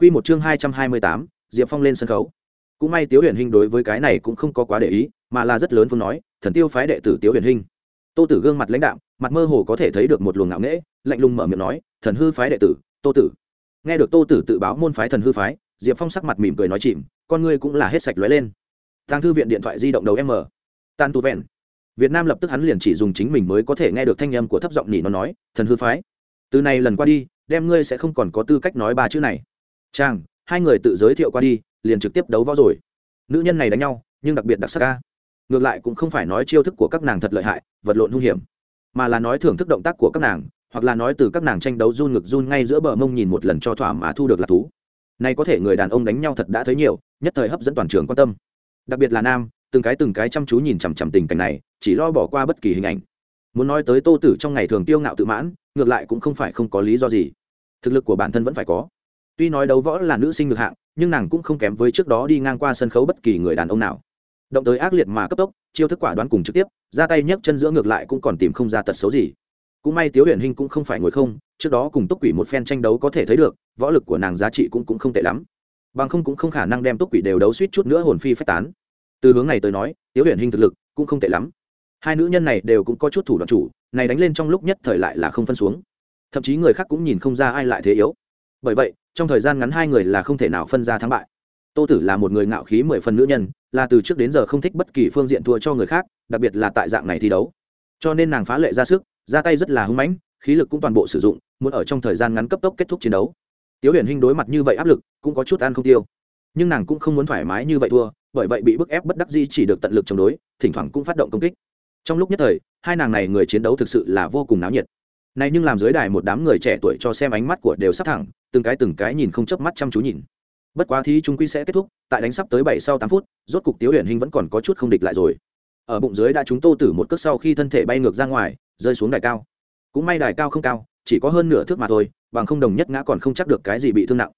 Quy một chương hai trăm hai mươi tám diệp phong lên sân khấu. Cũng may tiếu huyền hinh đối với cái này cũng không có quá để ý mà là rất lớn phương nói thần tiêu phái đệ tử tiếu huyền hinh. Tô tử gương mặt lãnh đạm, mặt mơ hồ có thể thấy được một luồng ngạo nghễ lạnh lùng mở miệng nói thần hư phái đệ tử tô tử. Nghe được tô tử tự báo môn phái thần hư phái diệp phong sắc mặt mỉm cười nói chìm con ngươi cũng là hết sạch lóe lên. Tăng thư viện điện thoại di động đầu m. Tan tu vẹn. Việt nam lập tức hắn liền chỉ dùng chính mình mới có thể nghe được thanh âm của thấp giọng nhỉ nó nói thần hư phái từ này lần qua đi đem ngươi sẽ không còn có tư cách nói ba chữ này chàng, hai người tự giới thiệu qua đi, liền trực tiếp đấu võ rồi. Nữ nhân này đánh nhau, nhưng đặc biệt đặc sắc ca. Ngược lại cũng không phải nói chiêu thức của các nàng thật lợi hại, vật lộn hung hiểm, mà là nói thưởng thức động tác của các nàng, hoặc là nói từ các nàng tranh đấu run ngực run ngay giữa bờ mông nhìn một lần cho thỏa mà thu được lạc thú. Nay có thể người đàn ông đánh nhau thật đã thấy nhiều, nhất thời hấp dẫn toàn trường quan tâm. Đặc biệt là nam, từng cái từng cái chăm chú nhìn chằm chằm tình cảnh này, chỉ lo bỏ qua bất kỳ hình ảnh. Muốn nói tới tô tử trong ngày thường tiêu ngạo tự mãn, ngược lại cũng không phải không có lý do gì. Thực lực của bản thân vẫn phải có tuy nói đấu võ là nữ sinh ngược hạng nhưng nàng cũng không kém với trước đó đi ngang qua sân khấu bất kỳ người đàn ông nào. Động tới ác liệt mà cấp tốc chiêu thức quả đoán cùng trực tiếp ra tay nhấc chân giữa ngược lại cũng còn tìm không ra tật xấu gì. Cũng may tiếu huyền hình cũng không phải ngồi không trước đó cùng túc quỷ một phen tranh đấu có thể thấy được võ lực của nàng giá trị cũng, cũng không tệ lắm. Bằng không cũng không khả năng đem túc quỷ đều đấu suýt chút nữa hồn phi phách tán. Từ hướng này tới nói tiếu huyền hình thực lực cũng không tệ lắm. Hai nữ nhân này đều cũng có chút thủ đoạn chủ này đánh lên trong lúc nhất thời lại là không phân xuống. Thậm chí người khác cũng nhìn không ra ai lại thế yếu bởi vậy, trong thời gian ngắn hai người là không thể nào phân ra thắng bại. Tô tử là một người ngạo khí mười phần nữ nhân, là từ trước đến giờ không thích bất kỳ phương diện thua cho người khác, đặc biệt là tại dạng này thi đấu. Cho nên nàng phá lệ ra sức, ra tay rất là hưng mãnh, khí lực cũng toàn bộ sử dụng, muốn ở trong thời gian ngắn cấp tốc kết thúc chiến đấu. Tiếu huyền hinh đối mặt như vậy áp lực, cũng có chút ăn không tiêu. Nhưng nàng cũng không muốn thoải mái như vậy thua, bởi vậy bị bức ép bất đắc di chỉ được tận lực chống đối, thỉnh thoảng cũng phát động công kích. Trong lúc nhất thời, hai nàng này người chiến đấu thực sự là vô cùng náo nhiệt này nhưng làm dưới đài một đám người trẻ tuổi cho xem ánh mắt của đều sắp thẳng, từng cái từng cái nhìn không chớp mắt chăm chú nhìn. Bất quá thi trung quy sẽ kết thúc, tại đánh sắp tới bảy sau tám phút, rốt cục tiếu huyền hình vẫn còn có chút không địch lại rồi. Ở bụng dưới đã chúng tô tử một cước sau khi thân thể bay ngược ra ngoài, rơi xuống đài cao. Cũng may đài cao không cao, chỉ có hơn nửa thước mà thôi, bằng không đồng nhất ngã còn không chắc được cái gì bị thương nặng.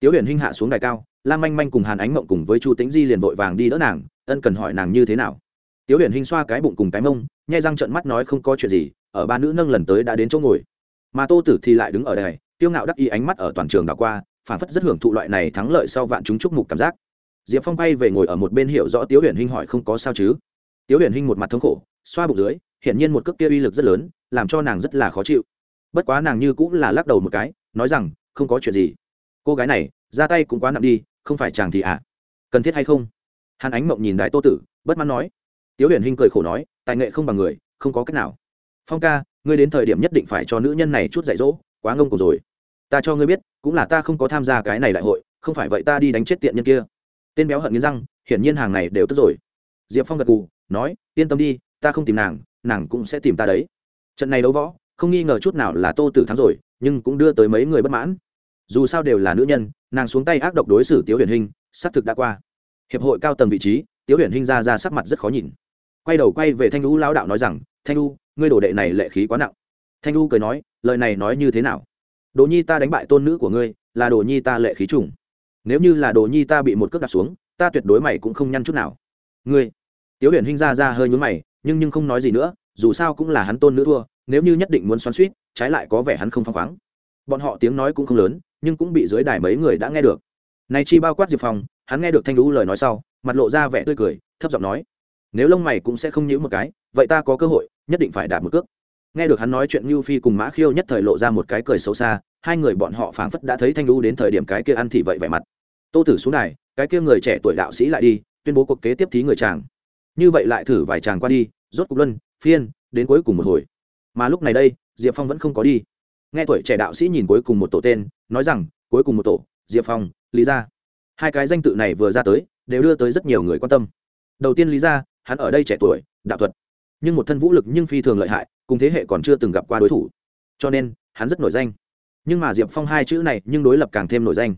Tiếu huyền hinh hạ xuống đài cao, lam manh manh cùng hàn ánh mộng cùng với chu tĩnh di liền vội vàng đi đỡ nàng, ân cần hỏi nàng như thế nào. Tiếu huyền hinh xoa cái bụng cùng cái mông, nhai răng trợn mắt nói không có chuyện gì ở ba nữ nâng lần tới đã đến chỗ ngồi. Mà tô tử thì lại đứng ở đây tiêu ngạo đắc ý ánh mắt ở toàn trường đảo qua, phản phất rất hưởng thụ loại này thắng lợi sau vạn chúng chúc mục cảm giác. Diệp phong bay về ngồi ở một bên hiểu rõ tiếu huyền hinh hỏi không có sao chứ? Tiếu huyền hinh một mặt thống khổ, xoa bụng dưới, hiển nhiên một cước kia uy lực rất lớn, làm cho nàng rất là khó chịu. Bất quá nàng như cũng là lắc đầu một cái, nói rằng, không có chuyện gì. Cô gái này, ra tay cũng quá nặng đi, không phải chàng thì ạ. À. cần thiết hay không? Hàn ánh mộng nhìn đại tô tử, bất mãn nói. Tiếu huyền hinh cười khổ nói, tài nghệ không bằng người, không có cách nào phong ca, ngươi đến thời điểm nhất định phải cho nữ nhân này chút dạy dỗ, quá ngông cùng rồi. Ta cho ngươi biết, cũng là ta không có tham gia cái này đại hội, không phải vậy ta đi đánh chết tiện nhân kia. Tên béo hận nghiến răng, hiển nhiên hàng này đều tức rồi. Diệp phong gật cù nói, yên tâm đi, ta không tìm nàng nàng cũng sẽ tìm ta đấy. Trận này đấu võ, không nghi ngờ chút nào là tô tử thắng rồi, nhưng cũng đưa tới mấy người bất mãn. Dù sao đều là nữ nhân, nàng xuống tay ác độc đối xử tiếu huyền hình xác thực đã qua. Hiệp hội cao tầng vị trí, tiếu huyền hình ra ra sắc mặt rất khó nhìn. Quay đầu quay về thanh lũ lão đạo nói rằng, thanh lũ ngươi đồ đệ này lệ khí quá nặng. Thanh u cười nói lời này nói như thế nào? Đồ nhi ta đánh bại tôn nữ của ngươi là đồ nhi ta lệ khí trùng. Nếu như là đồ nhi ta bị một cước đặt xuống ta tuyệt đối mày cũng không nhăn chút nào. Ngươi tiếu huyền hinh ra ra hơi nhún mày nhưng nhưng không nói gì nữa dù sao cũng là hắn tôn nữ thua nếu như nhất định muốn xoắn suýt trái lại có vẻ hắn không phăng khoáng. Bọn họ tiếng nói cũng không lớn nhưng cũng bị dưới đài mấy người đã nghe được. Này chi bao quát diệp phòng, hắn nghe được thanh lũ lời nói sau mặt lộ ra vẻ tươi cười thấp giọng nói nếu lông mày cũng sẽ không nhữ một cái vậy ta có cơ hội, nhất định phải đạt một cước. Nghe được hắn nói chuyện như phi cùng mã khiêu nhất thời lộ ra một cái cười xấu xa, hai người bọn họ phảng phất đã thấy thanh lũ đến thời điểm cái kia ăn thì vậy vẻ mặt. Tô tử xuống này cái kia người trẻ tuổi đạo sĩ lại đi, tuyên bố cuộc kế tiếp thí người chàng. Như vậy lại thử vài chàng qua đi, rốt cục luân, phiên, đến cuối cùng một hồi. Mà lúc này đây, diệp phong vẫn không có đi. Nghe tuổi trẻ đạo sĩ nhìn cuối cùng một tổ tên, nói rằng, cuối cùng một tổ, diệp phong, lý gia. Hai cái danh tự này vừa ra tới, đều đưa tới rất nhiều người quan tâm. Đầu tiên lý gia, hắn ở đây trẻ tuổi, đạo thuật nhưng một thân vũ lực nhưng phi thường lợi hại, cùng thế hệ còn chưa từng gặp qua đối thủ. Cho nên, hắn rất nổi danh. Nhưng mà diệp phong hai chữ này nhưng đối lập càng thêm nổi danh.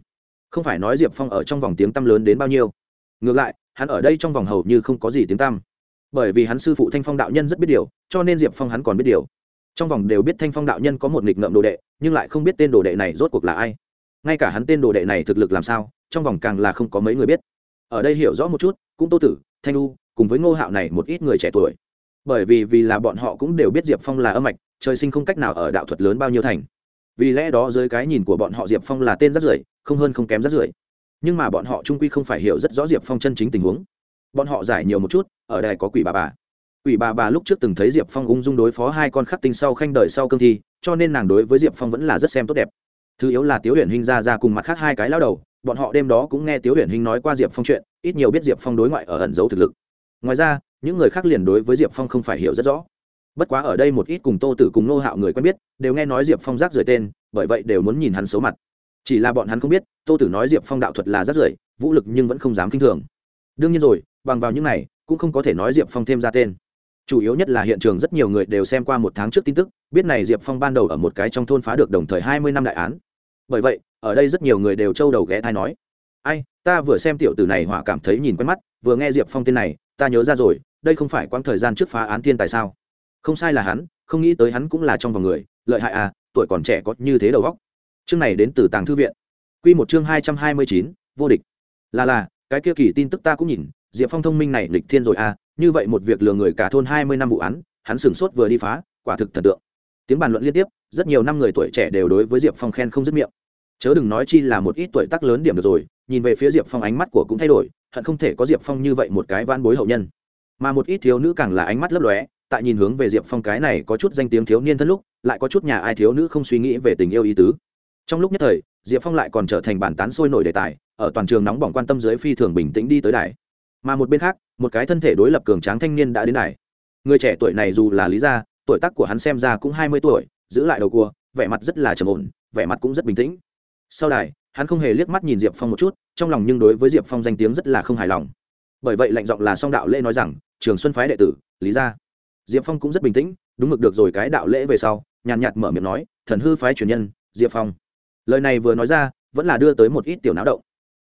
Không phải nói diệp phong ở trong vòng tiếng tăm lớn đến bao nhiêu. Ngược lại, hắn ở đây trong vòng hầu như không có gì tiếng tăm. Bởi vì hắn sư phụ thanh phong đạo nhân rất biết điều, cho nên diệp phong hắn còn biết điều. Trong vòng đều biết thanh phong đạo nhân có một nghịch ngợm đồ đệ, nhưng lại không biết tên đồ đệ này rốt cuộc là ai. Ngay cả hắn tên đồ đệ này thực lực làm sao, trong vòng càng là không có mấy người biết. Ở đây hiểu rõ một chút, cũng tô tử, thanh u, cùng với ngô hạo này một ít người trẻ tuổi bởi vì vì là bọn họ cũng đều biết diệp phong là âm mạch, trời sinh không cách nào ở đạo thuật lớn bao nhiêu thành. Vì lẽ đó dưới cái nhìn của bọn họ diệp phong là tên rất rưởi, không hơn không kém rất rưởi. Nhưng mà bọn họ trung quy không phải hiểu rất rõ diệp phong chân chính tình huống. Bọn họ giải nhiều một chút, ở đây có quỷ bà bà. Quỷ bà bà lúc trước từng thấy diệp phong ung dung đối phó hai con khắc tinh sau khanh đời sau cương thi, cho nên nàng đối với diệp phong vẫn là rất xem tốt đẹp. Thứ yếu là tiếu huyền hinh ra ra cùng mặt khác hai cái lao đầu, bọn họ đêm đó cũng nghe tiếu huyền hinh nói qua diệp phong chuyện, ít nhiều biết diệp phong đối ngoại ở ẩn giấu thực lực ngoài ra, những người khác liền đối với diệp phong không phải hiểu rất rõ. Bất quá ở đây một ít cùng tô tử cùng nô hạo người quen biết, đều nghe nói diệp phong rác rưởi tên, bởi vậy đều muốn nhìn hắn xấu mặt. Chỉ là bọn hắn không biết, tô tử nói diệp phong đạo thuật là rác rưởi, vũ lực nhưng vẫn không dám k i n h thường. Đương nhiên rồi, bằng vào những này, cũng không có thể nói diệp phong thêm ra tên. Chủ yếu nhất là hiện trường rất nhiều người đều xem qua một tháng trước tin tức, biết này diệp phong ban đầu ở một cái trong thôn phá được đồng thời hai mươi năm đại án. Bởi vậy, ở đây rất nhiều người đều trâu đầu ghé thai nói, ai, ta vừa xem tiểu tử này hỏa cảm thấy nhìn quen mắt, vừa nghe diệp phong tên này ta nhớ ra rồi, đây không phải quãng thời gian trước phá án thiên tài sao? Không sai là hắn, không nghĩ tới hắn cũng là trong vòng người, lợi hại à tuổi còn trẻ có như thế đầu góc chương này đến từ tàng thư viện. Q một chương hai trăm hai mươi chín, vô địch. Là là, cái kia kỳ tin tức ta cũng nhìn, diệp phong thông minh này lịch thiên rồi à như vậy một việc lừa người cả thôn hai mươi năm vụ án, hắn sửng sốt vừa đi phá, quả thực thần tượng. Tiếng bàn luận liên tiếp, rất nhiều năm người tuổi trẻ đều đối với diệp phong khen không dứt miệng. Chớ đừng nói chi là một ít tuổi tác lớn điểm được rồi, nhìn về phía diệp phong ánh mắt của cũng thay đổi hận không thể có diệp phong như vậy một cái van bối hậu nhân. Mà một ít thiếu nữ càng là ánh mắt lấp lóe, tại nhìn hướng về diệp phong cái này có chút danh tiếng thiếu niên thân lúc, lại có chút nhà ai thiếu nữ không suy nghĩ về tình yêu ý tứ. Trong lúc nhất thời, diệp phong lại còn trở thành bản tán sôi nổi đề tài, ở toàn trường nóng bỏng quan tâm dưới phi thường bình tĩnh đi tới đài. Mà một bên khác, một cái thân thể đối lập cường tráng thanh niên đã đến đài. Người trẻ tuổi này dù là lý gia, tuổi tác của hắn xem ra cũng hai mươi tuổi, giữ lại đầu cua, vẻ mặt rất là trầm ổn, vẻ mặt cũng rất bình tĩnh. Sau đài hắn không hề liếc mắt nhìn diệp phong một chút, trong lòng nhưng đối với diệp phong danh tiếng rất là không hài lòng. Bởi vậy lệnh giọng là song đạo lễ nói rằng, trường xuân phái đệ tử, lý gia diệp phong cũng rất bình tĩnh, đúng mực được rồi cái đạo lễ về sau, nhàn nhạt mở miệng nói, thần hư phái truyền nhân, diệp phong. Lời này vừa nói ra, vẫn là đưa tới một ít tiểu náo động.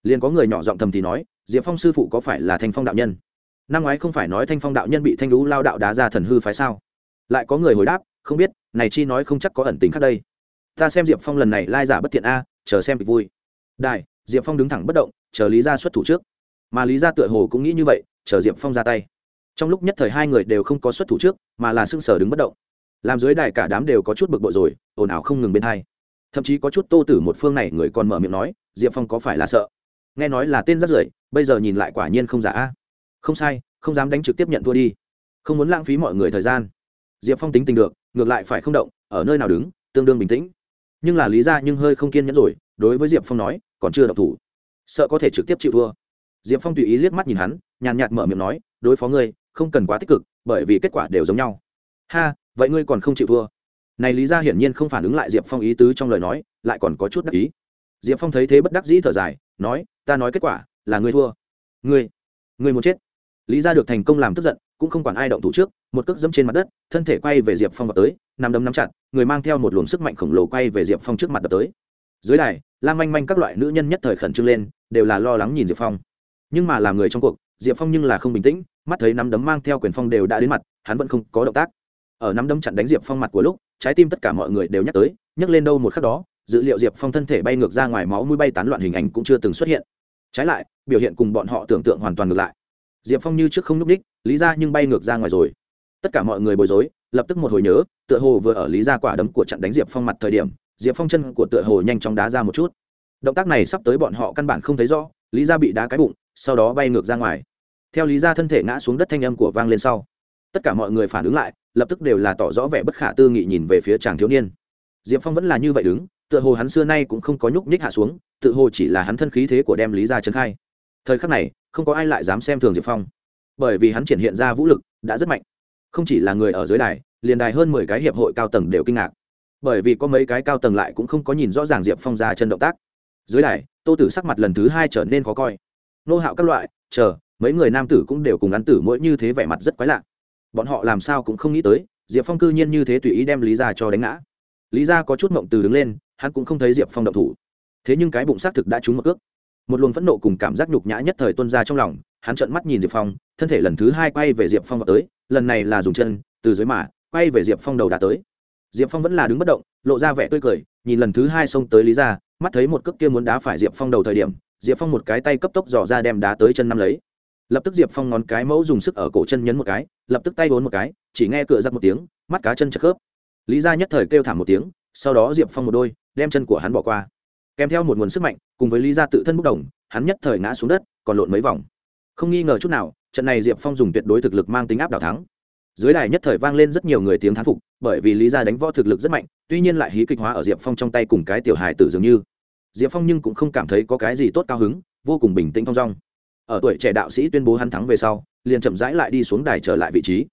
Liền có người nhỏ giọng thầm thì nói, diệp phong sư phụ có phải là thanh phong đạo nhân? Năm ngoái không phải nói thanh phong đạo nhân bị thanh lũ lao đạo đá ra thần hư phái sao? Lại có người hồi đáp, không biết, này chi nói không chắc có ẩn tính khác đây. Ta xem diệp phong lần này lai giả bất thiện a, chờ xem kịch vui đại diệp phong đứng thẳng bất động, chờ lý gia xuất thủ trước. Mà lý gia tựa hồ cũng nghĩ như vậy, chờ diệp phong ra tay. Trong lúc nhất thời hai người đều không có xuất thủ trước, mà là sưng sở đứng bất động. Làm dưới đài cả đám đều có chút bực bội rồi, ồn ào không ngừng bên hai. Thậm chí có chút tô tử một phương này người còn mở miệng nói, diệp phong có phải là sợ? Nghe nói là tên rất rưởi, bây giờ nhìn lại quả nhiên không giả. A không sai, không dám đánh trực tiếp nhận thua đi. Không muốn lãng phí mọi người thời gian. Diệp phong tính tình được, ngược lại phải không động, ở nơi nào đứng, tương đương bình tĩnh. Nhưng là lý ra nhưng hơi không kiên nhẫn rồi đối với diệp phong nói, còn chưa độc thủ, sợ có thể trực tiếp chịu thua. Diệp phong tùy ý liếc mắt nhìn hắn, nhàn nhạt mở miệng nói, đối phó ngươi, không cần quá tích cực, bởi vì kết quả đều giống nhau. Ha, vậy ngươi còn không chịu thua? Này lý ra hiển nhiên không phản ứng lại diệp phong ý tứ trong lời nói, lại còn có chút đắc ý. Diệp phong thấy thế bất đắc dĩ thở dài, nói, ta nói kết quả là ngươi thua. Ngươi ngươi muốn chết. Lý ra được thành công làm tức giận, cũng không quản ai động thủ trước, một cước dẫm trên mặt đất, thân thể quay về diệp phong vào tới nằm đấm nắm chặt, người mang theo một luồng sức mạnh khổng lồ quay về diệp phong trước mặt đập tới dưới đài lam manh manh các loại nữ nhân nhất thời khẩn trương lên, đều là lo lắng nhìn diệp phong. Nhưng mà làm người trong cuộc, diệp phong nhưng là không bình tĩnh, mắt thấy nắm đấm mang theo quyền phong đều đã đến mặt, hắn vẫn không có động tác. Ở nắm đấm chặn đánh diệp phong mặt của lúc, trái tim tất cả mọi người đều nhắc tới, nhắc lên đâu một khắc đó dữ liệu diệp phong thân thể bay ngược ra ngoài máu mũi bay tán loạn hình ảnh cũng chưa từng xuất hiện. Trái lại, biểu hiện cùng bọn họ tưởng tượng hoàn toàn ngược lại. Diệp phong như trước không n ú c ních lý ra nhưng bay ngược ra ngoài rồi. Tất cả mọi người bối rối, lập tức một hồi nhớ, tựa hồ vừa ở lý ra quả đấm của trận đánh diệp phong mặt thời điểm diệp phong chân của tựa hồ nhanh chóng đá ra một chút. Động tác này sắp tới bọn họ căn bản không thấy rõ, lý ra bị đá cái bụng, sau đó bay ngược ra ngoài. Theo lý ra thân thể ngã xuống đất thanh âm của vang lên sau. Tất cả mọi người phản ứng lại, lập tức đều là tỏ rõ vẻ bất khả tư nghị nhìn về phía chàng thiếu niên. Diệp phong vẫn là như vậy đứng, tựa hồ hắn xưa nay cũng không có nhúc nhích hạ xuống, tự hồ chỉ là hắn thân khí thế của đem lý ra trấn khai. Thời khắc này, không có ai lại dám xem thường diệp phong. Bởi vì hắn triển hiện ra vũ lực, đã rất mạnh. Không chỉ là người ở dưới đài, liền đài hơn mười cái hiệp hội cao tầng đều kinh ngạc bởi vì có mấy cái cao tầng lại cũng không có nhìn rõ ràng diệp phong ra chân động tác. Dưới đài, tô tử sắc mặt lần thứ hai trở nên khó coi. Nô hạo các loại, chờ, mấy người nam tử cũng đều cùng ăn tử mỗi như thế vẻ mặt rất quái lạ. Bọn họ làm sao cũng không nghĩ tới, diệp phong cư nhiên như thế tùy ý đem lý ra cho đánh ngã. Lý ra có chút mộng từ đứng lên, hắn cũng không thấy diệp phong động thủ. Thế nhưng cái bụng xác thực đã trúng một ước một luồng phẫn nộ cùng cảm giác nhục nhã nhất thời tuân ra trong lòng, hắn trợn mắt nhìn diệp phong, thân thể lần thứ hai quay về diệp phong vào tới, lần này là dùng chân, từ dưới mà, quay về diệp phong đầu đã tới diệp phong vẫn là đứng bất động, lộ ra vẻ tươi cười, nhìn lần thứ hai xông tới lý ra mắt thấy một cước kia muốn đá phải diệp phong đầu thời điểm, diệp phong một cái tay cấp tốc dò ra đem đá tới chân năm lấy. Lập tức diệp phong ngón cái mẫu dùng sức ở cổ chân nhấn một cái, lập tức tay vốn một cái, chỉ nghe cửa giật một tiếng, mắt cá chân chật khớp. Lý ra nhất thời kêu thảm một tiếng, sau đó diệp phong một đôi, đem chân của hắn bỏ qua. Kèm theo một nguồn sức mạnh, cùng với lý gia tự thân bốc đồng, hắn nhất thời ngã xuống đất, còn lộn mấy vòng. Không nghi ngờ chút nào, trận này diệp phong dùng tuyệt đối thực lực mang tính áp đảo thắng dưới đài nhất thời vang lên rất nhiều người tiếng thán phục, bởi vì lý gia đánh võ thực lực rất mạnh, tuy nhiên lại hí kịch hóa ở diệp phong trong tay cùng cái tiểu hài tử dường như. Diệp phong nhưng cũng không cảm thấy có cái gì tốt cao hứng, vô cùng bình tĩnh thong dong. Ở tuổi trẻ đạo sĩ tuyên bố hắn thắng về sau, liền chậm rãi lại đi xuống đài trở lại vị trí.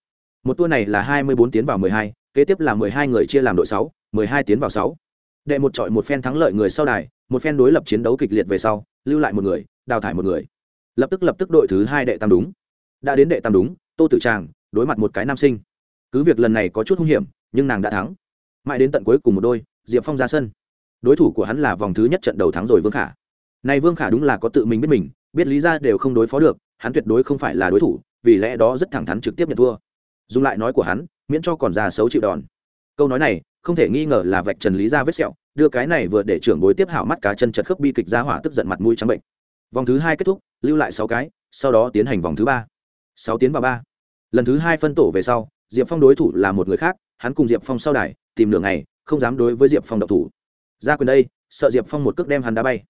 Một tour này là hai mươi bốn tiến vào mười hai, kế tiếp là mười hai người chia làm đội sáu, mười hai tiến vào sáu. Đệ một trọi một phen thắng lợi người sau đài, một phen đối lập chiến đấu kịch liệt về sau, lưu lại một người, đào thải một người. Lập tức lập tức đội thứ hai đệ tam đúng. Đã đến đệ tam đúng, tô tử tràng đối mặt một cái nam sinh. Cứ việc lần này có chút hung hiểm, nhưng nàng đã thắng. Mãi đến tận cuối cùng một đôi, diệp phong ra sân. Đối thủ của hắn là vòng thứ nhất trận đầu thắng rồi vương khả. Này vương khả đúng là có tự mình biết mình, biết lý ra đều không đối phó được, hắn tuyệt đối không phải là đối thủ, vì lẽ đó rất thẳng thắn trực tiếp nhận thua. Dùng lại nói của hắn, miễn cho còn già xấu chịu đòn. Câu nói này, không thể nghi ngờ là vạch trần lý ra vết sẹo, đưa cái này vừa để trưởng bối tiếp hảo mắt cá chân chật khớp bi kịch ra hỏa tức giận mặt mũi trắng bệnh. Vòng thứ hai kết thúc, lưu lại sáu cái, sau đó tiến hành vòng thứ ba. Sáu tiến vào ba lần thứ hai phân tổ về sau, diệp phong đối thủ là một người khác, hắn cùng diệp phong sau đài, tìm đường này không dám đối với diệp phong độc thủ. Ra quyền đây, sợ diệp phong một cước đem hắn đá bay.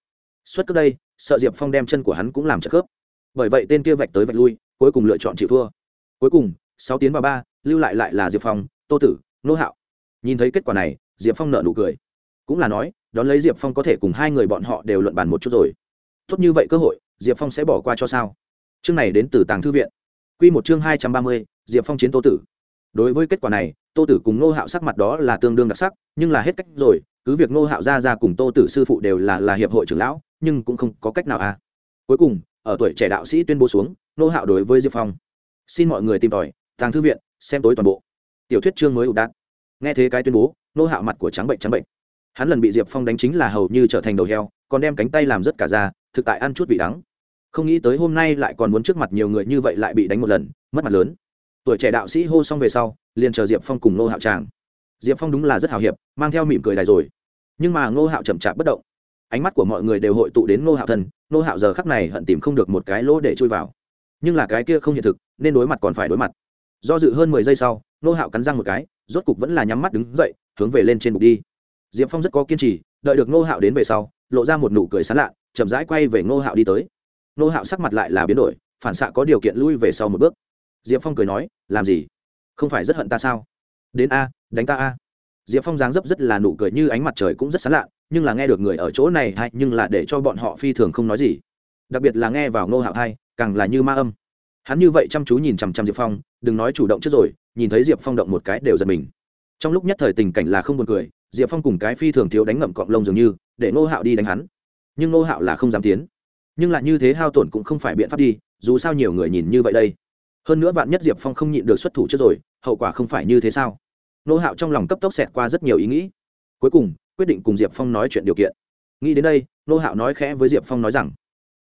Xuất cước đây, sợ diệp phong đem chân của hắn cũng làm trợ khớp. Bởi vậy tên kia vạch tới vạch lui, cuối cùng lựa chọn chịu thua. Cuối cùng, sáu tiến vào ba, lưu lại lại là diệp phong, tô tử, nô hạo. Nhìn thấy kết quả này, diệp phong nợ nụ cười. Cũng là nói, đón lấy diệp phong có thể cùng hai người bọn họ đều luận bàn một chút rồi. Tốt như vậy cơ hội, diệp phong sẽ bỏ qua cho sao? Chương này đến từ tàng thư viện. Quy một chương hai trăm ba mươi, diệp phong chiến tô tử. Đối với kết quả này, tô tử cùng nô hạo sắc mặt đó là tương đương đặc sắc, nhưng là hết cách rồi, cứ việc nô hạo ra ra cùng tô tử sư phụ đều là là hiệp hội trưởng lão, nhưng cũng không có cách nào à. Cuối cùng, ở tuổi trẻ đạo sĩ tuyên bố xuống nô hạo đối với diệp phong. Xin mọi người tìm tòi, tàng thư viện, xem tối toàn bộ. Tiểu thuyết chương mới ủ đạn nghe thế cái tuyên bố nô hạo mặt của trắng bệnh trắng bệnh. Hắn lần bị diệp phong đánh chính là hầu như trở thành đầu heo, còn đem cánh tay làm rất cả ra thực tại ăn chút vị đắng không nghĩ tới hôm nay lại còn muốn trước mặt nhiều người như vậy lại bị đánh một lần, mất mặt lớn. Tuổi trẻ đạo sĩ hô xong về sau, liền chờ diệp phong cùng nô hạo tràng. Diệp phong đúng là rất hào hiệp, mang theo mỉm cười đài rồi. Nhưng mà ngô hạo chậm chạp bất động. Ánh mắt của mọi người đều hội tụ đến ngô hạo thân, ngô hạo giờ khắc này hận tìm không được một cái lỗ để chui vào. Nhưng là cái kia không hiện thực, nên đối mặt còn phải đối mặt. Do dự hơn mười giây sau, ngô hạo cắn răng một cái, rốt cục vẫn là nhắm mắt đứng dậy, hướng về lên trên bục đi. Diệp phong rất có kiên trì, đợi được ngô hạo đến về sau, lộ ra một nụ cười sán lạ, chậm rãi quay về ngô hạo đi tới. Nô hạo sắc mặt lại là biến đổi phản xạ có điều kiện lui về sau một bước. Diệp phong cười nói làm gì? Không phải rất hận ta sao? Đến a đánh ta a. Diệp phong dáng dấp rất là nụ cười như ánh mặt trời cũng rất sán lạ nhưng là nghe được người ở chỗ này hay nhưng là để cho bọn họ phi thường không nói gì. Đặc biệt là nghe vào Nô hạo hay, càng là như ma âm. Hắn như vậy chăm chú nhìn chằm chằm diệp phong đừng nói chủ động trước rồi nhìn thấy diệp phong động một cái đều giật mình. Trong lúc nhất thời tình cảnh là không buồn cười diệp phong cùng cái phi thường thiếu đánh ngậm cọng lông dường như để ngô hạo đi đánh hắn. Nhưng ngô hạo là không dám tiến nhưng lại như thế hao tổn cũng không phải biện pháp đi, dù sao nhiều người nhìn như vậy đây. Hơn nữa vạn nhất diệp phong không nhịn được xuất thủ trước rồi, hậu quả không phải như thế sao? Nô hạo trong lòng cấp tốc xẹt qua rất nhiều ý nghĩ. Cuối cùng, quyết định cùng diệp phong nói chuyện điều kiện. Nghĩ đến đây, nô hạo nói khẽ với diệp phong nói rằng,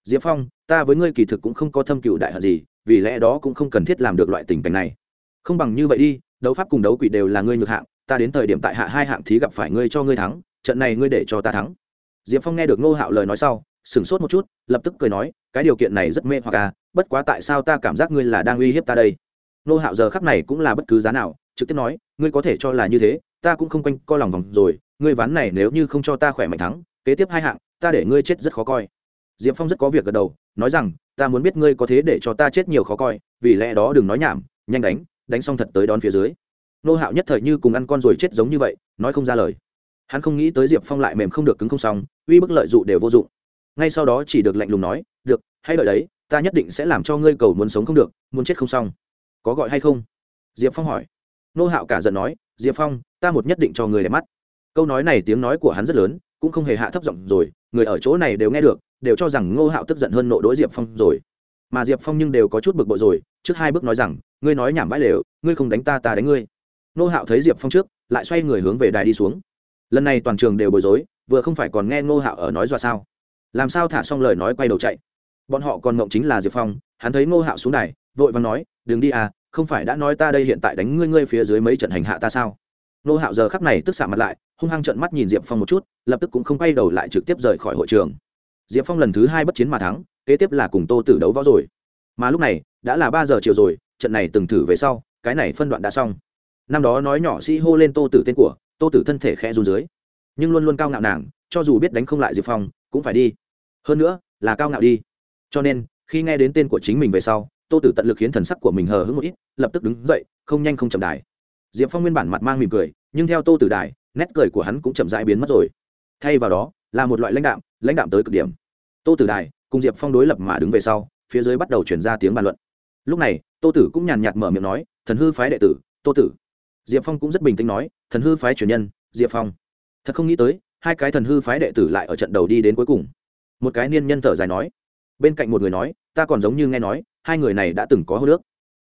diệp phong, ta với ngươi kỳ thực cũng không có thâm cựu đại hận gì, vì lẽ đó cũng không cần thiết làm được loại tình cảnh này. Không bằng như vậy đi, đấu pháp cùng đấu quỷ đều là ngươi nhược hạng, ta đến thời điểm tại hạ hai hạng thí gặp phải ngươi cho ngươi thắng, trận này ngươi để cho ta thắng. Diệp phong nghe được nô hạo lời nói sau sửng sốt một chút, lập tức cười nói, cái điều kiện này rất mê hoặc à bất quá tại sao ta cảm giác ngươi là đang uy hiếp ta đây? Nô hạo giờ khắc này cũng là bất cứ giá nào, trực tiếp nói, ngươi có thể cho là như thế, ta cũng không quanh co lòng vòng rồi, ngươi ván này nếu như không cho ta khỏe mạnh thắng, kế tiếp hai hạng, ta để ngươi chết rất khó coi. Diệp phong rất có việc gật đầu, nói rằng, ta muốn biết ngươi có thế để cho ta chết nhiều khó coi, vì lẽ đó đừng nói nhảm, nhanh đánh đánh xong thật tới đón phía dưới. Nô hạo nhất thời như cùng ăn con rồi chết giống như vậy, nói không ra lời. Hắn không nghĩ tới diệp phong lại mềm không được cứng không xong, uy bức lợi d ụ đều vô dụng ngay sau đó chỉ được lạnh lùng nói, được, hãy đợi đấy, ta nhất định sẽ làm cho ngươi cầu muốn sống không được, muốn chết không xong. Có gọi hay không? Diệp phong hỏi. Nô hạo cả giận nói, diệp phong, ta một nhất định cho người đẹp mắt. Câu nói này tiếng nói của hắn rất lớn, cũng không hề hạ thấp giọng rồi, người ở chỗ này đều nghe được, đều cho rằng ngô hạo tức giận hơn nộ đối diệp phong rồi. Mà diệp phong nhưng đều có chút bực bội rồi, trước hai bước nói rằng, ngươi nói nhảm vãi lều, ngươi không đánh ta ta đánh ngươi. Nô hạo thấy diệp phong trước, lại xoay người hướng về đài đi xuống. Lần này toàn trường đều bối rối, vừa không phải còn nghe ngô hạo ở nói dọa sao? Làm sao thả xong lời nói quay đầu chạy? Bọn họ còn ngộng chính là diệp phong, hắn thấy ngô hạo xuống đài, vội và nói, đừng đi à không phải đã nói ta đây hiện tại đánh ngươi ngươi phía dưới mấy trận hành hạ ta sao? Ngô hạo giờ khắc này tức xạ mặt lại, hung hăng trận mắt nhìn diệp phong một chút, lập tức cũng không quay đầu lại trực tiếp rời khỏi hội trường. Diệp phong lần thứ hai bất chiến mà thắng, kế tiếp là cùng tô tử đấu võ rồi. Mà lúc này, đã là ba giờ chiều rồi, trận này từng thử về sau, cái này phân đoạn đã xong. Năm đó nói nhỏ sĩ hô lên tô tử tên của, tô tử thân thể khẽ run dưới. Nhưng luôn luôn cao ngạo nàng, cho dù biết đánh không lại diệp phong, cũng phải đi hơn nữa, là cao ngạo đi. Cho nên, khi nghe đến tên của chính mình về sau, tô tử tận lực khiến thần sắc của mình hờ hững một ít, lập tức đứng dậy, không nhanh không chậm đài. Diệp phong nguyên bản mặt mang mỉm cười, nhưng theo tô tử đài, nét cười của hắn cũng chậm rãi biến mất rồi. Thay vào đó, là một loại lãnh đạm lãnh đạm tới cực điểm. Tô tử đài cùng diệp phong đối lập mà đứng về sau, phía dưới bắt đầu chuyển ra tiếng bàn luận. Lúc này, tô tử cũng nhàn nhạt mở miệng nói, thần hư phái đệ tử, tô tử. Diệp phong cũng rất bình tĩnh nói, thần hư phái truyền nhân, diệp phong. Thật không nghĩ tới, hai cái thần hư phái đệ tử lại ở trận đầu đi đến cuối cùng một cái niên nhân thở dài nói, bên cạnh một người nói, ta còn giống như nghe nói, hai người này đã từng có hô nước.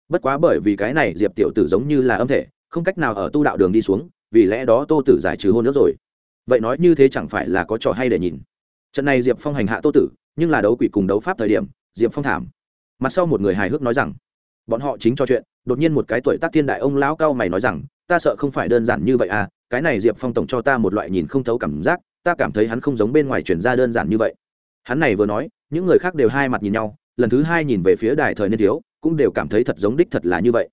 Bất quá bởi vì cái này diệp tiểu tử giống như là âm thể, không cách nào ở tu đạo đường đi xuống, vì lẽ đó tô tử giải trừ hôn nước rồi. Vậy nói như thế chẳng phải là có trò hay để nhìn. Trận này diệp phong hành hạ tô tử, nhưng là đấu quỷ cùng đấu pháp thời điểm, diệp phong thảm. Mặt sau một người hài hước nói rằng, bọn họ chính cho chuyện, đột nhiên một cái tuổi tác thiên đại ông lão cao mày nói rằng, ta sợ không phải đơn giản như vậy à cái này diệp phong tổng cho ta một loại nhìn không thấu cảm giác, ta cảm thấy hắn không giống bên ngoài chuyển ra đơn giản như vậy hắn này vừa nói, những người khác đều hai mặt nhìn nhau, lần thứ hai nhìn về phía đài thời niên thiếu, cũng đều cảm thấy thật giống đích thật là như vậy.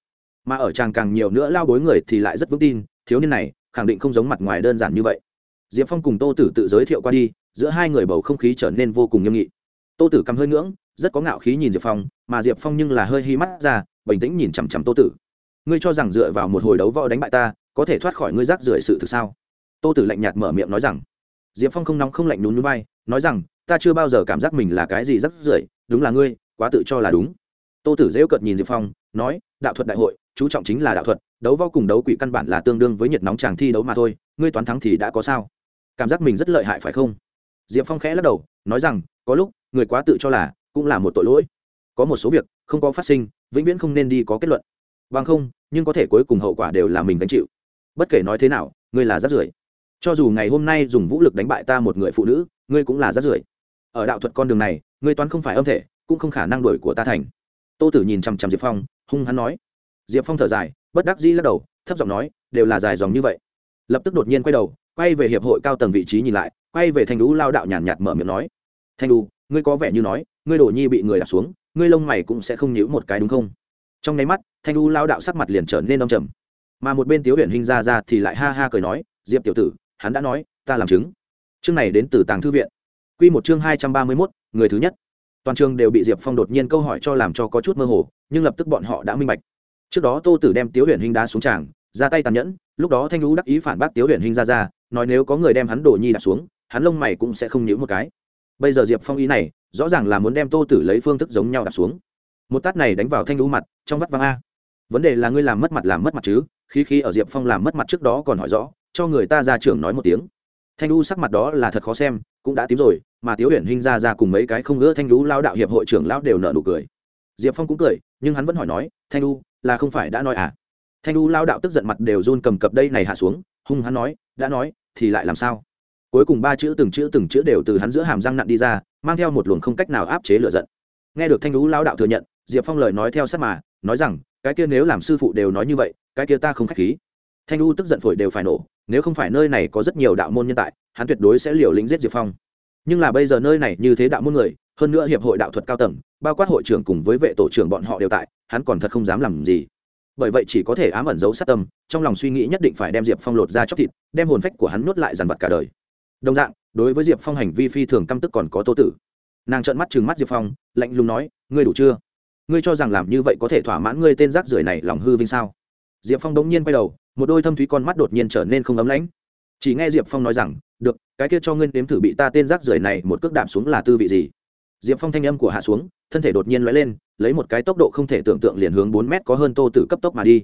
Mà ở tràng càng nhiều nữa lao bối người thì lại rất vững tin, thiếu niên này khẳng định không giống mặt ngoài đơn giản như vậy. Diệp phong cùng tô tử tự giới thiệu qua đi, giữa hai người bầu không khí trở nên vô cùng nghiêm nghị. Tô tử cầm hơi ngưỡng, rất có ngạo khí nhìn diệp phong, mà diệp phong nhưng là hơi hi mắt ra, bình tĩnh nhìn chằm chằm tô tử. Ngươi cho rằng dựa vào một hồi đấu võ đánh bại ta, có thể thoát khỏi ngươi rác rưởi sự thực sao? Tô tử lạnh nhạt mở miệng nói rằng. Diệp phong không nóng không lạnh nhún núi bay nói rằng ta chưa bao giờ cảm giác mình là cái gì rác rưởi, đúng là ngươi, quá tự cho là đúng. Tô tử dễu cợt nhìn diệp phong, nói, đạo thuật đại hội, chú trọng chính là đạo thuật, đấu võ cùng đấu quỷ căn bản là tương đương với nhiệt nóng chàng thi đấu mà thôi, ngươi toán thắng thì đã có sao? Cảm giác mình rất lợi hại phải không? Diệp phong khẽ lắc đầu, nói rằng, có lúc, người quá tự cho là, cũng là một tội lỗi. Có một số việc, không có phát sinh, vĩnh viễn không nên đi có kết luận. Vâng không, nhưng có thể cuối cùng hậu quả đều là mình gánh chịu. Bất kể nói thế nào, ngươi là rát rưởi. Cho dù ngày hôm nay dùng vũ lực đánh bại ta một người phụ nữ, ngươi cũng là rát rưởi ở đạo thuật con đường này, ngươi toán không phải âm thể, cũng không khả năng đổi của ta thành. Tô tử nhìn chằm chằm diệp phong, hung hắn nói. Diệp phong thở dài, bất đắc dĩ lắc đầu, thấp giọng nói, đều là dài dòng như vậy. Lập tức đột nhiên quay đầu, quay về hiệp hội cao tầng vị trí nhìn lại, quay về thanh đũ lao đạo nhàn nhạt mở miệng nói. Thanh đũ ngươi có vẻ như nói, ngươi đổ nhi bị người đặt xuống, ngươi lông mày cũng sẽ không nhíu một cái đúng không? Trong nháy mắt, thanh đũ lao đạo sắc mặt liền trở nên đông trầm. Mà một bên tiếu huyện hình ra ra thì lại ha ha cười nói, diệp tiểu tử, hắn đã nói, ta làm chứng. Chương này đến từ tàng thư viện. Quy một chương hai trăm ba mươi mốt, người thứ nhất. Toàn trường đều bị diệp phong đột nhiên câu hỏi cho làm cho có chút mơ hồ, nhưng lập tức bọn họ đã minh bạch. Trước đó tô tử đem tiếu Huyền Hinh đá xuống tràng, ra tay tàn nhẫn, lúc đó thanh Vũ đắc ý phản bác tiếu Huyền Hinh ra ra, nói nếu có người đem hắn đổ nhi đặt xuống, hắn lông mày cũng sẽ không nhíu một cái. Bây giờ diệp phong ý này, rõ ràng là muốn đem tô tử lấy phương thức giống nhau đặt xuống. Một tát này đánh vào thanh Vũ mặt, trong vắt vang a. Vấn đề là ngươi làm mất mặt làm mất mặt chứ? Khí khí ở diệp phong làm mất mặt trước đó còn hỏi rõ, cho người ta ra trưởng nói một tiếng thanh U sắc mặt đó là thật khó xem cũng đã tím rồi mà tiếu huyền hinh ra ra cùng mấy cái không ngỡ thanh lũ lao đạo hiệp hội trưởng lão đều nợ nụ cười. Diệp phong cũng cười nhưng hắn vẫn hỏi nói thanh U, là không phải đã nói à? Thanh U lao đạo tức giận mặt đều run cầm cập đây này hạ xuống hung hắn nói đã nói thì lại làm sao? Cuối cùng ba chữ từng chữ từng chữ đều từ hắn giữa hàm răng nặn đi ra mang theo một luồng không cách nào áp chế lựa giận. Nghe được thanh lũ lao đạo thừa nhận diệp phong lời nói theo sát mà nói rằng cái kia nếu làm sư phụ đều nói như vậy cái kia ta không k h á c h khí. Thanh u tức giận phổi đều phải nổ nếu không phải nơi này có rất nhiều đạo môn nhân tại, hắn tuyệt đối sẽ liều lĩnh giết diệp phong. Nhưng là bây giờ nơi này như thế đạo môn người, hơn nữa hiệp hội đạo thuật cao tầng, bao quát hội trưởng cùng với vệ tổ trưởng bọn họ đều tại, hắn còn thật không dám làm gì. Bởi vậy chỉ có thể ám ẩn giấu sát tâm, trong lòng suy nghĩ nhất định phải đem diệp phong lột ra chóc thịt, đem hồn phách của hắn nuốt lại dằn vặt cả đời. Đồng dạng, đối với diệp phong hành vi phi thường căm tức còn có tô tử. Nàng trợn mắt chừng mắt diệp phong, lạnh lùng nói, ngươi đủ chưa? Ngươi cho rằng làm như vậy có thể thỏa mãn ngươi tên rác rưởi này lòng hư vinh sao? Diệp phong đống nhiên quay đầu một đôi thâm thúy con mắt đột nhiên trở nên không ấm lãnh. Chỉ nghe diệp phong nói rằng, được, cái kia cho ngươi nếm thử bị ta tên rác rưởi này một cước đạp xuống là tư vị gì? Diệp phong thanh âm của hạ xuống, thân thể đột nhiên l lên, lấy một cái tốc độ không thể tưởng tượng liền hướng bốn mét có hơn tô tử cấp tốc mà đi.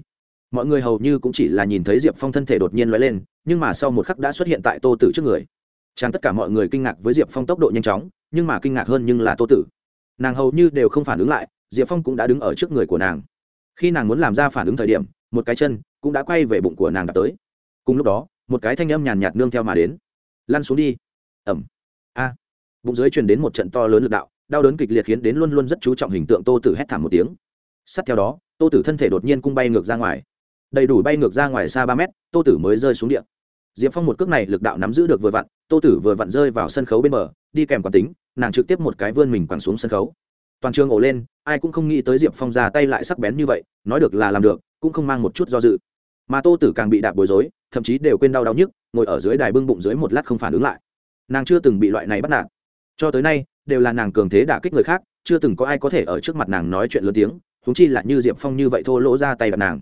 Mọi người hầu như cũng chỉ là nhìn thấy diệp phong thân thể đột nhiên l lên, nhưng mà sau một khắc đã xuất hiện tại tô tử trước người. Chẳng tất cả mọi người kinh ngạc với diệp phong tốc độ nhanh chóng, nhưng mà kinh ngạc hơn nhưng là tô tử. Nàng hầu như đều không phản ứng lại, diệp phong cũng đã đứng ở trước người của nàng. Khi nàng muốn làm ra phản ứng thời điểm một cái chân cũng đã quay về bụng của nàng đã tới. Cùng lúc đó, một cái thanh âm nhàn nhạt nương theo mà đến. Lăn xuống đi. Ẩm. A. Bụng dưới truyền đến một trận to lớn l ự c đạo, đau đớn kịch liệt khiến đến luôn luôn rất chú trọng hình tượng tô tử hét thảm một tiếng. Sát theo đó, tô tử thân thể đột nhiên cung bay ngược ra ngoài. Đầy đủ bay ngược ra ngoài xa ba mét, tô tử mới rơi xuống điện diệp phong một cước này lực đạo nắm giữ được vừa vặn, tô tử vừa vặn rơi vào sân khấu bên bờ, đi kèm quán tính, nàng trực tiếp một cái vươn mình quẳng xuống sân khấu. Toàn trường ổ lên, ai cũng không nghĩ tới diệp phong ra tay lại sắc bén như vậy, nói được là làm được cũng không mang một chút do dự. Mà tô tử càng bị đạp bối rối, thậm chí đều quên đau đau nhức, ngồi ở dưới đài bưng bụng dưới một lát không phản ứng lại. Nàng chưa từng bị loại này bắt nạt. Cho tới nay, đều là nàng cường thế đả kích người khác, chưa từng có ai có thể ở trước mặt nàng nói chuyện lớn tiếng húng chi là như diệp phong như vậy thô lỗ ra tay đặt nàng.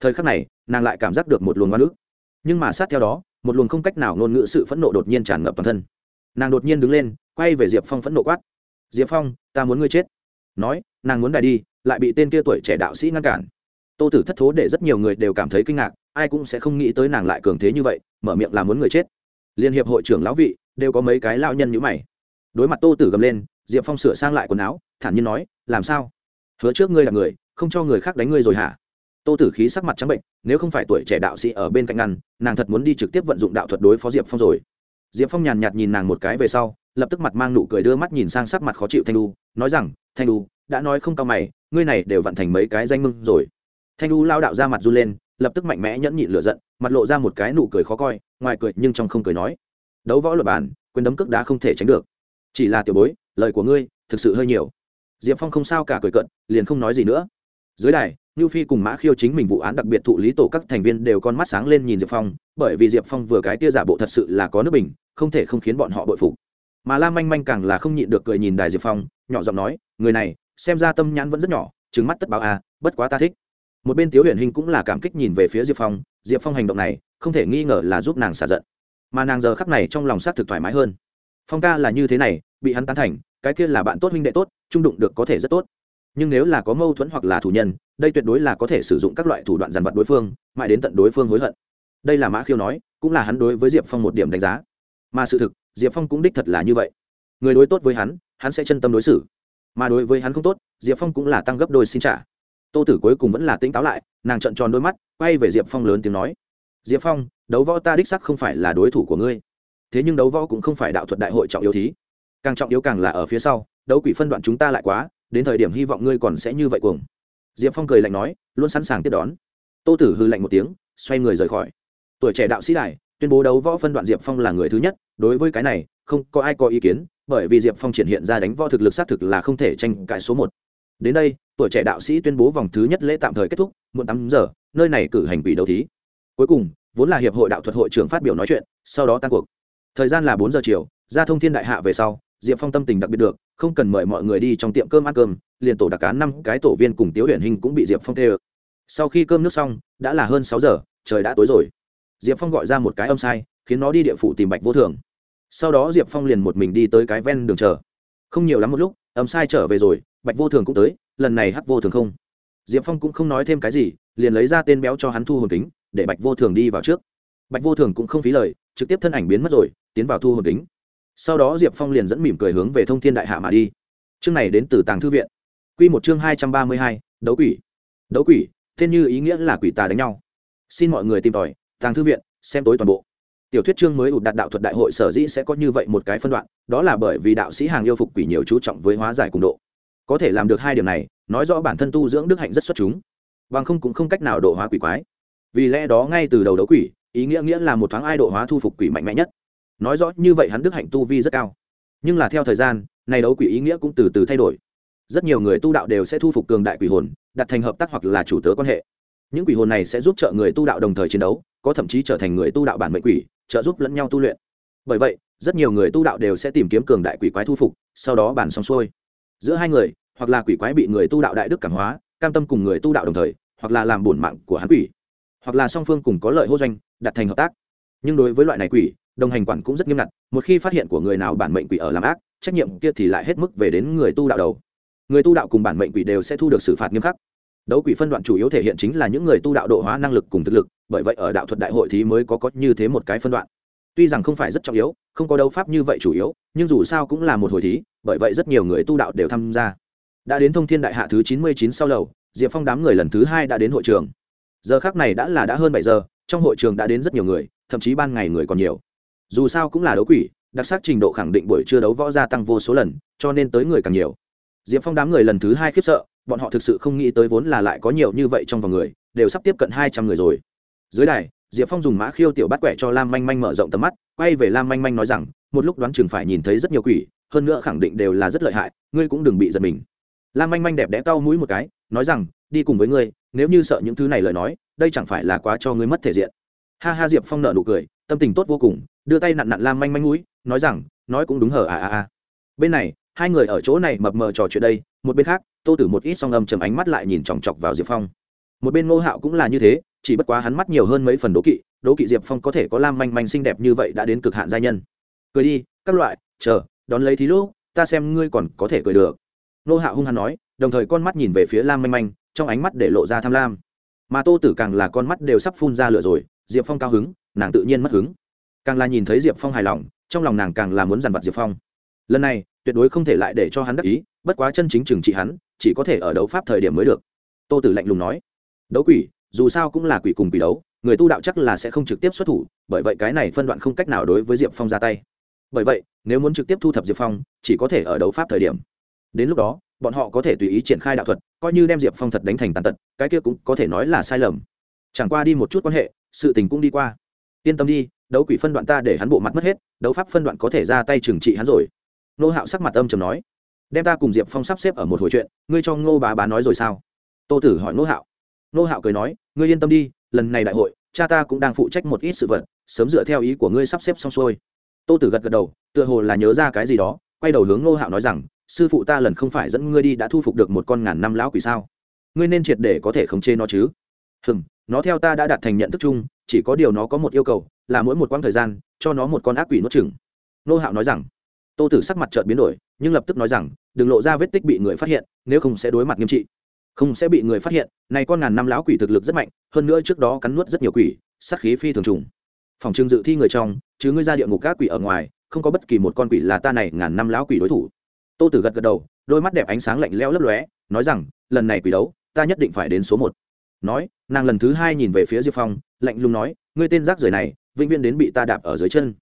Thời khắc này, nàng lại cảm giác được một luồng oan ức. Nhưng mà sát theo đó, một luồng không cách nào ngôn ngữ sự phẫn nộ đột nhiên tràn ngập toàn thân. Nàng đột nhiên đứng lên, quay về diệp phong phẫn nộ quát. Diệp phong, ta muốn ngươi chết. Nói, nàng muốn đài đi, lại bị tên kia tuổi trẻ đạo sĩ ngăn cản tô tử thất thố để rất nhiều người đều cảm thấy kinh ngạc, ai cũng sẽ không nghĩ tới nàng lại cường thế như vậy, mở miệng là muốn người chết. Liên hiệp hội trưởng lão vị, đều có mấy cái lao nhân như mày. Đối mặt tô tử gầm lên, diệp phong sửa sang lại quần áo, thản nhiên nói, làm sao? Hứa trước ngươi là người, không cho người khác đánh ngươi rồi hả? Tô tử khí sắc mặt trắng bệnh, nếu không phải tuổi trẻ đạo sĩ ở bên cạnh ngăn, nàng thật muốn đi trực tiếp vận dụng đạo thuật đối phó diệp phong rồi. Diệp phong nhàn nhạt nhìn nàng một cái về sau, lập tức mặt mang nụ cười đưa mắt nhìn sang sắc mặt khó chịu thanh đu nói rằng, thanh đu đã nói không cao mày, ngươi này đều vận thành mấy cái danh mưng rồi thanh U lao đạo ra mặt run lên lập tức mạnh mẽ nhẫn nhịn lửa giận mặt lộ ra một cái nụ cười khó coi ngoài cười nhưng trong không cười nói đấu võ luật bản quyền đấm cước đá không thể tránh được chỉ là tiểu bối lời của ngươi thực sự hơi nhiều diệp phong không sao cả cười cận liền không nói gì nữa dưới đài Nưu Phi cùng Mã Khiêu chính mình vụ án đặc biệt thụ lý tổ các thành viên đều con mắt sáng lên nhìn Diệp Phong, bởi vì Diệp Phong vừa cái tia giả bộ thật sự là có nước bình, không thể không khiến bọn họ bội phục. Mà Lam Manh Manh càng là không nhịn được cười nhìn Đài Diệp Phong, nhỏ giọng nói, người này, xem ra tâm nhãn vẫn rất nhỏ, trừng mắt tất báo à, bất quá ta thích. Một bên Tiếu Huyền Hình cũng là cảm kích nhìn về phía Diệp Phong, Diệp Phong hành động này, không thể nghi ngờ là giúp nàng xả giận. Mà nàng giờ khắc này trong lòng sát thực thoải mái hơn. Phong ca là như thế này, bị hắn tán thành, cái kia là bạn tốt huynh đệ tốt, trung đụng được có thể rất tốt. Nhưng nếu là có mâu thuẫn hoặc là thủ nhân đây tuyệt đối là có thể sử dụng các loại thủ đoạn dàn vật đối phương mãi đến tận đối phương hối hận. Đây là mã khiêu nói cũng là hắn đối với diệp phong một điểm đánh giá. Mà sự thực diệp phong cũng đích thật là như vậy. Người đối tốt với hắn hắn sẽ chân tâm đối xử. Mà đối với hắn không tốt diệp phong cũng là tăng gấp đôi xin trả tô tử cuối cùng vẫn là tỉnh táo lại, nàng trận tròn đôi mắt, quay về diệp phong lớn tiếng nói, diệp phong, đấu võ ta đích sắc không phải là đối thủ của ngươi. Thế nhưng đấu võ cũng không phải đạo thuật đại hội trọng yếu thí. Càng trọng yếu càng là ở phía sau, đấu quỷ phân đoạn chúng ta lại quá, đến thời điểm hy vọng ngươi còn sẽ như vậy cuồng. Diệp phong cười lạnh nói, luôn sẵn sàng tiếp đón. Tô tử hư lạnh một tiếng, xoay người rời khỏi. Tuổi trẻ đạo sĩ đại, tuyên bố đấu võ phân đoạn diệp phong là người thứ nhất, đối với cái này, không có ai có ý kiến, bởi vì diệp phong triển hiện ra đánh võ thực lực xác thực là không thể tranh cãi số một. Đến đây tuổi trẻ đạo sĩ tuyên bố vòng thứ nhất lễ tạm thời kết thúc, muộn tám giờ, nơi này cử hành quỷ đấu thí. Cuối cùng, vốn là hiệp hội đạo thuật hội trưởng phát biểu nói chuyện, sau đó tan cuộc. Thời gian là bốn giờ chiều, ra thông thiên đại hạ về sau, diệp phong tâm tình đặc biệt được, không cần mời mọi người đi trong tiệm cơm ăn cơm, liền tổ đặc cá năm cái tổ viên cùng tiếu huyền hình cũng bị diệp phong tê ơ. Sau khi cơm nước xong, đã là hơn sáu giờ, trời đã tối rồi. Diệp phong gọi ra một cái âm sai, khiến nó đi địa phủ tìm bạch vô thường. Sau đó diệp phong liền một mình đi tới cái ven đường chờ. Không nhiều lắm một lúc, âm sai trở về rồi, bạch vô thường cũng tới lần này hắc vô thường không? Diệp phong cũng không nói thêm cái gì, liền lấy ra tên béo cho hắn thu hồn kính, để bạch vô thường đi vào trước. Bạch vô thường cũng không phí lời, trực tiếp thân ảnh biến mất rồi, tiến vào thu hồn kính. Sau đó diệp phong liền dẫn mỉm cười hướng về thông thiên đại hạ mà đi. Chương này đến từ tàng thư viện. Q một chương hai trăm ba mươi hai, đấu quỷ. Đấu quỷ, tên như ý nghĩa là quỷ tà đánh nhau. Xin mọi người tìm tòi, tàng thư viện, xem tối toàn bộ. Tiểu thuyết chương mới ụt đạt đạo thuật đại hội sở dĩ sẽ có như vậy một cái phân đoạn, đó là bởi vì đạo sĩ hàng yêu phục quỷ nhiều chú trọng với hóa giải cùng độ có thể làm được hai điểm này, nói rõ bản thân tu dưỡng đức hạnh rất xuất chúng. Bằng không cũng không cách nào độ hóa quỷ quái. Vì lẽ đó ngay từ đầu đấu quỷ, ý nghĩa nghĩa là một thoáng ai độ hóa thu phục quỷ mạnh mẽ nhất. Nói rõ như vậy hắn đức hạnh tu vi rất cao. Nhưng là theo thời gian, này đấu quỷ ý nghĩa cũng từ từ thay đổi. Rất nhiều người tu đạo đều sẽ thu phục cường đại quỷ hồn, đặt thành hợp tác hoặc là chủ tớ quan hệ. Những quỷ hồn này sẽ giúp trợ người tu đạo đồng thời chiến đấu, có thậm chí trở thành người tu đạo bản mệnh quỷ, trợ giúp lẫn nhau tu luyện. Bởi vậy, rất nhiều người tu đạo đều sẽ tìm kiếm cường đại quỷ quái thu phục, sau đó bàn xong xuôi giữa hai người, hoặc là quỷ quái bị người tu đạo đại đức cảm hóa, cam tâm cùng người tu đạo đồng thời, hoặc là làm bổn mạng của hắn quỷ, hoặc là song phương cùng có lợi hô doanh đặt thành hợp tác. Nhưng đối với loại này quỷ, đồng hành quản cũng rất nghiêm ngặt, một khi phát hiện của người nào bản mệnh quỷ ở làm ác, trách nhiệm kia thì lại hết mức về đến người tu đạo đầu. Người tu đạo cùng bản mệnh quỷ đều sẽ thu được xử phạt nghiêm khắc. Đấu quỷ phân đoạn chủ yếu thể hiện chính là những người tu đạo độ hóa năng lực cùng thực lực, bởi vậy ở đạo thuật đại hội thì mới có có như thế một cái phân đoạn. Tuy rằng không phải rất trọng yếu không có đấu pháp như vậy chủ yếu, nhưng dù sao cũng là một hồi thí, bởi vậy rất nhiều người tu đạo đều tham gia. Đã đến thông thiên đại hạ thứ chín mươi chín sau lầu, diệp phong đám người lần thứ hai đã đến hội trường. Giờ khác này đã là đã hơn bảy giờ, trong hội trường đã đến rất nhiều người, thậm chí ban ngày người còn nhiều. Dù sao cũng là đấu quỷ, đặc sắc trình độ khẳng định buổi chưa đấu võ gia tăng vô số lần, cho nên tới người càng nhiều. Diệp phong đám người lần thứ hai khiếp sợ, bọn họ thực sự không nghĩ tới vốn là lại có nhiều như vậy trong vòng người, đều sắp tiếp cận hai trăm người rồi. Dưới đài diệp phong dùng mã khiêu tiểu bắt quẹ cho lam manh manh mở rộng tầm mắt, quay về lam manh manh nói rằng, một lúc đoán chừng phải nhìn thấy rất nhiều quỷ, hơn nữa khẳng định đều là rất lợi hại, ngươi cũng đừng bị giật mình. Lam manh manh đẹp đẽ cau mũi một cái, nói rằng, đi cùng với ngươi, nếu như sợ những thứ này lời nói, đây chẳng phải là quá cho ngươi mất thể diện. Ha ha, diệp phong nợ nụ cười, tâm tình tốt vô cùng, đưa tay nặn nặn lam manh manh mũi, nói rằng, nói cũng đúng hở à à à. Bên này, hai người ở chỗ này mập mờ trò chuyện đây, một bên khác, tô tử một ít song âm chầm ánh mắt lại nhìn chòng chọc vào diệp phong. Một bên ngô hạo cũng là như thế chỉ bất quá hắn mắt nhiều hơn mấy phần đố kỵ đố kỵ diệp phong có thể có lam manh manh xinh đẹp như vậy đã đến cực hạn giai nhân. Cười đi, các loại, chờ, đón lấy thí lỗ ta xem ngươi còn có thể cười được. Nô hạ hung hăng nói, đồng thời con mắt nhìn về phía lam manh manh, trong ánh mắt để lộ ra tham lam. Mà tô tử càng là con mắt đều sắp phun ra lửa rồi, diệp phong cao hứng, nàng tự nhiên mất hứng. Càng là nhìn thấy diệp phong hài lòng, trong lòng nàng càng là muốn dằn vặt diệp phong. Lần này, tuyệt đối không thể lại để cho hắn đắc ý, bất quá chân chính trừng trị hắn, chỉ có thể ở đấu pháp thời điểm mới được. Tô tử lạnh lùng nói, đấu quỷ dù sao cũng là quỷ cùng quỷ đấu, người tu đạo chắc là sẽ không trực tiếp xuất thủ, bởi vậy cái này phân đoạn không cách nào đối với diệp phong ra tay. Bởi vậy, nếu muốn trực tiếp thu thập diệp phong, chỉ có thể ở đấu pháp thời điểm. Đến lúc đó, bọn họ có thể tùy ý triển khai đạo thuật, coi như đem diệp phong thật đánh thành tàn tật, cái kia cũng có thể nói là sai lầm. Chẳng qua đi một chút quan hệ, sự tình cũng đi qua. Yên tâm đi, đấu quỷ phân đoạn ta để hắn bộ mặt mất hết, đấu pháp phân đoạn có thể ra tay trừng trị hắn rồi. Nô hạo sắc mặt âm trầm nói, đem ta cùng diệp phong sắp xếp ở một hồi chuyện, ngươi cho ngô bá bá nói rồi sao? Tô tử hỏi nô hạo nô hạo cười nói, ngươi yên tâm đi, lần này đại hội, cha ta cũng đang phụ trách một ít sự vật, sớm dựa theo ý của ngươi sắp xếp xong xuôi. Tô tử gật gật đầu, tựa hồ là nhớ ra cái gì đó, quay đầu hướng nô hạo nói rằng, sư phụ ta lần không phải dẫn ngươi đi đã thu phục được một con ngàn năm lão quỷ sao? Ngươi nên triệt để có thể khống chế nó chứ. Hừng nó theo ta đã đạt thành nhận thức chung, chỉ có điều nó có một yêu cầu, là mỗi một quãng thời gian, cho nó một con ác quỷ nuốt chừng nô hạo nói rằng. Tô tử sắc mặt trợt biến đổi, nhưng lập tức nói rằng, đừng lộ ra vết tích bị người phát hiện, nếu không sẽ đối mặt nghiêm trị không sẽ bị người phát hiện, này con ngàn năm lão quỷ thực lực rất mạnh, hơn nữa trước đó cắn nuốt rất nhiều quỷ, sát khí phi thường trùng. Phòng trường dự thi người trong, chứ ngươi ra địa ngục các quỷ ở ngoài, không có bất kỳ một con quỷ là ta này ngàn năm lão quỷ đối thủ. Tô tử gật gật đầu, đôi mắt đẹp ánh sáng lạnh lẽo lấp lóe, nói rằng, lần này quỷ đấu, ta nhất định phải đến số một. Nói, nàng lần thứ hai nhìn về phía diệp phong, lạnh lùng nói, ngươi tên rác rưởi này, vĩnh viễn đến bị ta đạp ở dưới chân.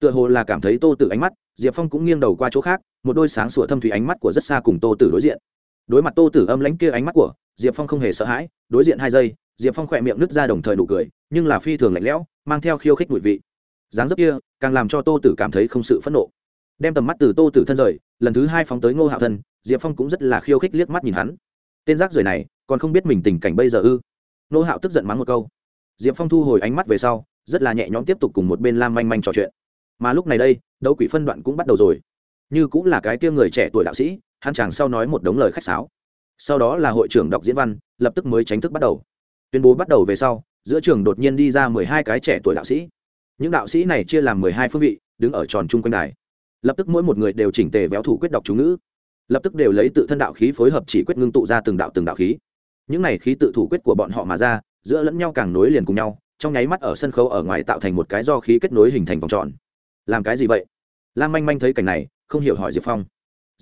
Tựa hồ là cảm thấy tô tử ánh mắt, diệp phong cũng nghiêng đầu qua chỗ khác, một đôi sáng sủa thâm thủy ánh mắt của rất xa cùng tô tử đối diện đối mặt tô tử âm lãnh kia ánh mắt của diệp phong không hề sợ hãi đối diện hai giây diệp phong khỏe miệng nứt ra đồng thời nụ cười nhưng là phi thường lạnh lẽo mang theo khiêu khích mùi vị dáng dấp kia càng làm cho tô tử cảm thấy không sự phẫn nộ đem tầm mắt từ tô tử thân rời lần thứ hai phóng tới ngô hạo thân diệp phong cũng rất là khiêu khích liếc mắt nhìn hắn tên rác rưởi này còn không biết mình tình cảnh bây giờ ư ngô hạo tức giận mắng một câu diệp phong thu hồi ánh mắt về sau rất là nhẹ nhõm tiếp tục cùng một bên lam manh manh trò chuyện mà lúc này đây đấu quỷ phân đoạn cũng bắt đầu rồi như cũng là cái tia người trẻ tuổi đạo sĩ hắn chàng sau nói một đống lời khách sáo. Sau đó là hội trưởng đọc diễn văn, lập tức mới tránh thức bắt đầu. Tuyên bố bắt đầu về sau, giữa trường đột nhiên đi ra mười hai cái trẻ tuổi đạo sĩ. Những đạo sĩ này chia làm mười hai phương vị, đứng ở tròn chung quanh đài. Lập tức mỗi một người đều chỉnh tề véo thủ quyết đọc chú ngữ. Lập tức đều lấy tự thân đạo khí phối hợp chỉ quyết ngưng tụ ra từng đạo từng đạo khí. Những này khí tự thủ quyết của bọn họ mà ra, giữa lẫn nhau càng nối liền cùng nhau, trong nháy mắt ở sân khấu ở ngoài tạo thành một cái do khí kết nối hình thành vòng tròn. Làm cái gì vậy? Lam manh manh thấy cảnh này, không hiểu hỏi diệp phong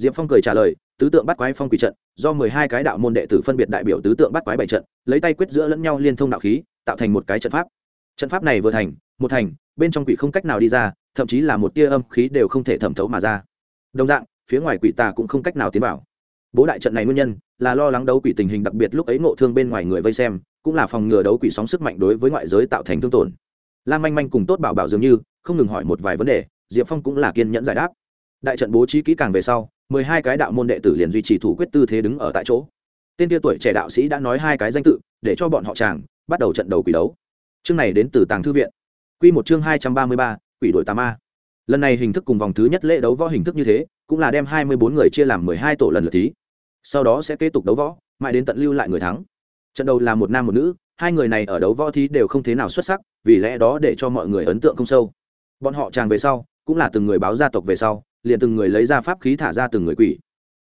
diệp phong cười trả lời, tứ tượng bắt quái phong quỷ trận, do mười hai cái đạo môn đệ tử phân biệt đại biểu tứ tượng bắt quái bảy trận, lấy tay quyết giữa lẫn nhau liên thông đạo khí, tạo thành một cái trận pháp. Trận pháp này vừa thành, một thành, bên trong quỷ không cách nào đi ra, thậm chí là một tia âm khí đều không thể thẩm thấu mà ra. Đồng dạng, phía ngoài quỷ tà cũng không cách nào tiến vào. Bố đại trận này nguyên nhân, là lo lắng đấu quỷ tình hình đặc biệt lúc ấy ngộ thương bên ngoài người vây xem, cũng là phòng ngừa đấu quỷ sóng sức mạnh đối với ngoại giới tạo thành thương tổn. Lam manh manh cùng tốt bảo bảo dường như không ngừng hỏi một vài vấn đề, diệp phong cũng là kiên nhẫn giải đáp. Đại trận bố trí kỹ càng về sau mười hai cái đạo môn đệ tử liền duy trì thủ quyết tư thế đứng ở tại chỗ. Tên tia tuổi trẻ đạo sĩ đã nói hai cái danh tự, để cho bọn họ chàng bắt đầu trận đầu quỷ đấu. Chương này đến từ tàng thư viện. Q một chương hai trăm ba mươi ba, quỷ đội tà ma. Lần này hình thức cùng vòng thứ nhất lễ đấu võ hình thức như thế, cũng là đem hai mươi bốn người chia làm mười hai tổ lần lượt thí. Sau đó sẽ kế tục đấu võ, mãi đến tận lưu lại người thắng. Trận đầu là một nam một nữ, hai người này ở đấu võ thí đều không thế nào xuất sắc, vì lẽ đó để cho mọi người ấn tượng không sâu. Bọn họ tràng về sau, cũng là từng người báo gia tộc về sau liền từng người lấy ra pháp khí thả ra từng người quỷ.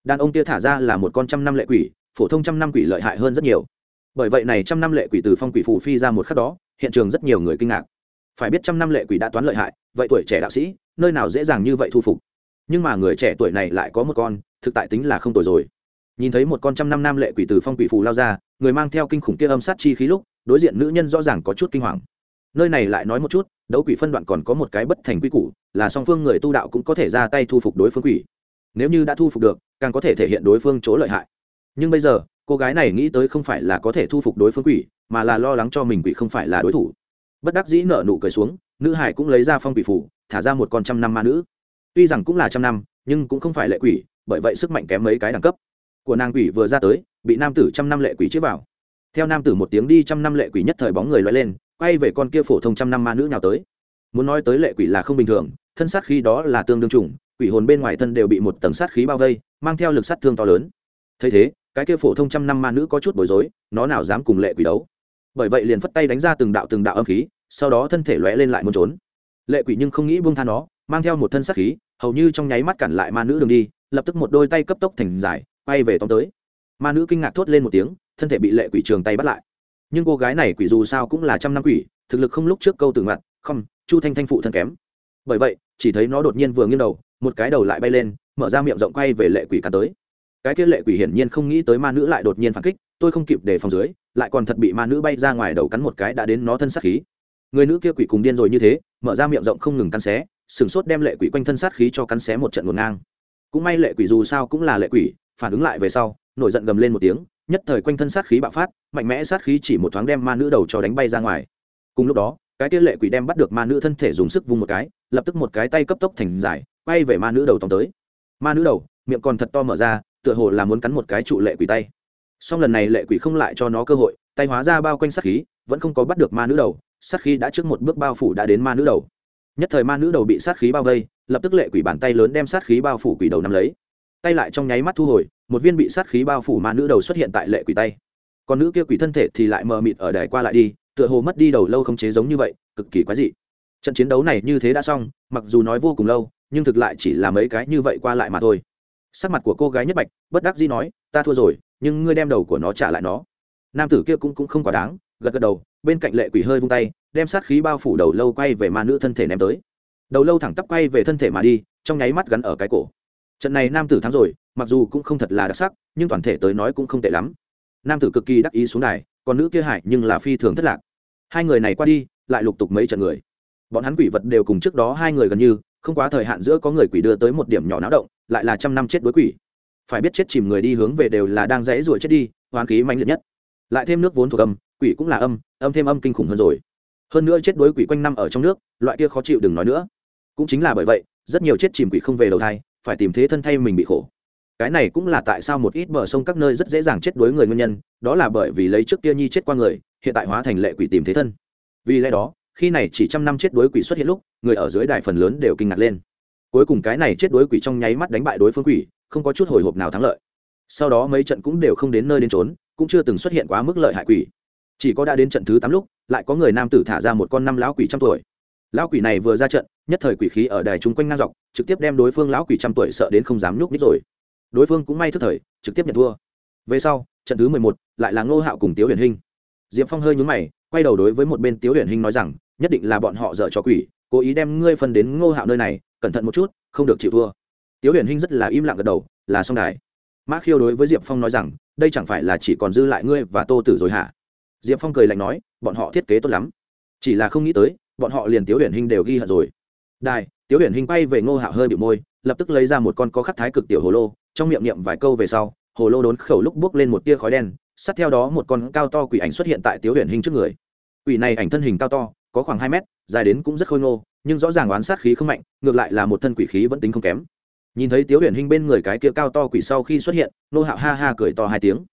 Đàn ông kia thả ra là một con trăm năm lệ quỷ, phổ thông trăm năm quỷ lợi hại hơn rất nhiều. Bởi vậy này trăm năm lệ quỷ từ phong quỷ phù phi ra một khắc đó, hiện trường rất nhiều người kinh ngạc. Phải biết trăm năm lệ quỷ đã toán lợi hại, vậy tuổi trẻ đạo sĩ, nơi nào dễ dàng như vậy thu phục? Nhưng mà người trẻ tuổi này lại có một con, thực tại tính là không tồi rồi. Nhìn thấy một con trăm năm nam lệ quỷ từ phong quỷ phù lao ra, người mang theo kinh khủng kia âm sát chi khí lúc, đối diện nữ nhân rõ ràng có chút kinh hoàng nơi này lại nói một chút, đấu quỷ phân đoạn còn có một cái bất thành quy củ, là song phương người tu đạo cũng có thể ra tay thu phục đối phương quỷ. Nếu như đã thu phục được, càng có thể thể hiện đối phương chỗ lợi hại. Nhưng bây giờ, cô gái này nghĩ tới không phải là có thể thu phục đối phương quỷ, mà là lo lắng cho mình quỷ không phải là đối thủ. Bất đắc dĩ nợ nụ cười xuống, nữ hải cũng lấy ra phong quỷ phủ, thả ra một con trăm năm ma nữ. Tuy rằng cũng là trăm năm, nhưng cũng không phải lệ quỷ, bởi vậy sức mạnh kém mấy cái đẳng cấp. Của nàng quỷ vừa ra tới, bị nam tử trăm năm lệ quỷ chết vào. Theo nam tử một tiếng đi trăm năm lệ quỷ nhất thời bóng người loay lên quay về con kia phổ thông trăm năm ma nữ nhào tới. Muốn nói tới lệ quỷ là không bình thường, thân sát khí đó là tương đương trùng quỷ hồn bên ngoài thân đều bị một tầng sát khí bao vây, mang theo lực sát thương to lớn. Thấy thế, cái kia phổ thông trăm năm ma nữ có chút bối rối, nó nào dám cùng lệ quỷ đấu. Bởi vậy liền phất tay đánh ra từng đạo từng đạo âm khí, sau đó thân thể lóe lên lại muốn trốn. Lệ quỷ nhưng không nghĩ buông tha nó, mang theo một thân sát khí, hầu như trong nháy mắt cản lại ma nữ đường đi, lập tức một đôi tay cấp tốc thành dài, quay về tóm tới. Ma nữ kinh ngạc thốt lên một tiếng, thân thể bị lệ quỷ trường tay bắt lại nhưng cô gái này quỷ dù sao cũng là trăm năm quỷ, thực lực không lúc trước câu từ ngặt không, chu thanh thanh phụ thân kém. Bởi vậy, chỉ thấy nó đột nhiên vừa nghiêng đầu, một cái đầu lại bay lên, mở ra miệng rộng quay về lệ quỷ cắn tới. Cái kia lệ quỷ hiển nhiên không nghĩ tới ma nữ lại đột nhiên phản kích, tôi không kịp để phòng dưới, lại còn thật bị ma nữ bay ra ngoài đầu cắn một cái đã đến nó thân sát khí. Người nữ kia quỷ cùng điên rồi như thế, mở ra miệng rộng không ngừng cắn xé sửng sốt đem lệ quỷ quanh thân sát khí cho cắn xé một trận ngột ngang. Cũng may lệ quỷ dù sao cũng là lệ quỷ, phản ứng lại về sau, nổi giận gầm lên một tiếng nhất thời quanh thân sát khí bạo phát, mạnh mẽ sát khí chỉ một thoáng đem ma nữ đầu cho đánh bay ra ngoài. Cùng lúc đó, cái kia lệ quỷ đem bắt được ma nữ thân thể dùng sức vung một cái, lập tức một cái tay cấp tốc thành dài, quay về ma nữ đầu tòng tới. Ma nữ đầu, miệng còn thật to mở ra, tựa hồ là muốn cắn một cái trụ lệ quỷ tay. Song lần này lệ quỷ không lại cho nó cơ hội, tay hóa ra bao quanh sát khí, vẫn không có bắt được ma nữ đầu, sát khí đã trước một bước bao phủ đã đến ma nữ đầu. Nhất thời ma nữ đầu bị sát khí bao vây, lập tức lệ quỷ bàn tay lớn đem sát khí bao phủ quỷ đầu nắm lấy tay lại trong nháy mắt thu hồi một viên bị sát khí bao phủ ma nữ đầu xuất hiện tại lệ quỷ tay. Còn nữ kia quỷ thân thể thì lại mờ mịt ở đài qua lại đi tựa hồ mất đi đầu lâu không chế giống như vậy cực kỳ quái dị. Trận chiến đấu này như thế đã xong mặc dù nói vô cùng lâu nhưng thực lại chỉ là mấy cái như vậy qua lại mà thôi. Sắc mặt của cô gái nhất bạch bất đắc dĩ nói ta thua rồi nhưng ngươi đem đầu của nó trả lại nó. Nam tử kia cũng, cũng không quá đáng gật gật đầu bên cạnh lệ quỷ hơi vung tay đem sát khí bao phủ đầu lâu quay về ma nữ thân thể ném tới. Đầu lâu thẳng tắp quay về thân thể mà đi trong nháy mắt gắn ở cái cổ trận này nam tử thắng rồi, mặc dù cũng không thật là đặc sắc, nhưng toàn thể tới nói cũng không tệ lắm. Nam tử cực kỳ đắc ý xuống đài, còn nữ kia hại nhưng là phi thường thất lạc. Hai người này qua đi, lại lục tục mấy trận người. Bọn hắn quỷ vật đều cùng trước đó hai người gần như, không quá thời hạn giữa có người quỷ đưa tới một điểm nhỏ náo động, lại là trăm năm chết đối quỷ. Phải biết chết chìm người đi hướng về đều là đang rẽ ruổi chết đi, hoán khí mạnh liệt nhất. Lại thêm nước vốn thuộc âm, quỷ cũng là âm âm thêm âm kinh khủng hơn rồi. Hơn nữa chết đối quỷ quanh năm ở trong nước, loại kia khó chịu đừng nói nữa. Cũng chính là bởi vậy, rất nhiều chết chìm quỷ không về đầu thai phải tìm thế thân thay mình bị khổ. Cái này cũng là tại sao một ít bờ sông các nơi rất dễ dàng chết đối người nguyên nhân, đó là bởi vì lấy trước kia nhi chết qua người, hiện tại hóa thành lệ quỷ tìm thế thân. Vì lẽ đó, khi này chỉ trăm năm chết đối quỷ xuất hiện lúc, người ở dưới đài phần lớn đều kinh ngạc lên. Cuối cùng cái này chết đối quỷ trong nháy mắt đánh bại đối phương quỷ, không có chút hồi hộp nào thắng lợi. Sau đó mấy trận cũng đều không đến nơi đến trốn cũng chưa từng xuất hiện quá mức lợi hại quỷ. Chỉ có đã đến trận thứ tám lúc, lại có người nam tử thả ra một con năm lão quỷ trăm tuổi lão quỷ này vừa ra trận, nhất thời quỷ khí ở đài chung quanh ngang dọc, trực tiếp đem đối phương lão quỷ trăm tuổi sợ đến không dám nhúc nít rồi. Đối phương cũng may thức thời, trực tiếp nhận thua. Về sau, trận thứ mười một, lại là ngô hạo cùng tiếu huyền hinh. Diệp phong hơi nhúng mày, quay đầu đối với một bên tiếu huyền hinh nói rằng, nhất định là bọn họ dở cho quỷ, cố ý đem ngươi phân đến ngô hạo nơi này, cẩn thận một chút, không được chịu thua. Tiếu huyền hinh rất là im lặng gật đầu, là xong đài. Mã khiêu đối với diệp phong nói rằng, đây chẳng phải là chỉ còn dư lại ngươi và tô tử rồi hả? Diệp phong cười lạnh nói, bọn họ thiết kế tốt lắm, chỉ là không nghĩ tới bọn họ liền tiếu huyền hinh đều ghi hận rồi. Đài, tiếu huyền hinh bay về ngô hạo hơi bị môi, lập tức lấy ra một con có khắc thái cực tiểu hồ lô, trong miệng niệm vài câu về sau, hồ lô đốn khẩu lúc bước lên một tia khói đen, sát theo đó một con cao to quỷ ảnh xuất hiện tại tiếu huyền hinh trước người. Quỷ này ảnh thân hình cao to, có khoảng hai mét, dài đến cũng rất khôi ngô, nhưng rõ ràng oán sát khí không mạnh, ngược lại là một thân quỷ khí vẫn tính không kém. Nhìn thấy tiếu huyền hinh bên người cái kia cao to quỷ sau khi xuất hiện nô hạo ha ha cười to hai tiếng.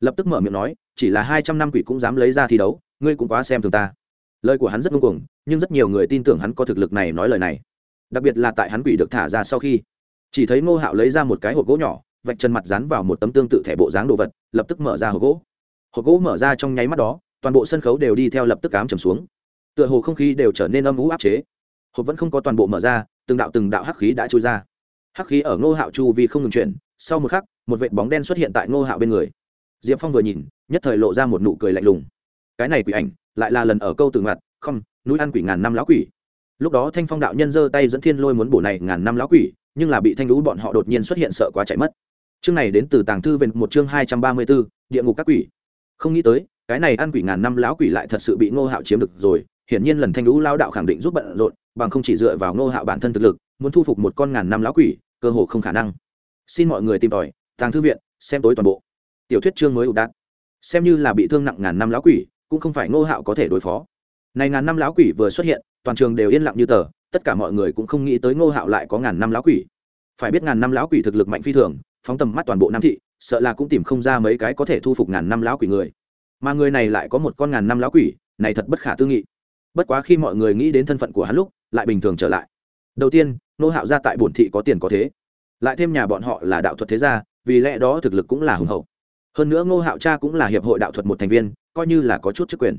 Lập tức mở miệng nói, chỉ là hai trăm năm quỷ cũng dám lấy ra thi đấu, ngươi cũng quá xem thường ta lời của hắn rất ngông cuồng, nhưng rất nhiều người tin tưởng hắn có thực lực này nói lời này. Đặc biệt là tại hắn quỷ được thả ra sau khi, chỉ thấy ngô hạo lấy ra một cái hộp gỗ nhỏ, vạch chân mặt dán vào một tấm tương tự thẻ bộ dáng đồ vật, lập tức mở ra hộp gỗ. Hộp gỗ mở ra trong nháy mắt đó, toàn bộ sân khấu đều đi theo lập tức cám trầm xuống. Tựa hồ không khí đều trở nên âm ú áp chế. Hộp vẫn không có toàn bộ mở ra, từng đạo từng đạo hắc khí đã trôi ra. Hắc khí ở ngô hạo chu vì không ngừng chuyển, sau một khắc, một vệt bóng đen xuất hiện tại ngô hạo bên người. Diệp phong vừa nhìn, nhất thời lộ ra một nụ cười lạnh lùng. Cái này quỷ ảnh lại là lần ở câu từ ngặt, không, núi ăn quỷ ngàn năm lão quỷ. Lúc đó thanh phong đạo nhân giơ tay dẫn thiên lôi muốn bổ này ngàn năm lão quỷ, nhưng là bị thanh lũ bọn họ đột nhiên xuất hiện sợ quá chạy mất. Chương này đến từ tàng thư về một chương hai trăm ba mươi b ố địa ngục các quỷ. Không nghĩ tới, cái này ăn quỷ ngàn năm lão quỷ lại thật sự bị ngô hạo chiếm được rồi, hiển nhiên lần thanh lũ lao đạo khẳng định giúp bận rộn, bằng không chỉ dựa vào ngô hạo bản thân thực lực, muốn thu phục một con ngàn năm lão quỷ, cơ hồ không khả năng. Xin mọi người tìm tòi, tàng thư viện, xem tối toàn bộ. Tiểu thuyết chương mới ụ đạn xem như là bị thương nặng ngàn năm lão quỷ cũng không phải ngô hạo có thể đối phó. Này ngàn năm lão quỷ vừa xuất hiện, toàn trường đều yên lặng như tờ, tất cả mọi người cũng không nghĩ tới ngô hạo lại có ngàn năm lão quỷ. Phải biết ngàn năm lão quỷ thực lực mạnh phi thường, phóng tầm mắt toàn bộ nam thị, sợ là cũng tìm không ra mấy cái có thể thu phục ngàn năm lão quỷ người. Mà người này lại có một con ngàn năm lão quỷ, này thật bất khả tư nghị. Bất quá khi mọi người nghĩ đến thân phận của hắn lúc, lại bình thường trở lại. Đầu tiên nô hạo gia tại bổn thị có tiền có thế. Lại thêm nhà bọn họ là đạo thuật thế gia, vì lẽ đó thực lực cũng là hùng hậu hơn nữa ngô hạo cha cũng là hiệp hội đạo thuật một thành viên, coi như là có chút chức quyền.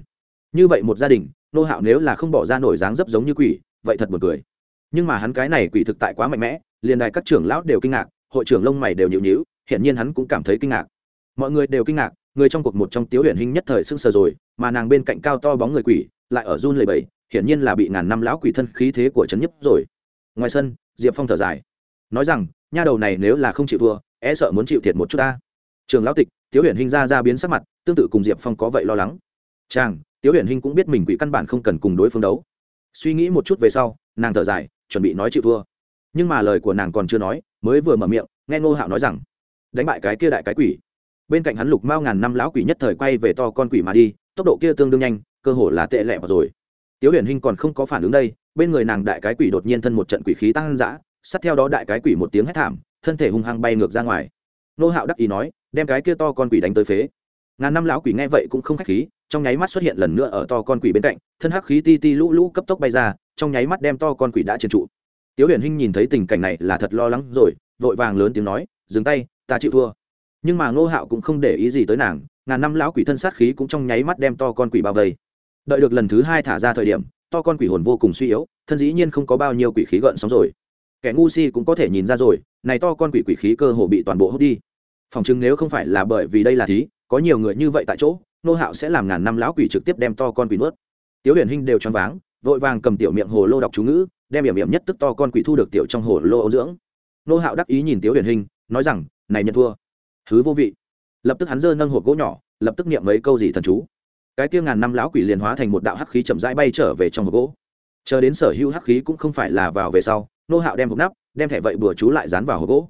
Như vậy một gia đình, Ngô hạo nếu là không bỏ ra nổi dáng dấp giống như quỷ, vậy thật buồn cười. Nhưng mà hắn cái này quỷ thực tại quá mạnh mẽ, liền đài các trưởng lão đều kinh ngạc, hội trưởng lông mày đều nhịu nhịu hiển nhiên hắn cũng cảm thấy kinh ngạc. Mọi người đều kinh ngạc, người trong cuộc một trong tiếu huyền hình nhất thời sưng sờ rồi, mà nàng bên cạnh cao to bóng người quỷ, lại ở run lầy bầy hiển nhiên là bị ngàn năm lão quỷ thân khí thế của trấn nhấp rồi. Ngoài sân, diệp phong thở dài. Nói rằng, nha đầu này nếu là không chịu thua e sợ muốn chịu thiệt một chút ta trường lão tịch, tiếu huyền hình ra ra biến sắc mặt, tương tự cùng diệp phong có vậy lo lắng. Chàng, tiếu huyền hình cũng biết mình quỷ căn bản không cần cùng đối phương đấu. Suy nghĩ một chút về sau, nàng thở dài, chuẩn bị nói chịu thua. Nhưng mà lời của nàng còn chưa nói, mới vừa mở miệng, nghe ngô hạo nói rằng, đánh bại cái kia đại cái quỷ. Bên cạnh hắn lục mao ngàn năm lão quỷ nhất thời quay về to con quỷ mà đi, tốc độ kia tương đương nhanh, cơ hồ là tệ lẹ vào rồi. Tiếu huyền hinh còn không có phản ứng đây, bên người nàng đại cái quỷ đột nhiên thân một trận quỷ khí tăng dã, sát theo đó đại cái quỷ một tiếng hét thảm, thân thể hung hăng bay ngược ra ngoài nô hạo đắc ý nói, đem cái kia to con quỷ đánh tới phế. Ngàn năm lão quỷ nghe vậy cũng không khách khí, trong nháy mắt xuất hiện lần nữa ở to con quỷ bên cạnh, thân hắc khí ti ti lũ lũ cấp tốc bay ra, trong nháy mắt đem to con quỷ đã trần trụ. Tiếu huyền hinh nhìn thấy tình cảnh này là thật lo lắng rồi, vội vàng lớn tiếng nói, dừng tay, ta chịu thua. Nhưng mà ngô hạo cũng không để ý gì tới nàng, ngàn năm lão quỷ thân sát khí cũng trong nháy mắt đem to con quỷ bao vây. Đợi được lần thứ hai thả ra thời điểm, to con quỷ hồn vô cùng suy yếu, thân dĩ nhiên không có bao nhiêu quỷ khí gợn sóng rồi. Kẻ ngu si cũng có thể nhìn ra rồi, này to con quỷ quỷ khí cơ hồ bị toàn bộ hút đi phòng chứng nếu không phải là bởi vì đây là thí, có nhiều người như vậy tại chỗ, nô hạo sẽ làm ngàn năm lão quỷ trực tiếp đem to con quỷ nuốt. Tiếu huyền hinh đều choáng váng, vội vàng cầm tiểu miệng hồ lô đọc chú ngữ, đem hiểm hiểm nhất tức to con quỷ thu được tiểu trong hồ lô ấu dưỡng. Nô hạo đắc ý nhìn tiếu huyền hinh, nói rằng, này nhận thua. Thứ vô vị. Lập tức hắn giơ nâng hộp gỗ nhỏ, lập tức niệm mấy câu gì thần chú. Cái kia ngàn năm lão quỷ liền hóa thành một đạo hắc khí chậm rãi bay trở về trong hộp gỗ. Chờ đến sở hữu hắc khí cũng không phải là vào về sau, nô hạo đem hộp nắp, đem thẻ vậy bừa chú lại dán vào hộp gỗ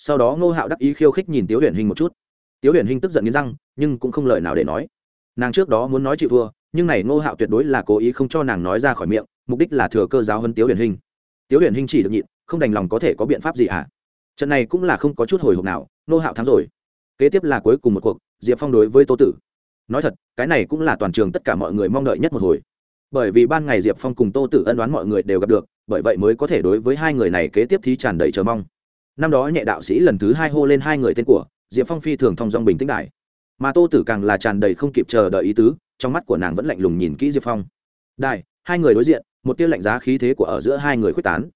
sau đó Ngô hạo đắc ý khiêu khích nhìn tiếu huyền hình một chút tiếu huyền hình tức giận nghiến răng nhưng cũng không lời nào để nói nàng trước đó muốn nói chịu thua nhưng này Ngô hạo tuyệt đối là cố ý không cho nàng nói ra khỏi miệng mục đích là thừa cơ giáo hơn tiếu huyền hình tiếu huyền hình chỉ được nhịn không đành lòng có thể có biện pháp gì ạ à? trận này cũng là không có chút hồi hộp nào Ngô hạo thắng rồi kế tiếp là cuối cùng một cuộc diệp phong đối với tô tử nói thật cái này cũng là toàn trường tất cả mọi người mong đợi nhất một hồi bởi vì ban ngày diệp phong cùng tô tử ân đoán mọi người đều gặp được bởi vậy mới có thể đối với hai người này kế tiếp thí tràn đầy chờ mong năm đó nhẹ đạo sĩ lần thứ hai hô lên hai người tên của diệp phong phi thường thong dong bình tĩnh đại. Mà tô tử càng là tràn đầy không kịp chờ đợi ý tứ, trong mắt của nàng vẫn lạnh lùng nhìn kỹ diệp phong. Đại, hai người đối diện, một tia lạnh giá khí thế của ở giữa hai người quyết tán.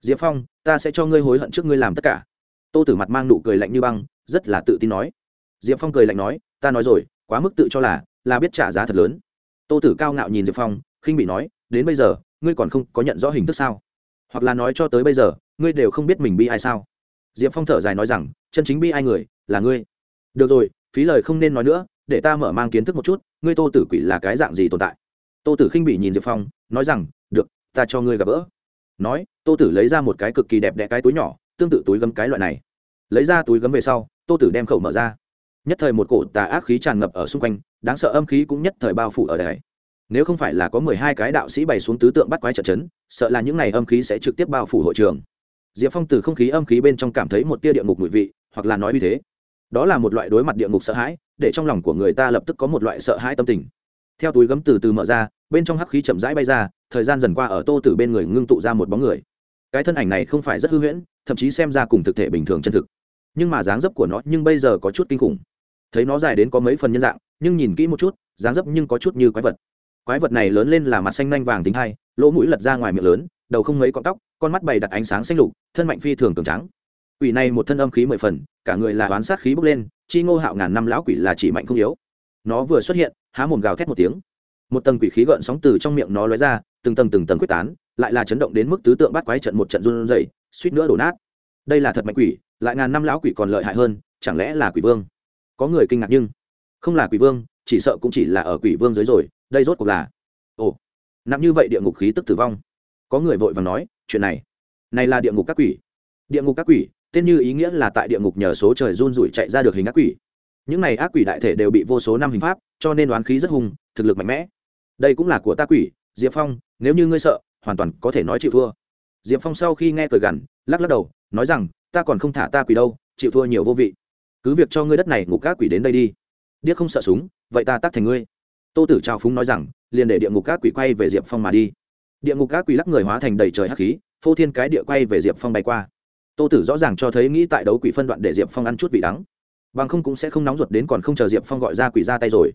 Diệp phong, ta sẽ cho ngươi hối hận trước ngươi làm tất cả. Tô tử mặt mang nụ cười lạnh như băng, rất là tự tin nói. Diệp phong cười lạnh nói, ta nói rồi, quá mức tự cho là là biết trả giá thật lớn. Tô tử cao ngạo nhìn diệp phong, khinh bị nói, đến bây giờ, ngươi còn không có nhận rõ hình thức sao? Hoặc là nói cho tới bây giờ, ngươi đều không biết mình bi ai sao? Diệp phong thở dài nói rằng, chân chính bi ai người, là ngươi. Được rồi, phí lời không nên nói nữa, để ta mở mang kiến thức một chút, ngươi tô tử quỷ là cái dạng gì tồn tại? Tô tử khinh bị nhìn diệp phong, nói rằng, được, ta cho ngươi gặp gỡ. Nói, tô tử lấy ra một cái cực kỳ đẹp đẽ cái túi nhỏ, tương tự túi gấm cái loại này. Lấy ra túi gấm về sau, tô tử đem khẩu mở ra. Nhất thời một cổ tà ác khí tràn ngập ở xung quanh, đáng sợ âm khí cũng nhất thời bao phủ ở đây. Nếu không phải là có mười hai cái đạo sĩ bày xuống tứ tượng bắt quái trợ chấn sợ là những n à y âm khí sẽ trực tiếp bao phủ hội trường diệp phong từ không khí âm khí bên trong cảm thấy một tia địa ngục mùi vị, hoặc là nói như thế. Đó là một loại đối mặt địa ngục sợ hãi, để trong lòng của người ta lập tức có một loại sợ hãi tâm tình. Theo túi gấm từ từ mở ra, bên trong hắc khí chậm rãi bay ra, thời gian dần qua ở tô từ bên người ngưng tụ ra một bóng người. Cái thân ảnh này không phải rất hư huyễn, thậm chí xem ra cùng thực thể bình thường chân thực. Nhưng mà dáng dấp của nó nhưng bây giờ có chút kinh khủng. Thấy nó dài đến có mấy phần nhân dạng, nhưng nhìn kỹ một chút, dáng dấp nhưng có chút như quái vật. Quái vật này lớn lên là mặt xanh nanh vàng tính hai, lỗ mũi lật ra ngoài miệng lớn, đầu không mấy cọng tóc con mắt bày đặt ánh sáng xanh lục, thân mạnh phi thường cường trắng quỷ này một thân âm khí mười phần, cả người là oán sát khí bốc lên, chi ngô hạo ngàn năm lão quỷ là chỉ mạnh không yếu. Nó vừa xuất hiện, há mồm gào thét một tiếng. Một tầng quỷ khí gợn sóng từ trong miệng nó lóe ra, từng tầng từng tầng quyết tán, lại là chấn động đến mức tứ tượng bắt quái trận một trận run rẩy, suýt nữa đổ nát. Đây là thật mạnh quỷ, lại ngàn năm lão quỷ còn lợi hại hơn, chẳng lẽ là quỷ vương? Có người kinh ngạc nhưng, không là quỷ vương, chỉ sợ cũng chỉ là ở quỷ vương dưới rồi, đây rốt cuộc là, ồ, nặng như vậy địa ngục khí tức tử vong. Có người vội vàng nói chuyện này. Này là địa ngục các quỷ. Địa ngục các quỷ, tên như ý nghĩa là tại địa ngục nhờ số trời run rủi chạy ra được hình ác quỷ. Những này ác quỷ đại thể đều bị vô số năm hình pháp, cho nên đoán khí rất hùng thực lực mạnh mẽ. Đây cũng là của ta quỷ, diệp phong, nếu như ngươi sợ, hoàn toàn có thể nói chịu thua. Diệp phong sau khi nghe cười gằn, lắc lắc đầu, nói rằng, ta còn không thả ta quỷ đâu, chịu thua nhiều vô vị. Cứ việc cho ngươi đất này ngục các quỷ đến đây đi. Điếc không sợ súng, vậy ta tắt thành ngươi. Tô tử trao phúng nói rằng, liền để địa ngục các quỷ quay về diệp phong mà đi địa ngục các quỷ lắc người hóa thành đầy trời hắc khí, phô thiên cái địa quay về diệp phong bay qua. Tô tử rõ ràng cho thấy nghĩ tại đấu quỷ phân đoạn để diệp phong ăn chút vị đắng. Bằng không cũng sẽ không nóng ruột đến còn không chờ diệp phong gọi ra quỷ ra tay rồi.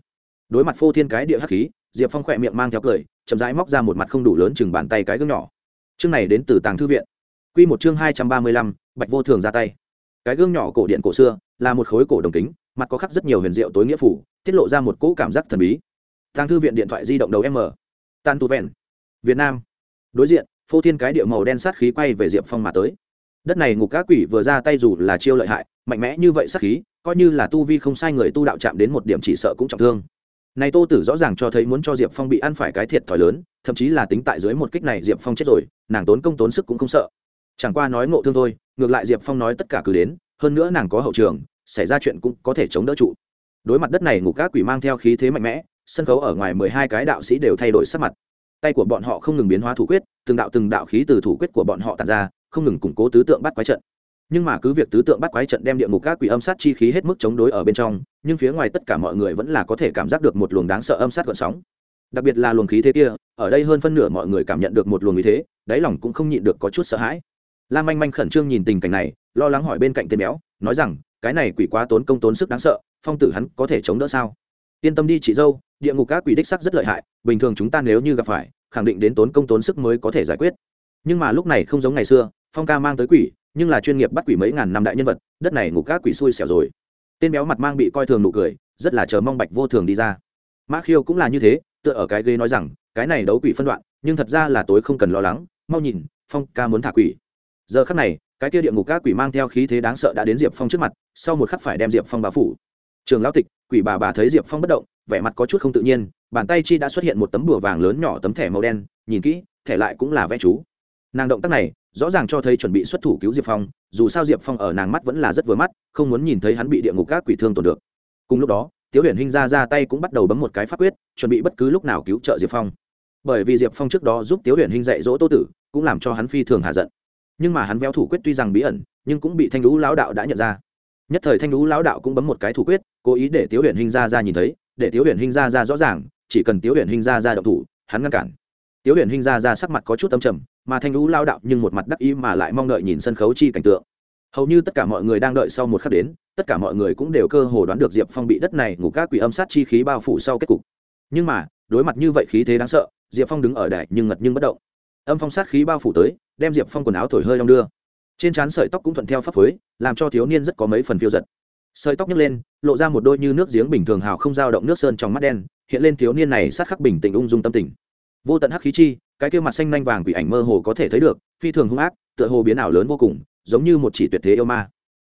Đối mặt phô thiên cái địa hắc khí, diệp phong khỏe miệng mang theo cười, chậm rãi móc ra một mặt không đủ lớn chừng bàn tay cái gương nhỏ. Chương này đến từ tàng thư viện. Q một chương hai trăm ba mươi lăm, bạch vô thường ra tay. Cái gương nhỏ cổ điện cổ xưa, là một khối cổ đồng kính, mặt có khắc rất nhiều huyền diệu tối nghĩa phủ, tiết lộ ra một cỗ cảm giác thần bí. Tàng thư viện điện thoại di động đầu m. Tan tu vẹn việt nam. Đối diện, phô thiên cái địa màu đen sát khí quay về diệp phong mà tới. Đất này ngục các quỷ vừa ra tay dù là chiêu lợi hại, mạnh mẽ như vậy sát khí, coi như là tu vi không sai người tu đạo chạm đến một điểm chỉ sợ cũng trọng thương. Này tô tử rõ ràng cho thấy muốn cho diệp phong bị ăn phải cái thiệt thòi lớn, thậm chí là tính tại dưới một kích này diệp phong chết rồi, nàng tốn công tốn sức cũng không sợ. Chẳng qua nói ngộ thương thôi, ngược lại diệp phong nói tất cả cứ đến, hơn nữa nàng có hậu trường, xảy ra chuyện cũng có thể chống đỡ trụ. Đối mặt đất này ngục các quỷ mang theo khí thế mạnh mẽ, sân khấu ở ngoài mười hai cái đạo sĩ đều thay đổi sắc mặt tay của bọn họ không ngừng biến hóa thủ quyết, từng đạo từng đạo khí từ thủ quyết của bọn họ tàn ra, không ngừng củng cố tứ tượng bắt quái trận. Nhưng mà cứ việc tứ tượng bắt quái trận đem địa ngục các quỷ âm sát chi khí hết mức chống đối ở bên trong, nhưng phía ngoài tất cả mọi người vẫn là có thể cảm giác được một luồng đáng sợ âm sát gợn sóng. Đặc biệt là luồng khí thế kia, ở đây hơn phân nửa mọi người cảm nhận được một luồng khí thế, đáy lòng cũng không nhịn được có chút sợ hãi. Lam manh manh khẩn trương nhìn tình cảnh này, lo lắng hỏi bên cạnh tên béo, nói rằng, cái này quỷ quá tốn công tốn sức đáng sợ, phong tử hắn có thể chống đỡ sao? Yên tâm đi chị dâu, địa ngục các quỷ đích sắc rất lợi hại, bình thường chúng ta nếu như gặp phải, khẳng định đến tốn công tốn sức mới có thể giải quyết. Nhưng mà lúc này không giống ngày xưa, phong ca mang tới quỷ, nhưng là chuyên nghiệp bắt quỷ mấy ngàn năm đại nhân vật, đất này ngục các quỷ xui xẻo rồi. Tên béo mặt mang bị coi thường nụ cười, rất là chờ mong bạch vô thường đi ra. Mã khiêu cũng là như thế, tựa ở cái ghế nói rằng, cái này đấu quỷ phân đoạn, nhưng thật ra là tối không cần lo lắng, mau nhìn, phong ca muốn thả quỷ. Giờ khắc này, cái kia địa ngục các quỷ mang theo khí thế đáng sợ đã đến diệp phong trước mặt, sau một khắc phải đem diệp phong bao phủ trường lão tịch, quỷ bà bà thấy diệp phong bất động, vẻ mặt có chút không tự nhiên, bàn tay chi đã xuất hiện một tấm bùa vàng lớn nhỏ tấm thẻ màu đen, nhìn kỹ, thẻ lại cũng là vẽ chú. Nàng động tác này, rõ ràng cho thấy chuẩn bị xuất thủ cứu diệp phong, dù sao diệp phong ở nàng mắt vẫn là rất vừa mắt, không muốn nhìn thấy hắn bị địa ngục các quỷ thương tổn được. Cùng lúc đó, tiếu huyền hinh ra ra tay cũng bắt đầu bấm một cái pháp quyết, chuẩn bị bất cứ lúc nào cứu trợ diệp phong. Bởi vì diệp phong trước đó giúp tiếu huyền hinh dạy dỗ tô tử, cũng làm cho hắn phi thường hạ giận. Nhưng mà hắn véo thủ quyết tuy rằng bí ẩn, nhưng cũng bị thanh lũ lão đạo đã nhận ra. Nhất thời thanh lũ lão đạo cũng bấm một cái thủ quyết cố ý để tiếu huyền hinh ra ra nhìn thấy để tiếu huyền hinh ra ra rõ ràng chỉ cần tiếu huyền hinh ra ra động thủ hắn ngăn cản. Tiếu huyền hinh ra ra sắc mặt có chút âm trầm mà thanh lũ lao đạo nhưng một mặt đắc ý mà lại mong đợi nhìn sân khấu chi cảnh tượng. Hầu như tất cả mọi người đang đợi sau một khắc đến tất cả mọi người cũng đều cơ hồ đoán được diệp phong bị đất này ngủ các quỷ âm sát chi khí bao phủ sau kết cục. Nhưng mà đối mặt như vậy khí thế đáng sợ diệp phong đứng ở đài nhưng ngật nhưng bất động. Âm phong sát khí bao phủ tới đem diệp phong quần áo thổi hơi đong đưa. Trên trán sợi tóc cũng thuận theo pháp phối, làm cho thiếu niên rất có mấy phần phiêu giật sợi tóc nhấc lên, lộ ra một đôi như nước giếng bình thường hào không dao động nước sơn trong mắt đen, hiện lên thiếu niên này sát khắc bình tĩnh ung dung tâm tình. Vô tận hắc khí chi, cái kia mặt xanh nanh vàng quỷ ảnh mơ hồ có thể thấy được, phi thường hung ác, tựa hồ biến ảo lớn vô cùng, giống như một chỉ tuyệt thế yêu ma.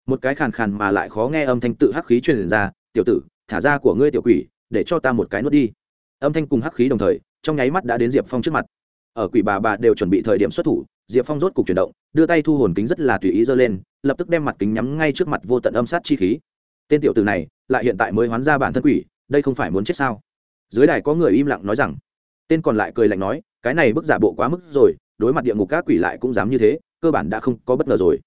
Một cái khàn khàn mà lại khó nghe âm thanh tự hắc khí truyền ra, tiểu tử, thả ra của ngươi tiểu quỷ, để cho ta một cái nuốt đi. Âm thanh cùng hắc khí đồng thời, trong nháy mắt đã đến diệp phong trước mặt. Ở quỷ bà bà đều chuẩn bị thời điểm xuất thủ, diệp phong rốt cục chuyển động, đưa tay thu hồn kính rất là tùy ý giơ lên, lập tức đem mặt kính nhắm ngay trước mặt vô tận âm sát chi khí tên tiểu tử này lại hiện tại mới hoán ra bản thân quỷ, đây không phải muốn chết sao? Dưới đài có người im lặng nói rằng, tên còn lại cười lạnh nói, cái này bức giả bộ quá mức rồi, đối mặt địa ngục các quỷ lại cũng dám như thế, cơ bản đã không có bất ngờ rồi.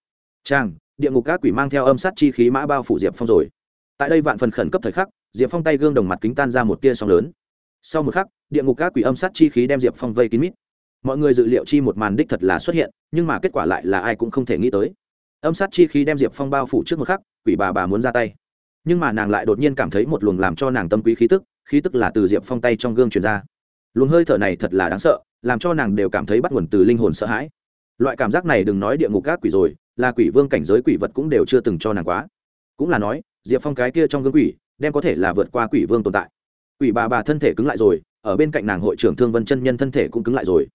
Trang địa ngục các quỷ mang theo âm sát chi khí mã bao phủ diệp phong rồi. Tại đây vạn phần khẩn cấp thời khắc, diệp phong tay gương đồng mặt kính tan ra một tia sóng lớn. Sau một khắc, địa ngục các quỷ âm sát chi khí đem diệp phong vây kín mít. Mọi người dự liệu chi một màn đích thật là xuất hiện, nhưng mà kết quả lại là ai cũng không thể nghĩ tới. Âm sát chi khí đem diệp phong bao phủ trước một khắc, quỷ bà bà muốn ra tay nhưng mà nàng lại đột nhiên cảm thấy một luồng làm cho nàng tâm quý khí tức khí tức là từ diệp phong tay trong gương truyền ra. Luồng hơi thở này thật là đáng sợ, làm cho nàng đều cảm thấy bắt nguồn từ linh hồn sợ hãi. Loại cảm giác này đừng nói địa ngục gác quỷ rồi, là quỷ vương cảnh giới quỷ vật cũng đều chưa từng cho nàng quá. Cũng là nói, diệp phong cái kia trong gương quỷ, đem có thể là vượt qua quỷ vương tồn tại. Quỷ bà bà thân thể cứng lại rồi, ở bên cạnh nàng hội trưởng thương vân chân nhân thân thể cũng cứng lại rồi.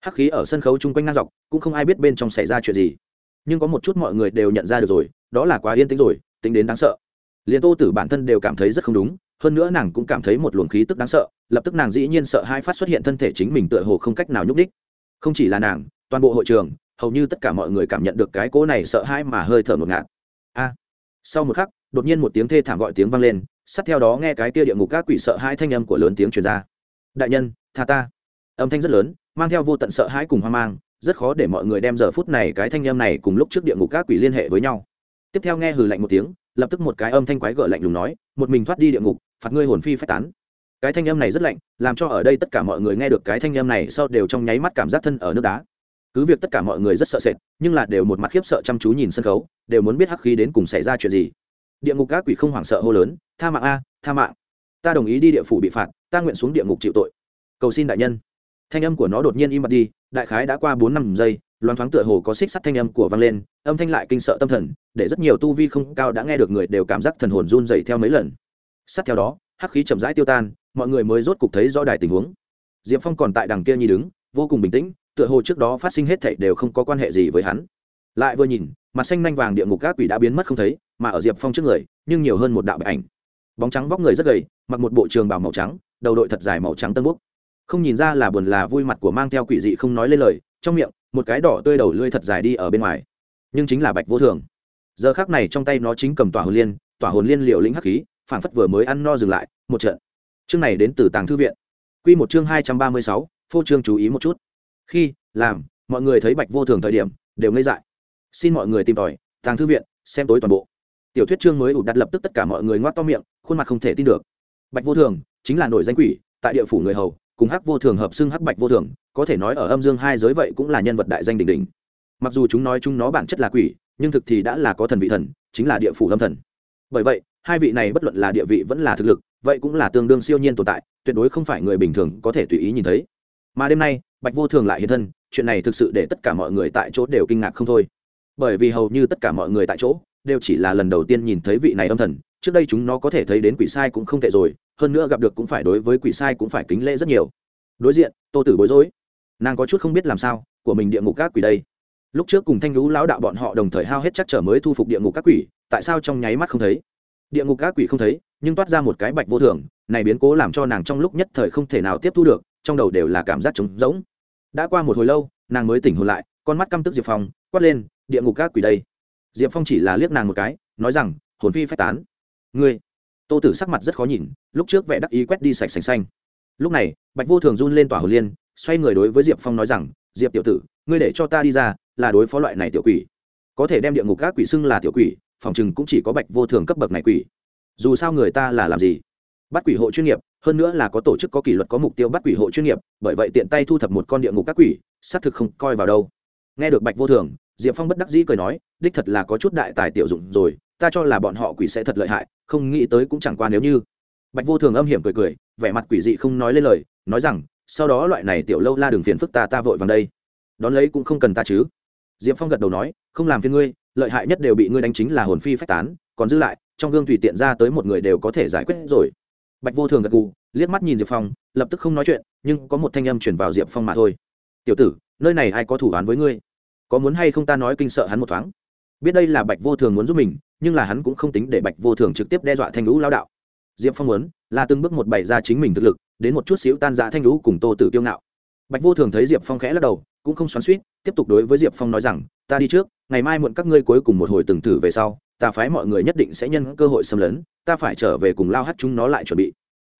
Hắc khí ở sân khấu chung quanh ngang dọc, cũng không ai biết bên trong xảy ra chuyện gì. Nhưng có một chút mọi người đều nhận ra được rồi, đó là quá yên tĩnh rồi, tính đến đáng sợ liền tô tử bản thân đều cảm thấy rất không đúng, hơn nữa nàng cũng cảm thấy một luồng khí tức đáng sợ, lập tức nàng dĩ nhiên sợ hai phát xuất hiện thân thể chính mình tựa hồ không cách nào nhúc đích không chỉ là nàng, toàn bộ hội trường, hầu như tất cả mọi người cảm nhận được cái cỗ này sợ hai mà hơi thở ngột ngạt. A! Sau một khắc, đột nhiên một tiếng thê thảm gọi tiếng vang lên, sát theo đó nghe cái kia địa ngục các quỷ sợ hai thanh âm của lớn tiếng truyền ra. Đại nhân, tha ta. Âm thanh rất lớn, mang theo vô tận sợ hãi cùng hoang mang, rất khó để mọi người đem giờ phút này cái thanh âm này cùng lúc trước địa ngục các quỷ liên hệ với nhau. Tiếp theo nghe hừ lạnh một tiếng lập tức một cái âm thanh quái gở lạnh lùng nói, một mình thoát đi địa ngục, phạt ngươi hồn phi phách tán. Cái thanh âm này rất lạnh, làm cho ở đây tất cả mọi người nghe được cái thanh âm này sau đều trong nháy mắt cảm giác thân ở nước đá. Cứ việc tất cả mọi người rất sợ sệt, nhưng là đều một mặt khiếp sợ chăm chú nhìn sân khấu, đều muốn biết hắc khí đến cùng xảy ra chuyện gì. Địa ngục các quỷ không hoảng sợ hô lớn, tha mạng a, tha mạng. Ta đồng ý đi địa phủ bị phạt, ta nguyện xuống địa ngục chịu tội. Cầu xin đại nhân. Thanh âm của nó đột nhiên im bặt đi, đại khái đã qua bốn năm giây Loan thoáng tựa hồ có xích sắt thanh âm của vang lên, âm thanh lại kinh sợ tâm thần, để rất nhiều tu vi không cao đã nghe được người đều cảm giác thần hồn run dậy theo mấy lần. Sát theo đó, hắc khí chậm rãi tiêu tan, mọi người mới rốt cục thấy rõ đài tình huống. Diệp phong còn tại đằng kia nhi đứng, vô cùng bình tĩnh, tựa hồ trước đó phát sinh hết thảy đều không có quan hệ gì với hắn. Lại vừa nhìn, mặt xanh nanh vàng địa ngục các quỷ đã biến mất không thấy, mà ở diệp phong trước người, nhưng nhiều hơn một đạo bệ ảnh. Bóng trắng vóc người rất gầy, mặc một bộ trường bào màu trắng, đầu đội thật dài màu trắng tân búc không nhìn ra là buồn là vui mặt của mang theo quỷ dị không nói lên lời, trong miệng một cái đỏ tươi đầu lưỡi thật dài đi ở bên ngoài. Nhưng chính là bạch vô thường. Giờ khác này trong tay nó chính cầm tỏa hồn liên, tỏa hồn liên liều lĩnh hắc khí phản phất vừa mới ăn no dừng lại, một trận. Chương này đến từ tàng thư viện. Q một chương hai trăm ba mươi sáu, phô trương chú ý một chút. Khi, làm, mọi người thấy bạch vô thường thời điểm, đều ngây dại. Xin mọi người tìm tòi, tàng thư viện, xem tối toàn bộ. Tiểu thuyết chương mới ủ đặt lập tức tất cả mọi người ngoác to miệng, khuôn mặt không thể tin được. Bạch vô thường, chính là nổi danh quỷ, tại địa phủ người hầu cùng hắc vô thường hợp xưng hắc bạch vô thường, có thể nói ở âm dương hai giới vậy cũng là nhân vật đại danh đỉnh đỉnh. Mặc dù chúng nói chúng nó bản chất là quỷ, nhưng thực thì đã là có thần vị thần, chính là địa phủ âm thần. Bởi vậy, hai vị này bất luận là địa vị vẫn là thực lực, vậy cũng là tương đương siêu nhiên tồn tại, tuyệt đối không phải người bình thường có thể tùy ý nhìn thấy. Mà đêm nay, bạch vô thường lại hiện thân, chuyện này thực sự để tất cả mọi người tại chỗ đều kinh ngạc không thôi. Bởi vì hầu như tất cả mọi người tại chỗ, đều chỉ là lần đầu tiên nhìn thấy vị này âm thần trước đây chúng nó có thể thấy đến quỷ sai cũng không tệ rồi, hơn nữa gặp được cũng phải đối với quỷ sai cũng phải kính lễ rất nhiều. Đối diện, tô tử bối rối. Nàng có chút không biết làm sao, của mình địa ngục các quỷ đây. Lúc trước cùng thanh lũ lão đạo bọn họ đồng thời hao hết chắc trở mới thu phục địa ngục các quỷ, tại sao trong nháy mắt không thấy? Địa ngục các quỷ không thấy, nhưng toát ra một cái bạch vô thường, này biến cố làm cho nàng trong lúc nhất thời không thể nào tiếp thu được, trong đầu đều là cảm giác trống rỗng. Đã qua một hồi lâu, nàng mới tỉnh hồn lại, con mắt căm tức diệp phong, quát lên, địa ngục các quỷ đây. Diệp phong chỉ là liếc nàng một cái, nói rằng, hồn phi phách tán ngươi. Tô tử sắc mặt rất khó nhìn, lúc trước vẽ đắc ý quét đi sạch sành xanh. Lúc này, bạch vô thường run lên tỏa hồ liên, xoay người đối với diệp phong nói rằng, diệp tiểu tử, ngươi để cho ta đi ra, là đối phó loại này tiểu quỷ. Có thể đem địa ngục các quỷ xưng là tiểu quỷ, phòng chừng cũng chỉ có bạch vô thường cấp bậc này quỷ. Dù sao người ta là làm gì? Bắt quỷ hộ chuyên nghiệp, hơn nữa là có tổ chức, có kỷ luật, có mục tiêu bắt quỷ hộ chuyên nghiệp, bởi vậy tiện tay thu thập một con địa ngục các quỷ, xác thực không coi vào đâu. Nghe được bạch vô thường, diệp phong bất đắc dĩ cười nói, đích thật là có chút đại tài tiểu dụng rồi ta cho là bọn họ quỷ sẽ thật lợi hại, không nghĩ tới cũng chẳng qua nếu như. Bạch vô thường âm hiểm cười cười, vẻ mặt quỷ dị không nói lên lời, nói rằng, sau đó loại này tiểu lâu la đường phiền phức ta ta vội vàng đây. Đón lấy cũng không cần ta chứ. Diệp phong gật đầu nói, không làm phiền ngươi, lợi hại nhất đều bị ngươi đánh chính là hồn phi phách tán, còn dư lại, trong gương tùy tiện ra tới một người đều có thể giải quyết rồi. Bạch vô thường gật gù, liếc mắt nhìn diệp phong, lập tức không nói chuyện, nhưng có một thanh âm chuyển vào diệp phong mà thôi. Tiểu tử, nơi này ai có thủ án với ngươi? Có muốn hay không ta nói kinh sợ hắn một thoáng? Biết đây là bạch vô thường muốn giúp mình, nhưng là hắn cũng không tính để bạch vô thường trực tiếp đe dọa thanh lũ lao đạo. Diệp phong muốn, là từng bước một bày ra chính mình thực lực, đến một chút xíu tan dã thanh lũ cùng tô tử kiêu ngạo. Bạch vô thường thấy diệp phong khẽ lắc đầu, cũng không xoắn suýt tiếp tục đối với diệp phong nói rằng, ta đi trước, ngày mai muộn các ngươi cuối cùng một hồi từng thử về sau, ta phái mọi người nhất định sẽ nhân cơ hội xâm lấn, ta phải trở về cùng lao hát chúng nó lại chuẩn bị.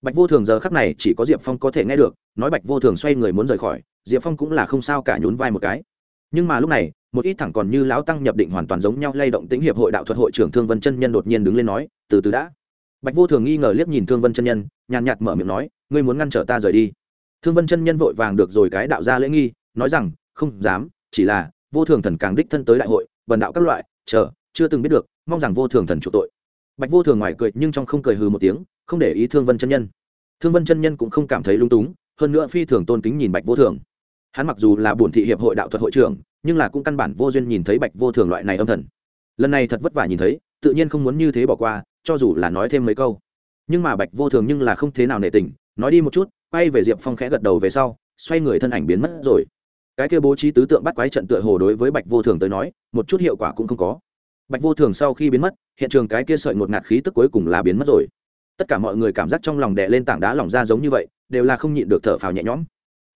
Bạch vô thường giờ khắc này chỉ có diệp phong có thể nghe được, nói bạch vô thường xoay người muốn rời khỏi, diệp phong cũng là không sao cả nhún vai một cái. Nhưng mà lúc này một ít thẳng còn như lão tăng nhập định hoàn toàn giống nhau lay động tĩnh hiệp hội đạo thuật hội trưởng thương vân chân nhân đột nhiên đứng lên nói, từ từ đã. Bạch vô thường nghi ngờ liếc nhìn thương vân chân nhân, nhàn nhạt mở miệng nói, ngươi muốn ngăn trở ta rời đi? Thương vân chân nhân vội vàng được rồi cái đạo gia lễ nghi, nói rằng, không dám, chỉ là vô thường thần càng đích thân tới đại hội, bần đạo các loại, chờ, chưa từng biết được, mong rằng vô thường thần chủ tội. Bạch vô thường ngoài cười nhưng trong không cười hừ một tiếng, không để ý thương vân chân nhân. Thương vân chân nhân cũng không cảm thấy lung túng, hơn nữa phi thường tôn kính nhìn bạch vô thường. Hắn mặc dù là bổn thị hiệp hội đạo thuật hội trưởng nhưng là cũng căn bản vô duyên nhìn thấy bạch vô thường loại này âm thần. Lần này thật vất vả nhìn thấy, tự nhiên không muốn như thế bỏ qua, cho dù là nói thêm mấy câu. Nhưng mà bạch vô thường nhưng là không thế nào nể tình, nói đi một chút, quay về diệp phong khẽ gật đầu về sau, xoay người thân ảnh biến mất rồi. Cái kia bố trí tứ tượng bắt quái trận tựa hồ đối với bạch vô thường tới nói, một chút hiệu quả cũng không có. Bạch vô thường sau khi biến mất, hiện trường cái kia sợi một ngạt khí tức cuối cùng là biến mất rồi. Tất cả mọi người cảm giác trong lòng đè lên tảng đá lỏng ra giống như vậy, đều là không nhịn được thở phào nhẹ nhõm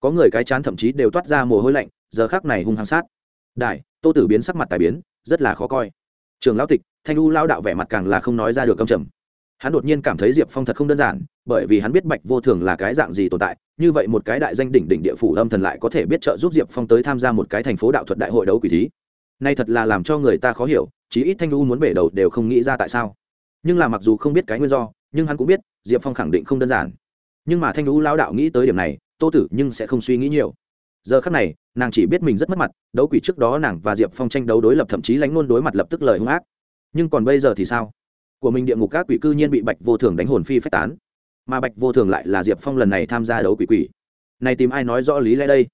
có người cái chán thậm chí đều toát ra mồ hôi lạnh, giờ khác này hung hăng sát. Đại, tô tử biến sắc mặt tài biến, rất là khó coi. Trường lão tịch, thanh u lao đạo vẻ mặt càng là không nói ra được câm trầm. Hắn đột nhiên cảm thấy diệp phong thật không đơn giản, bởi vì hắn biết bạch vô thường là cái dạng gì tồn tại, như vậy một cái đại danh đỉnh đỉnh địa phủ âm thần lại có thể biết trợ giúp diệp phong tới tham gia một cái thành phố đạo thuật đại hội đấu quỷ thí. Nay thật là làm cho người ta khó hiểu, chí ít thanh u muốn bể đầu đều không nghĩ ra tại sao. Nhưng là mặc dù không biết cái nguyên do, nhưng hắn cũng biết, diệp phong khẳng định không đơn giản. Nhưng mà thanh u lao đạo nghĩ tới điểm này tô tử nhưng sẽ không suy nghĩ nhiều. Giờ khắc này, nàng chỉ biết mình rất mất mặt, đấu quỷ trước đó nàng và diệp phong tranh đấu đối lập thậm chí lánh ngôn đối mặt lập tức lời hung ác. Nhưng còn bây giờ thì sao? Của mình địa ngục các quỷ cư nhiên bị bạch vô thường đánh hồn phi phách tán. Mà bạch vô thường lại là diệp phong lần này tham gia đấu quỷ quỷ. Này tìm ai nói rõ lý lẽ đây?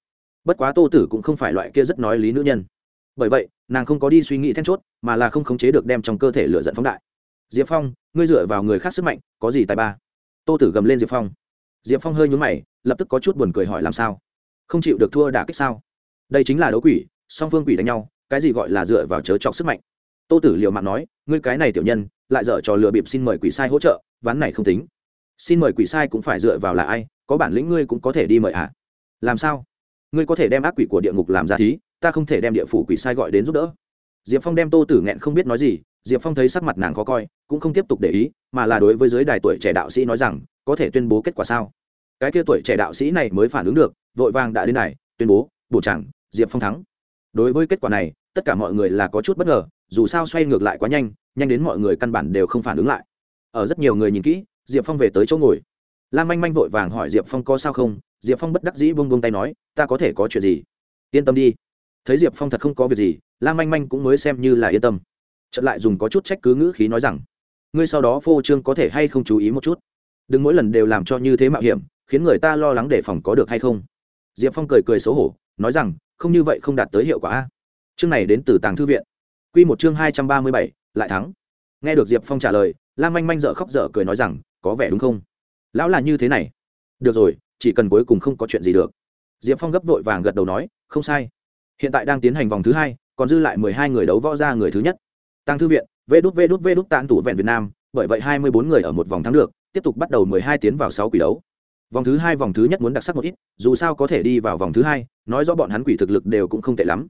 Bất quá tô tử cũng không phải loại kia rất nói lý nữ nhân. Bởi vậy, nàng không có đi suy nghĩ then chốt, mà là không khống chế được đem trong cơ thể lửa giận phóng đại. Diệp phong, ngươi dựa vào người khác sức mạnh, có gì tài ba? Tô tử gầm lên diệp phong diệp phong hơi nhún mày, lập tức có chút buồn cười hỏi làm sao? Không chịu được thua đả kích sao? Đây chính là đấu quỷ, song phương quỷ đánh nhau, cái gì gọi là dựa vào chớ chọc sức mạnh? Tô tử liệu mạng nói, ngươi cái này tiểu nhân, lại dở trò lừa bịp xin mời quỷ sai hỗ trợ, ván này không tính. Xin mời quỷ sai cũng phải dựa vào là ai, có bản lĩnh ngươi cũng có thể đi mời ạ à? làm sao? Ngươi có thể đem ác quỷ của địa ngục làm ra thí, ta không thể đem địa phủ quỷ sai gọi đến giúp đỡ. Diệp phong đem tô tử nghẹn không biết nói gì, diệp phong thấy sắc mặt nàng khó coi, cũng không tiếp tục để ý, mà là đối với giới đài tuổi trẻ đạo sĩ nói rằng có thể tuyên bố kết quả sao? Cái kia tuổi trẻ đạo sĩ này mới phản ứng được, vội vàng đã đến này, tuyên bố, bổ chẳng diệp phong thắng. Đối với kết quả này, tất cả mọi người là có chút bất ngờ, dù sao xoay ngược lại quá nhanh nhanh đến mọi người căn bản đều không phản ứng lại. Ở rất nhiều người nhìn kỹ, diệp phong về tới chỗ ngồi. Lan manh manh vội vàng hỏi diệp phong có sao không? Diệp phong bất đắc dĩ bông bông tay nói, ta có thể có chuyện gì? Yên tâm đi. Thấy diệp phong thật không có việc gì lan manh manh cũng mới xem như là yên tâm. Chợt lại dùng có chút trách cứ ngữ khí nói rằng, ngươi sau đó phô trương có thể hay không chú ý một chút? Đừng mỗi lần đều làm cho như thế mạo hiểm, khiến người ta lo lắng đề phòng có được hay không. Diệp phong cười cười xấu hổ, nói rằng, không như vậy không đạt tới hiệu quả chương này đến từ tàng thư viện. Q một chương hai trăm ba mươi bảy, lại thắng. Nghe được diệp phong trả lời, lam manh manh dợ khóc dở cười nói rằng, có vẻ đúng không? Lão là như thế này. Được rồi, chỉ cần cuối cùng không có chuyện gì được. Diệp phong gấp vội vàng gật đầu nói, không sai. Hiện tại đang tiến hành vòng thứ hai, còn dư lại mười hai người đấu võ ra người thứ nhất. Tăng thư viện, vê đút vê đút vê đút tàn tủ vẹn việt nam, bởi vậy hai mươi bốn người ở một vòng thắng được tiếp tục bắt đầu mười hai tiến vào sáu quỷ đấu. Vòng thứ hai, vòng thứ nhất muốn đặc sắc một ít, dù sao có thể đi vào vòng thứ hai, nói rõ bọn hắn quỷ thực lực đều cũng không tệ lắm.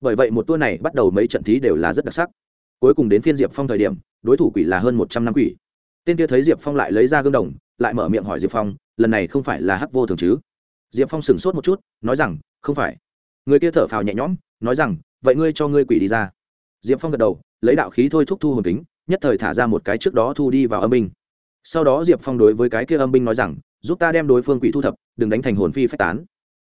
Bởi vậy một tour này bắt đầu mấy trận thí đều là rất đặc sắc. Cuối cùng đến phiên diệp phong thời điểm, đối thủ quỷ là hơn một trăm năm quỷ. Tên kia thấy diệp phong lại lấy ra gương đồng, lại mở miệng hỏi diệp phong, lần này không phải là hắc vô thường chứ? Diệp phong sửng sốt một chút, nói rằng, không phải. Người kia thở phào nhẹ nhõm, nói rằng, vậy ngươi cho ngươi quỷ đi ra. Diệp phong gật đầu, lấy đạo khí thôi thúc thu hồn kính, nhất thời thả ra một cái trước đó thu đi vào âm binh sau đó diệp phong đối với cái kia âm binh nói rằng, giúp ta đem đối phương quỷ thu thập, đừng đánh thành hồn phi phách tán.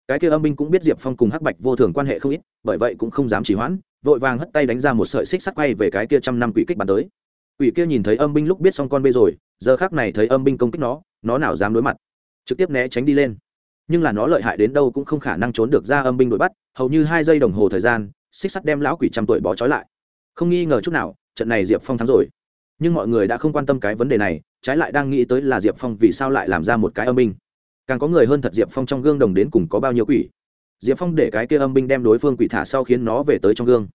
Cái kia âm binh cũng biết diệp phong cùng hắc bạch vô thường quan hệ không ít, bởi vậy cũng không dám chỉ hoãn, vội vàng hất tay đánh ra một sợi xích sắt quay về cái kia trăm năm quỷ kích bắn tới. Quỷ kia nhìn thấy âm binh lúc biết xong con bê rồi, giờ khác này thấy âm binh công kích nó nó nào dám đối mặt, trực tiếp né tránh đi lên. Nhưng là nó lợi hại đến đâu cũng không khả năng trốn được ra âm binh đuổi bắt, hầu như hai giây đồng hồ thời gian, xích sắt đem lão quỷ trăm tuổi bó trói lại. Không nghi ngờ chút nào, trận này diệp phong thắng rồi. Nhưng mọi người đã không quan tâm cái vấn đề này trái lại đang nghĩ tới là diệp phong vì sao lại làm ra một cái âm binh. Càng có người hơn thật diệp phong trong gương đồng đến cùng có bao nhiêu quỷ. Diệp phong để cái kia âm binh đem đối phương quỷ thả sau khiến nó về tới trong gương.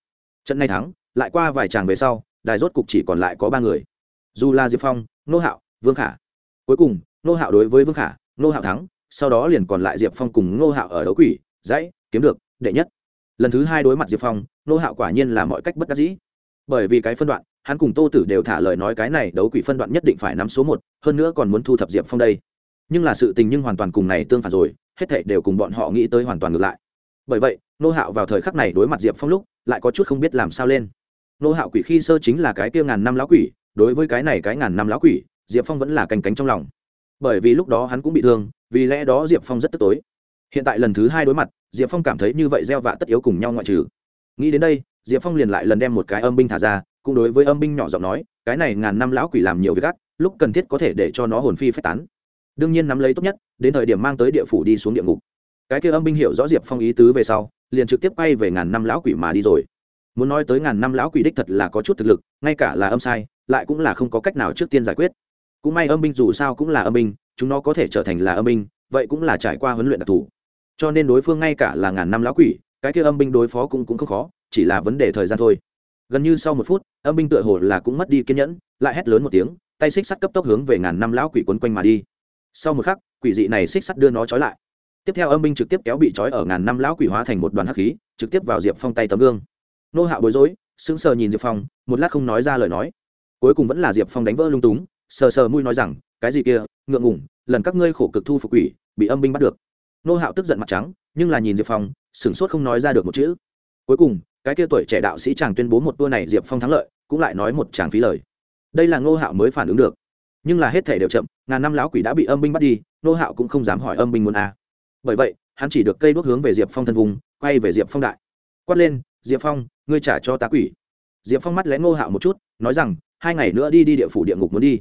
Trận này thắng, lại qua vài tràng về sau, đài rốt cục chỉ còn lại có ba người. Dù là diệp phong, nô hạo, vương khả. Cuối cùng, nô hạo đối với vương khả, nô hạo thắng, sau đó liền còn lại diệp phong cùng nô hạo ở đấu quỷ, dãy, kiếm được, đệ nhất. Lần thứ hai đối mặt diệp phong, nô hạo quả nhiên là mọi cách bất đắc dĩ. Bởi vì cái phân đoạn hắn cùng tô tử đều thả lời nói cái này đấu quỷ phân đoạn nhất định phải nắm số một, hơn nữa còn muốn thu thập diệp phong đây. Nhưng là sự tình nhưng hoàn toàn cùng này tương phản rồi, hết thảy đều cùng bọn họ nghĩ tới hoàn toàn ngược lại. Bởi vậy, nô hạo vào thời khắc này đối mặt diệp phong lúc, lại có chút không biết làm sao lên. Nô hạo quỷ khi sơ chính là cái tiêu ngàn năm lão quỷ, đối với cái này cái ngàn năm lão quỷ, diệp phong vẫn là canh cánh trong lòng. Bởi vì lúc đó hắn cũng bị thương, vì lẽ đó diệp phong rất tức tối. Hiện tại lần thứ hai đối mặt, diệp phong cảm thấy như vậy gieo vạ tất yếu cùng nhau ngoại trừ. Nghĩ đến đây, diệp phong liền lại lần đem một cái âm binh thả ra cũng đối với âm binh nhỏ giọng nói, cái này ngàn năm lão quỷ làm nhiều việc gắt lúc cần thiết có thể để cho nó hồn phi phách tán. Đương nhiên nắm lấy tốt nhất, đến thời điểm mang tới địa phủ đi xuống địa ngục. Cái kia âm binh hiểu rõ diệp phong ý tứ về sau, liền trực tiếp quay về ngàn năm lão quỷ mà đi rồi. Muốn nói tới ngàn năm lão quỷ đích thật là có chút thực lực, ngay cả là âm sai, lại cũng là không có cách nào trước tiên giải quyết. Cũng may âm binh dù sao cũng là âm binh, chúng nó có thể trở thành là âm binh, vậy cũng là trải qua huấn luyện đặc thù. Cho nên đối phương ngay cả là ngàn năm lão quỷ, cái kia âm binh đối phó cũng cũng không khó, chỉ là vấn đề thời gian thôi gần như sau một phút, âm binh tựa hồ là cũng mất đi kiên nhẫn, lại hét lớn một tiếng, tay xích sắt cấp tốc hướng về ngàn năm lão quỷ quấn quanh mà đi. Sau một khắc, quỷ dị này xích sắt đưa nó trói lại. Tiếp theo âm binh trực tiếp kéo bị trói ở ngàn năm lão quỷ hóa thành một đoàn hắc khí, trực tiếp vào diệp phong tay tấm gương. Nô hạo bối rối, sững sờ nhìn diệp phong, một lát không nói ra lời nói. Cuối cùng vẫn là diệp phong đánh vỡ lung túng, sờ sờ mui nói rằng, cái gì kia, ngượng ngủng lần các ngươi khổ cực thu phục quỷ, bị âm binh bắt được. Nô hạo tức giận mặt trắng, nhưng là nhìn diệp phong, sửng sốt không nói ra được một chữ cuối cùng, cái kia tuổi trẻ đạo sĩ chàng tuyên bố một tour này diệp phong thắng lợi, cũng lại nói một chàng phí lời. Đây là ngô hạo mới phản ứng được. Nhưng là hết thể đều chậm, ngàn năm lão quỷ đã bị âm binh bắt đi, Ngô hạo cũng không dám hỏi âm binh muốn a. Bởi vậy, hắn chỉ được cây đuốc hướng về diệp phong thân vùng, quay về diệp phong đại. Quát lên, diệp phong, ngươi trả cho tá quỷ. Diệp phong mắt lén Ngô hạo một chút, nói rằng, hai ngày nữa đi đi địa phủ địa ngục muốn đi.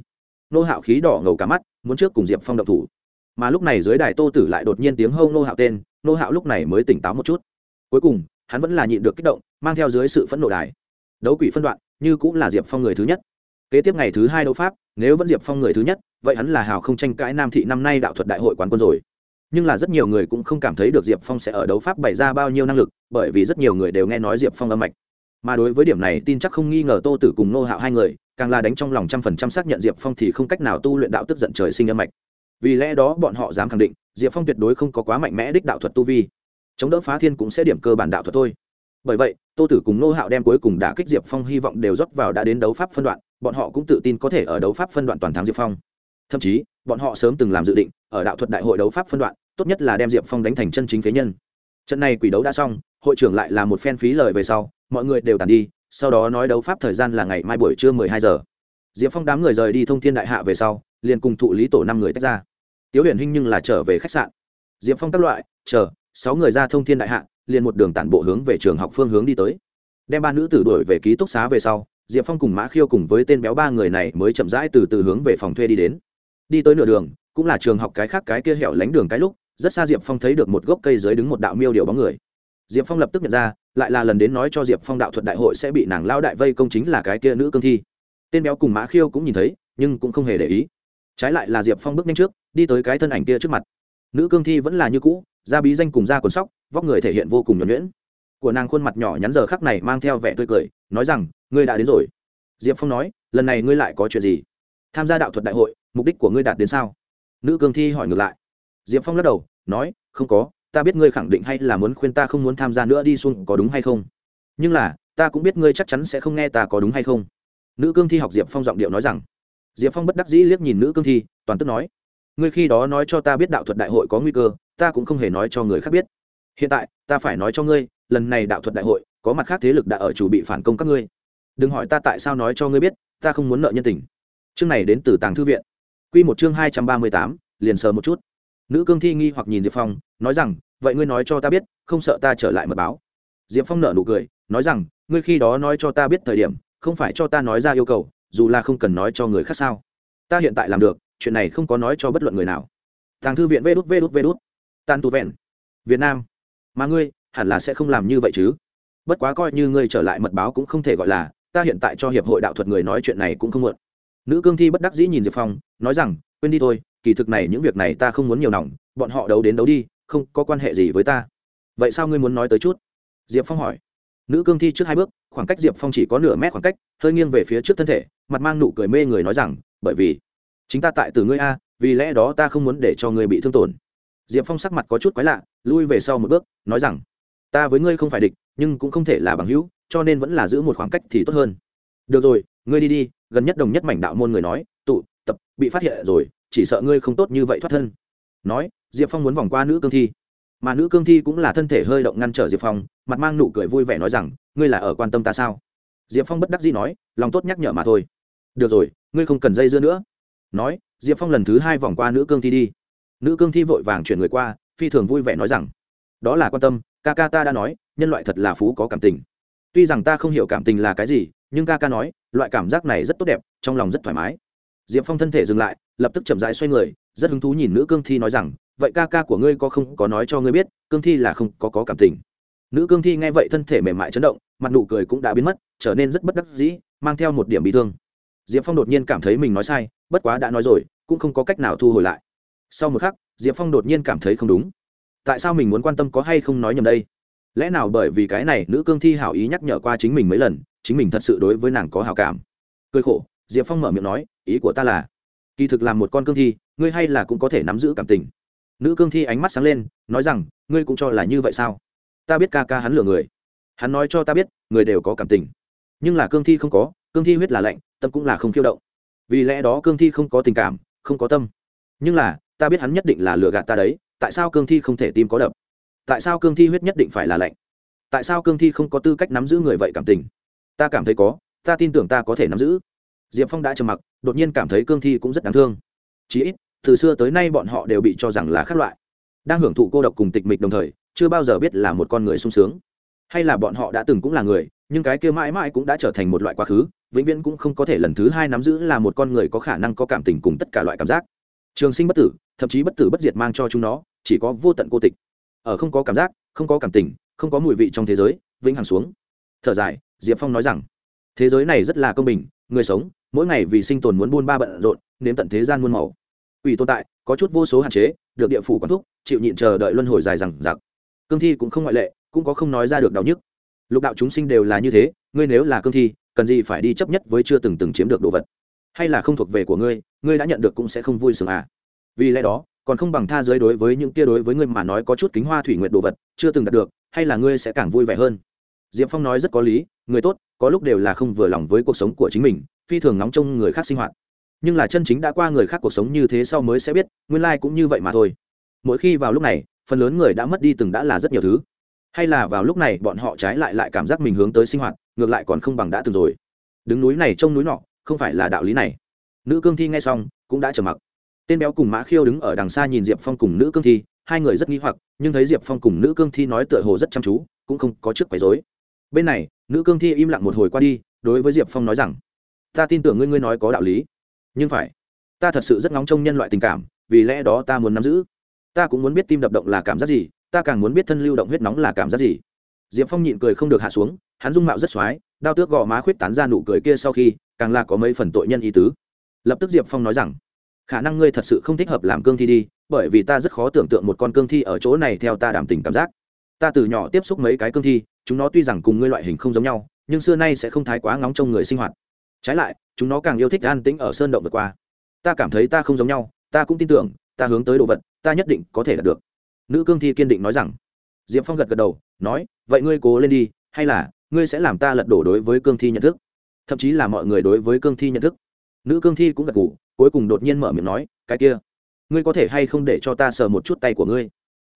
Ngô hạo khí đỏ ngầu cả mắt, muốn trước cùng diệp phong động thủ. Mà lúc này dưới đài tô tử lại đột nhiên tiếng hâu Ngô hạo tên, Ngô hạo lúc này mới tỉnh táo một chút. Cuối cùng hắn vẫn là nhịn được kích động, mang theo dưới sự phẫn nộ đài. Đấu quỷ phân đoạn, như cũng là diệp phong người thứ nhất. Kế tiếp ngày thứ hai đấu pháp, nếu vẫn diệp phong người thứ nhất, vậy hắn là hào không tranh cãi nam thị năm nay đạo thuật đại hội quán quân rồi. Nhưng là rất nhiều người cũng không cảm thấy được diệp phong sẽ ở đấu pháp bày ra bao nhiêu năng lực, bởi vì rất nhiều người đều nghe nói diệp phong âm mạch. Mà đối với điểm này, tin chắc không nghi ngờ tô tử cùng nô hạo hai người, càng là đánh trong lòng trăm phần trăm xác nhận diệp phong thì không cách nào tu luyện đạo tức giận trời sinh âm mạch. Vì lẽ đó bọn họ dám khẳng định, diệp phong tuyệt đối không có quá mạnh mẽ đích đạo thuật tu vi chống đỡ phá thiên cũng sẽ điểm cơ bản đạo thuật thôi. Bởi vậy, tô tử cùng nô hạo đem cuối cùng đã kích diệp phong hy vọng đều rót vào đã đến đấu pháp phân đoạn, bọn họ cũng tự tin có thể ở đấu pháp phân đoạn toàn thắng diệp phong. Thậm chí, bọn họ sớm từng làm dự định, ở đạo thuật đại hội đấu pháp phân đoạn, tốt nhất là đem diệp phong đánh thành chân chính phế nhân. Trận này quỷ đấu đã xong, hội trưởng lại là một phen phí lời về sau, mọi người đều tàn đi, sau đó nói đấu pháp thời gian là ngày mai buổi trưa mười hai giờ. Diệp phong đám người rời đi thông thiên đại hạ về sau, liền cùng thụ lý tổ năm người tách ra. Tiếu huyền hinh nhưng là trở về khách sạn. Diệp phong các loại, chờ sáu người ra thông thiên đại hạ, liền một đường tản bộ hướng về trường học phương hướng đi tới. Đem ba nữ tử đuổi về ký túc xá về sau, diệp phong cùng mã khiêu cùng với tên béo ba người này mới chậm rãi từ từ hướng về phòng thuê đi đến. Đi tới nửa đường, cũng là trường học cái khác cái kia hẻo lánh đường cái lúc, rất xa diệp phong thấy được một gốc cây dưới đứng một đạo miêu điệu bóng người. Diệp phong lập tức nhận ra, lại là lần đến nói cho diệp phong đạo thuật đại hội sẽ bị nàng lao đại vây công chính là cái kia nữ cương thi. Tên béo cùng mã khiêu cũng nhìn thấy, nhưng cũng không hề để ý. Trái lại là diệp phong bước nhanh trước, đi tới cái thân ảnh kia trước mặt. Nữ cương thi vẫn là như cũ da bí danh cùng da quần sóc, vóc người thể hiện vô cùng nhuẩn nhuyễn. Của nàng khuôn mặt nhỏ nhắn giờ khắc này mang theo vẻ tươi cười, nói rằng, ngươi đã đến rồi. Diệp phong nói, lần này ngươi lại có chuyện gì? Tham gia đạo thuật đại hội, mục đích của ngươi đạt đến sao? Nữ cương thi hỏi ngược lại. Diệp phong lắc đầu, nói, không có, ta biết ngươi khẳng định hay là muốn khuyên ta không muốn tham gia nữa đi xuống có đúng hay không? Nhưng là, ta cũng biết ngươi chắc chắn sẽ không nghe ta có đúng hay không. Nữ cương thi học diệp phong giọng điệu nói rằng. Diệp phong bất đắc dĩ liếc nhìn nữ cương thi, toàn tức nói, ngươi khi đó nói cho ta biết đạo thuật đại hội có nguy cơ ta cũng không hề nói cho người khác biết. Hiện tại, ta phải nói cho ngươi, lần này đạo thuật đại hội, có mặt khác thế lực đã ở chủ bị phản công các ngươi. Đừng hỏi ta tại sao nói cho ngươi biết, ta không muốn nợ nhân tình. Chương này đến từ tàng thư viện. Q một chương hai trăm ba mươi tám, liền sờ một chút. Nữ cương thi nghi hoặc nhìn diệp phong, nói rằng, vậy ngươi nói cho ta biết, không sợ ta trở lại mật báo? Diệp phong nợ nụ cười, nói rằng, ngươi khi đó nói cho ta biết thời điểm, không phải cho ta nói ra yêu cầu, dù là không cần nói cho người khác sao? Ta hiện tại làm được, chuyện này không có nói cho bất luận người nào. Tàng thư viện vê đút vê đút vê đút tan tu vẹn. Việt nam. Mà ngươi, hẳn là sẽ không làm như vậy chứ. Bất quá coi như ngươi trở lại mật báo cũng không thể gọi là, ta hiện tại cho hiệp hội đạo thuật người nói chuyện này cũng không muộn nữ cương thi bất đắc dĩ nhìn diệp phong, nói rằng, quên đi thôi, kỳ thực này những việc này ta không muốn nhiều nòng, bọn họ đấu đến đấu đi, không có quan hệ gì với ta. Vậy sao ngươi muốn nói tới chút? Diệp phong hỏi. Nữ cương thi trước hai bước, khoảng cách diệp phong chỉ có nửa mét khoảng cách, hơi nghiêng về phía trước thân thể, mặt mang nụ cười mê người nói rằng, bởi vì, chính ta tại từ ngươi a, vì lẽ đó ta không muốn để cho ngươi bị thương tổn diệp phong sắc mặt có chút quái lạ, lui về sau một bước, nói rằng, ta với ngươi không phải địch, nhưng cũng không thể là bằng hữu, cho nên vẫn là giữ một khoảng cách thì tốt hơn. Được rồi, ngươi đi đi, gần nhất đồng nhất mảnh đạo môn người nói, tụ, tập, bị phát hiện rồi, chỉ sợ ngươi không tốt như vậy thoát thân. Nói, diệp phong muốn vòng qua nữ cương thi. Mà nữ cương thi cũng là thân thể hơi động ngăn trở diệp phong, mặt mang nụ cười vui vẻ nói rằng, ngươi là ở quan tâm ta sao? Diệp phong bất đắc dĩ nói, lòng tốt nhắc nhở mà thôi. Được rồi, ngươi không cần dây dưa nữa. Nói, diệp phong lần thứ hai vòng qua nữ cương thi đi nữ cương thi vội vàng chuyển người qua, phi thường vui vẻ nói rằng, đó là quan tâm, ca ca ta đã nói, nhân loại thật là phú có cảm tình. Tuy rằng ta không hiểu cảm tình là cái gì, nhưng ca ca nói, loại cảm giác này rất tốt đẹp, trong lòng rất thoải mái. Diệp phong thân thể dừng lại, lập tức chậm rãi xoay người, rất hứng thú nhìn nữ cương thi nói rằng, vậy ca ca của ngươi có không có nói cho ngươi biết, cương thi là không có có cảm tình? Nữ cương thi nghe vậy thân thể mềm mại chấn động, mặt nụ cười cũng đã biến mất, trở nên rất bất đắc dĩ, mang theo một điểm bị thương. Diệp phong đột nhiên cảm thấy mình nói sai, bất quá đã nói rồi, cũng không có cách nào thu hồi lại sau một khắc, diệp phong đột nhiên cảm thấy không đúng. Tại sao mình muốn quan tâm có hay không nói nhầm đây? Lẽ nào bởi vì cái này nữ cương thi hảo ý nhắc nhở qua chính mình mấy lần, chính mình thật sự đối với nàng có hào cảm? Cười khổ, diệp phong mở miệng nói, ý của ta là, kỳ thực làm một con cương thi, ngươi hay là cũng có thể nắm giữ cảm tình. Nữ cương thi ánh mắt sáng lên, nói rằng, ngươi cũng cho là như vậy sao? Ta biết ca ca hắn lừa người. Hắn nói cho ta biết, người đều có cảm tình. Nhưng là cương thi không có, cương thi huyết là lạnh, tâm cũng là không khiêu động. Vì lẽ đó cương thi không có tình cảm, không có tâm. Nhưng là ta biết hắn nhất định là lừa gạt ta đấy, tại sao cương thi không thể tim có đập? Tại sao cương thi huyết nhất định phải là lạnh? Tại sao cương thi không có tư cách nắm giữ người vậy cảm tình? Ta cảm thấy có, ta tin tưởng ta có thể nắm giữ. Diệp phong đã trầm mặc, đột nhiên cảm thấy cương thi cũng rất đáng thương. Chí ít, từ xưa tới nay bọn họ đều bị cho rằng là khác loại. Đang hưởng thụ cô độc cùng tịch mịch đồng thời, chưa bao giờ biết là một con người sung sướng. Hay là bọn họ đã từng cũng là người, nhưng cái kia mãi mãi cũng đã trở thành một loại quá khứ, vĩnh viễn cũng không có thể lần thứ hai nắm giữ là một con người có khả năng có cảm tình cùng tất cả loại cảm giác trường sinh bất tử, thậm chí bất tử bất diệt mang cho chúng nó, chỉ có vô tận cô tịch. Ở không có cảm giác, không có cảm tình, không có mùi vị trong thế giới, vĩnh hằng xuống. Thở dài, diệp phong nói rằng, thế giới này rất là công bình, người sống, mỗi ngày vì sinh tồn muốn buôn ba bận rộn, nếm tận thế gian muôn màu. Ủy tồn tại, có chút vô số hạn chế, được địa phủ quản thúc, chịu nhịn chờ đợi luân hồi dài rằng giặc cương thi cũng không ngoại lệ, cũng có không nói ra được đau nhức. Lục đạo chúng sinh đều là như thế, ngươi nếu là cương thi, cần gì phải đi chấp nhất với chưa từng từng chiếm được đồ vật? Hay là không thuộc về của ngươi ngươi đã nhận được cũng sẽ không vui sướng à? Vì lẽ đó, còn không bằng tha giới đối với những tia đối với ngươi mà nói có chút kính hoa thủy nguyện đồ vật, chưa từng đạt được, hay là ngươi sẽ càng vui vẻ hơn? Diệp phong nói rất có lý, người tốt, có lúc đều là không vừa lòng với cuộc sống của chính mình, phi thường nóng trong người khác sinh hoạt. Nhưng là chân chính đã qua người khác cuộc sống như thế sau mới sẽ biết, nguyên lai、like、cũng như vậy mà thôi. Mỗi khi vào lúc này, phần lớn người đã mất đi từng đã là rất nhiều thứ. Hay là vào lúc này bọn họ trái lại lại cảm giác mình hướng tới sinh hoạt, ngược lại còn không bằng đã từng rồi. Đứng núi này trông núi nọ không phải là đạo lý này. Nữ cương thi nghe xong, cũng đã trầm mặc. Tên béo cùng mã khiêu đứng ở đằng xa nhìn diệp phong cùng nữ cương thi, hai người rất nghi hoặc, nhưng thấy diệp phong cùng nữ cương thi nói tựa hồ rất chăm chú, cũng không có trước quấy dối bên này, nữ cương thi im lặng một hồi qua đi, đối với diệp phong nói rằng, ta tin tưởng ngươi ngươi nói có đạo lý, nhưng phải. Ta thật sự rất ngóng trông nhân loại tình cảm, vì lẽ đó ta muốn nắm giữ. Ta cũng muốn biết tim đập động là cảm giác gì, ta càng muốn biết thân lưu động huyết nóng là cảm giác gì. Diệp phong nhịn cười không được hạ xuống, hắn dung mạo rất x o á i đao tước gò má khuyết tán ra nụ cười kia sau khi càng là có mấy phần tội nhân ý tứ. Lập tức diệp phong nói rằng, khả năng ngươi thật sự không thích hợp làm cương thi đi, bởi vì ta rất khó tưởng tượng một con cương thi ở chỗ này theo ta đảm tình cảm giác. Ta từ nhỏ tiếp xúc mấy cái cương thi, chúng nó tuy rằng cùng ngươi loại hình không giống nhau, nhưng xưa nay sẽ không thái quá ngóng trong người sinh hoạt. Trái lại, chúng nó càng yêu thích an tĩnh ở sơn động vượt qua. Ta cảm thấy ta không giống nhau, ta cũng tin tưởng, ta hướng tới đồ vật, ta nhất định có thể đạt được. Nữ cương thi kiên định nói rằng. Diệp phong gật gật đầu, nói, vậy ngươi cố lên đi, hay là ngươi sẽ làm ta lật đổ đối với cương thi nhận thức? Thậm chí là mọi người đối với cương thi nhận thức. Nữ cương thi cũng gật g ủ cuối cùng đột nhiên mở miệng nói, cái kia, ngươi có thể hay không để cho ta sờ một chút tay của ngươi?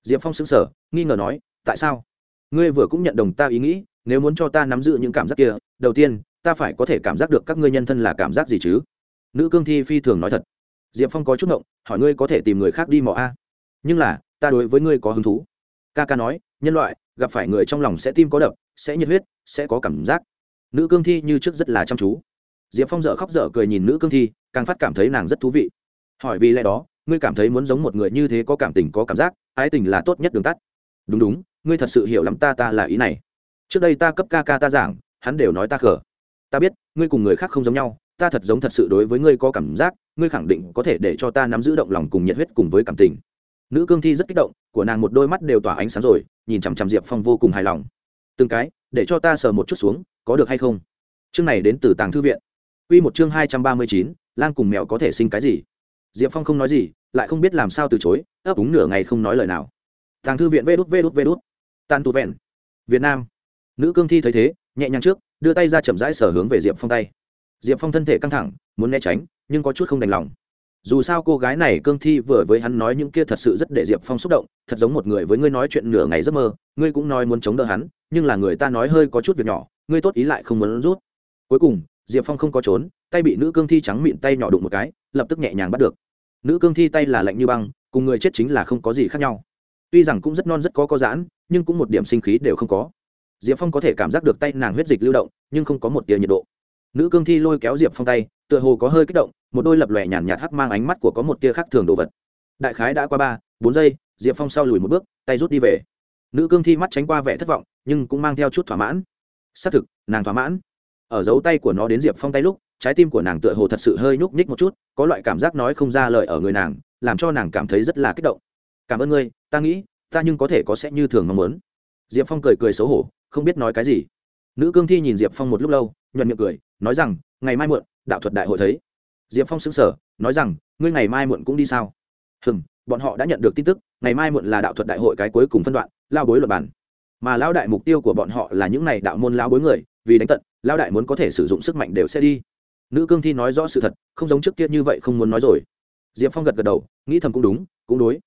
Diệp phong xứng sở nghi ngờ nói, tại sao? Ngươi vừa cũng nhận đồng ta ý nghĩ, nếu muốn cho ta nắm giữ những cảm giác kia, đầu tiên, ta phải có thể cảm giác được các ngươi nhân thân là cảm giác gì chứ? Nữ cương thi phi thường nói thật. Diệp phong có chút ngộng, hỏi, ngươi có thể tìm người khác đi mò a? Nhưng là, ta đối với ngươi có hứng thú. Ca ca nói, nhân loại, gặp phải người trong lòng sẽ tim có đập, sẽ nhiệt huyết, sẽ có cảm giác nữ cương thi như trước rất là chăm chú. Diệp phong dở khóc dở cười nhìn nữ cương thi, càng phát cảm thấy nàng rất thú vị. Hỏi vì lẽ đó, ngươi cảm thấy muốn giống một người như thế có cảm tình, có cảm giác, ái tình là tốt nhất đường tắt. Đúng đúng, ngươi thật sự hiểu lắm ta ta là ý này. Trước đây ta cấp ca ca ta giảng, hắn đều nói ta khờ. ta biết, ngươi cùng người khác không giống nhau, ta thật giống thật sự đối với ngươi có cảm giác, ngươi khẳng định có thể để cho ta nắm giữ động lòng cùng nhiệt huyết cùng với cảm tình. Nữ cương thi rất kích động, của nàng một đôi mắt đều tỏa ánh sáng rồi, nhìn chằm chằm diệp phong vô cùng hài lòng. Từng cái, để cho ta sờ một chút xuống có được hay không? Chương này đến từ tàng thư viện. Quy một chương hai trăm ba mươi chín, lang cùng mèo có thể sinh cái gì? Diệp phong không nói gì, lại không biết làm sao từ chối, ấp úng nửa ngày không nói lời nào. Tàng thư viện vê đút vê đút vê đút. Tàn tu vẹn. Việt nam. Nữ cương thi thấy thế, nhẹ nhàng trước, đưa tay ra chậm rãi sở hướng về diệp phong tay. Diệp phong thân thể căng thẳng, muốn né tránh, nhưng có chút không đành lòng. Dù sao cô gái này cương thi vừa với hắn nói những kia thật sự rất để diệp phong xúc động, thật giống một người với ngươi nói chuyện nửa ngày giấc mơ, ngươi cũng nói muốn chống đỡ hắn, nhưng là người ta nói hơi có chút việc nhỏ ngươi tốt ý lại không muốn rút. Cuối cùng, diệp phong không có trốn, tay bị nữ cương thi trắng mịn tay nhỏ đụng một cái, lập tức nhẹ nhàng bắt được. Nữ cương thi tay là lạnh như băng, cùng người chết chính là không có gì khác nhau. Tuy rằng cũng rất non rất có có giãn, nhưng cũng một điểm sinh khí đều không có. Diệp phong có thể cảm giác được tay nàng huyết dịch lưu động, nhưng không có một tia nhiệt độ. Nữ cương thi lôi kéo diệp phong tay, tựa hồ có hơi kích động, một đôi lập lòe nhàn nhạt hắc mang ánh mắt của có một tia khác thường đồ vật. Đại khái đã qua ba, bốn giây, diệp phong sau lùi một bước, tay rút đi về. Nữ cương thi mắt tránh qua vẻ thất vọng, nhưng cũng mang theo chút thỏa mãn xác thực, nàng thỏa mãn. Ở dấu tay của nó đến diệp phong tay lúc, trái tim của nàng tựa hồ thật sự hơi nhúc nhích một chút, có loại cảm giác nói không ra lời ở người nàng, làm cho nàng cảm thấy rất là kích động. Cảm ơn ngươi, ta nghĩ, ta nhưng có thể có sẽ như thường mong muốn. Diệp phong cười cười xấu hổ, không biết nói cái gì. Nữ cương thi nhìn diệp phong một lúc lâu, nhuận miệng cười, nói rằng, ngày mai muộn, đạo thuật đại hội thấy. Diệp phong xứng sở nói rằng, ngươi ngày mai muộn cũng đi sao? Hừm, bọn họ đã nhận được tin tức, ngày mai muộn là đạo thuật đại hội cái cuối cùng phân đoạn, lao bối luật bản mà lão đại mục tiêu của bọn họ là những này đạo môn lão bối người, vì đánh tận, lão đại muốn có thể sử dụng sức mạnh đều sẽ đi. Nữ cương thi nói rõ sự thật, không giống trước kia như vậy không muốn nói rồi. Diệp phong gật gật đầu, nghĩ thầm cũng đúng, cũng đối.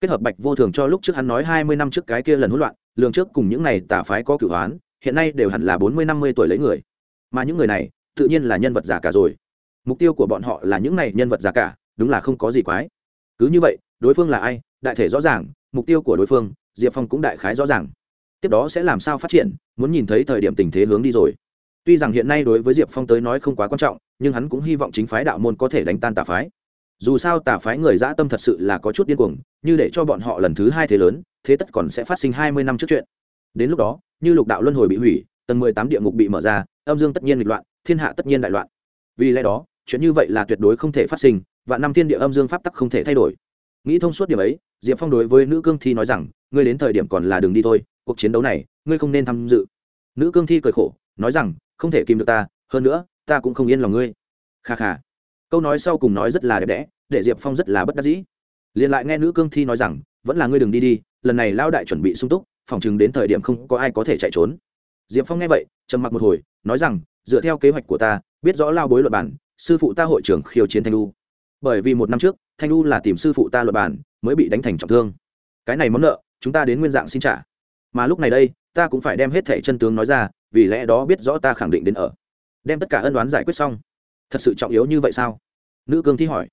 Kết hợp bạch vô thường cho lúc trước hắn nói hai mươi năm trước cái kia lần hỗn loạn, lường trước cùng những này tà phái có cửu hoán, hiện nay đều hẳn là bốn mươi năm mươi tuổi lấy người. Mà những người này, tự nhiên là nhân vật giả cả rồi. Mục tiêu của bọn họ là những này nhân vật giả cả, đúng là không có gì quái. Cứ như vậy, đối phương là ai? Đại thể rõ ràng, mục tiêu của đối phương, diệp phong cũng đại khái rõ ràng tiếp đó sẽ làm sao phát triển, muốn nhìn thấy thời điểm tình thế hướng đi rồi. Tuy rằng hiện nay đối với diệp phong tới nói không quá quan trọng, nhưng hắn cũng hy vọng chính phái đạo môn có thể đánh tan tà phái. Dù sao tà phái người dã tâm thật sự là có chút điên cuồng, như để cho bọn họ lần thứ hai thế lớn, thế tất còn sẽ phát sinh hai mươi năm trước chuyện. Đến lúc đó, như lục đạo luân hồi bị hủy, tầng mười tám địa ngục bị mở ra, âm dương tất nhiên nghịch loạn, thiên hạ tất nhiên đại loạn. Vì lẽ đó, chuyện như vậy là tuyệt đối không thể phát sinh, và năm thiên địa âm dương pháp tắc không thể thay đổi. Nghĩ thông suốt điểm ấy, diệp phong đối với nữ cương thi nói rằng, ngươi đến thời điểm còn là đường đi thôi cuộc chiến đấu này, ngươi không nên tham dự. Nữ cương thi cười khổ, nói rằng, không thể kìm được ta, hơn nữa, ta cũng không yên lòng ngươi. Kha kha. Câu nói sau cùng nói rất là đẹp đẽ, để diệp phong rất là bất đắc dĩ. Liền lại nghe nữ cương thi nói rằng, vẫn là ngươi đừng đi đi, lần này lao đại chuẩn bị sung túc, phòng chừng đến thời điểm không có ai có thể chạy trốn. Diệp phong nghe vậy, trầm mặc một hồi, nói rằng, dựa theo kế hoạch của ta, biết rõ lao bối luật bản sư phụ ta hội trưởng khiêu chiến thanh lu bởi vì một năm trước, thanh lu là tìm sư phụ ta luật bản mới bị đánh thành trọng thương. Cái này món nợ, chúng ta đến nguyên dạng xin trả mà lúc này đây, ta cũng phải đem hết thẻ chân tướng nói ra, vì lẽ đó biết rõ ta khẳng định đến ở. Đem tất cả ân đoán giải quyết xong. Thật sự trọng yếu như vậy sao? Nữ cương thi hỏi.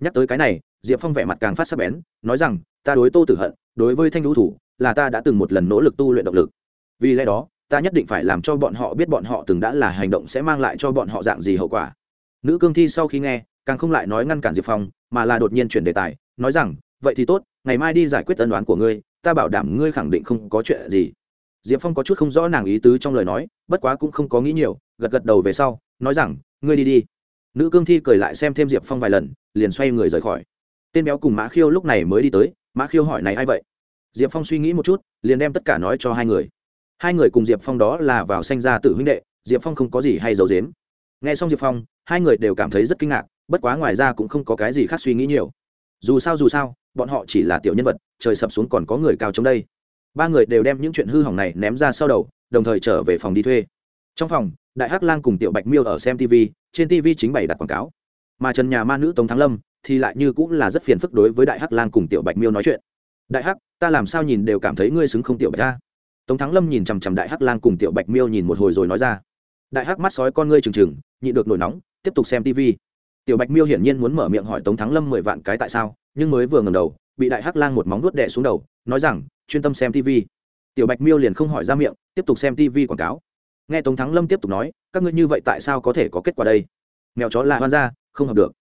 Nhắc tới cái này, diệp phong vẻ mặt càng phát sắc bén, nói rằng, ta đối tô tử hận, đối với thanh đũ thủ, là ta đã từng một lần nỗ lực tu luyện động lực. Vì lẽ đó, ta nhất định phải làm cho bọn họ biết bọn họ từng đã là hành động sẽ mang lại cho bọn họ dạng gì hậu quả. Nữ cương thi sau khi nghe, càng không lại nói ngăn cản diệp phong, mà là đột nhiên chuyển đề tài, nói rằng, vậy thì tốt, ngày mai đi giải quyết ân đoán của ngươi ta bảo đảm ngươi khẳng định không có chuyện gì. Diệp phong có chút không rõ nàng ý tứ trong lời nói, bất quá cũng không có nghĩ nhiều, gật gật đầu về sau, nói rằng, ngươi đi đi. Nữ cương thi cười lại xem thêm diệp phong vài lần, liền xoay người rời khỏi. Tên béo cùng mã khiêu lúc này mới đi tới, mã khiêu hỏi, này a i vậy? Diệp phong suy nghĩ một chút, liền đem tất cả nói cho hai người. Hai người cùng diệp phong đó là vào sanh ra tự huynh đệ, diệp phong không có gì hay giấu dếm nghe xong diệp phong, hai người đều cảm thấy rất kinh ngạc, bất quá ngoài ra cũng không có cái gì khác suy nghĩ nhiều. Dù sao dù sao bọn họ chỉ là tiểu nhân vật, trời sập xuống còn có người cao trong đây. Ba người đều đem những chuyện hư hỏng này ném ra sau đầu, đồng thời trở về phòng đi thuê. Trong phòng, đại hắc lang cùng tiểu bạch miêu ở xem tv trên tv chính bày đặt quảng cáo. Mà trần nhà ma nữ tống thắng lâm thì lại như cũng là rất phiền phức đối với đại hắc lang cùng tiểu bạch miêu nói chuyện. Đại hắc, ta làm sao nhìn đều cảm thấy ngươi xứng không tiểu bạch ta? Tống thắng lâm nhìn chằm chằm đại hắc lang cùng tiểu bạch miêu nhìn một hồi rồi nói ra. Đại hắc mắt sói con ngươi trừng trừng, nhịn được nổi nóng, tiếp tục xem tv tiểu bạch miêu hiển nhiên muốn mở miệng hỏi tống thắng lâm mười vạn cái tại sao nhưng mới vừa ngẩng đầu, bị đại hắc lang một móng nuốt đè xuống đầu, nói rằng, chuyên tâm xem tv tiểu bạch miêu liền không hỏi ra miệng, tiếp tục xem tv quảng cáo. Nghe tống thắng lâm tiếp tục nói, các ngươi như vậy tại sao có thể có kết quả đây? Mèo chó là hoan gia, không hợp được.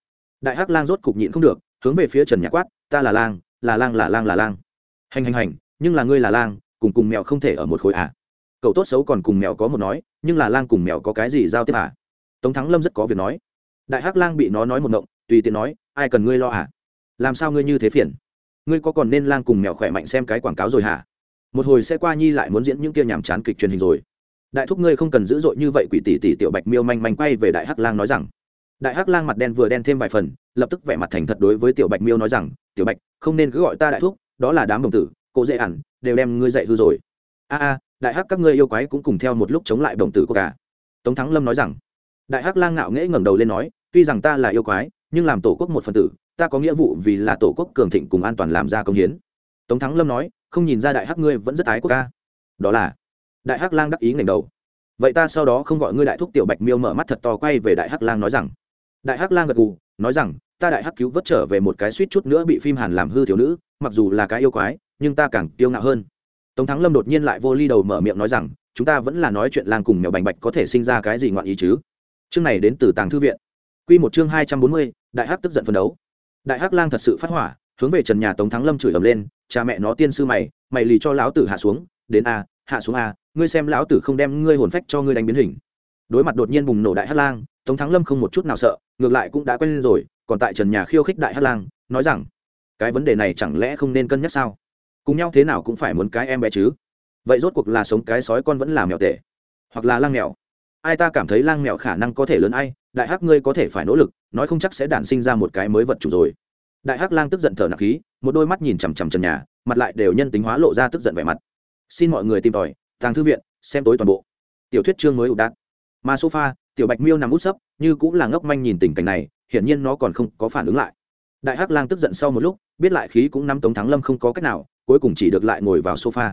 Đại hắc lang rốt cục nhịn không được, hướng về phía trần nhạc quát, ta là lang là lang là lang là lang. Hành hành hành, nhưng là ngươi là lang, cùng cùng mèo không thể ở một khối à. Cậu tốt xấu còn cùng mèo có một nói, nhưng là lang cùng mèo có cái gì giao tiếp à? Tống thắng lâm rất có việc nói. Đại hắc lang bị nó nói một ngộng, tùy tiện nói, ai cần ngươi lo à? Làm sao ngươi như thế phiền? Ngươi có còn nên lang cùng mèo khỏe mạnh xem cái quảng cáo rồi hả? Một hồi sẽ qua nhi lại muốn diễn những kia nhàm chán kịch truyền hình rồi. Đại thúc ngươi không cần dữ dội như vậy, quỷ tỷ tỷ tiểu bạch miêu manh manh quay về đại hắc lang nói rằng. Đại hắc lang mặt đen vừa đen thêm vài phần, lập tức vẻ mặt thành thật đối với tiểu bạch miêu nói rằng, tiểu bạch, không nên cứ gọi ta đại thúc, đó là đám đồng tử, cô dễ ẩn, đều đem ngươi dạy hư rồi. A a, đại hắc các ngươi yêu quái cũng cùng theo một lúc chống lại đồng tử của cả. Tống thắng lâm nói rằng. Đại hắc lang ngạo nghễ ngẩng đầu lên nói, tuy rằng ta là yêu quái, nhưng làm tổ quốc một phần tử ta có nghĩa vụ vì là tổ quốc cường thịnh cùng an toàn làm ra công hiến. Tống thắng lâm nói, không nhìn ra đại hắc ngươi vẫn rất ái quốc ca. Đó là, đại hắc lang đắc ý ngành đầu. Vậy ta sau đó không gọi ngươi đại thúc tiểu bạch miêu mở mắt thật to quay về đại hắc lang nói rằng, đại hắc lang gật gù, nói rằng, ta đại hắc cứu vớt trở về một cái suýt chút nữa bị phim hàn làm hư thiếu nữ, mặc dù là cái yêu quái, nhưng ta càng tiêu ngạo hơn. Tống thắng lâm đột nhiên lại vô ly đầu mở miệng nói rằng, chúng ta vẫn là nói chuyện lang cùng mèo bành bạch có thể sinh ra cái gì ngoạn ý chứ? Chương này đến từ tàng thư viện. Q một chương hai trăm bốn mươi, đại hắc tức giận phấn đấu đại hắc lang thật sự phát hỏa, hướng về trần nhà tống thắng lâm chửi ầm lên, cha mẹ nó tiên sư mày mày lì cho lão tử hạ xuống, đến a, hạ xuống a, ngươi xem lão tử không đem ngươi hồn phách cho ngươi đánh biến hình. Đối mặt đột nhiên bùng nổ đại hắc lang, tống thắng lâm không một chút nào sợ, ngược lại cũng đã quen lên rồi, còn tại trần nhà khiêu khích đại hắc lang, nói rằng, cái vấn đề này chẳng lẽ không nên cân nhắc sao? Cùng nhau thế nào cũng phải muốn cái em bé chứ? Vậy rốt cuộc là sống cái sói con vẫn là mèo tệ hoặc là lang mèo? Ai ta cảm thấy lang mèo khả năng có thể lớn ai đại hắc ngươi có thể phải nỗ lực, nói không chắc sẽ đản sinh ra một cái mới vật chủ rồi. Đại hắc lang tức giận thở nặng khí, một đôi mắt nhìn chằm chằm trần nhà, mặt lại đều nhân tính hóa lộ ra tức giận vẻ mặt. Xin mọi người tìm tòi, tàng thư viện, xem tối toàn bộ. Tiểu thuyết chương mới ụ đạn mà sofa, tiểu bạch miêu nằm út sấp, như cũng là ngốc manh nhìn tình cảnh này, hiển nhiên nó còn không có phản ứng lại. Đại hắc lang tức giận sau một lúc, biết lại khí cũng nắm tống thắng lâm không có cách nào, cuối cùng chỉ được lại ngồi vào sofa.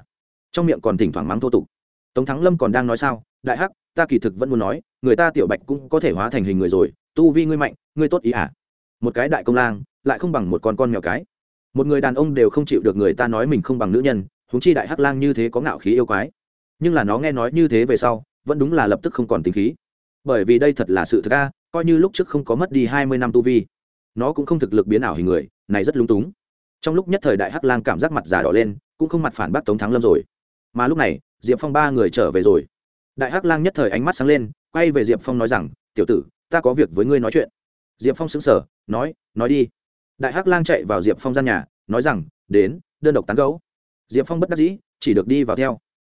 Trong miệng còn thỉnh thoảng mắng thô tục. Tống thắng lâm còn đang nói sao? Đại hắc, ta kỳ thực vẫn muốn nói người ta tiểu bạch cũng có thể hóa thành hình người rồi, tu vi ngươi mạnh, ngươi tốt ý à? Một cái đại công lang, lại không bằng một con con mèo cái. Một người đàn ông đều không chịu được người ta nói mình không bằng nữ nhân húng chi đại hắc lang như thế có ngạo khí yêu quái. Nhưng là nó nghe nói như thế về sau, vẫn đúng là lập tức không còn tính khí. Bởi vì đây thật là sự thật ca coi như lúc trước không có mất đi hai mươi năm tu vi, nó cũng không thực lực biến ảo hình người, này rất lung túng. Trong lúc nhất thời đại hắc lang cảm giác mặt già đỏ lên, cũng không mặt phản bác tống thắng lâm rồi. Mà lúc này, diệp phong ba người trở về rồi. Đại hắc lang nhất thời ánh mắt sáng lên quay về diệp phong nói rằng, tiểu tử, ta có việc với ngươi nói chuyện. Diệp phong xứng sở nói nói đi. Đại hắc lang chạy vào diệp phong gian nhà, nói rằng, đến, đơn độc tán gấu diệp phong bất đắc dĩ, chỉ được đi vào theo.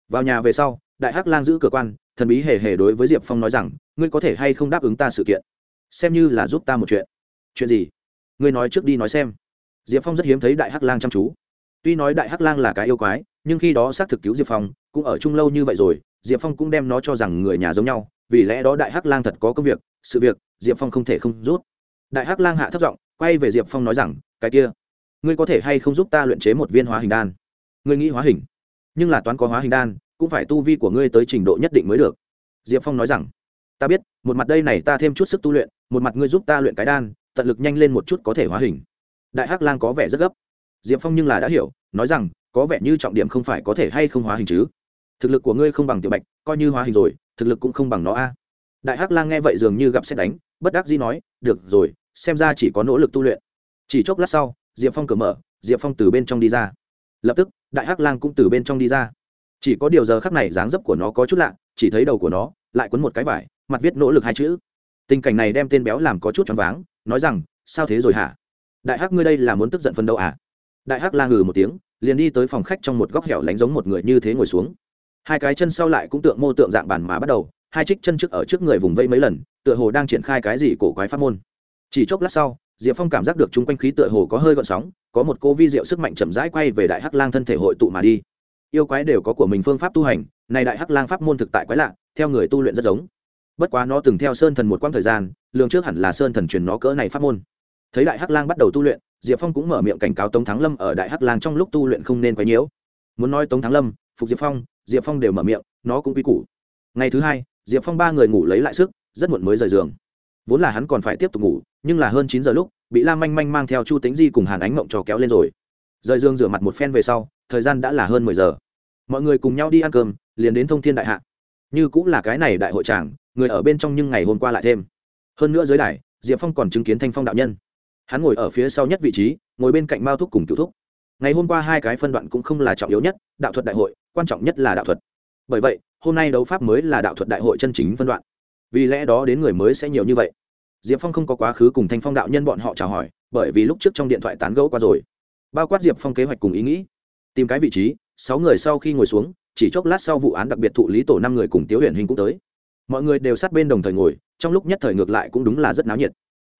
Vào nhà về sau, đại hắc lang giữ cửa quan, thần bí hề hề đối với diệp phong nói rằng, ngươi có thể hay không đáp ứng ta sự kiện? Xem như là giúp ta một chuyện. Chuyện gì? Ngươi nói trước đi nói xem. Diệp phong rất hiếm thấy đại hắc lang chăm chú. Tuy nói đại hắc lang là cái yêu quái, nhưng khi đó xác thực cứu diệp phong, cũng ở chung lâu như vậy rồi, diệp phong cũng đem nó cho rằng người nhà giống nhau vì lẽ đó đại hắc lang thật có công việc, sự việc, diệp phong không thể không rút. Đại hắc lang hạ thấp giọng, quay về diệp phong nói rằng, cái kia, ngươi có thể hay không giúp ta luyện chế một viên hóa hình đan? Ngươi nghĩ hóa hình? Nhưng là toán có hóa hình đan, cũng phải tu vi của ngươi tới trình độ nhất định mới được. Diệp phong nói rằng, ta biết, một mặt đây này ta thêm chút sức tu luyện, một mặt ngươi giúp ta luyện cái đan, tận lực nhanh lên một chút có thể hóa hình. Đại hắc lang có vẻ rất gấp. Diệp phong nhưng là đã hiểu, nói rằng, có vẻ như trọng điểm không phải có thể hay không hóa hình chứ. Thực lực của ngươi không bằng tiểu bạch, coi như hóa hình rồi thực lực cũng không bằng nó a. Đại hắc lang nghe vậy dường như gặp xét đánh, bất đắc dĩ nói, được rồi, xem ra chỉ có nỗ lực tu luyện. Chỉ chốc lát sau, diệp phong cửa mở, diệp phong từ bên trong đi ra. Lập tức, đại hắc lang cũng từ bên trong đi ra. Chỉ có điều giờ khắc này dáng dấp của nó có chút lạ, chỉ thấy đầu của nó lại quấn một cái vải, mặt viết nỗ lực hai chữ. Tình cảnh này đem tên béo làm có chút choáng váng, nói rằng, sao thế rồi hả? Đại hắc ngươi đây là muốn tức giận phân đâu à? Đại hắc lang ngừ một tiếng, liền đi tới phòng khách trong một góc hẻo lánh giống một người như thế ngồi xuống hai cái chân sau lại cũng tượng mô tượng dạng bàn mà bắt đầu, hai trích chân trước ở trước người vùng vây mấy lần, tựa hồ đang triển khai cái gì cổ quái pháp môn. Chỉ chốc lát sau, diệp phong cảm giác được chung quanh khí tựa hồ có hơi gọn sóng, có một cô vi diệu sức mạnh chậm rãi quay về đại hắc lang thân thể hội tụ mà đi. Yêu quái đều có của mình phương pháp tu hành, này đại hắc lang pháp môn thực tại quái lạ, theo người tu luyện rất giống. Bất quá nó từng theo sơn thần một quãng thời gian, lường trước hẳn là sơn thần truyền nó cỡ này pháp môn. Thấy đại hắc lang bắt đầu tu luyện, diệp phong cũng mở miệng cảnh cáo tống thắng lâm ở đại hắc lang trong lúc tu luyện không nên quấy nhiễu. Muốn nói tống thắng lâm, phục diệp phong diệp phong đều mở miệng, nó cũng quy củ. Ngày thứ hai, diệp phong ba người ngủ lấy lại sức, rất muộn mới rời giường. Vốn là hắn còn phải tiếp tục ngủ, nhưng là hơn chín giờ lúc, bị lam manh manh mang theo chu tính di cùng hàn ánh mộng trò kéo lên rồi. Rời giường rửa mặt một phen về sau, thời gian đã là hơn mười giờ. Mọi người cùng nhau đi ăn cơm, liền đến thông thiên đại hạ. Như cũng là cái này đại hội tràng người ở bên trong nhưng ngày hôm qua lại thêm. Hơn nữa dưới đài, diệp phong còn chứng kiến thanh phong đạo nhân. Hắn ngồi ở phía sau nhất vị trí, ngồi bên cạnh mao thúc cùng cựu thúc ngày hôm qua hai cái phân đoạn cũng không là trọng yếu nhất, đạo thuật đại hội, quan trọng nhất là đạo thuật. Bởi vậy, hôm nay đấu pháp mới là đạo thuật đại hội chân chính phân đoạn. Vì lẽ đó đến người mới sẽ nhiều như vậy. Diệp phong không có quá khứ cùng thanh phong đạo nhân bọn họ chào hỏi, bởi vì lúc trước trong điện thoại tán gẫu qua rồi. Bao quát diệp phong kế hoạch cùng ý nghĩ. Tìm cái vị trí, sáu người sau khi ngồi xuống, chỉ chốc lát sau vụ án đặc biệt thụ lý tổ năm người cùng tiếu huyền hình cũng tới. Mọi người đều sát bên đồng thời ngồi, trong lúc nhất thời ngược lại cũng đúng là rất náo nhiệt.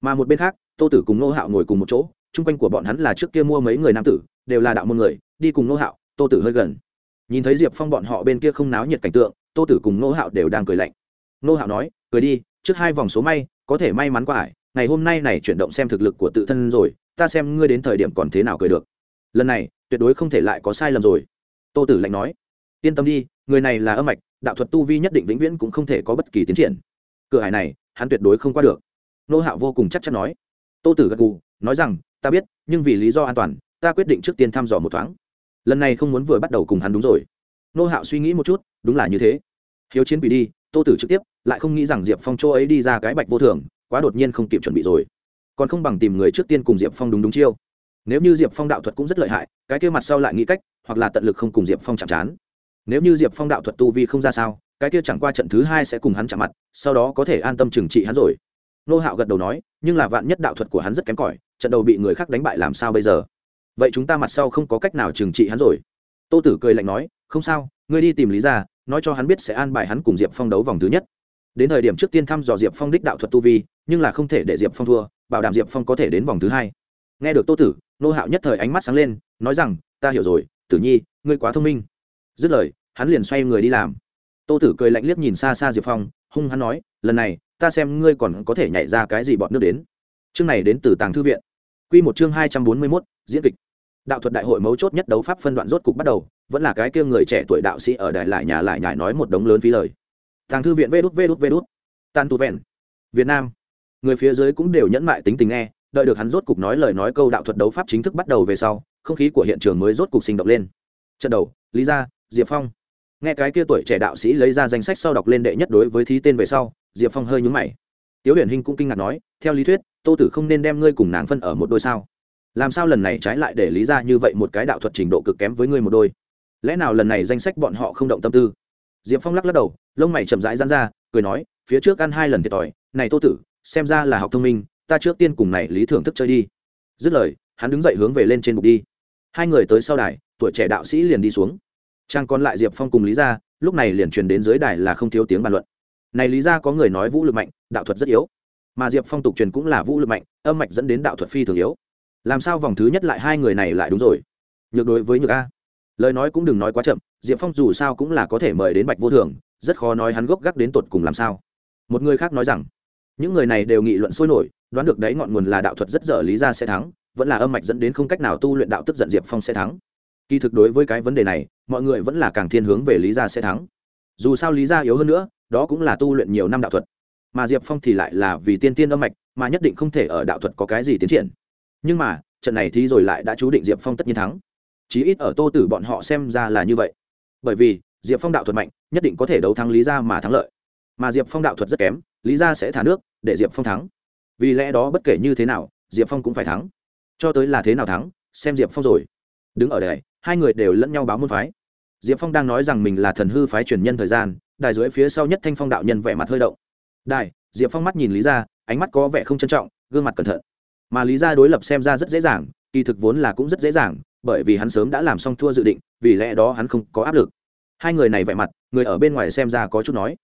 Mà một bên khác, tô tử cùng nô hạo ngồi cùng một chỗ chung quanh của bọn hắn là trước kia mua mấy người nam tử, đều là đạo môn người, đi cùng nô hạo, tô tử hơi gần. Nhìn thấy diệp phong bọn họ bên kia không náo nhiệt cảnh tượng, tô tử cùng nô hạo đều đang cười lạnh. Nô hạo nói, cười đi, trước hai vòng số may, có thể may mắn qua ải, ngày hôm nay này chuyển động xem thực lực của tự thân rồi, ta xem ngươi đến thời điểm còn thế nào cười được. Lần này, tuyệt đối không thể lại có sai lầm rồi. Tô tử lạnh nói, yên tâm đi, người này là âm mạch, đạo thuật tu vi nhất định vĩnh viễn cũng không thể có bất kỳ tiến triển. Cửa hải này, hắn tuyệt đối không qua được. Nô hạo vô cùng chắc chắn nói. Tô tử gật gù, nói rằng ta biết, nhưng vì lý do an toàn, ta quyết định trước tiên thăm dò một thoáng. Lần này không muốn vừa bắt đầu cùng hắn đúng rồi. Nô hạo suy nghĩ một chút, đúng là như thế. Hiếu chiến bị đi, tô tử trực tiếp, lại không nghĩ rằng diệp phong chỗ ấy đi ra cái bạch vô thường, quá đột nhiên không kịp chuẩn bị rồi. Còn không bằng tìm người trước tiên cùng diệp phong đúng đúng chiêu. Nếu như diệp phong đạo thuật cũng rất lợi hại, cái kia mặt sau lại nghĩ cách, hoặc là tận lực không cùng diệp phong chạm chán. Nếu như diệp phong đạo thuật tu vi không ra sao, cái kia chẳng qua trận thứ hai sẽ cùng hắn chạm mặt, sau đó có thể an tâm trừng trị hắn rồi. Nô hạo gật đầu nói, nhưng là vạn nhất đạo thuật của hắn rất kém cỏi trận đầu bị người khác đánh bại làm sao bây giờ? Vậy chúng ta mặt sau không có cách nào trừng trị hắn rồi. Tô tử cười lạnh nói, không sao, ngươi đi tìm lý ra nói cho hắn biết sẽ an bài hắn cùng diệp phong đấu vòng thứ nhất. Đến thời điểm trước tiên thăm dò diệp phong đích đạo thuật tu vi, nhưng là không thể để diệp phong thua, bảo đảm diệp phong có thể đến vòng thứ hai. Nghe được tô tử, nô hạo nhất thời ánh mắt sáng lên, nói rằng, ta hiểu rồi, tử nhi, ngươi quá thông minh. Dứt lời, hắn liền xoay người đi làm. Tô tử cười lạnh liếc nhìn xa xa diệp phong, hung hắn nói, lần này, ta xem ngươi còn có thể nhảy ra cái gì bọn nước đến. Chương này đến từ tàng thư viện. Quy một chương hai trăm bốn mươi mốt, diễn kịch. Đạo thuật đại hội mấu chốt nhất đấu pháp phân đoạn rốt cục bắt đầu, vẫn là cái kia người trẻ tuổi đạo sĩ ở đại lại nhà lại nhải nói một đống lớn phí lời. Tàng thư viện vê đút vê đút vê đút. Tan tu vẹn. Việt nam. Người phía dưới cũng đều nhẫn mại tính tình nghe, đợi được hắn rốt cục nói lời nói câu đạo thuật đấu pháp chính thức bắt đầu về sau, không khí của hiện trường mới rốt cục sinh động lên. Trận đầu, lý gia, diệp phong. Nghe cái kia tuổi trẻ đạo sĩ lấy ra danh sách sau đọc lên đệ nhất đối với thí tên về sau, diệp phong hơi nhướng mày tiếu huyền hinh cũng kinh ngạc nói, theo lý thuyết, tô tử không nên đem ngươi cùng nàng phân ở một đôi sao? Làm sao lần này trái lại để lý ra như vậy một cái đạo thuật trình độ cực kém với ngươi một đôi? Lẽ nào lần này danh sách bọn họ không động tâm tư? Diệp phong lắc lắc đầu, lông mày chậm rãi rán ra, cười nói, phía trước ăn hai lần thiệt thòi, này tô tử, xem ra là học thông minh, ta trước tiên cùng này lý thưởng thức chơi đi. Dứt lời, hắn đứng dậy hướng về lên trên bục đi. Hai người tới sau đài, tuổi trẻ đạo sĩ liền đi xuống. Trang còn lại diệp phong cùng lý ra, lúc này liền truyền đến dưới đài là không thiếu tiếng bàn luận này lý ra có người nói vũ lực mạnh, đạo thuật rất yếu. Mà diệp phong tục truyền cũng là vũ lực mạnh, âm mạch dẫn đến đạo thuật phi thường yếu. Làm sao vòng thứ nhất lại hai người này lại đúng rồi? Nhược đối với nhược a. Lời nói cũng đừng nói quá chậm, diệp phong dù sao cũng là có thể mời đến bạch vô thường, rất khó nói hắn gốc gác đến tột cùng làm sao. Một người khác nói rằng, những người này đều nghị luận sôi nổi, đoán được đấy ngọn nguồn là đạo thuật rất dở lý ra sẽ thắng, vẫn là âm mạch dẫn đến không cách nào tu luyện đạo tức giận diệp phong sẽ thắng. Kỳ thực đối với cái vấn đề này, mọi người vẫn là càng thiên hướng về lý gia sẽ thắng dù sao lý gia yếu hơn nữa, đó cũng là tu luyện nhiều năm đạo thuật. Mà diệp phong thì lại là vì tiên tiên âm mạch, mà nhất định không thể ở đạo thuật có cái gì tiến triển. Nhưng mà, trận này thì rồi lại đã chú định diệp phong tất nhiên thắng. Chí ít ở tô tử bọn họ xem ra là như vậy. Bởi vì, diệp phong đạo thuật mạnh, nhất định có thể đấu thắng lý gia mà thắng lợi. Mà diệp phong đạo thuật rất kém, lý gia sẽ thả nước, để diệp phong thắng. Vì lẽ đó bất kể như thế nào, diệp phong cũng phải thắng. Cho tới là thế nào thắng, xem diệp phong rồi. Đứng ở đây, hai người đều lẫn nhau báo môn phái diệp phong đang nói rằng mình là thần hư phái truyền nhân thời gian, đài dưới phía sau nhất thanh phong đạo nhân vẻ mặt hơi động. Đài, diệp phong mắt nhìn lý ra ánh mắt có vẻ không trân trọng, gương mặt cẩn thận. Mà lý ra đối lập xem ra rất dễ dàng, kỳ thực vốn là cũng rất dễ dàng, bởi vì hắn sớm đã làm xong thua dự định, vì lẽ đó hắn không có áp lực. Hai người này vẻ mặt, người ở bên ngoài xem ra có chút nói.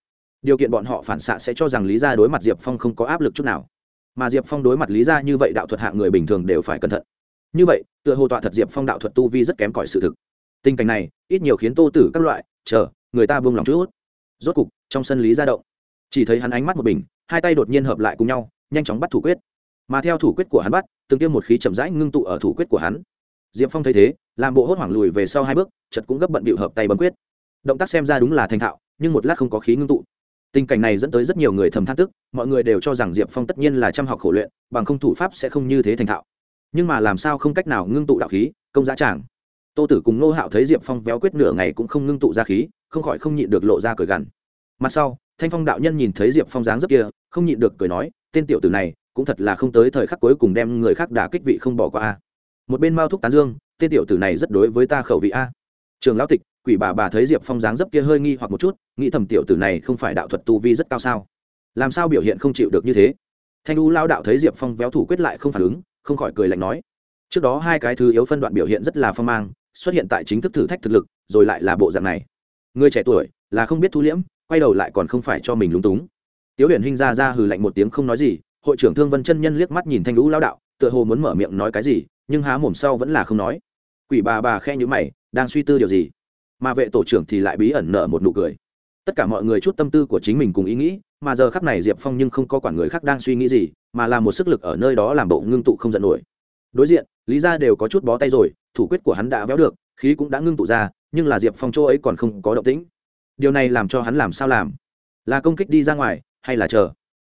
Điều kiện bọn họ phản xạ sẽ cho rằng lý ra đối mặt diệp phong không có áp lực chút nào. Mà diệp phong đối mặt lý ra như vậy đạo thuật hạng người bình thường đều phải cẩn thận. Như vậy, tựa hồ tọa thật diệp phong đạo thuật tu vi rất kém cỏi sự thực tình cảnh này, ít nhiều khiến tô tử các loại chờ, người ta buông lòng chút. Rốt cục, trong sân lý ra động, chỉ thấy hắn ánh mắt một bình, hai tay đột nhiên hợp lại cùng nhau, nhanh chóng bắt thủ quyết. Mà theo thủ quyết của hắn bắt, từng tiêm một khí chậm rãi ngưng tụ ở thủ quyết của hắn. Diệp phong thấy thế, làm bộ hốt hoảng lùi về sau hai bước chật cũng gấp bận bịu hợp tay bấm quyết. Động tác xem ra đúng là thành thạo, nhưng một lát không có khí ngưng tụ. Tình cảnh này dẫn tới rất nhiều người thầm than tức, mọi người đều cho rằng diệp phong tất nhiên là chăm học khổ luyện, bằng không thủ pháp sẽ không như thế thành thạo. Nhưng mà làm sao không cách nào ngưng tụ đạo khí, công giá tràng tô tử cùng nô hạo thấy diệp phong véo quyết nửa ngày cũng không ngưng tụ ra khí, không khỏi không nhịn được lộ ra cười gằn. Mặt sau, thanh phong đạo nhân nhìn thấy diệp phong dáng rất kia, không nhịn được cười nói, tên tiểu tử này, cũng thật là không tới thời khắc cuối cùng đem người khác đả kích vị không bỏ qua a. Một bên mao thúc tán dương, tên tiểu tử này rất đối với ta khẩu vị a. Trường lão tịch, quỷ bà bà thấy diệp phong dáng dấp kia hơi nghi hoặc một chút, nghĩ thầm tiểu tử này không phải đạo thuật tu vi rất cao sao? Làm sao biểu hiện không chịu được như thế? Thanh u lao đạo thấy diệp phong véo thủ quyết lại không phản ứng, không khỏi cười lạnh nói, trước đó hai cái thứ yếu phân đoạn biểu hiện rất là phong mang xuất hiện tại chính thức thử thách thực lực, rồi lại là bộ dạng này. Người trẻ tuổi, là không biết thu liễm, quay đầu lại còn không phải cho mình lúng túng. Tiếu huyền hinh ra ra hừ lạnh một tiếng không nói gì, hội trưởng thương vân chân nhân liếc mắt nhìn thanh lũ lao đạo, tựa hồ muốn mở miệng nói cái gì, nhưng há mồm sau vẫn là không nói. Quỷ bà bà khe nhữ mày, đang suy tư điều gì? Mà vệ tổ trưởng thì lại bí ẩn nở một nụ cười. Tất cả mọi người chút tâm tư của chính mình cùng ý nghĩ, mà giờ khắc này diệp phong nhưng không có quản người khác đang suy nghĩ gì, mà là một sức lực ở nơi đó làm bộ ngưng tụ không giận nổi. Đối diện, lý ra đều có chút bó tay rồi thủ quyết của hắn đã véo được, khí cũng đã ngưng tụ ra, nhưng là diệp phong chỗ ấy còn không có động tĩnh. Điều này làm cho hắn làm sao làm? Là công kích đi ra ngoài, hay là chờ?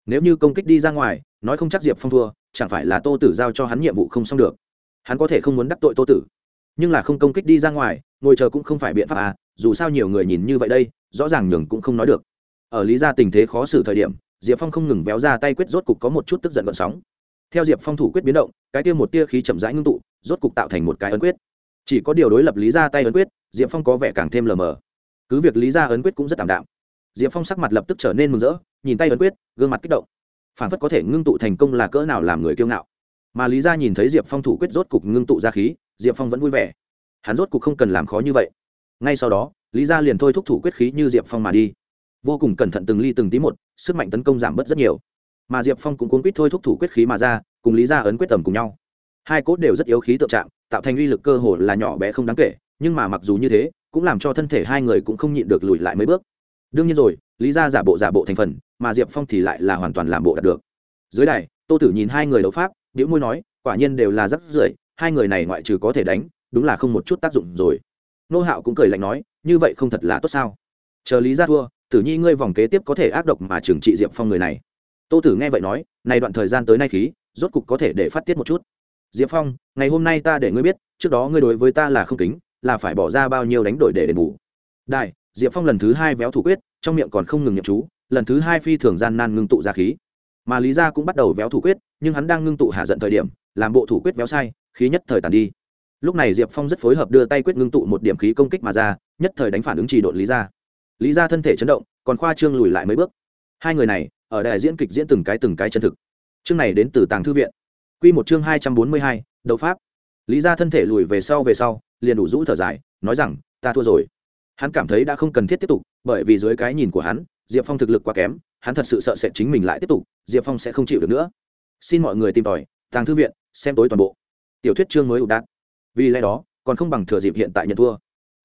Nếu như công kích đi ra ngoài, nói không chắc diệp phong thua, chẳng phải là tô tử giao cho hắn nhiệm vụ không xong được? Hắn có thể không muốn đắc tội tô tử, nhưng là không công kích đi ra ngoài, ngồi chờ cũng không phải biện pháp à dù sao nhiều người nhìn như vậy đây, rõ ràng nhường cũng không nói được. Ở lý ra tình thế khó xử thời điểm, diệp phong không ngừng véo ra tay quyết rốt cục có một chút tức giận gợn sóng. Theo diệp phong thủ quyết biến động, cái tia một tia khí chậm rãi ngưng tụ rốt cục tạo thành một cái ấn quyết. Chỉ có điều đối lập lý ra tay ấn quyết, diệp phong có vẻ càng thêm lờ mờ. Cứ việc lý ra ấn quyết cũng rất tạm đạm. Diệp phong sắc mặt lập tức trở nên mừng rỡ, nhìn tay ấn quyết, gương mặt kích động. Phản phất có thể ngưng tụ thành công là cỡ nào làm người kiêu ngạo. Mà lý ra nhìn thấy diệp phong thủ quyết rốt cục ngưng tụ ra khí, diệp phong vẫn vui vẻ. Hắn rốt cục không cần làm khó như vậy. Ngay sau đó, lý ra liền thôi thúc thủ quyết khí như diệp phong mà đi. Vô cùng cẩn thận từng ly từng tí một, sức mạnh tấn công giảm bớt rất nhiều. Mà diệp phong cũng cuốn quýt thôi thúc thủ quyết khí mà ra, cùng lý ra ấn quyết tầm cùng nhau hai cốt đều rất yếu khí tượng trạng, tạo thành uy lực cơ hồ là nhỏ bé không đáng kể, nhưng mà mặc dù như thế, cũng làm cho thân thể hai người cũng không nhịn được lùi lại mấy bước. Đương nhiên rồi, lý ra giả bộ giả bộ thành phần, mà diệp phong thì lại là hoàn toàn làm bộ đạt được. Dưới đài, tô tử nhìn hai người đấu pháp đĩu môi nói, quả nhiên đều là rắc rưởi, hai người này ngoại trừ có thể đánh, đúng là không một chút tác dụng rồi. Nô hạo cũng cười lạnh nói, như vậy không thật là tốt sao? Chờ lý ra thua, tử nhi ngươi vòng kế tiếp có thể ác độc mà trừng trị diệp phong người này. Tô tử nghe vậy nói, này đoạn thời gian tới nay khí, rốt cục có thể để phát tiết một chút diệp phong, ngày hôm nay ta để ngươi biết, trước đó ngươi đối với ta là không kính, là phải bỏ ra bao nhiêu đánh đổi để đền bù. Đại diệp phong lần thứ hai véo thủ quyết, trong miệng còn không ngừng nhậm chú, lần thứ hai phi thường gian nan ngưng tụ ra khí. Mà lý gia cũng bắt đầu véo thủ quyết, nhưng hắn đang ngưng tụ hạ giận thời điểm, làm bộ thủ quyết véo sai, khí nhất thời tàn đi. Lúc này diệp phong rất phối hợp đưa tay quyết ngưng tụ một điểm khí công kích mà ra, nhất thời đánh phản ứng trì độn lý gia. Lý gia thân thể chấn động, còn khoa trương lùi lại mấy bước. Hai người này, ở đài diễn kịch diễn từng cái từng cái chân thực. Chương này đến từ tàng thư viện quy một chương hai trăm bốn mươi hai, đấu pháp. Lý gia thân thể lùi về sau về sau, liền đủ rũ thở dài, nói rằng, ta thua rồi. Hắn cảm thấy đã không cần thiết tiếp tục, bởi vì dưới cái nhìn của hắn, diệp phong thực lực quá kém, hắn thật sự sợ sẽ chính mình lại tiếp tục, diệp phong sẽ không chịu được nữa. Xin mọi người tìm tòi, tàng thư viện, xem tối toàn bộ. Tiểu thuyết chương mới ủ đạt. vì lẽ đó, còn không bằng thừa dịp hiện tại nhận thua.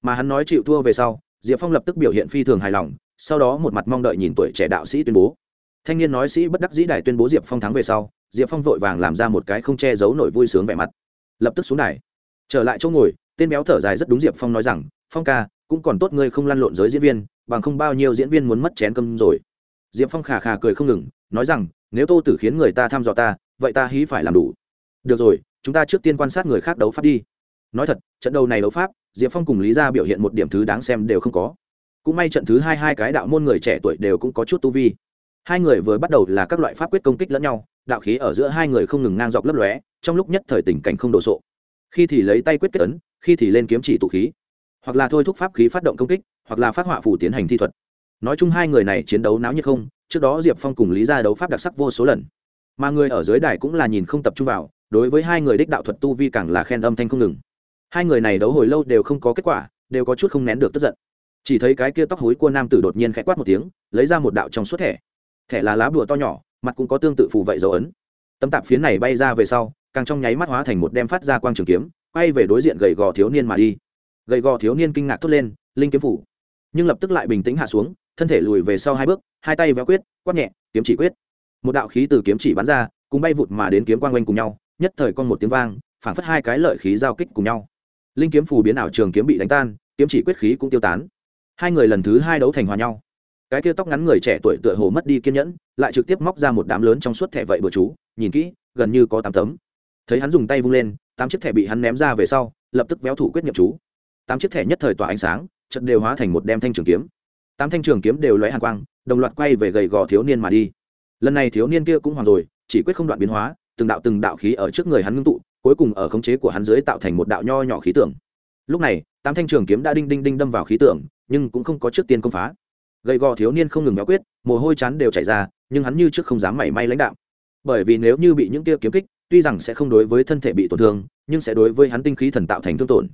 Mà hắn nói chịu thua về sau, diệp phong lập tức biểu hiện phi thường hài lòng, sau đó một mặt mong đợi nhìn tuổi trẻ đạo sĩ tuyên bố thanh niên nói sĩ bất đắc dĩ đài tuyên bố diệp phong thắng về sau, diệp phong vội vàng làm ra một cái không che giấu nổi vui sướng vẻ mặt. Lập tức xuống đài. Trở lại chỗ ngồi, tên béo thở dài rất đúng diệp phong nói rằng, phong ca, cũng còn tốt ngươi không lăn lộn giới diễn viên, bằng không bao nhiêu diễn viên muốn mất chén cơm rồi. Diệp phong khà khà cười không ngừng, nói rằng, nếu tô tử khiến người ta thăm dò ta, vậy ta hí phải làm đủ. Được rồi, chúng ta trước tiên quan sát người khác đấu pháp đi. Nói thật, trận đầu này đấu pháp, diệp phong cùng lý ra biểu hiện một điểm thứ đáng xem đều không có. Cũng may trận thứ hai hai cái đạo môn người trẻ tuổi đều cũng có chút tu vi hai người vừa bắt đầu là các loại pháp quyết công kích lẫn nhau, đạo khí ở giữa hai người không ngừng ngang dọc lấp lóe, trong lúc nhất thời tình cảnh không đồ sộ. Khi thì lấy tay quyết kết ấn, khi thì lên kiếm chỉ tụ khí. Hoặc là thôi thúc pháp khí phát động công kích, hoặc là phát họa phủ tiến hành thi thuật. Nói chung hai người này chiến đấu náo nhiệt không, trước đó diệp phong cùng lý ra đấu pháp đặc sắc vô số lần. Mà người ở dưới đài cũng là nhìn không tập trung vào, đối với hai người đích đạo thuật tu vi càng là khen âm thanh không ngừng. Hai người này đấu hồi lâu đều không có kết quả, đều có chút không nén được tức giận. Chỉ thấy cái kia tóc hối của nam tử đột nhiên khẽ quát một tiếng, lấy ra một đạo trong suốt thẻ thẻ là lá bùa to nhỏ, mặt cũng có tương tự phù vậy dấu ấn. Tấm tạp phiến này bay ra về sau, càng trong nháy mắt hóa thành một đem phát ra quang trường kiếm, quay về đối diện gầy gò thiếu niên mà đi. Gầy gò thiếu niên kinh ngạc thốt lên, linh kiếm phủ. Nhưng lập tức lại bình tĩnh hạ xuống, thân thể lùi về sau hai bước, hai tay véo quyết, quát nhẹ, kiếm chỉ quyết. Một đạo khí từ kiếm chỉ bắn ra, cùng bay vụt mà đến kiếm quang quanh cùng nhau, nhất thời con một tiếng vang, phảng phất hai cái lợi khí giao kích cùng nhau. Linh kiếm phù biến ảo trường kiếm bị đánh tan, kiếm chỉ quyết khí cũng tiêu tán. Hai người lần thứ hai đấu thành hòa nhau cái kia tóc ngắn người trẻ tuổi tựa hồ mất đi kiên nhẫn, lại trực tiếp móc ra một đám lớn trong suốt thẻ vậy bừa chú, nhìn kỹ, gần như có tám tấm. Thấy hắn dùng tay vung lên, tám chiếc thẻ bị hắn ném ra về sau, lập tức véo thủ quyết nghiệm chú. Tám chiếc thẻ nhất thời tỏa ánh sáng trận đều hóa thành một đem thanh trường kiếm. Tám thanh trường kiếm đều lóe hàng quang, đồng loạt quay về gầy gò thiếu niên mà đi. Lần này thiếu niên kia cũng hoàng rồi, chỉ quyết không đoạn biến hóa, từng đạo từng đạo khí ở trước người hắn ngưng tụ, cuối cùng ở khống chế của hắn dưới tạo thành một đạo nho nhỏ khí tượng. Lúc này, tám thanh trường kiếm đã đinh đinh đinh đâm vào khí tượng, nhưng cũng không có trước tiên công phá gầy gò thiếu niên không ngừng béo quyết, mồ hôi chán đều chảy ra, nhưng hắn như trước không dám mảy may lãnh đạo bởi vì nếu như bị những tia kiếm kích, tuy rằng sẽ không đối với thân thể bị tổn thương, nhưng sẽ đối với hắn tinh khí thần tạo thành thương tổn.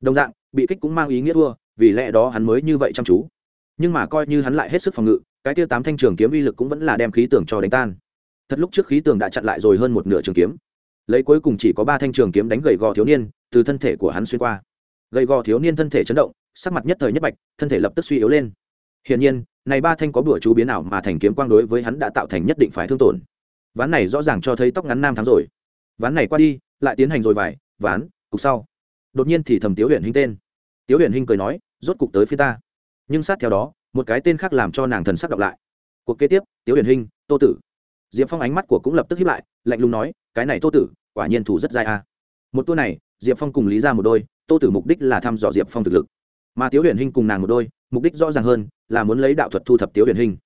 Đồng dạng, bị kích cũng mang ý nghĩa thua, vì lẽ đó hắn mới như vậy chăm chú. Nhưng mà coi như hắn lại hết sức phòng ngự, cái tia tám thanh trường kiếm uy lực cũng vẫn là đem khí tường cho đánh tan. Thật lúc trước khí tường đã chặn lại rồi hơn một nửa trường kiếm. Lấy cuối cùng chỉ có ba thanh trường kiếm đánh gầy gò thiếu niên, từ thân thể của hắn xuyên qua. Gầy gò thiếu niên thân thể chấn động, sắc mặt nhất thời nhất bạch, thân thể lập tức suy yếu lên hiển nhiên, này ba thanh có bữa chú biến ảo mà thành kiếm quang đối với hắn đã tạo thành nhất định phải thương tổn. Ván này rõ ràng cho thấy tóc ngắn nam thắng rồi. Ván này qua đi, lại tiến hành rồi vài, ván, cục sau. Đột nhiên thì thầm tiếu huyền hinh tên. Tiếu huyền hinh cười nói, rốt cục tới phía ta. Nhưng sát theo đó, một cái tên khác làm cho nàng thần sắc đọc lại. Cuộc kế tiếp, tiếu huyền hinh, tô tử. Diệp phong ánh mắt của cũng lập tức híp lại, lạnh lùng nói, cái này tô tử, quả nhiên thủ rất dai a. Một tour này, diệp phong cùng lý ra một đôi, tô tử mục đích là thăm dò diệp phong thực lực mà tiếu huyền hinh cùng nàng một đôi, mục đích rõ ràng hơn là muốn lấy đạo thuật thu thập tiếu huyền hinh.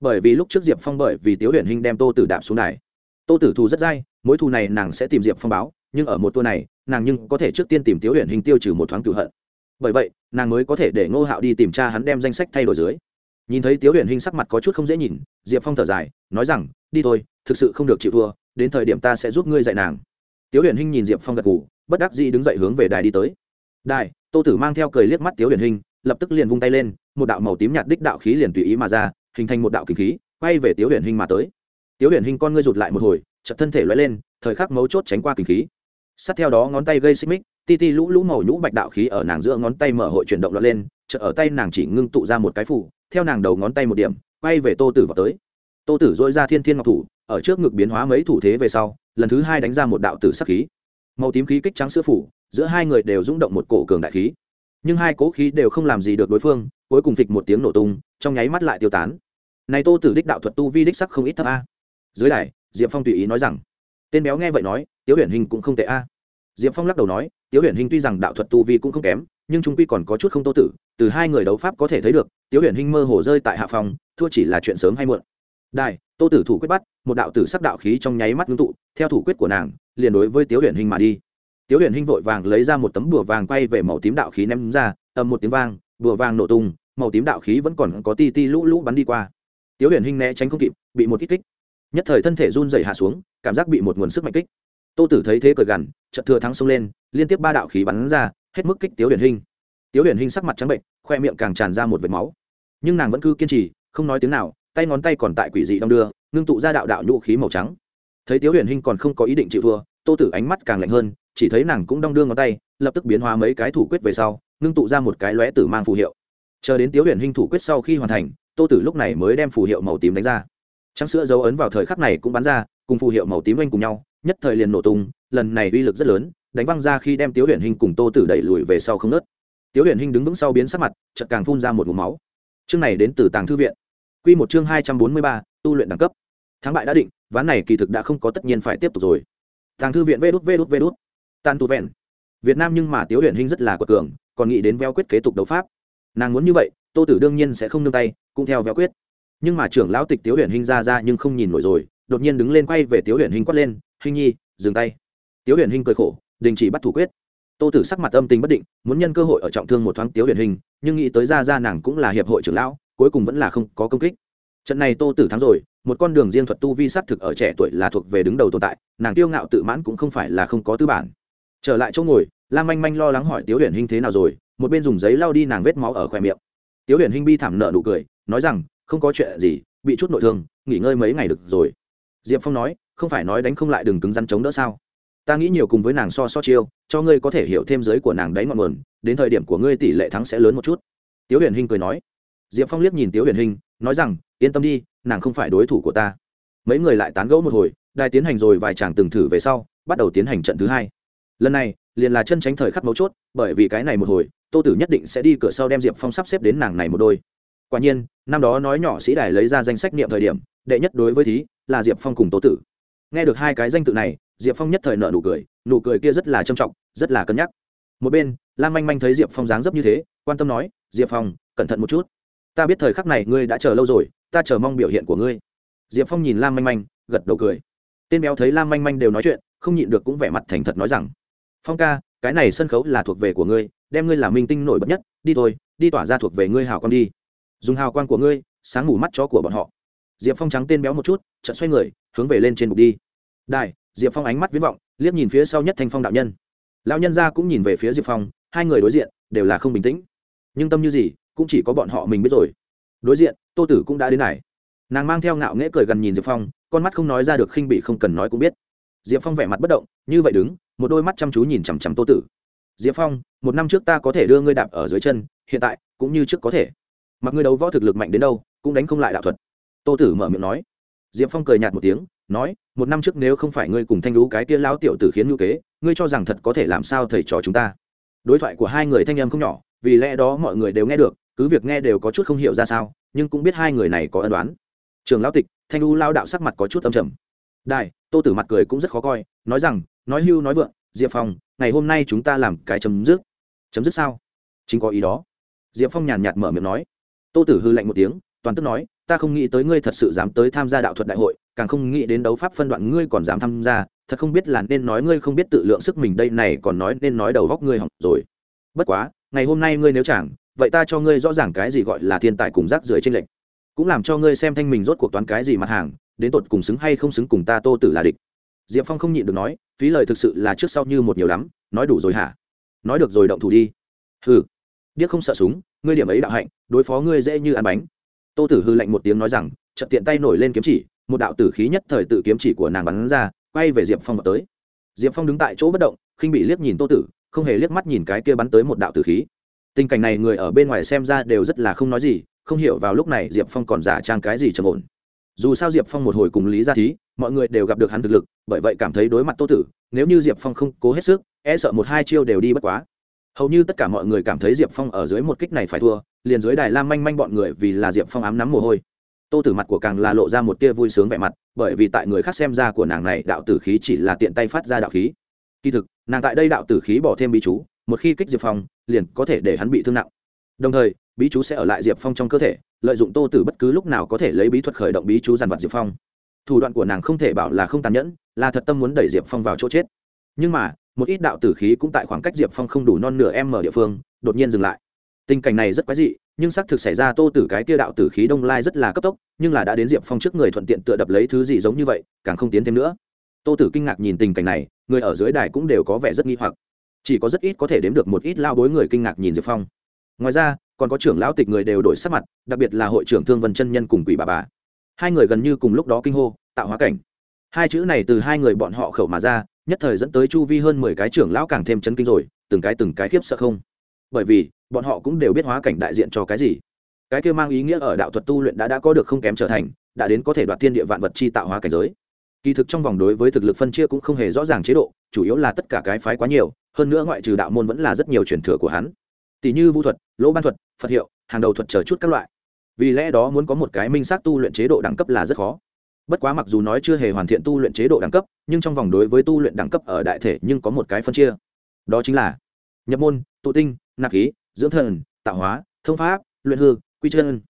Bởi vì lúc trước diệp phong bởi vì tiếu huyền hinh đem tô tử đạp xuống đài. Tô tử thù rất dai, mối thù này nàng sẽ tìm diệp phong báo, nhưng ở một tour này, nàng nhưng có thể trước tiên tìm tiếu huyền hình tiêu trừ một thoáng cựu hận. Bởi vậy, nàng mới có thể để ngô hạo đi tìm cha hắn đem danh sách thay đổi dưới. Nhìn thấy tiếu huyền hình sắc mặt có chút không dễ nhìn, diệp phong thở dài, nói rằng, đi thôi, thực sự không được chịu thua, đến thời điểm ta sẽ giúp ngươi dạy nàng. Tiếu huyền hình nhìn diệp phong gật g ủ bất đắc dĩ đứng dậy hướng về đài đi tới đài, tô tử mang theo cười liếc mắt tiếu huyền hình, lập tức liền vung tay lên, một đạo màu tím nhạt đích đạo khí liền tùy ý mà ra, hình thành một đạo kinh khí, quay về tiếu huyền hình mà tới. Tiếu huyền hình con ngươi rụt lại một hồi chật thân thể loay lên, thời khắc mấu chốt tránh qua kinh khí. Sát theo đó ngón tay gây xích mích, ti ti lũ lũ màu nhũ bạch đạo khí ở nàng giữa ngón tay mở hội chuyển động lọt lên, chợt ở tay nàng chỉ ngưng tụ ra một cái phủ theo nàng đầu ngón tay một điểm, quay về tô tử vào tới. Tô tử dội ra thiên thiên ngọc thủ, ở trước ngực biến hóa mấy thủ thế về sau, lần thứ hai đánh ra một đạo tử sắc khí. Màu tím khí kích trắng sữa phủ giữa hai người đều rung động một cổ cường đại khí. Nhưng hai cố khí đều không làm gì được đối phương, cuối cùng phịch một tiếng nổ tung, trong nháy mắt lại tiêu tán. Này tô tử đích đạo thuật tu vi đích sắc không ít thấp a. Dưới đài, diệp phong tùy ý nói rằng, tên béo nghe vậy nói, tiếu huyền hình cũng không tệ a. Diệp phong lắc đầu nói, tiếu huyền hình tuy rằng đạo thuật tu vi cũng không kém, nhưng trung quy còn có chút không tô tử, từ hai người đấu pháp có thể thấy được, tiếu huyền hình mơ hồ rơi tại hạ phòng, thua chỉ là chuyện sớm hay muộn. Đài, tô tử thủ quyết bắt, một đạo tử sắc đạo khí trong nháy mắt ngưng tụ, theo thủ quyết của nàng, liền đối với tiếu huyền hình mà đi tiếu huyền Hinh vội vàng lấy ra một tấm bùa vàng quay về màu tím đạo khí ném ra, ầm một tiếng vang, bùa vàng nổ tung, màu tím đạo khí vẫn còn có ti ti lũ lũ bắn đi qua. Tiếu huyền Hinh né tránh không kịp, bị một kích kích. Nhất thời thân thể run dày hạ xuống, cảm giác bị một nguồn sức mạnh kích. Tô tử thấy thế cười gằn, chợt thừa thắng xông lên, liên tiếp ba đạo khí bắn ra, hết mức kích tiếu huyền Hinh. tiếu huyền Hinh sắc mặt trắng bệnh, khoe miệng càng tràn ra một vệt máu. Nhưng nàng vẫn cứ kiên trì, không nói tiếng nào, tay ngón tay còn tại quỷ dị đong đưa, ngưng tụ ra đạo đạo nhũ khí màu trắng. Thấy tiếu huyền Hinh còn không có ý định chịu thua, tô tử ánh mắt càng lạnh hơn chỉ thấy nàng cũng đong đưa ngón tay, lập tức biến hóa mấy cái thủ quyết về sau, ngưng tụ ra một cái lóe tử mang phù hiệu. Chờ đến tiếu huyền hình thủ quyết sau khi hoàn thành, tô tử lúc này mới đem phù hiệu màu tím đánh ra. Trắng sữa dấu ấn vào thời khắc này cũng bắn ra, cùng phù hiệu màu tím oanh cùng nhau, nhất thời liền nổ tung, lần này uy lực rất lớn, đánh văng ra khi đem tiếu huyền hình cùng tô tử đẩy lùi về sau không nớt. Tiếu huyền hình đứng vững sau biến sắc mặt, chợt càng phun ra một mũ máu. Chương này đến từ tàng thư viện. Q một chương hai trăm bốn mươi ba, tu luyện đẳng cấp. Thắng bại đã định, ván này kỳ thực đã không có tất nhiên phải tiếp tục rồi. Tàng thư viện vê đút vê đút vê đút tan tu vẹn. Việt nam nhưng mà tiếu huyền hình rất là quật cường, còn nghĩ đến veo quyết kế tục đấu pháp. Nàng muốn như vậy, tô tử đương nhiên sẽ không nương tay, cũng theo veo quyết. Nhưng mà trưởng lão tịch tiếu huyền hình ra ra nhưng không nhìn nổi rồi, đột nhiên đứng lên quay về tiếu huyền hình quát lên hình nhi, dừng tay. Tiếu huyền hình cười khổ, đình chỉ bắt thủ quyết. Tô tử sắc mặt âm tình bất định, muốn nhân cơ hội ở trọng thương một thoáng tiếu huyền hình nhưng nghĩ tới ra ra nàng cũng là hiệp hội trưởng lão, cuối cùng vẫn là không có công kích. Trận này tô tử thắng rồi, một con đường riêng thuật tu vi s thực ở trẻ tuổi là thuộc về đứng đầu tồn tại, nàng tiêu ngạo tự mãn cũng không phải là không có tư bản trở lại chỗ ngồi, lam manh manh lo lắng hỏi tiếu huyền Hinh thế nào rồi, một bên dùng giấy lau đi nàng vết máu ở khoe miệng. Tiếu huyền Hinh bi thảm nợ nụ cười, nói rằng, không có chuyện gì, bị chút nội thương, nghỉ ngơi mấy ngày được rồi. Diệp phong nói, không phải nói đánh không lại đừng cứng rắn chống đỡ sao? Ta nghĩ nhiều cùng với nàng so so chiêu, cho ngươi có thể hiểu thêm giới của nàng đấy ngọn nguồn, đến thời điểm của ngươi tỷ lệ thắng sẽ lớn một chút. Tiếu huyền hinh cười nói. Diệp phong liếc nhìn tiếu huyền hinh, nói rằng, yên tâm đi, nàng không phải đối thủ của ta. Mấy người lại tán gẫu một hồi, đài tiến hành rồi vài chàng từng thử về sau, bắt đầu tiến hành trận thứ hai lần này, liền là chân tránh thời khắc mấu chốt, bởi vì cái này một hồi, tô tử nhất định sẽ đi cửa sau đem diệp phong sắp xếp đến nàng này một đôi. Quả nhiên, năm đó nói nhỏ sĩ đài lấy ra danh sách niệm thời điểm, đệ nhất đối với thí là diệp phong cùng tô tử. Nghe được hai cái danh tự này, diệp phong nhất thời nợ nụ cười nụ cười kia rất là trầm trọng, rất là cân nhắc. Một bên, lam manh manh thấy diệp phong dáng dấp như thế, quan tâm nói, diệp phong, cẩn thận một chút. Ta biết thời khắc này ngươi đã chờ lâu rồi, ta chờ mong biểu hiện của ngươi. Diệp phong nhìn lam manh manh, gật đầu cười. Tên béo thấy lam manh manh đều nói chuyện, không nhịn được cũng vẻ mặt thành thật nói rằng phong ca, cái này sân khấu là thuộc về của ngươi, đem ngươi làm minh tinh nổi bật nhất, đi thôi, đi tỏa ra thuộc về ngươi hào quang đi. Dùng hào quang của ngươi, sáng ngủ mắt chó của bọn họ. Diệp phong trắng tên béo một chút, chợt xoay người, hướng về lên trên bục đi. Đài, diệp phong ánh mắt viễn vọng, liếc nhìn phía sau nhất thanh phong đạo nhân. Lão nhân gia cũng nhìn về phía diệp phong, hai người đối diện, đều là không bình tĩnh. Nhưng tâm như gì, cũng chỉ có bọn họ mình biết rồi. Đối diện, tô tử cũng đã đến này. Nàng mang theo ngạo nghễ cười gần nhìn diệp phong, con mắt không nói ra được khinh bị không cần nói cũng biết. Diệp phong vẻ mặt bất động, như vậy đứng một đôi mắt chăm chú nhìn chằm chằm tô tử. Diệp phong, một năm trước ta có thể đưa ngươi đạp ở dưới chân, hiện tại cũng như trước có thể. Mặc ngươi đấu võ thực lực mạnh đến đâu, cũng đánh không lại đạo thuật. Tô tử mở miệng nói. Diệp phong cười nhạt một tiếng, nói, một năm trước nếu không phải ngươi cùng thanh lũ cái kia lão tiểu tử khiến ngữ kế, ngươi cho rằng thật có thể làm sao thầy trò chúng ta? Đối thoại của hai người thanh em không nhỏ, vì lẽ đó mọi người đều nghe được, cứ việc nghe đều có chút không hiểu ra sao, nhưng cũng biết hai người này có ân đoán trường lão tịch, thanh lũ lao đạo sắc mặt có chút âm trầm. Đại tô tử mặt cười cũng rất khó coi, nói rằng nói hưu nói vượng, diệp phong, ngày hôm nay chúng ta làm cái chấm dứt. Chấm dứt sao? Chính có ý đó. Diệp phong nhàn nhạt mở miệng nói. Tô tử hư lạnh một tiếng, toàn tức nói, ta không nghĩ tới ngươi thật sự dám tới tham gia đạo thuật đại hội, càng không nghĩ đến đấu pháp phân đoạn ngươi còn dám tham gia, thật không biết là nên nói ngươi không biết tự lượng sức mình đây này còn nói nên nói đầu góc ngươi hỏng rồi. Bất quá, ngày hôm nay ngươi nếu chẳng, vậy ta cho ngươi rõ ràng cái gì gọi là thiên tài cùng rác rưởi trên lệnh cũng làm cho ngươi xem thanh mình rốt cuộc toán cái gì mặt hàng, đến tột cùng xứng hay không xứng cùng ta tô tử là địch diệp phong không nhịn được nói, phí lời thực sự là trước sau như một nhiều lắm, nói đủ rồi hả? Nói được rồi động thủ đi. Hừ. Điếc không sợ súng, ngươi điểm ấy đạo hạnh, đối phó ngươi dễ như ăn bánh. Tô tử hư lạnh một tiếng nói rằng, chợt tiện tay nổi lên kiếm chỉ, một đạo tử khí nhất thời tự kiếm chỉ của nàng bắn ra, quay về diệp phong vào tới. Diệp phong đứng tại chỗ bất động, khinh bị liếc nhìn tô tử, không hề liếc mắt nhìn cái kia bắn tới một đạo tử khí. Tình cảnh này người ở bên ngoài xem ra đều rất là không nói gì, không hiểu vào lúc này diệp phong còn giả trang cái gì trầm ổn dù sao diệp phong một hồi cùng lý gia thí, mọi người đều gặp được hắn thực lực, bởi vậy cảm thấy đối mặt tô tử, nếu như diệp phong không cố hết sức e sợ một hai chiêu đều đi bất quá. Hầu như tất cả mọi người cảm thấy diệp phong ở dưới một kích này phải thua, liền dưới đài lam manh manh bọn người vì là diệp phong ám nắm mồ hôi. Tô tử mặt của càng là lộ ra một tia vui sướng vẻ mặt, bởi vì tại người khác xem ra của nàng này đạo tử khí chỉ là tiện tay phát ra đạo khí. Kỳ thực, nàng tại đây đạo tử khí bỏ thêm bí chú, một khi kích diệp phong, liền có thể để hắn bị thương nặng. Đồng thời, bí chú sẽ ở lại diệp phong trong cơ thể lợi dụng tô tử bất cứ lúc nào có thể lấy bí thuật khởi động bí chú dàn vặt diệp phong. Thủ đoạn của nàng không thể bảo là không tàn nhẫn, là thật tâm muốn đẩy diệp phong vào chỗ chết. Nhưng mà, một ít đạo tử khí cũng tại khoảng cách diệp phong không đủ non nửa em ở địa phương, đột nhiên dừng lại. Tình cảnh này rất quái dị, nhưng xác thực xảy ra tô tử cái kia đạo tử khí đông lai rất là cấp tốc, nhưng là đã đến diệp phong trước người thuận tiện tựa đập lấy thứ gì giống như vậy, càng không tiến thêm nữa. Tô tử kinh ngạc nhìn tình cảnh này, người ở dưới đài cũng đều có vẻ rất nghi hoặc. Chỉ có rất ít có thể đếm được một ít lao bối người kinh ngạc nhìn diệp phong. Ngoài ra còn có trưởng lão tịch người đều đổi sắc mặt, đặc biệt là hội trưởng thương vân chân nhân cùng quỷ bà bà. Hai người gần như cùng lúc đó kinh hô, tạo hóa cảnh. Hai chữ này từ hai người bọn họ khẩu mà ra, nhất thời dẫn tới chu vi hơn mười cái trưởng lão càng thêm chấn kinh rồi, từng cái từng cái khiếp sợ không. Bởi vì, bọn họ cũng đều biết hóa cảnh đại diện cho cái gì. Cái kia mang ý nghĩa ở đạo thuật tu luyện đã đã có được không kém trở thành, đã đến có thể đoạt thiên địa vạn vật chi tạo hóa cảnh giới. Kỳ thực trong vòng đối với thực lực phân chia cũng không hề rõ ràng chế độ, chủ yếu là tất cả cái phái quá nhiều, hơn nữa ngoại trừ đạo môn vẫn là rất nhiều truyền thừa của hắn tỷ như vũ thuật, lỗ ban thuật, phật hiệu, hàng đầu thuật chờ chút các loại. Vì lẽ đó muốn có một cái minh xác tu luyện chế độ đẳng cấp là rất khó. Bất quá mặc dù nói chưa hề hoàn thiện tu luyện chế độ đẳng cấp, nhưng trong vòng đối với tu luyện đẳng cấp ở đại thể nhưng có một cái phân chia. Đó chính là nhập môn, tụ tinh, nạp khí, dưỡng thần, tạo hóa, thông pháp, luyện hư, quy chân.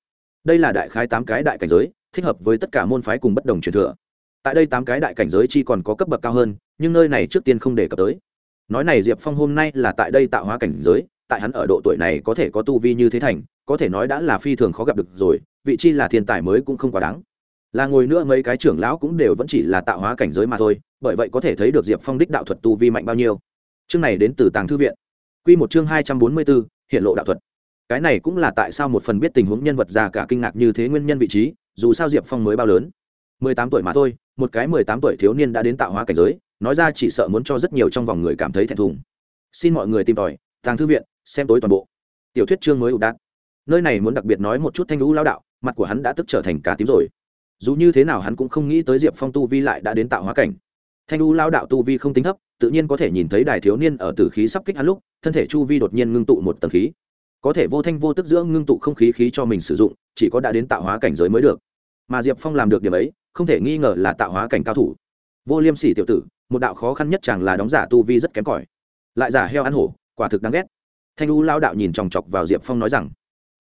Đây là đại khái tám cái đại cảnh giới, thích hợp với tất cả môn phái cùng bất đồng truyền thừa. Tại đây tám cái đại cảnh giới chi còn có cấp bậc cao hơn, nhưng nơi này trước tiên không đề cập tới. Nói này diệp phong hôm nay là tại đây tạo hóa cảnh giới tại hắn ở độ tuổi này có thể có tu vi như thế thành, có thể nói đã là phi thường khó gặp được rồi, vị chi là thiên tài mới cũng không quá đáng. Là ngồi nữa mấy cái trưởng lão cũng đều vẫn chỉ là tạo hóa cảnh giới mà thôi, bởi vậy có thể thấy được diệp phong đích đạo thuật tu vi mạnh bao nhiêu. Chương này đến từ tàng thư viện. Q một chương hai trăm bốn mươi bốn, hiện lộ đạo thuật. Cái này cũng là tại sao một phần biết tình huống nhân vật già cả kinh ngạc như thế nguyên nhân vị trí, dù sao diệp phong mới bao lớn. Mười tám tuổi mà thôi, một cái mười tám tuổi thiếu niên đã đến tạo hóa cảnh giới, nói ra chỉ sợ muốn cho rất nhiều trong vòng người cảm thấy thẹn thùng. Xin mọi người tìm tòi, tàng thư viện xem tối toàn bộ. Tiểu thuyết chương mới ụ đạn nơi này muốn đặc biệt nói một chút thanh lũ lao đạo, mặt của hắn đã tức trở thành cá tím rồi. Dù như thế nào hắn cũng không nghĩ tới diệp phong tu vi lại đã đến tạo hóa cảnh. Thanh lũ lao đạo tu vi không tính thấp, tự nhiên có thể nhìn thấy đài thiếu niên ở tử khí sắp kích hắn lúc, thân thể chu vi đột nhiên ngưng tụ một tầng khí. Có thể vô thanh vô tức giữa ngưng tụ không khí khí cho mình sử dụng, chỉ có đã đến tạo hóa cảnh giới mới được. Mà diệp phong làm được điểm ấy, không thể nghi ngờ là tạo hóa cảnh cao thủ. Vô liêm sỉ tiểu tử, một đạo khó khăn nhất chẳng là đóng giả tu vi rất kém cỏi. Lại giả heo ăn hổ, quả thực đáng ghét thanh u lao đạo nhìn chòng chọc vào diệp phong nói rằng,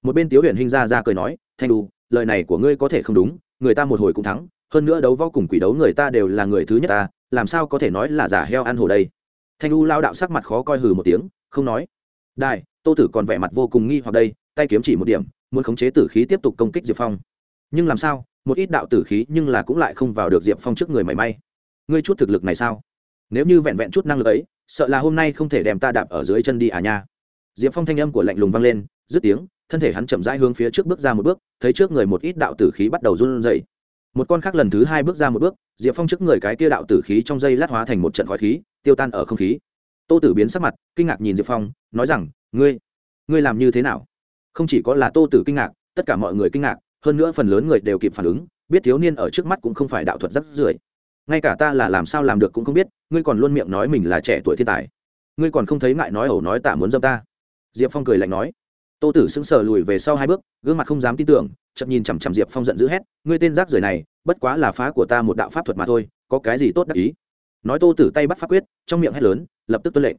một bên tiếu huyền hình ra ra cười nói, thanh u, lời này của ngươi có thể không đúng, người ta một hồi cũng thắng, hơn nữa đấu võ cùng quỷ đấu người ta đều là người thứ nhất ta, làm sao có thể nói là giả heo ăn hổ đây? Thanh u lao đạo sắc mặt khó coi hừ một tiếng, không nói. Đại tô tử còn vẻ mặt vô cùng nghi hoặc đây, tay kiếm chỉ một điểm, muốn khống chế tử khí tiếp tục công kích diệp phong. Nhưng làm sao, một ít đạo tử khí nhưng là cũng lại không vào được diệp phong trước người mảy may. Ngươi chút thực lực này sao? Nếu như vẹn vẹn chút năng lực ấy, sợ là hôm nay không thể đem ta đạp ở dưới chân đi à nha diệp phong thanh âm của lạnh lùng vang lên, dứt tiếng, thân thể hắn chậm rãi hướng phía trước bước ra một bước, thấy trước người một ít đạo tử khí bắt đầu run rẩy. Một con khác lần thứ hai bước ra một bước, diệp phong trước người cái kia đạo tử khí trong dây lát hóa thành một trận khói khí, tiêu tan ở không khí. Tô tử biến sắc mặt, kinh ngạc nhìn diệp phong, nói rằng, ngươi ngươi làm như thế nào? Không chỉ có là tô tử kinh ngạc, tất cả mọi người kinh ngạc, hơn nữa phần lớn người đều kịp phản ứng, biết thiếu niên ở trước mắt cũng không phải đạo thuật rất rưởi ngay cả ta là làm sao làm được cũng không biết, ngươi còn luôn miệng nói mình là trẻ tuổi thiên tài. Ngươi còn không thấy ngại nói ẩu nói tạ muốn dâm ta diệp phong cười lạnh nói. Tô tử sững sờ lùi về sau hai bước, gương mặt không dám tin tưởng, chậm nhìn chằm chằm diệp phong giận dữ hét, ngươi tên rác rưởi này, bất quá là phá của ta một đạo pháp thuật mà thôi, có cái gì tốt đắc ý? Nói tô tử tay bắt pháp quyết, trong miệng hét lớn, lập tức tuân lệnh.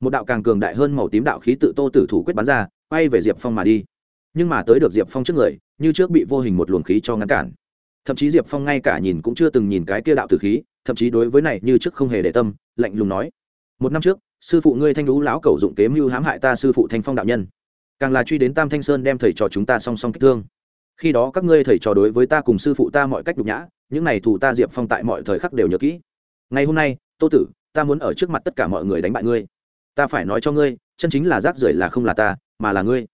Một đạo càng cường đại hơn màu tím đạo khí tự tô tử thủ quyết bắn ra, quay về diệp phong mà đi. Nhưng mà tới được diệp phong trước người, như trước bị vô hình một luồng khí cho ngăn cản. Thậm chí diệp phong ngay cả nhìn cũng chưa từng nhìn cái kia đạo tử khí, thậm chí đối với này như trước không hề để tâm, lạnh lùng nói một năm trước, sư phụ ngươi thanh lũ lão cầu dụng kế mưu hãm hại ta sư phụ thanh phong đạo nhân. Càng là truy đến tam thanh sơn đem thầy trò chúng ta song song kích thương. Khi đó các ngươi thầy trò đối với ta cùng sư phụ ta mọi cách nhục nhã, những này thù ta diệp phong tại mọi thời khắc đều nhớ kỹ. Ngày hôm nay, tô tử, ta muốn ở trước mặt tất cả mọi người đánh bại ngươi. Ta phải nói cho ngươi, chân chính là rác rưởi là không là ta, mà là ngươi.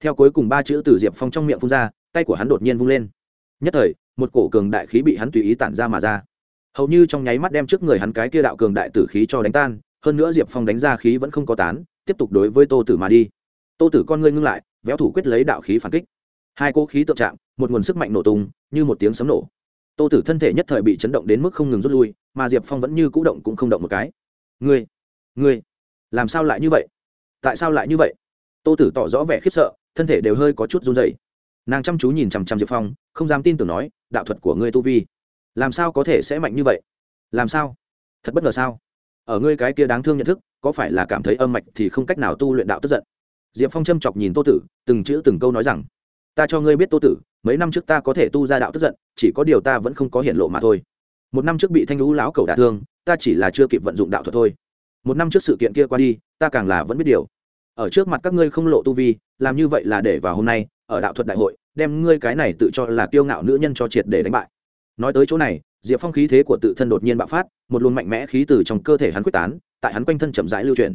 Theo cuối cùng ba chữ từ diệp phong trong miệng phun ra, tay của hắn đột nhiên vung lên. Nhất thời, một cổ cường đại khí bị hắn tùy ý tản ra mà ra. Hầu như trong nháy mắt đem trước người hắn cái kia đạo cường đại tử khí cho đánh tan hơn nữa diệp phong đánh ra khí vẫn không có tán tiếp tục đối với tô tử mà đi tô tử con ngươi ngưng lại véo thủ quyết lấy đạo khí phản kích hai cỗ khí tượng chạm một nguồn sức mạnh nổ tung như một tiếng sấm nổ tô tử thân thể nhất thời bị chấn động đến mức không ngừng rút lui mà diệp phong vẫn như cũ động cũng không động một cái ngươi ngươi làm sao lại như vậy tại sao lại như vậy tô tử tỏ rõ vẻ khiếp sợ thân thể đều hơi có chút run dày nàng chăm chú nhìn chằm chằm diệp phong không dám tin tưởng nói đạo thuật của ngươi tu vi làm sao có thể sẽ mạnh như vậy làm sao thật bất ngờ sao ở ngươi cái kia đáng thương nhận thức, có phải là cảm thấy âm mạch thì không cách nào tu luyện đạo tức giận? Diệp phong châm chọc nhìn tô tử, từng chữ từng câu nói rằng, ta cho ngươi biết tô tử, mấy năm trước ta có thể tu ra đạo tức giận, chỉ có điều ta vẫn không có hiện lộ mà thôi. Một năm trước bị thanh lũ lão cầu đả thương, ta chỉ là chưa kịp vận dụng đạo thuật thôi. Một năm trước sự kiện kia qua đi, ta càng là vẫn biết điều. Ở trước mặt các ngươi không lộ tu vi, làm như vậy là để vào hôm nay, ở đạo thuật đại hội, đem ngươi cái này tự cho là kiêu ngạo nữ nhân cho triệt để đánh bại nói tới chỗ này, diệp phong khí thế của tự thân đột nhiên bạo phát, một luồng mạnh mẽ khí từ trong cơ thể hắn quyết tán, tại hắn quanh thân chậm rãi lưu truyền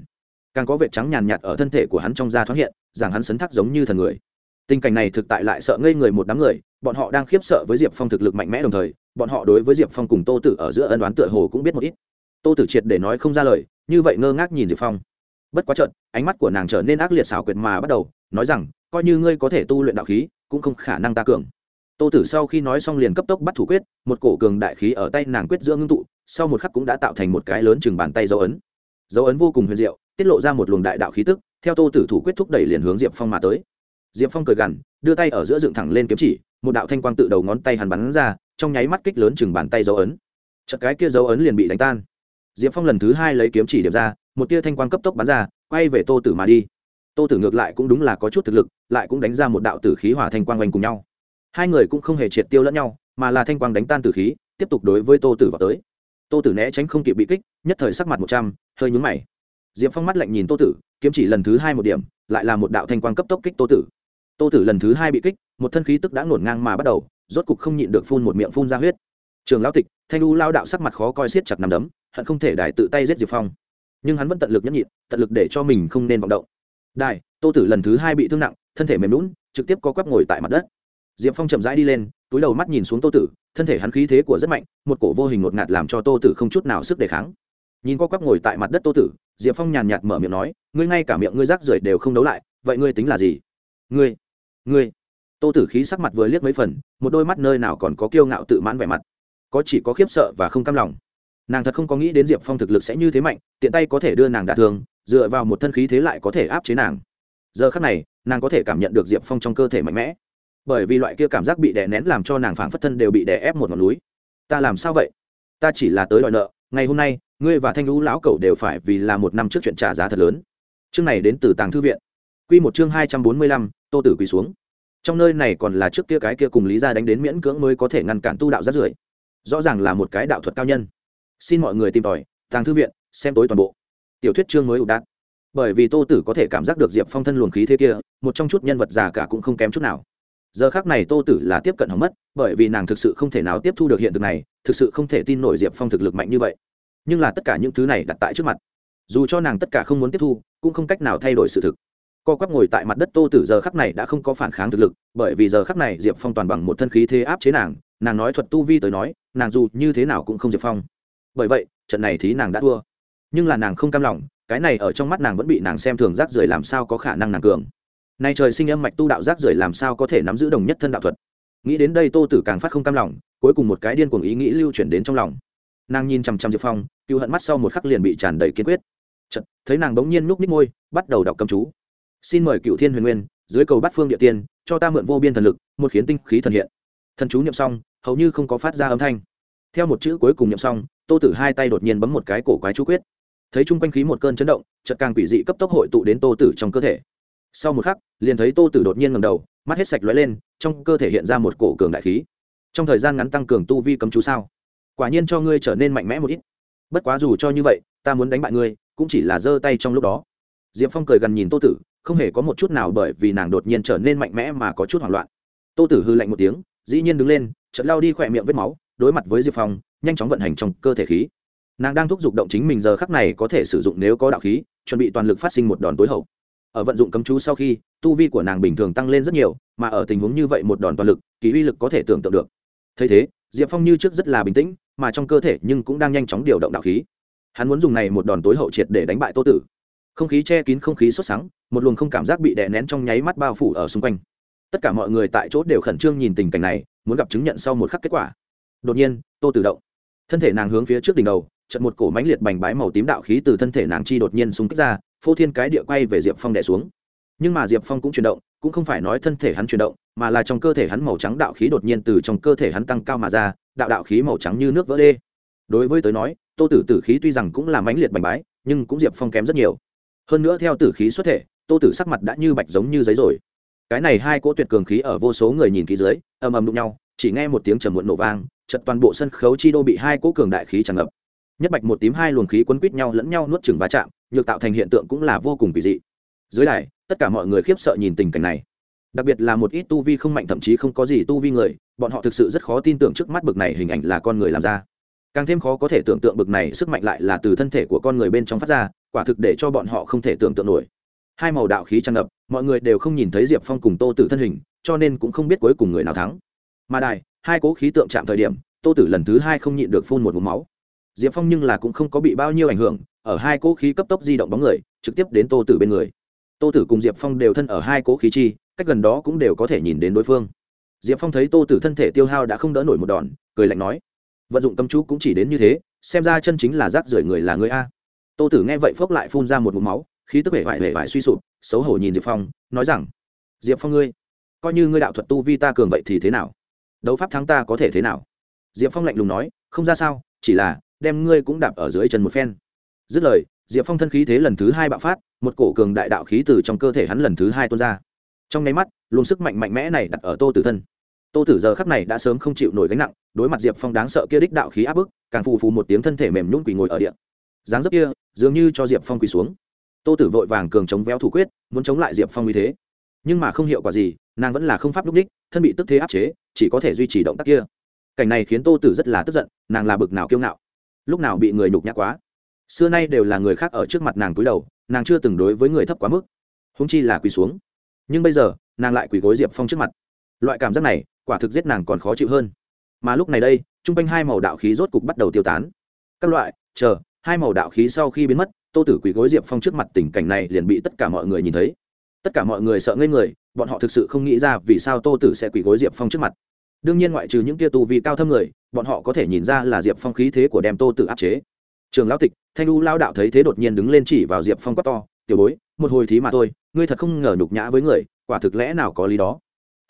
càng có vệt trắng nhàn nhạt ở thân thể của hắn trong da thoáng hiện, rằng hắn sấn thác giống như thần người. Tình cảnh này thực tại lại sợ ngây người một đám người, bọn họ đang khiếp sợ với diệp phong thực lực mạnh mẽ đồng thời, bọn họ đối với diệp phong cùng tô tử ở giữa ân đoán tựa hồ cũng biết một ít. Tô tử triệt để nói không ra lời, như vậy ngơ ngác nhìn diệp phong. Bất quá trận ánh mắt của nàng trở nên ác liệt xảo quyệt mà bắt đầu, nói rằng, coi như ngươi có thể tu luyện đạo khí, cũng không khả năng ta cường tô tử sau khi nói xong liền cấp tốc bắt thủ quyết, một cổ cường đại khí ở tay nàng quyết giữa ngưng tụ, sau một khắc cũng đã tạo thành một cái lớn chừng bàn tay dấu ấn. Dấu ấn vô cùng huyền diệu, tiết lộ ra một luồng đại đạo khí tức, theo tô tử thủ quyết thúc đẩy liền hướng diệp phong mà tới. Diệp phong cười gằn, đưa tay ở giữa dựng thẳng lên kiếm chỉ, một đạo thanh quang tự đầu ngón tay hàn bắn ra, trong nháy mắt kích lớn chừng bàn tay dấu ấn. Chợt cái kia dấu ấn liền bị đánh tan. Diệp phong lần thứ hai lấy kiếm chỉ điểm ra, một tia thanh quang cấp tốc bắn ra, quay về tô tử mà đi. Tô tử ngược lại cũng đúng là có chút thực lực, lại cũng đánh ra một đạo tử khí hỏa thanh quang oanh cùng nhau hai người cũng không hề triệt tiêu lẫn nhau, mà là thanh quang đánh tan tử khí, tiếp tục đối với tô tử vào tới. Tô tử né tránh không kịp bị kích, nhất thời sắc mặt một trăm, hơi nhúng mày. Diệp phong mắt lạnh nhìn tô tử, kiếm chỉ lần thứ hai một điểm, lại là một đạo thanh quang cấp tốc kích tô tử. Tô tử lần thứ hai bị kích, một thân khí tức đã ngổn ngang mà bắt đầu, rốt cục không nhịn được phun một miệng phun ra huyết. Trường lão tịch, thanh u lao đạo sắc mặt khó coi siết chặt nằm đấm, hận không thể đài tự tay giết diệp phong. Nhưng hắn vẫn tận lực nhẫn nhịn, tận lực để cho mình không nên vọng động. Đài, tô tử lần thứ hai bị thương nặng, thân thể mềm lún trực tiếp có quắp ngồi tại mặt đất diệp phong chậm rãi đi lên, túi đầu mắt nhìn xuống tô tử, thân thể hắn khí thế của rất mạnh, một cổ vô hình ngột ngạt làm cho tô tử không chút nào sức đề kháng. Nhìn co quắp ngồi tại mặt đất tô tử, diệp phong nhàn nhạt mở miệng nói, ngươi ngay cả miệng ngươi rác rưởi đều không đấu lại, vậy ngươi tính là gì? Ngươi ngươi. Tô tử khí sắc mặt vừa liếc mấy phần, một đôi mắt nơi nào còn có kiêu ngạo tự mãn vẻ mặt. Có chỉ có khiếp sợ và không cam lòng. Nàng thật không có nghĩ đến diệp phong thực lực sẽ như thế mạnh, tiện tay có thể đưa nàng đả thương, dựa vào một thân khí thế lại có thể áp chế nàng. Giờ khắc này, nàng có thể cảm nhận được diệp phong trong cơ thể mạnh mẽ bởi vì loại kia cảm giác bị đè nén làm cho nàng phảng phất thân đều bị đè ép một ngọn núi. Ta làm sao vậy? Ta chỉ là tới đòi nợ, ngày hôm nay, ngươi và thanh lũ lão cẩu đều phải vì là một năm trước chuyện trả giá thật lớn. Chương này đến từ tàng thư viện. Quy một chương hai trăm bốn mươi lăm, tô tử quỳ xuống. Trong nơi này còn là trước kia cái kia cùng lý gia đánh đến miễn cưỡng mới có thể ngăn cản tu đạo rất rưởi. Rõ ràng là một cái đạo thuật cao nhân. Xin mọi người tìm tòi, tàng thư viện, xem tối toàn bộ. Tiểu thuyết chương mới ủ đạn bởi vì tô tử có thể cảm giác được diệp phong thân luồng khí thế kia, một trong chút nhân vật già cả cũng không kém chút nào giờ khác này tô tử là tiếp cận hỏng mất, bởi vì nàng thực sự không thể nào tiếp thu được hiện thực này, thực sự không thể tin nổi diệp phong thực lực mạnh như vậy. Nhưng là tất cả những thứ này đặt tại trước mặt. Dù cho nàng tất cả không muốn tiếp thu, cũng không cách nào thay đổi sự thực. Co quắp ngồi tại mặt đất tô tử giờ khắc này đã không có phản kháng thực lực, bởi vì giờ khắc này diệp phong toàn bằng một thân khí thế áp chế nàng nàng nói thuật tu vi tới nói, nàng dù như thế nào cũng không diệp phong. Bởi vậy, trận này thì nàng đã thua. Nhưng là nàng không cam lòng, cái này ở trong mắt nàng vẫn bị nàng xem thường rác rưởi làm sao có khả năng nàng cường nay trời sinh âm mạch tu đạo giác rời làm sao có thể nắm giữ đồng nhất thân đạo thuật? Nghĩ đến đây tô tử càng phát không cam lòng cuối cùng một cái điên cuồng ý nghĩ lưu chuyển đến trong lòng. Nàng nhìn chằm chằm diệp phong cựu hận mắt sau một khắc liền bị tràn đầy kiên quyết. Chật, thấy nàng bỗng nhiên núp ních môi bắt đầu đọc cầm chú. Xin mời cựu thiên huyền nguyên dưới cầu bát phương địa tiên cho ta mượn vô biên thần lực một khiến tinh khí thần hiện. Thần chú niệm xong hầu như không có phát ra âm thanh. Theo một chữ cuối cùng niệm xong tô tử hai tay đột nhiên bấm một cái cổ quái chú quyết. Thấy chung quanh khí một cơn chấn động chật càng quỷ dị cấp tốc hội tụ đến tô tử trong cơ thể sau một khắc, liền thấy tô tử đột nhiên ngầm đầu, mắt hết sạch lóe lên, trong cơ thể hiện ra một cổ cường đại khí. Trong thời gian ngắn tăng cường tu vi cấm chú sao? Quả nhiên cho ngươi trở nên mạnh mẽ một ít. Bất quá dù cho như vậy, ta muốn đánh bại ngươi, cũng chỉ là giơ tay trong lúc đó. Diệp phong cười gần nhìn tô tử, không hề có một chút nào bởi vì nàng đột nhiên trở nên mạnh mẽ mà có chút hoảng loạn. Tô tử hư lạnh một tiếng, dĩ nhiên đứng lên, chợt lao đi khỏe miệng vết máu, đối mặt với diệp phong, nhanh chóng vận hành trong cơ thể khí. Nàng đang thúc giục động chính mình giờ khắc này có thể sử dụng nếu có đạo khí, chuẩn bị toàn lực phát sinh một đòn tối hậu ở vận dụng cấm chú sau khi, tu vi của nàng bình thường tăng lên rất nhiều, mà ở tình huống như vậy một đòn toàn lực, kỳ uy lực có thể tưởng tượng được. Thấy thế, diệp phong như trước rất là bình tĩnh, mà trong cơ thể nhưng cũng đang nhanh chóng điều động đạo khí. Hắn muốn dùng này một đòn tối hậu triệt để đánh bại tô tử. Không khí che kín không khí sốt sáng một luồng không cảm giác bị đè nén trong nháy mắt bao phủ ở xung quanh. Tất cả mọi người tại chỗ đều khẩn trương nhìn tình cảnh này, muốn gặp chứng nhận sau một khắc kết quả. Đột nhiên, tô tử động. Thân thể nàng hướng phía trước đỉnh đầu trận một cổ mãnh liệt bành bái màu tím đạo khí từ thân thể nàng chi đột nhiên xung kích ra phô thiên cái địa quay về diệp phong đẻ xuống. Nhưng mà diệp phong cũng chuyển động, cũng không phải nói thân thể hắn chuyển động, mà là trong cơ thể hắn màu trắng đạo khí đột nhiên từ trong cơ thể hắn tăng cao mà ra, đạo đạo khí màu trắng như nước vỡ đê. Đối với tới nói, tô tử tử khí tuy rằng cũng là mãnh liệt bành bái, nhưng cũng diệp phong kém rất nhiều. Hơn nữa theo tử khí xuất thể, tô tử sắc mặt đã như bạch giống như giấy rồi. Cái này hai cỗ tuyệt cường khí ở vô số người nhìn khí dưới, ầm ầm đụng nhau, chỉ nghe một tiếng trầm muộn nổ vang chật toàn bộ sân khấu chi đô bị hai cỗ cường đại khí tràn ngập. Nhất bạch một tím hai luồng khí quấn quýt nhau lẫn nhau nuốt chừng va chạm nhược tạo thành hiện tượng cũng là vô cùng kỳ dị. Dưới đài, tất cả mọi người khiếp sợ nhìn tình cảnh này. Đặc biệt là một ít tu vi không mạnh, thậm chí không có gì tu vi người, bọn họ thực sự rất khó tin tưởng trước mắt bực này hình ảnh là con người làm ra. Càng thêm khó có thể tưởng tượng bực này sức mạnh lại là từ thân thể của con người bên trong phát ra, quả thực để cho bọn họ không thể tưởng tượng nổi. Hai màu đạo khí tràn ngập, mọi người đều không nhìn thấy diệp phong cùng tô tử thân hình, cho nên cũng không biết cuối cùng người nào thắng. Mà đài, hai cố khí tượng chạm thời điểm, tô tử lần thứ hai không nhịn được phun một mũ máu. Diệp phong nhưng là cũng không có bị bao nhiêu ảnh hưởng ở hai cỗ khí cấp tốc di động bóng người, trực tiếp đến tô tử bên người. Tô tử cùng diệp phong đều thân ở hai cỗ khí chi, cách gần đó cũng đều có thể nhìn đến đối phương. Diệp phong thấy tô tử thân thể tiêu hao đã không đỡ nổi một đòn, cười lạnh nói, vận dụng tâm chú cũng chỉ đến như thế, xem ra chân chính là rác rưởi người là người a. Tô tử nghe vậy phốc lại phun ra một mũ máu, khí tức vẻ vải vẻ vải suy sụp, xấu hổ nhìn diệp phong, nói rằng, diệp phong ngươi, coi như ngươi đạo thuật tu vi ta cường vậy thì thế nào? Đấu pháp thắng ta có thể thế nào? Diệp phong lạnh lùng nói, không ra sao, chỉ là đem ngươi cũng đạp ở dưới chân một phen dứt lời, diệp phong thân khí thế lần thứ hai bạo phát, một cổ cường đại đạo khí từ trong cơ thể hắn lần thứ hai tuôn ra. Trong nháy mắt, luồng sức mạnh mạnh mẽ này đặt ở tô tử thân. Tô tử giờ khắc này đã sớm không chịu nổi gánh nặng, đối mặt diệp phong đáng sợ kia đích đạo khí áp bức, càng phù phù một tiếng thân thể mềm nhún quỳ ngồi ở điện dáng dấp kia, dường như cho diệp phong quỳ xuống. Tô tử vội vàng cường chống véo thủ quyết, muốn chống lại diệp phong như thế. Nhưng mà không hiệu quả gì, nàng vẫn là không pháp lúc đích, thân bị tức thế áp chế, chỉ có thể duy trì động tác kia. Cảnh này khiến tô tử rất là tức giận, nàng là bực nào kiêu ngạo. Lúc nào bị người nhục nhã quá xưa nay đều là người khác ở trước mặt nàng cúi đầu, nàng chưa từng đối với người thấp quá mức. Húng chi là quỳ xuống. Nhưng bây giờ, nàng lại quỳ gối diệp phong trước mặt. Loại cảm giác này, quả thực giết nàng còn khó chịu hơn. Mà lúc này đây t r u n g quanh hai màu đạo khí rốt cục bắt đầu tiêu tán. Các loại, chờ, hai màu đạo khí sau khi biến mất, tô tử quỳ gối diệp phong trước mặt tình cảnh này liền bị tất cả mọi người nhìn thấy. Tất cả mọi người sợ ngây người, bọn họ thực sự không nghĩ ra vì sao tô tử sẽ quỳ gối diệp phong trước mặt. Đương nhiên ngoại trừ những tia tù vì cao thâm người, bọn họ có thể nhìn ra là diệp phong khí thế của đem tô tử áp chế trường lão tịch, thanh u lao đạo thấy thế đột nhiên đứng lên chỉ vào diệp phong quát to, tiểu bối, một hồi thí mà thôi, ngươi thật không ngờ nhục nhã với người, quả thực lẽ nào có lý đó?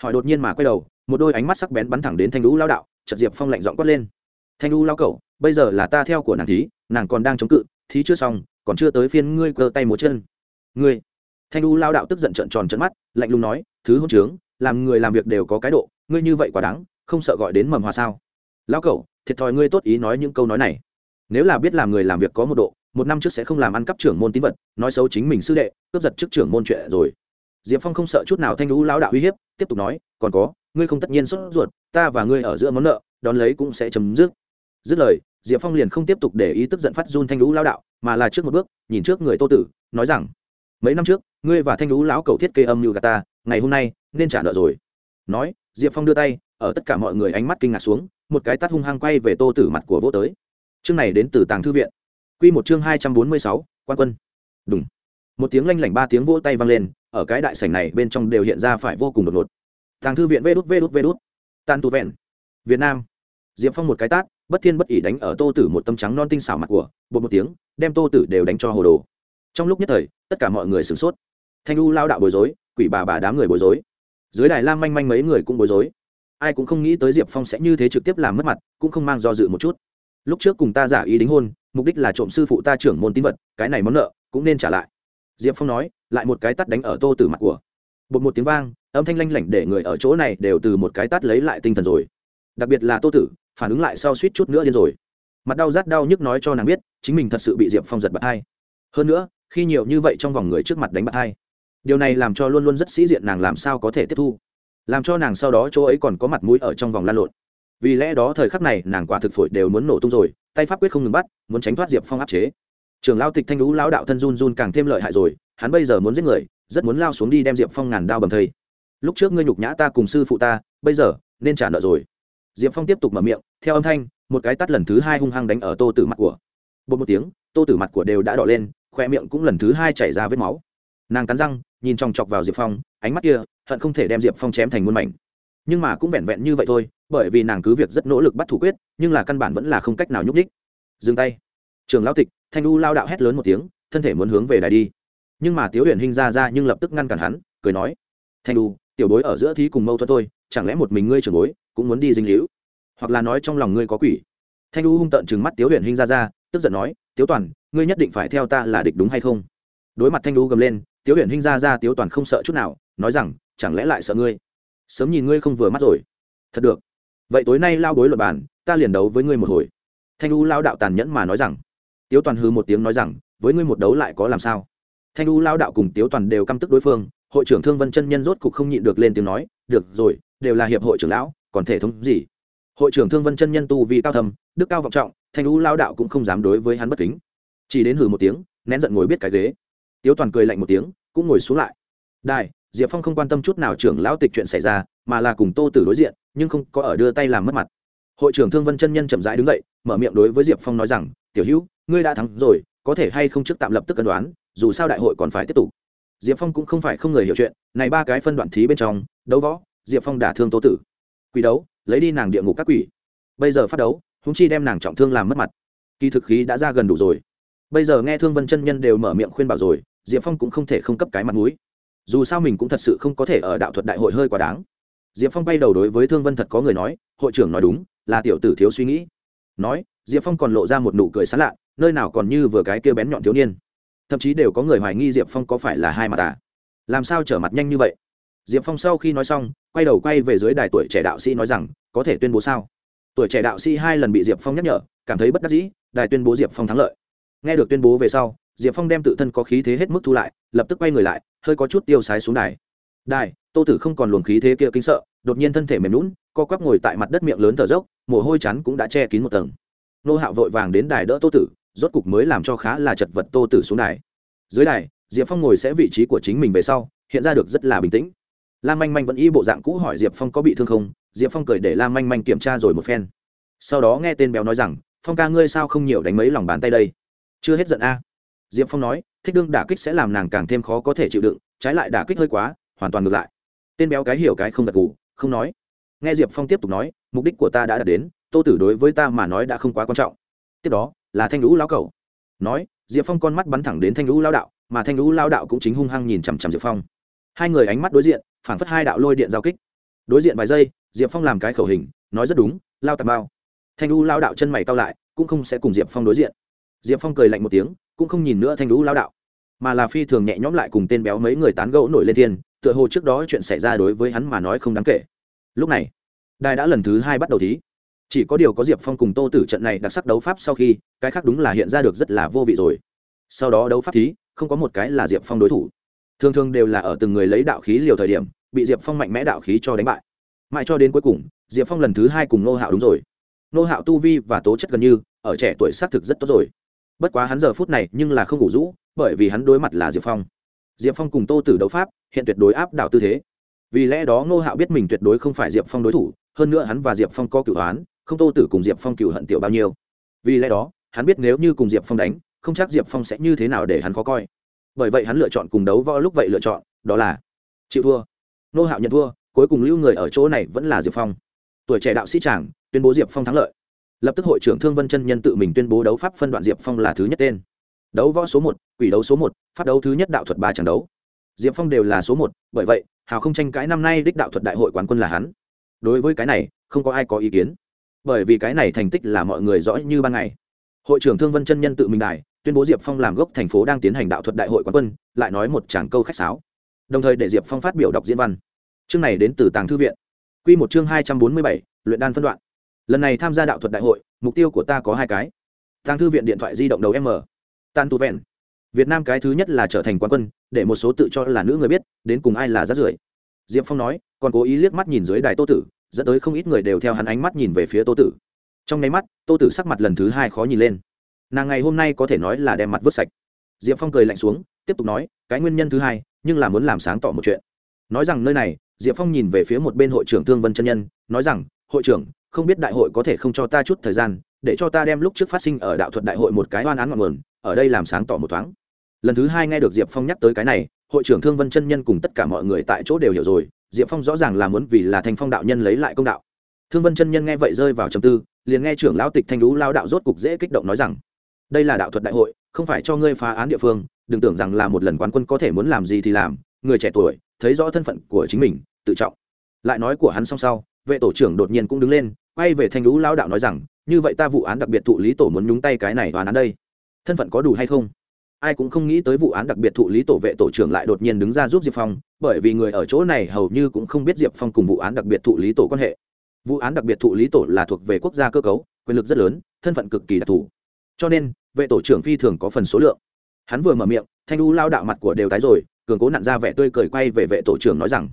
Hỏi đột nhiên mà quay đầu, một đôi ánh mắt sắc bén bắn thẳng đến thanh u lao đạo chật diệp phong lạnh giọng quát lên, thanh u lao cẩu bây giờ là ta theo của nàng thí, nàng còn đang chống cự, thí chưa xong, còn chưa tới phiên ngươi cơ tay múa chân. Ngươi? Thanh u lao đạo tức giận trợn tròn trận mắt, lạnh lùng nói, thứ hôn trướng, làm người làm việc đều có cái độ, ngươi như vậy quá đáng, không sợ gọi đến mầm hoa sao? Lão cậu, thiệt thòi ngươi tốt ý nói những câu nói này nếu là biết làm người làm việc có một độ, một năm trước sẽ không làm ăn cắp trưởng môn tín vật, nói xấu chính mình sư đệ, cướp giật chức trưởng môn chuyện rồi. Diệp phong không sợ chút nào thanh lũ lão đạo uy hiếp, tiếp tục nói, còn có, ngươi không tất nhiên sốt ruột, ta và ngươi ở giữa món nợ, đón lấy cũng sẽ chấm dứt. Dứt lời, diệp phong liền không tiếp tục để ý tức giận phát run thanh lũ lao đạo, mà là trước một bước, nhìn trước người tô tử, nói rằng, mấy năm trước, ngươi và thanh lũ lão cầu thiết kế âm như gà ta, ngày hôm nay, nên trả nợ rồi. Nói, diệp phong đưa tay, ở tất cả mọi người ánh mắt kinh ngạc xuống, một cái tắt hung hăng quay về tô tử mặt của vô tới chương này đến từ tàng thư viện. Q một chương hai trăm bốn mươi sáu, quan quân. Đúng một tiếng lanh lảnh ba tiếng vỗ tay vang lên, ở cái đại sảnh này bên trong đều hiện ra phải vô cùng đột ngột. Tàng thư viện vê đút vê đút vê đút. Tàn tu vẹn. Việt nam. Diệp phong một cái tát, bất thiên bất ỉ đánh ở tô tử một tâm trắng non tinh xảo mặt của, bột một tiếng, đem tô tử đều đánh cho hồ đồ. Trong lúc nhất thời, tất cả mọi người sửng sốt. Thanh u lao đạo bối rối, quỷ bà bà đám người bối rối. Dưới đài lam manh manh mấy người cũng bối rối. Ai cũng không nghĩ tới diệp phong sẽ như thế trực tiếp làm mất mặt, cũng không mang do dự một chút lúc trước cùng ta giả ý đính hôn, mục đích là trộm sư phụ ta trưởng môn tín vật, cái này món nợ cũng nên trả lại. Diệp phong nói, lại một cái tắt đánh ở tô tử mặt của. Bột một tiếng vang, âm thanh lanh lảnh để người ở chỗ này đều từ một cái tắt lấy lại tinh thần rồi. Đặc biệt là tô tử, phản ứng lại sau suýt chút nữa điên rồi. Mặt đau rát đau nhức nói cho nàng biết, chính mình thật sự bị diệp phong giật bạc hai. Hơn nữa, khi nhiều như vậy trong vòng người trước mặt đánh bạc hai, điều này làm cho luôn luôn rất sĩ diện nàng làm sao có thể tiếp thu. Làm cho nàng sau đó chỗ ấy còn có mặt mũi ở trong vòng lan lộn vì lẽ đó thời khắc này nàng quả thực phổi đều muốn nổ tung rồi, tay pháp quyết không ngừng bắt, muốn tránh thoát diệp phong áp chế. Trường lao tịch thanh lũ lao đạo thân run run càng thêm lợi hại rồi, hắn bây giờ muốn giết người, rất muốn lao xuống đi đem diệp phong ngàn đao bầm thây. Lúc trước ngươi nhục nhã ta cùng sư phụ ta, bây giờ, nên trả nợ rồi. Diệp phong tiếp tục mở miệng, theo âm thanh, một cái tắt lần thứ hai hung hăng đánh ở tô tử mặt của. Bột một tiếng, tô tử mặt của đều đã đỏ lên, khoe miệng cũng lần thứ hai chảy ra vết máu. Nàng cắn răng, nhìn chòng chọc vào diệp phong, ánh mắt kia, hận không thể đem diệp phong chém thành muôn mảnh nhưng mà cũng vẹn vẹn như vậy thôi, bởi vì nàng cứ việc rất nỗ lực bắt thủ quyết, nhưng là căn bản vẫn là không cách nào nhúc nhích. Dừng tay. Trường lao tịch, thanh u lao đạo hét lớn một tiếng, thân thể muốn hướng về đài đi. Nhưng mà tiếu huyền hình ra ra nhưng lập tức ngăn cản hắn, cười nói, thanh u, tiểu bối ở giữa thí cùng mâu thuẫn thôi, chẳng lẽ một mình ngươi trưởng bối cũng muốn đi dinh hữu? Hoặc là nói trong lòng ngươi có quỷ? Thanh u hung tợn chừng mắt tiếu huyền hình ra ra, tức giận nói, tiếu toàn, ngươi nhất định phải theo ta là địch đúng hay không? Đối mặt thanh u gầm lên, tiếu huyền hình ra ra tiếu toàn không sợ chút nào, nói rằng, chẳng lẽ lại sợ ngươi? Sớm nhìn ngươi không vừa mắt rồi. Thật được. Vậy tối nay lao bối luật bàn, ta liền đấu với ngươi một hồi. Thanh u lao đạo tàn nhẫn mà nói rằng. Tiếu toàn hư một tiếng nói rằng, với ngươi một đấu lại có làm sao? Thanh u lao đạo cùng tiếu toàn đều căm tức đối phương, hội trưởng thương vân chân nhân rốt cục không nhịn được lên tiếng nói, được rồi, đều là hiệp hội trưởng lão, còn thể thống gì? Hội trưởng thương vân chân nhân tu vi cao thầm đức cao vọng trọng, thanh u lao đạo cũng không dám đối với hắn bất kính. Chỉ đến hừ một tiếng, nén giận ngồi biết cái ghế. Tiếu toàn cười lạnh một tiếng, cũng ngồi xuống lại. Đài diệp phong không quan tâm chút nào trưởng lão tịch chuyện xảy ra, mà là cùng tô tử đối diện, nhưng không có ở đưa tay làm mất mặt. Hội trưởng thương vân chân nhân chậm rãi đứng dậy, mở miệng đối với diệp phong nói rằng, tiểu hữu, ngươi đã thắng rồi, có thể hay không trước tạm lập tức cân đoán, dù sao đại hội còn phải tiếp tục. Diệp phong cũng không phải không người hiểu chuyện, này ba cái phân đoạn thí bên trong, đấu võ, diệp phong đả thương tô tử. Quỷ đấu, lấy đi nàng địa ngục các quỷ. Bây giờ phát đấu húng chi đem nàng trọng thương làm mất mặt. Kỳ thực khí đã ra gần đủ rồi. Bây giờ nghe thương vân chân nhân đều mở miệng khuyên bảo rồi, diệp phong cũng không thể không cấp cái mặt mũi dù sao mình cũng thật sự không có thể ở đạo thuật đại hội hơi quá đáng. Diệp phong bay đầu đối với thương vân thật có người nói, hội trưởng nói đúng, là tiểu tử thiếu suy nghĩ. Nói, diệp phong còn lộ ra một nụ cười sán lạ nơi nào còn như vừa cái kia bén nhọn thiếu niên. Thậm chí đều có người hoài nghi diệp phong có phải là hai mặt à? Làm sao trở mặt nhanh như vậy? Diệp phong sau khi nói xong, quay đầu quay về dưới đài tuổi trẻ đạo sĩ nói rằng, có thể tuyên bố sao? Tuổi trẻ đạo sĩ hai lần bị diệp phong nhắc nhở, cảm thấy bất đắc dĩ, đài tuyên bố diệp phong thắng lợi. Nghe được tuyên bố về sau diệp phong đem tự thân có khí thế hết mức thu lại, lập tức quay người lại, hơi có chút tiêu sái xuống đài. Đài, tô tử không còn luồng khí thế kia kinh sợ, đột nhiên thân thể mềm lún co quắp ngồi tại mặt đất miệng lớn thở dốc, mồ hôi chắn cũng đã che kín một tầng. Nô hạo vội vàng đến đài đỡ tô tử, rốt cục mới làm cho khá là chật vật tô tử xuống đài. Dưới đài, diệp phong ngồi sẽ vị trí của chính mình về sau, hiện ra được rất là bình tĩnh. Lam manh manh vẫn y bộ dạng cũ hỏi diệp phong có bị thương không, diệp phong cười để lam manh manh kiểm tra rồi một phen. Sau đó nghe tên béo nói rằng, phong ca ngươi sao không nhiều đánh mấy lòng bàn tay đây? Chưa hết giận a diệp phong nói, thích đương đả kích sẽ làm nàng càng thêm khó có thể chịu đựng, trái lại đả kích hơi quá, hoàn toàn ngược lại. Tên béo cái hiểu cái không gật gù, không nói. Nghe diệp phong tiếp tục nói, mục đích của ta đã đạt đến, tô tử đối với ta mà nói đã không quá quan trọng. Tiếp đó, là thanh lũ lao cầu nói, diệp phong con mắt bắn thẳng đến thanh lũ lao đạo, mà thanh lũ lao đạo cũng chính hung hăng nhìn chằm chằm diệp phong. Hai người ánh mắt đối diện, phảng phất hai đạo lôi điện giao kích. Đối diện vài giây, diệp phong làm cái khẩu hình, nói rất đúng, lao tà bao. Thanh lũ lao đạo chân mày cao lại, cũng không sẽ cùng diệp phong đối diện diệp phong cười lạnh một tiếng, cũng không nhìn nữa thanh lũ lao đạo, mà là phi thường nhẹ nhõm lại cùng tên béo mấy người tán gẫu nổi lên thiên, tựa hồ trước đó chuyện xảy ra đối với hắn mà nói không đáng kể. Lúc này, đài đã lần thứ hai bắt đầu thí. Chỉ có điều có diệp phong cùng tô tử trận này đặc sắc đấu pháp sau khi, cái khác đúng là hiện ra được rất là vô vị rồi. Sau đó đấu pháp thí, không có một cái là diệp phong đối thủ. Thường thường đều là ở từng người lấy đạo khí liều thời điểm, bị diệp phong mạnh mẽ đạo khí cho đánh bại. Mãi cho đến cuối cùng, diệp phong lần thứ hai cùng nô hạo đúng rồi. Nô hạo tu vi và tố chất gần như, ở trẻ tuổi xác thực rất tốt rồi bất quá hắn giờ phút này nhưng là không ngủ rũ, bởi vì hắn đối mặt là diệp phong. Diệp phong cùng tô tử đấu pháp, hiện tuyệt đối áp đảo tư thế. Vì lẽ đó ngô hạo biết mình tuyệt đối không phải diệp phong đối thủ, hơn nữa hắn và diệp phong có cửu hoán không tô tử cùng diệp phong cựu hận tiểu bao nhiêu. Vì lẽ đó, hắn biết nếu như cùng diệp phong đánh, không chắc diệp phong sẽ như thế nào để hắn khó coi. Bởi vậy hắn lựa chọn cùng đấu võ lúc vậy lựa chọn, đó là chịu thua. Ngô hạo nhận thua, cuối cùng lưu người ở chỗ này vẫn là diệp phong. Tuổi trẻ đạo sĩ tràng tuyên bố diệp phong thắng lợi lập tức hội trưởng thương vân chân nhân tự mình tuyên bố đấu pháp phân đoạn diệp phong là thứ nhất tên. Đấu võ số một, quỷ đấu số một phát đấu thứ nhất đạo thuật ba trận đấu. Diệp phong đều là số một, bởi vậy, hào không tranh cãi năm nay đích đạo thuật đại hội quán quân là hắn. Đối với cái này, không có ai có ý kiến. Bởi vì cái này thành tích là mọi người rõ như ban ngày. Hội trưởng thương vân chân nhân tự mình đài, tuyên bố diệp phong làm gốc thành phố đang tiến hành đạo thuật đại hội quán quân, lại nói một tràng câu khách sáo. Đồng thời để diệp phong phát biểu đọc diễn văn. Chương này đến từ tàng thư viện. Q một chương hai trăm bốn mươi bảy, luyện đan phân đoạn lần này tham gia đạo thuật đại hội, mục tiêu của ta có hai cái. Tàng thư viện điện thoại di động đầu m. Tan tu vẹn. Việt nam cái thứ nhất là trở thành quán quân, để một số tự cho là nữ người biết, đến cùng ai là rát rưởi. Diệp phong nói, còn cố ý liếc mắt nhìn dưới đài tô tử, dẫn tới không ít người đều theo hắn ánh mắt nhìn về phía tô tử. Trong nháy mắt, tô tử sắc mặt lần thứ hai khó nhìn lên. Nàng ngày hôm nay có thể nói là đem mặt vứt sạch. Diệp phong cười lạnh xuống, tiếp tục nói, cái nguyên nhân thứ hai, nhưng là muốn làm sáng tỏ một chuyện. Nói rằng nơi này, diệp phong nhìn về phía một bên hội trưởng thương vân chân nhân, nói rằng, hội trưởng không biết đại hội có thể không cho ta chút thời gian, để cho ta đem lúc trước phát sinh ở đạo thuật đại hội một cái oan án ngọn nguồn, ở đây làm sáng tỏ một thoáng. Lần thứ hai nghe được diệp phong nhắc tới cái này, hội trưởng thương vân chân nhân cùng tất cả mọi người tại chỗ đều hiểu rồi, diệp phong rõ ràng là muốn vì là thanh phong đạo nhân lấy lại công đạo. Thương vân chân nhân nghe vậy rơi vào trầm tư, liền nghe trưởng lão tịch thanh lũ lao đạo rốt cục dễ kích động nói rằng, đây là đạo thuật đại hội, không phải cho ngươi phá án địa phương, đừng tưởng rằng là một lần quán quân có thể muốn làm gì thì làm, người trẻ tuổi, thấy rõ thân phận của chính mình, tự trọng. Lại nói của hắn xong sau, vệ tổ trưởng đột nhiên cũng đứng lên quay về thanh lũ lao đạo nói rằng, như vậy ta vụ án đặc biệt thụ lý tổ muốn nhúng tay cái này hoàn án đây. Thân phận có đủ hay không? Ai cũng không nghĩ tới vụ án đặc biệt thụ lý tổ vệ tổ trưởng lại đột nhiên đứng ra giúp diệp phong, bởi vì người ở chỗ này hầu như cũng không biết diệp phong cùng vụ án đặc biệt thụ lý tổ quan hệ. Vụ án đặc biệt thụ lý tổ là thuộc về quốc gia cơ cấu, quyền lực rất lớn, thân phận cực kỳ đặc thù. Cho nên, vệ tổ trưởng phi thường có phần số lượng. Hắn vừa mở miệng, thanh u lao đạo mặt của đều tái rồi, cường cố nặn ra vẻ tươi cười quay về vệ tổ trưởng nói rằng,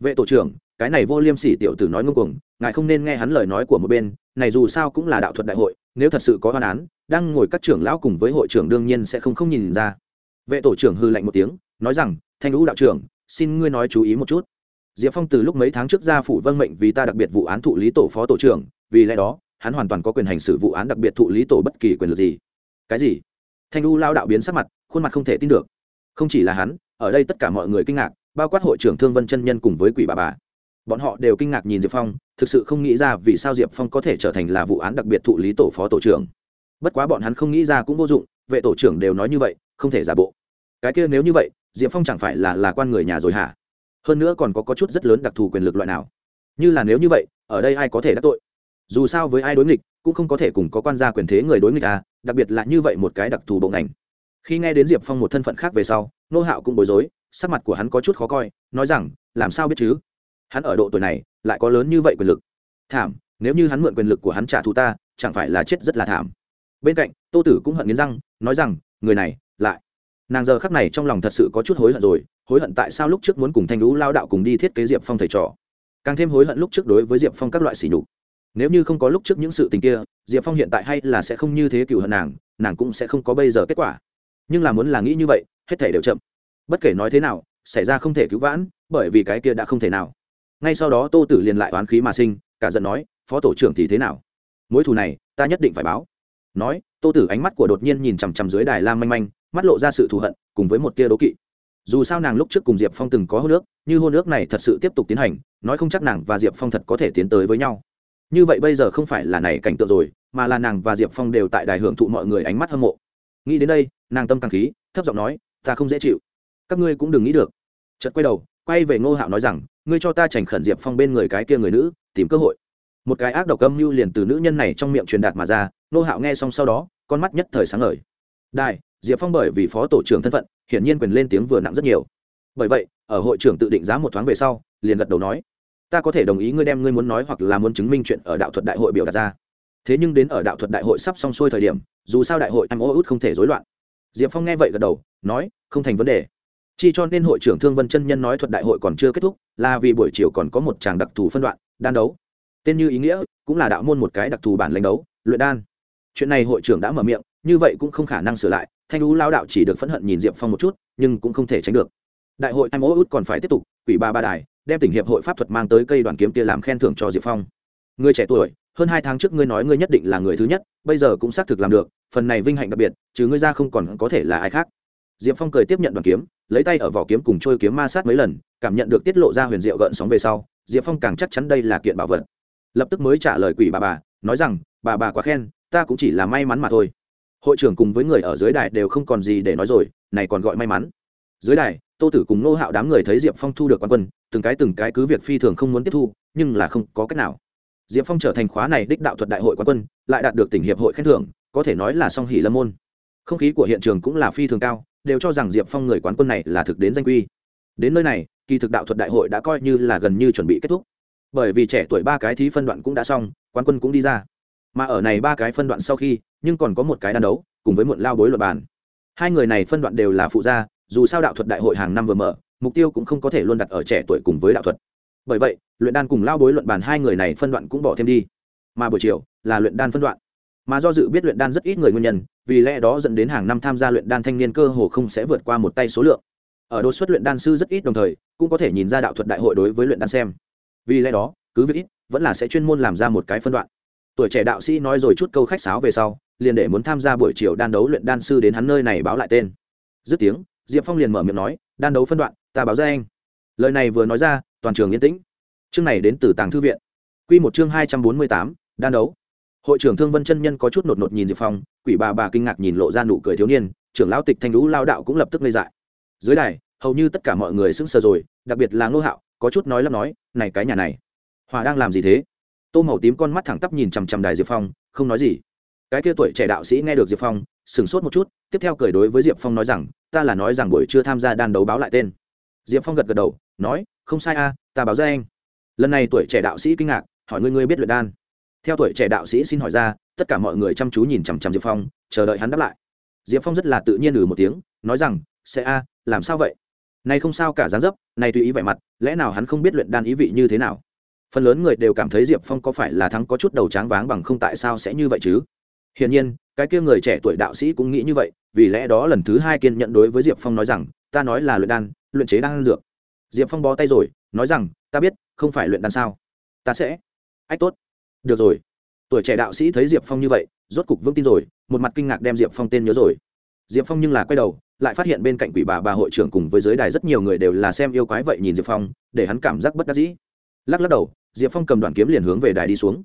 vệ tổ trưởng cái này vô liêm sỉ tiểu tử nói ngông cuồng, ngài không nên nghe hắn lời nói của một bên, này dù sao cũng là đạo thuật đại hội, nếu thật sự có hoan án, đang ngồi các trưởng lão cùng với hội trưởng đương nhiên sẽ không không nhìn ra. Vệ tổ trưởng hư lạnh một tiếng, nói rằng, thanh lũ đạo trưởng, xin ngươi nói chú ý một chút. Diệp phong từ lúc mấy tháng trước ra phủ vâng mệnh vì ta đặc biệt vụ án thụ lý tổ phó tổ trưởng, vì lẽ đó, hắn hoàn toàn có quyền hành xử vụ án đặc biệt thụ lý tổ bất kỳ quyền lực gì. Cái gì? Thanh lũ lao đạo biến sắc mặt, khuôn mặt không thể tin được. Không chỉ là hắn, ở đây tất cả mọi người kinh ngạc, bao quát hội trưởng thương vân chân nhân cùng với quỷ bà bà bọn họ đều kinh ngạc nhìn diệp phong thực sự không nghĩ ra vì sao diệp phong có thể trở thành là vụ án đặc biệt thụ lý tổ phó tổ trưởng. Bất quá bọn hắn không nghĩ ra cũng vô dụng vệ tổ trưởng đều nói như vậy không thể giả bộ. Cái kia nếu như vậy diệp phong chẳng phải là là quan người nhà rồi hả? Hơn nữa còn có, có chút rất lớn đặc thù quyền lực loại nào? Như là nếu như vậy ở đây ai có thể đắc tội? Dù sao với ai đối nghịch cũng không có thể cùng có quan gia quyền thế người đối nghịch à đặc biệt là như vậy một cái đặc thù bộ ngành. Khi nghe đến diệp phong một thân phận khác về sau nô hạo cũng bối rối sắc mặt của hắn có chút khó coi nói rằng làm sao biết chứ? Hắn ở độ tuổi này, lại có lớn như vậy quyền lực. Thảm, nếu như hắn mượn quyền lực của hắn trả thù ta, chẳng phải là chết rất là thảm. Bên cạnh, tô tử cũng hận nghiến răng, nói rằng, người này, lại. Nàng giờ khắc này trong lòng thật sự có chút hối hận rồi, hối hận tại sao lúc trước muốn cùng thanh lũ lao đạo cùng đi thiết kế diệp phong thầy trò. Càng thêm hối hận lúc trước đối với diệp phong các loại sỉ nhục. Nếu như không có lúc trước những sự tình kia, diệp phong hiện tại hay là sẽ không như thế cựu hận nàng nàng cũng sẽ không có bây giờ kết quả. Nhưng là muốn là nghĩ như vậy, hết thể đều chậm. Bất kể nói thế nào, xảy ra không thể cứu vãn, bởi vì cái kia đã không thể nào ngay sau đó tô tử liền lại oán khí mà sinh, cả giận nói, phó tổ trưởng thì thế nào? Mối thù này, ta nhất định phải báo. Nói, tô tử ánh mắt của đột nhiên nhìn chằm chằm dưới đài lam manh manh, mắt lộ ra sự thù hận, cùng với một tia đố kỵ. Dù sao nàng lúc trước cùng diệp phong từng có hô nước như hô nước này thật sự tiếp tục tiến hành, nói không chắc nàng và diệp phong thật có thể tiến tới với nhau. Như vậy bây giờ không phải là này cảnh tượng rồi, mà là nàng và diệp phong đều tại đài hưởng thụ mọi người ánh mắt hâm mộ. Nghĩ đến đây, nàng tâm càng khí, thấp giọng nói, ta không dễ chịu. Các ngươi cũng đừng nghĩ được. Chợt quay đầu, quay về ngô hạo nói rằng ngươi cho ta chành khẩn diệp phong bên người cái kia người nữ, tìm cơ hội. Một cái ác độc âm mưu liền từ nữ nhân này trong miệng truyền đạt mà ra, Nô hạo nghe xong sau đó, con mắt nhất thời sáng ngời. Đại diệp phong bởi vì phó tổ trưởng thân phận, hiển nhiên quyền lên tiếng vừa nặng rất nhiều. Bởi vậy, ở hội trưởng tự định giá một thoáng về sau, liền gật đầu nói, ta có thể đồng ý ngươi đem ngươi muốn nói hoặc là muốn chứng minh chuyện ở đạo thuật đại hội biểu đạt ra. Thế nhưng đến ở đạo thuật đại hội sắp xong xuôi thời điểm, dù sao đại hội anh ô út không thể rối loạn. Diệp phong nghe vậy gật đầu, nói, không thành vấn đề chi cho nên hội trưởng thương vân chân nhân nói thuật đại hội còn chưa kết thúc, là vì buổi chiều còn có một tràng đặc thù phân đoạn, đan đấu. Tên như ý nghĩa cũng là đạo môn một cái đặc thù bản lãnh đấu, luyện đan. Chuyện này hội trưởng đã mở miệng, như vậy cũng không khả năng sửa lại, thanh lũ lao đạo chỉ được phẫn hận nhìn diệp phong một chút, nhưng cũng không thể tránh được. Đại hội hai ô út còn phải tiếp tục, quỷ ba ba đài, đem tỉnh hiệp hội pháp thuật mang tới cây đoàn kiếm kia làm khen thưởng cho diệp phong. Người trẻ tuổi, hơn hai tháng trước ngươi nói ngươi nhất định là người thứ nhất, bây giờ cũng xác thực làm được, phần này vinh hạnh đặc biệt chứ ngươi ra không còn có thể là ai khác diệp phong cười tiếp nhận đoàn kiếm, lấy tay ở vỏ kiếm cùng trôi kiếm ma sát mấy lần, cảm nhận được tiết lộ ra huyền diệu gợn sóng về sau, diệp phong càng chắc chắn đây là kiện bảo vật. Lập tức mới trả lời quỷ bà bà, nói rằng, bà bà quá khen, ta cũng chỉ là may mắn mà thôi. Hội trưởng cùng với người ở dưới đài đều không còn gì để nói rồi, này còn gọi may mắn. Dưới đài, tô tử cùng nô hạo đám người thấy diệp phong thu được quan quân, từng cái từng cái cứ việc phi thường không muốn tiếp thu, nhưng là không có cách nào. Diệp phong trở thành khóa này đích đạo thuật đại hội quan quân, lại đạt được tỉnh hiệp hội khen thưởng, có thể nói là song hỷ lâm môn. Không khí của hiện trường cũng là phi thường cao đều cho rằng diệp phong người quán quân này là thực đến danh quy. Đến nơi này, kỳ thực đạo thuật đại hội đã coi như là gần như chuẩn bị kết thúc. Bởi vì trẻ tuổi ba cái thí phân đoạn cũng đã xong, quán quân cũng đi ra. Mà ở này ba cái phân đoạn sau khi, nhưng còn có một cái đàn đấu, cùng với muộn lao bối luật bàn. Hai người này phân đoạn đều là phụ gia, dù sao đạo thuật đại hội hàng năm vừa mở, mục tiêu cũng không có thể luôn đặt ở trẻ tuổi cùng với đạo thuật. Bởi vậy, luyện đan cùng lao bối luận bàn hai người này phân đoạn cũng bỏ thêm đi. Mà buổi chiều, là luyện đan phân đoạn mà do dự biết luyện đan rất ít người nguyên nhân, vì lẽ đó dẫn đến hàng năm tham gia luyện đan thanh niên cơ hồ không sẽ vượt qua một tay số lượng. Ở đột xuất luyện đan sư rất ít đồng thời, cũng có thể nhìn ra đạo thuật đại hội đối với luyện đan xem. Vì lẽ đó, cứ việc ít, vẫn là sẽ chuyên môn làm ra một cái phân đoạn. Tuổi trẻ đạo sĩ nói rồi chút câu khách sáo về sau, liền để muốn tham gia buổi chiều đan đấu luyện đan sư đến hắn nơi này báo lại tên. Dứt tiếng, diệp phong liền mở miệng nói, đan đấu phân đoạn, ta báo ra anh. Lời này vừa nói ra, toàn trường yên tĩnh. Chương này đến từ tàng thư viện. Q một chương hai trăm bốn mươi tám, đan đấu hội trưởng thương vân chân nhân có chút nột nột nhìn diệp phong, quỷ bà bà kinh ngạc nhìn lộ ra nụ cười thiếu niên, trưởng lão tịch thanh lũ lao đạo cũng lập tức ngây dại. Dưới đài, hầu như tất cả mọi người sững sờ rồi, đặc biệt là ngô hạo, có chút nói lắm nói, này cái nhà này, hòa đang làm gì thế? Tô màu tím con mắt thẳng tắp nhìn chằm chằm đài diệp phong, không nói gì. Cái kia tuổi trẻ đạo sĩ nghe được diệp phong, sửng sốt một chút, tiếp theo cười đối với diệp phong nói rằng, ta là nói rằng buổi chưa tham gia đan đấu báo lại tên. Diệp phong gật gật đầu, nói, không sai a, ta báo ra anh. Lần này tuổi trẻ đạo sĩ kinh ngạc, hỏi ngươi ngươi biết luyện đan? Theo tuổi trẻ đạo sĩ xin hỏi ra, tất cả mọi người chăm chú nhìn chằm chằm diệp phong, chờ đợi hắn đáp lại. Diệp phong rất là tự nhiên ừ một tiếng, nói rằng, sẽ a, làm sao vậy? Này không sao cả dáng dấp, này tùy ý vẻ mặt, lẽ nào hắn không biết luyện đan ý vị như thế nào? Phần lớn người đều cảm thấy diệp phong có phải là thắng có chút đầu tráng váng bằng không tại sao sẽ như vậy chứ? Hiển nhiên, cái kia người trẻ tuổi đạo sĩ cũng nghĩ như vậy, vì lẽ đó lần thứ hai kiên nhận đối với diệp phong nói rằng, ta nói là luyện đan, luyện chế đan dược. Diệp phong bó tay rồi, nói rằng, ta biết, không phải luyện đan sao? Ta sẽ. Ách, tốt được rồi. Tuổi trẻ đạo sĩ thấy diệp phong như vậy, rốt cục vững tin rồi, một mặt kinh ngạc đem diệp phong tên nhớ rồi. Diệp phong nhưng là quay đầu, lại phát hiện bên cạnh quỷ bà bà hội trưởng cùng với giới đài rất nhiều người đều là xem yêu quái vậy nhìn diệp phong, để hắn cảm giác bất đắc dĩ. Lắc lắc đầu, diệp phong cầm đoàn kiếm liền hướng về đài đi xuống.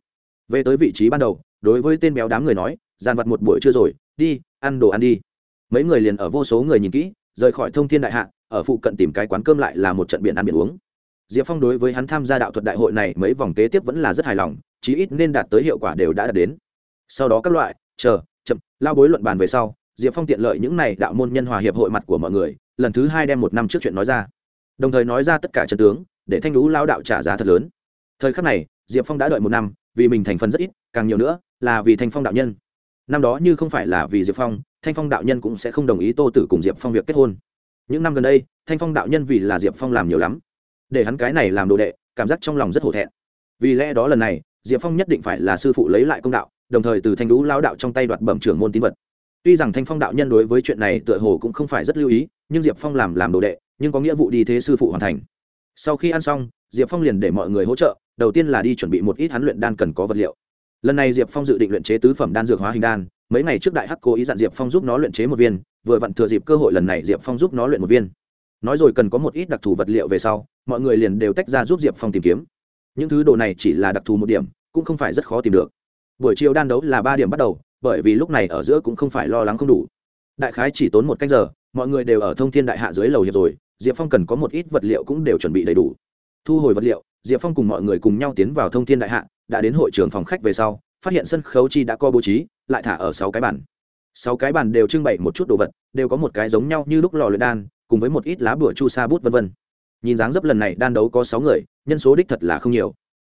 Về tới vị trí ban đầu, đối với tên béo đám người nói dàn vặt một buổi trưa rồi, đi, ăn đồ ăn đi. Mấy người liền ở vô số người nhìn kỹ, rời khỏi thông thiên đại hạ, ở phụ cận tìm cái quán cơm lại là một trận biển ăn biển uống diệp phong đối với hắn tham gia đạo thuật đại hội này mấy vòng kế tiếp vẫn là rất hài lòng, chí ít nên đạt tới hiệu quả đều đã đạt đến. Sau đó các loại, chờ, chậm, lao bối luận bàn về sau, diệp phong tiện lợi những này đạo môn nhân hòa hiệp hội mặt của mọi người, lần thứ hai đem một năm trước chuyện nói ra. Đồng thời nói ra tất cả chân tướng, để thanh lũ lao đạo trả giá thật lớn. Thời khắc này, diệp phong đã đợi một năm, vì mình thành phần rất ít, càng nhiều nữa là vì thanh phong đạo nhân. Năm đó như không phải là vì diệp phong, thanh phong đạo nhân cũng sẽ không đồng ý tô tử cùng diệp phong việc kết hôn. Những năm gần đây, thanh phong đạo nhân vì là diệp phong làm nhiều lắm để hắn cái này làm đồ đệ, cảm giác trong lòng rất hổ thẹn. Vì lẽ đó lần này, diệp phong nhất định phải là sư phụ lấy lại công đạo, đồng thời từ thanh đũ lao đạo trong tay đoạt bẩm trưởng môn tín vật. Tuy rằng thanh phong đạo nhân đối với chuyện này tựa hồ cũng không phải rất lưu ý, nhưng diệp phong làm làm đồ đệ, nhưng có nghĩa vụ đi thế sư phụ hoàn thành. Sau khi ăn xong, diệp phong liền để mọi người hỗ trợ, đầu tiên là đi chuẩn bị một ít hắn luyện đan cần có vật liệu. Lần này diệp phong dự định luyện chế tứ phẩm đan dược hóa hình đan, mấy ngày trước đại hắc cố ý dặn diệp phong giúp nó luyện chế một viên, vừa vặn thừa dịp cơ hội lần này diệp phong giúp nó luyện một viên nói rồi cần có một ít đặc thù vật liệu về sau, mọi người liền đều tách ra giúp diệp phong tìm kiếm. Những thứ đồ này chỉ là đặc thù một điểm, cũng không phải rất khó tìm được. Buổi chiều đan đấu là ba điểm bắt đầu, bởi vì lúc này ở giữa cũng không phải lo lắng không đủ. Đại khái chỉ tốn một cách giờ, mọi người đều ở thông thiên đại hạ dưới lầu hiệp rồi, diệp phong cần có một ít vật liệu cũng đều chuẩn bị đầy đủ. Thu hồi vật liệu, diệp phong cùng mọi người cùng nhau tiến vào thông thiên đại hạ, đã đến hội trường phòng khách về sau, phát hiện sân khấu chi đã co bố trí, lại thả ở sáu cái bàn. Sáu cái bàn đều trưng bày một chút đồ vật, đều có một cái giống nhau như lúc lò luyện đan cùng với một ít lá bùa chu sa bút v v nhìn dáng dấp lần này, đan đấu có sáu người, nhân số đích thật là không nhiều.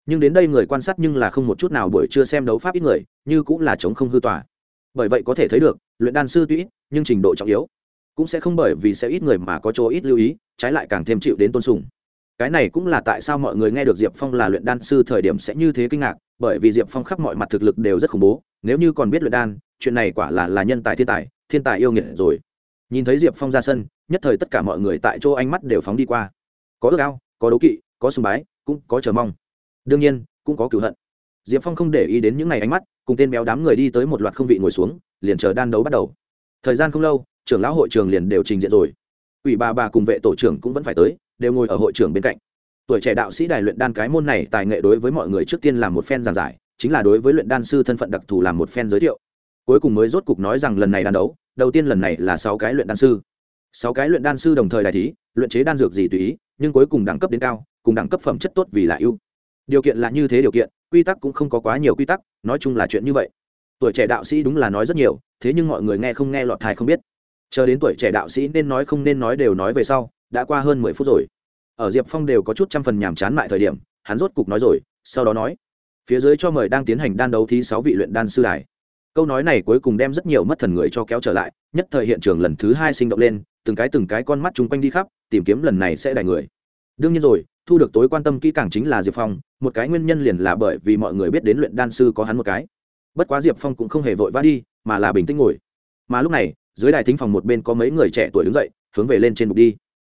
Nhưng đến đây người quan sát nhưng là không một chút nào buổi chưa xem đấu pháp ít người, như cũng là chống không hư tỏa bởi vậy có thể thấy được, luyện đan sư tuy ít, nhưng trình độ trọng yếu. Cũng sẽ không bởi vì sẽ ít người mà có chỗ ít lưu ý, trái lại càng thêm chịu đến tôn sùng. Cái này cũng là tại sao mọi người nghe được diệp phong là luyện đan sư thời điểm sẽ như thế kinh ngạc, bởi vì diệp phong khắp mọi mặt thực lực đều rất khủng bố, nếu như còn biết luyện đan, chuyện này quả là là nhân tài thiên tài thiên tài yêu nghiệt rồi nhìn thấy diệp phong ra sân, nhất thời tất cả mọi người tại chỗ ánh mắt đều phóng đi qua. Có ước ao, có đấu kỵ, có sùng bái, cũng có chờ mong. Đương nhiên, cũng có cửu hận. Diệp phong không để ý đến những ngày ánh mắt, cùng tên béo đám người đi tới một loạt không vị ngồi xuống, liền chờ đan đấu bắt đầu. Thời gian không lâu, trưởng lão hội trường liền đều trình diện rồi. Ủy bà bà cùng vệ tổ trưởng cũng vẫn phải tới, đều ngồi ở hội trưởng bên cạnh. Tuổi trẻ đạo sĩ đài luyện đan cái môn này tài nghệ đối với mọi người trước tiên làm một phen giảng giải, chính là đối với luyện đan sư thân phận đặc thù làm một phen giới thiệu. Cuối cùng mới rốt cục nói rằng lần này đan đấu đầu tiên lần này là sáu cái luyện đan sư. Sáu cái luyện đan sư đồng thời đại thí, luyện chế đan dược gì tùy ý, nhưng cuối cùng đẳng cấp đến cao, cùng đẳng cấp phẩm chất tốt vì là ưu. Điều kiện là như thế điều kiện, quy tắc cũng không có quá nhiều quy tắc, nói chung là chuyện như vậy. Tuổi trẻ đạo sĩ đúng là nói rất nhiều, thế nhưng mọi người nghe không nghe lọt thai không biết. Chờ đến tuổi trẻ đạo sĩ nên nói không nên nói đều nói về sau, đã qua hơn mười phút rồi. Ở diệp phong đều có chút trăm phần nhàm chán lại thời điểm, hắn rốt cục nói rồi, sau đó nói, phía dưới cho mời đang tiến hành đan đấu thí sáu vị luyện đan sư đài câu nói này cuối cùng đem rất nhiều mất thần người cho kéo trở lại, nhất thời hiện trường lần thứ hai sinh động lên, từng cái từng cái con mắt chung quanh đi khắp, tìm kiếm lần này sẽ đài người. Đương nhiên rồi, thu được tối quan tâm kỹ càng chính là diệp phong, một cái nguyên nhân liền là bởi vì mọi người biết đến luyện đan sư có hắn một cái. Bất quá diệp phong cũng không hề vội vã đi, mà là bình tĩnh ngồi. Mà lúc này, dưới đài thính phòng một bên có mấy người trẻ tuổi đứng dậy, hướng về lên trên bục đi.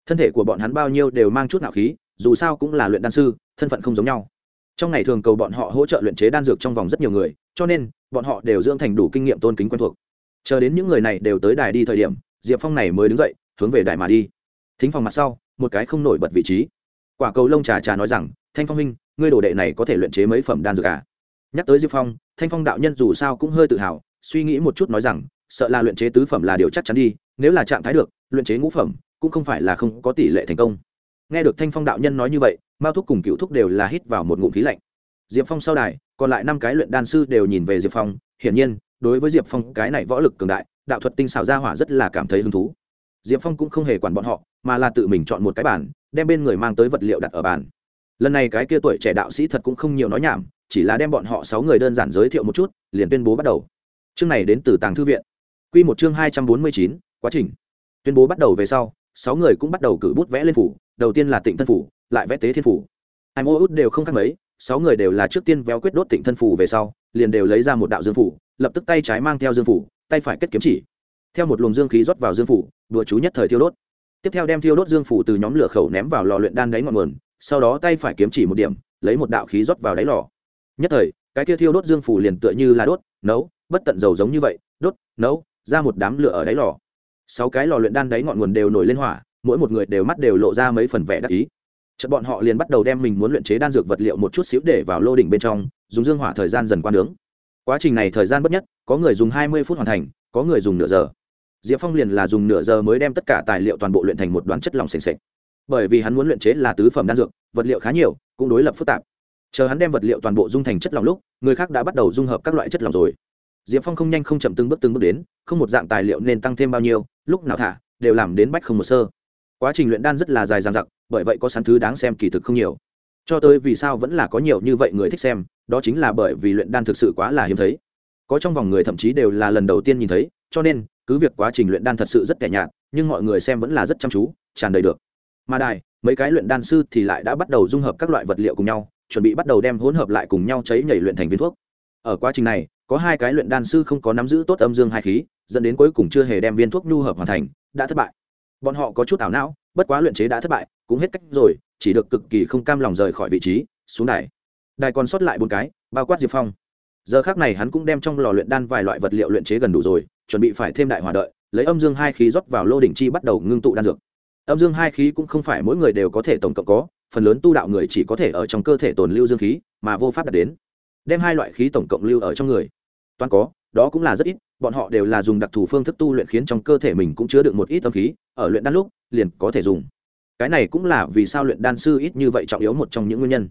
Thân thể của bọn hắn bao nhiêu đều mang chút nạo khí, dù sao cũng là luyện đan sư, thân phận không giống nhau trong ngày thường cầu bọn họ hỗ trợ luyện chế đan dược trong vòng rất nhiều người, cho nên, bọn họ đều dưỡng thành đủ kinh nghiệm tôn kính quen thuộc. Chờ đến những người này đều tới đài đi thời điểm, diệp phong này mới đứng dậy, hướng về đài mà đi. Thính phòng mặt sau, một cái không nổi bật vị trí. Quả cầu lông trà trà nói rằng, thanh phong minh ngươi đồ đệ này có thể luyện chế mấy phẩm đan dược à? Nhắc tới diệp phong, thanh phong đạo nhân dù sao cũng hơi tự hào, suy nghĩ một chút nói rằng, sợ là luyện chế tứ phẩm là điều chắc chắn đi, nếu là trạng thái được, luyện chế ngũ phẩm, cũng không phải là không có tỷ lệ thành công nghe được thanh phong đạo nhân nói như vậy, mao thúc cùng cựu thúc đều là hít vào một ngụm khí lạnh. Diệp phong sau đài, còn lại năm cái luyện đan sư đều nhìn về diệp phong, hiển nhiên, đối với diệp phong cái này võ lực cường đại, đạo thuật tinh xảo gia hỏa rất là cảm thấy hứng thú. Diệp phong cũng không hề quản bọn họ, mà là tự mình chọn một cái bản đem bên người mang tới vật liệu đặt ở bàn. Lần này cái kia tuổi trẻ đạo sĩ thật cũng không nhiều nói nhảm, chỉ là đem bọn họ sáu người đơn giản giới thiệu một chút, liền tuyên bố bắt đầu. Chương này đến từ tàng thư viện. Q một chương hai trăm bốn mươi chín, quá trình. Tuyên bố bắt đầu về sau, sáu người cũng bắt đầu cử bút vẽ lên phủ đầu tiên là tịnh thân phủ, lại vẽ tế thiên phủ. Hai mô út đều không khác mấy, sáu người đều là trước tiên véo quyết đốt tịnh thân phủ về sau, liền đều lấy ra một đạo dương phủ, lập tức tay trái mang theo dương phủ, tay phải kết kiếm chỉ. Theo một luồng dương khí rót vào dương phủ, đùa chú nhất thời thiêu đốt. Tiếp theo đem thiêu đốt dương phủ từ nhóm lửa khẩu ném vào lò luyện đan đáy ngọn nguồn, sau đó tay phải kiếm chỉ một điểm, lấy một đạo khí rót vào đáy lò. Nhất thời, cái kia thiêu đốt dương phủ liền tựa như là đốt, nấu, bất tận dầu giống như vậy, đốt, nấu, ra một đám lửa ở đáy lò. Sáu cái lò luyện đan đáy ngọn nguồn đều nổi lên hỏa mỗi một người đều mắt đều lộ ra mấy phần vẻ đắc ý. Chợt bọn họ liền bắt đầu đem mình muốn luyện chế đan dược vật liệu một chút xíu để vào lô đỉnh bên trong, dùng dương hỏa thời gian dần qua nướng. Quá trình này thời gian bất nhất, có người dùng hai mươi phút hoàn thành, có người dùng nửa giờ. Diệp phong liền là dùng nửa giờ mới đem tất cả tài liệu toàn bộ luyện thành một đoàn chất lỏng s ề bởi vì hắn muốn luyện chế là tứ phẩm đan dược, vật liệu khá nhiều, cũng đối lập phức tạp. Chờ hắn đem vật liệu toàn bộ dung thành chất lỏng lúc, người khác đã bắt đầu dung hợp các loại chất lỏng rồi. Diệp phong không nhanh không chậm từng bước từng bước đến, không một dạng tài liệu nên tăng thêm bao nhiêu, lúc nào thả, đều làm đến bách không một sơ quá trình luyện đan rất là dài dằng dặc, bởi vậy có sẵn thứ đáng xem kỳ thực không nhiều. Cho tới vì sao vẫn là có nhiều như vậy người thích xem, đó chính là bởi vì luyện đan thực sự quá là hiếm thấy. Có trong vòng người thậm chí đều là lần đầu tiên nhìn thấy, cho nên, cứ việc quá trình luyện đan thật sự rất kẻ nhạt, nhưng mọi người xem vẫn là rất chăm chú, tràn đầy được. Mà đài, mấy cái luyện đan sư thì lại đã bắt đầu dung hợp các loại vật liệu cùng nhau, chuẩn bị bắt đầu đem hỗn hợp lại cùng nhau cháy nhảy luyện thành viên thuốc. Ở quá trình này, có hai cái luyện đan sư không có nắm giữ tốt âm dương hai khí, dẫn đến cuối cùng chưa hề đem viên thuốc nhu hợp hoàn thành, đã thất bại bọn họ có chút ảo não, bất quá luyện chế đã thất bại, cũng hết cách rồi, chỉ được cực kỳ không cam lòng rời khỏi vị trí, xuống đài. Đài còn sót lại bốn cái, bao quát diệp phong. Giờ khác này hắn cũng đem trong lò luyện đan vài loại vật liệu luyện chế gần đủ rồi, chuẩn bị phải thêm đại hỏa đợi, lấy âm dương hai khí rót vào lô đỉnh chi bắt đầu ngưng tụ đan dược. Âm dương hai khí cũng không phải mỗi người đều có thể tổng cộng có, phần lớn tu đạo người chỉ có thể ở trong cơ thể tồn lưu dương khí, mà vô pháp đạt đến. Đem hai loại khí tổng cộng lưu ở trong người. Toàn có đó cũng là rất ít, bọn họ đều là dùng đặc thù phương thức tu luyện khiến trong cơ thể mình cũng chứa được một ít âm khí, ở luyện đan lúc, liền có thể dùng. Cái này cũng là vì sao luyện đan sư ít như vậy trọng yếu một trong những nguyên nhân.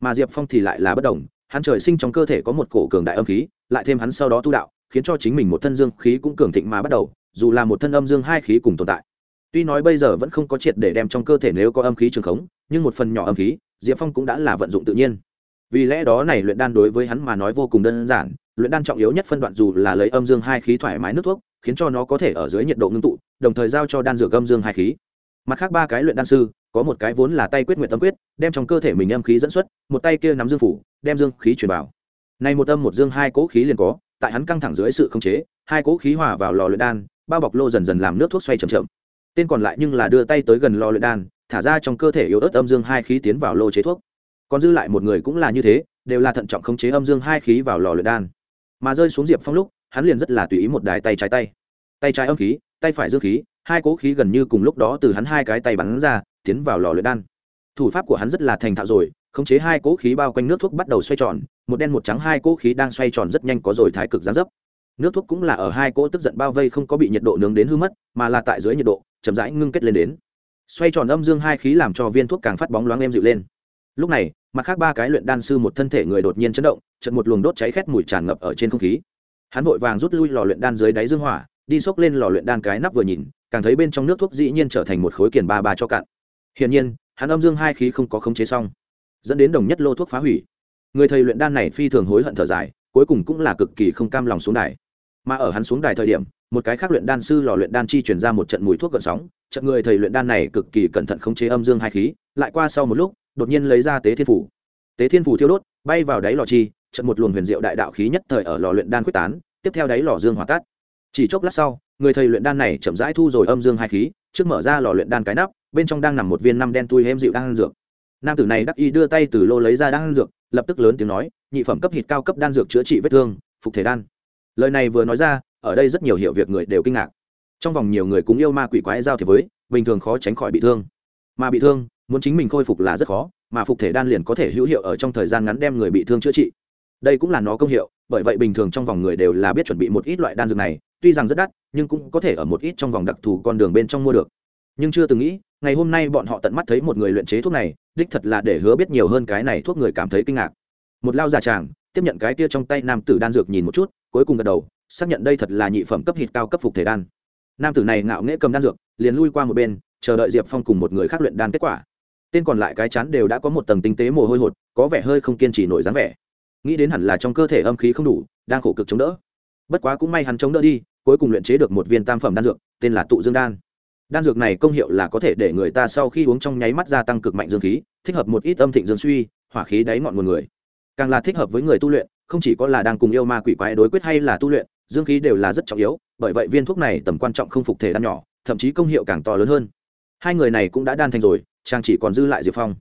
Mà diệp phong thì lại là bất đồng, hắn trời sinh trong cơ thể có một cổ cường đại âm khí, lại thêm hắn sau đó tu đạo, khiến cho chính mình một thân dương khí cũng cường thịnh mà bắt đầu, dù là một thân âm dương hai khí cùng tồn tại. Tuy nói bây giờ vẫn không có triệt để đem trong cơ thể nếu có âm khí trường khống, nhưng một phần nhỏ âm khí, diệp phong cũng đã là vận dụng tự nhiên. Vì lẽ đó này luyện đan đối với hắn mà nói vô cùng đơn giản luyện đan trọng yếu nhất phân đoạn dù là lấy âm dương hai khí thoải mái nước thuốc, khiến cho nó có thể ở dưới nhiệt độ ngưng tụ, đồng thời giao cho đan dược âm dương hai khí. Mặt khác ba cái luyện đan sư, có một cái vốn là tay quyết nguyện tâm quyết, đem trong cơ thể mình âm khí dẫn xuất, một tay kia nắm dương phủ, đem dương khí truyền vào. Này một âm một dương hai cỗ khí liền có, tại hắn căng thẳng dưới sự khống chế, hai cỗ khí hòa vào lò luyện đan, bao bọc lô dần dần làm nước thuốc xoay chậm chậm. Tên còn lại nhưng là đưa tay tới gần lò luyện đan, thả ra trong cơ thể yếu ớt âm dương hai khí tiến vào lô chế thuốc. Còn dư lại một người cũng là như thế, đều là thận trọng khống chế âm dương hai khí vào lò luyện đan mà rơi xuống diệp phong lúc, hắn liền rất là tùy ý một đài tay trái tay. Tay trái âm khí, tay phải dương khí, hai cố khí gần như cùng lúc đó từ hắn hai cái tay bắn ra, tiến vào lò luyện đan. Thủ pháp của hắn rất là thành thạo rồi, khống chế hai cố khí bao quanh nước thuốc bắt đầu xoay tròn, một đen một trắng hai cố khí đang xoay tròn rất nhanh có rồi thái cực gián dấp. Nước thuốc cũng là ở hai cỗ tức giận bao vây không có bị nhiệt độ nướng đến hư mất, mà là tại dưới nhiệt độ, chậm rãi ngưng kết lên đến. Xoay tròn âm dương hai khí làm cho viên thuốc càng phát bóng loáng em dịu lên. Lúc này mặt khác ba cái luyện đan sư một thân thể người đột nhiên chấn động chật một luồng đốt cháy khét mùi tràn ngập ở trên không khí. Hắn vội vàng rút lui lò luyện đan dưới đáy dương hỏa, đi xốc lên lò luyện đan cái nắp vừa nhìn, càng thấy bên trong nước thuốc dĩ nhiên trở thành một khối kiền ba ba cho cạn. Hiển nhiên, hắn âm dương hai khí không có khống chế xong, dẫn đến đồng nhất lô thuốc phá hủy. Người thầy luyện đan này phi thường hối hận thở dài, cuối cùng cũng là cực kỳ không cam lòng xuống đài. Mà ở hắn xuống đài thời điểm, một cái khác luyện đan sư lò luyện đan chi truyền ra một trận mùi thuốc gợn sóng, trận người thầy luyện đan này cực kỳ cẩn thận khống chế âm dương hai khí, lại qua sau một lúc đột nhiên lấy ra tế thiên phủ. Tế thiên phủ thiêu đốt, bay vào đáy lò chi, trận một luồng huyền diệu đại đạo khí nhất thời ở lò luyện đan quyết tán, tiếp theo đáy lò dương hỏa tát chỉ chốc lát sau, người thầy luyện đan này chậm rãi thu rồi âm dương hai khí, trước mở ra lò luyện đan cái nắp, bên trong đang nằm một viên năm đen tui hêm dịu đan dược. Nam tử này đắc y đưa tay từ lô lấy ra đan dược, lập tức lớn tiếng nói, nhị phẩm cấp hít cao cấp đan dược chữa trị vết thương, phục thể đan. Lời này vừa nói ra, ở đây rất nhiều hiểu việc người đều kinh ngạc. Trong vòng nhiều người cũng yêu ma quỷ quái giao thiệp với, bình thường khó tránh khỏi bị thương. Mà bị thương muốn chính mình khôi phục là rất khó, mà phục thể đan liền có thể hữu hiệu ở trong thời gian ngắn đem người bị thương chữa trị. Đây cũng là nó công hiệu, bởi vậy bình thường trong vòng người đều là biết chuẩn bị một ít loại đan dược này, tuy rằng rất đắt, nhưng cũng có thể ở một ít trong vòng đặc thù con đường bên trong mua được. Nhưng chưa từng nghĩ, ngày hôm nay bọn họ tận mắt thấy một người luyện chế thuốc này, đích thật là để hứa biết nhiều hơn cái này thuốc người cảm thấy kinh ngạc. Một lao già tràng tiếp nhận cái tia trong tay nam tử đan dược nhìn một chút, cuối cùng gật đầu, xác nhận đây thật là nhị phẩm cấp hít cao cấp phục thể đan. Nam tử này ngạo nghễ cầm đan dược, liền lui qua một bên, chờ đợi diệp phong cùng một người khác luyện đan kết quả tên còn lại cái chán đều đã có một tầng tinh tế mồ hôi hột, có vẻ hơi không kiên trì nổi dáng vẻ. Nghĩ đến hẳn là trong cơ thể âm khí không đủ, đang khổ cực chống đỡ. Bất quá cũng may hắn chống đỡ đi, cuối cùng luyện chế được một viên tam phẩm đan dược, tên là tụ dương đan. Đan dược này công hiệu là có thể để người ta sau khi uống trong nháy mắt gia tăng cực mạnh dương khí, thích hợp một ít âm thịnh dương suy, hỏa khí đáy ngọn nguồn người. Càng là thích hợp với người tu luyện, không chỉ có là đang cùng yêu ma quỷ quái đối quyết hay là tu luyện, dương khí đều là rất trọng yếu, bởi vậy viên thuốc này tầm quan trọng không phục thể đan nhỏ, thậm chí công hiệu càng to lớn hơn. Hai người này cũng đã đan thành rồi chàng chỉ còn dư lại diệp phong.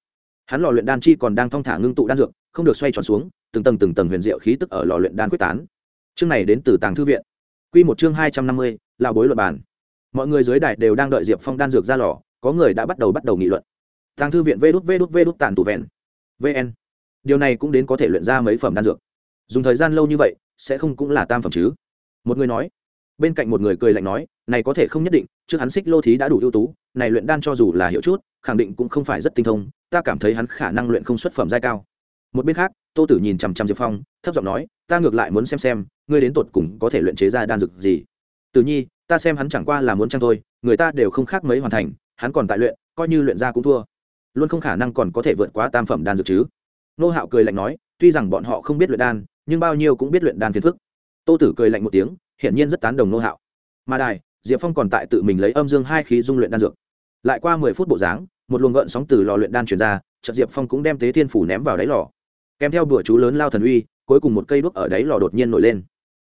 Hắn lò luyện đan chi còn đang thong thả ngưng tụ đan dược, không được xoay tròn xuống, từng tầng từng tầng huyền diệu khí tức ở lò luyện đan quyết tán. Chương này đến từ tàng thư viện. Q một chương hai trăm năm mươi là bối luật bản mọi người dưới đài đều đang đợi diệp phong đan dược ra lò, có người đã bắt đầu bắt đầu nghị luận. Tàng thư viện vê đút vê đút vê đút tàn tụ vẹn. Vn điều này cũng đến có thể luyện ra mấy phẩm đan dược. Dùng thời gian lâu như vậy, sẽ không cũng là tam phẩm chứ? Một người nói bên cạnh một người cười lạnh nói, này có thể không nhất định, trước hắn xích lô thí đã đủ ưu tú, này luyện đan cho dù là hiệu chút, khẳng định cũng không phải rất tinh thông, ta cảm thấy hắn khả năng luyện không xuất phẩm giai cao. Một bên khác, tô tử nhìn chằm chằm diệp phong, thấp giọng nói, ta ngược lại muốn xem xem, ngươi đến tột cùng có thể luyện chế ra đan dược gì? Tử nhi, ta xem hắn chẳng qua là muốn chăng thôi, người ta đều không khác mấy hoàn thành, hắn còn tại luyện, coi như luyện ra cũng thua. Luôn không khả năng còn có thể vượt qua tam phẩm đan dược chứ. Nô hạo cười lạnh nói, tuy rằng bọn họ không biết luyện đan, nhưng bao nhiêu cũng biết luyện đan phiền phức. Tô tử cười lạnh một tiếng hiển nhiên rất tán đồng nô hạo. Mà đài, diệp phong còn tại tự mình lấy âm dương hai khí dung luyện đan dược. Lại qua mười phút bộ dáng, một luồng gợn sóng từ lò luyện đan truyền ra, chợt diệp phong cũng đem tế thiên phủ ném vào đáy lò. Kèm theo đùa chú lớn lao thần uy, cuối cùng một cây đuốc ở đáy lò đột nhiên nổi lên.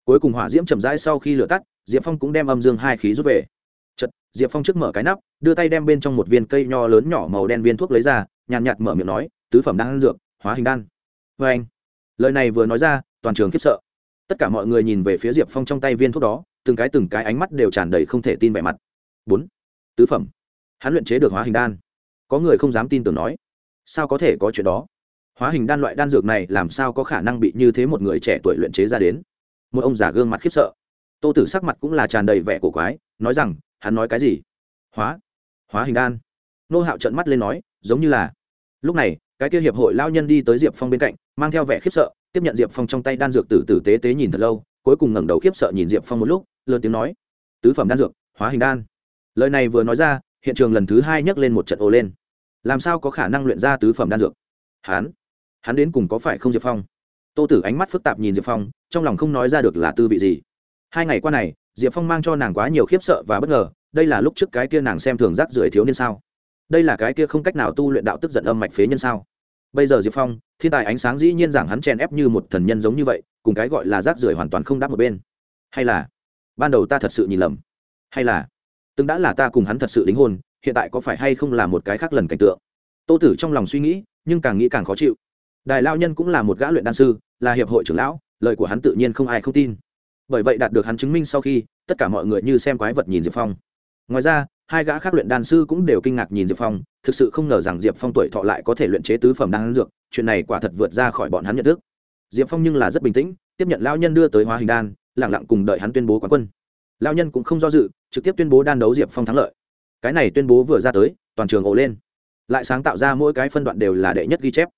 Cuối cùng hỏa diễm chậm rãi sau khi lửa tắt, diệp phong cũng đem âm dương hai khí rút về. Chật diệp phong trước mở cái nắp, đưa tay đem bên trong một viên cây nho lớn nhỏ màu đen viên thuốc lấy ra, nhàn nhạt mở miệng nói, tứ phẩm đan dược, hóa hình đan. Vê anh lời này vừa nói ra, toàn trường khiếp sợ tất cả mọi người nhìn về phía diệp phong trong tay viên thuốc đó, từng cái từng cái ánh mắt đều tràn đầy không thể tin vẻ mặt. Bốn. Tứ phẩm. Hắn luyện chế được hóa hình đan. Có người không dám tin tưởng nói, sao có thể có chuyện đó? Hóa hình đan loại đan dược này làm sao có khả năng bị như thế một người trẻ tuổi luyện chế ra đến? Một ông già gương mặt khiếp sợ. Tô tử sắc mặt cũng là tràn đầy vẻ cổ quái, nói rằng, hắn nói cái gì? Hóa hóa hình đan. Nô hạo trận mắt lên nói, giống như là. Lúc này, cái kia hiệp hội lao nhân đi tới diệp phong bên cạnh, mang theo vẻ khiếp sợ tiếp nhận diệp phong trong tay đan dược tử tử tế tế nhìn thật lâu, cuối cùng ngẩng đầu khiếp sợ nhìn diệp phong một lúc, lớn tiếng nói, tứ phẩm đan dược, hóa hình đan. Lời này vừa nói ra, hiện trường lần thứ hai nhấc lên một trận ồ lên. Làm sao có khả năng luyện ra tứ phẩm đan dược? Hắn hắn đến cùng có phải không diệp phong? Tô tử ánh mắt phức tạp nhìn diệp phong, trong lòng không nói ra được là tư vị gì. Hai ngày qua này, diệp phong mang cho nàng quá nhiều khiếp sợ và bất ngờ, đây là lúc trước cái kia nàng xem thường rác rưởi thiếu niên sao? Đây là cái kia không cách nào tu luyện đạo tức giận âm mạch phế nhân sao? Bây giờ diệp phong, thiên tài ánh sáng dĩ nhiên rằng hắn chèn ép như một thần nhân giống như vậy, cùng cái gọi là rác rưởi hoàn toàn không đáp một bên. Hay là, ban đầu ta thật sự nhìn lầm. Hay là, từng đã là ta cùng hắn thật sự đính hôn, hiện tại có phải hay không là một cái khác lần cảnh tượng? Tô tử trong lòng suy nghĩ, nhưng càng nghĩ càng khó chịu. Đài lao nhân cũng là một gã luyện đan sư, là hiệp hội trưởng lão, lời của hắn tự nhiên không ai không tin. Bởi vậy đạt được hắn chứng minh sau khi, tất cả mọi người như xem quái vật nhìn diệp phong. Ngoài ra hai gã khác luyện đan sư cũng đều kinh ngạc nhìn diệp phong, thực sự không ngờ rằng diệp phong tuổi thọ lại có thể luyện chế tứ phẩm đan dược, chuyện này quả thật vượt ra khỏi bọn hắn nhận thức. Diệp phong nhưng là rất bình tĩnh, tiếp nhận lao nhân đưa tới hóa hình đan lẳng lặng cùng đợi hắn tuyên bố quán quân. Lao nhân cũng không do dự, trực tiếp tuyên bố đan đấu diệp phong thắng lợi. Cái này tuyên bố vừa ra tới, toàn trường ổ lên. Lại sáng tạo ra mỗi cái phân đoạn đều là đệ nhất ghi chép.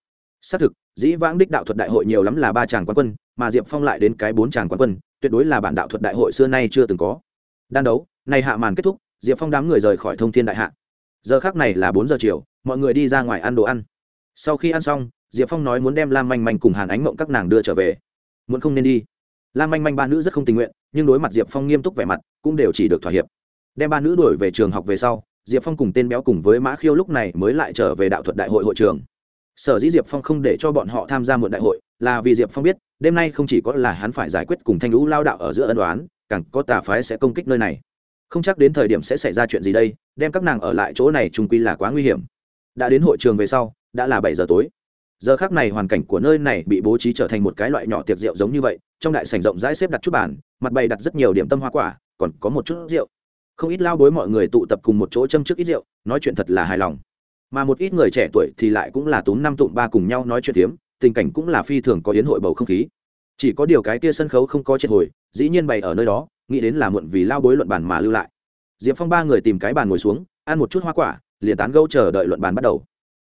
Xác thực, dĩ vãng đích đạo thuật đại hội nhiều lắm là ba chàng quán quân, mà diệp phong lại đến cái bốn chàng quán quân, tuyệt đối là bản đạo thuật đại hội xưa nay chưa từng có. Đan đấu này hạ màn kết thúc diệp phong đám người rời khỏi thông thiên đại hạ. Giờ khác này là bốn giờ chiều, mọi người đi ra ngoài ăn đồ ăn. Sau khi ăn xong, diệp phong nói muốn đem lam manh manh cùng hàn ánh mộng các nàng đưa trở về. Muốn không nên đi. Lam manh manh ba nữ rất không tình nguyện, nhưng đối mặt diệp phong nghiêm túc vẻ mặt, cũng đều chỉ được thỏa hiệp. Đem ba nữ đuổi về trường học về sau, diệp phong cùng tên béo cùng với mã khiêu lúc này mới lại trở về đạo thuật đại hội hội trường. Sở dĩ diệp phong không để cho bọn họ tham gia mượn đại hội, là vì diệp phong biết, đêm nay không chỉ có là hắn phải giải quyết cùng thanh lũ lao đạo ở giữa ân đoán càng có tà phái sẽ công kích nơi này không chắc đến thời điểm sẽ xảy ra chuyện gì đây, đem các nàng ở lại chỗ này trung quy là quá nguy hiểm. Đã đến hội trường về sau, đã là bảy giờ tối. Giờ khác này hoàn cảnh của nơi này bị bố trí trở thành một cái loại nhỏ tiệc rượu giống như vậy, trong đại sảnh rộng rãi xếp đặt chút bàn, mặt bày đặt rất nhiều điểm tâm hoa quả, còn có một chút rượu. Không ít lao bối mọi người tụ tập cùng một chỗ châm trước ít rượu, nói chuyện thật là hài lòng. Mà một ít người trẻ tuổi thì lại cũng là túm năm tụm ba cùng nhau nói chuyện tiếm tình cảnh cũng là phi thường có yến hội bầu không khí. Chỉ có điều cái kia sân khấu không có triệt hồi, dĩ nhiên bày ở nơi đó nghĩ đến là muộn vì lao bối luận bàn mà lưu lại. Diệp phong ba người tìm cái bàn ngồi xuống, ăn một chút hoa quả, liền tán gâu chờ đợi luận bàn bắt đầu.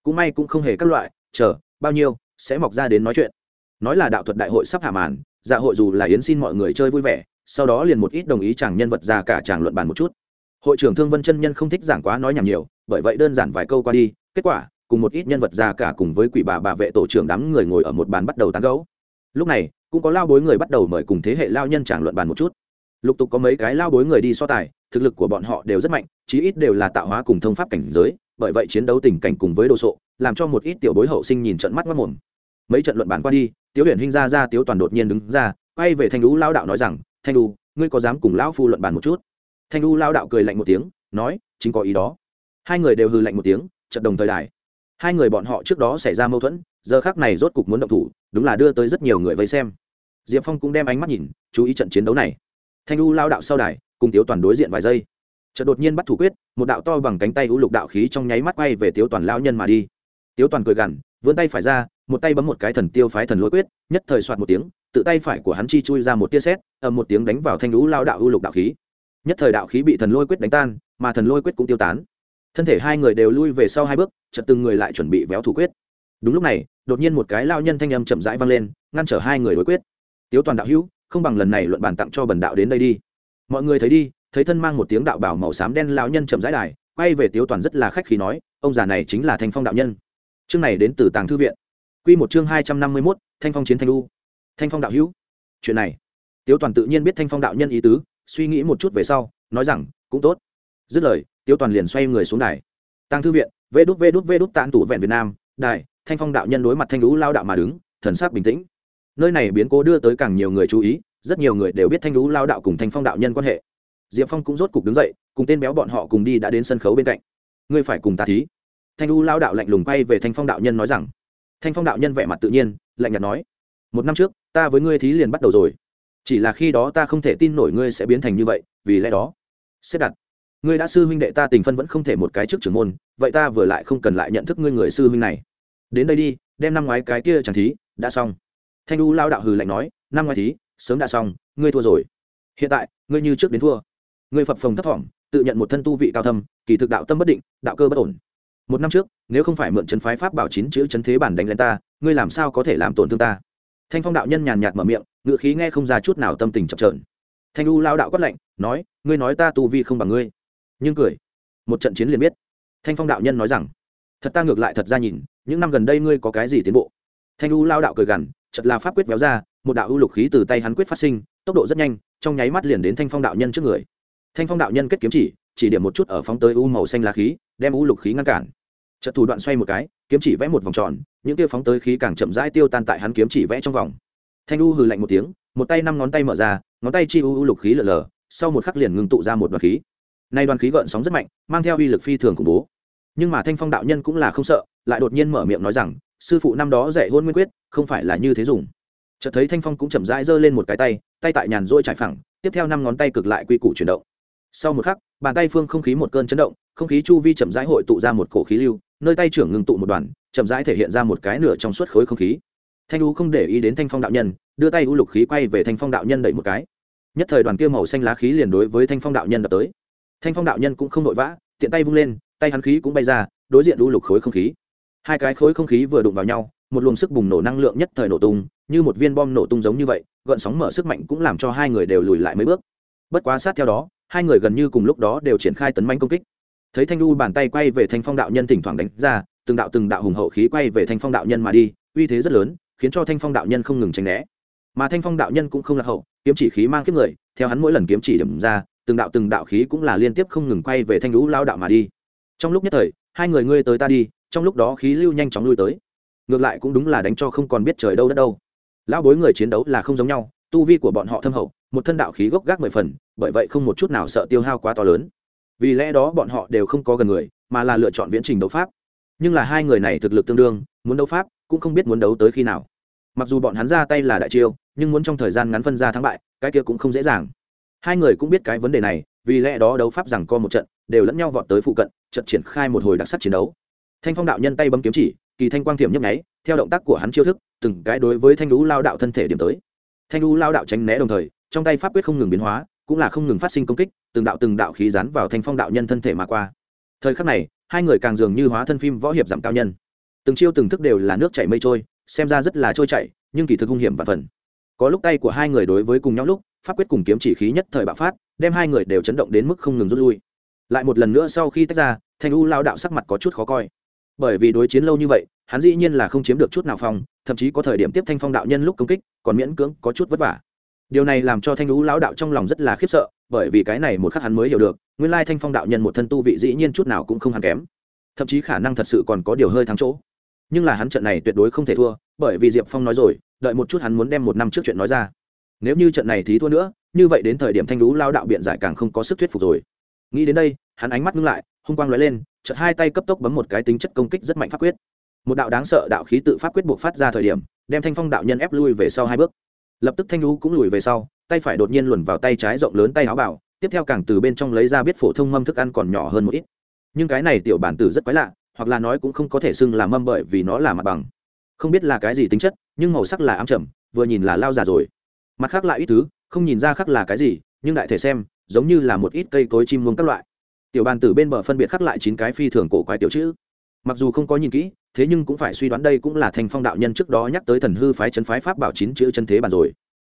Cũng may cũng không hề các loại, chờ, bao nhiêu, sẽ mọc ra đến nói chuyện. Nói là đạo thuật đại hội sắp hạ màn dạ hội dù là yến xin mọi người chơi vui vẻ, sau đó liền một ít đồng ý chàng nhân vật ra cả chàng luận bàn một chút. Hội trưởng thương vân chân nhân không thích giảng quá nói nhảm nhiều, bởi vậy đơn giản vài câu qua đi, kết quả, cùng một ít nhân vật ra cả cùng với quỷ bà bà vệ tổ trưởng đám người ngồi ở một bàn bắt đầu tán gấu lúc này, cũng có lao bối người bắt đầu mời cùng thế hệ lao nhân chàng luận bàn một chút lục tục có mấy cái lao bối người đi so tài, thực lực của bọn họ đều rất mạnh, chí ít đều là tạo hóa cùng thông pháp cảnh giới, bởi vậy chiến đấu tình cảnh cùng với đồ sộ, làm cho một ít tiểu bối hậu sinh nhìn trận mắt mất mồm. Mấy trận luận bàn qua đi, tiếu huyền hinh ra ra tiếu toàn đột nhiên đứng ra, quay về thanh lũ lao đạo nói rằng, thanh lũ ngươi có dám cùng lão phu luận bàn một chút? Thanh lũ lao đạo cười lạnh một tiếng, nói, chính có ý đó. Hai người đều hư lạnh một tiếng trận đồng thời đài. Hai người bọn họ trước đó xảy ra mâu thuẫn, giờ khác này rốt cục muốn động thủ, đúng là đưa tới rất nhiều người vây xem. Diệp phong cũng đem ánh mắt nhìn, chú ý trận chiến đấu này thanh u lao đạo sau đài, cùng tiếu toàn đối diện vài giây. Chợt đột nhiên bắt thủ quyết, một đạo to bằng cánh tay u lục đạo khí trong nháy mắt quay về tiếu toàn lao nhân mà đi. Tiếu toàn cười gằn, vươn tay phải ra, một tay bấm một cái thần tiêu phái thần lôi quyết, nhất thời soạt một tiếng, tự tay phải của hắn chi chui ra một tia sét, ầm một tiếng đánh vào thanh lũ lao đạo u lục đạo khí. Nhất thời đạo khí bị thần lôi quyết đánh tan, mà thần lôi quyết cũng tiêu tán. Thân thể hai người đều lui về sau hai bước, chợt từng người lại chuẩn bị véo thủ quyết. Đúng lúc này, đột nhiên một cái lao nhân thanh âm chậm rãi vang lên, ngăn trở hai người đối quyết. Tiếu toàn đạo hữu không bằng lần này luận bàn tặng cho bần đạo đến đây đi. Mọi người thấy đi thấy thân mang một tiếng đạo bảo màu xám đen lão nhân chậm rãi đài quay về tiếu toàn rất là khách khí nói ông già này chính là thanh phong đạo nhân. Chương này đến từ tàng thư viện. Quy một chương hai trăm năm mươi 251, thanh phong chiến thanh lu thanh phong đạo hữu. Chuyện này. Tiếu toàn tự nhiên biết thanh phong đạo nhân ý tứ suy nghĩ một chút về sau nói rằng cũng tốt. Dứt lời tiếu toàn liền xoay người xuống đài. Tàng thư viện vê đút vê đút vê đút tàn tủ vẹn việt nam đài thanh phong đạo nhân đối mặt thanh lũ lao đạo mà đứng thần sắc bình tĩnh nơi này biến cố đưa tới càng nhiều người chú ý, rất nhiều người đều biết thanh lũ lao đạo cùng thanh phong đạo nhân quan hệ. Diệp phong cũng rốt cục đứng dậy, cùng tên béo bọn họ cùng đi đã đến sân khấu bên cạnh. Ngươi phải cùng ta thí. Thanh lũ lao đạo lạnh lùng quay về thanh phong đạo nhân nói rằng. Thanh phong đạo nhân vẻ mặt tự nhiên, lạnh nhạt nói. Một năm trước, ta với ngươi thí liền bắt đầu rồi. Chỉ là khi đó ta không thể tin nổi ngươi sẽ biến thành như vậy, vì lẽ đó. Xếp đặt. Ngươi đã sư huynh đệ ta tình phân vẫn không thể một cái trước trưởng môn, vậy ta vừa lại không cần lại nhận thức ngươi người sư huynh này. Đến đây đi, đem năm ngoái cái kia chẳng thí, đã xong thanh u lao đạo hừ lạnh nói, năm ngoái thí, sớm đã xong, ngươi thua rồi. Hiện tại, ngươi như trước đến thua. Ngươi phập phồng thấp thỏm, tự nhận một thân tu vị cao thâm, kỳ thực đạo tâm bất định, đạo cơ bất ổn. Một năm trước, nếu không phải mượn chân phái pháp bảo chín chữ chấn thế bản đánh lên ta, ngươi làm sao có thể làm tổn thương ta? Thanh phong đạo nhân nhàn nhạt mở miệng ngự khí nghe không ra chút nào tâm tình chập trờn thanh u lao đạo quát lạnh, nói, ngươi nói ta tu vi không bằng ngươi. Nhưng cười. Một trận chiến liền biết. Thanh phong đạo nhân nói rằng, thật ta ngược lại thật ra nhìn, những năm gần đây ngươi có cái gì tiến bộ? Thanh u lao đạo cười gằn chật là pháp quyết véo ra, một đạo ưu lục khí từ tay hắn quyết phát sinh, tốc độ rất nhanh, trong nháy mắt liền đến thanh phong đạo nhân trước người. Thanh phong đạo nhân kết kiếm chỉ chỉ điểm một chút ở phóng tới u màu xanh lá khí, đem u lục khí ngăn cản. Chật thủ đoạn xoay một cái, kiếm chỉ vẽ một vòng tròn, những kia phóng tới khí càng chậm rãi tiêu tan tại hắn kiếm chỉ vẽ trong vòng. Thanh u hừ lạnh một tiếng, một tay năm ngón tay mở ra, ngón tay chi u u lục khí lở lở sau một khắc liền ngừng tụ ra một đoàn khí. Nay đoàn khí gợn sóng rất mạnh, mang theo uy lực phi thường khủng bố. Nhưng mà thanh phong đạo nhân cũng là không sợ, lại đột nhiên mở miệng nói rằng sư phụ năm đó dạy hôn nguyên quyết, không phải là như thế dùng. Chợt thấy thanh phong cũng chậm rãi giơ lên một cái tay tay tại nhàn rỗi trải phẳng, tiếp theo năm ngón tay cực lại quy củ chuyển động. Sau một khắc, bàn tay phương không khí một cơn chấn động, không khí chu vi chậm rãi hội tụ ra một cổ khí lưu, nơi tay trưởng ngừng tụ một đoàn, chậm rãi thể hiện ra một cái nửa trong suốt khối không khí. Thanh u không để ý đến thanh phong đạo nhân, đưa tay u lục khí quay về thanh phong đạo nhân đẩy một cái. Nhất thời đoàn kia màu xanh lá khí liền đối với thanh phong đạo nhân đập tới. Thanh phong đạo nhân cũng không vội vã, tiện tay vung lên, tay hắn khí cũng bay ra, đối diện u lục khối không khí hai cái khối không khí vừa đụng vào nhau, một luồng sức bùng nổ năng lượng nhất thời nổ tung, như một viên bom nổ tung giống như vậy, gợn sóng mở sức mạnh cũng làm cho hai người đều lùi lại mấy bước. Bất quá sát theo đó, hai người gần như cùng lúc đó đều triển khai tấn manh công kích. Thấy thanh lu bàn tay quay về thanh phong đạo nhân thỉnh thoảng đánh ra, từng đạo từng đạo hùng hậu khí quay về thanh phong đạo nhân mà đi, uy thế rất lớn, khiến cho thanh phong đạo nhân không ngừng tránh né. Mà thanh phong đạo nhân cũng không lạc hậu, kiếm chỉ khí mang kiếp người, theo hắn mỗi lần kiếm chỉ điểm ra, từng đạo từng đạo khí cũng là liên tiếp không ngừng quay về thanh lũ lao đạo mà đi. Trong lúc nhất thời, hai người ngươi tới ta đi trong lúc đó khí lưu nhanh chóng lui tới. Ngược lại cũng đúng là đánh cho không còn biết trời đâu đất đâu. Lão bối người chiến đấu là không giống nhau, tu vi của bọn họ thâm hậu, một thân đạo khí gốc gác mười phần, bởi vậy không một chút nào sợ tiêu hao quá to lớn. Vì lẽ đó bọn họ đều không có gần người, mà là lựa chọn viễn trình đấu pháp. Nhưng là hai người này thực lực tương đương, muốn đấu pháp, cũng không biết muốn đấu tới khi nào. Mặc dù bọn hắn ra tay là đại chiêu, nhưng muốn trong thời gian ngắn phân ra thắng bại, cái kia cũng không dễ dàng. Hai người cũng biết cái vấn đề này, vì lẽ đó đấu pháp rằng co một trận, đều lẫn nhau vọt tới phụ cận, trận triển khai một hồi đặc sắc chiến đấu thanh phong đạo nhân tay bấm kiếm chỉ, kỳ thanh quang thiểm nhấp nháy, theo động tác của hắn chiêu thức, từng cái đối với thanh lũ lao đạo thân thể điểm tới. Thanh lũ lao đạo tránh né đồng thời, trong tay pháp quyết không ngừng biến hóa, cũng là không ngừng phát sinh công kích, từng đạo từng đạo khí rán vào thanh phong đạo nhân thân thể mà qua. Thời khắc này, hai người càng dường như hóa thân phim võ hiệp giảm cao nhân. Từng chiêu từng thức đều là nước chảy mây trôi, xem ra rất là trôi chảy, nhưng kỳ thực hung hiểm và phần. Có lúc tay của hai người đối với cùng nhau lúc, pháp quyết cùng kiếm chỉ khí nhất thời bạo phát, đem hai người đều chấn động đến mức không ngừng rút lui. Lại một lần nữa sau khi tách ra, thanh u lao đạo sắc mặt có chút khó coi bởi vì đối chiến lâu như vậy, hắn dĩ nhiên là không chiếm được chút nào phong, thậm chí có thời điểm tiếp thanh phong đạo nhân lúc công kích, còn miễn cưỡng có chút vất vả. Điều này làm cho thanh lũ lão đạo trong lòng rất là khiếp sợ, bởi vì cái này một khắc hắn mới hiểu được, nguyên lai thanh phong đạo nhân một thân tu vị dĩ nhiên chút nào cũng không hắn kém. Thậm chí khả năng thật sự còn có điều hơi thắng chỗ. Nhưng là hắn trận này tuyệt đối không thể thua, bởi vì diệp phong nói rồi, đợi một chút hắn muốn đem một năm trước chuyện nói ra. Nếu như trận này thì thua nữa, như vậy đến thời điểm thanh lũ lao đạo biện giải càng không có sức thuyết phục rồi. Nghĩ đến đây, hắn ánh mắt ngưng lại, hung quang lóe lên chợt hai tay cấp tốc bấm một cái tính chất công kích rất mạnh pháp quyết. Một đạo đáng sợ đạo khí tự pháp quyết buộc phát ra thời điểm, đem thanh phong đạo nhân ép lui về sau hai bước. Lập tức thanh lũ cũng lùi về sau, tay phải đột nhiên luồn vào tay trái rộng lớn tay áo bảo, tiếp theo càng từ bên trong lấy ra biết phổ thông mâm thức ăn còn nhỏ hơn một ít. Nhưng cái này tiểu bản tử rất quái lạ, hoặc là nói cũng không có thể xưng là mâm bởi vì nó là mặt bằng. Không biết là cái gì tính chất, nhưng màu sắc là ám trầm, vừa nhìn là lao già rồi. Mặt khác lại ít thứ không nhìn ra khác là cái gì, nhưng đại thể xem, giống như là một ít cây cối chim muông các loại tiểu bàn tử bên bờ phân biệt khắc lại chín cái phi thường cổ quái tiểu chữ. Mặc dù không có nhìn kỹ, thế nhưng cũng phải suy đoán đây cũng là thành phong đạo nhân trước đó nhắc tới thần hư phái chấn phái pháp bảo chín chữ chân thế bản rồi.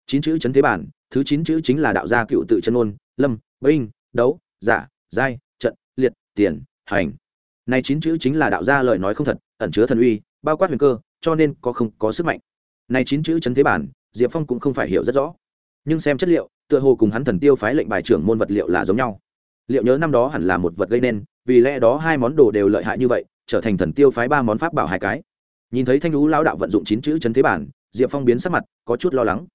Chín chữ chấn thế bản, thứ chín chữ chính là đạo gia cựu tự chân ôn lâm, binh, đấu, giả, giai, trận, liệt, tiền, hành. Này chín chữ chính là đạo gia lời nói không thật, ẩn chứa thần uy, bao quát huyền cơ, cho nên có không có sức mạnh. Này chín chữ chấn thế bản, diệp phong cũng không phải hiểu rất rõ. Nhưng xem chất liệu, tựa hồ cùng hắn thần tiêu phái lệnh bài trưởng môn vật liệu là giống nhau liệu nhớ năm đó hẳn là một vật gây nên, vì lẽ đó hai món đồ đều lợi hại như vậy, trở thành thần tiêu phái ba món pháp bảo hai cái. Nhìn thấy thanh lũ lao đạo vận dụng chín chữ chấn thế bản, diệp phong biến sắc mặt, có chút lo lắng.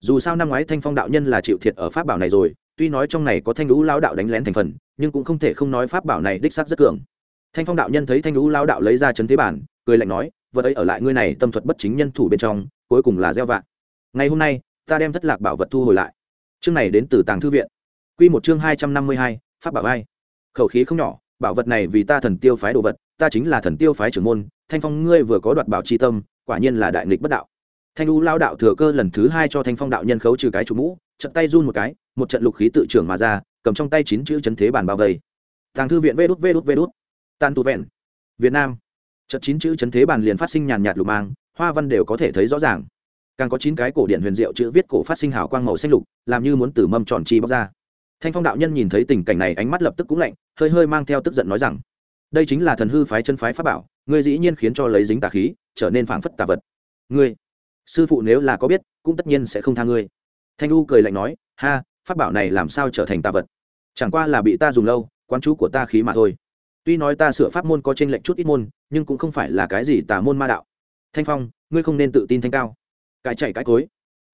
Dù sao năm ngoái thanh phong đạo nhân là chịu thiệt ở pháp bảo này rồi, tuy nói trong này có thanh lũ lao đạo đánh lén thành phần, nhưng cũng không thể không nói pháp bảo này đích sắc rất cường. Thanh phong đạo nhân thấy thanh lũ lao đạo lấy ra chấn thế bản, cười lạnh nói, vật ấy ở lại ngươi này tâm thuật bất chính nhân thủ bên trong, cuối cùng là gieo vạn ngày hôm nay, ta đem thất lạc bảo vật thu hồi lại. Chương này đến từ tàng thư viện. Q một chương hai trăm năm mươi hai pháp bảo ai. Khẩu khí không nhỏ, bảo vật này vì ta thần tiêu phái đồ vật, ta chính là thần tiêu phái trưởng môn, thanh phong ngươi vừa có đoạt bảo c tâm, quả nhiên là đại nghịch bất đạo. Thanh u lao đạo thừa cơ lần thứ hai cho thanh phong đạo nhân khấu trừ cái chủ mũ trận tay run một cái, một trận lục khí tự trưởng mà ra, cầm trong tay chín chữ chấn thế bàn bao vây. Tàng thư viện vê đút vê đút vê đút. Tan tu vẹn. Việt nam. Trận chín chữ chấn thế bàn liền phát sinh nhàn nhạt lục mang, hoa văn đều có thể thấy rõ ràng. Càng có chín cái cổ điện huyền diệu chữ viết cổ phát sinh hào quang màu xanh lục, làm như muốn từ mâm tròn chi bóc ra thanh phong đạo nhân nhìn thấy tình cảnh này ánh mắt lập tức cũng lạnh, hơi hơi mang theo tức giận nói rằng, đây chính là thần hư phái chân phái pháp bảo, ngươi dĩ nhiên khiến cho lấy dính tà khí, trở nên phảng phất tà vật. Ngươi, sư phụ nếu là có biết, cũng tất nhiên sẽ không tha ngươi. Thanh u cười lạnh nói, ha, pháp bảo này làm sao trở thành tà vật? Chẳng qua là bị ta dùng lâu, quán chú của ta khí mà thôi. Tuy nói ta sửa pháp môn có trên lệnh chút ít môn, nhưng cũng không phải là cái gì tà môn ma đạo. Thanh phong, ngươi không nên tự tin thanh cao. Cái chảy cái cối.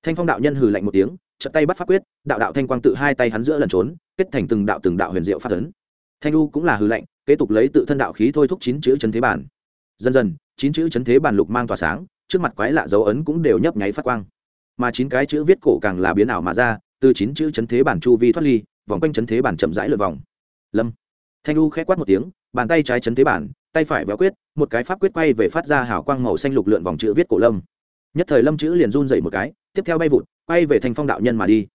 Thanh phong đạo nhân hừ lạnh một tiếng chợt tay bắt pháp quyết đạo đạo thanh quang tự hai tay hắn giữa lần trốn kết thành từng đạo từng đạo huyền diệu phát ấn. Thanh u cũng là hư lệnh, kế tục lấy tự thân đạo khí thôi thúc chín chữ chấn thế bản. Dần dần chín chữ chấn thế bản lục mang tỏa sáng trước mặt quái lạ dấu ấn cũng đều nhấp nháy phát quang. Mà chín cái chữ viết cổ càng là biến ảo mà ra từ chín chữ chấn thế bản chu vi thoát ly vòng quanh chấn thế bản chậm rãi lượt vòng. Lâm. Thanh u khẽ quát một tiếng bàn tay trái chấn thế bản tay phải véo quyết một cái pháp quyết quay về phát ra hào quang màu xanh lục lượn vòng chữ viết cổ lâm nhất thời lâm chữ liền run dậy một cái, tiếp theo bay vụt bay về thanh phong đạo nhân mà đi.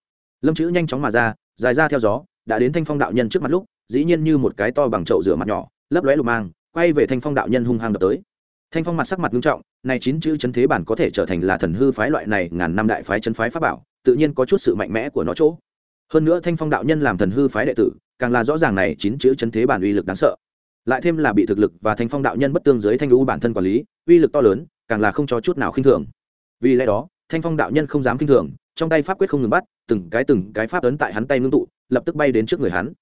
Lâm chữ nhanh chóng mà ra, dài ra theo gió, đã đến thanh phong đạo nhân trước mặt lúc, dĩ nhiên như một cái to bằng chậu rửa mặt nhỏ, lấp lóe lục mang, quay về thanh phong đạo nhân hung hăng đập tới. Thanh phong mặt sắc mặt nghiêm trọng, này chín chữ chấn thế bản có thể trở thành là thần hư phái loại này ngàn năm đại phái chấn phái pháp bảo, tự nhiên có chút sự mạnh mẽ của nó chỗ. Hơn nữa thanh phong đạo nhân làm thần hư phái đệ tử, càng là rõ ràng này chín chữ chấn thế bản uy lực đáng sợ. Lại thêm là bị thực lực và thanh phong đạo nhân bất tương giới thanh lũ bản thân quản lý, uy lực to lớn, càng là không cho chút nào khinh thường vì lẽ đó, thanh phong đạo nhân không dám kinh thường, trong tay pháp quyết không ngừng bắt, từng cái từng cái pháp ấn tại hắn tay ngưng tụ, lập tức bay đến trước người hắn.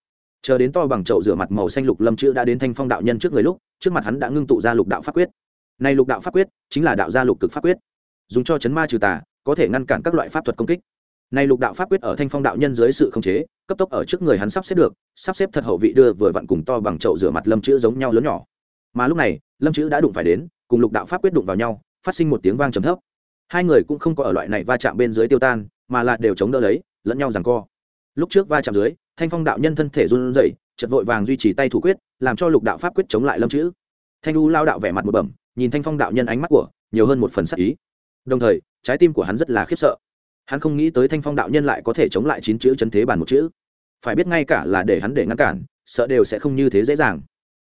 Chờ đến to bằng chậu rửa mặt màu xanh lục lâm chữ đã đến thanh phong đạo nhân trước người lúc, trước mặt hắn đã ngưng tụ ra lục đạo pháp quyết. Này lục đạo pháp quyết chính là đạo gia lục cực pháp quyết. Dùng cho chấn ma trừ tà, có thể ngăn cản các loại pháp thuật công kích. Này lục đạo pháp quyết ở thanh phong đạo nhân dưới sự khống chế, cấp tốc ở trước người hắn sắp xếp được, sắp xếp thật hậu vị đưa vừa vặn cùng to bằng chậu rửa mặt lâm chữ giống nhau lớn nhỏ. Mà lúc này, lâm chữ đã đụng phải đến, cùng lục đạo pháp quyết đụng vào nhau, phát sinh một tiếng vang trầm thấp hai người cũng không có ở loại này va chạm bên dưới tiêu tan, mà là đều chống đỡ lấy, lẫn nhau rằng co. Lúc trước va chạm dưới, thanh phong đạo nhân thân thể run rẩy chật vội vàng duy trì tay thủ quyết, làm cho lục đạo pháp quyết chống lại lâm chữ. Thanh u lao đạo vẻ mặt một bẩm, nhìn thanh phong đạo nhân ánh mắt của, nhiều hơn một phần sắc ý. Đồng thời, trái tim của hắn rất là khiếp sợ. Hắn không nghĩ tới thanh phong đạo nhân lại có thể chống lại chín chữ chân thế bàn một chữ. Phải biết ngay cả là để hắn để ngăn cản, sợ đều sẽ không như thế dễ dàng.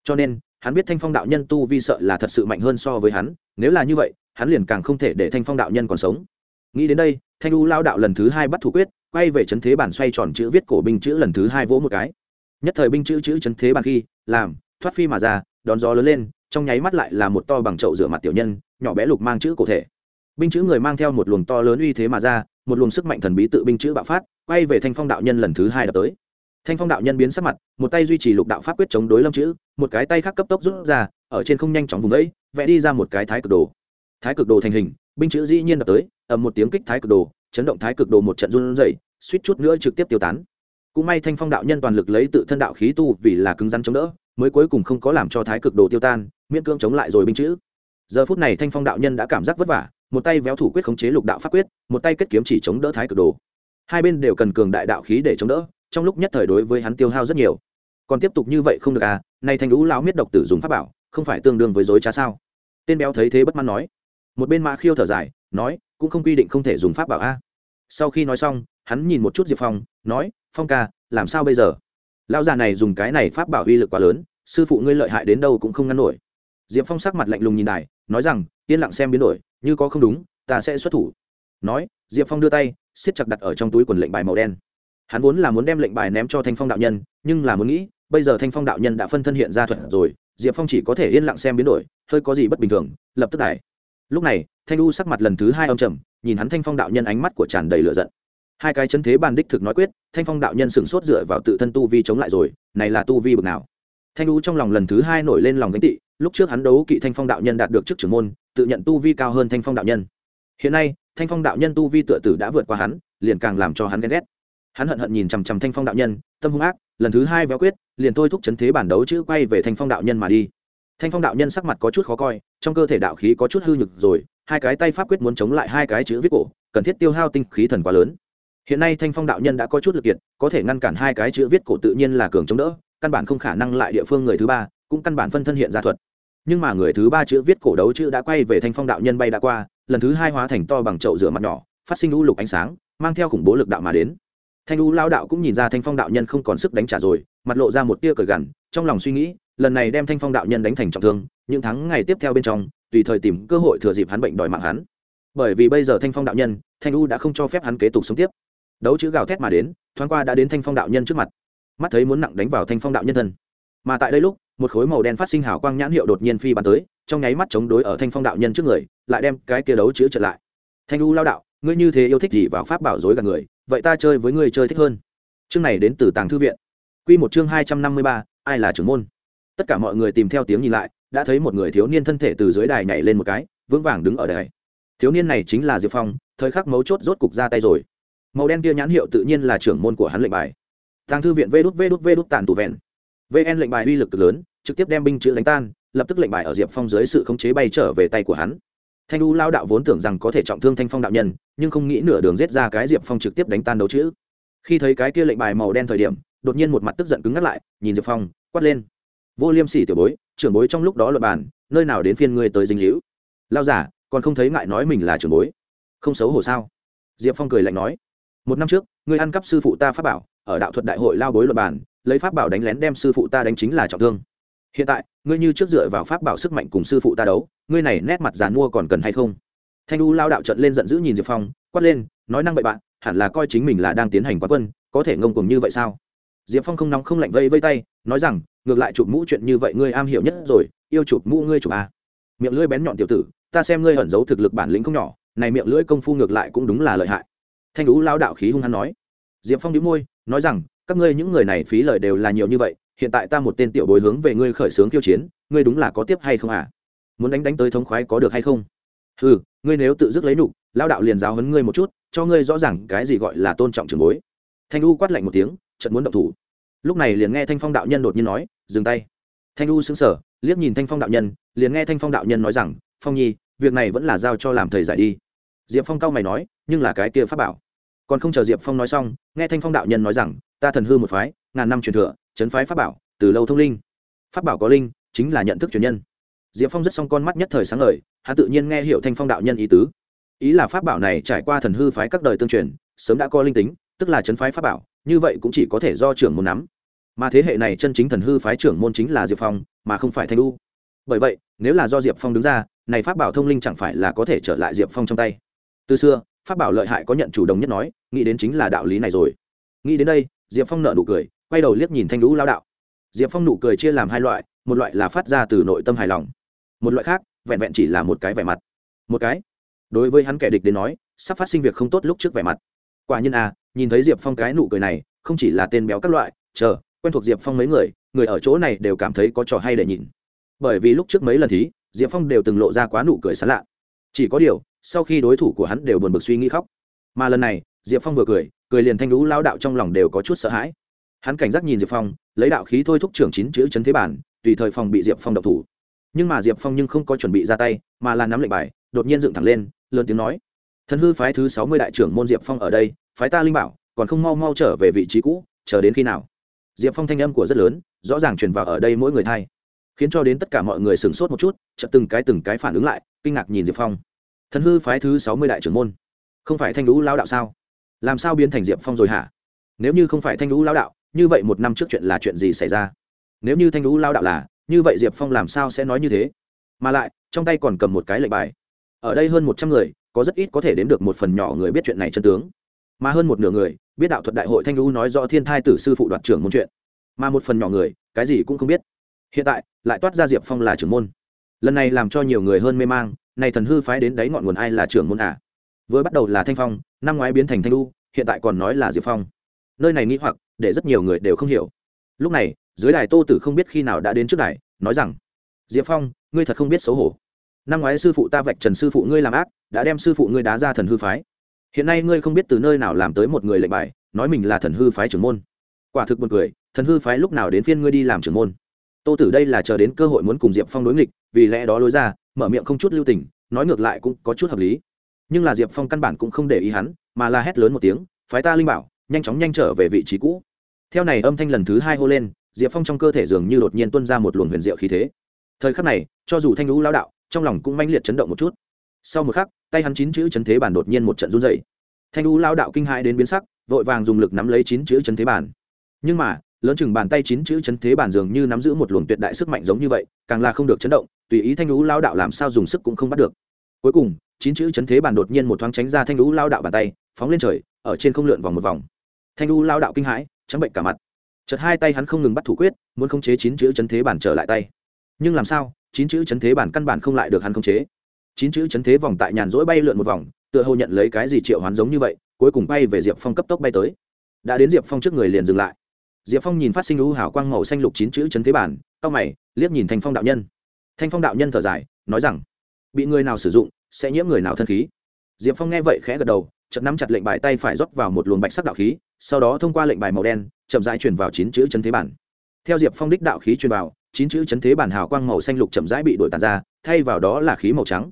Cho nên, hắn biết thanh phong đạo nhân tu vi sợ là thật sự mạnh hơn so với hắn, nếu là như vậy hắn liền càng không thể để thanh phong đạo nhân còn sống. Nghĩ đến đây, thanh u lao đạo lần thứ hai bắt thủ quyết, quay về chấn thế bản xoay tròn chữ viết cổ binh chữ lần thứ hai vỗ một cái. Nhất thời binh chữ chữ chấn thế bản khi, làm, thoát phi mà ra, đón gió lớn lên, trong nháy mắt lại là một to bằng chậu rửa mặt tiểu nhân, nhỏ bé lục mang chữ cổ thể. Binh chữ người mang theo một luồng to lớn uy thế mà ra, một luồng sức mạnh thần bí tự binh chữ bạo phát, quay về thanh phong đạo nhân lần thứ hai đập tới. Thanh phong đạo nhân biến sắc mặt, một tay duy trì lục đạo pháp quyết chống đối lâm chữ, một cái tay khác cấp tốc rút ra, ở trên không nhanh chóng vùng vẫy, vẽ đi ra một cái thái cực đồ thái cực đồ thành hình, binh chữ dĩ nhiên đập tới, ầm một tiếng kích thái cực đồ, chấn động thái cực đồ một trận run rẩy, suýt chút nữa trực tiếp tiêu tán. Cũng may thanh phong đạo nhân toàn lực lấy tự thân đạo khí tu vì là cứng rắn chống đỡ, mới cuối cùng không có làm cho thái cực đồ tiêu tan, miễn cưỡng chống lại rồi binh chữ. Giờ phút này thanh phong đạo nhân đã cảm giác vất vả, một tay véo thủ quyết khống chế lục đạo pháp quyết, một tay kết kiếm chỉ chống đỡ thái cực đồ. Hai bên đều cần cường đại đạo khí để chống đỡ, trong lúc nhất thời đối với hắn tiêu hao rất nhiều. Còn tiếp tục như vậy không được à nay thanh lũ lão miết độc tử dùng pháp bảo, không phải tương đương với dối trá sao? Tên béo thấy thế bất mãn nói một bên mã khiêu thở dài, nói, cũng không quy định không thể dùng pháp bảo a. Sau khi nói xong, hắn nhìn một chút diệp phong, nói, phong ca, làm sao bây giờ? Lão già này dùng cái này pháp bảo uy lực quá lớn, sư phụ ngươi lợi hại đến đâu cũng không ngăn nổi. Diệp phong sắc mặt lạnh lùng nhìn đài, nói rằng, yên lặng xem biến đổi, như có không đúng, ta sẽ xuất thủ. Nói, diệp phong đưa tay, siết chặt đặt ở trong túi quần lệnh bài màu đen. Hắn vốn là muốn đem lệnh bài ném cho thanh phong đạo nhân, nhưng là muốn nghĩ, bây giờ thanh phong đạo nhân đã phân thân hiện ra thuật rồi, diệp phong chỉ có thể yên lặng xem biến đổi, hơi có gì bất bình thường, lập tức đài lúc này, thanh u sắc mặt lần thứ hai ông trầm, nhìn hắn thanh phong đạo nhân ánh mắt của tràn đầy lửa giận. Hai cái chân thế bàn đích thực nói quyết, thanh phong đạo nhân sửng sốt dựa vào tự thân tu vi chống lại rồi, này là tu vi bực nào. Thanh u trong lòng lần thứ hai nổi lên lòng gánh tị, lúc trước hắn đấu kỵ thanh phong đạo nhân đạt được chức trưởng môn, tự nhận tu vi cao hơn thanh phong đạo nhân. Hiện nay, thanh phong đạo nhân tu vi tựa tử đã vượt qua hắn, liền càng làm cho hắn ghen ghét. Hắn hận hận nhìn chằm chằm thanh phong đạo nhân, tâm hung ác, lần thứ hai véo quyết, liền thôi thúc chấn thế bản đấu chữ quay về thanh phong đạo nhân mà đi thanh phong đạo nhân sắc mặt có chút khó coi, trong cơ thể đạo khí có chút hư nhược rồi, hai cái tay pháp quyết muốn chống lại hai cái chữ viết cổ, cần thiết tiêu hao tinh khí thần quá lớn. Hiện nay thanh phong đạo nhân đã có chút lực kiệt, có thể ngăn cản hai cái chữ viết cổ tự nhiên là cường chống đỡ, căn bản không khả năng lại địa phương người thứ ba, cũng căn bản phân thân hiện ra thuật. Nhưng mà người thứ ba chữ viết cổ đấu chữ đã quay về thanh phong đạo nhân bay đã qua, lần thứ hai hóa thành to bằng chậu rửa mặt nhỏ, phát sinh u lục ánh sáng, mang theo khủng bố lực đạo mà đến. Thanh u lao đạo cũng nhìn ra thanh phong đạo nhân không còn sức đánh trả rồi, mặt lộ ra một tia cởi gằn, trong lòng suy nghĩ lần này đem thanh phong đạo nhân đánh thành trọng thương, những tháng ngày tiếp theo bên trong, tùy thời tìm cơ hội thừa dịp hắn bệnh đòi mạng hắn. Bởi vì bây giờ thanh phong đạo nhân, thanh u đã không cho phép hắn kế tục sống tiếp. Đấu chữ gào thét mà đến, thoáng qua đã đến thanh phong đạo nhân trước mặt. Mắt thấy muốn nặng đánh vào thanh phong đạo nhân thân. Mà tại đây lúc, một khối màu đen phát sinh hào quang nhãn hiệu đột nhiên phi bắn tới, trong nháy mắt chống đối ở thanh phong đạo nhân trước người, lại đem cái kia đấu chữ trở lại. Thanh u lao đạo, ngươi như thế yêu thích gì vào pháp bảo dối gạt người, vậy ta chơi với ngươi chơi thích hơn. Chương này đến từ tàng thư viện. Q một chương hai trăm năm mươi ba, ai là trưởng môn? Tất cả mọi người tìm theo tiếng nhìn lại, đã thấy một người thiếu niên thân thể từ dưới đài nhảy lên một cái, vững vàng đứng ở đài. Thiếu niên này chính là diệp phong, thời khắc mấu chốt rốt cục ra tay rồi. Màu đen kia nhãn hiệu tự nhiên là trưởng môn của hắn lệnh bài. Tàng thư viện vê đút vê đút vê đút tàn tù vẹn. Vn lệnh bài uy lực cực lớn, trực tiếp đem binh chữ đánh tan, lập tức lệnh bài ở diệp phong dưới sự khống chế bay trở về tay của hắn. Thanh u lao đạo vốn tưởng rằng có thể trọng thương thanh phong đạo nhân, nhưng không nghĩ nửa đường giết ra cái diệp phong trực tiếp đánh tan đấu chữ. Khi thấy cái kia lệnh bài màu đen thời điểm, đột nhiên một mặt tức giận cứng ngắt lại, nhìn diệp phong, quát lên vô liêm sỉ tiểu bối, trưởng bối trong lúc đó luật bàn, nơi nào đến phiên ngươi tới dinh hữu lao giả còn không thấy ngại nói mình là trưởng bối. Không xấu hổ sao? Diệp phong cười lạnh nói. Một năm trước, ngươi ăn cắp sư phụ ta pháp bảo, ở đạo thuật đại hội lao bối luật bàn, lấy pháp bảo đánh lén đem sư phụ ta đánh chính là trọng thương. Hiện tại, ngươi như trước dựa vào pháp bảo sức mạnh cùng sư phụ ta đấu, ngươi này nét mặt giàn mua còn cần hay không? Thanh u lao đạo trận lên giận dữ nhìn diệp phong, quát lên, nói năng bậy bạn, hẳn là coi chính mình là đang tiến hành quá quân, có thể ngông cùng như vậy sao? Diệp phong không nóng không lạnh vây vây tay, nói rằng, ngược lại chụp mũ chuyện như vậy ngươi am hiểu nhất rồi, yêu chụp mũ ngươi chụp à. miệng lưỡi bén nhọn tiểu tử, ta xem ngươi ẩn giấu thực lực bản lĩnh không nhỏ, này miệng lưỡi công phu ngược lại cũng đúng là lợi hại. Thanh lũ lao đạo khí hung hăng nói. Diệp phong đĩu môi, nói rằng, các ngươi những người này phí lời đều là nhiều như vậy, hiện tại ta một tên tiểu bối hướng về ngươi khởi xướng khiêu chiến, ngươi đúng là có tiếp hay không à? Muốn đánh đánh tới thống khoái có được hay không? Ừ ngươi nếu tự dứt lấy nụ lao đạo liền giáo hấn ngươi một chút, cho ngươi rõ ràng cái gì gọi là tôn trọng trường bối. Thanh u quát lạnh một tiếng trận muốn động thủ. Lúc này liền nghe thanh phong đạo nhân đột nhiên nói, dừng tay. Thanh u xứng sở liếc nhìn thanh phong đạo nhân, liền nghe thanh phong đạo nhân nói rằng, phong nhi, việc này vẫn là giao cho làm thầy giải đi. Diệp phong cao mày nói, nhưng là cái kia pháp bảo. Còn không chờ diệp phong nói xong, nghe thanh phong đạo nhân nói rằng, ta thần hư một phái, ngàn năm truyền thừa trấn phái pháp bảo, từ lâu thông linh. Pháp bảo có linh, chính là nhận thức truyền nhân. Diệp phong rất xong con mắt nhất thời sáng ngời, hắn tự nhiên nghe hiểu thanh phong đạo nhân ý tứ. Ý là pháp bảo này trải qua thần hư phái các đời tương truyền, sớm đã có linh tính, tức là chấn phái pháp bảo như vậy cũng chỉ có thể do trưởng môn nắm. Mà thế hệ này chân chính thần hư phái trưởng môn chính là diệp phong, mà không phải thanh lu bởi vậy, nếu là do diệp phong đứng ra, này pháp bảo thông linh chẳng phải là có thể trở lại diệp phong trong tay. Từ xưa, pháp bảo lợi hại có nhận chủ đồng nhất nói, nghĩ đến chính là đạo lý này rồi. Nghĩ đến đây, diệp phong nợ nụ cười, quay đầu liếc nhìn thanh lũ lao đạo. Diệp phong nụ cười chia làm hai loại, một loại là phát ra từ nội tâm hài lòng, một loại khác, vẹn vẹn chỉ là một cái vẻ mặt. Một cái. Đối với hắn kẻ địch đến nói, sắp phát sinh việc không tốt lúc trước vẻ mặt. Quả nhiên à nhìn thấy diệp phong cái nụ cười này, không chỉ là tên béo các loại, chờ, quen thuộc diệp phong mấy người người ở chỗ này đều cảm thấy có trò hay để nhìn. Bởi vì lúc trước mấy lần thí, diệp phong đều từng lộ ra quá nụ cười sán lạ. Chỉ có điều, sau khi đối thủ của hắn đều buồn bực suy nghĩ khóc. Mà lần này, diệp phong vừa cười cười liền thanh lũ lao đạo trong lòng đều có chút sợ hãi. Hắn cảnh giác nhìn diệp phong, lấy đạo khí thôi thúc trưởng chín chữ chấn thế bản, tùy thời phòng bị diệp phong độc thủ. Nhưng mà diệp phong nhưng không có chuẩn bị ra tay, mà là nắm lệnh bài, đột nhiên dựng thẳng lên, lớn tiếng nói, thần hư phái thứ sáu mươi đại trưởng môn diệp phong ở đây phái ta linh bảo, còn không mau mau trở về vị trí cũ, chờ đến khi nào? Diệp phong thanh âm của rất lớn, rõ ràng truyền vào ở đây mỗi người thay, khiến cho đến tất cả mọi người sửng sốt một chút, chợt từng cái từng cái phản ứng lại, kinh ngạc nhìn diệp phong. Thần hư phái thứ sáu mươi đại trưởng môn, không phải thanh lũ lao đạo sao? Làm sao biến thành diệp phong rồi hả? Nếu như không phải thanh lũ lao đạo, như vậy một năm trước chuyện là chuyện gì xảy ra? Nếu như thanh lũ lao đạo là, như vậy diệp phong làm sao sẽ nói như thế? Mà lại, trong tay còn cầm một cái lệnh bài. Ở đây hơn một trăm người, có rất ít có thể đến được một phần nhỏ người biết chuyện này chân tướng mà hơn một nửa người biết đạo thuật đại hội thanh lũ nói rõ thiên thai tử sư phụ đoạt trưởng môn chuyện. Mà một phần nhỏ người cái gì cũng không biết. Hiện tại lại toát ra diệp phong là trưởng môn. Lần này làm cho nhiều người hơn mê mang này thần hư phái đến đáy ngọn nguồn ai là trưởng môn à? Vừa bắt đầu là thanh phong năm ngoái biến thành thanh lưu, hiện tại còn nói là diệp phong. Nơi này nghĩ hoặc để rất nhiều người đều không hiểu. Lúc này dưới đài tô tử không biết khi nào đã đến trước đài nói rằng diệp phong ngươi thật không biết xấu hổ. Năm ngoái sư phụ ta vạch trần sư phụ ngươi làm ác đã đem sư phụ ngươi đá ra thần hư phái hiện nay ngươi không biết từ nơi nào làm tới một người lệnh bài, nói mình là thần hư phái trưởng môn. Quả thực buồn cười, thần hư phái lúc nào đến phiên ngươi đi làm trưởng môn? Tô tử đây là chờ đến cơ hội muốn cùng diệp phong đối nghịch, vì lẽ đó lối ra, mở miệng không chút lưu tình, nói ngược lại cũng có chút hợp lý. Nhưng là diệp phong căn bản cũng không để ý hắn, mà la hét lớn một tiếng, phái ta linh bảo, nhanh chóng nhanh trở về vị trí cũ. Theo này âm thanh lần thứ hai hô lên, diệp phong trong cơ thể dường như đột nhiên tuân ra một luồng huyền diệu khí thế. Thời khắc này, cho dù thanh lũ lao đạo, trong lòng cũng manh liệt chấn động một chút sau một khắc, tay hắn chín chữ chấn thế bản đột nhiên một trận run dày thanh u lao đạo kinh hãi đến biến sắc, vội vàng dùng lực nắm lấy chín chữ chấn thế bản. Nhưng mà, lớn chừng bàn tay chín chữ chấn thế bản dường như nắm giữ một luồng tuyệt đại sức mạnh giống như vậy, càng là không được chấn động, tùy ý thanh u lao đạo làm sao dùng sức cũng không bắt được. Cuối cùng, chín chữ chấn thế bản đột nhiên một thoáng tránh ra thanh u lao đạo bàn tay, phóng lên trời, ở trên không lượn vòng một vòng. Thanh u lao đạo kinh hãi, trắng bệnh cả mặt. Chật hai tay hắn không ngừng bắt thủ quyết, muốn khống chế chín chữ chấn thế bản trở lại tay. Nhưng làm sao, chín chữ chấn thế bản căn bản không lại được hắn khống chế chín chữ chấn thế vòng tại nhàn rỗi bay lượn một vòng, tựa hồ nhận lấy cái gì triệu hoán giống như vậy, cuối cùng bay về diệp phong cấp tốc bay tới. Đã đến diệp phong trước người liền dừng lại. Diệp phong nhìn phát sinh lũ hào quang màu xanh lục chín chữ chấn thế bản cao mày, liếc nhìn thanh phong đạo nhân. Thanh phong đạo nhân thở dài, nói rằng, bị người nào sử dụng, sẽ nhiễm người nào thân khí. Diệp phong nghe vậy khẽ gật đầu chậm nắm chặt lệnh bài tay phải rót vào một luồng bạch sắc đạo khí, sau đó thông qua lệnh bài màu đen, chậm rãi chuyển vào chín chữ chấn thế bản. Theo diệp phong đích đạo khí truyền vào, chín chữ chấn thế bản hào quang màu xanh lục chậm rãi bị đổi tàn ra, thay vào đó là khí màu trắng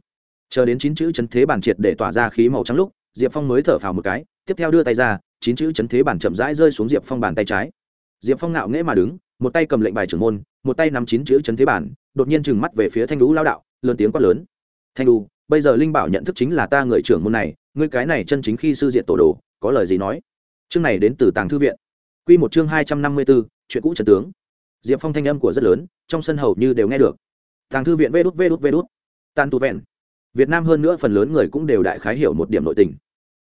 chờ đến chín chữ chấn thế bản triệt để tỏa ra khí màu trắng lúc, diệp phong mới thở phào một cái, tiếp theo đưa tay ra, chín chữ chấn thế bản chậm rãi rơi xuống diệp phong bàn tay trái. Diệp phong ngạo nghễ mà đứng, một tay cầm lệnh bài trưởng môn, một tay nắm chín chữ chấn thế bản, đột nhiên trừng mắt về phía thanh lũ lao đạo, lớn tiếng quát lớn. Thanh lũ bây giờ linh bảo nhận thức chính là ta người trưởng môn này, ngươi cái này chân chính khi sư diện tổ đồ, có lời gì nói? Chương này đến từ tàng thư viện. Q một chương hai trăm năm mươi b ố chuyện cũ trần tướng. Diệp phong thanh âm của rất lớn, trong sân hầu như đều nghe được. Tàng thư viện vê đút vê đút vê đút. Tan tu vẹn việt nam hơn nữa phần lớn người cũng đều đại khái hiểu một điểm nội tình.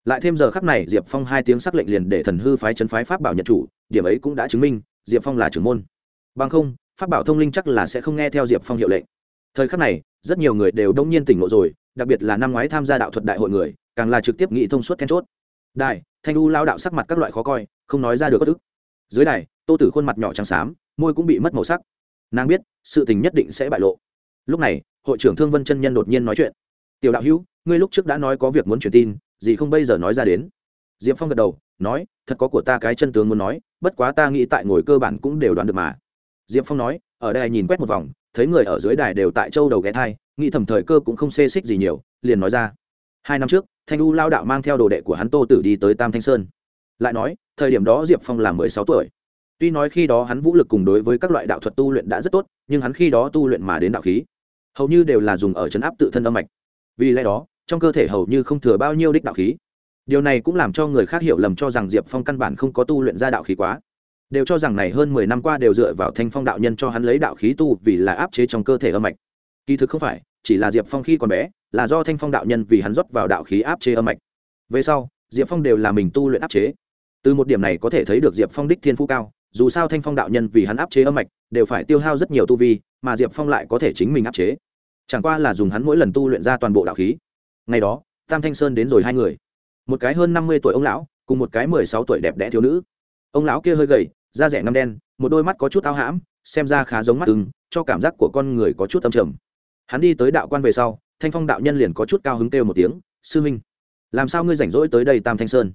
Lại thêm giờ khắc này, diệp phong hai tiếng sắc lệnh liền để thần hư phái chân phái pháp bảo nhận chủ, điểm ấy cũng đã chứng minh, diệp phong là trưởng môn. Bằng không, pháp bảo thông linh chắc là sẽ không nghe theo diệp phong hiệu lệnh. Thời khắc này, rất nhiều người đều đông nhiên tỉnh ngộ rồi, đặc biệt là năm ngoái tham gia đạo thuật đại hội người, càng là trực tiếp nghị thông suốt then chốt. Đài, thanh u lao đạo sắc mặt các loại khó coi, không nói ra được bất ức. Dưới đài, tô tử khuôn mặt nhỏ trắng xám, môi cũng bị mất màu sắc. Nàng biết, sự tình nhất định sẽ bại lộ. Lúc này, hội trưởng thương vân chân nhân đột nhiên nói chuyện tiểu đạo hữu, ngươi lúc trước đã nói có việc muốn truyền tin, gì không bây giờ nói ra đến? Diệp phong gật đầu, nói, thật có của ta cái chân tướng muốn nói, bất quá ta nghĩ tại ngồi cơ bản cũng đều đoán được mà. Diệp phong nói, ở đây nhìn quét một vòng, thấy người ở dưới đài đều tại châu đầu ghé thai, nghĩ thầm thời cơ cũng không xê xích gì nhiều, liền nói ra, hai năm trước, thanh u lao đạo mang theo đồ đệ của hắn tô tử đi tới tam thanh sơn. Lại nói, thời điểm đó diệp phong là mười sáu tuổi. Tuy nói khi đó hắn vũ lực cùng đối với các loại đạo thuật tu luyện đã rất tốt, nhưng hắn khi đó tu luyện mà đến đạo khí, hầu như đều là dùng ở chấn áp tự thân âm mạch vì lẽ đó, trong cơ thể hầu như không thừa bao nhiêu đích đạo khí. Điều này cũng làm cho người khác hiểu lầm cho rằng diệp phong căn bản không có tu luyện ra đạo khí quá. Đều cho rằng này hơn mười năm qua đều dựa vào thanh phong đạo nhân cho hắn lấy đạo khí tu vì là áp chế trong cơ thể âm mạch. Kỳ thực không phải, chỉ là diệp phong khi còn bé, là do thanh phong đạo nhân vì hắn rót vào đạo khí áp chế âm mạch. Về sau, diệp phong đều là mình tu luyện áp chế. Từ một điểm này có thể thấy được diệp phong đích thiên phú cao, dù sao thanh phong đạo nhân vì hắn áp chế âm mạch, đều phải tiêu hao rất nhiều tu vi, mà diệp phong lại có thể chính mình áp chế chẳng qua là dùng hắn mỗi lần tu luyện ra toàn bộ đạo khí. Ngày đó, tam thanh sơn đến rồi hai người. Một cái hơn năm mươi tuổi ông lão, cùng một cái mười sáu tuổi đẹp đẽ thiếu nữ. Ông lão kia hơi gầy, da rẻ ngâm đen, một đôi mắt có chút ao hãm, xem ra khá giống mắt ưng, cho cảm giác của con người có chút âm trầm. Hắn đi tới đạo quan về sau, thanh phong đạo nhân liền có chút cao hứng kêu một tiếng, sư minh, làm sao ngươi rảnh rỗi tới đây tam thanh sơn?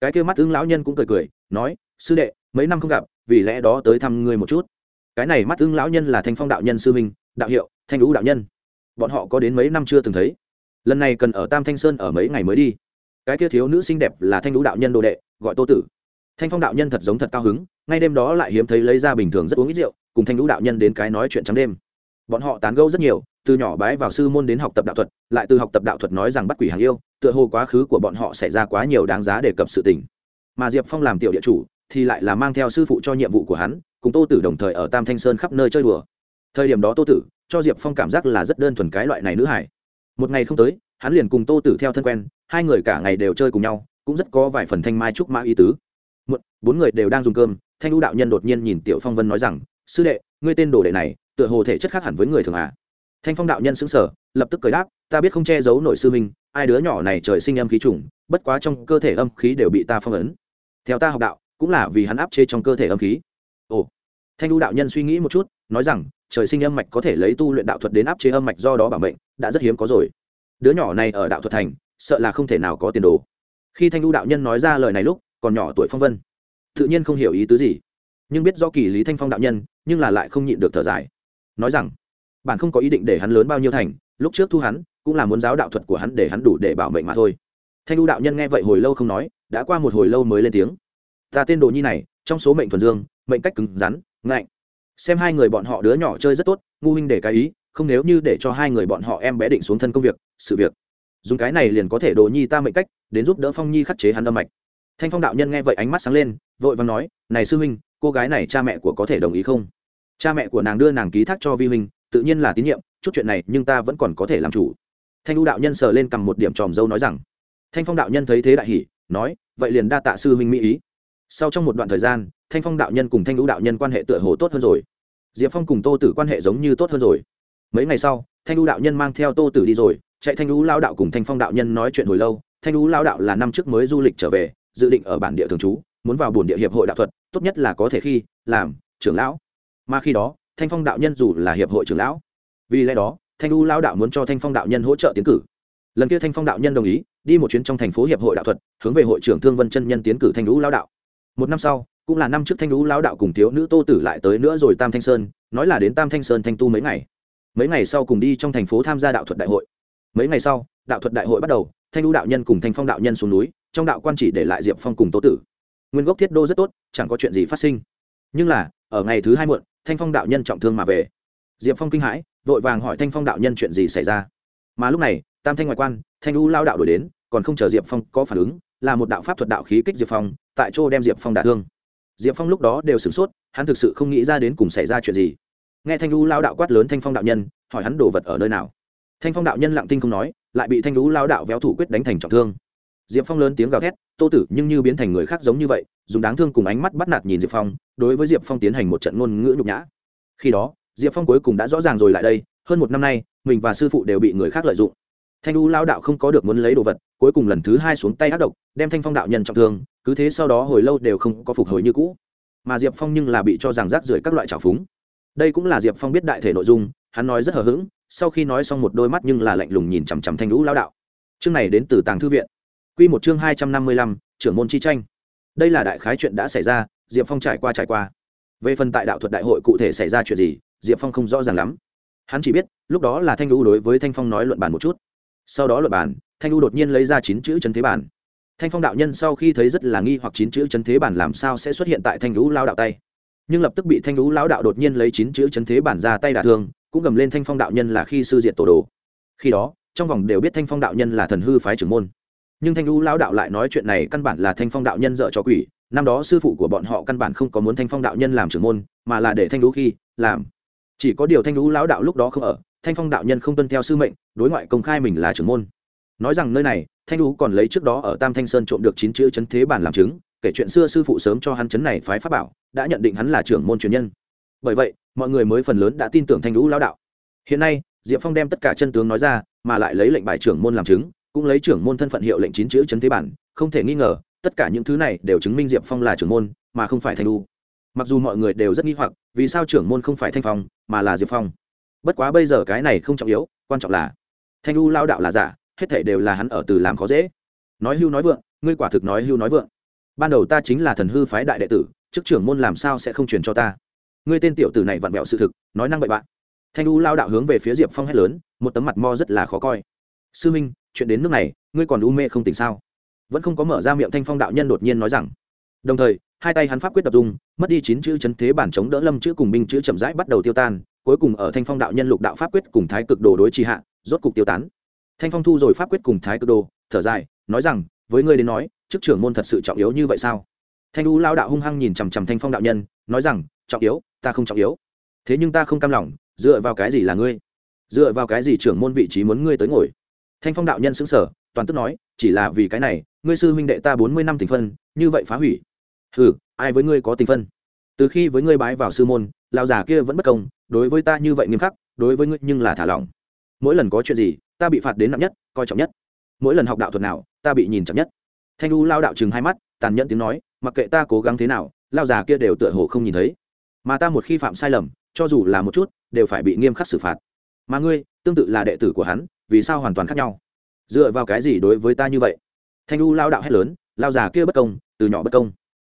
Cái kêu mắt ứng lão nhân cũng cười cười, nói, sư đệ, mấy năm không gặp, vì lẽ đó tới thăm ngươi một chút. Cái này mắt ứng lão nhân là thanh phong đạo nhân sư minh, đạo hiệu, thanh lũ đạo nhân bọn họ có đến mấy năm chưa từng thấy. Lần này cần ở tam thanh sơn ở mấy ngày mới đi. Cái kia thiếu nữ xinh đẹp là thanh lũ đạo nhân đồ đệ, gọi tô tử. Thanh phong đạo nhân thật giống thật cao hứng, ngay đêm đó lại hiếm thấy lấy ra bình thường rất uống ít rượu, cùng thanh lũ đạo nhân đến cái nói chuyện trắng đêm. Bọn họ tán gẫu rất nhiều, từ nhỏ bái vào sư môn đến học tập đạo thuật, lại từ học tập đạo thuật nói rằng bắt quỷ hàng yêu, tựa hồ quá khứ của bọn họ xảy ra quá nhiều đáng giá để cập sự tình. Mà diệp phong làm tiểu địa chủ, thì lại là mang theo sư phụ cho nhiệm vụ của hắn, cùng tô tử đồng thời ở tam thanh sơn khắp nơi chơi đùa. Thời điểm đó tô tử cho diệp phong cảm giác là rất đơn thuần cái loại này nữ hải một ngày không tới, hắn liền cùng tô tử theo thân quen, hai người cả ngày đều chơi cùng nhau, cũng rất có vài phần thanh mai trúc mã ý tứ. Một, bốn người đều đang dùng cơm, thanh lũ đạo nhân đột nhiên nhìn tiểu phong vân nói rằng, sư đệ, ngươi tên đồ đệ này, tựa hồ thể chất khác hẳn với người thường à? Thanh phong đạo nhân xứng sở lập tức cười đáp, ta biết không che giấu nội sư minh ai đứa nhỏ này trời sinh âm khí trùng, bất quá trong cơ thể âm khí đều bị ta phong ấn. Theo ta học đạo, cũng là vì hắn áp chế trong cơ thể âm khí. Ồ. Thanh lũ đạo nhân suy nghĩ một chút, nói rằng trời sinh âm mạch có thể lấy tu luyện đạo thuật đến áp chế âm mạch do đó bảo mệnh, đã rất hiếm có rồi. Đứa nhỏ này ở đạo thuật thành, sợ là không thể nào có tiền đồ. Khi thanh lưu đạo nhân nói ra lời này lúc, còn nhỏ tuổi phong vân. Tự nhiên không hiểu ý tứ gì. Nhưng biết do kỳ lý thanh phong đạo nhân, nhưng là lại không nhịn được thở dài. Nói rằng, bạn không có ý định để hắn lớn bao nhiêu thành, lúc trước thu hắn, cũng là muốn giáo đạo thuật của hắn để hắn đủ để bảo mệnh mà thôi. Thanh lưu đạo nhân nghe vậy hồi lâu không nói, đã qua một hồi lâu mới lên tiếng. Ta tên đồ nhi này, trong số mệnh thuần dương, mệnh cách cứng rắn, ngạnh xem hai người bọn họ đứa nhỏ chơi rất tốt, ngu huynh để cái ý, không nếu như để cho hai người bọn họ em bé định xuống thân công việc, sự việc. Dùng cái này liền có thể đồ nhi ta mệnh cách, đến giúp đỡ phong nhi khắc chế hắn âm mạch. Thanh phong đạo nhân nghe vậy ánh mắt sáng lên, vội vàng nói, này sư huynh, cô gái này cha mẹ của có thể đồng ý không? Cha mẹ của nàng đưa nàng ký thác cho vi huynh, tự nhiên là tín nhiệm, chút chuyện này nhưng ta vẫn còn có thể làm chủ. Thanh u đạo nhân sờ lên cầm một điểm tròm dâu nói rằng. Thanh phong đạo nhân thấy thế đại hỉ, nói, vậy liền đa tạ sư huynh mỹ ý. Sau trong một đoạn thời gian thanh phong đạo nhân cùng thanh lũ đạo nhân quan hệ tựa hồ tốt hơn rồi. Diệp phong cùng tô tử quan hệ giống như tốt hơn rồi. Mấy ngày sau, thanh lũ đạo nhân mang theo tô tử đi rồi, chạy thanh lũ lao đạo cùng thanh phong đạo nhân nói chuyện hồi lâu. Thanh lũ lao đạo là năm trước mới du lịch trở về, dự định ở bản địa thường trú, muốn vào bổn địa hiệp hội đạo thuật, tốt nhất là có thể khi, làm, trưởng lão. Mà khi đó, thanh phong đạo nhân dù là hiệp hội trưởng lão, vì lẽ đó, thanh lũ lao đạo muốn cho thanh phong đạo nhân hỗ trợ tiến cử. Lần kia thanh phong đạo nhân đồng ý, đi một chuyến trong thành phố hiệp hội đạo thuật, hướng về hội trưởng thương vân chân nhân tiến cử thanh lũ lao đạo. Một năm sau cũng là năm trước thanh lũ lao đạo cùng thiếu nữ tô tử lại tới nữa rồi tam thanh sơn, nói là đến tam thanh sơn thanh tu mấy ngày. Mấy ngày sau cùng đi trong thành phố tham gia đạo thuật đại hội. Mấy ngày sau, đạo thuật đại hội bắt đầu, thanh lũ đạo nhân cùng thanh phong đạo nhân xuống núi, trong đạo quan chỉ để lại diệp phong cùng tô tử. Nguyên gốc thiết đô rất tốt, chẳng có chuyện gì phát sinh. Nhưng là, ở ngày thứ hai muộn, thanh phong đạo nhân trọng thương mà về. Diệp phong kinh hãi, vội vàng hỏi thanh phong đạo nhân chuyện gì xảy ra. Mà lúc này, tam thanh ngoại quan, thanh u lao đạo đổi đến, còn không chờ diệp phong có phản ứng, là một đạo pháp thuật đạo khí kích diệp phong, tại chỗ đem diệp phong đả thương diệp phong lúc đó đều sửng sốt, hắn thực sự không nghĩ ra đến cùng xảy ra chuyện gì. Nghe thanh lũ lao đạo quát lớn thanh phong đạo nhân, hỏi hắn đồ vật ở nơi nào. Thanh phong đạo nhân lặng tinh không nói, lại bị thanh lũ lao đạo véo thủ quyết đánh thành trọng thương. diệp phong lớn tiếng gào thét, tô tử, nhưng như biến thành người khác giống như vậy, dùng đáng thương cùng ánh mắt bắt nạt nhìn diệp phong, đối với diệp phong tiến hành một trận ngôn ngữ nhục nhã. Khi đó, diệp phong cuối cùng đã rõ ràng rồi lại đây, hơn một năm nay, mình và sư phụ đều bị người khác lợi dụng. Thanh u lao đạo không có được muốn lấy đồ vật, cuối cùng lần thứ hai xuống tay ác độc, đem thanh phong đạo nhân trọng thương cứ thế sau đó hồi lâu đều không có phục hồi như cũ. Mà diệp phong nhưng là bị cho rằng rác rưởi các loại trào phúng. Đây cũng là diệp phong biết đại thể nội dung, hắn nói rất hờ hững, sau khi nói xong một đôi mắt nhưng là lạnh lùng nhìn chằm chằm thanh lũ lao đạo. Chương này đến từ tàng thư viện. Q một chương hai trăm năm mươi lăm, trưởng môn chi tranh. Đây là đại khái chuyện đã xảy ra, diệp phong trải qua trải qua. Về phần tại đạo thuật đại hội cụ thể xảy ra chuyện gì, diệp phong không rõ ràng lắm. Hắn chỉ biết, lúc đó là thanh lũ đối với thanh phong nói luận bàn một chút. Sau đó luận bàn, thanh lũ đột nhiên lấy ra chín chữ chân thế bản thanh phong đạo nhân sau khi thấy rất là nghi hoặc chín chữ chân thế bản làm sao sẽ xuất hiện tại thanh lũ lao đạo tay. Nhưng lập tức bị thanh lũ lao đạo đột nhiên lấy chín chữ chân thế bản ra tay đả thương, cũng gầm lên thanh phong đạo nhân là khi sư diệt tổ đồ. Khi đó, trong vòng đều biết thanh phong đạo nhân là thần hư phái trưởng môn. Nhưng thanh lũ lão đạo lại nói chuyện này căn bản là thanh phong đạo nhân dợ cho quỷ. Năm đó sư phụ của bọn họ căn bản không có muốn thanh phong đạo nhân làm trưởng môn, mà là để thanh lũ khi làm. Chỉ có điều thanh lũ lão đạo lúc đó không ở, thanh phong đạo nhân không tuân theo sư mệnh, đối ngoại công khai mình là trưởng môn nói rằng nơi này, thanh lũ còn lấy trước đó ở tam thanh sơn trộm được chín chữ chấn thế bản làm chứng, kể chuyện xưa sư phụ sớm cho hắn chấn này phái pháp bảo, đã nhận định hắn là trưởng môn truyền nhân. Bởi vậy, mọi người mới phần lớn đã tin tưởng thanh lũ lão đạo. Hiện nay, diệp phong đem tất cả chân tướng nói ra, mà lại lấy lệnh bài trưởng môn làm chứng, cũng lấy trưởng môn thân phận hiệu lệnh chín chữ chấn thế bản, không thể nghi ngờ, tất cả những thứ này đều chứng minh diệp phong là trưởng môn, mà không phải thanh lũ. mặc dù mọi người đều rất nghi hoặc, vì sao trưởng môn không phải thanh phong, mà là diệp phong. Bất quá bây giờ cái này không trọng yếu, quan trọng là thanh lũ lao đạo là giả hết thảy đều là hắn ở từ làm khó dễ. Nói hưu nói vượng, ngươi quả thực nói hưu nói vượng. Ban đầu ta chính là thần hư phái đại đệ tử, chức trưởng môn làm sao sẽ không truyền cho ta? Ngươi tên tiểu tử này vặn vẹo sự thực, nói năng bậy bạn. Thanh u lao đạo hướng về phía diệp phong hét lớn, một tấm mặt mo rất là khó coi. Sư minh, chuyện đến nước này, ngươi còn u mê không tỉnh sao? Vẫn không có mở ra miệng thanh phong đạo nhân đột nhiên nói rằng. Đồng thời, hai tay hắn pháp quyết tập dung, mất đi chín chữ chấn thế bản chống đỡ lâm chữ cùng binh chữ chậm rãi bắt đầu tiêu tan, cuối cùng ở thanh phong đạo nhân lục đạo pháp quyết cùng thái cực đồ đối trì hạ, rốt cục tiêu tán thanh phong thu rồi pháp quyết cùng thái cực đồ thở dài nói rằng với ngươi đến nói chức trưởng môn thật sự trọng yếu như vậy sao? Thanh u lao đạo hung hăng nhìn chằm chằm thanh phong đạo nhân nói rằng trọng yếu ta không trọng yếu. Thế nhưng ta không cam lòng dựa vào cái gì là ngươi? Dựa vào cái gì trưởng môn vị trí muốn ngươi tới ngồi? Thanh phong đạo nhân xứng sở toàn tức nói chỉ là vì cái này ngươi sư huynh đệ ta bốn mươi năm tình phân như vậy phá hủy. Hừ, ai với ngươi có tình phân? Từ khi với ngươi bái vào sư môn lão già kia vẫn bất công đối với ta như vậy nghiêm khắc đối với ngươi nhưng là thả lỏng mỗi lần có chuyện gì, ta bị phạt đến nặng nhất, coi trọng nhất. Mỗi lần học đạo thuật nào, ta bị nhìn chậm nhất. Thanh u lao đạo chừng hai mắt, tàn nhẫn tiếng nói, mặc kệ ta cố gắng thế nào, lao già kia đều tựa hồ không nhìn thấy. Mà ta một khi phạm sai lầm, cho dù là một chút, đều phải bị nghiêm khắc xử phạt. Mà ngươi, tương tự là đệ tử của hắn, vì sao hoàn toàn khác nhau? Dựa vào cái gì đối với ta như vậy? Thanh u lao đạo hét lớn, lao già kia bất công, từ nhỏ bất công.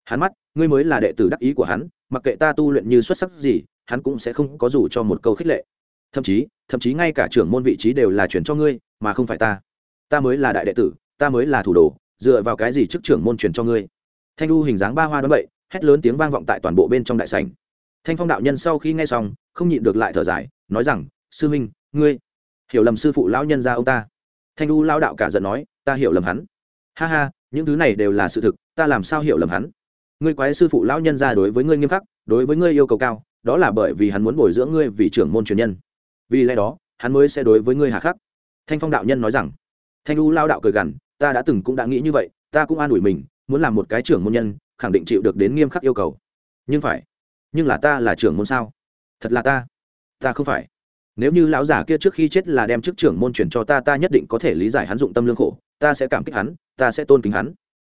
Hắn mắt, ngươi mới là đệ tử đắc ý của hắn, mặc kệ ta tu luyện như xuất sắc gì, hắn cũng sẽ không có dù cho một câu khích lệ thậm chí thậm chí ngay cả trưởng môn vị trí đều là chuyển cho ngươi, mà không phải ta. Ta mới là đại đệ tử, ta mới là thủ đồ, dựa vào cái gì trước trưởng môn truyền cho ngươi? Thanh u hình dáng ba hoa đón bậy hét lớn tiếng vang vọng tại toàn bộ bên trong đại sảnh. Thanh phong đạo nhân sau khi nghe xong, không nhịn được lại thở dài, nói rằng, sư huynh ngươi hiểu lầm sư phụ lão nhân ra ông ta. Thanh u lao đạo cả giận nói, ta hiểu lầm hắn. Ha ha, những thứ này đều là sự thực, ta làm sao hiểu lầm hắn? Ngươi quái sư phụ lão nhân ra đối với ngươi nghiêm khắc, đối với ngươi yêu cầu cao, đó là bởi vì hắn muốn bồi dưỡng ngươi vì trưởng môn truyền nhân vì lẽ đó, hắn mới sẽ đối với ngươi hà khắc. Thanh phong đạo nhân nói rằng, thanh u lao đạo cười gằn, ta đã từng cũng đã nghĩ như vậy, ta cũng an ủi mình, muốn làm một cái trưởng môn nhân, khẳng định chịu được đến nghiêm khắc yêu cầu. Nhưng phải, nhưng là ta là trưởng môn sao? Thật là ta ta không phải. Nếu như lão giả kia trước khi chết là đem chức trưởng môn chuyển cho ta ta nhất định có thể lý giải hắn dụng tâm lương khổ, ta sẽ cảm kích hắn, ta sẽ tôn kính hắn.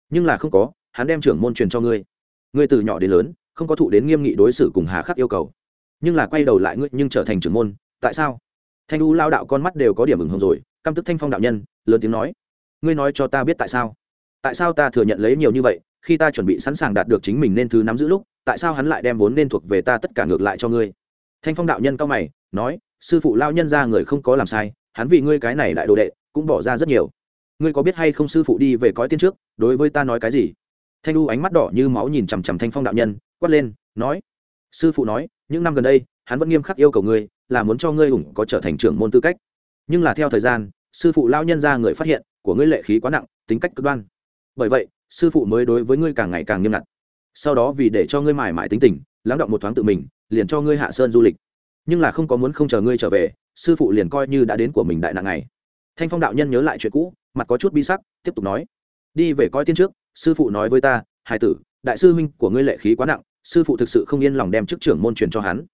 Nhưng là không có, hắn đem trưởng môn truyền cho ngươi. Ngươi từ nhỏ đến lớn, không có thụ đến nghiêm nghị đối xử cùng hà khắc yêu cầu. Nhưng là quay đầu lại ngươi, nhưng trở thành trưởng môn tại sao? Thanh u lao đạo con mắt đều có điểm ửng hồng rồi, căm tức thanh phong đạo nhân, lớn tiếng nói. Ngươi nói cho ta biết tại sao? Tại sao ta thừa nhận lấy nhiều như vậy, khi ta chuẩn bị sẵn sàng đạt được chính mình nên thứ nắm giữ lúc, tại sao hắn lại đem vốn nên thuộc về ta tất cả ngược lại cho ngươi? Thanh phong đạo nhân cao mày, nói, sư phụ lao nhân ra người không có làm sai, hắn vì ngươi cái này đại đồ đệ, cũng bỏ ra rất nhiều. Ngươi có biết hay không sư phụ đi về cõi tiên trước, đối với ta nói cái gì? Thanh u ánh mắt đỏ như máu nhìn chằm chằm thanh phong đạo nhân, quát lên, nói. Sư phụ nói, những năm gần đây, hắn vẫn nghiêm khắc yêu cầu ngươi là muốn cho ngươi ủng có trở thành trưởng môn tư cách. Nhưng là theo thời gian, sư phụ lao nhân ra người phát hiện, của ngươi lệ khí quá nặng, tính cách cực đoan. Bởi vậy, sư phụ mới đối với ngươi càng ngày càng nghiêm ngặt. Sau đó vì để cho ngươi mải mải tính tình, lắng động một thoáng tự mình, liền cho ngươi hạ sơn du lịch. Nhưng là không có muốn không chờ ngươi trở về, sư phụ liền coi như đã đến của mình đại nạn ngày. Thanh phong đạo nhân nhớ lại chuyện cũ, mặt có chút bi sắc, tiếp tục nói. Đi về coi tiên trước, sư phụ nói với ta, hải tử, đại sư huynh của ngươi lệ khí quá nặng, sư phụ thực sự không yên lòng đem chức trưởng môn truyền cho hắn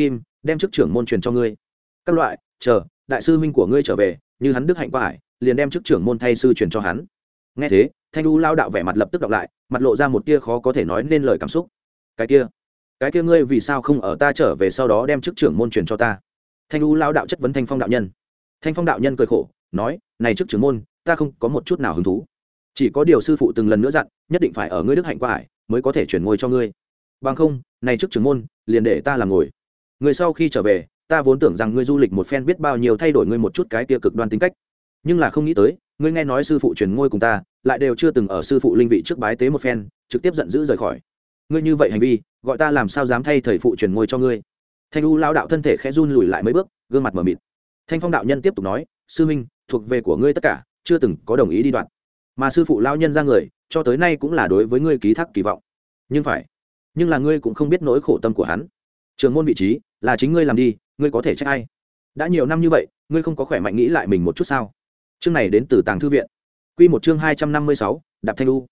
kim đem chức trưởng môn truyền cho ngươi. Các loại chờ đại sư huynh của ngươi trở về như hắn đức hạnh qua hải, liền đem chức trưởng môn thay sư truyền cho hắn. Nghe thế thanh u lao đạo vẻ mặt lập tức đọc lại mặt lộ ra một tia khó có thể nói nên lời cảm xúc. Cái kia cái kia ngươi vì sao không ở ta trở về sau đó đem chức trưởng môn truyền cho ta? Thanh u lao đạo chất vấn thanh phong đạo nhân. Thanh phong đạo nhân cười khổ nói này chức trưởng môn ta không có một chút nào hứng thú. Chỉ có điều sư phụ từng lần nữa dặn nhất định phải ở ngươi đức hạnh qua hải, mới có thể chuyển ngôi cho ngươi. Bằng không này chức trưởng môn liền để ta làm ngồi người sau khi trở về, ta vốn tưởng rằng ngươi du lịch một phen biết bao nhiêu thay đổi ngươi một chút cái kia cực đoan tính cách. Nhưng là không nghĩ tới, ngươi nghe nói sư phụ truyền ngôi cùng ta, lại đều chưa từng ở sư phụ linh vị trước bái tế một phen, trực tiếp giận dữ rời khỏi. Ngươi như vậy hành vi, gọi ta làm sao dám thay thầy phụ truyền ngôi cho ngươi? Thanh u lao đạo thân thể khẽ run lùi lại mấy bước, gương mặt mờ mịt. Thanh phong đạo nhân tiếp tục nói, sư huynh, thuộc về của ngươi tất cả, chưa từng có đồng ý đi đoạn. Mà sư phụ lao nhân ra người, cho tới nay cũng là đối với ngươi ký thác kỳ vọng. Nhưng phải, nhưng là ngươi cũng không biết nỗi khổ tâm của hắn trường môn vị trí, là chính ngươi làm đi, ngươi có thể trách ai? Đã nhiều năm như vậy, ngươi không có khỏe mạnh nghĩ lại mình một chút sao? Chương này đến từ tàng thư viện. Q một chương hai trăm năm mươi sáu, đạp thanh lu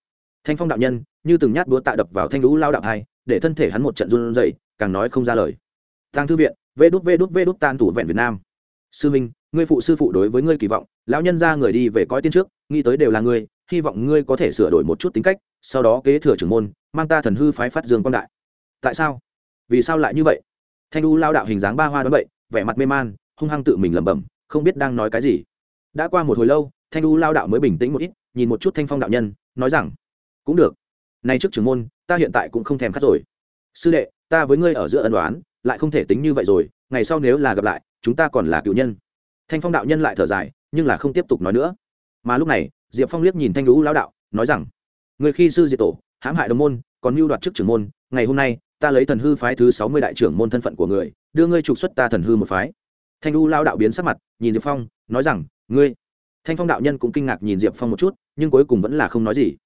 thanh phong đạo nhân, như từng nhát búa tạ đập vào thanh lũ lao đạo hai, để thân thể hắn một trận run dậy càng nói không ra lời. Tàng thư viện, vê đút vê đút vê đút tan thủ vẹn việt nam. Sư minh, ngươi phụ sư phụ đối với ngươi kỳ vọng, lão nhân ra người đi về coi tiên trước, nghĩ tới đều là ngươi, hy vọng ngươi có thể sửa đổi một chút tính cách, sau đó kế thừa trưởng môn, mang ta thần hư phái phát dương quan đại. Tại sao? Vì sao lại như vậy? Thanh u lao đạo hình dáng ba hoa đón vậy, vẻ mặt mê man hung hăng tự mình lẩm bẩm không biết đang nói cái gì. Đã qua một hồi lâu thanh u lao đạo mới bình tĩnh một ít nhìn một chút thanh phong đạo nhân nói rằng cũng được. Nay trước trưởng môn ta hiện tại cũng không thèm khát rồi. Sư đệ ta với ngươi ở giữa ân đoán lại không thể tính như vậy rồi ngày sau nếu là gặp lại chúng ta còn là cựu nhân. Thanh phong đạo nhân lại thở dài nhưng là không tiếp tục nói nữa. Mà lúc này diệp phong liếc nhìn thanh lũ lao đạo nói rằng người khi sư diệt tổ hãm hại đồng môn còn mưu đoạt chức trưởng môn ngày hôm nay ta lấy thần hư phái thứ sáu mươi đại trưởng môn thân phận của người, đưa ngươi trục xuất ta thần hư một phái. Thanh u lao đạo biến sắc mặt, nhìn diệp phong, nói rằng, ngươi. Thanh phong đạo nhân cũng kinh ngạc nhìn diệp phong một chút, nhưng cuối cùng vẫn là không nói gì.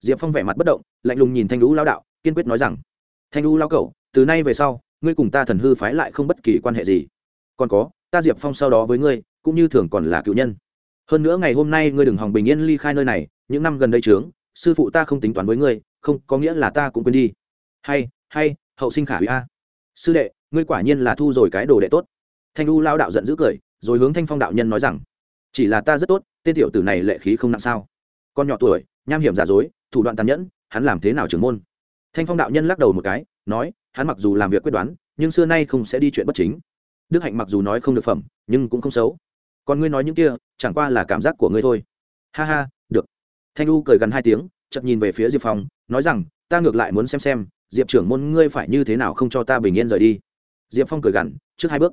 Diệp phong vẻ mặt bất động, lạnh lùng nhìn thanh u lao đạo, kiên quyết nói rằng, thanh u lao cẩu từ nay về sau, ngươi cùng ta thần hư phái lại không bất kỳ quan hệ gì. Còn có, ta diệp phong sau đó với ngươi, cũng như thường còn là cựu nhân. Hơn nữa ngày hôm nay ngươi đừng hòng bình yên ly khai nơi này, những năm gần đây trướng, sư phụ ta không tính toán với ngươi, không có nghĩa là ta cũng quên đi. Hay hay hậu sinh khả hủy a. Sư đệ, ngươi quả nhiên là thu rồi cái đồ đệ tốt. Thanh u lao đạo giận dữ cười, rồi hướng thanh phong đạo nhân nói rằng, chỉ là ta rất tốt, tên tiểu tử này lệ khí không nặng sao. Con nhỏ tuổi, nham hiểm giả dối, thủ đoạn tàn nhẫn, hắn làm thế nào trưởng môn? Thanh phong đạo nhân lắc đầu một cái, nói, hắn mặc dù làm việc quyết đoán, nhưng xưa nay không sẽ đi chuyện bất chính. Đức hạnh mặc dù nói không được phẩm, nhưng cũng không xấu. Còn ngươi nói những kia, chẳng qua là cảm giác của ngươi thôi. Ha ha, được. Thanh u cười gần hai tiếng chậm nhìn về phía diệp phong, nói rằng, ta ngược lại muốn xem xem diệp trưởng môn ngươi phải như thế nào không cho ta bình yên rời đi? Diệp phong cười gằn, trước hai bước.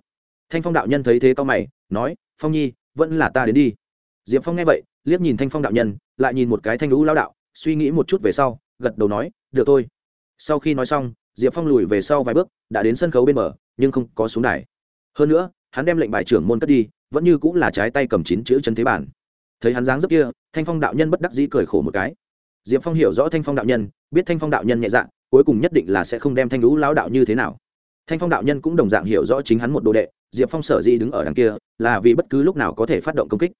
Thanh phong đạo nhân thấy thế cao mày, nói, phong nhi, vẫn là ta đến đi. Diệp phong nghe vậy, liếc nhìn thanh phong đạo nhân, lại nhìn một cái thanh lũ lao đạo, suy nghĩ một chút về sau, gật đầu nói, được thôi. Sau khi nói xong, diệp phong lùi về sau vài bước, đã đến sân khấu bên bờ, nhưng không có xuống đài. Hơn nữa, hắn đem lệnh bài trưởng môn cất đi, vẫn như cũng là trái tay cầm chín chữ chân thế bản. Thấy hắn dáng dấp kia, thanh phong đạo nhân bất đắc dĩ cười khổ một cái. Diệp phong hiểu rõ thanh phong đạo nhân, biết thanh phong đạo nhân nhẹ dạ cuối cùng nhất định là sẽ không đem thanh lũ lão đạo như thế nào. Thanh phong đạo nhân cũng đồng dạng hiểu rõ chính hắn một đồ đệ, diệp phong sở di đứng ở đằng kia, là vì bất cứ lúc nào có thể phát động công kích.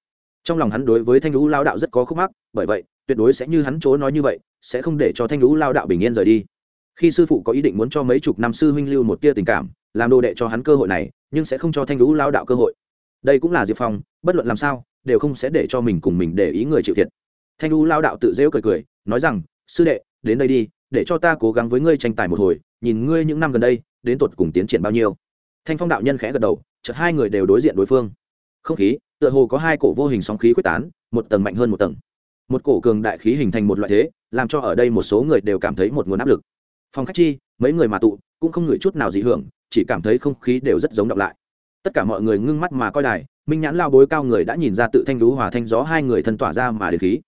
Trong lòng hắn đối với thanh lũ lao đạo rất có khúc mắc, bởi vậy, tuyệt đối sẽ như hắn chối nói như vậy, sẽ không để cho thanh lũ lao đạo bình yên rời đi. Khi sư phụ có ý định muốn cho mấy chục năm sư huynh lưu một tia tình cảm, làm đồ đệ cho hắn cơ hội này, nhưng sẽ không cho thanh lũ lao đạo cơ hội. Đây cũng là diệp phong, bất luận làm sao, đều không sẽ để cho mình cùng mình để ý người chịu thiệt. Thanh lũ lao đạo tự dễu cười cười, nói rằng, sư đệ, đến đây đi để cho ta cố gắng với ngươi tranh tài một hồi, nhìn ngươi những năm gần đây, đến tột cùng tiến triển bao nhiêu. Thanh phong đạo nhân khẽ gật đầu, chợt hai người đều đối diện đối phương. Không khí, tựa hồ có hai cổ vô hình sóng khí quyết tán, một tầng mạnh hơn một tầng. Một cổ cường đại khí hình thành một loại thế, làm cho ở đây một số người đều cảm thấy một nguồn áp lực. Phong khách chi, mấy người mà tụ, cũng không ngửi chút nào dị hưởng, chỉ cảm thấy không khí đều rất giống đọc lại. Tất cả mọi người ngưng mắt mà coi đài, minh nhãn lao bối cao người đã nhìn ra tự thanh lú hòa thanh gió hai người thân tỏa ra mà đến khí.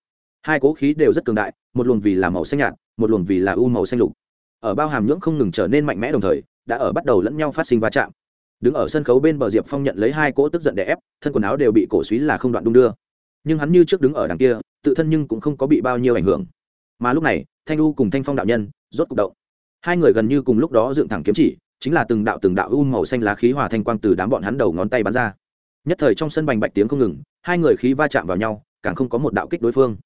Hai cố khí đều rất cường đại, một luồng vì là màu xanh nhạt một luồng vì là u màu xanh lục. Ở bao hàm nhưỡng không ngừng trở nên mạnh mẽ đồng thời, đã ở bắt đầu lẫn nhau phát sinh va chạm. Đứng ở sân khấu bên bờ diệp phong nhận lấy hai cỗ tức giận đè ép, thân quần áo đều bị cổ suý là không đoạn đung đưa. Nhưng hắn như trước đứng ở đằng kia, tự thân nhưng cũng không có bị bao nhiêu ảnh hưởng. Mà lúc này, thanh u cùng thanh phong đạo nhân, rốt cục động. Hai người gần như cùng lúc đó dựng thẳng kiếm chỉ, chính là từng đạo từng đạo u màu xanh lá khí hòa thanh quang từ đám bọn hắn đầu ngón tay bắn ra. Nhất thời trong sân bành bạch tiếng không ngừng, hai người khí va chạm vào nhau, càng không có một đạo kích đối phương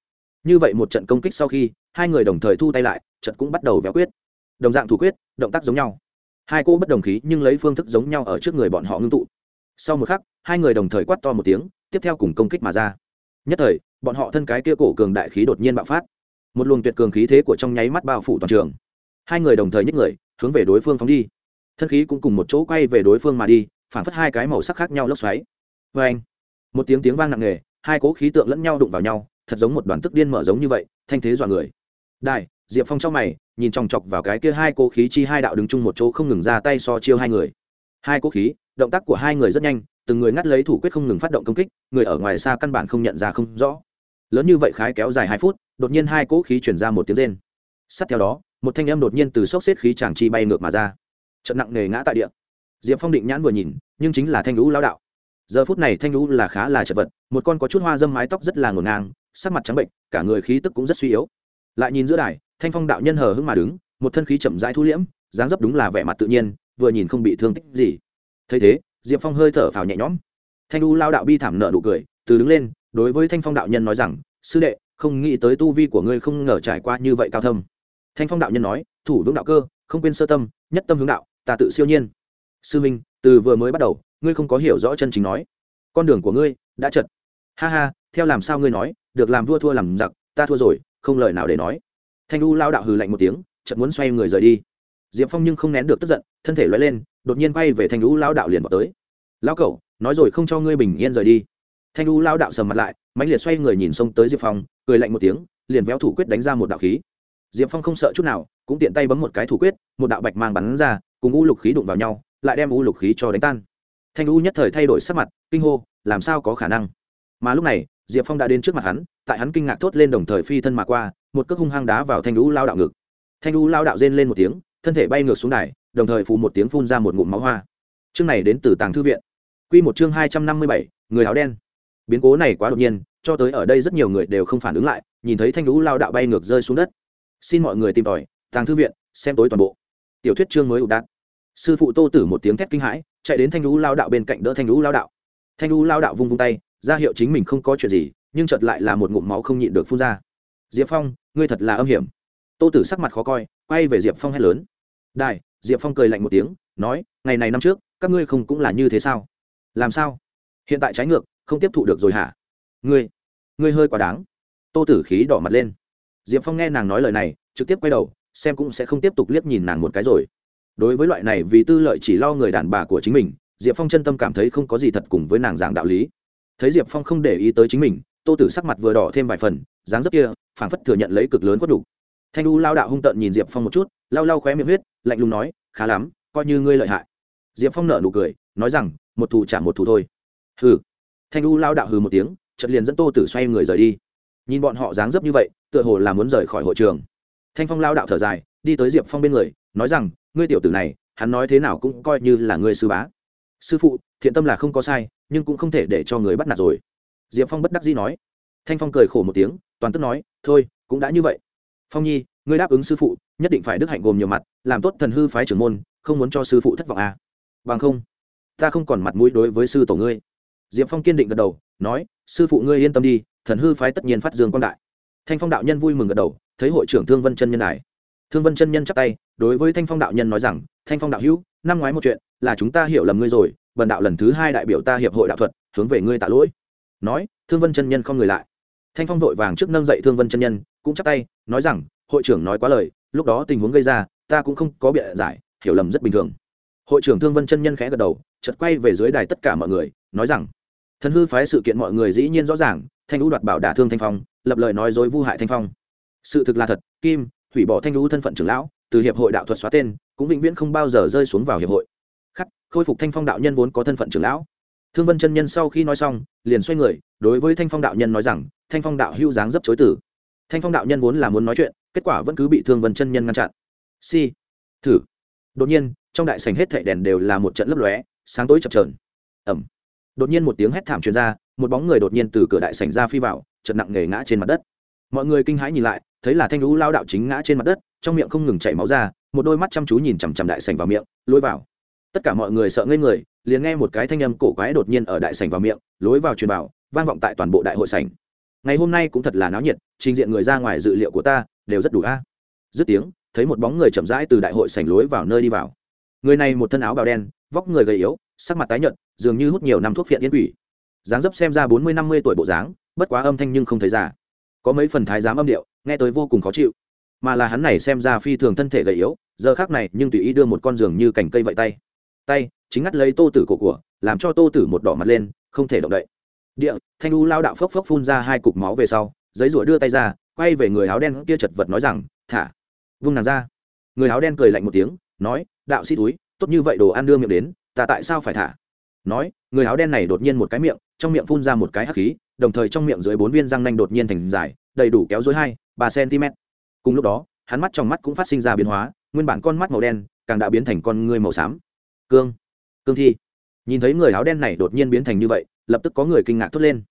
như vậy một trận công kích sau khi, hai người đồng thời thu tay lại, trận cũng bắt đầu véo quyết. Đồng dạng thủ quyết, động tác giống nhau. Hai cô bất đồng khí nhưng lấy phương thức giống nhau ở trước người bọn họ ngưng tụ. Sau một khắc, hai người đồng thời quát to một tiếng, tiếp theo cùng công kích mà ra. Nhất thời, bọn họ thân cái kia cổ cường đại khí đột nhiên bạo phát. Một luồng tuyệt cường khí thế của trong nháy mắt bao phủ toàn trường. Hai người đồng thời nhích người, hướng về đối phương phóng đi. Thân khí cũng cùng một chỗ quay về đối phương mà đi, phản phất hai cái màu sắc khác nhau lốc xoáy. Vê anh một tiếng tiếng vang nặng nề, hai cố khí tượng lẫn nhau đụng vào nhau thật giống một đoàn tức điên mở giống như vậy, thanh thế dọa người. Đại diệp phong trong mày, nhìn chòng chọc vào cái kia hai cô khí chi hai đạo đứng chung một chỗ không ngừng ra tay so chiêu hai người. Hai cô khí, động tác của hai người rất nhanh, từng người ngắt lấy thủ quyết không ngừng phát động công kích, người ở ngoài xa căn bản không nhận ra không rõ. Lớn như vậy khái kéo dài hai phút, đột nhiên hai cỗ khí chuyển ra một tiếng rên. Sát theo đó, một thanh âm đột nhiên từ sốc xếp khí chàng chi bay ngược mà ra. Trận nặng nề ngã tại địa. Diệp phong định nhãn vừa nhìn, nhưng chính là thanh lũ lao đạo. Giờ phút này thanh lũ là khá là chật vật, một con có chút hoa dâm mái tóc rất là ngổn ngang sắc mặt trắng bệnh, cả người khí tức cũng rất suy yếu. Lại nhìn giữa đài, thanh phong đạo nhân hờ hững mà đứng, một thân khí chậm rãi thu liễm, dáng dấp đúng là vẻ mặt tự nhiên, vừa nhìn không bị thương tích gì. Thấy thế, diệp phong hơi thở phào nhẹ nhõm. Thanh u lao đạo bi thảm nợ nụ cười, từ đứng lên, đối với thanh phong đạo nhân nói rằng, sư đệ, không nghĩ tới tu vi của ngươi không ngờ trải qua như vậy cao thâm. Thanh phong đạo nhân nói, thủ vững đạo cơ, không quên sơ tâm, nhất tâm hướng đạo, ta tự siêu nhiên. Sư minh, từ vừa mới bắt đầu, ngươi không có hiểu rõ chân chính nói. Con đường của ngươi đã chật. Ha ha theo làm sao ngươi nói, được làm vua thua làm giặc, ta thua rồi, không lời nào để nói. Thanh u lao đạo hừ lạnh một tiếng, chợt muốn xoay người rời đi. Diệp phong nhưng không nén được tức giận, thân thể loay lên, đột nhiên quay về thanh u lao đạo liền vào tới. Lao cẩu nói rồi không cho ngươi bình yên rời đi. Thanh u lao đạo sầm mặt lại, mãnh liệt xoay người nhìn xông tới diệp phong, cười lạnh một tiếng, liền véo thủ quyết đánh ra một đạo khí. Diệp phong không sợ chút nào, cũng tiện tay bấm một cái thủ quyết, một đạo bạch mang bắn ra, cùng u lục khí đụng vào nhau, lại đem u lục khí cho đánh tan. Thanh u nhất thời thay đổi sắc mặt, kinh hô, làm sao có khả năng? Mà lúc này diệp phong đã đến trước mặt hắn, tại hắn kinh ngạc thốt lên đồng thời phi thân mà qua, một cước hung hăng đá vào thanh lũ lao đạo ngực. Thanh lũ lao đạo rên lên một tiếng, thân thể bay ngược xuống đài, đồng thời phù một tiếng phun ra một ngụm máu hoa. Chương này đến từ tàng thư viện. Q một chương hai trăm năm mươi bảy, người áo đen. Biến cố này quá đột nhiên, cho tới ở đây rất nhiều người đều không phản ứng lại, nhìn thấy thanh lũ lao đạo bay ngược rơi xuống đất. Xin mọi người tìm tòi, tàng thư viện, xem tối toàn bộ. Tiểu thuyết chương mới ụ đạn sư phụ tô tử một tiếng thét kinh hãi, chạy đến thanh lũ lao đạo bên cạnh đỡ thanh lũ lao đạo. Thanh lũ lao đạo vung vung tay ra hiệu chính mình không có chuyện gì, nhưng chợt lại là một ngụm máu không nhịn được phun ra. Diệp phong, ngươi thật là âm hiểm. Tô tử sắc mặt khó coi, quay về diệp phong hét lớn. Đại diệp phong cười lạnh một tiếng, nói, ngày này năm trước, các ngươi không cũng là như thế sao? Làm sao? Hiện tại trái ngược, không tiếp thụ được rồi hả? Ngươi ngươi hơi quá đáng. Tô tử khí đỏ mặt lên. Diệp phong nghe nàng nói lời này, trực tiếp quay đầu, xem cũng sẽ không tiếp tục liếc nhìn nàng một cái rồi. Đối với loại này vì tư lợi chỉ lo người đàn bà của chính mình, diệp phong chân tâm cảm thấy không có gì thật cùng với nàng giảng đạo lý thấy diệp phong không để ý tới chính mình, tô tử sắc mặt vừa đỏ thêm vài phần, dáng dấp kia, phảng phất thừa nhận lấy cực lớn quất đủ. thanh u lao đạo hung tợn nhìn diệp phong một chút lao lao khóe miệng huyết, lạnh lùng nói, khá lắm, coi như ngươi lợi hại. Diệp phong nở nụ cười, nói rằng, một thù trả một thù thôi. Hừ. Thanh u lao đạo hừ một tiếng chật liền dẫn tô tử xoay người rời đi. Nhìn bọn họ dáng dấp như vậy, tựa hồ là muốn rời khỏi hội trường. Thanh phong lao đạo thở dài, đi tới diệp phong bên người, nói rằng, ngươi tiểu tử này, hắn nói thế nào cũng coi như là ngươi sư bá. Sư phụ, thiện tâm là không có sai nhưng cũng không thể để cho người bắt nạt rồi. Diệp phong bất đắc dĩ nói. Thanh phong cười khổ một tiếng, toàn tức nói, thôi, cũng đã như vậy. Phong nhi, ngươi đáp ứng sư phụ, nhất định phải đức hạnh gồm nhiều mặt, làm tốt thần hư phái trưởng môn, không muốn cho sư phụ thất vọng à. bằng không, ta không còn mặt mũi đối với sư tổ ngươi. Diệp phong kiên định gật đầu, nói, sư phụ ngươi yên tâm đi, thần hư phái tất nhiên phát dương quan đại. Thanh phong đạo nhân vui mừng gật đầu, thấy hội trưởng thương vân chân nhân này. Thương vân chân nhân chắc tay, đối với thanh phong đạo nhân nói rằng, thanh phong đạo hữu, năm ngoái một chuyện, là chúng ta hiểu lầm ngươi rồi bần đạo lần thứ hai đại biểu ta hiệp hội đạo thuật, hướng về ngươi tạ lỗi. Nói, thương vân chân nhân không người lại. Thanh phong vội vàng trước nâng dậy thương vân chân nhân, cũng chắp tay, nói rằng, hội trưởng nói quá lời, lúc đó tình huống gây ra, ta cũng không có biện giải, hiểu lầm rất bình thường. Hội trưởng thương vân chân nhân khẽ gật đầu, chợt quay về dưới đài tất cả mọi người, nói rằng, thần hư phái sự kiện mọi người dĩ nhiên rõ ràng, thanh lũ đoạt bảo đả thương thanh phong, lập lời nói dối vu hại thanh phong. Sự thực là thật, kim, hủy bỏ thanh lũ thân phận trưởng lão, từ hiệp hội đạo thuật xóa tên, cũng vĩnh viễn không bao giờ rơi xuống vào hiệp hội khắc, khôi phục thanh phong đạo nhân vốn có thân phận trưởng lão. Thương vân chân nhân sau khi nói xong, liền xoay người, đối với thanh phong đạo nhân nói rằng, thanh phong đạo hưu dáng dấp chối tử thanh phong đạo nhân vốn là muốn nói chuyện, kết quả vẫn cứ bị thương vân chân nhân ngăn chặn. Si, thử. Đột nhiên, trong đại sảnh hết thảy đèn đều là một trận lấp lóe, sáng tối chập trờn ẩm đột nhiên một tiếng hét thảm truyền ra, một bóng người đột nhiên từ cửa đại sảnh ra phi vào trận nặng nề ngã trên mặt đất. Mọi người kinh hãi nhìn lại, thấy là thanh lũ lao đạo chính ngã trên mặt đất, trong miệng không ngừng chảy máu ra, một đôi mắt chăm chú nhìn chằm chằm đại sảnh vào miệng, lôi vào tất cả mọi người sợ ngây người, liền nghe một cái thanh âm cổ quái đột nhiên ở đại sảnh vào miệng, lối vào truyền vào vang vọng tại toàn bộ đại hội sảnh. Ngày hôm nay cũng thật là náo nhiệt, trình diện người ra ngoài dự liệu của ta đều rất đủ a. Dứt tiếng, thấy một bóng người chậm rãi từ đại hội sảnh lối vào nơi đi vào. Người này một thân áo bào đen, vóc người gầy yếu, sắc mặt tái nhợt, dường như hút nhiều năm thuốc phiện yên quỷ. Dáng dấp xem ra bốn mươi năm mươi tuổi bộ dáng, bất quá âm thanh nhưng không thấy già. Có mấy phần thái giám âm điệu, nghe tới vô cùng khó chịu. Mà là hắn này xem ra phi thường thân thể gầy yếu, giờ khác này nhưng tùy ý đưa một con giường như cành cây vậy tay tay, chính ngắt lấy tô tử cổ của, làm cho tô tử một đỏ mặt lên, không thể động đậy. Địa, thanh u lao đạo phốc phốc phun ra hai cục máu về sau, giấy rủa đưa tay ra, quay về người áo đen kia chật vật nói rằng, thả, vung nàng ra. Người áo đen cười lạnh một tiếng, nói, đạo sĩ túi, tốt như vậy đồ ăn đưa miệng đến, ta tại sao phải thả? Nói, người áo đen này đột nhiên một cái miệng, trong miệng phun ra một cái hắc khí, đồng thời trong miệng dưới bốn viên răng nanh đột nhiên thành dài, đầy đủ kéo dối hai, ba cm. Cùng lúc đó, hắn mắt trong mắt cũng phát sinh ra biến hóa, nguyên bản con mắt màu đen, càng đã biến thành con ngươi màu xám cương. Cương thi. Nhìn thấy người áo đen này đột nhiên biến thành như vậy, lập tức có người kinh ngạc thốt lên.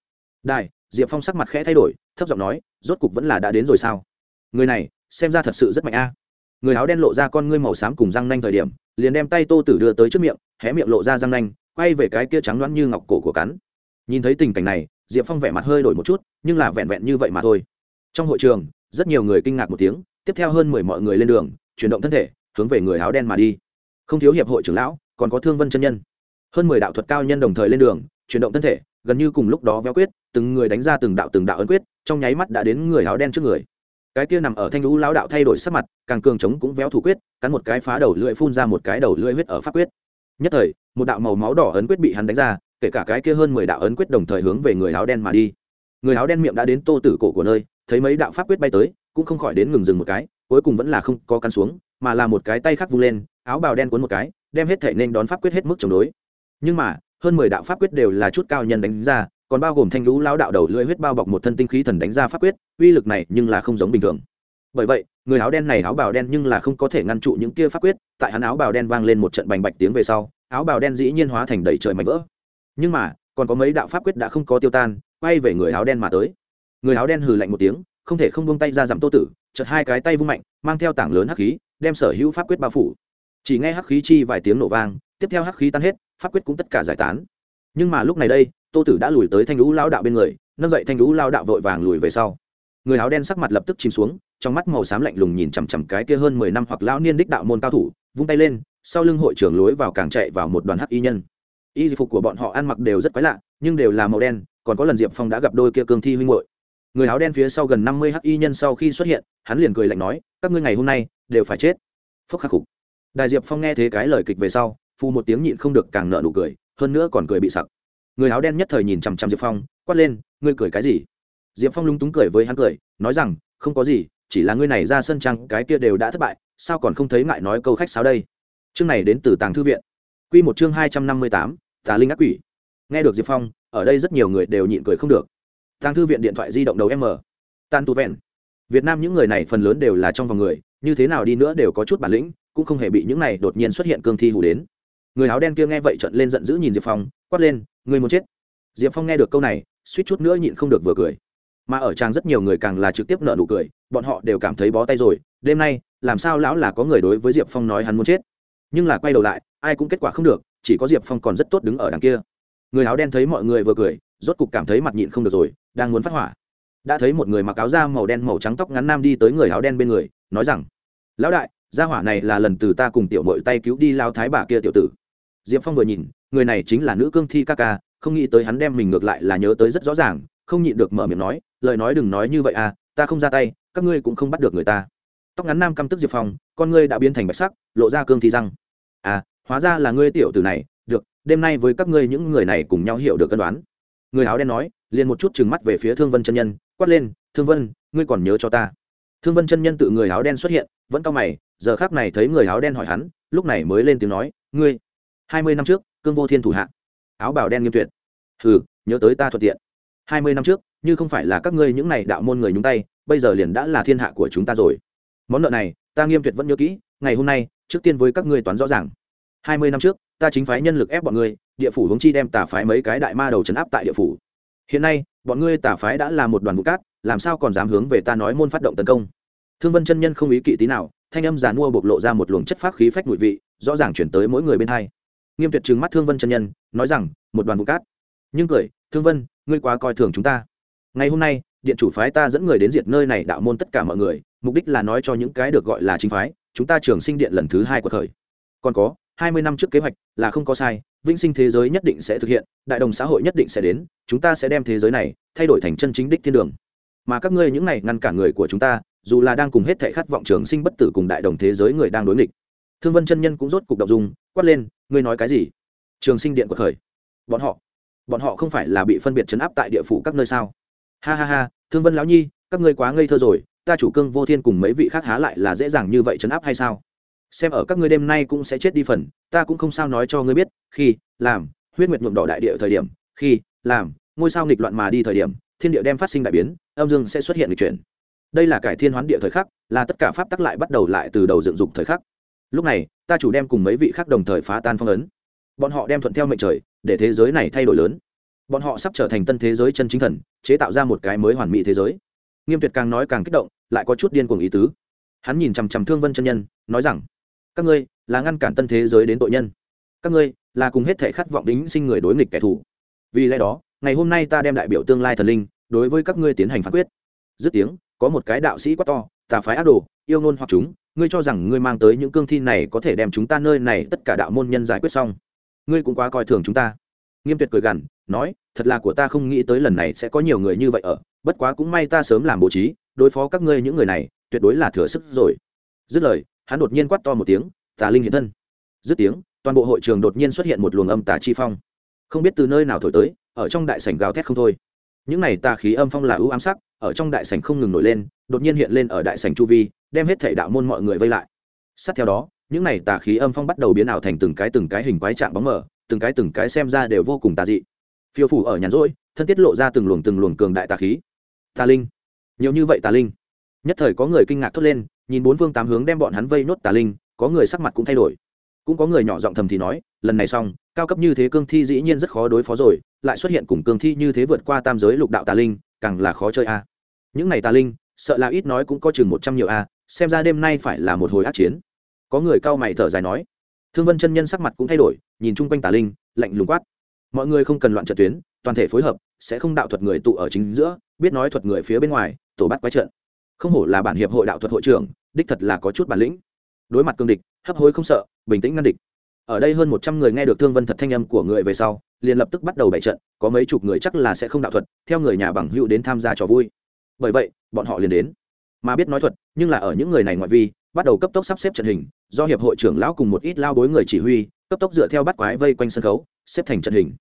Đại diệp phong sắc mặt khẽ thay đổi, thấp giọng nói, rốt cục vẫn là đã đến rồi sao? Người này, xem ra thật sự rất mạnh a. Người áo đen lộ ra con ngươi màu xám cùng răng nanh thời điểm, liền đem tay tô tử đưa tới trước miệng, hé miệng lộ ra răng nanh, quay về cái kia trắng đoán như ngọc cổ của cắn. Nhìn thấy tình cảnh này, diệp phong vẻ mặt hơi đổi một chút, nhưng là vẹn vẹn như vậy mà thôi. Trong hội trường, rất nhiều người kinh ngạc một tiếng, tiếp theo hơn mười mọi người lên đường, chuyển động thân thể, hướng về người áo đen mà đi. Không thiếu hiệp hội trưởng lão còn có thương vân chân nhân. Hơn mười đạo thuật cao nhân đồng thời lên đường, chuyển động thân thể, gần như cùng lúc đó véo quyết, từng người đánh ra từng đạo từng đạo ấn quyết, trong nháy mắt đã đến người áo đen trước người. Cái kia nằm ở thanh lũ lão đạo thay đổi sắc mặt, càng cường chống cũng véo thủ quyết, cắn một cái phá đầu lưỡi phun ra một cái đầu lưỡi huyết ở pháp quyết. Nhất thời, một đạo màu máu đỏ ấn quyết bị hắn đánh ra, kể cả cái kia hơn mười đạo ấn quyết đồng thời hướng về người áo đen mà đi. Người áo đen miệng đã đến tô tử cổ của nơi, thấy mấy đạo pháp quyết bay tới, cũng không khỏi đến ngừng dừng một cái, cuối cùng vẫn là không có căn xuống, mà là một cái tay khác vung lên, áo bào đen cuốn một cái đem hết thể nên đón pháp quyết hết mức chống đối. Nhưng mà, hơn mười đạo pháp quyết đều là chút cao nhân đánh ra, còn bao gồm thanh lũ lao đạo đầu lưỡi huyết bao bọc một thân tinh khí thần đánh ra pháp quyết, uy lực này nhưng là không giống bình thường. Bởi vậy, người áo đen này áo bào đen nhưng là không có thể ngăn trụ những kia pháp quyết, tại hắn áo bào đen vang lên một trận bành bạch tiếng về sau, áo bào đen dĩ nhiên hóa thành đầy trời mảnh vỡ. Nhưng mà, còn có mấy đạo pháp quyết đã không có tiêu tan, quay về người áo đen mà tới. Người áo đen hừ lạnh một tiếng, không thể không buông tay ra giảm tô tử chật hai cái tay vung mạnh, mang theo tảng lớn hắc khí, đem sở hữu pháp quyết bao phủ chỉ nghe hắc khí chi vài tiếng nổ vang, tiếp theo hắc khí tan hết, pháp quyết cũng tất cả giải tán. Nhưng mà lúc này đây, tô tử đã lùi tới thanh lũ lao đạo bên người, nâng dậy thanh lũ lao đạo vội vàng lùi về sau. Người áo đen sắc mặt lập tức chìm xuống, trong mắt màu xám lạnh lùng nhìn chằm chằm cái kia hơn mười năm hoặc lão niên đích đạo môn cao thủ, vung tay lên, sau lưng hội trưởng lối vào càng chạy vào một đoàn hắc y nhân. Y phục của bọn họ ăn mặc đều rất quái lạ, nhưng đều là màu đen, còn có lần diệp phong đã gặp đôi kia cương thi huynh hội người áo đen phía sau gần năm mươi hắc y nhân sau khi xuất hiện, hắn liền cười lạnh nói, các ngươi ngày hôm nay đều phải chết. Phốc khắc phục đại diệp phong nghe thế cái lời kịch về sau phu một tiếng nhịn không được càng nợ nụ cười, hơn nữa còn cười bị sặc. Người áo đen nhất thời nhìn chằm chằm diệp phong, quát lên, ngươi cười cái gì? Diệp phong lúng túng cười với hắn cười, nói rằng, không có gì, chỉ là ngươi này ra sân trăng cái kia đều đã thất bại, sao còn không thấy ngại nói câu khách sáo đây? Chương này đến từ tàng thư viện. Q một chương hai trăm năm mươi tám, tà linh ác quỷ. Nghe được diệp phong, ở đây rất nhiều người đều nhịn cười không được. Tàng thư viện điện thoại di động đầu m. Tan tu vẹn. Việt nam những người này phần lớn đều là trong vòng người, như thế nào đi nữa đều có chút bản lĩnh cũng không hề bị những này đột nhiên xuất hiện cương thi hù đến. Người áo đen kia nghe vậy trận lên giận dữ nhìn diệp phong, quát lên người muốn chết? Diệp phong nghe được câu này, suýt chút nữa nhịn không được vừa cười. Mà ở trang rất nhiều người càng là trực tiếp nợ nụ cười, bọn họ đều cảm thấy bó tay rồi, đêm nay, làm sao lão là có người đối với diệp phong nói hắn muốn chết? Nhưng là quay đầu lại, ai cũng kết quả không được, chỉ có diệp phong còn rất tốt đứng ở đằng kia. Người áo đen thấy mọi người vừa cười, rốt cục cảm thấy mặt nhịn không được rồi, đang muốn phát hỏa. Đã thấy một người mặc áo da màu đen màu trắng tóc ngắn nam đi tới người áo đen bên người, nói rằng, lão đại gia hỏa này là lần từ ta cùng tiểu mội tay cứu đi lao thái bà kia tiểu tử. Diệp phong vừa nhìn, người này chính là nữ cương thi ca ca, không nghĩ tới hắn đem mình ngược lại là nhớ tới rất rõ ràng, không nhịn được mở miệng nói, lời nói đừng nói như vậy à ta không ra tay, các ngươi cũng không bắt được người ta. Tóc ngắn nam căm tức diệp phong, con ngươi đã biến thành bạch sắc, lộ ra cương thi răng. À hóa ra là ngươi tiểu tử này, được, đêm nay với các ngươi những người này cùng nhau hiểu được cân đoán. Người áo đen nói, liền một chút trừng mắt về phía thương vân chân nhân, quát lên, thương vân, ngươi còn nhớ cho ta. Thương vân chân nhân tự người áo đen xuất hiện, vẫn cao mày giờ khác này thấy người áo đen hỏi hắn, lúc này mới lên tiếng nói, ngươi, hai mươi năm trước, cương vô thiên thủ hạ, áo bào đen nghiêm tuyệt. Hừ, nhớ tới ta thuận tiện. Hai mươi năm trước, như không phải là các ngươi những này đạo môn người nhúng tay, bây giờ liền đã là thiên hạ của chúng ta rồi. Món nợ này, ta nghiêm tuyệt vẫn nhớ kỹ, ngày hôm nay, trước tiên với các ngươi toán rõ ràng. Hai mươi năm trước, ta chính phái nhân lực ép bọn ngươi, địa phủ hướng chi đem tả phái mấy cái đại ma đầu trấn áp tại địa phủ. Hiện nay, bọn ngươi tả phái đã là một đoàn vụ cát, làm sao còn dám hướng về ta nói môn phát động tấn công? Thương vân chân nhân không ý kỵ tí nào thanh âm giàn mua bộc lộ ra một luồng chất pháp khí phách mùi vị, rõ ràng chuyển tới mỗi người bên hai. Nghiêm tuyệt trừng mắt thương vân chân nhân, nói rằng, một đoàn vụ cát. Nhưng cười, thương vân, ngươi quá coi thường chúng ta. Ngày hôm nay, điện chủ phái ta dẫn người đến diệt nơi này đạo môn tất cả mọi người, mục đích là nói cho những cái được gọi là chính phái, chúng ta trường sinh điện lần thứ hai của thời. Còn có, hai mươi năm trước kế hoạch là không có sai, vĩnh sinh thế giới nhất định sẽ thực hiện, đại đồng xã hội nhất định sẽ đến, chúng ta sẽ đem thế giới này thay đổi thành chân chính đích thiên đường. Mà các ngươi những này ngăn cản người của chúng ta dù là đang cùng hết thảy khát vọng trường sinh bất tử cùng đại đồng thế giới người đang đối nghịch. Thương vân chân nhân cũng rốt cục động dung, quát lên, ngươi nói cái gì? Trường sinh điện của khởi. Bọn họ bọn họ không phải là bị phân biệt chấn áp tại địa phủ các nơi sao? Ha ha ha, thương vân lão nhi, các ngươi quá ngây thơ rồi, ta chủ cương vô thiên cùng mấy vị khác há lại là dễ dàng như vậy chấn áp hay sao? Xem ở các ngươi đêm nay cũng sẽ chết đi phần, ta cũng không sao nói cho ngươi biết, khi, làm, huyết nguyệt nhuộm đỏ đại địa thời điểm, khi, làm, ngôi sao nghịch loạn mà đi thời điểm, thiên địa đem phát sinh đại biến, âm dương sẽ xuất hiện lịch chuyển đây là cải thiên hoán địa thời khắc, là tất cả pháp tắc lại bắt đầu lại từ đầu dựng dục thời khắc. Lúc này, ta chủ đem cùng mấy vị khác đồng thời phá tan phong ấn. Bọn họ đem thuận theo mệnh trời, để thế giới này thay đổi lớn. Bọn họ sắp trở thành tân thế giới chân chính thần, chế tạo ra một cái mới hoàn mỹ thế giới. Nghiêm tuyệt càng nói càng kích động, lại có chút điên cuồng ý tứ. Hắn nhìn chằm chằm thương vân chân nhân, nói rằng, các ngươi là ngăn cản tân thế giới đến tội nhân. Các ngươi là cùng hết thể khát vọng đính sinh người đối nghịch kẻ thù. Vì lẽ đó, ngày hôm nay ta đem đại biểu tương lai thần linh đối với các ngươi tiến hành phán quyết. Dứt tiếng có một cái đạo sĩ quá to, tà phái ác đồ, yêu ngôn hoặc chúng, ngươi cho rằng ngươi mang tới những cương thi này có thể đem chúng ta nơi này tất cả đạo môn nhân giải quyết xong. Ngươi cũng quá coi thường chúng ta. Nghiêm tuyệt cười gằn, nói, thật là của ta không nghĩ tới lần này sẽ có nhiều người như vậy ở, bất quá cũng may ta sớm làm bố trí, đối phó các ngươi những người này, tuyệt đối là thừa sức rồi. Dứt lời, hắn đột nhiên quát to một tiếng, tà linh hiện thân. Dứt tiếng, toàn bộ hội trường đột nhiên xuất hiện một luồng âm tà chi phong. Không biết từ nơi nào thổi tới, ở trong đại sảnh gào thét không thôi. Những này tà khí âm phong là ưu ám sắc ở trong đại sảnh không ngừng nổi lên, đột nhiên hiện lên ở đại sảnh chu vi, đem hết thể đạo môn mọi người vây lại. Sát theo đó, những này tà khí âm phong bắt đầu biến ảo thành từng cái từng cái hình quái trạng bóng mờ, từng cái từng cái xem ra đều vô cùng tà dị. Phiêu phủ ở nhàn rỗi, thân tiết lộ ra từng luồng từng luồng cường đại tà khí. Tà linh. Nhiều như vậy tà linh. Nhất thời có người kinh ngạc thốt lên, nhìn bốn phương tám hướng đem bọn hắn vây nốt tà linh, có người sắc mặt cũng thay đổi. Cũng có người nhỏ giọng thầm thì nói, lần này xong, cao cấp như thế cương thi dĩ nhiên rất khó đối phó rồi, lại xuất hiện cùng cương thi như thế vượt qua tam giới lục đạo tà linh càng là khó chơi a. Những này tà linh, sợ là ít nói cũng có chừng một trăm nhiều a, xem ra đêm nay phải là một hồi ác chiến. Có người cao mày thở dài nói. Thương vân chân nhân sắc mặt cũng thay đổi, nhìn chung quanh tà linh, lạnh lùng quát. Mọi người không cần loạn trận tuyến, toàn thể phối hợp, sẽ không đạo thuật người tụ ở chính giữa, biết nói thuật người phía bên ngoài, tổ bắt quái trận. Không hổ là bản hiệp hội đạo thuật hội trưởng, đích thật là có chút bản lĩnh. Đối mặt cương địch, hấp hối không sợ, bình tĩnh ngăn địch. Ở đây hơn một trăm người nghe được thương vân thật thanh âm của người về sau liền lập tức bắt đầu bày trận, có mấy chục người chắc là sẽ không đạo thuật, theo người nhà bằng hữu đến tham gia trò vui. Bởi vậy, bọn họ liền đến. Mà biết nói thuật, nhưng là ở những người này ngoại vi, bắt đầu cấp tốc sắp xếp trận hình, do hiệp hội trưởng lão cùng một ít lao bối người chỉ huy, cấp tốc dựa theo bắt quái vây quanh sân khấu, xếp thành trận hình.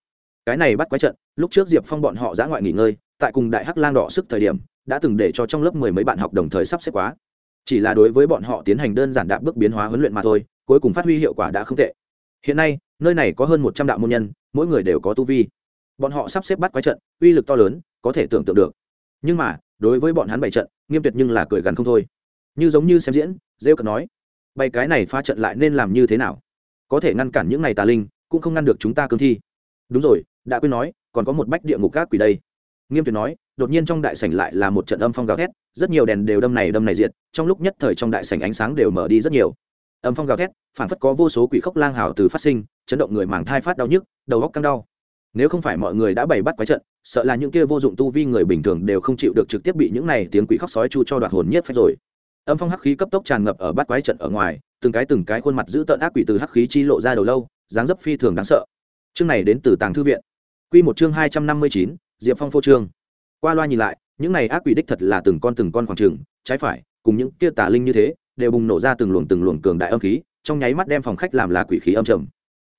Cái này bắt quái trận, lúc trước diệp phong bọn họ giã ngoại nghỉ ngơi, tại cùng đại hắc lang đỏ sức thời điểm, đã từng để cho trong lớp mười mấy bạn học đồng thời sắp xếp quá. Chỉ là đối với bọn họ tiến hành đơn giản đạp bước biến hóa huấn luyện mà thôi, cuối cùng phát huy hiệu quả đã không tệ. Hiện nay, nơi này có hơn một trăm đạo môn nhân mỗi người đều có tu vi. Bọn họ sắp xếp bắt quái trận, uy lực to lớn, có thể tưởng tượng được. Nhưng mà, đối với bọn hắn bày trận, nghiêm tuyệt nhưng là cười gắn không thôi. Như giống như xem diễn, rêu cần nói, bày cái này pha trận lại nên làm như thế nào? Có thể ngăn cản những này tà linh, cũng không ngăn được chúng ta cương thi. Đúng rồi, đã quên nói, còn có một bách địa ngục các quỷ đây. Nghiêm tuyệt nói, đột nhiên trong đại sảnh lại là một trận âm phong gào thét, rất nhiều đèn đều đâm này đâm này diệt, trong lúc nhất thời trong đại sảnh ánh sáng đều mở đi rất nhiều âm phong gào thét phản phất có vô số quỷ khốc lang hào từ phát sinh, chấn động người màng thai phát đau nhức, đầu góc căng đau. Nếu không phải mọi người đã bày bắt quái trận, sợ là những kia vô dụng tu vi người bình thường đều không chịu được trực tiếp bị những này tiếng quỷ khóc sói chu cho đoạt hồn nhất phép rồi. Âm phong hắc khí cấp tốc tràn ngập ở bát quái trận ở ngoài, từng cái từng cái khuôn mặt giữ tợn ác quỷ từ hắc khí chi lộ ra đầu lâu, dáng dấp phi thường đáng sợ. Chương này đến từ tàng thư viện. Quy một chương hai trăm năm mươi chín, diệp phong phô trương. Qua loa nhìn lại, những này ác quỷ đích thật là từng con từng con khoảng trừng, trái phải, cùng những kia tà linh như thế đều bùng nổ ra từng luồng từng luồng cường đại âm khí, trong nháy mắt đem phòng khách làm là quỷ khí âm trầm.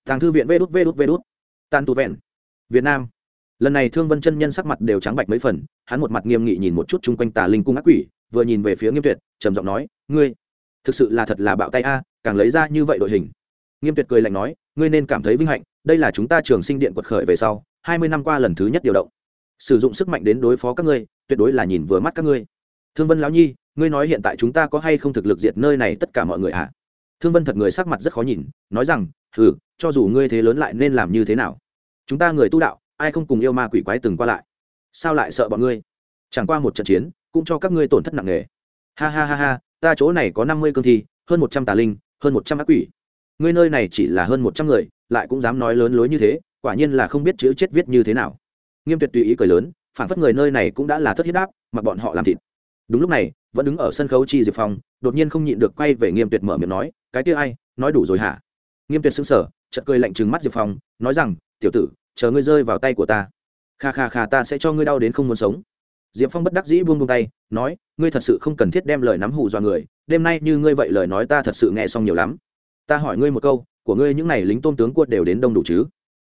Tàng thư viện vê đút vê đút vê đút tan tu vẹn, việt nam. Lần này thương vân chân nhân sắc mặt đều trắng bạch mấy phần, hắn một mặt nghiêm nghị nhìn một chút chung quanh tà linh cung ác quỷ, vừa nhìn về phía nghiêm tuyệt, trầm giọng nói, ngươi, thực sự là thật là bạo tay a, càng lấy ra như vậy đội hình. Nghiêm tuyệt cười lạnh nói, ngươi nên cảm thấy vinh hạnh, đây là chúng ta trường sinh điện quật khởi về sau, hai mươi năm qua lần thứ nhất điều động. Sử dụng sức mạnh đến đối phó các ngươi, tuyệt đối là nhìn vừa mắt các ngươi. Thương vân lão nhi ngươi nói hiện tại chúng ta có hay không thực lực diệt nơi này tất cả mọi người ạ à? thương vân thật người sắc mặt rất khó nhìn, nói rằng ừ cho dù ngươi thế lớn lại nên làm như thế nào? Chúng ta người tu đạo, ai không cùng yêu ma quỷ quái từng qua lại? Sao lại sợ bọn ngươi? Chẳng qua một trận chiến, cũng cho các ngươi tổn thất nặng nề. Ha ha ha ha, ta chỗ này có năm mươi cương thi, hơn một trăm tà linh, hơn một trăm ác quỷ. Ngươi nơi này chỉ là hơn một trăm người, lại cũng dám nói lớn lối như thế, quả nhiên là không biết chữ chết viết như thế nào. Nghiêm tuyệt tùy ý cười lớn, phản phất người nơi này cũng đã là thất hiếp đáp mà bọn họ làm thịt đúng lúc này, vẫn đứng ở sân khấu chi diệp phong, đột nhiên không nhịn được quay về nghiêm tuyệt mở miệng nói, cái kia ai, nói đủ rồi hả? Nghiêm tuyệt xứng sở chợt cười lạnh trừng mắt diệp phong, nói rằng, tiểu tử, chờ ngươi rơi vào tay của ta. Kha kha kha, ta sẽ cho ngươi đau đến không muốn sống. Diệp phong bất đắc dĩ buông buông tay, nói, ngươi thật sự không cần thiết đem lời nắm hù dọa người, đêm nay như ngươi vậy lời nói ta thật sự nghe xong nhiều lắm. Ta hỏi ngươi một câu, của ngươi những n à y lính tôn tướng quân đều đến đông đủ chứ?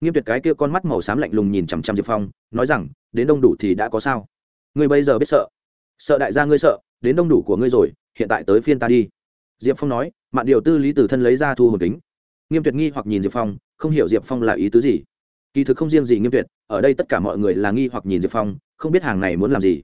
Nghiêm tuyệt cái kia con mắt màu xám lạnh lùng nhìn chằm chằm diệp phong, nói rằng, đến đông đủ thì đã có sao? Ngươi bây giờ biết sợ sợ đại gia ngươi sợ, đến đông đủ của ngươi rồi, hiện tại tới phiên ta đi. Diệp phong nói, mạn điều tư lý từ thân lấy ra thu hồn kính. Nghiêm tuyệt nghi hoặc nhìn diệp phong, không hiểu diệp phong là ý tứ gì. Kỳ thực không riêng gì nghiêm tuyệt, ở đây tất cả mọi người là nghi hoặc nhìn diệp phong, không biết hàng này muốn làm gì.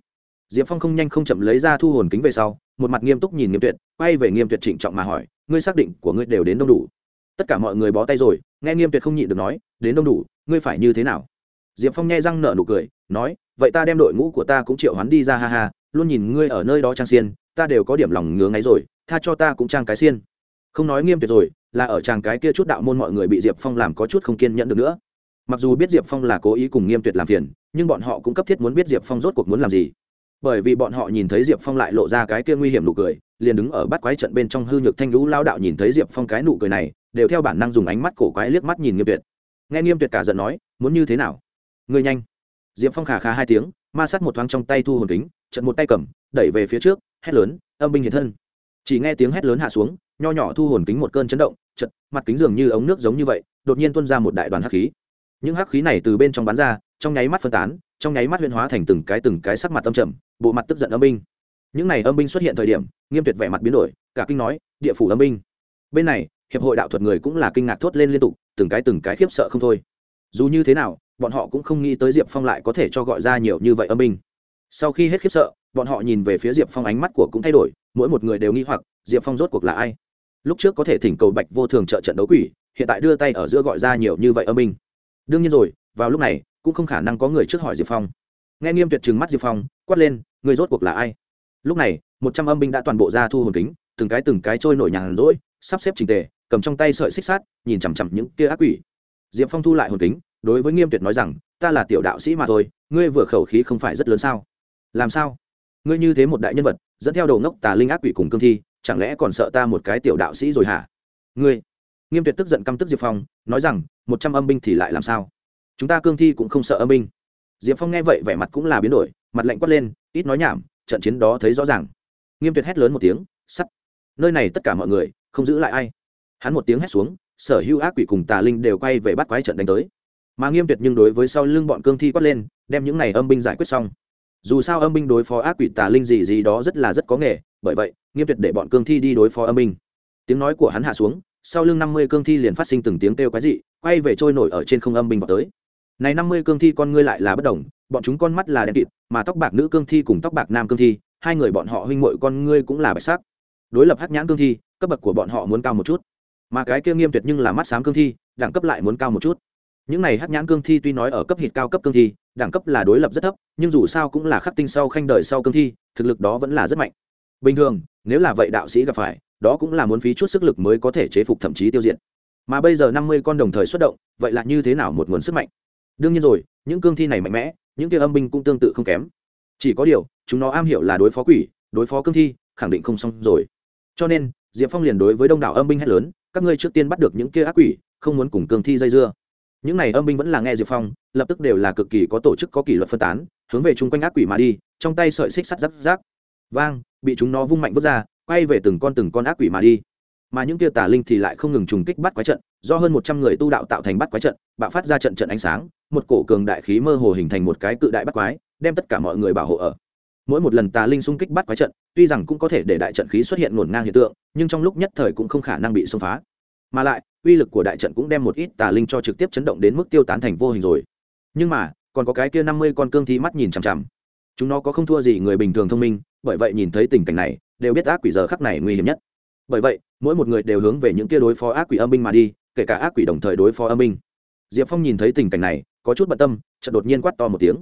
Diệp phong không nhanh không chậm lấy ra thu hồn kính về sau, một mặt nghiêm túc nhìn nghiêm tuyệt, quay về nghiêm tuyệt trịnh trọng mà hỏi, ngươi xác định của ngươi đều đến đông đủ? Tất cả mọi người bó tay rồi, nghe nghiêm tuyệt không nhịn được nói, đến đông đủ, ngươi phải như thế nào? Diệp phong nghe răng nở nụ cười, nói, vậy ta đem đội ngũ của ta cũng triệu hoán đi ra, ha ha luôn nhìn ngươi ở nơi đó trang xiên, ta đều có điểm lòng ngứa ngáy rồi, tha cho ta cũng trang cái xiên. Không nói nghiêm tuyệt rồi, là ở chàng cái kia chút đạo môn mọi người bị diệp phong làm có chút không kiên nhẫn được nữa. Mặc dù biết diệp phong là cố ý cùng nghiêm tuyệt làm phiền, nhưng bọn họ cũng cấp thiết muốn biết diệp phong rốt cuộc muốn làm gì. Bởi vì bọn họ nhìn thấy diệp phong lại lộ ra cái kia nguy hiểm nụ cười, liền đứng ở bắt quái trận bên trong hư nhược thanh lũ lao đạo nhìn thấy diệp phong cái nụ cười này, đều theo bản năng dùng ánh mắt cổ quái liếc mắt nhìn nghiêm tuyệt. Nghe nghiêm tuyệt cả giận nói, muốn như thế nào? Ngươi nhanh. Diệp phong khà khà hai tiếng, ma sát một thoáng trong tay thu hồn kính trận một tay cầm, đẩy về phía trước, hét lớn, âm binh hiện thân. Chỉ nghe tiếng hét lớn hạ xuống, nho nhỏ thu hồn kính một cơn chấn động trận mặt kính dường như ống nước giống như vậy, đột nhiên tuôn ra một đại đoàn hắc khí. Những hắc khí này từ bên trong bắn ra, trong nháy mắt phân tán, trong nháy mắt huyên hóa thành từng cái từng cái sắc mặt âm trầm, bộ mặt tức giận âm binh. Những này âm binh xuất hiện thời điểm, nghiêm tuyệt vẻ mặt biến đổi, cả kinh nói, địa phủ âm binh. Bên này, hiệp hội đạo thuật người cũng là kinh ngạc thốt lên liên tục, từng cái từng cái khiếp sợ không thôi. Dù như thế nào, bọn họ cũng không nghĩ tới diệp phong lại có thể cho gọi ra nhiều như vậy âm binh sau khi hết khiếp sợ, bọn họ nhìn về phía diệp phong ánh mắt của cũng thay đổi, mỗi một người đều nghi hoặc, diệp phong rốt cuộc là ai? Lúc trước có thể thỉnh cầu bạch vô thường trợ trận đấu quỷ, hiện tại đưa tay ở giữa gọi ra nhiều như vậy âm binh. Đương nhiên rồi, vào lúc này, cũng không khả năng có người trước hỏi diệp phong. Nghe nghiêm tuyệt trừng mắt diệp phong, quát lên, người rốt cuộc là ai? Lúc này, một trăm âm binh đã toàn bộ ra thu hồn kính, từng cái từng cái trôi nổi nhàn rỗi, sắp xếp trình tề, cầm trong tay sợi xích sát nhìn chằm chằm những kia ác quỷ. Diệp phong thu lại hồn kính, đối với nghiêm tuyệt nói rằng, ta là tiểu đạo sĩ mà thôi, ngươi vừa khẩu khí không phải rất lớn sao? Làm sao? Ngươi như thế một đại nhân vật, dẫn theo đầu ngốc tà linh ác quỷ cùng cương thi, chẳng lẽ còn sợ ta một cái tiểu đạo sĩ rồi hả? Ngươi! Nghiêm tuyệt tức giận căm tức diệp phong, nói rằng, một trăm âm binh thì lại làm sao? Chúng ta cương thi cũng không sợ âm binh. Diệp phong nghe vậy vẻ mặt cũng là biến đổi, mặt lạnh quát lên, ít nói nhảm, trận chiến đó thấy rõ ràng. Nghiêm tuyệt hét lớn một tiếng, sắt. Nơi này tất cả mọi người, không giữ lại ai. Hắn một tiếng hét xuống, sở hữu ác quỷ cùng tà linh đều quay về bắt quái trận đánh tới. Mà nghiêm tuyệt nhưng đối với sau lưng bọn cương thi quát lên, đem những này âm binh giải quyết xong dù sao âm binh đối phó ác quỷ tà linh gì gì đó rất là rất có nghề, bởi vậy, nghiêm tuyệt để bọn cương thi đi đối phó âm binh. Tiếng nói của hắn hạ xuống, sau lưng năm mươi cương thi liền phát sinh từng tiếng kêu quái dị, quay về trôi nổi ở trên không âm binh vào tới. Này năm mươi cương thi con ngươi lại là bất đồng, bọn chúng con mắt là đen kịt, mà tóc bạc nữ cương thi cùng tóc bạc nam cương thi, hai người bọn họ huynh muội con ngươi cũng là bạch sắc. Đối lập hắc nhãn cương thi, cấp bậc của bọn họ muốn cao một chút. Mà cái kia nghiêm tuyệt nhưng là mắt xám cương thi, đẳng cấp lại muốn cao một chút những này hắc nhãn cương thi tuy nói ở cấp hít cao cấp cương thi, đẳng cấp là đối lập rất thấp, nhưng dù sao cũng là khắc tinh sau khanh đời sau cương thi, thực lực đó vẫn là rất mạnh. Bình thường, nếu là vậy đạo sĩ gặp phải, đó cũng là muốn phí chút sức lực mới có thể chế phục thậm chí tiêu diệt. Mà bây giờ năm mươi con đồng thời xuất động, vậy là như thế nào một nguồn sức mạnh? Đương nhiên rồi, những cương thi này mạnh mẽ, những kia âm binh cũng tương tự không kém. Chỉ có điều, chúng nó am hiểu là đối phó quỷ, đối phó cương thi, khẳng định không xong rồi. Cho nên, diệp phong liền đối với đông đảo âm binh hét lớn, các ngươi trước tiên bắt được những kia ác quỷ, không muốn cùng cương thi dây dưa những này âm binh vẫn là nghe diệp phong, lập tức đều là cực kỳ có tổ chức, có kỷ luật phân tán, hướng về chung quanh ác quỷ mà đi, trong tay sợi xích sắt rắc rác. Vang, bị chúng nó vung mạnh vứt ra, quay về từng con từng con ác quỷ mà đi. Mà những kia tà linh thì lại không ngừng trùng kích bắt quái trận, do hơn một trăm người tu đạo tạo thành bắt quái trận, bạo phát ra trận trận ánh sáng, một cổ cường đại khí mơ hồ hình thành một cái cự đại bắt quái, đem tất cả mọi người bảo hộ ở. Mỗi một lần tà linh xung kích bắt quái trận, tuy rằng cũng có thể để đại trận khí xuất hiện ngổn ngang hiện tượng, nhưng trong lúc nhất thời cũng không khả năng bị xông phá. Mà lại uy lực của đại trận cũng đem một ít tà linh cho trực tiếp chấn động đến mức tiêu tán thành vô hình rồi. Nhưng mà, còn có cái kia năm mươi con cương thi mắt nhìn chằm chằm. Chúng nó có không thua gì người bình thường thông minh, bởi vậy nhìn thấy tình cảnh này, đều biết ác quỷ giờ khắc này nguy hiểm nhất. Bởi vậy, mỗi một người đều hướng về những kia đối phó ác quỷ âm binh mà đi, kể cả ác quỷ đồng thời đối phó âm binh. Diệp phong nhìn thấy tình cảnh này, có chút bận tâm, chợt đột nhiên quát to một tiếng.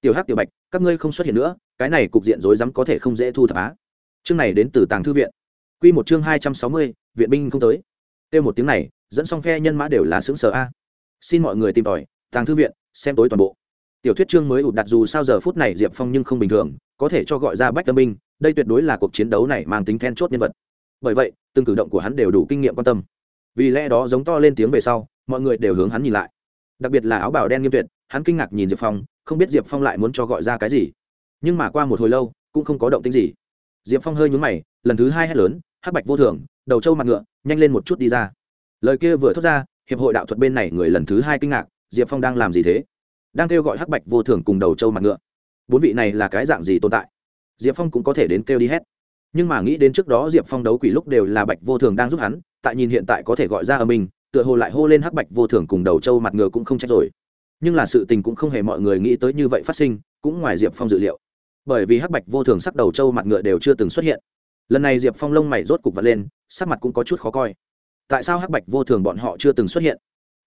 Tiểu hắc, tiểu bạch, các ngươi không xuất hiện nữa, cái này cục diện rối rắm có thể không dễ thu thập á. Chương này đến từ tàng thư viện. Quy một chương hai trăm sáu mươi, viện binh không tới. Kêu một tiếng này dẫn song phe nhân mã đều là xứng sở a. Xin mọi người tìm tòi, tàng thư viện, xem tối toàn bộ. Tiểu thuyết chương mới ụt đặt dù sao giờ phút này diệp phong nhưng không bình thường, có thể cho gọi ra bách tâm binh, đây tuyệt đối là cuộc chiến đấu này mang tính then chốt nhân vật. Bởi vậy, từng cử động của hắn đều đủ kinh nghiệm quan tâm. Vì lẽ đó giống to lên tiếng về sau, mọi người đều hướng hắn nhìn lại. Đặc biệt là áo bào đen nghiêm tuyệt, hắn kinh ngạc nhìn diệp phong, không biết diệp phong lại muốn cho gọi ra cái gì. Nhưng mà qua một hồi lâu, cũng không có động tính gì. Diệp phong hơi nhúng mày, lần thứ hai hét lớn, hắc bạch vô thường, đầu trâu mặt ngựa, nhanh lên một chút đi ra lời kia vừa thốt ra, hiệp hội đạo thuật bên này người lần thứ hai kinh ngạc, diệp phong đang làm gì thế? Đang kêu gọi hắc bạch vô thường cùng đầu trâu mặt ngựa. Bốn vị này là cái dạng gì tồn tại? Diệp phong cũng có thể đến kêu đi hết. nhưng mà nghĩ đến trước đó diệp phong đấu quỷ lúc đều là bạch vô thường đang giúp hắn, tại nhìn hiện tại có thể gọi ra ở mình tựa hồ lại hô lên hắc bạch vô thường cùng đầu trâu mặt ngựa cũng không trách rồi. Nhưng là sự tình cũng không hề mọi người nghĩ tới như vậy phát sinh, cũng ngoài diệp phong dự liệu. Bởi vì hắc bạch vô thường sắc đầu trâu mặt ngựa đều chưa từng xuất hiện. Lần này diệp phong lông mày rốt cục vật lên, sắc mặt cũng có chút khó coi tại sao hắc bạch vô thường bọn họ chưa từng xuất hiện?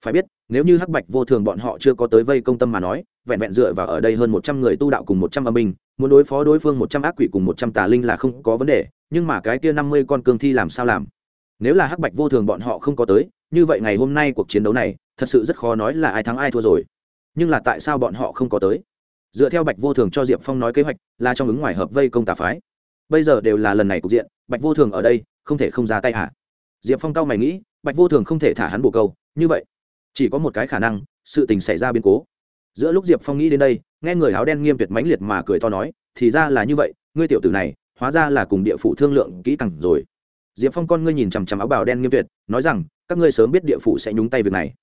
Phải biết, nếu như hắc bạch vô thường bọn họ chưa có tới vây công tâm mà nói, vẹn vẹn dựa vào ở đây hơn một trăm người tu đạo cùng một trăm âm binh, muốn đối phó đối phương một trăm ác quỷ cùng một trăm tà linh là không có vấn đề, nhưng mà cái kia năm mươi con cương thi làm sao làm? Nếu là hắc bạch vô thường bọn họ không có tới, như vậy ngày hôm nay cuộc chiến đấu này, thật sự rất khó nói là ai thắng ai thua rồi. Nhưng là tại sao bọn họ không có tới? Dựa theo bạch vô thường cho diệp phong nói kế hoạch, là trong ứng ngoài hợp vây công tà phái. Bây giờ đều là lần này cục diện, bạch vô thường ở đây, không thể không ra tay hả? Diệp phong cao mày nghĩ, bạch vô thường không thể thả hắn bồ câu, như vậy, chỉ có một cái khả năng, sự tình xảy ra biến cố. Giữa lúc diệp phong nghĩ đến đây, nghe người áo đen nghiêm tuyệt mãnh liệt mà cười to nói, thì ra là như vậy, ngươi tiểu tử này, hóa ra là cùng địa phủ thương lượng kỹ càng rồi. Diệp phong con ngươi nhìn chằm chằm áo bào đen nghiêm tuyệt, nói rằng, các ngươi sớm biết địa phủ sẽ nhúng tay việc này.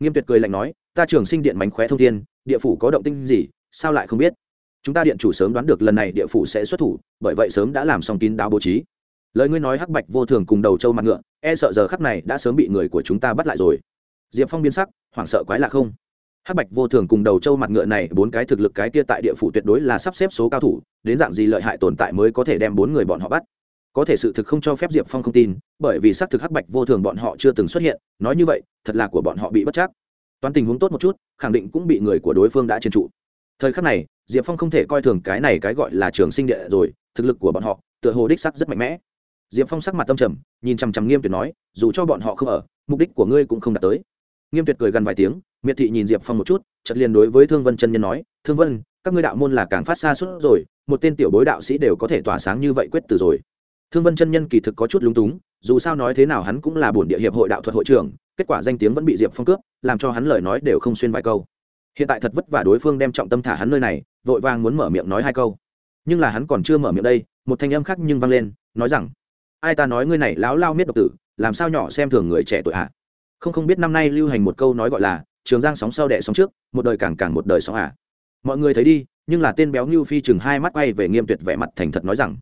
Nghiêm tuyệt cười lạnh nói, ta trường sinh điện mánh khóe thông thiên, địa phủ có động tinh gì, sao lại không biết? Chúng ta điện chủ sớm đoán được lần này địa phủ sẽ xuất thủ, bởi vậy sớm đã làm xong kín đáo bố trí. Lời ngươi nói hắc bạch vô thường cùng đầu châu mặt ngựa e sợ giờ khắc này đã sớm bị người của chúng ta bắt lại rồi. Diệp phong biến sắc, hoảng sợ quái lạ không? Hắc bạch vô thường cùng đầu trâu mặt ngựa này, bốn cái thực lực cái kia tại địa phủ tuyệt đối là sắp xếp số cao thủ, đến dạng gì lợi hại tồn tại mới có thể đem bốn người bọn họ bắt? Có thể sự thực không cho phép diệp phong không tin, bởi vì xác thực hắc bạch vô thường bọn họ chưa từng xuất hiện, nói như vậy, thật là của bọn họ bị bất chắc. Toán tình huống tốt một chút, khẳng định cũng bị người của đối phương đã chiến trụ. Thời khắc này, diệp phong không thể coi thường cái này cái gọi là trường sinh địa rồi, thực lực của bọn họ, tựa hồ đích sắc rất mạnh mẽ diệp phong sắc mặt tâm trầm, nhìn chằm chằm nghiêm tuyệt nói, dù cho bọn họ không ở, mục đích của ngươi cũng không đạt tới. Nghiêm tuyệt cười gần vài tiếng, miệt thị nhìn diệp phong một chút chật liền đối với thương vân chân nhân nói, thương vân, các ngươi đạo môn là càng phát xa suốt rồi, một tên tiểu bối đạo sĩ đều có thể tỏa sáng như vậy quyết từ rồi. Thương vân chân nhân kỳ thực có chút lúng túng, dù sao nói thế nào hắn cũng là bổn địa hiệp hội đạo thuật hội trưởng, kết quả danh tiếng vẫn bị diệp phong cướp, làm cho hắn lời nói đều không xuyên vài câu. Hiện tại thật vất vả đối phương đem trọng tâm thả hắn nơi này, vội vàng muốn mở miệng nói hai câu. Nhưng là hắn còn chưa mở miệng đây, một thanh âm khác nhưng vang lên, nói rằng ai ta nói ngươi này láo lao miết độc tử, làm sao nhỏ xem thường người trẻ tuổi hạ không không biết năm nay lưu hành một câu nói gọi là, trường giang sóng sau đẻ sóng trước, một đời càng càng một đời sóng à. Mọi người thấy đi, nhưng là tên béo như phi chừng hai mắt quay về nghiêm tuyệt vẻ mặt thành thật nói rằng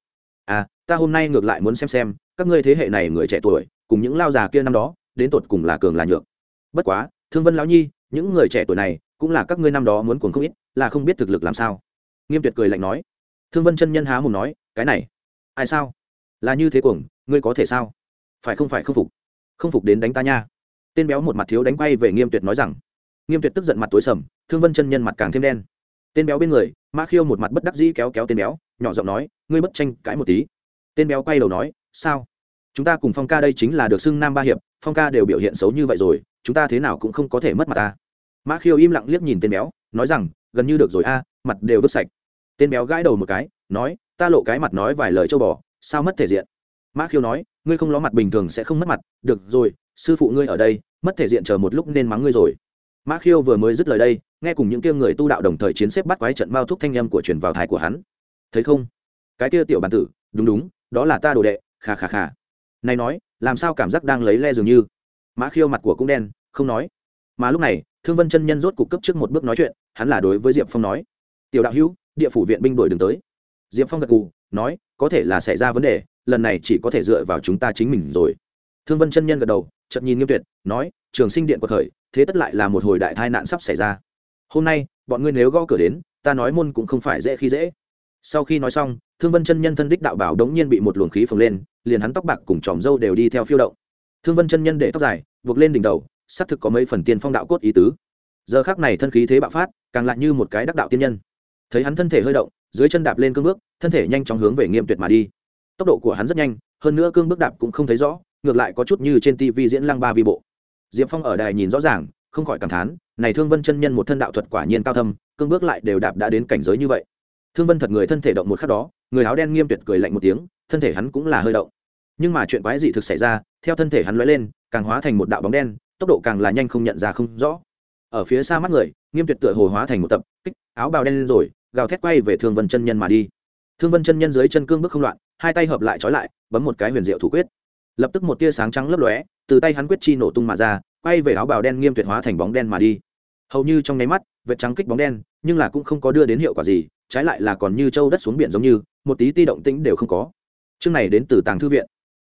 à ta hôm nay ngược lại muốn xem xem, các ngươi thế hệ này người trẻ tuổi, cùng những lao già kia năm đó, đến tột cùng là cường là nhược. Bất quá, thương vân lão nhi, những người trẻ tuổi này, cũng là các ngươi năm đó muốn cuồng không ít, là không biết thực lực làm sao. Nghiêm tuyệt cười lạnh nói. Thương vân chân nhân há mồm nói, cái này, ai sao? Là như thế cuồng ngươi có thể sao? Phải không phải không phục? Không phục đến đánh ta nha. Tên béo một mặt thiếu đánh quay về nghiêm tuyệt nói rằng. Nghiêm tuyệt tức giận mặt tối sầm, thương vân chân nhân mặt càng thêm đen. Tên béo bên người ma khiêu một mặt bất đắc dĩ kéo kéo tên béo, nhỏ giọng nói, ngươi bất tranh cãi một tí. Tên béo quay đầu nói, sao? Chúng ta cùng phong ca đây chính là được xưng nam ba hiệp, phong ca đều biểu hiện xấu như vậy rồi, chúng ta thế nào cũng không có thể mất mặt ta. Ma khiêu im lặng liếc nhìn tên béo, nói rằng, gần như được rồi a, mặt đều vứt sạch. Tên béo gãi đầu một cái, nói, ta lộ cái mặt nói vài lời châu bò, sao mất thể diện? Mã khiêu nói, ngươi không ló mặt bình thường sẽ không mất mặt, được rồi, sư phụ ngươi ở đây, mất thể diện chờ một lúc nên mắng ngươi rồi. Mã khiêu vừa mới dứt lời đây, nghe cùng những kia người tu đạo đồng thời chiến xếp bắt quái trận bao thúc thanh â m của truyền vào thái của hắn. Thấy không? Cái kia tiểu bản tử, đúng đúng, đó là ta đồ đệ khà khà khà này nói, làm sao cảm giác đang lấy le dường như? Mã khiêu mặt của cũng đen, không nói. Mà lúc này, thương vân chân nhân rốt cục cấp trước một bước nói chuyện, hắn là đối với diệp phong nói. Tiểu đạo hữu, địa phủ viện binh đổi đường tới. Diệp phong gật cù nói, có thể là xảy ra vấn đề lần này chỉ có thể dựa vào chúng ta chính mình rồi. Thương vân chân nhân gật đầu chậm nhìn nghiêm tuyệt, nói, trường sinh điện của thời thế tất lại là một hồi đại tai nạn sắp xảy ra. Hôm nay, bọn ngươi nếu gõ cửa đến, ta nói môn cũng không phải dễ khi dễ. Sau khi nói xong, thương vân chân nhân thân đích đạo bảo đống nhiên bị một luồng khí phồng lên, liền hắn tóc bạc cùng tròm râu đều đi theo phiêu động. Thương vân chân nhân để tóc dài, buộc lên đỉnh đầu, xác thực có mấy phần tiên phong đạo cốt ý tứ. Giờ khác này thân khí thế bạo phát, càng lại như một cái đắc đạo tiên nhân. Thấy hắn thân thể hơi động, dưới chân đạp lên cương bước, thân thể nhanh chóng hướng về nghiêm tuyệt mà đi tốc độ của hắn rất nhanh, hơn nữa cương bước đạp cũng không thấy rõ, ngược lại có chút như trên tv diễn lăng ba vi bộ. Diệp phong ở đài nhìn rõ ràng, không khỏi cảm thán, này thương vân chân nhân một thân đạo thuật quả nhiên cao thâm, cương bước lại đều đạp đã đến cảnh giới như vậy. Thương vân thật người thân thể động một khắc đó, người áo đen nghiêm tuyệt cười lạnh một tiếng, thân thể hắn cũng là hơi động. Nhưng mà chuyện quái dị thực xảy ra, theo thân thể hắn lóe lên, càng hóa thành một đạo bóng đen, tốc độ càng là nhanh không nhận ra không rõ. Ở phía xa mắt người, nghiêm tuyệt tựa hồ hóa thành một tập, kích, áo bào đen lên rồi, gào thét quay về thương vân chân nhân mà đi. Thương vân chân nhân dưới chân cương bước không loạn hai tay hợp lại trói lại bấm một cái huyền diệu thủ quyết. Lập tức một tia sáng trắng lấp lóe từ tay hắn quyết chi nổ tung mà ra quay về áo bào đen nghiêm tuyệt hóa thành bóng đen mà đi. Hầu như trong nháy mắt vệt trắng kích bóng đen nhưng là cũng không có đưa đến hiệu quả gì trái lại là còn như châu đất xuống biển giống như một tí ti động tĩnh đều không có. Chương này đến từ tàng thư viện.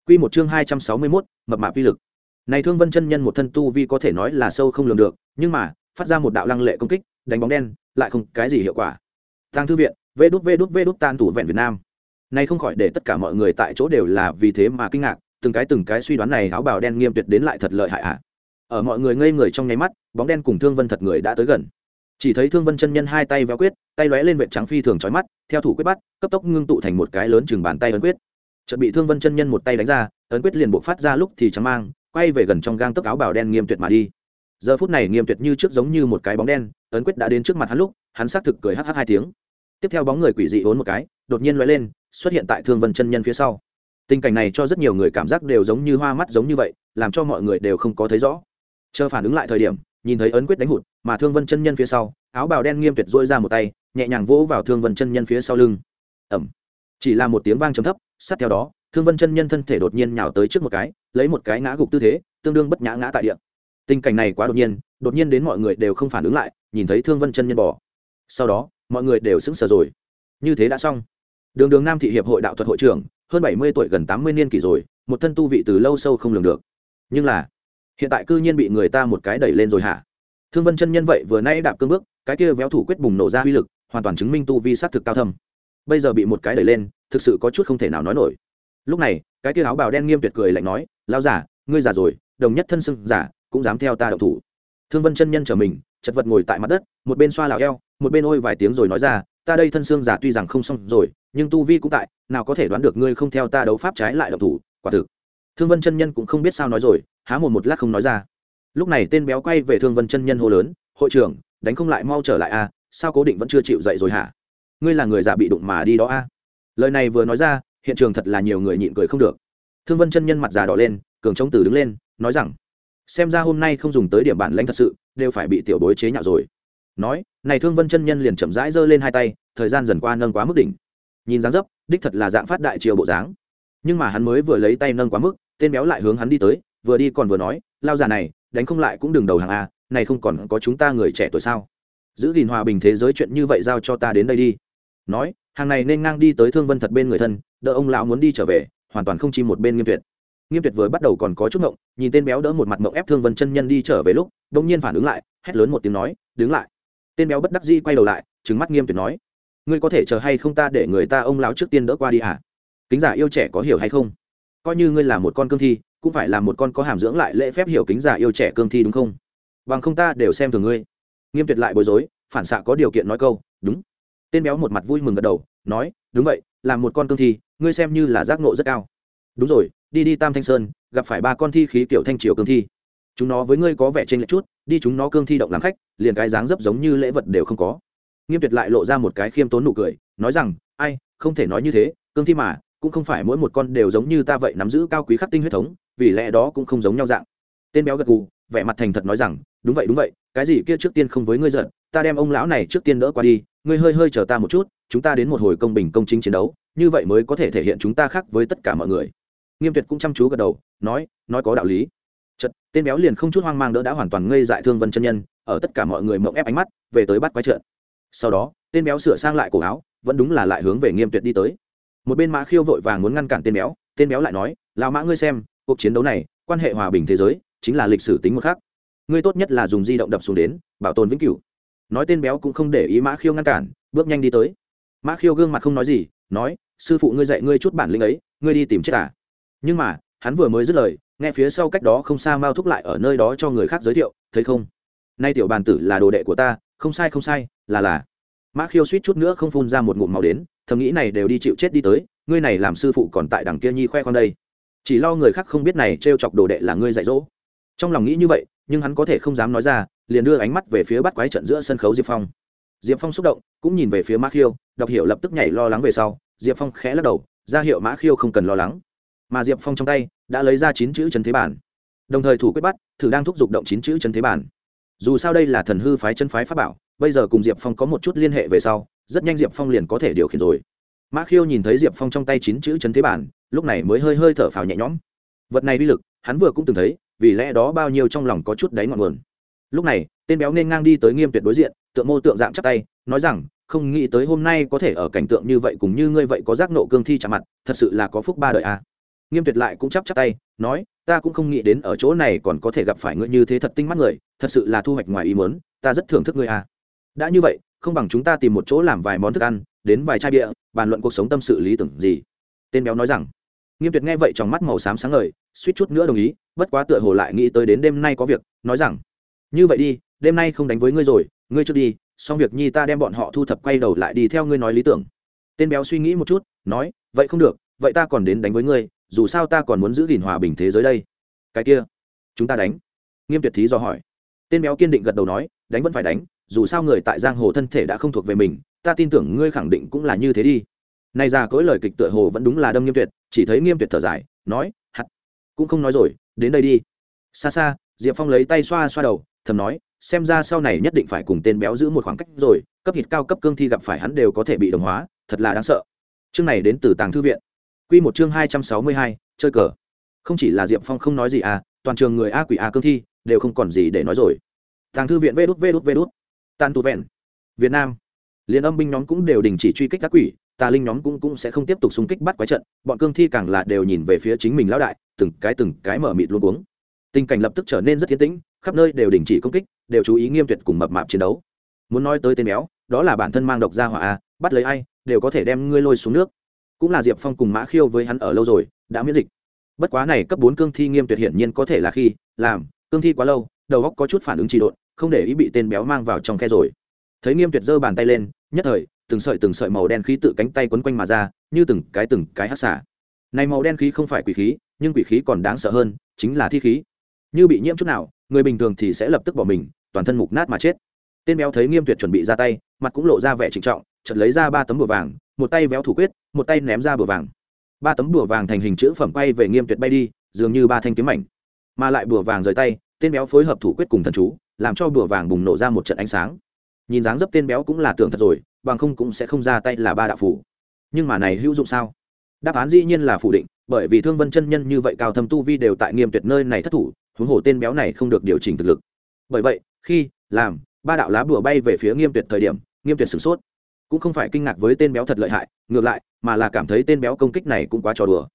Quy một chương hai trăm sáu mươi 261, mập mạp vi lực. Này thương vân chân nhân một thân tu vi có thể nói là sâu không lường được nhưng mà phát ra một đạo lăng lệ công kích đánh bóng đen lại không cái gì hiệu quả. Tàng thư viện vê đút vê đút vê đút tan tủ vẹn việt nam nay không khỏi để tất cả mọi người tại chỗ đều là vì thế mà kinh ngạc, từng cái từng cái suy đoán này áo bào đen nghiêm tuyệt đến lại thật lợi hại ạ. À. ở mọi người ngây người trong nháy mắt, bóng đen cùng thương vân thật người đã tới gần. Chỉ thấy thương vân chân nhân hai tay véo quyết, tay lóe lên vệ trắng phi thường trói mắt, theo thủ quyết bắt, cấp tốc ngưng tụ thành một cái lớn chừng bàn tay ấn quyết. Chợt bị thương vân chân nhân một tay đánh ra, ấn quyết liền bộ phát ra lúc thì trắng mang, quay về gần trong gang tấc áo bào đen nghiêm tuyệt mà đi. Giờ phút này nghiêm tuyệt như trước giống như một cái bóng đen, ấn quyết đã đến trước mặt hắn lúc, hắn xác thực cười hh hai tiếng tiếp theo bóng người quỷ dị hốn một cái, đột nhiên lóe lên, xuất hiện tại thương vân chân nhân phía sau. Tình cảnh này cho rất nhiều người cảm giác đều giống như hoa mắt giống như vậy, làm cho mọi người đều không có thấy rõ. Chờ phản ứng lại thời điểm, nhìn thấy ấn quyết đánh hụt, mà thương vân chân nhân phía sau, áo bào đen nghiêm tuyệt dôi ra một tay, nhẹ nhàng vỗ vào thương vân chân nhân phía sau lưng. Ẩm chỉ là một tiếng vang trầm thấp, sát theo đó, thương vân chân nhân thân thể đột nhiên nhào tới trước một cái, lấy một cái ngã gục tư thế, tương đương bất nhã ngã tại địa. Tình cảnh này quá đột nhiên đột nhiên đến mọi người đều không phản ứng lại, nhìn thấy thương vân chân nhân bỏ. Sau đó mọi người đều sững sờ rồi. Như thế đã xong. Đường đường nam thị hiệp hội đạo thuật hội trưởng, hơn bảy mươi tuổi gần tám mươi niên kỷ rồi, một thân tu vị từ lâu sâu không lường được. Nhưng là, hiện tại cư nhiên bị người ta một cái đẩy lên rồi hả? Thương vân chân nhân vậy vừa nay đạp cương bước, cái kia véo thủ quyết bùng nổ ra uy lực, hoàn toàn chứng minh tu vi s á t thực cao thâm. Bây giờ bị một cái đẩy lên, thực sự có chút không thể nào nói nổi. Lúc này, cái kia áo bào đen nghiêm tuyệt cười lạnh nói lao giả ngươi già rồi, đồng nhất thân sưng giả cũng dám theo ta đậu thủ. Thương vân chân nhân trở mình, chật vật ngồi tại mặt đất, một bên xoa lào eo một bên ôi vài tiếng rồi nói ra, ta đây thân xương giả tuy rằng không xong rồi, nhưng tu vi cũng tại, nào có thể đoán được ngươi không theo ta đấu pháp trái lại độc thủ, quả thực. Thương vân chân nhân cũng không biết sao nói rồi, há một một lát không nói ra. Lúc này tên béo quay về thương vân chân nhân hô lớn, hội trưởng, đánh không lại mau trở lại a à, sao cố định vẫn chưa chịu dậy rồi hả? Ngươi là người giả bị đụng mà đi đó a. Lời này vừa nói ra, hiện trường thật là nhiều người nhịn cười không được. Thương vân chân nhân mặt già đỏ lên, cường chống tử đứng lên, nói rằng, xem ra hôm nay không dùng tới điểm bản lãnh thật sự, đều phải bị tiểu bối chế nhạo rồi nói, này thương vân chân nhân liền chậm rãi giơ lên hai tay, thời gian dần qua nâng quá mức đỉnh. Nhìn dáng dấp, đích thật là dạng phát đại triều bộ dáng. Nhưng mà hắn mới vừa lấy tay nâng quá mức, tên béo lại hướng hắn đi tới, vừa đi còn vừa nói, lao già này, đánh không lại cũng đừng đầu hàng a, này không còn có chúng ta người trẻ tuổi sao? Giữ gìn hòa bình thế giới chuyện như vậy giao cho ta đến đây đi. Nói, hàng này nên ngang đi tới thương vân thật bên người thân, đỡ ông lão muốn đi trở về, hoàn toàn không chi một bên nghiêm tuyệt. Nghiêm tuyệt vừa bắt đầu còn có chút ngộng, nhìn tên béo đỡ một mặt mộng ép thương vân chân nhân đi trở về lúc đông nhiên phản ứng lại, hét lớn một tiếng nói, đứng lại tên béo bất đắc dĩ quay đầu lại trứng mắt nghiêm tuyệt nói, ngươi có thể chờ hay không ta để người ta ông lão trước tiên đỡ qua đi hả? Kính giả yêu trẻ có hiểu hay không? Coi như ngươi là một con cương thi, cũng phải là một con có hàm dưỡng lại lễ phép hiểu kính giả yêu trẻ cương thi đúng không? Bằng không ta đều xem thường ngươi. Nghiêm tuyệt lại bối rối, phản xạ có điều kiện nói câu, đúng. Tên béo một mặt vui mừng gật đầu, nói, đúng vậy, là một con cương thi, ngươi xem như là giác nộ rất cao. Đúng rồi, đi đi tam thanh sơn, gặp phải ba con thi khí kiểu thanh triều cương thi chúng nó với ngươi có vẻ trên lệch chút, đi chúng nó cương thi động làm khách, liền cái dáng dấp giống như lễ vật đều không có. Nghiêm tuyệt lại lộ ra một cái khiêm tốn nụ cười, nói rằng, ai, không thể nói như thế, cương thi mà, cũng không phải mỗi một con đều giống như ta vậy nắm giữ cao quý khắc tinh huyết thống, vì lẽ đó cũng không giống nhau dạng. Tên béo gật gù, vẻ mặt thành thật nói rằng, đúng vậy đúng vậy, cái gì kia trước tiên không với ngươi giận, ta đem ông lão này trước tiên đỡ qua đi, ngươi hơi hơi chờ ta một chút, chúng ta đến một hồi công bình công chính chiến đấu, như vậy mới có thể thể hiện chúng ta khác với tất cả mọi người. Nghiêm tuyệt cũng chăm chú gật đầu, nói nói có đạo lý tên béo liền không chút hoang mang đỡ đã hoàn toàn ngây dại thương vân chân nhân, ở tất cả mọi người mộng ép ánh mắt, về tới bắt quái trợn sau đó, tên béo sửa sang lại cổ áo, vẫn đúng là lại hướng về nghiêm tuyệt đi tới. Một bên mã khiêu vội vàng muốn ngăn cản tên béo tên béo lại nói lao mã ngươi xem, cuộc chiến đấu này, quan hệ hòa bình thế giới, chính là lịch sử tính một khác ngươi tốt nhất là dùng di động đập xuống đến, bảo tồn vĩnh cửu. Nói tên béo cũng không để ý mã khiêu ngăn cản, bước nhanh đi tới. Mã khiêu gương mặt không nói gì, nói, sư phụ ngươi dạy ngươi chút bản lĩnh ấy, ngươi đi tìm chết à. Nhưng mà, hắn vừa mới dứt lời nghe phía sau cách đó không xa mao thúc lại ở nơi đó cho người khác giới thiệu, thấy không? Nay tiểu bàn tử là đồ đệ của ta, không sai không sai, là là. Mã khiêu suýt chút nữa không phun ra một ngụm màu đến, thầm nghĩ này đều đi chịu chết đi tới, ngươi này làm sư phụ còn tại đằng kia nhi khoe con đây. Chỉ lo người khác không biết này t r e o chọc đồ đệ là ngươi dạy dỗ. Trong lòng nghĩ như vậy, nhưng hắn có thể không dám nói ra, liền đưa ánh mắt về phía bắt quái trận giữa sân khấu diệp phong. Diệp phong xúc động, cũng nhìn về phía mã khiêu, đọc hiểu lập tức nhảy lo lắng về sau, diệp phong khẽ lắc đầu, ra hiệu mã khiêu không cần lo lắng mà diệp phong trong tay đã lấy ra chín chữ chân thế bản đồng thời thủ quyết bắt thử đang thúc giục động chín chữ chân thế bản dù sao đây là thần hư phái chân phái pháp bảo bây giờ cùng diệp phong có một chút liên hệ về sau rất nhanh diệp phong liền có thể điều khiển rồi mã khiêu nhìn thấy diệp phong trong tay chín chữ chân thế bản lúc này mới hơi hơi thở phào nhẹ nhõm vật này uy lực hắn vừa cũng từng thấy vì lẽ đó bao nhiêu trong lòng có chút đáy ngọn nguồn lúc này tên béo nên ngang đi tới nghiêm tuyệt đối diện tượng mô tượng dạng chắc tay nói rằng không nghĩ tới hôm nay có thể ở cảnh tượng như vậy cùng như ngươi vậy có giác nộ cương thi chạm mặt thật sự là có phúc ba đời à nghiêm tuyệt lại cũng chắp chắp tay, nói, ta cũng không nghĩ đến ở chỗ này còn có thể gặp phải ngươi như thế thật tinh mắt người, thật sự là thu hoạch ngoài ý muốn, ta rất thưởng thức ngươi à. Đã như vậy, không bằng chúng ta tìm một chỗ làm vài món thức ăn, đến vài chai bia, bàn luận cuộc sống tâm sự lý tưởng gì. Tên béo nói rằng. Nghiêm tuyệt nghe vậy trong mắt màu xám sáng ngời, suýt chút nữa đồng ý, bất quá tựa hồ lại nghĩ tới đến đêm nay có việc, nói rằng, như vậy đi, đêm nay không đánh với ngươi rồi, ngươi trước đi, xong việc nhi ta đem bọn họ thu thập quay đầu lại đi theo ngươi nói lý tưởng. Tên béo suy nghĩ một chút, nói, vậy không được, vậy ta còn đến đánh với ngươi dù sao ta còn muốn giữ gìn hòa bình thế giới đây. Cái kia, chúng ta đánh. Nghiêm tuyệt thí do hỏi. Tên béo kiên định gật đầu nói, đánh vẫn phải đánh, dù sao người tại giang hồ thân thể đã không thuộc về mình, ta tin tưởng ngươi khẳng định cũng là như thế đi. Nay ra cỗi lời kịch tựa hồ vẫn đúng là đâm nghiêm tuyệt, chỉ thấy nghiêm tuyệt thở dài, nói hắt cũng không nói rồi, đến đây đi. Xa xa, diệp phong lấy tay xoa xoa đầu, thầm nói, xem ra sau này nhất định phải cùng tên béo giữ một khoảng cách rồi, cấp hít cao cấp cương thi gặp phải hắn đều có thể bị đồng hóa, thật là đáng sợ. Chương này đến từ tàng thư viện. Quy một chương hai trăm sáu mươi hai, chơi cờ. Không chỉ là diệp phong không nói gì à toàn trường người a quỷ a cương thi đều không còn gì để nói rồi. Tàng thư viện vê đút vê Tàn tù tu vẹn. Việt nam. Liên âm binh nhóm cũng đều đình chỉ truy kích các quỷ, tà linh nhóm cũng cũng sẽ không tiếp tục xung kích bắt quái trận, bọn cương thi càng là đều nhìn về phía chính mình lão đại, từng cái từng cái mở mịt luôn uống tình cảnh lập tức trở nên rất tiến tĩnh, khắp nơi đều đình chỉ công kích, đều chú ý nghiêm tuyệt cùng mập mạp chiến đấu. Muốn nói tới tên béo, đó là bản thân mang độc ra hỏa a, bắt lấy ai, đều có thể đem ngươi lôi xuống nước cũng là diệp phong cùng mã khiêu với hắn ở lâu rồi, đã miễn dịch. Bất quá này cấp bốn cương thi nghiêm tuyệt hiển nhiên có thể là khi, làm, cương thi quá lâu, đầu góc có chút phản ứng trị độn, không để ý bị tên béo mang vào trong khe rồi. Thấy nghiêm tuyệt giơ bàn tay lên, nhất thời, từng sợi từng sợi màu đen khí tự cánh tay quấn quanh mà ra, như từng cái từng cái hát xả. Này màu đen khí không phải quỷ khí, nhưng quỷ khí còn đáng sợ hơn, chính là thi khí. Như bị nhiễm chút nào, người bình thường thì sẽ lập tức bỏ mình, toàn thân mục nát mà chết. Tên béo thấy nghiêm tuyệt chuẩn bị ra tay, mặt cũng lộ ra vẻ trịnh trọng chợt lấy ra ba tấm bùa vàng, một tay véo thủ quyết, một tay ném ra bùa vàng. Ba tấm bùa vàng thành hình chữ phẩm quay về nghiêm tuyệt bay đi, dường như ba thanh kiếm mảnh. Mà lại bùa vàng rời tay, tên béo phối hợp thủ quyết cùng thần chú, làm cho bùa vàng bùng nổ ra một trận ánh sáng. Nhìn dáng dấp tên béo cũng là tưởng thật rồi, bằng không cũng sẽ không ra tay là ba đạo phủ nhưng mà này hữu dụng sao? Đáp án dĩ nhiên là phủ định, bởi vì thương vân chân nhân như vậy cao thâm tu vi đều tại nghiêm tuyệt nơi này thất thủ, huống hồ tên béo này không được điều chỉnh thực lực. Bởi vậy, khi, làm, ba đạo lá bùa bay về phía nghiêm tuyệt thời điểm, nghiêm tuyệt sửng sốt cũng không phải kinh ngạc với tên béo thật lợi hại, ngược lại, mà là cảm thấy tên béo công kích này cũng quá trò đùa.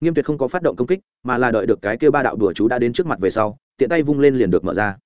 Nghiêm tuyệt không có phát động công kích, mà là đợi được cái kêu ba đạo đùa chú đã đến trước mặt về sau, tiện tay vung lên liền được mở ra.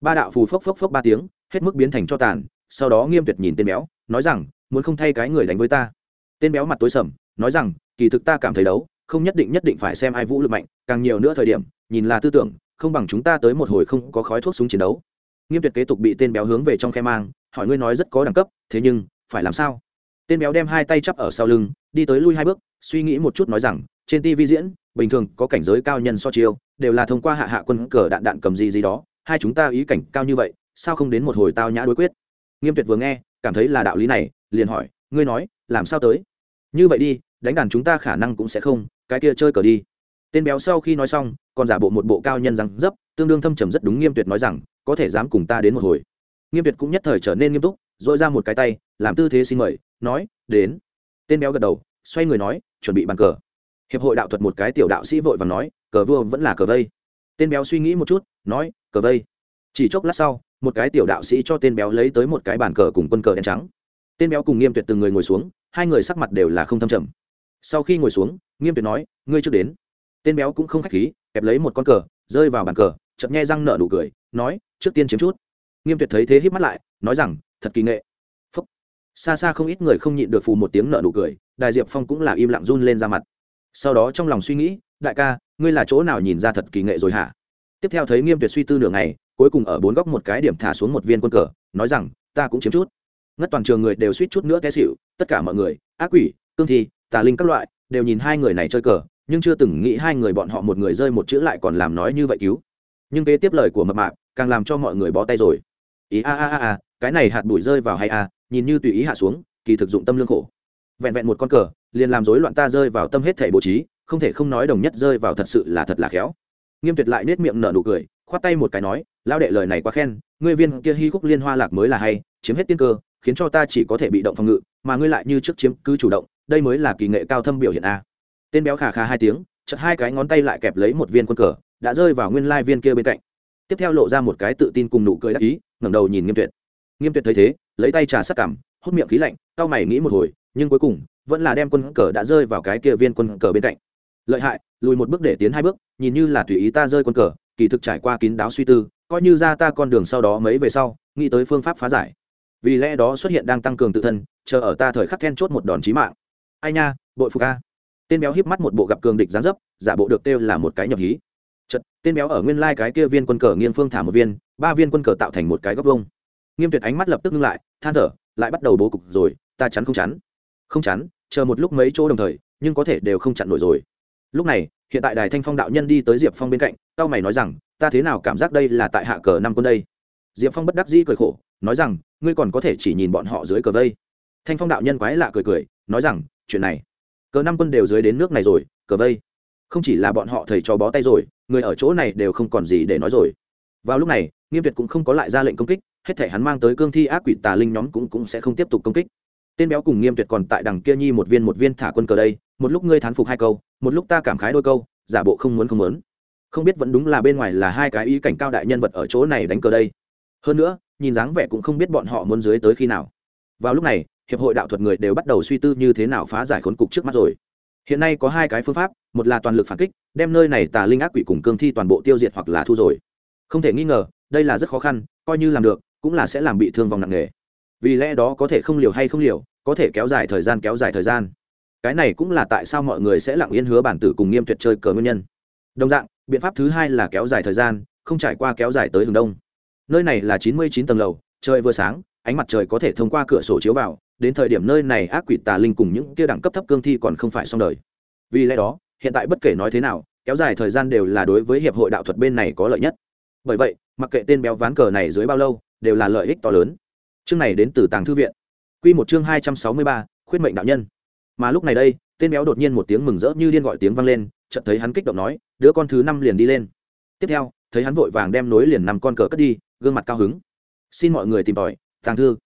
Ba đạo phù phốc phốc phốc ba tiếng, hết mức biến thành cho tàn, sau đó nghiêm tuyệt nhìn tên béo, nói rằng, muốn không thay cái người đánh với ta? Tên béo mặt tối sầm, nói rằng, kỳ thực ta cảm thấy đấu, không nhất định nhất định phải xem ai vũ lực mạnh, càng nhiều nữa thời điểm, nhìn là tư tưởng, không bằng chúng ta tới một hồi không có khói thuốc súng chiến đấu. Nghiêm tuyệt kế tục bị tên béo hướng về trong khe mang, hỏi ngươi nói rất có đẳng cấp, thế nhưng phải làm sao? Tên béo đem hai tay chắp ở sau lưng, đi tới lui hai bước, suy nghĩ một chút nói rằng, trên tv diễn, bình thường có cảnh giới cao nhân so chiêu, đều là thông qua hạ hạ quân cờ đạn đạn cầm gì gì đó, hai chúng ta ý cảnh cao như vậy, sao không đến một hồi tao nhã đối quyết? Nghiêm tuyệt vừa nghe, cảm thấy là đạo lý này, liền hỏi, ngươi nói, làm sao tới? Như vậy đi, đánh đàn chúng ta khả năng cũng sẽ không, cái kia chơi cờ đi. Tên béo sau khi nói xong, còn giả bộ một bộ cao nhân rằng dấp, tương đương thâm trầm rất đúng nghiêm tuyệt nói rằng, có thể dám cùng ta đến một hồi. Nghiêm tuyệt cũng nhất thời trở nên nghiêm túc, dội ra một cái tay làm tư thế xin mời, nói, đến. Tên béo gật đầu, xoay người nói, chuẩn bị bàn cờ. Hiệp hội đạo thuật một cái tiểu đạo sĩ vội và nói, cờ vua vẫn là cờ vây. Tên béo suy nghĩ một chút, nói, cờ vây. Chỉ chốc lát sau, một cái tiểu đạo sĩ cho tên béo lấy tới một cái bàn cờ cùng quân cờ đen trắng. Tên béo cùng nghiêm tuyệt từng người ngồi xuống, hai người sắc mặt đều là không thâm trầm. Sau khi ngồi xuống, nghiêm tuyệt nói, ngươi trước đến. Tên béo cũng không k h á c h khí, kẹp lấy một con cờ, rơi vào bàn cờ chậm nghe răng nở nụ cười, nói, trước tiên chiếm chút. Nghiêm tuyệt thấy thế hít mắt lại, nói rằng, thật kỳ nghệ xa xa không ít người không nhịn được phù một tiếng nợ nụ cười đại diệp phong cũng là im lặng run lên ra mặt. Sau đó trong lòng suy nghĩ, đại ca, ngươi là chỗ nào nhìn ra thật kỳ nghệ rồi hả? Tiếp theo thấy nghiêm tuyệt suy tư nửa ngày, cuối cùng ở bốn góc một cái điểm thả xuống một viên quân cờ, nói rằng, ta cũng chiếm chút. Ngất toàn trường người đều suýt chút nữa té xịu tất cả mọi người, ác quỷ, cương thi, tà linh các loại, đều nhìn hai người này chơi cờ, nhưng chưa từng nghĩ hai người bọn họ một người rơi một chữ lại còn làm nói như vậy cứu. Nhưng kế tiếp lời của mập mạp, càng làm cho mọi người bó tay rồi. Ý a a a a, cái này hạt bụi rơi vào hay a nhìn như tùy ý hạ xuống, kỳ thực dụng tâm lương khổ. Vẹn vẹn một con cờ, liền làm rối loạn ta rơi vào tâm hết thể bố trí, không thể không nói đồng nhất rơi vào thật sự là thật là khéo. Nghiêm tuyệt lại nết miệng nở nụ cười, khoát tay một cái nói lao đệ lời này quá khen, ngươi viên kia hy khúc liên hoa lạc mới là hay, chiếm hết tiên cơ, khiến cho ta chỉ có thể bị động phòng ngự, mà ngươi lại như trước chiếm cứ chủ động, đây mới là kỳ nghệ cao thâm biểu hiện a. Tên béo khà khà hai tiếng chật hai cái ngón tay lại kẹp lấy một viên quân cờ, đã rơi vào nguyên lai viên kia bên cạnh. Tiếp theo lộ ra một cái tự tin cùng nụ cười đắc ý, ngẩng đầu nhìn nghiêm tuyệt. Nghiêm tuyệt thấy thế lấy tay trà sát cảm, hút miệng khí lạnh cao mày nghĩ một hồi, nhưng cuối cùng, vẫn là đem quân cờ đã rơi vào cái kia viên quân cờ bên cạnh. Lợi hại, lùi một bước để tiến hai bước, nhìn như là tùy ý ta rơi quân cờ, kỳ thực trải qua kín đáo suy tư, coi như ra ta con đường sau đó mấy về sau, nghĩ tới phương pháp phá giải. Vì lẽ đó xuất hiện đang tăng cường tự thân, chờ ở ta thời khắc then chốt một đòn chí mạng. Ai nha, bội phục a. Tên béo híp mắt một bộ gặp cường địch gián dấp, giả bộ được kêu là một cái nhập hí. Chật tên béo ở nguyên lai cái kia viên quân cờ nghiêng phương thả một viên, ba viên quân cờ tạo thành một cái góc vông nghiêm tuyệt ánh mắt lập tức ngưng lại, than thở, lại bắt đầu bố cục rồi, ta chắn không chắn. Không chắn, chờ một lúc mấy chỗ đồng thời, nhưng có thể đều không chặn nổi rồi. Lúc này, hiện tại đài thanh phong đạo nhân đi tới diệp phong bên cạnh tao mày nói rằng, ta thế nào cảm giác đây là tại hạ cờ năm quân đây? Diệp phong bất đắc dĩ cười khổ, nói rằng, ngươi còn có thể chỉ nhìn bọn họ dưới cờ vây. Thanh phong đạo nhân quái lạ cười cười, nói rằng, chuyện này, cờ năm quân đều dưới đến nước này rồi, cờ vây. Không chỉ là bọn họ thầy cho bó tay rồi, người ở chỗ này đều không còn gì để nói rồi. Vào lúc này, nghiêm tuyệt cũng không có lại ra lệnh công kích hết thể hắn mang tới cương thi ác quỷ tà linh nhóm cũng cũng sẽ không tiếp tục công kích. Tên béo cùng nghiêm tuyệt còn tại đằng kia nhi một viên một viên thả quân cờ đây, một lúc ngươi thán phục hai câu, một lúc ta cảm khái đôi câu, giả bộ không muốn không muốn. Không biết vẫn đúng là bên ngoài là hai cái ý cảnh cao đại nhân vật ở chỗ này đánh cờ đây. Hơn nữa, nhìn dáng vẻ cũng không biết bọn họ muốn dưới tới khi nào. Vào lúc này, hiệp hội đạo thuật người đều bắt đầu suy tư như thế nào phá giải khốn cục trước mắt rồi. Hiện nay có hai cái phương pháp, một là toàn lực phản kích, đem nơi này tà linh ác quỷ cùng cương thi toàn bộ tiêu diệt hoặc là thu rồi. Không thể nghi ngờ, đây là rất khó khăn, coi như làm được cũng là sẽ làm bị thương vòng nặng nề. Vì lẽ đó có thể không liều hay không liều, có thể kéo dài thời gian kéo dài thời gian. Cái này cũng là tại sao mọi người sẽ lặng yên hứa bản tử cùng nghiêm tuyệt chơi cờ nguyên nhân. Đồng dạng, biện pháp thứ hai là kéo dài thời gian, không trải qua kéo dài tới hướng đông. Nơi này là chín mươi chín tầng lầu, trời vừa sáng, ánh mặt trời có thể thông qua cửa sổ chiếu vào, đến thời điểm nơi này ác quỷ tà linh cùng những kia đẳng cấp thấp cương thi còn không phải xong đời. Vì lẽ đó, hiện tại bất kể nói thế nào, kéo dài thời gian đều là đối với hiệp hội đạo thuật bên này có lợi nhất. Bởi vậy, mặc kệ tên béo ván cờ này dưới bao lâu đều là lợi ích to lớn. Chương này đến từ tàng thư viện. Q một chương hai trăm sáu mươi ba, khuyết mệnh đạo nhân. Mà lúc này đây, tên béo đột nhiên một tiếng mừng rỡ như điên gọi tiếng vang lên, chợt thấy hắn kích động nói, đứa con thứ năm liền đi lên. Tiếp theo, thấy hắn vội vàng đem nối liền năm con cờ cất đi, gương mặt cao hứng. Xin mọi người tìm tòi, tàng thư.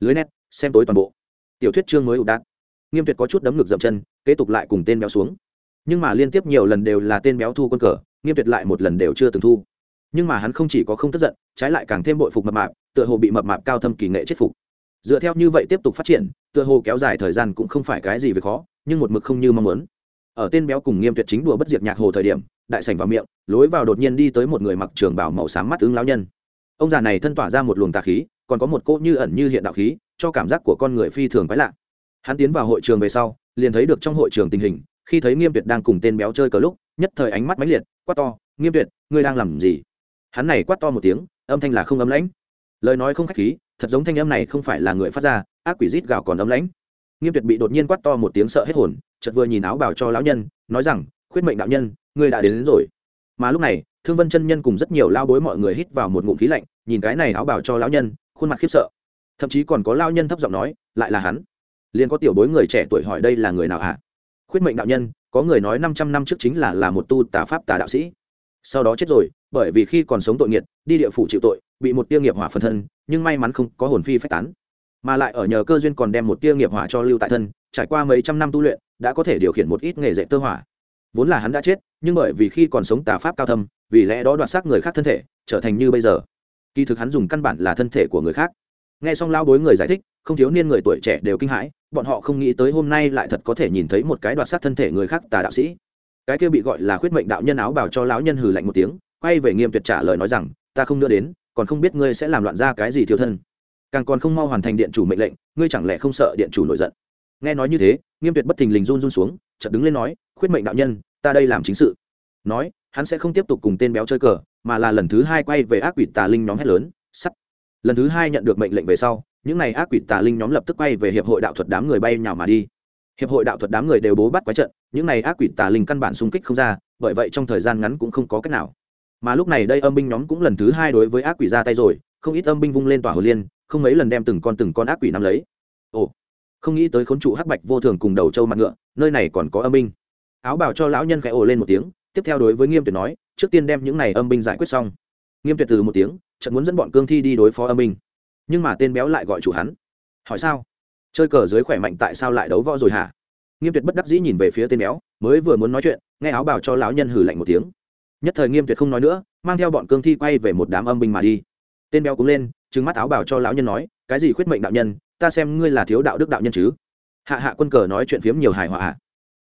Lưới nét, xem tối toàn bộ. Tiểu thuyết chương mới ủ đạn nghiêm tuyệt có chút đấm ngực dậm chân, kế tục lại cùng tên béo xuống. Nhưng mà liên tiếp nhiều lần đều là tên béo thu quân cờ, nghiêm tuyệt lại một lần đều chưa từng thu. Nhưng mà hắn không chỉ có không tức giận, trái lại càng thêm bội phục mập mạp tựa hồ bị mập mạp cao thâm kỳ nghệ chết phục. Dựa theo như vậy tiếp tục phát triển, tựa hồ kéo dài thời gian cũng không phải cái gì về khó, nhưng một mực không như mong muốn. Ở tên béo cùng nghiêm tuyệt chính đùa bất diệt nhạc hồ thời điểm, đại sảnh vào miệng, lối vào đột nhiên đi tới một người mặc trường bảo màu xám mắt ứng lão nhân. Ông già này thân tỏa ra một luồng tà khí, còn có một cỗ như ẩn như hiện đạo khí, cho cảm giác của con người phi thường quái lạ. Hắn tiến vào hội trường về sau, liền thấy được trong hội trường tình hình, khi thấy nghiêm tuyệt đang cùng tên béo chơi cờ lúc, nhất thời ánh mắt mãnh liệt, quát to, nghiêm tuyệt, ngươi đang làm gì? Hắn này quát to một tiếng, âm thanh là không ấm lãnh lời nói không khách khí thật giống thanh âm này không phải là người phát ra ác quỷ rít gào còn ấm lãnh. Nghiêm tuyệt bị đột nhiên quát to một tiếng sợ hết hồn chợt vừa nhìn áo bảo cho lão nhân nói rằng khuyết mệnh đạo nhân ngươi đã đến, đến rồi. Mà lúc này thương vân chân nhân cùng rất nhiều lao bối mọi người hít vào một ngụm khí lạnh nhìn cái này áo bảo cho lão nhân khuôn mặt khiếp sợ. Thậm chí còn có lao nhân thấp giọng nói lại là hắn. Liền có tiểu bối người trẻ tuổi hỏi đây là người nào hả? Khuyết mệnh đạo nhân có người nói năm trăm năm trước chính là là một tu tà pháp tà đạo sĩ sau đó chết rồi, bởi vì khi còn sống tội nghiệt, đi địa phủ chịu tội, bị một tiêu nghiệp hỏa phân thân, nhưng may mắn không có hồn phi phách tán. Mà lại ở nhờ cơ duyên còn đem một tiêu nghiệp hỏa cho lưu tại thân, trải qua mấy trăm năm tu luyện, đã có thể điều khiển một ít nghề dạy tơ hỏa. Vốn là hắn đã chết, nhưng bởi vì khi còn sống tà pháp cao thâm, vì lẽ đó đoạt xác người khác thân thể, trở thành như bây giờ. Kỳ thực hắn dùng căn bản là thân thể của người khác. Nghe xong lao bối người giải thích, không thiếu niên người tuổi trẻ đều kinh hãi, bọn họ không nghĩ tới hôm nay lại thật có thể nhìn thấy một cái đoạt sát thân thể người khác tà đạo sĩ cái kia bị gọi là khuyết mệnh đạo nhân áo bảo cho lão nhân hừ lạnh một tiếng, quay về nghiêm tuyệt trả lời nói rằng, ta không nữa đến, còn không biết ngươi sẽ làm loạn ra cái gì thiếu thân. Càng còn không mau hoàn thành điện chủ mệnh lệnh, ngươi chẳng lẽ không sợ điện chủ nổi giận? Nghe nói như thế, nghiêm tuyệt bất thình lình run run xuống, chợt đứng lên nói, khuyết mệnh đạo nhân, ta đây làm chính sự. Nói, hắn sẽ không tiếp tục cùng tên béo chơi cờ, mà là lần thứ hai quay về ác quỷ tà linh nhóm hét lớn, sắt. Lần thứ hai nhận được mệnh lệnh về sau, những n à y ác quỷ tà linh nhóm lập tức quay về hiệp hội đạo thuật đám người bay nhào mà đi hiệp hội đạo thuật đám người đều bố bắt quái trận, những này ác quỷ tà linh căn bản xung kích không ra, bởi vậy trong thời gian ngắn cũng không có cách nào. Mà lúc này đây âm binh nhóm cũng lần thứ hai đối với ác quỷ ra tay rồi, không ít âm binh vung lên tỏa hồ liên, không mấy lần đem từng con từng con ác quỷ nắm lấy. Ồ, không nghĩ tới khốn trụ hắc bạch vô thường cùng đầu trâu mặt ngựa, nơi này còn có âm binh. Áo bảo cho lão nhân khẽ ồ lên một tiếng, tiếp theo đối với nghiêm tuyệt nói, trước tiên đem những này âm binh giải quyết xong. Nghiêm tuyệt từ một tiếng trận muốn dẫn bọn cương thi đi đối phó âm binh. Nhưng mà tên béo lại gọi chủ hắn. Hỏi sao? Chơi cờ dưới khỏe mạnh tại sao lại đấu võ rồi hả? Nghiêm tuyệt bất đắc dĩ nhìn về phía tên béo, mới vừa muốn nói chuyện, nghe áo bảo cho lão nhân hử lạnh một tiếng. Nhất thời nghiêm tuyệt không nói nữa, mang theo bọn cương thi quay về một đám âm binh mà đi. Tên béo cũng lên, trừng mắt áo bảo cho lão nhân nói, cái gì khuyết mệnh đạo nhân, ta xem ngươi là thiếu đạo đức đạo nhân chứ? Hạ hạ quân cờ nói chuyện phiếm nhiều hài hòa hạ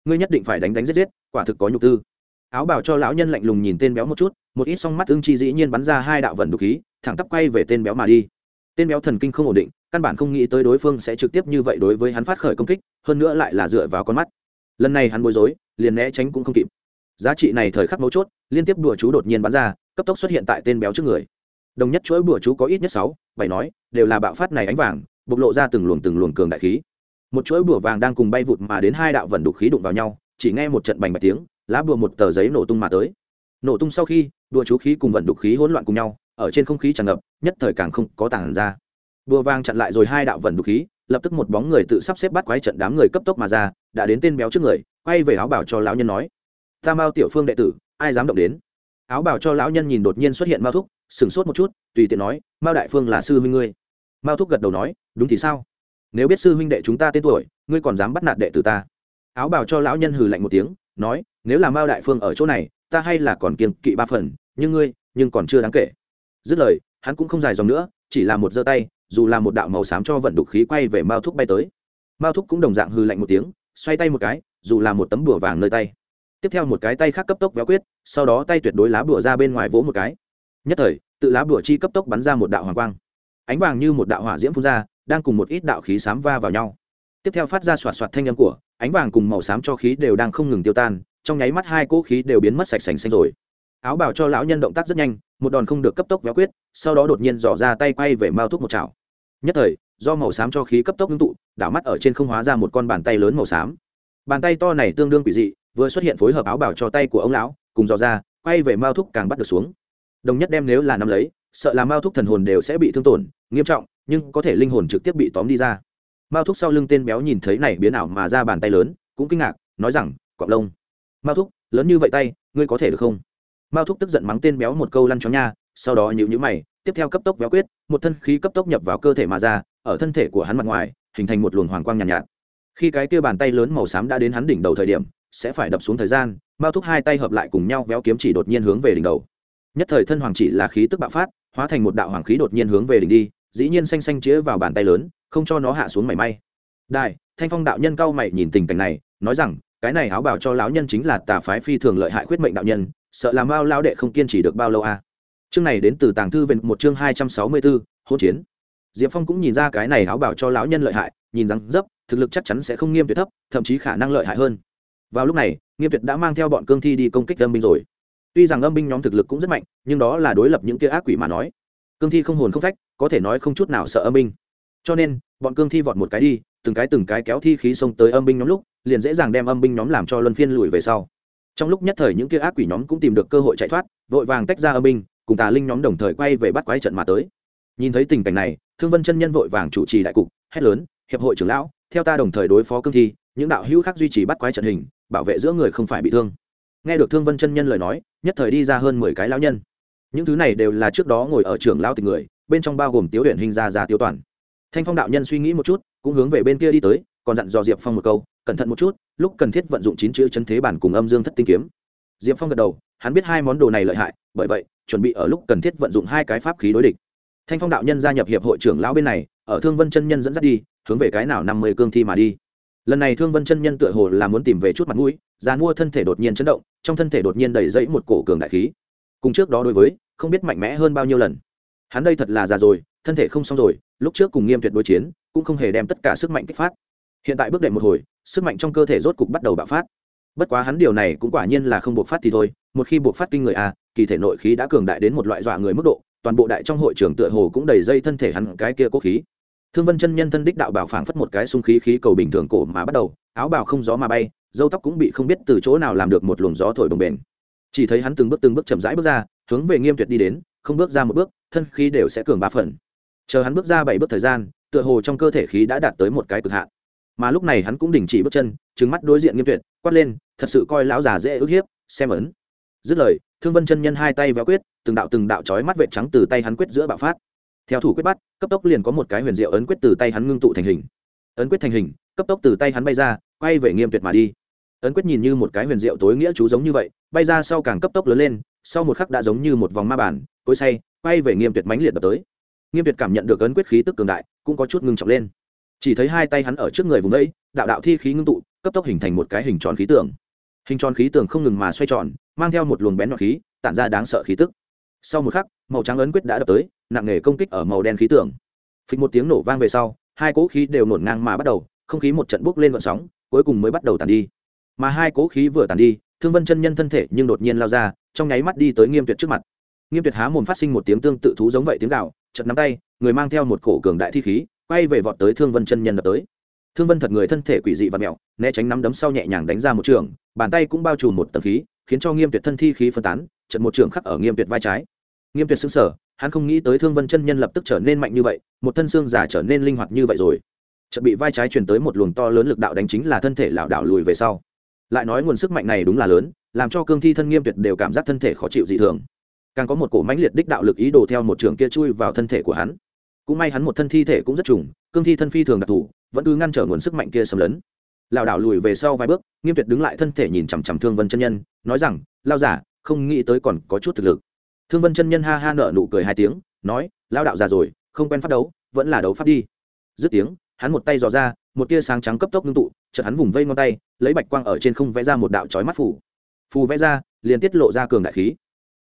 ngươi nhất định phải đánh đánh giết giết, quả thực có nhục tư. Áo bảo cho lão nhân lạnh lùng nhìn tên béo một chút, một ít song mắt ưng chi dĩ nhiên bắn ra hai đạo vận đục khí, thẳng tắp quay về tên béo mà đi. Tên béo thần kinh không ổn định căn bản không nghĩ tới đối phương sẽ trực tiếp như vậy đối với hắn phát khởi công kích, hơn nữa lại là dựa vào con mắt. Lần này hắn bối rối, liền né tránh cũng không kịp. Giá trị này thời khắc mấu chốt, liên tiếp đùa chú đột nhiên bắn ra, cấp tốc xuất hiện tại tên béo trước người. Đồng nhất chuỗi bùa chú có ít nhất sáu, bảy nói, đều là bạo phát này ánh vàng, bộc lộ ra từng luồng từng luồng cường đại khí. Một chuỗi bùa vàng đang cùng bay vụt mà đến hai đạo vận đục khí đụng vào nhau, chỉ nghe một trận bành bạch tiếng, lá bùa một tờ giấy nổ tung mà tới. Nổ tung sau khi, đùa chú khí cùng vận đục khí hỗn loạn cùng nhau, ở trên không khí tràn ngập, nhất thời càng không có tàng ra bùa vàng chặn lại rồi hai đạo vận đục khí, lập tức một bóng người tự sắp xếp bắt quái trận đám người cấp tốc mà ra, đã đến tên béo trước người, quay về áo bảo cho lão nhân nói. Ta mao tiểu phương đệ tử, ai dám động đến? Áo bảo cho lão nhân nhìn đột nhiên xuất hiện mao thúc, sửng sốt một chút, tùy tiện nói, mao đại phương là sư huynh ngươi. Mao thúc gật đầu nói, đúng thì sao? Nếu biết sư huynh đệ chúng ta tên tuổi, ngươi còn dám bắt nạt đệ tử ta? Áo bảo cho lão nhân hừ lạnh một tiếng, nói, nếu là mao đại phương ở chỗ này, ta hay là còn kiêng kỵ ba phần, nhưng ngươi, nhưng còn chưa đáng kể. Dứt lời, hắn cũng không dài dòng nữa, chỉ là một giơ tay dù là một đạo màu xám cho vận đục khí quay về mao thúc bay tới. Mao thúc cũng đồng dạng hư lạnh một tiếng, xoay tay một cái, dù là một tấm bùa vàng nơi tay. Tiếp theo một cái tay khác cấp tốc véo quyết, sau đó tay tuyệt đối lá bùa ra bên ngoài vỗ một cái. Nhất thời, tự lá bùa chi cấp tốc bắn ra một đạo hoàng quang. Ánh vàng như một đạo hỏa diễm phun ra, đang cùng một ít đạo khí xám va vào nhau. Tiếp theo phát ra soạt soạt thanh âm của, ánh vàng cùng màu xám cho khí đều đang không ngừng tiêu tan, trong nháy mắt hai cỗ khí đều biến mất sạch sành xanh rồi. Áo bảo cho lão nhân động tác rất nhanh, một đòn không được cấp tốc véo quyết, sau đó đột nhiên dò ra tay quay về mao thúc một chảo nhất thời, do màu xám cho khí cấp tốc ngưng tụ, đảo mắt ở trên không hóa ra một con bàn tay lớn màu xám. Bàn tay to này tương đương quỷ dị, vừa xuất hiện phối hợp áo bảo cho tay của ông lão, cùng dò ra, quay về mao thúc càng bắt được xuống. Đồng nhất đem nếu là nắm lấy, sợ là mao thúc thần hồn đều sẽ bị thương tổn, nghiêm trọng, nhưng có thể linh hồn trực tiếp bị tóm đi ra. Mao thúc sau lưng tên béo nhìn thấy này biến ảo mà ra bàn tay lớn, cũng kinh ngạc, nói rằng cọp lông mao thúc, lớn như vậy tay, ngươi có thể được không? Mao thúc tức giận mắng tên béo một câu lăn chó nha, sau đó nhịu nhữ mày tiếp theo cấp tốc véo quyết một thân khí cấp tốc nhập vào cơ thể mà ra ở thân thể của hắn mặt ngoài hình thành một luồng hoàng quang nhàn nhạt, nhạt. Khi cái kia bàn tay lớn màu xám đã đến hắn đỉnh đầu thời điểm sẽ phải đập xuống thời gian mao thúc hai tay hợp lại cùng nhau véo kiếm chỉ đột nhiên hướng về đỉnh đầu. Nhất thời thân hoàng chỉ là khí tức bạo phát hóa thành một đạo hoàng khí đột nhiên hướng về đỉnh đi dĩ nhiên xanh xanh chĩa vào bàn tay lớn không cho nó hạ xuống mảy may. Đại thanh phong đạo nhân cao mày nhìn tình cảnh này nói rằng cái này áo bảo cho lão nhân chính là tà phái phi thường lợi hại khuyết mệnh đạo nhân sợ làm bao lao đệ không kiên trì được bao lâu à chương này đến từ tàng thư về một chương hai trăm sáu mươi bốn hôn chiến. Diệp phong cũng nhìn ra cái này áo bảo cho lão nhân lợi hại, nhìn rằng, dấp, thực lực chắc chắn sẽ không nghiêm tuyệt thấp, thậm chí khả năng lợi hại hơn. Vào lúc này, nghiêm tuyệt đã mang theo bọn cương thi đi công kích âm binh rồi. Tuy rằng âm binh nhóm thực lực cũng rất mạnh, nhưng đó là đối lập những kia ác quỷ mà nói. Cương thi không hồn không phách, có thể nói không chút nào sợ âm binh. Cho nên, bọn cương thi vọt một cái đi, từng cái từng cái kéo thi khí xông tới âm binh nhóm lúc, liền dễ dàng đem âm binh nhóm làm cho luân phiên lùi về sau. Trong lúc nhất thời những kia ác quỷ nhóm cũng tìm được cơ hội chạy thoát, vội vàng tách ra âm binh cùng tà linh nhóm đồng thời quay về bắt quái trận mà tới. Nhìn thấy tình cảnh này, thương vân chân nhân vội vàng chủ trì đại cục, hét lớn, hiệp hội trưởng lão, theo ta đồng thời đối phó cương thi, những đạo hữu khác duy trì bắt quái trận hình, bảo vệ giữa người không phải bị thương. Nghe được thương vân chân nhân lời nói, nhất thời đi ra hơn mười cái lão nhân. Những thứ này đều là trước đó ngồi ở trường lão tình người, bên trong bao gồm tiếu huyện hình, gia gia tiêu toàn. Thanh phong đạo nhân suy nghĩ một chút, cũng hướng về bên kia đi tới, còn dặn dò diệp phong một câu, cẩn thận một chút, lúc cần thiết vận dụng chín chữ chân thế bản cùng âm dương thất tinh kiếm diệp phong gật đầu, hắn biết hai món đồ này lợi hại, bởi vậy, chuẩn bị ở lúc cần thiết vận dụng hai cái pháp khí đối địch. Thanh phong đạo nhân gia nhập hiệp hội trưởng lão bên này, ở thương vân chân nhân dẫn dắt đi, hướng về cái nào năm mươi cương thi mà đi. Lần này thương vân chân nhân tựa hồ là muốn tìm về chút mặt mũi, già mua thân thể đột nhiên chấn động, trong thân thể đột nhiên đầy dẫy một cổ cường đại khí. Cùng trước đó đối với, không biết mạnh mẽ hơn bao nhiêu lần. Hắn đây thật là già rồi, thân thể không xong rồi, lúc trước cùng nghiêm tuyệt đối chiến, cũng không hề đem tất cả sức mạnh kích phát. Hiện tại bước đệm một hồi, sức mạnh trong cơ thể rốt cục bắt đầu bạo phát bất quá hắn điều này cũng quả nhiên là không buộc phát thì thôi một khi buộc phát kinh người a à, kỳ thể nội khí đã cường đại đến một loại dọa người mức độ toàn bộ đại trong hội trường tựa hồ cũng đầy dây thân thể hắn cái kia cố khí. Thương vân chân nhân thân đích đạo bảo phảng phất một cái xung khí khí cầu bình thường cổ mà bắt đầu áo bào không gió mà bay dâu tóc cũng bị không biết từ chỗ nào làm được một luồng gió thổi bồng bềnh. Chỉ thấy hắn từng bước từng bước chậm rãi bước ra hướng về nghiêm tuyệt đi đến không bước ra một bước thân khí đều sẽ cường ba phần. Chờ hắn bước ra bảy bước thời gian tựa hồ trong cơ thể khí đã đạt tới một cái cực hạn mà lúc này hắn cũng đình chỉ bước chân trứng mắt đối diện nghiêm tuyệt, quát lên, thật sự coi lão già dễ ức hiếp, xem ấn. Dứt lời, thương vân chân nhân hai tay véo quyết, từng đạo từng đạo chói mắt vệ trắng từ tay hắn quyết giữa bạo phát. Theo thủ quyết bắt, cấp tốc liền có một cái huyền diệu ấn quyết từ tay hắn ngưng tụ thành hình. Ấn quyết thành hình, cấp tốc từ tay hắn bay ra, quay về nghiêm tuyệt mà đi. Ấn quyết nhìn như một cái huyền diệu tối nghĩa chú giống như vậy, bay ra sau càng cấp tốc lớn lên, sau một khắc đã giống như một vòng ma bản cối say, quay về nghiêm tuyệt mãnh liệt đập tới. Nghiêm tuyệt cảm nhận được ấn quyết khí tức cường đại, cũng có chút ngưng trọng lên chỉ thấy hai tay hắn ở trước người vùng đấy, đạo đạo thi khí ngưng tụ, cấp tốc hình thành một cái hình tròn khí tượng. hình tròn khí tượng không ngừng mà xoay tròn, mang theo một luồng bén nhọn khí, tản ra đáng sợ khí tức sau một khắc, màu trắng ấn quyết đã đập tới, nặng nề công kích ở màu đen khí tượng. phịch một tiếng nổ vang về sau, hai cỗ khí đều nổn ngang mà bắt đầu, không khí một trận bốc lên vận sóng, cuối cùng mới bắt đầu tàn đi mà hai cỗ khí vừa tàn đi, thương vân chân nhân thân thể nhưng đột nhiên lao ra, trong nháy mắt đi tới nghiêm tuyệt trước mặt nghiêm tuyệt há mồm phát sinh một tiếng tương tự thú giống vậy tiếng gạo chật nắm tay, người mang theo một cổ cường đại thi khí quay về vọt tới thương vân chân nhân đập tới. Thương vân thật người thân thể quỷ dị và mẹo, né tránh nắm đấm sau nhẹ nhàng đánh ra một trường, bàn tay cũng bao trùm một tầng khí, khiến cho nghiêm tuyệt thân thi khí phân tán, trận một trường khắc ở nghiêm tuyệt vai trái. Nghiêm tuyệt xứng sở hắn không nghĩ tới thương vân chân nhân lập tức trở nên mạnh như vậy, một thân xương giả trở nên linh hoạt như vậy rồi. Chợt bị vai trái truyền tới một luồng to lớn lực đạo đánh chính là thân thể lảo đảo lùi về sau. Lại nói nguồn sức mạnh này đúng là lớn, làm cho cương thi thân nghiêm tuyệt đều cảm giác thân thể khó chịu dị thường. Càng có một cổ mãnh liệt đích đạo lực ý đồ theo một trường kia chui vào thân thể của hắn cũng may hắn một thân thi thể cũng rất trùng, cương thi thân phi thường đặc thù, vẫn cứ ngăn trở nguồn sức mạnh kia xâm lấn. Lảo đảo lùi về sau vài bước, nghiêm tuyệt đứng lại thân thể nhìn chằm chằm thương vân chân nhân, nói rằng lao giả không nghĩ tới còn có chút thực lực. Thương vân chân nhân ha ha nợ nụ cười hai tiếng, nói lao đạo già rồi, không quen phát đấu, vẫn là đấu pháp đi. Dứt tiếng, hắn một tay dò ra, một tia sáng trắng cấp tốc ngưng tụ, chợt hắn vùng vây ngón tay, lấy bạch quang ở trên không vẽ ra một đạo chói mắt phủ phù vẽ ra, liền tiết lộ ra cường đại khí.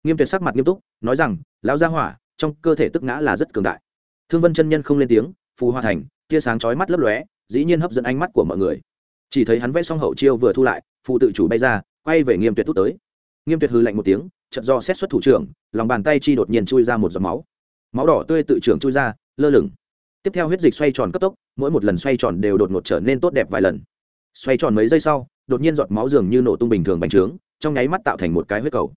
Nghiêm tuyệt sắc mặt nghiêm túc, nói rằng, lão gia hỏa, trong cơ thể tức ngã là rất cường đại thương vân chân nhân không lên tiếng, phù hoa thành, tia sáng chói mắt lấp lóe, dĩ nhiên hấp dẫn ánh mắt của mọi người. Chỉ thấy hắn vẽ xong hậu chiêu vừa thu lại phù tự chủ bay ra, quay về nghiêm tuyệt thúc tới. Nghiêm tuyệt hư lạnh một tiếng, chợt do xét xuất thủ trưởng, lòng bàn tay chi đột nhiên chui ra một giọt máu. Máu đỏ tươi tự trưởng chui ra, lơ lửng. Tiếp theo huyết dịch xoay tròn cấp tốc, mỗi một lần xoay tròn đều đột ngột trở nên tốt đẹp vài lần. Xoay tròn mấy giây sau, đột nhiên giọt máu dường như nổ tung bình thường bành trướng, trong nháy mắt tạo thành một cái huyết cầu.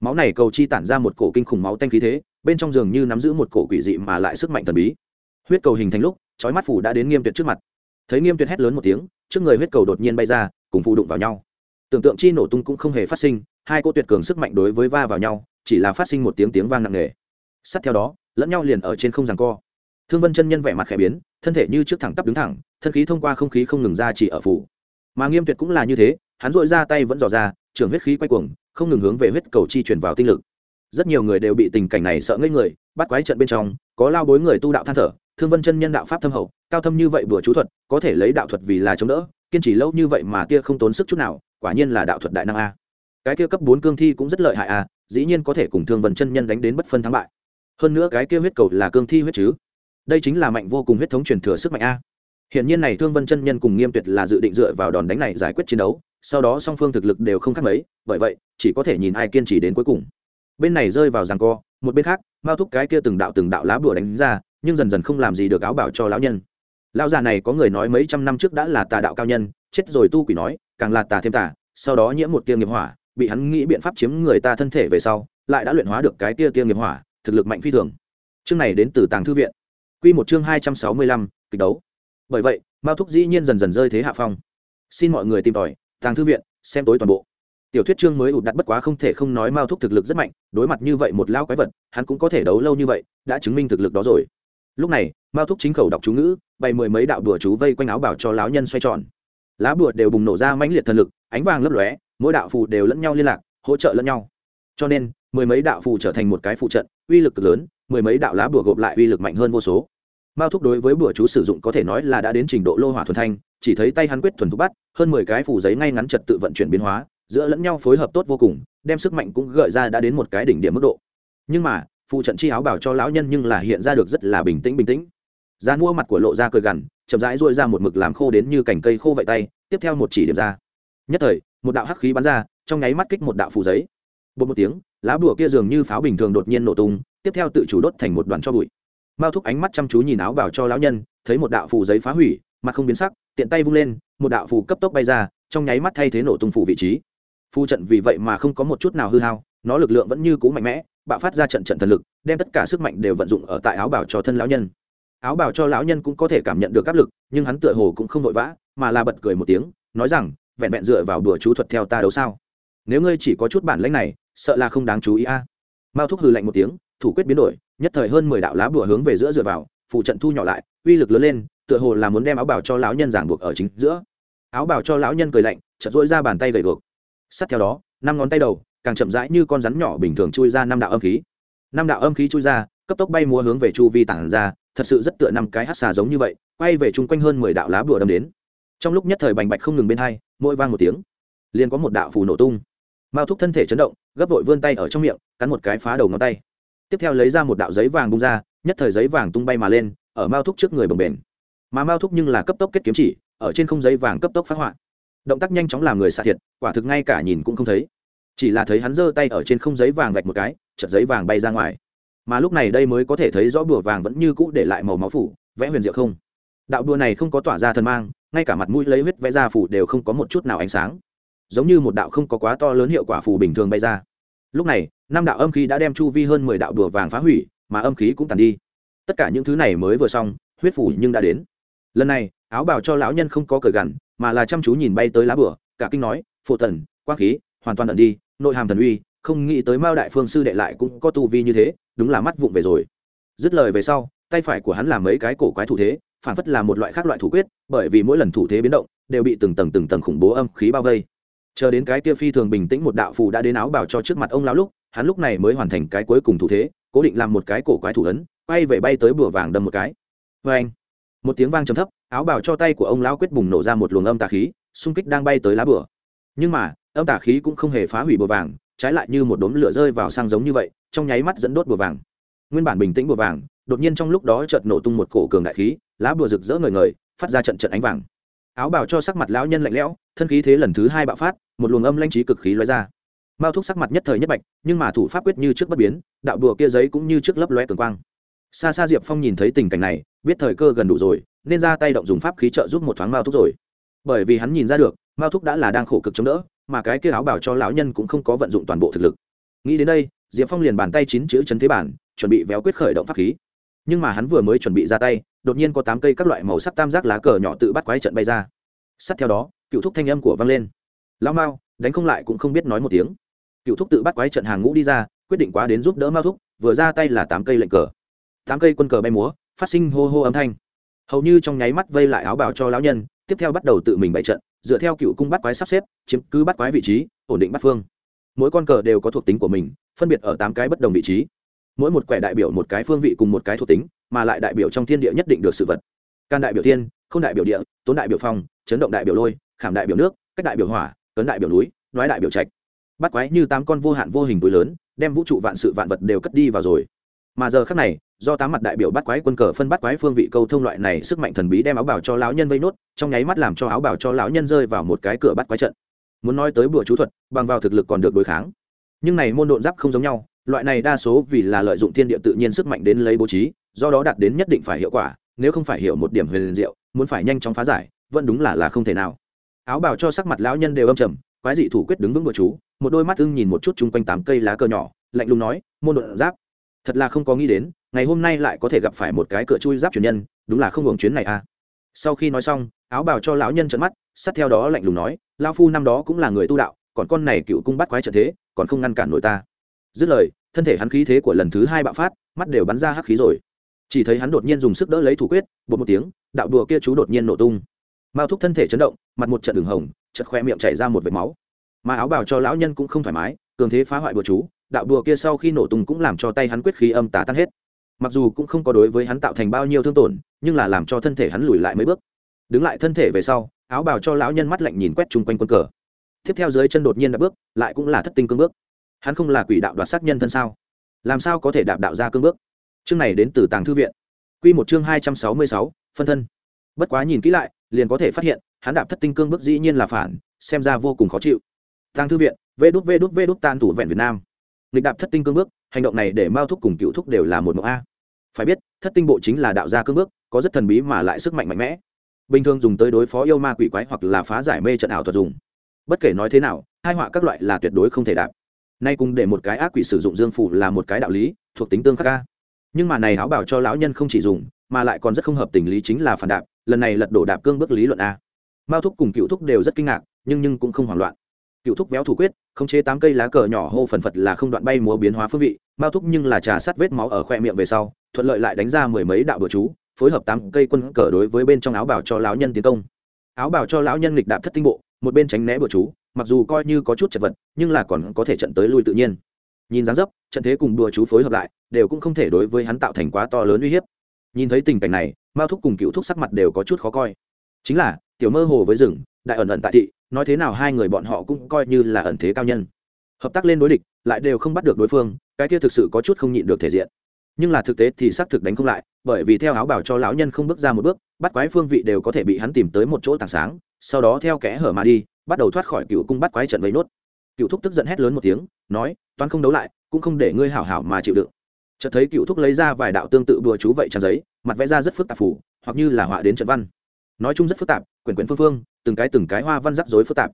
Máu này cầu chi tản ra một cổ kinh khủng máu tanh khí thế bên trong giường như nắm giữ một cổ quỷ dị mà lại sức mạnh thần bí. Huyết cầu hình thành lúc, chói mắt phủ đã đến nghiêm tuyệt trước mặt. Thấy nghiêm tuyệt hét lớn một tiếng, trước người huyết cầu đột nhiên bay ra, cùng phụ đụng vào nhau. Tưởng tượng chi nổ tung cũng không hề phát sinh, hai cô tuyệt cường sức mạnh đối với va vào nhau, chỉ là phát sinh một tiếng tiếng vang nặng nề. Sát theo đó, lẫn nhau liền ở trên không giằng co. Thương vân chân nhân vẻ mặt khẽ biến, thân thể như trước thẳng tắp đứng thẳng, thân khí thông qua không khí không ngừng ra chỉ ở phủ mà nghiêm tuyệt cũng là như thế, hắn dội ra tay vẫn dò ra, trường huyết khí quay cuồng, không ngừng hướng về huyết cầu chi truyền vào tinh lực rất nhiều người đều bị tình cảnh này sợ ngây người, bắt quái trận bên trong, có lao bối người tu đạo than thở, thương vân chân nhân đạo pháp thâm hậu, cao thâm như vậy vừa chú thuật, có thể lấy đạo thuật vì là chống đỡ, kiên trì lâu như vậy mà tia không tốn sức chút nào, quả nhiên là đạo thuật đại năng a. Cái kia cấp bốn cương thi cũng rất lợi hại a, dĩ nhiên có thể cùng thương vân chân nhân đánh đến bất phân thắng bại. Hơn nữa cái kia huyết cầu là cương thi huyết chứ? Đây chính là mạnh vô cùng huyết thống truyền thừa sức mạnh a. Hiện nhiên này thương vân chân nhân cùng nghiêm tuyệt là dự định dựa vào đòn đánh này giải quyết chiến đấu, sau đó song phương thực lực đều không khác mấy, bởi vậy, chỉ có thể nhìn ai kiên trì đến cuối cùng bên này rơi vào giằng co, một bên khác, mao thúc cái kia từng đạo từng đạo lá bùa đánh ra, nhưng dần dần không làm gì được áo bảo cho lão nhân. Lão già này có người nói mấy trăm năm trước đã là tà đạo cao nhân, chết rồi tu quỷ nói, càng là tà thêm tà, sau đó nhiễm một tia nghiệp hỏa, bị hắn nghĩ biện pháp chiếm người ta thân thể về sau, lại đã luyện hóa được cái kia tia nghiệp hỏa, thực lực mạnh phi thường. Chương này đến từ tàng thư viện. Quy một chương hai trăm sáu mươi lăm, kịch đấu. Bởi vậy, mao thúc dĩ nhiên dần dần rơi thế hạ phong. Xin mọi người tìm tòi, tàng thư viện, xem tối toàn bộ tiểu thuyết chương mới ụt đặt bất quá không thể không nói mao thúc thực lực rất mạnh, đối mặt như vậy một lao quái vật, hắn cũng có thể đấu lâu như vậy, đã chứng minh thực lực đó rồi. Lúc này, mao thúc chính khẩu đọc chú ngữ, bày mười mấy đạo đùa chú vây quanh áo bảo cho láo nhân xoay tròn. Lá bùa đều bùng nổ ra mãnh liệt thần lực, ánh vàng lấp lóe, mỗi đạo phù đều lẫn nhau liên lạc, hỗ trợ lẫn nhau. Cho nên, mười mấy đạo phù trở thành một cái phụ trận, uy lực cực lớn, mười mấy đạo lá bùa gộp lại uy lực mạnh hơn vô số. Mao thúc đối với bùa chú sử dụng có thể nói là đã đến trình độ lô hỏa thuần thanh, chỉ thấy tay hắn quyết thuần thúc bắt, hơn mười cái phù giấy ngay ngắn trật tự vận chuyển biến hóa giữa lẫn nhau phối hợp tốt vô cùng, đem sức mạnh cũng gợi ra đã đến một cái đỉnh điểm mức độ. Nhưng mà, phụ trận chi áo bảo cho lão nhân nhưng là hiện ra được rất là bình tĩnh bình tĩnh. Ra mua mặt của lộ ra cười gằn, chậm rãi dội ra một mực làm khô đến như cành cây khô vậy tay, tiếp theo một chỉ điểm ra. Nhất thời, một đạo hắc khí bắn ra, trong nháy mắt kích một đạo phù giấy. Bột một tiếng, lá bùa kia dường như pháo bình thường đột nhiên nổ tung, tiếp theo tự chủ đốt thành một đoàn cho bụi. Mao thúc ánh mắt chăm chú nhìn áo bảo cho lão nhân, thấy một đạo phù giấy phá hủy, mặt không biến sắc, tiện tay vung lên, một đạo phù cấp tốc bay ra, trong nháy mắt thay thế nổ tung phủ vị trí phu trận vì vậy mà không có một chút nào hư hao, nó lực lượng vẫn như cũ mạnh mẽ, bạo phát ra trận trận thần lực, đem tất cả sức mạnh đều vận dụng ở tại áo bảo cho thân lão nhân. Áo bảo cho lão nhân cũng có thể cảm nhận được áp lực, nhưng hắn tựa hồ cũng không vội vã, mà là bật cười một tiếng, nói rằng, vẹn vẹn dựa vào đùa chú thuật theo ta đấu sao? Nếu ngươi chỉ có chút bản lãnh này, sợ là không đáng chú ý a. Mao thúc hừ lạnh một tiếng, thủ quyết biến đổi, nhất thời hơn mười đạo lá bùa hướng về giữa dựa vào phụ trận thu nhỏ lại, uy lực lớn lên, tựa hồ là muốn đem áo bảo cho lão nhân giảng buộc ở chính giữa. Áo bảo cho lão nhân cười lạnh chật dỗi ra bàn tay gầy buộc sát theo đó, năm ngón tay đầu, càng chậm rãi như con rắn nhỏ bình thường chui ra năm đạo âm khí. Năm đạo âm khí chui ra, cấp tốc bay múa hướng về chu vi tản ra, thật sự rất tựa năm cái hát xà giống như vậy, quay về chung quanh hơn mười đạo lá bùa đâm đến. Trong lúc nhất thời bành bạch không ngừng bên hai, mỗi vang một tiếng, liền có một đạo phù nổ tung. Mao thúc thân thể chấn động, gấp vội vươn tay ở trong miệng, cắn một cái phá đầu ngón tay. Tiếp theo lấy ra một đạo giấy vàng bung ra, nhất thời giấy vàng tung bay mà lên, ở mao thúc trước người bồng bềnh. Mà mao thúc nhưng là cấp tốc kết kiếm chỉ, ở trên không giấy vàng cấp tốc phát họa động tác nhanh chóng làm người xạ thiệt, quả thực ngay cả nhìn cũng không thấy. Chỉ là thấy hắn giơ tay ở trên không giấy vàng vạch một cái chật giấy vàng bay ra ngoài. Mà lúc này đây mới có thể thấy rõ bùa vàng vẫn như cũ để lại màu máu phủ, vẽ huyền diệu không. Đạo đùa này không có tỏa ra thần mang, ngay cả mặt mũi lấy huyết vẽ ra phủ đều không có một chút nào ánh sáng. Giống như một đạo không có quá to lớn hiệu quả phù bình thường bay ra. Lúc này, năm đạo âm khí đã đem chu vi hơn mười đạo đùa vàng phá hủy, mà âm khí cũng tàn đi. Tất cả những thứ này mới vừa xong, huyết phủ nhưng đã đến. Lần này, áo bào cho lão nhân không có cởi gằn mà là chăm chú nhìn bay tới lá bửa cả kinh nói, phổ thần, quang khí, hoàn toàn ẩn đi, nội hàm thần uy, không nghĩ tới mao đại phương sư đệ lại cũng có tu vi như thế, đúng là mắt vụng về rồi. Dứt lời về sau, tay phải của hắn làm mấy cái cổ quái thủ thế, phản phất là một loại khác loại thủ quyết, bởi vì mỗi lần thủ thế biến động, đều bị từng tầng từng tầng khủng bố âm khí bao vây. Chờ đến cái kia phi thường bình tĩnh một đạo phù đã đến áo bảo cho trước mặt ông lão lúc, hắn lúc này mới hoàn thành cái cuối cùng thủ thế, cố định làm một cái cổ quái thủ ấn bay về bay tới bùa vàng đâm một cái. Vê anh một tiếng vang trầm thấp áo bảo cho tay của ông lão quyết bùng nổ ra một luồng âm tà khí, xung kích đang bay tới lá bửa nhưng mà, âm tà khí cũng không hề phá hủy bùa vàng, trái lại như một đốm lửa rơi vào sang giống như vậy, trong nháy mắt dẫn đốt bùa vàng. Nguyên bản bình tĩnh bùa vàng, đột nhiên trong lúc đó chợt nổ tung một cổ cường đại khí, lá bùa rực rỡ ngời ngời, phát ra trận trận ánh vàng. Áo bào cho sắc mặt lão nhân lạnh lẽo, thân khí thế lần thứ hai bạo phát, một luồng âm lanh trí cực khí lóe ra. Mao thúc sắc mặt nhất thời nhất bạch, nhưng mà thủ pháp quyết như trước bất biến, đạo đùa kia giấy cũng như trước lấp lóe cường quang. Xa xa diệp phong nhìn thấy tình cảnh này, biết thời cơ gần đủ rồi nên ra tay động dùng pháp khí trợ giúp một thoáng mao thúc rồi. Bởi vì hắn nhìn ra được, mao thúc đã là đang khổ cực chống đỡ, mà cái kia áo bảo cho lão nhân cũng không có vận dụng toàn bộ thực lực. Nghĩ đến đây, diệp phong liền bàn tay chín chữ chấn thế bản, chuẩn bị véo quyết khởi động pháp khí. Nhưng mà hắn vừa mới chuẩn bị ra tay, đột nhiên có tám cây các loại màu sắc tam giác lá cờ nhỏ tự bắt quái trận bay ra. Sắt theo đó, cựu thúc thanh âm của vang lên. Lão mao, đánh không lại cũng không biết nói một tiếng. Cựu thúc tự bắt quái trận hàng ngũ đi ra, quyết định quá đến giúp đỡ mao thúc, vừa ra tay là tám cây lệnh cờ. Tám cây quân cờ bay múa, phát sinh hô hô âm thanh hầu như trong nháy mắt vây lại áo bào cho lão nhân tiếp theo bắt đầu tự mình bày trận dựa theo cựu cung bắt quái sắp xếp chiếm cứ bắt quái vị trí ổn định bắt phương mỗi con cờ đều có thuộc tính của mình phân biệt ở tám cái bất đồng vị trí mỗi một quẻ đại biểu một cái phương vị cùng một cái thuộc tính mà lại đại biểu trong thiên địa nhất định được sự vật can đại biểu thiên không đại biểu địa tốn đại biểu phong chấn động đại biểu lôi khảm đại biểu nước cách đại biểu hỏa cấn đại biểu núi nói đại biểu trạch bắt quái như tám con vô hạn vô hình túi lớn đem vũ trụ vạn sự vạn vật đều cất đi vào rồi mà giờ khác này do tám mặt đại biểu bắt quái quân cờ phân bắt quái phương vị câu thông loại này sức mạnh thần bí đem áo bảo cho lão nhân vây nốt, trong nháy mắt làm cho áo bảo cho lão nhân rơi vào một cái cửa bắt quái trận. Muốn nói tới bữa chú thuật, bằng vào thực lực còn được đối kháng. Nhưng này môn độn giáp không giống nhau, loại này đa số vì là lợi dụng thiên địa tự nhiên sức mạnh đến lấy bố trí, do đó đạt đến nhất định phải hiệu quả, nếu không phải hiểu một điểm huyền diệu, muốn phải nhanh chóng phá giải, vẫn đúng là là không thể nào. Áo bào cho sắc mặt lão nhân đều âm trầm, quái dị thủ quyết đứng vững bữa chú, một đôi mắt ưng nhìn một chút chung quanh tám cây lá cờ nhỏ, lạnh lùng nói, môn độn giáp thật là không có nghĩ đến, ngày hôm nay lại có thể gặp phải một cái cửa chui giáp truyền nhân, đúng là không hưởng chuyến này à. Sau khi nói xong, áo bào cho lão nhân trận mắt, sát theo đó lạnh lùng nói lao phu năm đó cũng là người tu đạo, còn con này cựu cung bắt quái trận thế, còn không ngăn cản nổi ta. Dứt lời, thân thể hắn khí thế của lần thứ hai bạo phát, mắt đều bắn ra hắc khí rồi. Chỉ thấy hắn đột nhiên dùng sức đỡ lấy thủ quyết, bột một tiếng, đạo đùa kia chú đột nhiên nổ tung. Mao thúc thân thể chấn động, mặt một trận đường hồng chật khoe miệng chảy ra một vệt máu. Mà áo bào cho lão nhân cũng không thoải mái, cường thế phá hoại bùa chú đạo đùa kia sau khi nổ tung cũng làm cho tay hắn quyết khí âm tả tan hết. Mặc dù cũng không có đối với hắn tạo thành bao nhiêu thương tổn, nhưng là làm cho thân thể hắn lùi lại mấy bước. Đứng lại thân thể về sau, áo bào cho lão nhân mắt lạnh nhìn quét chung quanh quân cờ. Tiếp theo dưới chân đột nhiên đã bước, lại cũng là thất tinh cương bước. Hắn không là quỷ đạo đoạt sát nhân thân sao? Làm sao có thể đạp đạo ra cương bước? Chương này đến từ tàng thư viện. Q một chương hai trăm sáu mươi sáu, phân thân. Bất quá nhìn kỹ lại, liền có thể phát hiện, hắn đạp thất tinh cương bước dĩ nhiên là phản, xem ra vô cùng khó chịu. Tàng thư viện, vê đút vê đút vê đút tan thủ vẹn việt nam nghịch đạp thất tinh cương bước, hành động này để mao thúc cùng cựu thúc đều là một mẫu a. Phải biết, thất tinh bộ chính là đạo gia cương bước, có rất thần bí mà lại sức mạnh mạnh mẽ. Bình thường dùng tới đối phó yêu ma quỷ quái hoặc là phá giải mê trận ảo thuật dùng. Bất kể nói thế nào hai họa các loại là tuyệt đối không thể đạp. Nay cùng để một cái ác quỷ sử dụng dương phủ là một cái đạo lý, thuộc tính tương khắc ca nhưng mà này háo bảo cho lão nhân không chỉ dùng, mà lại còn rất không hợp tình lý chính là phản đạp, lần này lật đổ đạp cương bước lý luận a. Mao thúc cùng cựu thúc đều rất kinh ngạc, nhưng nhưng cũng không hoảng loạn cựu thúc véo thủ quyết, khống chế tám cây lá cờ nhỏ hô phần phật là không đoạn bay múa biến hóa phương vị, mao thúc nhưng là trà sát vết máu ở khoe miệng về sau, thuận lợi lại đánh ra mười mấy đạo bừa chú, phối hợp tám cây quân cờ đối với bên trong áo bảo cho lão nhân tiến công. Áo bảo cho lão nhân lịch đạp thất tinh bộ, một bên tránh né bừa chú, mặc dù coi như có chút chật vật, nhưng là còn có thể trận tới lui tự nhiên. Nhìn dáng dấp, trận thế cùng đùa chú phối hợp lại, đều cũng không thể đối với hắn tạo thành quá to lớn uy hiếp. Nhìn thấy tình cảnh này, mao thúc cùng cựu thúc sắc mặt đều có chút khó coi. Chính là, tiểu mơ hồ với rừng, đại ẩn ẩn tại thị nói thế nào hai người bọn họ cũng coi như là ẩn thế cao nhân. Hợp tác lên đối địch, lại đều không bắt được đối phương, cái kia thực sự có chút không nhịn được thể diện. Nhưng là thực tế thì xác thực đánh không lại, bởi vì theo áo bảo cho lão nhân không bước ra một bước, bắt quái phương vị đều có thể bị hắn tìm tới một chỗ tảng sáng, sau đó theo kẽ hở mà đi, bắt đầu thoát khỏi cựu cung bắt quái trận vây nốt. Cựu thúc tức giận hét lớn một tiếng, nói toán không đấu lại, cũng không để ngươi hảo hảo mà chịu đựng. Chợt thấy cựu thúc lấy ra vài đạo tương tự bùa chú vậy trang giấy, mặt vẽ ra rất phức tạp phủ hoặc như là họa đến trận văn. Nói chung rất phức tạp quyển quyển phương phương từng cái từng cái hoa văn rắc rối phức tạp.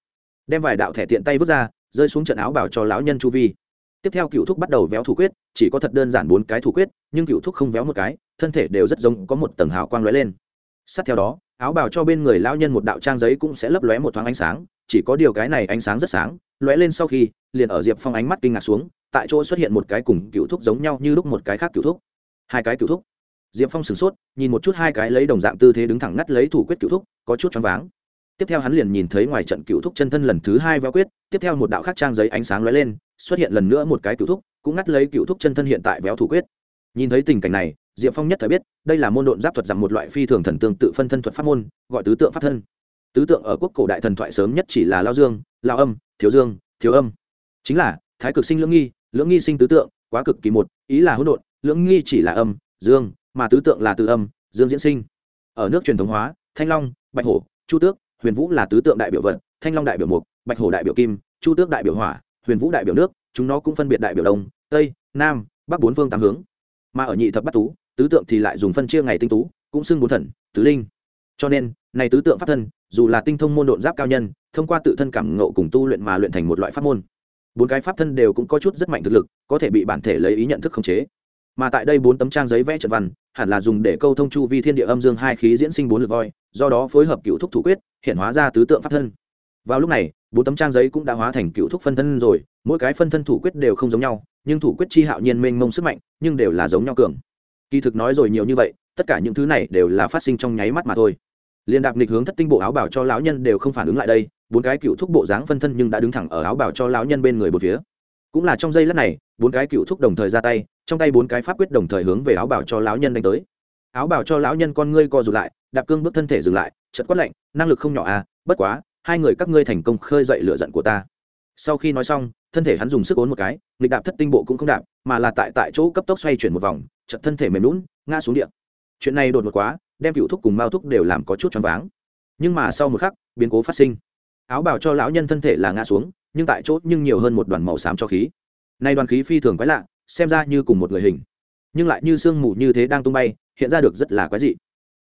Đem vài đạo thẻ tiện tay vứt ra, rơi xuống trận áo bảo cho lão nhân chu vi. Tiếp theo cựu thúc bắt đầu véo thủ quyết, chỉ có thật đơn giản bốn cái thủ quyết, nhưng cựu thúc không véo một cái, thân thể đều rất giống có một tầng hào quang lóe lên. Sát theo đó, áo bảo cho bên người lão nhân một đạo trang giấy cũng sẽ lấp lóe một thoáng ánh sáng, chỉ có điều cái này ánh sáng rất sáng, lóe lên sau khi, liền ở diệp phong ánh mắt kinh ngạc xuống, tại chỗ xuất hiện một cái cùng cựu thúc giống nhau như lúc một cái khác cựu thúc. Hai cái cựu thúc. Diệp phong sửng sốt, nhìn một chút hai cái lấy đồng dạng tư thế đứng thẳng ngắt lấy thủ quyết cựu thúc, có chút choáng váng tiếp theo hắn liền nhìn thấy ngoài trận cựu thúc chân thân lần thứ hai véo quyết, tiếp theo một đạo khác trang giấy ánh sáng lóe lên, xuất hiện lần nữa một cái cựu thúc, cũng ngắt lấy cựu thúc chân thân hiện tại véo thủ quyết. Nhìn thấy tình cảnh này, diệp phong nhất thời biết, đây là môn độn giáp thuật rằng một loại phi thường thần tương tự phân thân thuật pháp môn, gọi tứ tượng pháp thân. Tứ tượng ở quốc cổ đại thần thoại sớm nhất chỉ là lao dương, lao âm, thiếu dương, thiếu âm. Chính là, thái cực sinh lưỡng nghi lưỡng nghi sinh tứ tượng, quá cực kỳ một, ý là hỗn độn, lưỡng nghi chỉ là âm, dương, mà tứ tượng là từ âm, dương diễn sinh. Ở nước truyền thống hóa, thanh long, bạch hổ, chu tước huyền vũ là tứ tượng đại biểu vật, thanh long đại biểu mục, bạch hổ đại biểu kim, chu tước đại biểu hỏa, huyền vũ đại biểu nước, chúng nó cũng phân biệt đại biểu đông, tây, nam, bắc bốn phương tám hướng. Mà ở nhị thập bát tú, tứ tượng thì lại dùng phân chia ngày tinh tú, cũng xưng bốn thần, tứ linh. Cho nên, này tứ tượng pháp thân, dù là tinh thông môn độn giáp cao nhân, thông qua tự thân cảm ngộ cùng tu luyện mà luyện thành một loại pháp môn. Bốn cái pháp thân đều cũng có chút rất mạnh thực lực, có thể bị bản thể lấy ý nhận thức khống chế mà tại đây bốn tấm trang giấy vẽ trận văn, hẳn là dùng để câu thông chu vi thiên địa âm dương hai khí diễn sinh bốn lực voi, do đó phối hợp cựu thúc thủ quyết, hiện hóa ra tứ tượng pháp thân. Vào lúc này, bốn tấm trang giấy cũng đã hóa thành cựu thúc phân thân rồi, mỗi cái phân thân thủ quyết đều không giống nhau, nhưng thủ quyết chi hạo nhiên mênh mông sức mạnh, nhưng đều là giống nhau cường. Kỳ thực nói rồi nhiều như vậy, tất cả những thứ này đều là phát sinh trong nháy mắt mà thôi. Liên đạp nghịch hướng thất tinh bộ áo bảo cho lão nhân đều không phản ứng lại đây, bốn cái cựu thúc bộ dáng phân thân nhưng đã đứng thẳng ở áo bảo cho lão nhân bên người một phía. Cũng là trong giây lát này bốn cái cựu thúc đồng thời ra tay, trong tay bốn cái pháp quyết đồng thời hướng về áo bảo cho lão nhân đánh tới. Áo bảo cho lão nhân con ngươi co rụt lại, đạp cương bước thân thể dừng lại chật quát lạnh, năng lực không nhỏ à bất quá, hai người các ngươi thành công khơi dậy lửa giận của ta. Sau khi nói xong, thân thể hắn dùng sức ốn một cái, nghịch đạp thất tinh bộ cũng không đạp, mà là tại tại chỗ cấp tốc xoay chuyển một vòng chật thân thể mềm lún ngã xuống địa. chuyện này đột ngột quá, đem cựu thúc cùng mao thúc đều làm có chút choáng váng. Nhưng mà sau một khắc, biến cố phát sinh. Áo bảo cho lão nhân thân thể là ngã xuống, nhưng tại chỗ nhưng nhiều hơn một đoàn màu xám cho khí nay đoàn khí phi thường quái lạ, xem ra như cùng một người hình. Nhưng lại như sương mù như thế đang tung bay, hiện ra được rất là quái dị.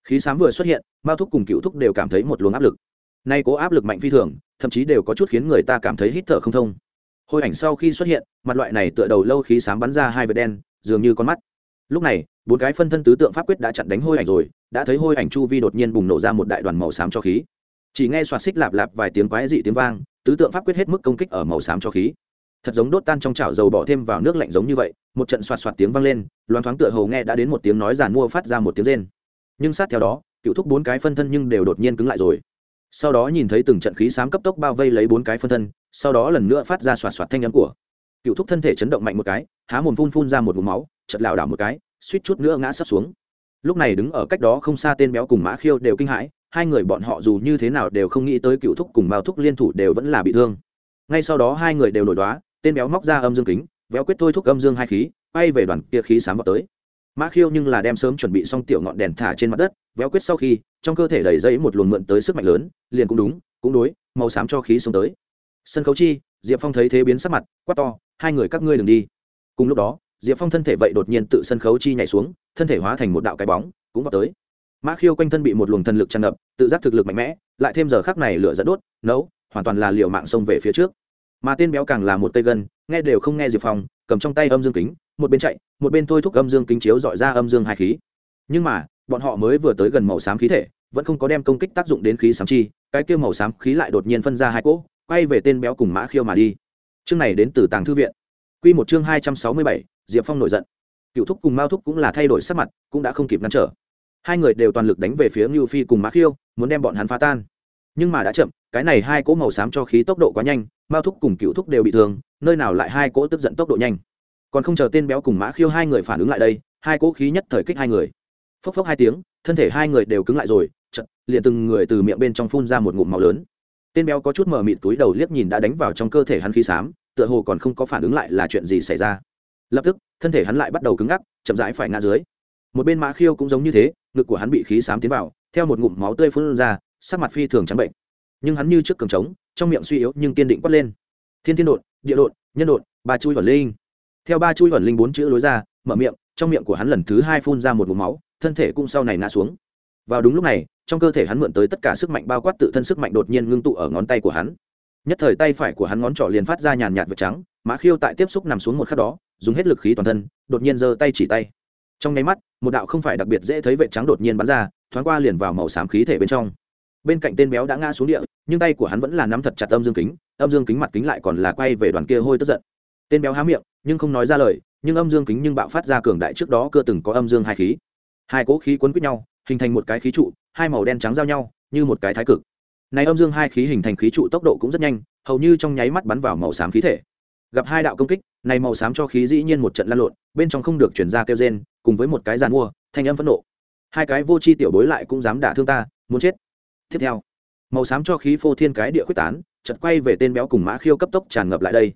Khí xám vừa xuất hiện mao thúc cùng cựu thúc đều cảm thấy một luồng áp lực. Nay cố áp lực mạnh phi thường, thậm chí đều có chút khiến người ta cảm thấy hít thở không thông. Hôi ảnh sau khi xuất hiện, mặt loại này tựa đầu lâu khí xám bắn ra hai vệt đen, dường như con mắt. Lúc này, bốn cái phân thân tứ tượng pháp quyết đã chặn đánh hôi ảnh rồi, đã thấy hôi ảnh chu vi đột nhiên bùng nổ ra một đại đoàn màu xám cho khí. Chỉ nghe xoạt xích lạp lạp vài tiếng quái dị tiếng vang, tứ tượng pháp quyết hết mức công kích ở màu xám cho khí thật giống đốt tan trong chảo dầu bỏ thêm vào nước lạnh giống như vậy, một trận xoạt xoạt tiếng vang lên loan thoáng tựa hầu nghe đã đến một tiếng nói giàn mua phát ra một tiếng rên. Nhưng sát theo đó, cựu thúc bốn cái phân thân nhưng đều đột nhiên cứng lại rồi. Sau đó nhìn thấy từng trận khí xám cấp tốc bao vây lấy bốn cái phân thân, sau đó lần nữa phát ra xoạt xoạt thanh nhắn của. Cựu thúc thân thể chấn động mạnh một cái, há mồm phun phun ra một vùng máu chật lảo đảo một cái, suýt chút nữa ngã sắp xuống. Lúc này đứng ở cách đó không xa tên béo cùng mã khiêu đều kinh hãi, hai người bọn họ dù như thế nào đều không nghĩ tới cựu thúc cùng mao thúc liên thủ đều vẫn là bị thương. Ngay sau đó hai người đều nổi đoá tên béo móc ra âm dương kính, véo quyết thôi thúc âm dương hai khí bay về đoàn kia khí sám vào tới. Mã khiêu nhưng là đem sớm chuẩn bị xong tiểu ngọn đèn thả trên mặt đất, véo quyết sau khi, trong cơ thể đầy dây một luồng mượn tới sức mạnh lớn, liền cũng đúng, cũng đối, màu xám cho khí xuống tới. Sân khấu chi, diệp phong thấy thế biến sắc mặt, quát to, hai người các ngươi đừng đi. Cùng lúc đó, diệp phong thân thể vậy đột nhiên tự sân khấu chi nhảy xuống, thân thể hóa thành một đạo cái bóng, cũng vào tới. Mã khiêu quanh thân bị một luồng thần lực tràn ngập, tự giác thực lực mạnh mẽ, lại thêm giờ khác này lửa dẫn đốt, nấu, hoàn toàn là liệu mạng xông về phía trước mà tên béo càng là một cây gân, nghe đều không nghe diệp phong, cầm trong tay âm dương kính, một bên chạy, một bên thôi thúc âm dương kính chiếu dọi ra âm dương hai khí. Nhưng mà, bọn họ mới vừa tới gần màu xám khí thể, vẫn không có đem công kích tác dụng đến khí xám chi, cái kia màu xám khí lại đột nhiên phân ra hai cỗ, quay về tên béo cùng mã khiêu mà đi. Chương này đến từ tàng thư viện. Q một chương hai trăm sáu mươi bảy, diệp phong nổi giận. Cựu thúc cùng mao thúc cũng là thay đổi sắc mặt, cũng đã không kịp ngăn trở. Hai người đều toàn lực đánh về phía ngưu phi cùng mã khiêu, muốn đem bọn hắn phá tan. Nhưng mà đã chậm, cái này hai cỗ màu xám cho khí tốc độ quá nhanh mao thúc cùng cựu thúc đều bị thương, nơi nào lại hai cỗ tức giận tốc độ nhanh. Còn không chờ tên béo cùng mã khiêu hai người phản ứng lại đây, hai cỗ khí nhất thời kích hai người. Phốc phốc hai tiếng, thân thể hai người đều cứng lại rồi chật liền từng người từ miệng bên trong phun ra một ngụm màu lớn. Tên béo có chút mờ mịt túi đầu liếc nhìn đã đánh vào trong cơ thể hắn khí xám, tựa hồ còn không có phản ứng lại là chuyện gì xảy ra. Lập tức, thân thể hắn lại bắt đầu cứng ngắc, chậm rãi phải ngã dưới. Một bên mã khiêu cũng giống như thế, ngực của hắn bị khí xám tiến vào, theo một ngụm máu tươi phun ra, sắc mặt phi thường trắng bệnh. Nhưng hắn như trước cường trống trong miệng suy yếu nhưng kiên định quát lên. Thiên thiên đột địa đột nhân đột ba chui vẩn linh. Theo ba chui vẩn linh bốn chữ lối ra, mở miệng, trong miệng của hắn lần thứ hai phun ra một vùng máu, thân thể cũng sau này ngã xuống. Vào đúng lúc này, trong cơ thể hắn mượn tới tất cả sức mạnh bao quát tự thân sức mạnh đột nhiên ngưng tụ ở ngón tay của hắn. Nhất thời tay phải của hắn ngón trỏ liền phát ra nhàn nhạt vệt trắng, mã khiêu tại tiếp xúc nằm xuống một khắc đó, dùng hết lực khí toàn thân, đột nhiên giơ tay chỉ tay. Trong nháy mắt, một đạo không phải đặc biệt dễ thấy vệt trắng đột nhiên bắn ra, thoáng qua liền vào màu xám khí thể bên trong bên cạnh tên béo đã ngã xuống địa, nhưng tay của hắn vẫn là nắm thật chặt âm dương kính, âm dương kính mặt kính lại còn là quay về đoàn kia hôi tức giận. Tên béo há miệng, nhưng không nói ra lời, nhưng âm dương kính nhưng bạo phát ra cường đại trước đó cơ từng có âm dương hai khí. Hai cỗ khí quấn quýt nhau, hình thành một cái khí trụ, hai màu đen trắng giao nhau, như một cái thái cực. Này âm dương hai khí hình thành khí trụ tốc độ cũng rất nhanh, hầu như trong nháy mắt bắn vào màu xám khí thể. Gặp hai đạo công kích, này màu xám cho khí dĩ nhiên một trận lan lộn, bên trong không được chuyển ra kêu rên, cùng với một cái giàn mua, thanh âm phẫn nộ. Hai cái vô chi tiểu bối lại cũng dám đả thương ta, muốn chết tiếp theo. Màu xám cho khí phô thiên cái địa quyết tán chật quay về tên béo cùng mã khiêu cấp tốc tràn ngập lại đây.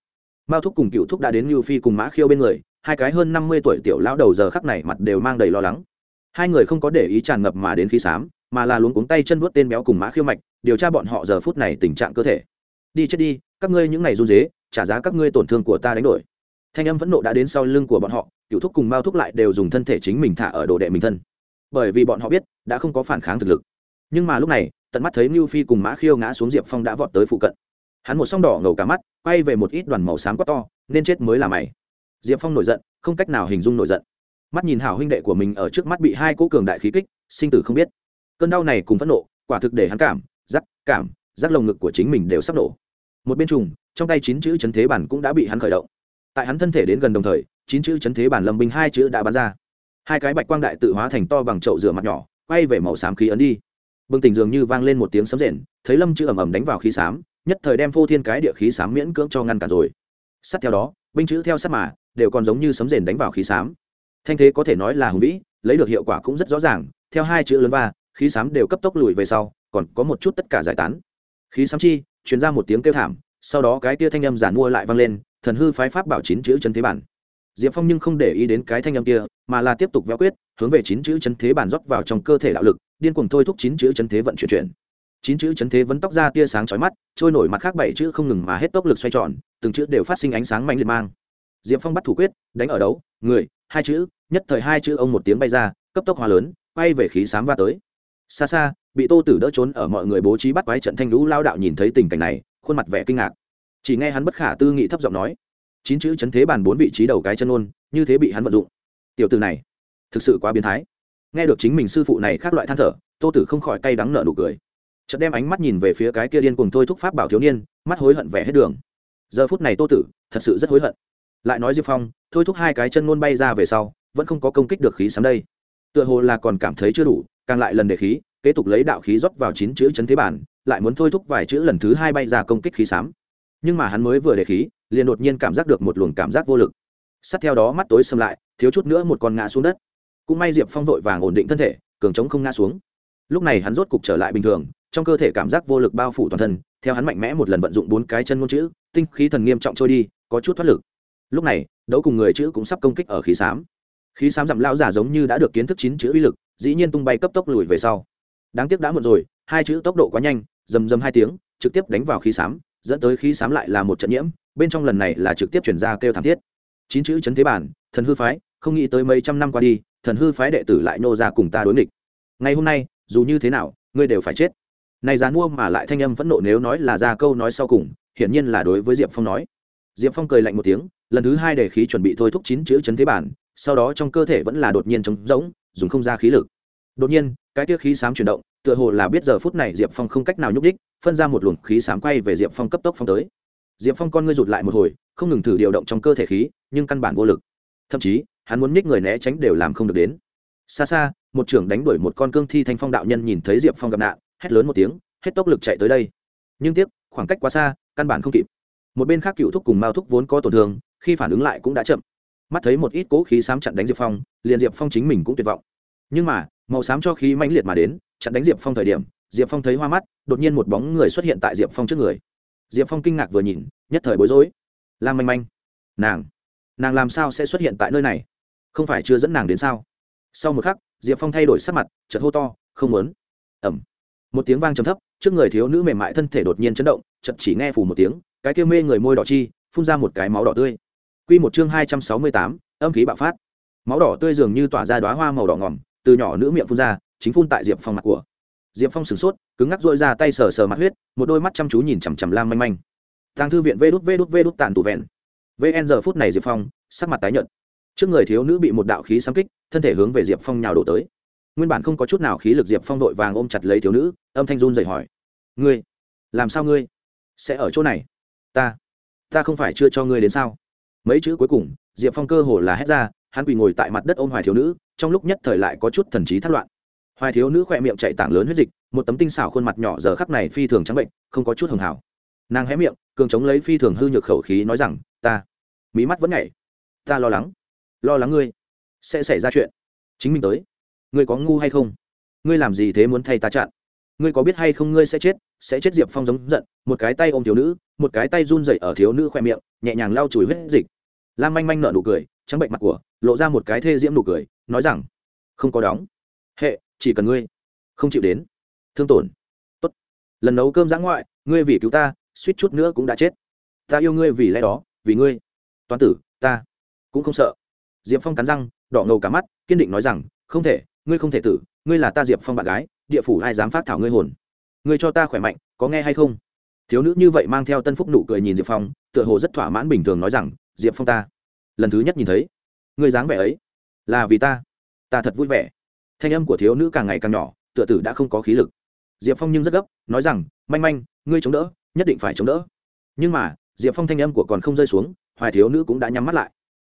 Mao thúc cùng cựu thúc đã đến lưu phi cùng mã khiêu bên người, hai cái hơn năm mươi tuổi tiểu lão đầu giờ khắc này mặt đều mang đầy lo lắng. Hai người không có để ý tràn ngập mà đến khí xám, mà là luống cuống tay chân vuốt tên béo cùng mã khiêu mạch, điều tra bọn họ giờ phút này tình trạng cơ thể. Đi chết đi, các ngươi những ngày run dế trả giá các ngươi tổn thương của ta đánh đổi. Thanh âm phẫn nộ đã đến sau lưng của bọn họ, cựu thúc cùng mao thúc lại đều dùng thân thể chính mình thả ở đồ đệ mình thân. Bởi vì bọn họ biết, đã không có phản kháng thực lực. Nhưng mà lúc này tận mắt thấy Nưu phi cùng mã khiêu ngã xuống diệp phong đã vọt tới phụ cận. Hắn một song đỏ ngầu cả mắt, quay về một ít đoàn màu xám quá to, nên chết mới là mày. Diệp phong nổi giận, không cách nào hình dung nổi giận. Mắt nhìn hảo huynh đệ của mình ở trước mắt bị hai cỗ cường đại khí kích, sinh tử không biết. Cơn đau này cùng phẫn nộ, quả thực để hắn cảm, giác cảm, giác lồng ngực của chính mình đều sắp nổ một bên trùng, trong tay chín chữ chấn thế bản cũng đã bị hắn khởi động. Tại hắn thân thể đến gần đồng thời, chín chữ chấn thế bản lâm binh hai chữ đã bắn ra. Hai cái bạch quang đại tự hóa thành to bằng chậu rửa mặt nhỏ, quay về màu xám khí ấn đi bừng tỉnh dường như vang lên một tiếng sấm rền, thấy lâm chữ ầm ầm đánh vào khí xám, nhất thời đem phô thiên cái địa khí xám miễn cưỡng cho ngăn cản rồi. Sát theo đó, binh chữ theo sát mà, đều còn giống như sấm rền đánh vào khí xám. Thanh thế có thể nói là hùng vĩ, lấy được hiệu quả cũng rất rõ ràng, theo hai chữ lớn va, khí xám đều cấp tốc lùi về sau, còn có một chút tất cả giải tán. Khí xám chi chuyển ra một tiếng kêu thảm, sau đó cái kia thanh âm giản mua lại vang lên, thần hư phái pháp bảo chín chữ chân thế bản. Diệp phong nhưng không để ý đến cái thanh âm kia, mà là tiếp tục véo quyết, hướng về chín chữ chân thế bản rót vào trong cơ thể đạo lực điên cuồng thôi thúc chín chữ chân thế vận chuyển chuyển. Chín chữ chấn thế vẫn tóc ra tia sáng chói mắt, trôi nổi mặt khác bảy chữ không ngừng mà hết tốc lực xoay tròn, từng chữ đều phát sinh ánh sáng mạnh liệt mang. Diệp phong bắt thủ quyết, đánh ở đấu, người, hai chữ, nhất thời hai chữ ông một tiếng bay ra, cấp tốc hóa lớn, quay về khí sám va tới. Xa xa, bị tô tử đỡ trốn ở mọi người bố trí bắt quái trận thanh lũ lao đạo nhìn thấy tình cảnh này, khuôn mặt vẻ kinh ngạc. Chỉ nghe hắn bất khả tư nghị thấp giọng nói, chín chữ chấn thế bàn bốn vị trí đầu cái chân ôn, như thế bị hắn vận dụng. Tiểu từ này, thực sự quá biến thái nghe được chính mình sư phụ này khác loại than thở, tô tử không khỏi cay đắng nợ nụ cười. Chợt đem ánh mắt nhìn về phía cái kia điên cùng thôi thúc pháp bảo thiếu niên, mắt hối hận vẻ hết đường. Giờ phút này tô tử, thật sự rất hối hận. Lại nói diệp phong, thôi thúc hai cái chân ngôn bay ra về sau, vẫn không có công kích được khí sắm đây. Tựa hồ là còn cảm thấy chưa đủ, càng lại lần để khí, kế tục lấy đạo khí rót vào chín chữ chấn thế bản, lại muốn thôi thúc vài chữ lần thứ hai bay ra công kích khí sám. Nhưng mà hắn mới vừa để khí, liền đột nhiên cảm giác được một luồng cảm giác vô lực. Sát theo đó mắt tối xâm lại, thiếu chút nữa một con ngã xuống đất cũng may diệp phong vội vàng ổn định thân thể, cường trống không ngã xuống. Lúc này hắn rốt cục trở lại bình thường, trong cơ thể cảm giác vô lực bao phủ toàn thân, theo hắn mạnh mẽ một lần vận dụng bốn cái chân ngôn chữ, tinh khí thần nghiêm trọng trôi đi, có chút thoát lực. Lúc này, đấu cùng người chữ cũng sắp công kích ở khí xám. Khí xám dặm lao giả giống như đã được kiến thức chín chữ uy lực, dĩ nhiên tung bay cấp tốc lùi về sau. Đáng tiếc đã muộn rồi, hai chữ tốc độ quá nhanh dầm dầm hai tiếng, trực tiếp đánh vào khí xám, dẫn tới khí xám lại là một trận nhiễm, bên trong lần này là trực tiếp chuyển ra kêu thảm thiết. Chín chữ chấn thế bản, thần hư phái không nghĩ tới mấy trăm năm qua đi, thần hư phái đệ tử lại nô ra cùng ta đối nghịch. Ngày hôm nay, dù như thế nào, ngươi đều phải chết. Này dán mua mà lại thanh âm phẫn nộ nếu nói là ra câu nói sau cùng, hiển nhiên là đối với diệp phong nói. Diệp phong cười lạnh một tiếng, lần thứ hai để khí chuẩn bị thôi thúc chín chữ chấn thế bản, sau đó trong cơ thể vẫn là đột nhiên trống rỗng, dùng không ra khí lực. Đột nhiên, cái tia khí sám chuyển động, tựa hồ là biết giờ phút này diệp phong không cách nào nhúc đích phân ra một luồng khí sám quay về diệp phong cấp tốc phong tới. Diệp phong con ngươi rụt lại một hồi, không ngừng thử điều động trong cơ thể khí, nhưng căn bản vô lực. Thậm chí hắn muốn nhích người né tránh đều làm không được đến. Xa xa, một trưởng đánh đuổi một con cương thi thanh phong đạo nhân nhìn thấy diệp phong gặp nạn, hét lớn một tiếng, hết tốc lực chạy tới đây. Nhưng tiếc, khoảng cách quá xa, căn bản không kịp. Một bên khác cựu thúc cùng mao thúc vốn có tổn thương, khi phản ứng lại cũng đã chậm. Mắt thấy một ít cố khí xám chặn đánh diệp phong, liền diệp phong chính mình cũng tuyệt vọng. Nhưng mà, màu xám cho khí mãnh liệt mà đến, chặn đánh diệp phong thời điểm, diệp phong thấy hoa mắt, đột nhiên một bóng người xuất hiện tại diệp phong trước người. Diệp phong kinh ngạc vừa nhìn, nhất thời bối rối. Lan manh manh. Nàng. Nàng làm sao sẽ xuất hiện tại nơi này? Không phải chưa dẫn nàng đến sao? Sau một khắc, diệp phong thay đổi sắc mặt, chợt hô to, không muốn. Ẩm một tiếng vang trầm thấp, trước người thiếu nữ mềm mại thân thể đột nhiên chấn động chật chỉ nghe phủ một tiếng, cái kia mê người môi đỏ chi, phun ra một cái máu đỏ tươi. Quy một chương hai trăm sáu mươi tám, âm khí bạo phát. Máu đỏ tươi dường như tỏa ra đóa hoa màu đỏ ngỏm, từ nhỏ nữ miệng phun ra, chính phun tại diệp phong mặt của. Diệp phong sửng sốt, cứng ngắc dội ra tay sờ sờ mặt huyết, một đôi mắt chăm chú nhìn chằm chằm lam manh manh. Tàng thư viện vê đút vê đút vê đút tàn tụ vẹn. Vn giờ phút này diệp phong, sắc mặt tái nhợt trước người thiếu nữ bị một đạo khí xăm kích, thân thể hướng về diệp phong nhào đổ tới. Nguyên bản không có chút nào khí lực, diệp phong vội vàng ôm chặt lấy thiếu nữ, âm thanh run dậy hỏi. Ngươi, làm sao ngươi? Sẽ ở chỗ này? Ta ta không phải chưa cho ngươi đến sao? Mấy chữ cuối cùng, diệp phong cơ hồ là hét ra, hắn quỳ ngồi tại mặt đất ôm hoài thiếu nữ, trong lúc nhất thời lại có chút thần trí thất loạn. Hoài thiếu nữ khỏe miệng chạy tảng lớn huyết dịch, một tấm tinh xảo khuôn mặt nhỏ giờ khắc này phi thường trắng bệnh, không có chút hường hảo. Nàng hé miệng, cường chống lấy phi thường hư nhược khẩu khí, nói rằng, ta, mí mắt vẫn nhảy. Ta lo lắng lo lắng ngươi, sẽ xảy ra chuyện. Chính mình tới. Ngươi có ngu hay không? Ngươi làm gì thế muốn thay ta chặn? Ngươi có biết hay không ngươi sẽ chết sẽ chết diệp phong giống giận, một cái tay ôm thiếu nữ, một cái tay run dậy ở thiếu nữ khoe miệng, nhẹ nhàng lau chùi huyết dịch. Lam manh manh nợ nụ cười, trắng bệnh mặt của, lộ ra một cái thê diễm nụ cười, nói rằng, không có đóng. Hệ, chỉ cần ngươi không chịu đến, thương tổn. Tốt. Lần nấu cơm giã ngoại, ngươi vì cứu ta, suýt chút nữa cũng đã chết. Ta yêu ngươi vì lẽ đó, vì ngươi. Toán tử, ta cũng không sợ diệp phong cắn răng, đỏ ngầu cả mắt, kiên định nói rằng, không thể, ngươi không thể tử, ngươi là ta diệp phong bạn gái, địa phủ ai dám phát thảo ngươi hồn? Ngươi cho ta khỏe mạnh, có nghe hay không? Thiếu nữ như vậy mang theo tân phúc nụ cười nhìn diệp phong, tựa hồ rất thỏa mãn bình thường nói rằng, diệp phong ta, lần thứ nhất nhìn thấy. Ngươi dáng vẻ ấy, là vì ta. Ta thật vui vẻ. Thanh âm của thiếu nữ càng ngày càng nhỏ, tựa tử đã không có khí lực. Diệp phong nhưng rất gấp, nói rằng, manh manh, ngươi chống đỡ, nhất định phải chống đỡ. Nhưng mà, diệp phong thanh âm của còn không rơi xuống, hoài thiếu nữ cũng đã nhắm mắt lại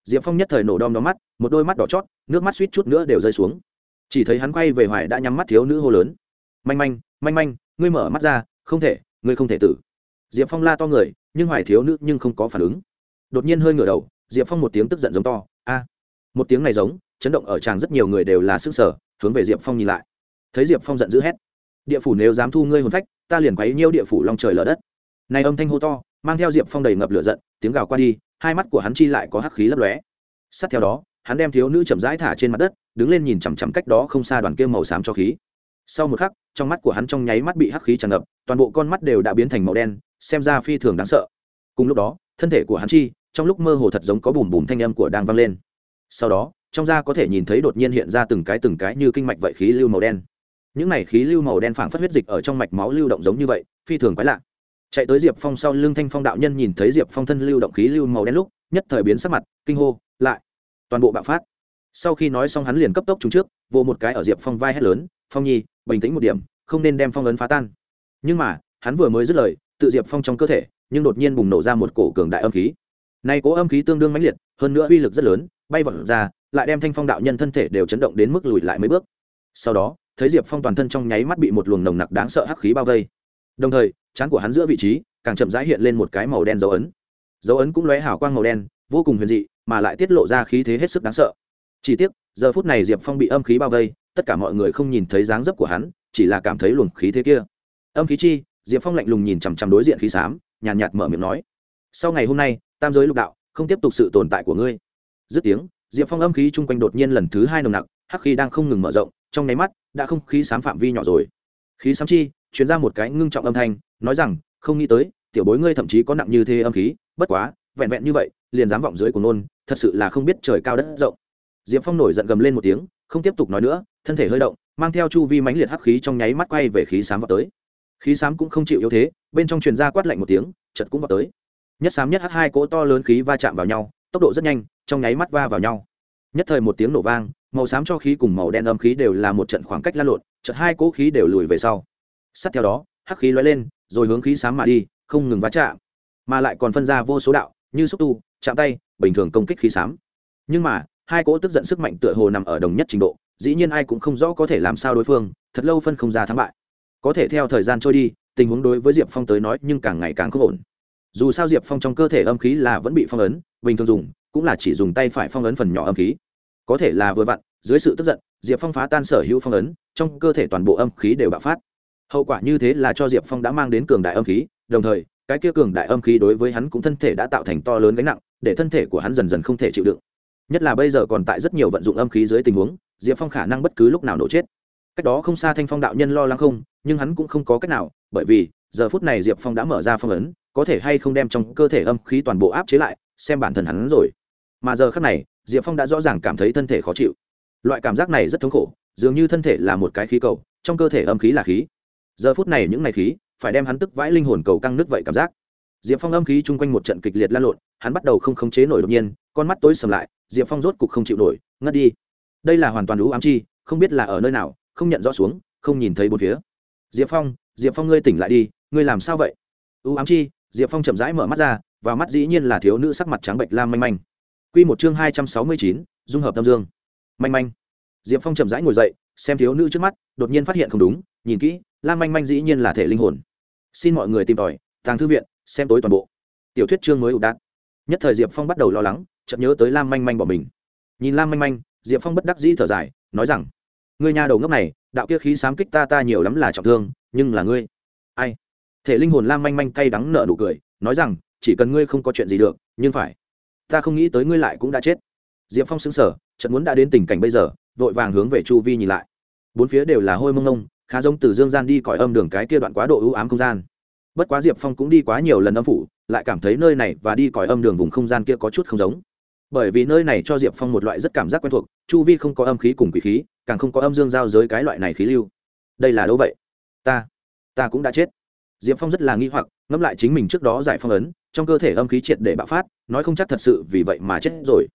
diệp phong nhất thời nổ đom đóm mắt, một đôi mắt đỏ chót, nước mắt suýt chút nữa đều rơi xuống. Chỉ thấy hắn quay về hoài đã nhắm mắt thiếu nữ hô lớn. Manh manh manh manh, ngươi mở mắt ra, không thể, ngươi không thể tử. Diệp phong la to người, nhưng hoài thiếu nữ nhưng không có phản ứng. Đột nhiên hơi ngửa đầu, diệp phong một tiếng tức giận giống to, a! Một tiếng này giống, chấn động ở tràng rất nhiều người đều là sức sở hướng về diệp phong nhìn lại. Thấy diệp phong giận dữ hét, địa phủ nếu dám thu ngươi hồn phách, ta liền quấy nhiêu địa phủ long trời lở đất. Này âm thanh hô to, mang theo diệp phong đầy ngập lửa giận, tiếng gào qua đi hai mắt của hắn chi lại có hắc khí lấp lóe. Sát theo đó, hắn đem thiếu nữ chậm rãi thả trên mặt đất, đứng lên nhìn chằm chằm cách đó không xa đoàn kia màu xám cho khí. Sau một khắc, trong mắt của hắn trong nháy mắt bị hắc khí tràn ngập, toàn bộ con mắt đều đã biến thành màu đen, xem ra phi thường đáng sợ. Cùng lúc đó, thân thể của hắn chi, trong lúc mơ hồ thật giống có bùm bùm thanh âm của đang vang lên. Sau đó, trong da có thể nhìn thấy đột nhiên hiện ra từng cái từng cái như kinh mạch vậy khí lưu màu đen. Những này khí lưu màu đen phảng phất huyết dịch ở trong mạch máu lưu động giống như vậy, phi thường quái lạ chạy tới diệp phong sau lưng thanh phong đạo nhân nhìn thấy diệp phong thân lưu động khí lưu màu đen lúc, nhất thời biến sắc mặt, kinh hô, lại, toàn bộ bạo phát. Sau khi nói xong hắn liền cấp tốc trúng trước vô một cái ở diệp phong vai hét lớn, phong nhi, bình tĩnh một điểm, không nên đem phong ấn phá tan. Nhưng mà, hắn vừa mới dứt lời, tự diệp phong trong cơ thể, nhưng đột nhiên bùng nổ ra một cổ cường đại âm khí. Nay cố âm khí tương đương mãnh liệt, hơn nữa uy lực rất lớn, bay vọt ra, lại đem thanh phong đạo nhân thân thể đều chấn động đến mức lùi lại mấy bước. Sau đó, thấy diệp phong toàn thân trong nháy mắt bị một luồng nồng nặc đáng sợ hắc khí bao vây. Đồng thời trán của hắn giữa vị trí, càng chậm rãi hiện lên một cái màu đen dấu ấn. Dấu ấn cũng lóe hào quang màu đen, vô cùng huyền dị, mà lại tiết lộ ra khí thế hết sức đáng sợ. Chỉ tiếc, giờ phút này diệp phong bị âm khí bao vây, tất cả mọi người không nhìn thấy dáng dấp của hắn, chỉ là cảm thấy luồng khí thế kia. Âm khí chi, diệp phong lạnh lùng nhìn chằm chằm đối diện khí xám, nhàn nhạt mở miệng nói, sau ngày hôm nay, tam giới lục đạo, không tiếp tục sự tồn tại của ngươi. Dứt tiếng, diệp phong âm khí chung quanh đột nhiên lần thứ hai nồng nặc, hắc khí đang không ngừng mở rộng, trong nháy mắt, đã không khí sám phạm vi nhỏ rồi. Khí sám chi chuyển ra một cái ngưng trọng âm thanh, nói rằng, không nghĩ tới, tiểu bối ngươi thậm chí có nặng như thế âm khí, bất quá, vẹn vẹn như vậy, liền dám vọng dưới của nôn thật sự là không biết trời cao đất rộng. Diệp phong nổi giận gầm lên một tiếng, không tiếp tục nói nữa, thân thể hơi động, mang theo chu vi mãnh liệt hắc khí trong nháy mắt quay về khí sám vào tới. Khí sám cũng không chịu yếu thế, bên trong truyền ra quát lạnh một tiếng chật cũng vào tới. Nhất sám nhất hắc hai cỗ to lớn khí va chạm vào nhau, tốc độ rất nhanh, trong nháy mắt va vào nhau. Nhất thời một tiếng nổ vang, màu xám cho khí cùng màu đen âm khí đều là một trận khoảng cách lan lộn chật hai cỗ khí đều lùi về sau sát theo đó, hắc khí lóe lên, rồi hướng khí sám mà đi, không ngừng va chạm, mà lại còn phân ra vô số đạo, như xúc tu, chạm tay, bình thường công kích khí sám. nhưng mà, hai cỗ tức giận sức mạnh tựa hồ nằm ở đồng nhất trình độ, dĩ nhiên ai cũng không rõ có thể làm sao đối phương, thật lâu phân không ra thắng bại. Có thể theo thời gian trôi đi, tình huống đối với diệp phong tới nói nhưng càng ngày càng không ổn. Dù sao diệp phong trong cơ thể âm khí là vẫn bị phong ấn, bình thường dùng, cũng là chỉ dùng tay phải phong ấn phần nhỏ âm khí. Có thể là vừa vặn, dưới sự tức giận, diệp phong phá tan sở hữu phong ấn, trong cơ thể toàn bộ âm khí đều bạo phát hậu quả như thế là cho diệp phong đã mang đến cường đại âm khí, đồng thời, cái kia cường đại âm khí đối với hắn cũng thân thể đã tạo thành to lớn gánh nặng, để thân thể của hắn dần dần không thể chịu đựng. Nhất là bây giờ còn tại rất nhiều vận dụng âm khí dưới tình huống, diệp phong khả năng bất cứ lúc nào nổ chết. Cách đó không xa thanh phong đạo nhân lo lắng không, nhưng hắn cũng không có cách nào, bởi vì, giờ phút này diệp phong đã mở ra phong ấn, có thể hay không đem trong cơ thể âm khí toàn bộ áp chế lại, xem bản thân hắn rồi. Mà giờ khác này, diệp phong đã rõ ràng cảm thấy thân thể khó chịu. Loại cảm giác này rất thống khổ, dường như thân thể là một cái khí cầu, trong cơ thể âm khí là khí giờ phút này những ngày khí, phải đem hắn tức vãi linh hồn cầu căng nước vậy cảm giác. Diệp phong âm khí chung quanh một trận kịch liệt lan lộn, hắn bắt đầu không khống chế nổi đột nhiên, con mắt tối sầm lại, diệp phong rốt cục không chịu nổi, ngất đi. Đây là hoàn toàn lũ ám chi, không biết là ở nơi nào, không nhận rõ xuống, không nhìn thấy bốn phía. Diệp phong diệp phong ngươi tỉnh lại đi, ngươi làm sao vậy? Ưu ám chi, diệp phong chậm rãi mở mắt ra và mắt dĩ nhiên là thiếu nữ sắc mặt trắng bệnh lam manh manh. Q một chương hai trăm sáu mươi chín, dung hợp tâm dương. Manh manh. Diệp phong chậm rãi ngồi dậy, xem thiếu nữ trước mắt, đột nhiên phát hiện không đúng, nhìn kỹ lam manh manh dĩ nhiên là thể linh hồn. Xin mọi người tìm tòi, tàng thư viện, xem tối toàn bộ. Tiểu thuyết chương mới ụ đạn nhất thời diệp phong bắt đầu lo lắng chậm nhớ tới lam manh manh bỏ mình. Nhìn lam manh manh, diệp phong bất đắc dĩ thở dài, nói rằng, ngươi nhà đầu ngốc này, đạo kia khí sám kích ta ta nhiều lắm là trọng thương, nhưng là ngươi. Ai? Thể linh hồn lam manh manh cay đắng nợ nụ cười, nói rằng, chỉ cần ngươi không có chuyện gì được, nhưng phải. Ta không nghĩ tới ngươi lại cũng đã chết. Diệp phong xứng sở chợt muốn đã đến tình cảnh bây giờ, vội vàng hướng về chu vi nhìn lại. Bốn phía đều là hôi mông nông khá giống từ dương gian đi cõi âm đường cái kia đoạn quá độ ưu ám không gian. Bất quá diệp phong cũng đi quá nhiều lần âm phủ, lại cảm thấy nơi này và đi cõi âm đường vùng không gian kia có chút không giống. Bởi vì nơi này cho diệp phong một loại rất cảm giác quen thuộc, chu vi không có âm khí cùng quỷ khí, càng không có âm dương giao giới cái loại này khí lưu. Đây là đâu vậy? Ta ta cũng đã chết. Diệp phong rất là nghi hoặc, ngẫm lại chính mình trước đó giải phong ấn, trong cơ thể âm khí triệt để bạo phát, nói không chắc thật sự vì vậy mà chết rồi.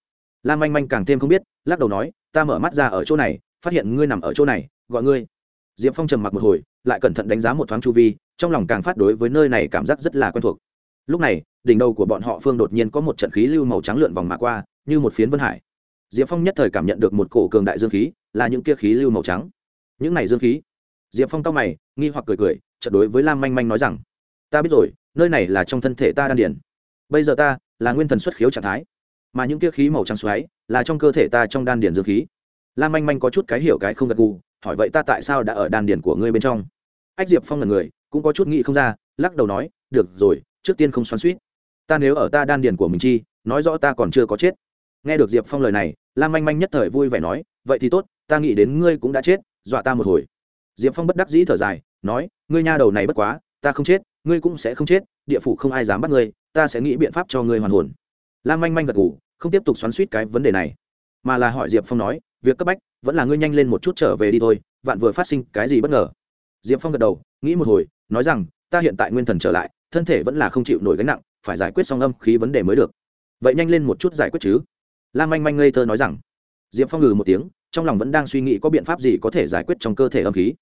Lam manh manh càng thêm không biết, lắc đầu nói, ta mở mắt ra ở chỗ này, phát hiện ngươi nằm ở chỗ này, gọi ngươi diệp phong trầm mặc một hồi, lại cẩn thận đánh giá một thoáng chu vi, trong lòng càng phát đối với nơi này cảm giác rất là quen thuộc. Lúc này, đỉnh đầu của bọn họ phương đột nhiên có một trận khí lưu màu trắng lượn vòng mạ qua, như một phiến vân hải. Diệp phong nhất thời cảm nhận được một cổ cường đại dương khí, là những kia khí lưu màu trắng. Những này dương khí. Diệp phong cao mày, nghi hoặc cười cười, chợt đối với lam manh manh nói rằng, ta biết rồi, nơi này là trong thân thể ta đan điển bây giờ ta là nguyên thần xuất khiếu trạng thái. Mà những kia khí màu trắng xoáy, là trong cơ thể ta trong đan điển dương khí. Lam manh manh có chút cái hiểu cái không gật gù hỏi vậy ta tại sao đã ở đan điển của ngươi bên trong? Ách diệp phong là người, cũng có chút nghĩ không ra, lắc đầu nói, được rồi, trước tiên không xoắn suýt ta nếu ở ta đan điển của mình chi, nói rõ ta còn chưa có chết. Nghe được diệp phong lời này, lam manh manh nhất thời vui vẻ nói, vậy thì tốt, ta nghĩ đến ngươi cũng đã chết, dọa ta một hồi. Diệp phong bất đắc dĩ thở dài, nói, ngươi nha đầu này bất quá, ta không chết, ngươi cũng sẽ không chết, địa phủ không ai dám bắt ngươi, ta sẽ nghĩ biện pháp cho ngươi hoàn hồn. Lam manh manh gật ngủ không tiếp tục xoắn suýt cái vấn đề này. Mà là hỏi diệp phong nói việc cấp bách vẫn là ngươi nhanh lên một chút trở về đi thôi, vạn vừa phát sinh cái gì bất ngờ. Diệp phong gật đầu, nghĩ một hồi, nói rằng, ta hiện tại nguyên thần trở lại, thân thể vẫn là không chịu nổi gánh nặng, phải giải quyết xong âm khí vấn đề mới được. Vậy nhanh lên một chút giải quyết chứ. Lan manh manh ngây thơ nói rằng. Diệp phong ngừ một tiếng, trong lòng vẫn đang suy nghĩ có biện pháp gì có thể giải quyết trong cơ thể âm khí.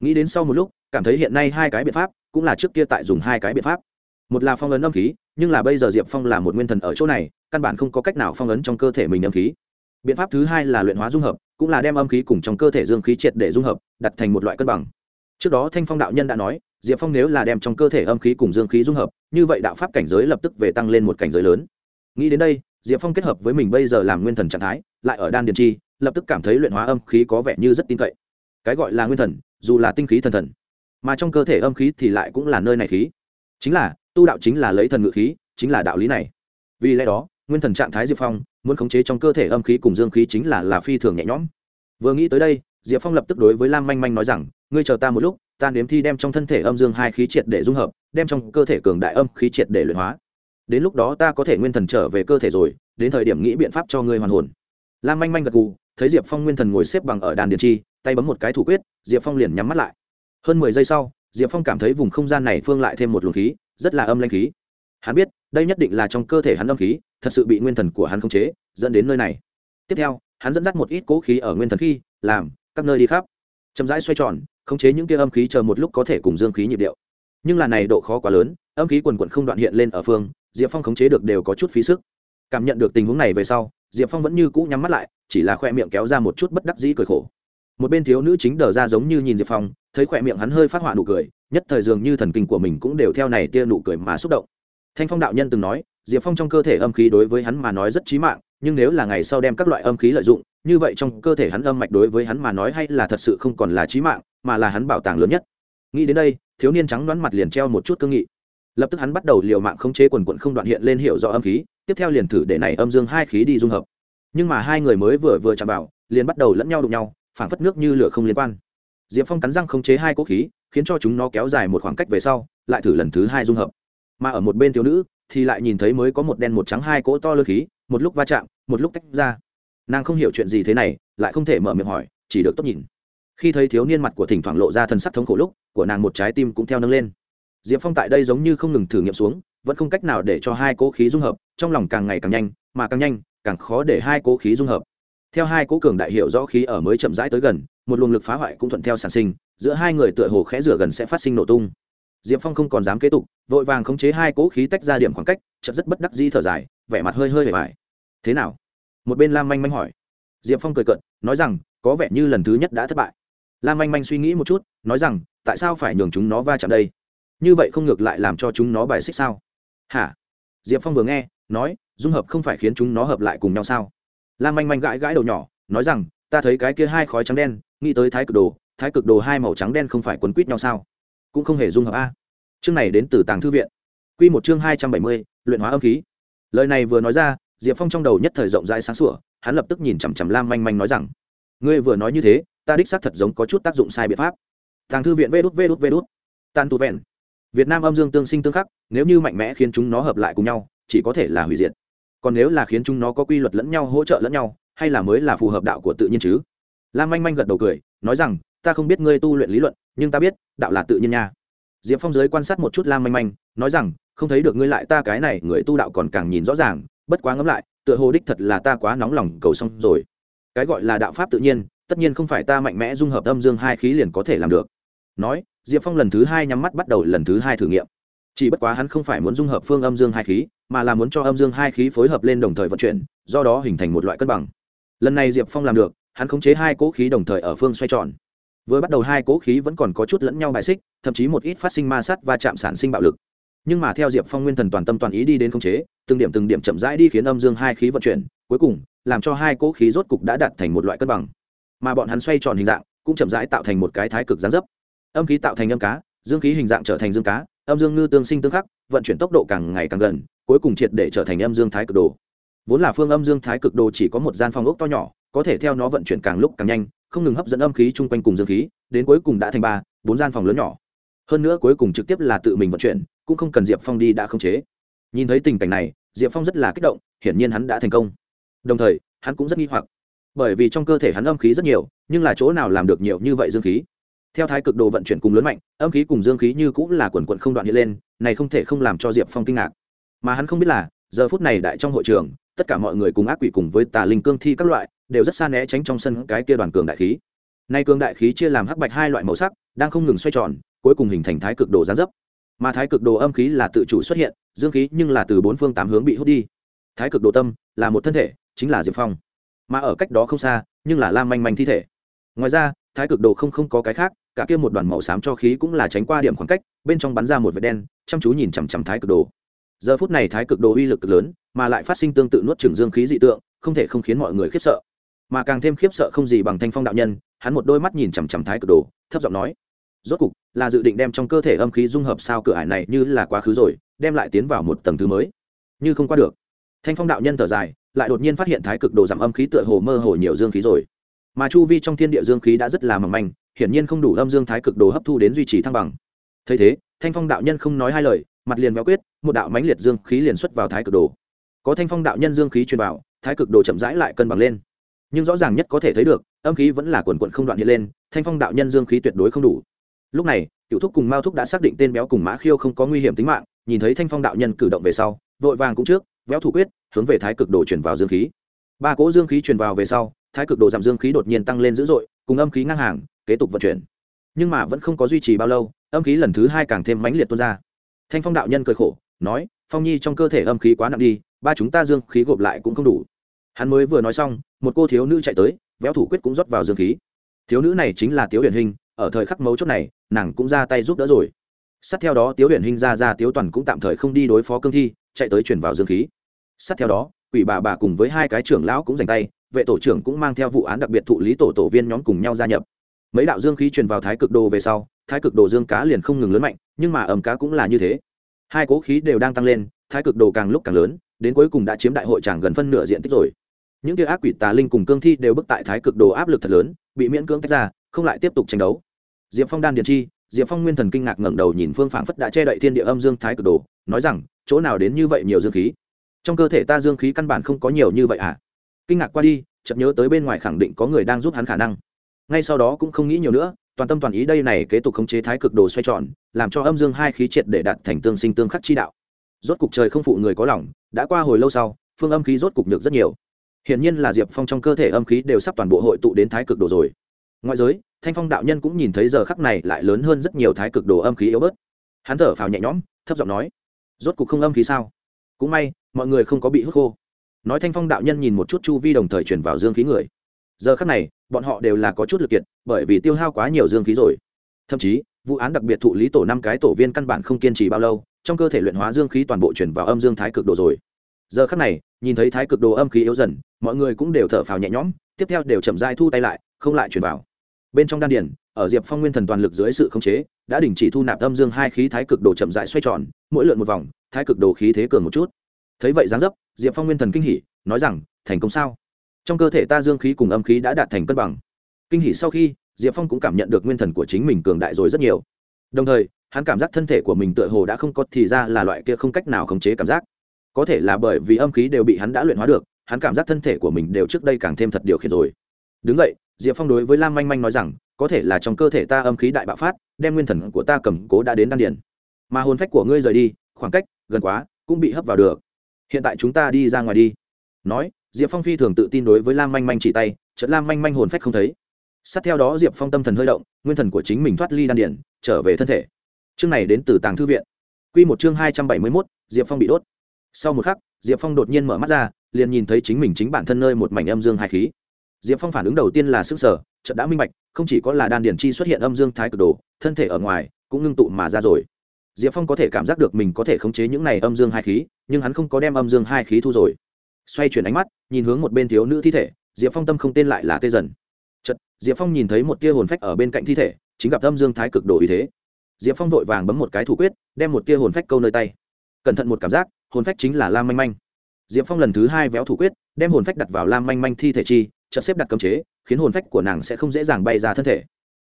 Nghĩ đến sau một lúc, cảm thấy hiện nay hai cái biện pháp, cũng là trước kia tại dùng hai cái biện pháp. Một là phong ấn âm khí, nhưng là bây giờ diệp phong là một nguyên thần ở chỗ này, căn bản không có cách nào phong ấn trong cơ thể mình âm khí biện pháp thứ hai là luyện hóa dung hợp, cũng là đem âm khí cùng trong cơ thể dương khí triệt để dung hợp, đặt thành một loại cân bằng. Trước đó thanh phong đạo nhân đã nói, diệp phong nếu là đem trong cơ thể âm khí cùng dương khí dung hợp, như vậy đạo pháp cảnh giới lập tức về tăng lên một cảnh giới lớn. Nghĩ đến đây, diệp phong kết hợp với mình bây giờ làm nguyên thần trạng thái, lại ở đan điền chi, lập tức cảm thấy luyện hóa âm khí có vẻ như rất tin cậy. Cái gọi là nguyên thần, dù là tinh khí thần thần, mà trong cơ thể âm khí thì lại cũng là nơi này khí. Chính là, tu đạo chính là lấy thần ngự khí, chính là đạo lý này. Vì lẽ đó, nguyên thần trạng thái diệp phong muốn khống chế trong cơ thể âm khí cùng dương khí chính là là phi thường nhẹ nhõm. Vừa nghĩ tới đây, diệp phong lập tức đối với lam manh manh nói rằng, ngươi chờ ta một lúc, ta nếm thi đem trong thân thể âm dương hai khí triệt để dung hợp, đem trong cơ thể cường đại âm khí triệt để luyện hóa. Đến lúc đó ta có thể nguyên thần trở về cơ thể rồi, đến thời điểm nghĩ biện pháp cho ngươi hoàn hồn. Lam manh manh gật gù, thấy diệp phong nguyên thần ngồi xếp bằng ở đàn điện chi, tay bấm một cái thủ quyết, diệp phong liền nhắm mắt lại. Hơn mười giây sau, diệp phong cảm thấy vùng không gian này phương lại thêm một luồng khí, rất là âm lanh khí. Hắn biết, đây nhất định là trong cơ thể hắn âm khí thật sự bị nguyên thần của hắn khống chế, dẫn đến nơi này. Tiếp theo, hắn dẫn dắt một ít cố khí ở nguyên thần khi, làm, các nơi đi khắp. Chậm rãi xoay tròn, khống chế những kia âm khí chờ một lúc có thể cùng dương khí nhịp điệu. Nhưng là này độ khó quá lớn, âm khí quần quận không đoạn hiện lên ở phương, diệp phong khống chế được đều có chút phí sức. Cảm nhận được tình huống này về sau, diệp phong vẫn như cũ nhắm mắt lại, chỉ là khoe miệng kéo ra một chút bất đắc dĩ cười khổ. Một bên thiếu nữ chính đờ ra giống như nhìn diệp phong, thấy khoe miệng hắn hơi phát họa nụ cười, nhất thời dường như thần kinh của mình cũng đều theo này tia nụ cười mà xúc động. Thanh phong đạo nhân từng nói diệp phong trong cơ thể âm khí đối với hắn mà nói rất trí mạng, nhưng nếu là ngày sau đem các loại âm khí lợi dụng, như vậy trong cơ thể hắn âm mạch đối với hắn mà nói hay là thật sự không còn là trí mạng, mà là hắn bảo tàng lớn nhất. Nghĩ đến đây, thiếu niên trắng đoán mặt liền treo một chút cương nghị. Lập tức hắn bắt đầu liều mạng khống chế quần quận không đoạn hiện lên hiệu rõ âm khí, tiếp theo liền thử để này âm dương hai khí đi dung hợp. Nhưng mà hai người mới vừa vừa chạm vào, liền bắt đầu lẫn nhau đụng nhau, phảng phất nước như lửa không liên quan. Diệp phong cắn răng khống chế hai cỗ khí, khiến cho chúng nó kéo dài một khoảng cách về sau, lại thử lần thứ hai dung hợp. Mà ở một bên thiếu nữ thì lại nhìn thấy mới có một đen một trắng hai cỗ to lơ khí, một lúc va chạm, một lúc tách ra. Nàng không hiểu chuyện gì thế này, lại không thể mở miệng hỏi, chỉ được tốt nhìn. Khi thấy thiếu niên mặt của thỉnh thoảng lộ ra thân sắc thống khổ lúc, của nàng một trái tim cũng theo nâng lên. Diệp phong tại đây giống như không ngừng thử nghiệm xuống, vẫn không cách nào để cho hai cỗ khí dung hợp, trong lòng càng ngày càng nhanh, mà càng nhanh, càng khó để hai cỗ khí dung hợp. Theo hai cỗ cường đại hiệu rõ khí ở mới chậm rãi tới gần, một luồng lực phá hoại cũng thuận theo sản sinh, giữa hai người tựa hồ khẽ rửa gần sẽ phát sinh nổ tung diệp phong không còn dám kế tục, vội vàng khống chế hai cỗ khí tách ra điểm khoảng cách chậm rất bất đắc dĩ thở dài, vẻ mặt hơi hơi hề vải thế nào? Một bên lam manh manh hỏi. Diệp phong cười cận nói rằng, có vẻ như lần thứ nhất đã thất bại. Lam manh manh suy nghĩ một chút, nói rằng, tại sao phải nhường chúng nó va chạm đây? Như vậy không ngược lại làm cho chúng nó bài xích sao? Hả? Diệp phong vừa nghe, nói, dung hợp không phải khiến chúng nó hợp lại cùng nhau sao? Lam manh manh gãi gãi đầu nhỏ, nói rằng, ta thấy cái kia hai khói trắng đen, nghĩ tới thái cực đồ, thái cực đồ hai màu trắng đen không phải quấn quýt nhau sao? Cũng không hề dung hợp a. Chương này đến từ tàng thư viện. Q một chương hai trăm bảy mươi, luyện hóa âm khí. Lời này vừa nói ra, diệp phong trong đầu nhất thời rộng rãi sáng sủa, hắn lập tức nhìn chằm chằm lam manh manh nói rằng, ngươi vừa nói như thế, ta đích xác thật giống có chút tác dụng sai biện pháp. Tàng thư viện vê đút vê đút vê đút. Tàn tu vẹn. Việt nam âm dương tương sinh tương khắc, nếu như mạnh mẽ khiến chúng nó hợp lại cùng nhau, chỉ có thể là hủy diệt. Còn nếu là khiến chúng nó có quy luật lẫn nhau, hỗ trợ lẫn nhau, hay là mới là phù hợp đạo của tự nhiên chứ? Lam manh manh gật đầu cười, nói rằng, ta không biết ngươi tu luyện lý luận nhưng ta biết, đạo là tự nhiên nha. Diệp phong giới quan sát một chút lam manh manh, nói rằng, không thấy được ngươi lại ta cái này, người tu đạo còn càng nhìn rõ ràng, bất quá ngẫm lại, tựa hồ đích thật là ta quá nóng lòng cầu xong rồi. Cái gọi là đạo pháp tự nhiên, tất nhiên không phải ta mạnh mẽ dung hợp âm dương hai khí liền có thể làm được. Nói, diệp phong lần thứ hai nhắm mắt bắt đầu lần thứ hai thử nghiệm. Chỉ bất quá hắn không phải muốn dung hợp phương âm dương hai khí, mà là muốn cho âm dương hai khí phối hợp lên đồng thời vận chuyển, do đó hình thành một loại cân bằng. Lần này diệp phong làm được, hắn khống chế hai cỗ khí đồng thời ở phương xoay tròn vừa bắt đầu hai cỗ khí vẫn còn có chút lẫn nhau bài xích, thậm chí một ít phát sinh ma sát và chạm sản sinh bạo lực. Nhưng mà theo diệp phong nguyên thần toàn tâm toàn ý đi đến khống chế, từng điểm từng điểm chậm rãi đi khiến âm dương hai khí vận chuyển, cuối cùng, làm cho hai cỗ khí rốt cục đã đạt thành một loại cân bằng. Mà bọn hắn xoay tròn hình dạng, cũng chậm rãi tạo thành một cái thái cực gián dấp. Âm khí tạo thành âm cá, dương khí hình dạng trở thành dương cá, âm dương ngư tương sinh tương khắc, vận chuyển tốc độ càng ngày càng gần, cuối cùng triệt để trở thành âm dương thái cực đồ. Vốn là phương âm dương thái cực đồ chỉ có một gian phòng ốc to nhỏ, có thể theo nó vận chuyển càng lúc càng nhanh không ngừng hấp dẫn âm khí chung quanh cùng dương khí, đến cuối cùng đã thành ba, bốn gian phòng lớn nhỏ. Hơn nữa cuối cùng trực tiếp là tự mình vận chuyển, cũng không cần diệp phong đi đã khống chế. Nhìn thấy tình cảnh này, diệp phong rất là kích động, hiển nhiên hắn đã thành công. Đồng thời, hắn cũng rất nghi hoặc. Bởi vì trong cơ thể hắn âm khí rất nhiều, nhưng là chỗ nào làm được nhiều như vậy dương khí? Theo thái cực đồ vận chuyển cùng lớn mạnh, âm khí cùng dương khí như cũng là quần quận không đoạn hiện lên, này không thể không làm cho diệp phong kinh ngạc. Mà hắn không biết là, giờ phút này đại trong hội trường, tất cả mọi người cùng ác quỷ cùng với tà linh cương thi các loại đều rất xa né tránh trong sân cái kia đoàn cường đại khí. Nay cường đại khí chia làm hắc bạch hai loại màu sắc, đang không ngừng xoay tròn, cuối cùng hình thành thái cực đồ gián dấp. Mà thái cực đồ âm khí là tự chủ xuất hiện, dương khí nhưng là từ bốn phương tám hướng bị hút đi. Thái cực đồ tâm là một thân thể, chính là diệp phong. Mà ở cách đó không xa, nhưng là lam manh manh thi thể. Ngoài ra, thái cực đồ không không có cái khác, cả kia một đoàn màu xám cho khí cũng là tránh qua điểm khoảng cách, bên trong bắn ra một vệt đen, chăm chú nhìn chằm chằm thái cực đồ. Giờ phút này thái cực đồ uy lực lớn, mà lại phát sinh tương tự nuốt trừng dương khí dị tượng, không thể không khiến mọi người khiếp sợ mà càng thêm khiếp sợ không gì bằng thanh phong đạo nhân, hắn một đôi mắt nhìn chằm chằm thái cực đồ, thấp giọng nói, rốt cục, là dự định đem trong cơ thể âm khí dung hợp sao cửa ải này như là quá khứ rồi, đem lại tiến vào một tầng thứ mới. Như không qua được. Thanh phong đạo nhân thở dài, lại đột nhiên phát hiện thái cực đồ giảm âm khí tựa hồ mơ hồ nhiều dương khí rồi. Mà chu vi trong thiên địa dương khí đã rất là mỏng manh, hiển nhiên không đủ âm dương thái cực đồ hấp thu đến duy trì thăng bằng. Thấy thế, thanh phong đạo nhân không nói hai lời, mặt liền véo quyết một đạo mãnh liệt dương khí liền xuất vào thái cực đồ. Có thanh phong đạo nhân dương khí truyền vào, thái cực đồ chậm rãi lại cân bằng lên nhưng rõ ràng nhất có thể thấy được, âm khí vẫn là quần quận không đoạn hiện lên, thanh phong đạo nhân dương khí tuyệt đối không đủ. Lúc này, cựu thúc cùng mao thúc đã xác định tên béo cùng mã khiêu không có nguy hiểm tính mạng, nhìn thấy thanh phong đạo nhân cử động về sau, vội vàng cũng trước, véo thủ quyết, hướng về thái cực đồ chuyển vào dương khí. Ba cỗ dương khí chuyển vào về sau, thái cực đồ giảm dương khí đột nhiên tăng lên dữ dội, cùng âm khí ngang hàng, kế tục vận chuyển. Nhưng mà vẫn không có duy trì bao lâu, âm khí lần thứ hai càng thêm mãnh liệt tuôn ra. Thanh phong đạo nhân cười khổ, nói, phong nhi trong cơ thể âm khí quá nặng đi, ba chúng ta dương khí gộp lại cũng không đủ hắn mới vừa nói xong, một cô thiếu nữ chạy tới, véo thủ quyết cũng rót vào dương khí. Thiếu nữ này chính là tiếu huyền hình, ở thời khắc mấu chốt này, nàng cũng ra tay giúp đỡ rồi. Sát theo đó, tiếu huyền hình ra ra tiếu toàn cũng tạm thời không đi đối phó cương thi, chạy tới chuyển vào dương khí. Sát theo đó, quỷ bà bà cùng với hai cái trưởng lão cũng dành tay, vệ tổ trưởng cũng mang theo vụ án đặc biệt thụ lý tổ tổ viên nhóm cùng nhau gia nhập. Mấy đạo dương khí truyền vào thái cực đồ về sau, thái cực đồ dương cá liền không ngừng lớn mạnh, nhưng mà ẩm cá cũng là như thế. Hai cố khí đều đang tăng lên, thái cực đồ càng lúc càng lớn, đến cuối cùng đã chiếm đại hội tràng gần phân nửa diện tích rồi những kia ác quỷ tà linh cùng cương thi đều bức tại thái cực đồ áp lực thật lớn, bị miễn cưỡng tách ra, không lại tiếp tục tranh đấu. Diệp phong đan Điền chi, diệp phong nguyên thần kinh ngạc ngẩng đầu nhìn phương phảng phất đã che đậy thiên địa âm dương thái cực đồ, nói rằng, chỗ nào đến như vậy nhiều dương khí? Trong cơ thể ta dương khí căn bản không có nhiều như vậy à? Kinh ngạc qua đi, chợt nhớ tới bên ngoài khẳng định có người đang giúp hắn khả năng. Ngay sau đó cũng không nghĩ nhiều nữa, toàn tâm toàn ý đây này kế tục khống chế thái cực đồ xoay tròn, làm cho âm dương hai khí triệt để đạt thành tương sinh tương khắc chi đạo. Rốt cục trời không phụ người có lòng, đã qua hồi lâu sau, phương âm khí rốt cục được rất nhiều hiển nhiên là diệp phong trong cơ thể âm khí đều sắp toàn bộ hội tụ đến thái cực đồ rồi. Ngoại giới, thanh phong đạo nhân cũng nhìn thấy giờ khắc này lại lớn hơn rất nhiều thái cực đồ âm khí yếu bớt. Hắn thở phào nhẹ nhõm, thấp giọng nói, rốt cục không âm khí sao? Cũng may, mọi người không có bị hút khô. Nói thanh phong đạo nhân nhìn một chút chu vi đồng thời chuyển vào dương khí người. Giờ khắc này, bọn họ đều là có chút lực kiệt, bởi vì tiêu hao quá nhiều dương khí rồi. Thậm chí, vụ án đặc biệt thụ lý tổ năm cái tổ viên căn bản không kiên trì bao lâu, trong cơ thể luyện hóa dương khí toàn bộ chuyển vào âm dương thái cực đồ rồi. Giờ khắc này, nhìn thấy thái cực đồ âm khí yếu dần mọi người cũng đều thở phào nhẹ nhõm, tiếp theo đều chậm dai thu tay lại, không lại chuyển vào. Bên trong đan điển ở diệp phong nguyên thần toàn lực dưới sự khống chế, đã đình chỉ thu nạp âm dương hai khí thái cực đồ chậm dại xoay tròn, mỗi lượn một vòng, thái cực đồ khí thế cường một chút. Thấy vậy dáng dấp, diệp phong nguyên thần kinh hỉ, nói rằng, thành công sao? Trong cơ thể ta dương khí cùng âm khí đã đạt thành cân bằng. Kinh hỉ sau khi, diệp phong cũng cảm nhận được nguyên thần của chính mình cường đại rồi rất nhiều. Đồng thời, hắn cảm giác thân thể của mình tựa hồ đã không có, thì ra là loại kia không cách nào khống chế cảm giác. Có thể là bởi vì âm khí đều bị hắn đã luyện hóa được hắn cảm giác thân thể của mình đều trước đây càng thêm thật điều khiển rồi. Đứng vậy, diệp phong đối với lam manh manh nói rằng, có thể là trong cơ thể ta âm khí đại bạo phát, đem nguyên thần của ta cầm cố đã đến đan điền. Mà hồn phách của ngươi rời đi, khoảng cách, gần quá, cũng bị hấp vào được. Hiện tại chúng ta đi ra ngoài đi. Nói, diệp phong phi thường tự tin đối với lam manh manh chỉ tay, chợt lam manh manh hồn phách không thấy. Sát theo đó, diệp phong tâm thần hơi động, nguyên thần của chính mình thoát ly đan điển trở về thân thể. Chương này đến từ tàng thư viện. Q một chương hai trăm bảy mươi mốt, diệp phong bị đốt. Sau một khắc, diệp phong đột nhiên mở mắt ra liền nhìn thấy chính mình chính bản thân nơi một mảnh âm dương hai khí. Diệp phong phản ứng đầu tiên là s ư n g sở chợt đã minh bạch, không chỉ có là đan điển chi xuất hiện âm dương thái cực đồ, thân thể ở ngoài cũng ngưng tụ mà ra rồi. Diệp phong có thể cảm giác được mình có thể khống chế những này âm dương hai khí, nhưng hắn không có đem âm dương hai khí thu rồi. Xoay chuyển ánh mắt, nhìn hướng một bên thiếu nữ thi thể, diệp phong tâm không tên lại là tê dần. Chật diệp phong nhìn thấy một tia hồn phách ở bên cạnh thi thể, chính gặp âm dương thái cực đồ ý thế. Diệp phong vội vàng bấm một cái thủ quyết, đem một tia hồn phách câu nơi tay. Cẩn thận một cảm giác, hồn phách chính là lam manh manh diệp phong lần thứ hai véo thủ quyết, đem hồn phách đặt vào lam manh manh thi thể chi, chợt xếp đặt cấm chế, khiến hồn phách của nàng sẽ không dễ dàng bay ra thân thể.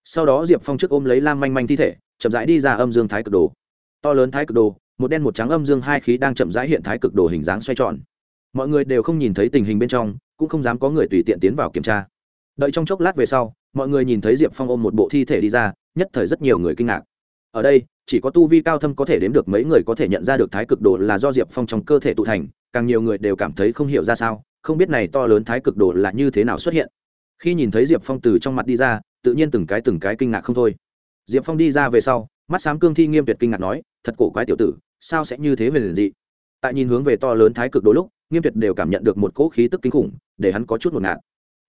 Sau đó diệp phong trước ôm lấy lam manh manh thi thể, chậm rãi đi ra âm dương thái cực đồ. To lớn thái cực đồ, một đen một trắng âm dương hai khí đang chậm rãi hiện thái cực đồ hình dáng xoay tròn. Mọi người đều không nhìn thấy tình hình bên trong, cũng không dám có người tùy tiện tiến vào kiểm tra. Đợi trong chốc lát về sau, mọi người nhìn thấy diệp phong ôm một bộ thi thể đi ra, nhất thời rất nhiều người kinh ngạc. Ở đây chỉ có tu vi cao thâm có thể đếm được mấy người có thể nhận ra được thái cực đồ là do diệp phong trong cơ thể tụ thành, càng nhiều người đều cảm thấy không hiểu ra sao, không biết này to lớn thái cực đồ là như thế nào xuất hiện. Khi nhìn thấy diệp phong từ trong mặt đi ra, tự nhiên từng cái từng cái kinh ngạc không thôi. Diệp phong đi ra về sau, mắt xám cương thi nghiêm tuyệt kinh ngạc nói, thật cổ quái tiểu tử, sao sẽ như thế về liền dị? Tại nhìn hướng về to lớn thái cực đôi lúc, nghiêm tuyệt đều cảm nhận được một cỗ khí tức kinh khủng, để hắn có chút ngột ngạt.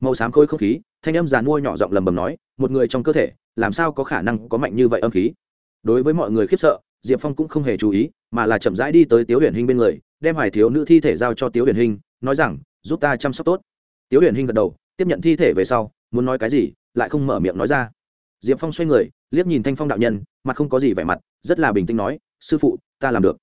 Màu xám khôi không khí, thanh âm giàn mua nhỏ giọng lầm bầm nói, một người trong cơ thể, làm sao có khả năng có mạnh như vậy âm khí? Đối với mọi người khiếp sợ, diệp phong cũng không hề chú ý, mà là chậm rãi đi tới tiếu huyền hinh bên người, đem hải thiếu nữ thi thể giao cho tiếu huyền hinh nói rằng, giúp ta chăm sóc tốt. Tiếu huyền hinh gật đầu, tiếp nhận thi thể về sau, muốn nói cái gì, lại không mở miệng nói ra. Diệp phong xoay người, liếc nhìn thanh phong đạo nhân, mặt không có gì vẻ mặt, rất là bình tĩnh nói, sư phụ, ta làm được.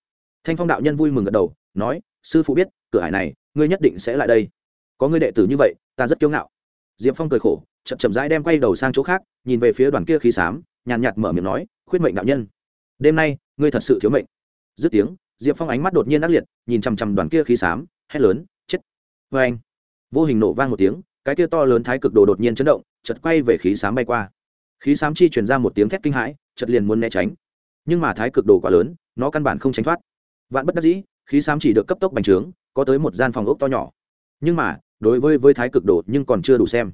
Thanh phong đạo nhân vui mừng gật đầu, nói, sư phụ biết, cửa hải này, ngươi nhất định sẽ lại đây. Có ngươi đệ tử như vậy, ta rất kiêu ngạo. Diệp phong cười khổ, chậm chậm rãi đem quay đầu sang chỗ khác, nhìn về phía đoàn kia khí xám, nhàn nhạt mở miệng nói khuyết mệnh đạo nhân. Đêm nay, ngươi thật sự thiếu mệnh. Dứt tiếng, diệp phong ánh mắt đột nhiên ác liệt, nhìn chằm chằm đoàn kia khí xám, hét lớn, chết! Vê anh, vô hình nổ vang một tiếng, cái kia to lớn thái cực đồ đột nhiên chấn động chật quay về khí xám bay qua. Khí xám chi truyền ra một tiếng thét kinh hãi chật liền muốn né tránh. Nhưng mà thái cực đồ quá lớn, nó căn bản không tránh thoát. Vạn bất đắc dĩ, khí xám chỉ được cấp tốc bành trướng, có tới một gian phòng ốc to nhỏ. Nhưng mà, đối với với thái cực đồ nhưng còn chưa đủ xem.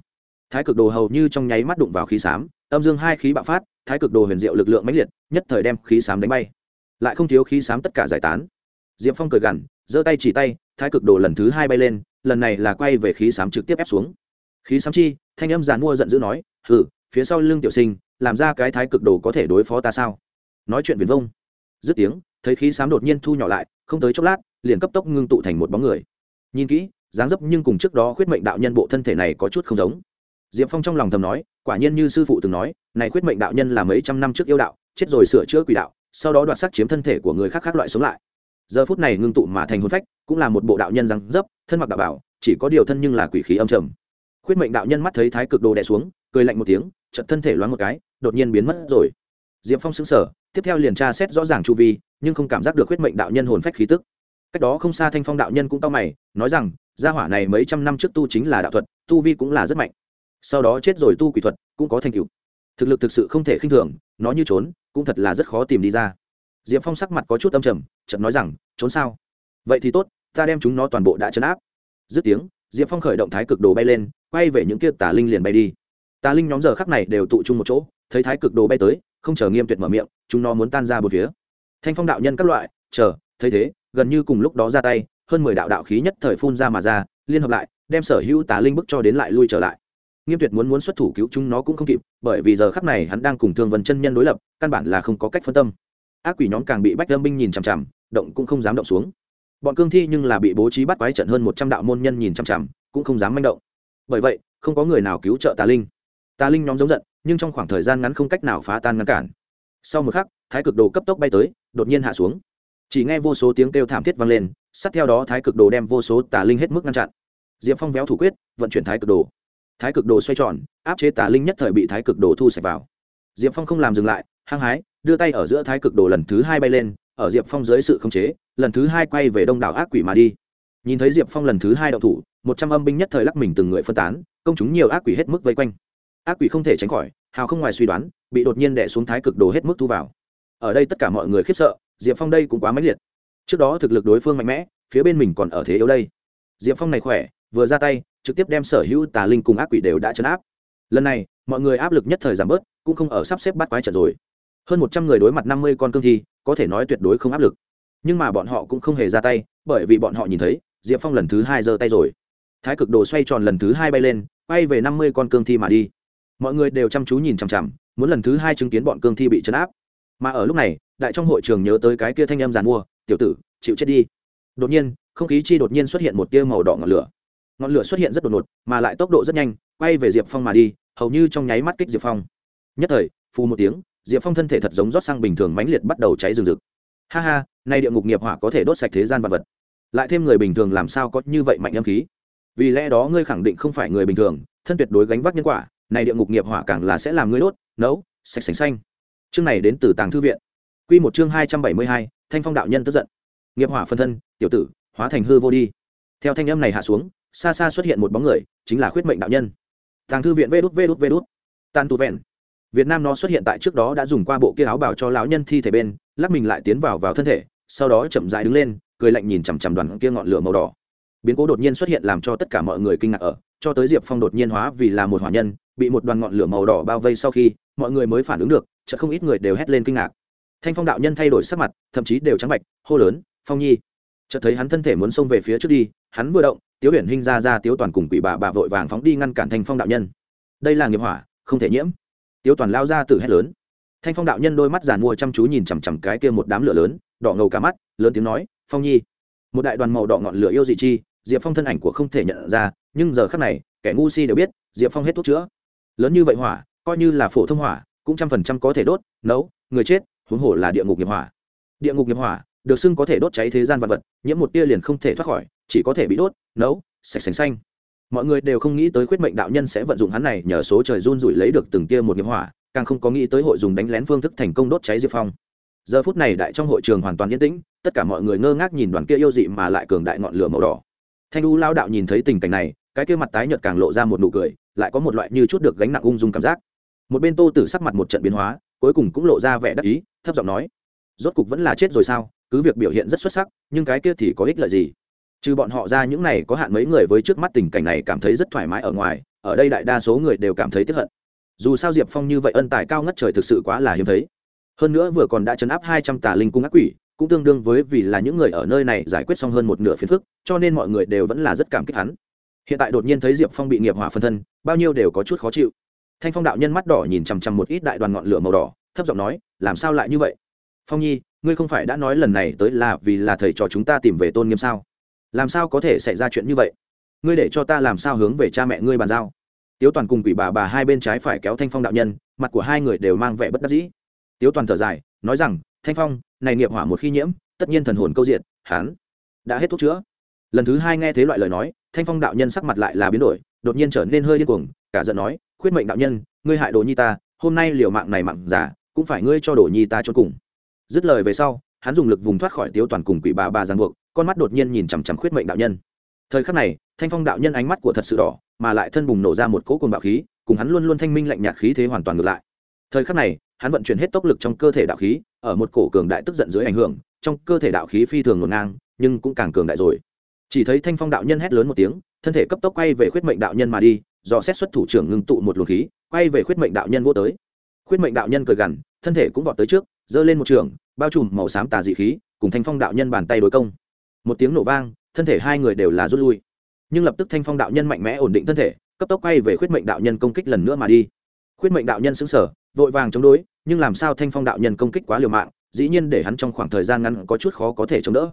Thái cực đồ hầu như trong nháy mắt đụng vào khí xám, âm dương hai khí bạo phát thái cực đồ huyền diệu lực lượng mãnh liệt, nhất thời đem khí sám đánh bay. Lại không thiếu khí sám tất cả giải tán. Diệp phong cười gằn, giơ tay chỉ tay, thái cực đồ lần thứ hai bay lên, lần này là quay về khí sám trực tiếp ép xuống. Khí sám chi, thanh âm giàn mua giận dữ nói, hừ, phía sau lưng tiểu sinh, làm ra cái thái cực đồ có thể đối phó ta sao? Nói chuyện viền vông. Dứt tiếng, thấy khí sám đột nhiên thu nhỏ lại, không tới chốc lát, liền cấp tốc ngưng tụ thành một bóng người. Nhìn kỹ, dáng dấp nhưng cùng trước đó khuyết mệnh đạo nhân bộ thân thể này có chút không giống. Diệp phong trong lòng thầm nói quả nhiên như sư phụ từng nói, này khuyết mệnh đạo nhân là mấy trăm năm trước yêu đạo, chết rồi sửa chữa quỷ đạo, sau đó đoạt sắc chiếm thân thể của người khác khác loại sống lại. Giờ phút này ngưng tụ mà thành hồn phách, cũng là một bộ đạo nhân răng dấp, thân mặc đạo bảo, chỉ có điều thân nhưng là quỷ khí âm trầm. Khuyết mệnh đạo nhân mắt thấy thái cực đồ đè xuống, cười lạnh một tiếng chật thân thể loáng một cái, đột nhiên biến mất rồi. Diệp phong xứng sở tiếp theo liền tra xét rõ ràng chu vi, nhưng không cảm giác được khuyết mệnh đạo nhân hồn phách khí tức. Cách đó không xa thanh phong đạo nhân cũng tao mày, nói rằng, gia hỏa này mấy trăm năm trước tu chính là đạo thuật, tu vi cũng là rất mạnh sau đó chết rồi tu quỷ thuật, cũng có thành tựu. Thực lực thực sự không thể khinh thường, nó như trốn, cũng thật là rất khó tìm đi ra. Diệp phong sắc mặt có chút âm trầm chậm nói rằng, trốn sao? Vậy thì tốt, ta đem chúng nó toàn bộ đã chấn áp. Dứt tiếng, diệp phong khởi động thái cực đồ bay lên, quay về những kia tà linh liền bay đi. Tà linh nhóm giờ khắc này đều tụ chung một chỗ, thấy thái cực đồ bay tới, không chờ nghiêm tuyệt mở miệng, chúng nó muốn tan ra một phía. Thanh phong đạo nhân các loại, chờ, thấy thế, gần như cùng lúc đó ra tay, hơn mười đạo đạo khí nhất thời phun ra mà ra, liên hợp lại, đem sở hữu tà linh bức cho đến lại lui trở lại nghiêm tuyệt muốn muốn xuất thủ cứu chúng nó cũng không kịp, bởi vì giờ khắc này hắn đang cùng thương vân chân nhân đối lập, căn bản là không có cách phân tâm. Ác quỷ nhóm càng bị bách lâm binh nhìn chằm chằm, động cũng không dám động xuống. Bọn cương thi nhưng là bị bố trí bắt quái trận hơn một trăm đạo môn nhân nhìn chằm chằm, cũng không dám manh động. Bởi vậy, không có người nào cứu trợ tà linh. Tà linh nhóm giống giận, nhưng trong khoảng thời gian ngắn không cách nào phá tan ngăn cản. Sau một khắc, thái cực đồ cấp tốc bay tới, đột nhiên hạ xuống. Chỉ nghe vô số tiếng kêu thảm thiết vang lên, sát theo đó thái cực đồ đem vô số tà linh hết mức ngăn chặn. Diệp phong véo thủ quyết, vận chuyển thái cực đồ thái cực đồ xoay tròn, áp chế tà linh nhất thời bị thái cực đồ thu sạch vào. Diệp phong không làm dừng lại, hăng hái, đưa tay ở giữa thái cực đồ lần thứ hai bay lên, ở diệp phong dưới sự khống chế, lần thứ hai quay về đông đảo ác quỷ mà đi. Nhìn thấy diệp phong lần thứ hai đậu thủ, một trăm âm binh nhất thời lắc mình từng người phân tán, công chúng nhiều ác quỷ hết mức vây quanh. Ác quỷ không thể tránh khỏi, hào không ngoài suy đoán, bị đột nhiên đẻ xuống thái cực đồ hết mức thu vào. Ở đây tất cả mọi người khiếp sợ, diệp phong đây cũng quá mãnh liệt. Trước đó thực lực đối phương mạnh mẽ, phía bên mình còn ở thế yếu đây. Diệp phong này khỏe, vừa ra tay trực tiếp đem sở hữu tà linh cùng ác quỷ đều đã chấn áp. Lần này, mọi người áp lực nhất thời giảm bớt, cũng không ở sắp xếp bắt quái trận rồi. Hơn một trăm người đối mặt năm mươi con cương thi, có thể nói tuyệt đối không áp lực. Nhưng mà bọn họ cũng không hề ra tay, bởi vì bọn họ nhìn thấy, diệp phong lần thứ hai giơ tay rồi. Thái cực đồ xoay tròn lần thứ hai bay lên bay về năm mươi con cương thi mà đi. Mọi người đều chăm chú nhìn chằm chằm, muốn lần thứ hai chứng kiến bọn cương thi bị chấn áp. Mà ở lúc này, đại trong hội trường nhớ tới cái kia thanh em giàn mua, tiểu tử, chịu chết đi. Đột nhiên, không khí chi đột nhiên xuất hiện một tia màu đỏ ngọn lửa ngọn lửa xuất hiện rất đột ngột, mà lại tốc độ rất nhanh, quay về diệp phong mà đi, hầu như trong nháy mắt kích diệp phong. Nhất thời, phù một tiếng, diệp phong thân thể thật giống rót sang bình thường mãnh liệt bắt đầu cháy rừng rực. Ha ha, nay địa ngục nghiệp hỏa có thể đốt sạch thế gian vật vật. Lại thêm người bình thường làm sao có như vậy mạnh âm khí? Vì lẽ đó ngươi khẳng định không phải người bình thường, thân tuyệt đối gánh vác nhân quả này địa ngục nghiệp hỏa càng là sẽ làm ngươi đốt, nấu, sạch sành xanh. Chương này đến từ tàng thư viện. Quy một chương hai trăm bảy mươi hai, thanh phong đạo nhân tức giận. Nghiệp hỏa phân thân, tiểu tử, hóa thành hư vô đi. Theo thanh âm này hạ xuống xa xa xuất hiện một bóng người, chính là khuyết mệnh đạo nhân. Tàng thư viện vê đút vê đút vê đút. Tan tu vẹn. Việt nam nó xuất hiện tại trước đó đã dùng qua bộ kia áo bảo cho lão nhân thi thể bên, lắc mình lại tiến vào vào thân thể, sau đó chậm dại đứng lên, cười lạnh nhìn chằm chằm đoàn kia ngọn lửa màu đỏ. Biến cố đột nhiên xuất hiện làm cho tất cả mọi người kinh ngạc ở, cho tới diệp phong đột nhiên hóa vì là một hỏa nhân, bị một đoàn ngọn lửa màu đỏ bao vây sau khi, mọi người mới phản ứng được chợ không ít người đều hét lên kinh ngạc. Thanh phong đạo nhân thay đổi sắc mặt, thậm chí đều trắng bạch, hô lớn, phong nhi. Chợt thấy hắn thân thể muốn xông về phía trước đi, hắn vừa động tiếu huyền hinh ra ra tiếu toàn cùng quỷ bà bà vội vàng phóng đi ngăn cản thanh phong đạo nhân. Đây là nghiệp hỏa, không thể nhiễm. Tiếu toàn lao ra từ hét lớn. Thanh phong đạo nhân đôi mắt giàn mua chăm chú nhìn chằm chằm cái kia một đám lửa lớn, đỏ ngầu cả mắt, lớn tiếng nói, phong nhi. Một đại đoàn màu đỏ ngọn lửa yêu dị chi, diệp phong thân ảnh của không thể nhận ra, nhưng giờ khác này, kẻ ngu si đều biết, diệp phong hết thuốc chữa. Lớn như vậy hỏa, coi như là phổ thông hỏa, cũng trăm phần trăm có thể đốt, nấu, người chết, huống hồ là địa ngục nghiệp hỏa. Địa ngục nghiệp hỏa được xưng có thể đốt cháy thế gian vật vật, nhiễm một tia liền không thể thoát khỏi, chỉ có thể bị đốt, nấu, sạch sành xanh. Mọi người đều không nghĩ tới khuyết mệnh đạo nhân sẽ vận dụng hắn này nhờ số trời run rủi lấy được từng tia một nghiệp hỏa, càng không có nghĩ tới hội dùng đánh lén phương thức thành công đốt cháy diệp phong. Giờ phút này đại trong hội trường hoàn toàn yên tĩnh, tất cả mọi người ngơ ngác nhìn đoàn kia yêu dị mà lại cường đại ngọn lửa màu đỏ. Thanh u lao đạo nhìn thấy tình cảnh này, cái kia mặt tái nhợt càng lộ ra một nụ cười, lại có một loại như chút được gánh nặng ung dung cảm giác. Một bên tô tử sắc mặt một trận biến hóa, cuối cùng cũng lộ ra vẻ đắc ý, thấp giọng nói, rốt cục vẫn là chết rồi sao? Cứ việc biểu hiện rất xuất sắc, nhưng cái kia thì có ích lợi gì? Trừ bọn họ ra những này có hạn mấy người với trước mắt tình cảnh này cảm thấy rất thoải mái ở ngoài, ở đây đại đa số người đều cảm thấy tiếp hận. Dù sao diệp phong như vậy ân tài cao ngất trời thực sự quá là hiếm thấy. Hơn nữa vừa còn đã chấn áp hai trăm tà linh cung ác quỷ, cũng tương đương với vì là những người ở nơi này giải quyết xong hơn một nửa phiền phức, cho nên mọi người đều vẫn là rất cảm kích hắn. Hiện tại đột nhiên thấy diệp phong bị nghiệp hỏa phân thân, bao nhiêu đều có chút khó chịu. Thanh phong đạo nhân mắt đỏ nhìn chằm chằm một ít đại đoàn ngọn lửa màu đỏ, thấp giọng nói, làm sao lại như vậy? Phong nhi ngươi không phải đã nói lần này tới là vì là thầy trò chúng ta tìm về tôn nghiêm sao? Làm sao có thể xảy ra chuyện như vậy? Ngươi để cho ta làm sao hướng về cha mẹ ngươi bàn giao? Tiếu toàn cùng quỷ bà bà hai bên trái phải kéo thanh phong đạo nhân, mặt của hai người đều mang vẻ bất đắc dĩ. Tiếu toàn thở dài, nói rằng, thanh phong, này nghiệp hỏa một khi nhiễm, tất nhiên thần hồn câu diện hán đã hết thuốc chữa. Lần thứ hai nghe thấy loại lời nói, thanh phong đạo nhân sắc mặt lại là biến đổi, đột nhiên trở nên hơi điên cuồng, cả giận nói, khuyết mệnh đạo nhân, ngươi hại đồ nhi ta, hôm nay liều mạng này mạng giả, cũng phải ngươi cho đồ nhi ta cho cùng dứt lời về sau, hắn dùng lực vùng thoát khỏi tiếu toàn cùng quỷ bà bà giang buộc, con mắt đột nhiên nhìn chằm chằm khuyết mệnh đạo nhân. Thời khắc này, thanh phong đạo nhân ánh mắt của thật sự đỏ, mà lại thân bùng nổ ra một cỗ cồn bạo khí, cùng hắn luôn luôn thanh minh lạnh nhạt khí thế hoàn toàn ngược lại. Thời khắc này, hắn vận chuyển hết tốc lực trong cơ thể đạo khí, ở một cổ cường đại tức giận dưới ảnh hưởng, trong cơ thể đạo khí phi thường ngổn ngang, nhưng cũng càng cường đại rồi. Chỉ thấy thanh phong đạo nhân hét lớn một tiếng, thân thể cấp tốc quay về khuyết mệnh đạo nhân mà đi, do xét xuất thủ trưởng ngưng tụ một luồng khí, quay về khuyết mệnh đạo nhân vô tới. Khuyết mệnh đạo nhân cười gằn, thân thể cũng vọt tới trước giơ lên một trường, bao trùm màu xám tà dị khí, cùng thanh phong đạo nhân bàn tay đối công. Một tiếng nổ vang, thân thể hai người đều là rút lui. Nhưng lập tức thanh phong đạo nhân mạnh mẽ ổn định thân thể, cấp tốc quay về khuyết mệnh đạo nhân công kích lần nữa mà đi. Khuyết mệnh đạo nhân xứng sở vội vàng chống đối, nhưng làm sao thanh phong đạo nhân công kích quá liều mạng, dĩ nhiên để hắn trong khoảng thời gian ngắn có chút khó có thể chống đỡ.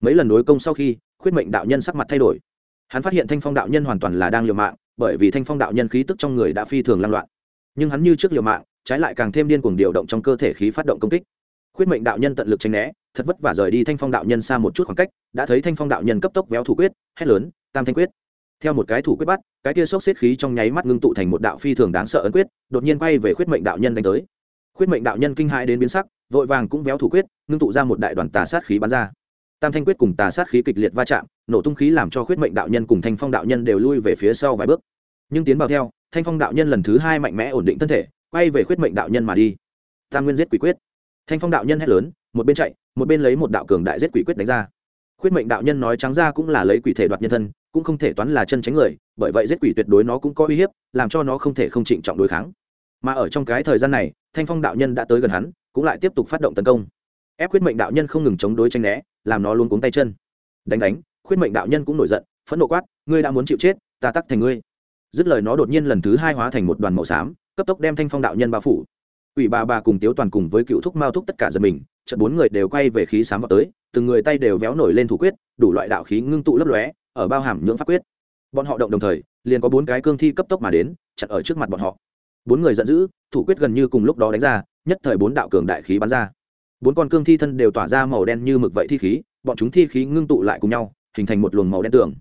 Mấy lần đối công sau khi, khuyết mệnh đạo nhân sắc mặt thay đổi. Hắn phát hiện thanh phong đạo nhân hoàn toàn là đang liều mạng, bởi vì thanh phong đạo nhân khí tức trong người đã phi thường lan loạn. Nhưng hắn như trước liều mạng trái lại càng thêm điên cuồng điều động trong cơ thể khí phát động công kích. Khuyết mệnh đạo nhân tận lực tranh né, thật vất vả rời đi thanh phong đạo nhân xa một chút khoảng cách, đã thấy thanh phong đạo nhân cấp tốc véo thủ quyết, hét lớn, tam thanh quyết! Theo một cái thủ quyết bắt, cái kia sốc xếp khí trong nháy mắt ngưng tụ thành một đạo phi thường đáng sợ ấn quyết, đột nhiên quay về khuyết mệnh đạo nhân đánh tới. Khuyết mệnh đạo nhân kinh hãi đến biến sắc, vội vàng cũng véo thủ quyết, ngưng tụ ra một đại đoàn tà sát khí bắn ra. Tam thanh quyết cùng tà sát khí kịch liệt va chạm, nổ tung khí làm cho khuyết mệnh đạo nhân cùng thanh phong đạo nhân đều lui về phía sau vài bước. Nhưng tiến vào theo, thanh phong đạo nhân lần thứ hai mạnh mẽ ổn định thân thể quay về khuyết mệnh đạo nhân mà đi. Tam nguyên giết quỷ quyết. Thanh phong đạo nhân hét lớn, một bên chạy, một bên lấy một đạo cường đại giết quỷ quyết đánh ra. Khuyết mệnh đạo nhân nói trắng ra cũng là lấy quỷ thể đoạt nhân thân, cũng không thể toán là chân tránh người, bởi vậy giết quỷ tuyệt đối nó cũng có uy hiếp, làm cho nó không thể không trịnh trọng đối kháng. Mà ở trong cái thời gian này, thanh phong đạo nhân đã tới gần hắn, cũng lại tiếp tục phát động tấn công. Ép khuyết mệnh đạo nhân không ngừng chống đối tranh né, làm nó luôn cuống tay chân. Đánh đánh, khuyết mệnh đạo nhân cũng nổi giận, phẫn nộ quát, ngươi đã muốn chịu chết, ta tắc thành ngươi. Dứt lời nó đột nhiên lần thứ hai hóa thành một đoàn màu xám cấp tốc đem thanh phong đạo nhân bao phủ. Ủy bà bà cùng tiếu toàn cùng với cựu thúc mao thúc tất cả giật mình trận bốn người đều quay về khí sám vào tới, từng người tay đều véo nổi lên thủ quyết, đủ loại đạo khí ngưng tụ lấp lóe, ở bao hàm nhưỡng pháp quyết. Bọn họ động đồng thời, liền có bốn cái cương thi cấp tốc mà đến, chặn ở trước mặt bọn họ. Bốn người giận dữ, thủ quyết gần như cùng lúc đó đánh ra, nhất thời bốn đạo cường đại khí bắn ra. Bốn con cương thi thân đều tỏa ra màu đen như mực vậy thi khí, bọn chúng thi khí ngưng tụ lại cùng nhau, hình thành một luồng màu đen tường.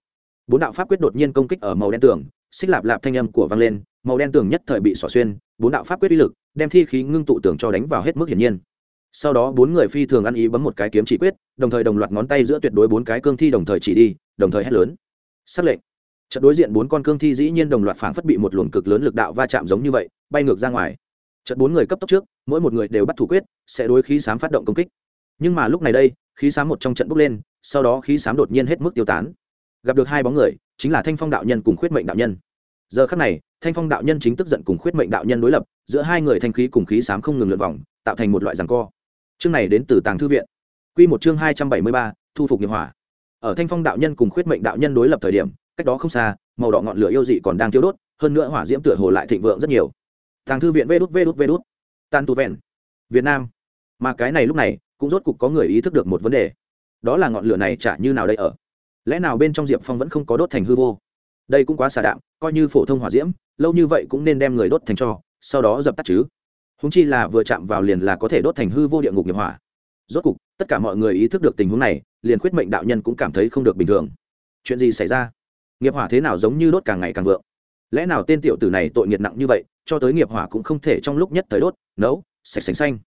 Bốn đạo pháp quyết đột nhiên công kích ở màu đen tường, xích lạp lạp thanh âm của vang lên màu đen tường nhất thời bị xỏ xuyên, bốn đạo pháp quyết uy lực, đem thi khí ngưng tụ tường cho đánh vào hết mức hiển nhiên. Sau đó bốn người phi thường ăn ý bấm một cái kiếm chỉ quyết, đồng thời đồng loạt ngón tay giữa tuyệt đối bốn cái cương thi đồng thời chỉ đi, đồng thời hét lớn. Xác lệnh. Trận đối diện bốn con cương thi dĩ nhiên đồng loạt phảng phất bị một luồng cực lớn lực đạo va chạm giống như vậy, bay ngược ra ngoài. Trận bốn người cấp tốc trước, mỗi một người đều bắt thủ quyết, sẽ đối khí sám phát động công kích. Nhưng mà lúc này đây, khí sám một trong trận bốc lên, sau đó khí sám đột nhiên hết mức tiêu tán. Gặp được hai bóng người, chính là thanh phong đạo nhân cùng khuyết mệnh đạo nhân. Giờ khắc này thanh phong đạo nhân chính tức giận cùng khuyết mệnh đạo nhân đối lập, giữa hai người thanh khí cùng khí sám không ngừng lượn vòng, tạo thành một loại giằng co. Chương này đến từ tàng thư viện. Q một chương hai trăm bảy mươi ba, thu phục nghiệp hỏa. Ở thanh phong đạo nhân cùng khuyết mệnh đạo nhân đối lập thời điểm, cách đó không xa, màu đỏ ngọn lửa yêu dị còn đang thiêu đốt, hơn nữa hỏa diễm tựa hồ lại thịnh vượng rất nhiều. Tàng thư viện vê đốt vê đốt vê đốt tan tu vẹn. Việt nam. Mà cái này lúc này, cũng rốt cục có người ý thức được một vấn đề. Đó là ngọn lửa này chả như nào đây ở? Lẽ nào bên trong diệp phong vẫn không có đốt thành hư vô? Đây cũng quá xà đạm coi như phổ thông hỏa diễm, lâu như vậy cũng nên đem người đốt thành cho, sau đó dập tắt chứ. Húng chi là vừa chạm vào liền là có thể đốt thành hư vô địa ngục nghiệp hỏa. Rốt cục, tất cả mọi người ý thức được tình huống này, liền khuyết mệnh đạo nhân cũng cảm thấy không được bình thường. Chuyện gì xảy ra? Nghiệp hỏa thế nào giống như đốt càng ngày càng vượng? Lẽ nào tên tiểu tử này tội nghiệt nặng như vậy, cho tới nghiệp hỏa cũng không thể trong lúc nhất thời đốt, nấu, sạch sành xanh.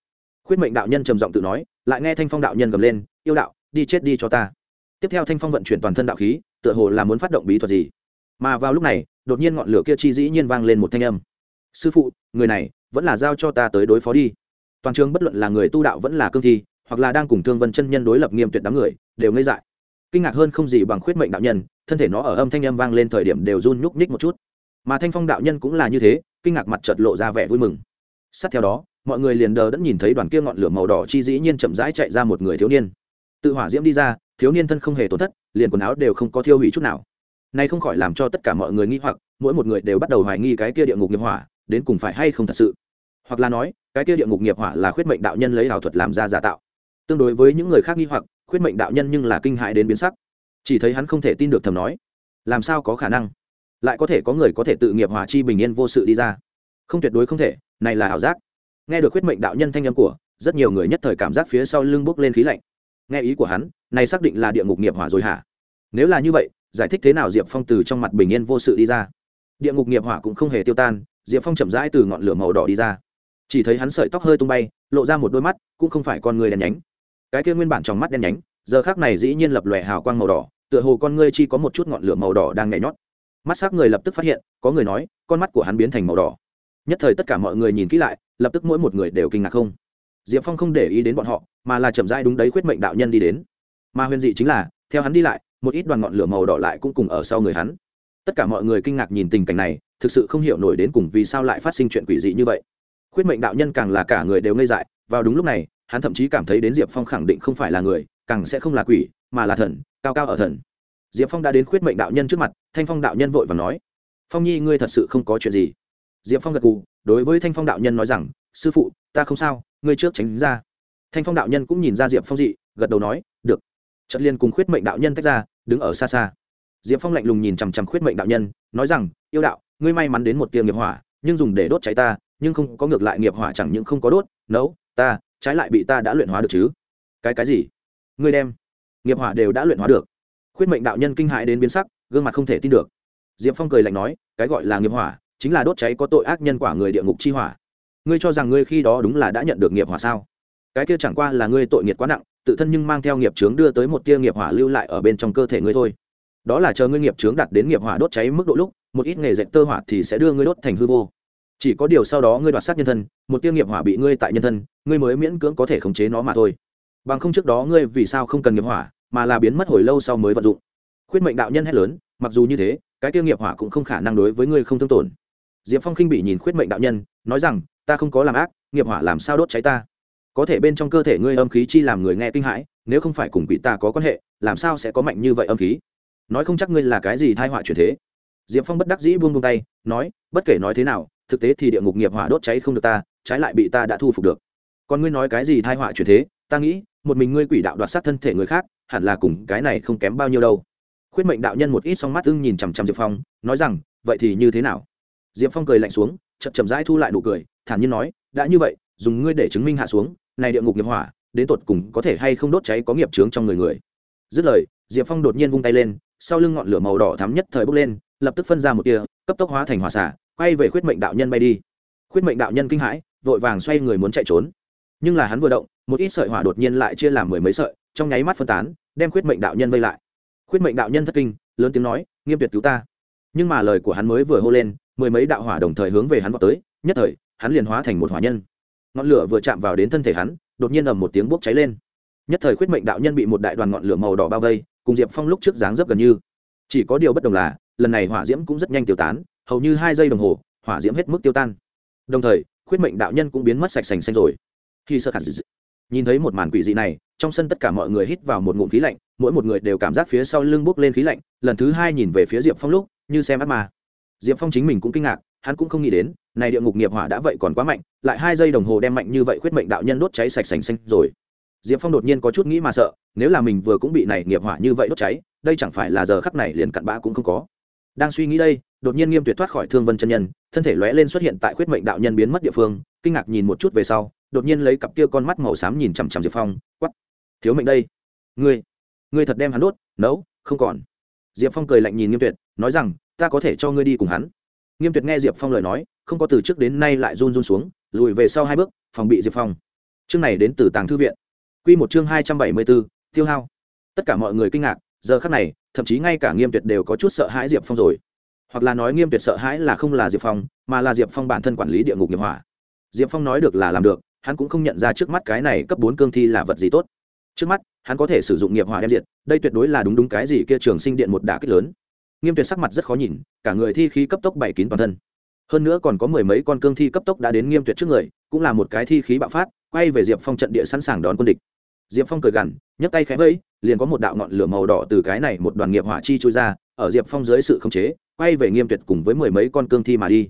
Khuyết mệnh đạo nhân trầm giọng tự nói, lại nghe thanh phong đạo nhân gầm lên, yêu đạo, đi chết đi cho ta. Tiếp theo thanh phong vận chuyển toàn thân đạo khí, tựa hồ là muốn phát động bí thuật gì. Mà vào lúc này đột nhiên ngọn lửa kia chi dĩ nhiên vang lên một thanh âm. Sư phụ, người này vẫn là giao cho ta tới đối phó đi. Toàn trường bất luận là người tu đạo vẫn là cương thi, hoặc là đang cùng thương vân chân nhân đối lập nghiêm tuyệt đám người, đều ngây dại. Kinh ngạc hơn không gì bằng khuyết mệnh đạo nhân, thân thể nó ở âm thanh âm vang lên thời điểm đều run nhúc nhích một chút. Mà thanh phong đạo nhân cũng là như thế, kinh ngạc mặt chợt lộ ra vẻ vui mừng. Sát theo đó, mọi người liền đờ đẫn nhìn thấy đoàn kia ngọn lửa màu đỏ chi dĩ nhiên chậm rãi chạy ra một người thiếu niên. Tự hỏa diễm đi ra, thiếu niên thân không hề tổn thất, liền quần áo đều không có thiêu hủy chút nào nay không khỏi làm cho tất cả mọi người nghi hoặc, mỗi một người đều bắt đầu hoài nghi cái kia địa ngục nghiệp hỏa, đến cùng phải hay không thật sự? Hoặc là nói, cái kia địa ngục nghiệp hỏa là khuyết mệnh đạo nhân lấy ảo thuật làm ra giả tạo. Tương đối với những người khác nghi hoặc, khuyết mệnh đạo nhân nhưng là kinh hại đến biến sắc. Chỉ thấy hắn không thể tin được thầm nói, làm sao có khả năng? Lại có thể có người có thể tự nghiệp hỏa chi bình yên vô sự đi ra. Không tuyệt đối không thể, này là ảo giác. Nghe được khuyết mệnh đạo nhân thanh âm của, rất nhiều người nhất thời cảm giác phía sau lưng bốc lên khí lạnh. Nghe ý của hắn, này xác định là địa ngục nghiệp hỏa rồi hả? Nếu là như vậy giải thích thế nào diệp phong từ trong mặt bình yên vô sự đi ra. Địa ngục nghiệp hỏa cũng không hề tiêu tan, diệp phong chậm rãi từ ngọn lửa màu đỏ đi ra. Chỉ thấy hắn sợi tóc hơi tung bay, lộ ra một đôi mắt, cũng không phải con người đen nhánh. Cái kia nguyên bản trong mắt đen nhánh, giờ khác này dĩ nhiên lập lòe hào quang màu đỏ, tựa hồ con ngươi chi có một chút ngọn lửa màu đỏ đang nhảy nhót. Mắt s ắ c người lập tức phát hiện, có người nói, con mắt của hắn biến thành màu đỏ. Nhất thời tất cả mọi người nhìn kỹ lại, lập tức mỗi một người đều kinh ngạc không. Diệp phong không để ý đến bọn họ, mà là chậm rãi đúng đấy khuyết mệnh đạo nhân đi đến. Mà huyền dị chính là, theo hắn đi lại một ít đoàn ngọn lửa màu đỏ lại cũng cùng ở sau người hắn. Tất cả mọi người kinh ngạc nhìn tình cảnh này, thực sự không hiểu nổi đến cùng vì sao lại phát sinh chuyện quỷ dị như vậy. Khuyết mệnh đạo nhân càng là cả người đều ngây dại, vào đúng lúc này, hắn thậm chí cảm thấy đến diệp phong khẳng định không phải là người, càng sẽ không là quỷ, mà là thần, cao cao ở thần. Diệp phong đã đến khuyết mệnh đạo nhân trước mặt, thanh phong đạo nhân vội và nói, phong nhi, ngươi thật sự không có chuyện gì. Diệp phong gật gù, đối với thanh phong đạo nhân nói rằng, sư phụ, ta không sao, ngươi trước tránh ra. Thanh phong đạo nhân cũng nhìn ra diệp phong dị, gật đầu nói, được trận liên cùng khuyết mệnh đạo nhân tách ra, đứng ở xa xa. Diệp phong lạnh lùng nhìn chằm chằm khuyết mệnh đạo nhân, nói rằng, yêu đạo, ngươi may mắn đến một tiệm nghiệp hỏa, nhưng dùng để đốt cháy ta, nhưng không có ngược lại nghiệp hỏa chẳng những không có đốt, nấu, ta, trái lại bị ta đã luyện hóa được chứ? Cái cái gì? Ngươi đem nghiệp hỏa đều đã luyện hóa được. Khuyết mệnh đạo nhân kinh hãi đến biến sắc, gương mặt không thể tin được. Diệp phong cười lạnh nói, cái gọi là nghiệp hỏa, chính là đốt cháy có tội ác nhân quả người địa ngục chi hỏa. Ngươi cho rằng ngươi khi đó đúng là đã nhận được nghiệp hỏa sao? Cái kia chẳng qua là ngươi tội nghiệp quá nặng tự thân nhưng mang theo nghiệp chướng đưa tới một tia nghiệp hỏa lưu lại ở bên trong cơ thể ngươi thôi. Đó là chờ ngươi nghiệp chướng đạt đến nghiệp hỏa đốt cháy mức độ lúc, một ít nghề dệt tơ hỏa thì sẽ đưa ngươi đốt thành hư vô. Chỉ có điều sau đó ngươi đoạt sát nhân thân, một tia nghiệp hỏa bị ngươi tại nhân thân, ngươi mới miễn cưỡng có thể khống chế nó mà thôi. Bằng không trước đó ngươi vì sao không cần nghiệp hỏa, mà là biến mất hồi lâu sau mới vận dụng. Khuyết mệnh đạo nhân hét lớn, mặc dù như thế, cái tiêu nghiệp hỏa cũng không khả năng đối với ngươi không thương tổn. Diệp phong khinh bị nhìn khuyết mệnh đạo nhân, nói rằng, ta không có làm ác, nghiệp hỏa làm sao đốt cháy ta? Có thể bên trong cơ thể ngươi âm khí chi làm người nghe kinh hãi, nếu không phải cùng quỷ ta có quan hệ, làm sao sẽ có mạnh như vậy âm khí? Nói không chắc ngươi là cái gì thai họa chuyển thế. Diệp phong bất đắc dĩ buông buông tay, nói, bất kể nói thế nào, thực tế thì địa ngục nghiệp hỏa đốt cháy không được ta, trái lại bị ta đã thu phục được. Còn ngươi nói cái gì thai họa chuyển thế, ta nghĩ, một mình ngươi quỷ đạo đoạt sát thân thể người khác, hẳn là cùng cái này không kém bao nhiêu đâu. Khuyết mệnh đạo nhân một ít song mắt ưng nhìn chằm chằm diệp phong, nói rằng, vậy thì như thế nào? Diệp phong cười lạnh xuống, chậm chậm rãi thu lại nụ cười, thản nhiên nói, đã như vậy dùng ngươi để chứng minh hạ xuống, này địa ngục nghiệp hỏa, đến tột cùng có thể hay không đốt cháy có nghiệp trướng trong người người. Dứt lời, diệp phong đột nhiên vung tay lên, sau lưng ngọn lửa màu đỏ thắm nhất thời bốc lên, lập tức phân ra một tia, cấp tốc hóa thành hỏa xả quay về khuyết mệnh đạo nhân bay đi. Khuyết mệnh đạo nhân kinh hãi, vội vàng xoay người muốn chạy trốn. Nhưng là hắn vừa động, một ít sợi hỏa đột nhiên lại chia làm mười mấy sợi, trong nháy mắt phân tán, đem khuyết mệnh đạo nhân vây lại. Khuyết mệnh đạo nhân thất kinh, lớn tiếng nói, nghiêm tuyệt cứu ta. Nhưng mà lời của hắn mới vừa hô lên, mười mấy đạo hỏa đồng thời hướng về hắn vào tới, nhất thời, hắn liền hóa thành một hỏa nhân ngọn lửa vừa chạm vào đến thân thể hắn, đột nhiên ầm một tiếng bốc cháy lên. Nhất thời khuyết mệnh đạo nhân bị một đại đoàn ngọn lửa màu đỏ bao vây, cùng diệp phong lúc trước dáng dấp gần như. Chỉ có điều bất đồng là, lần này hỏa diễm cũng rất nhanh tiêu tán, hầu như hai giây đồng hồ, hỏa diễm hết mức tiêu tan. Đồng thời, khuyết mệnh đạo nhân cũng biến mất sạch sành xanh rồi. Khi sơ khẳng nhìn thấy một màn quỷ dị này, trong sân tất cả mọi người hít vào một ngụm khí lạnh, mỗi một người đều cảm giác phía sau lưng bốc lên khí lạnh, lần thứ hai nhìn về phía diệp phong lúc, như xem ác ma. Diệp phong chính mình cũng kinh ngạc hắn cũng không nghĩ đến, này địa ngục nghiệp hỏa đã vậy còn quá mạnh, lại hai giây đồng hồ đem mạnh như vậy khuyết mệnh đạo nhân đốt cháy sạch sành xanh rồi. Diệp phong đột nhiên có chút nghĩ mà sợ, nếu là mình vừa cũng bị này nghiệp hỏa như vậy đốt cháy, đây chẳng phải là giờ khắc này liền cặn bã cũng không có. Đang suy nghĩ đây, đột nhiên nghiêm tuyệt thoát khỏi thương vân chân nhân, thân thể lóe lên xuất hiện tại khuyết mệnh đạo nhân biến mất địa phương, kinh ngạc nhìn một chút về sau, đột nhiên lấy cặp kia con mắt màu xám nhìn chằm chằm diệp phong quắp thiếu mệnh đây, ngươi ngươi thật đem hắn đốt, nấu, không còn. Diệp phong cười lạnh nhìn nghiêm tuyệt, nói rằng, ta có thể cho ngươi đi cùng hắn nghiêm tuyệt nghe diệp phong lời nói, không có từ trước đến nay lại run run xuống, lùi về sau hai bước, phòng bị diệp phong. Chương này đến từ tàng thư viện. Q một chương hai trăm bảy mươi bốn, tiêu hao. Tất cả mọi người kinh ngạc, giờ khắc này, thậm chí ngay cả nghiêm tuyệt đều có chút sợ hãi diệp phong rồi. Hoặc là nói nghiêm tuyệt sợ hãi là không là diệp phong, mà là diệp phong bản thân quản lý địa ngục nghiệp hỏa. Diệp phong nói được là làm được, hắn cũng không nhận ra trước mắt cái này cấp bốn cương thi là vật gì tốt. Trước mắt, hắn có thể sử dụng nghiệp hỏa đem diệt, đây tuyệt đối là đúng đúng cái gì kia trường sinh điện một đả kích lớn nghiêm tuyệt sắc mặt rất khó nhìn, cả người thi khí cấp tốc bảy kín toàn thân. Hơn nữa còn có mười mấy con cương thi cấp tốc đã đến nghiêm tuyệt trước người, cũng là một cái thi khí bạo phát, quay về diệp phong trận địa sẵn sàng đón quân địch. Diệp phong cười gằn, nhấc tay khẽ vẫy, liền có một đạo ngọn lửa màu đỏ từ cái này một đoàn nghiệp hỏa chi trôi ra, ở diệp phong dưới sự khống chế, quay về nghiêm tuyệt cùng với mười mấy con cương thi mà đi.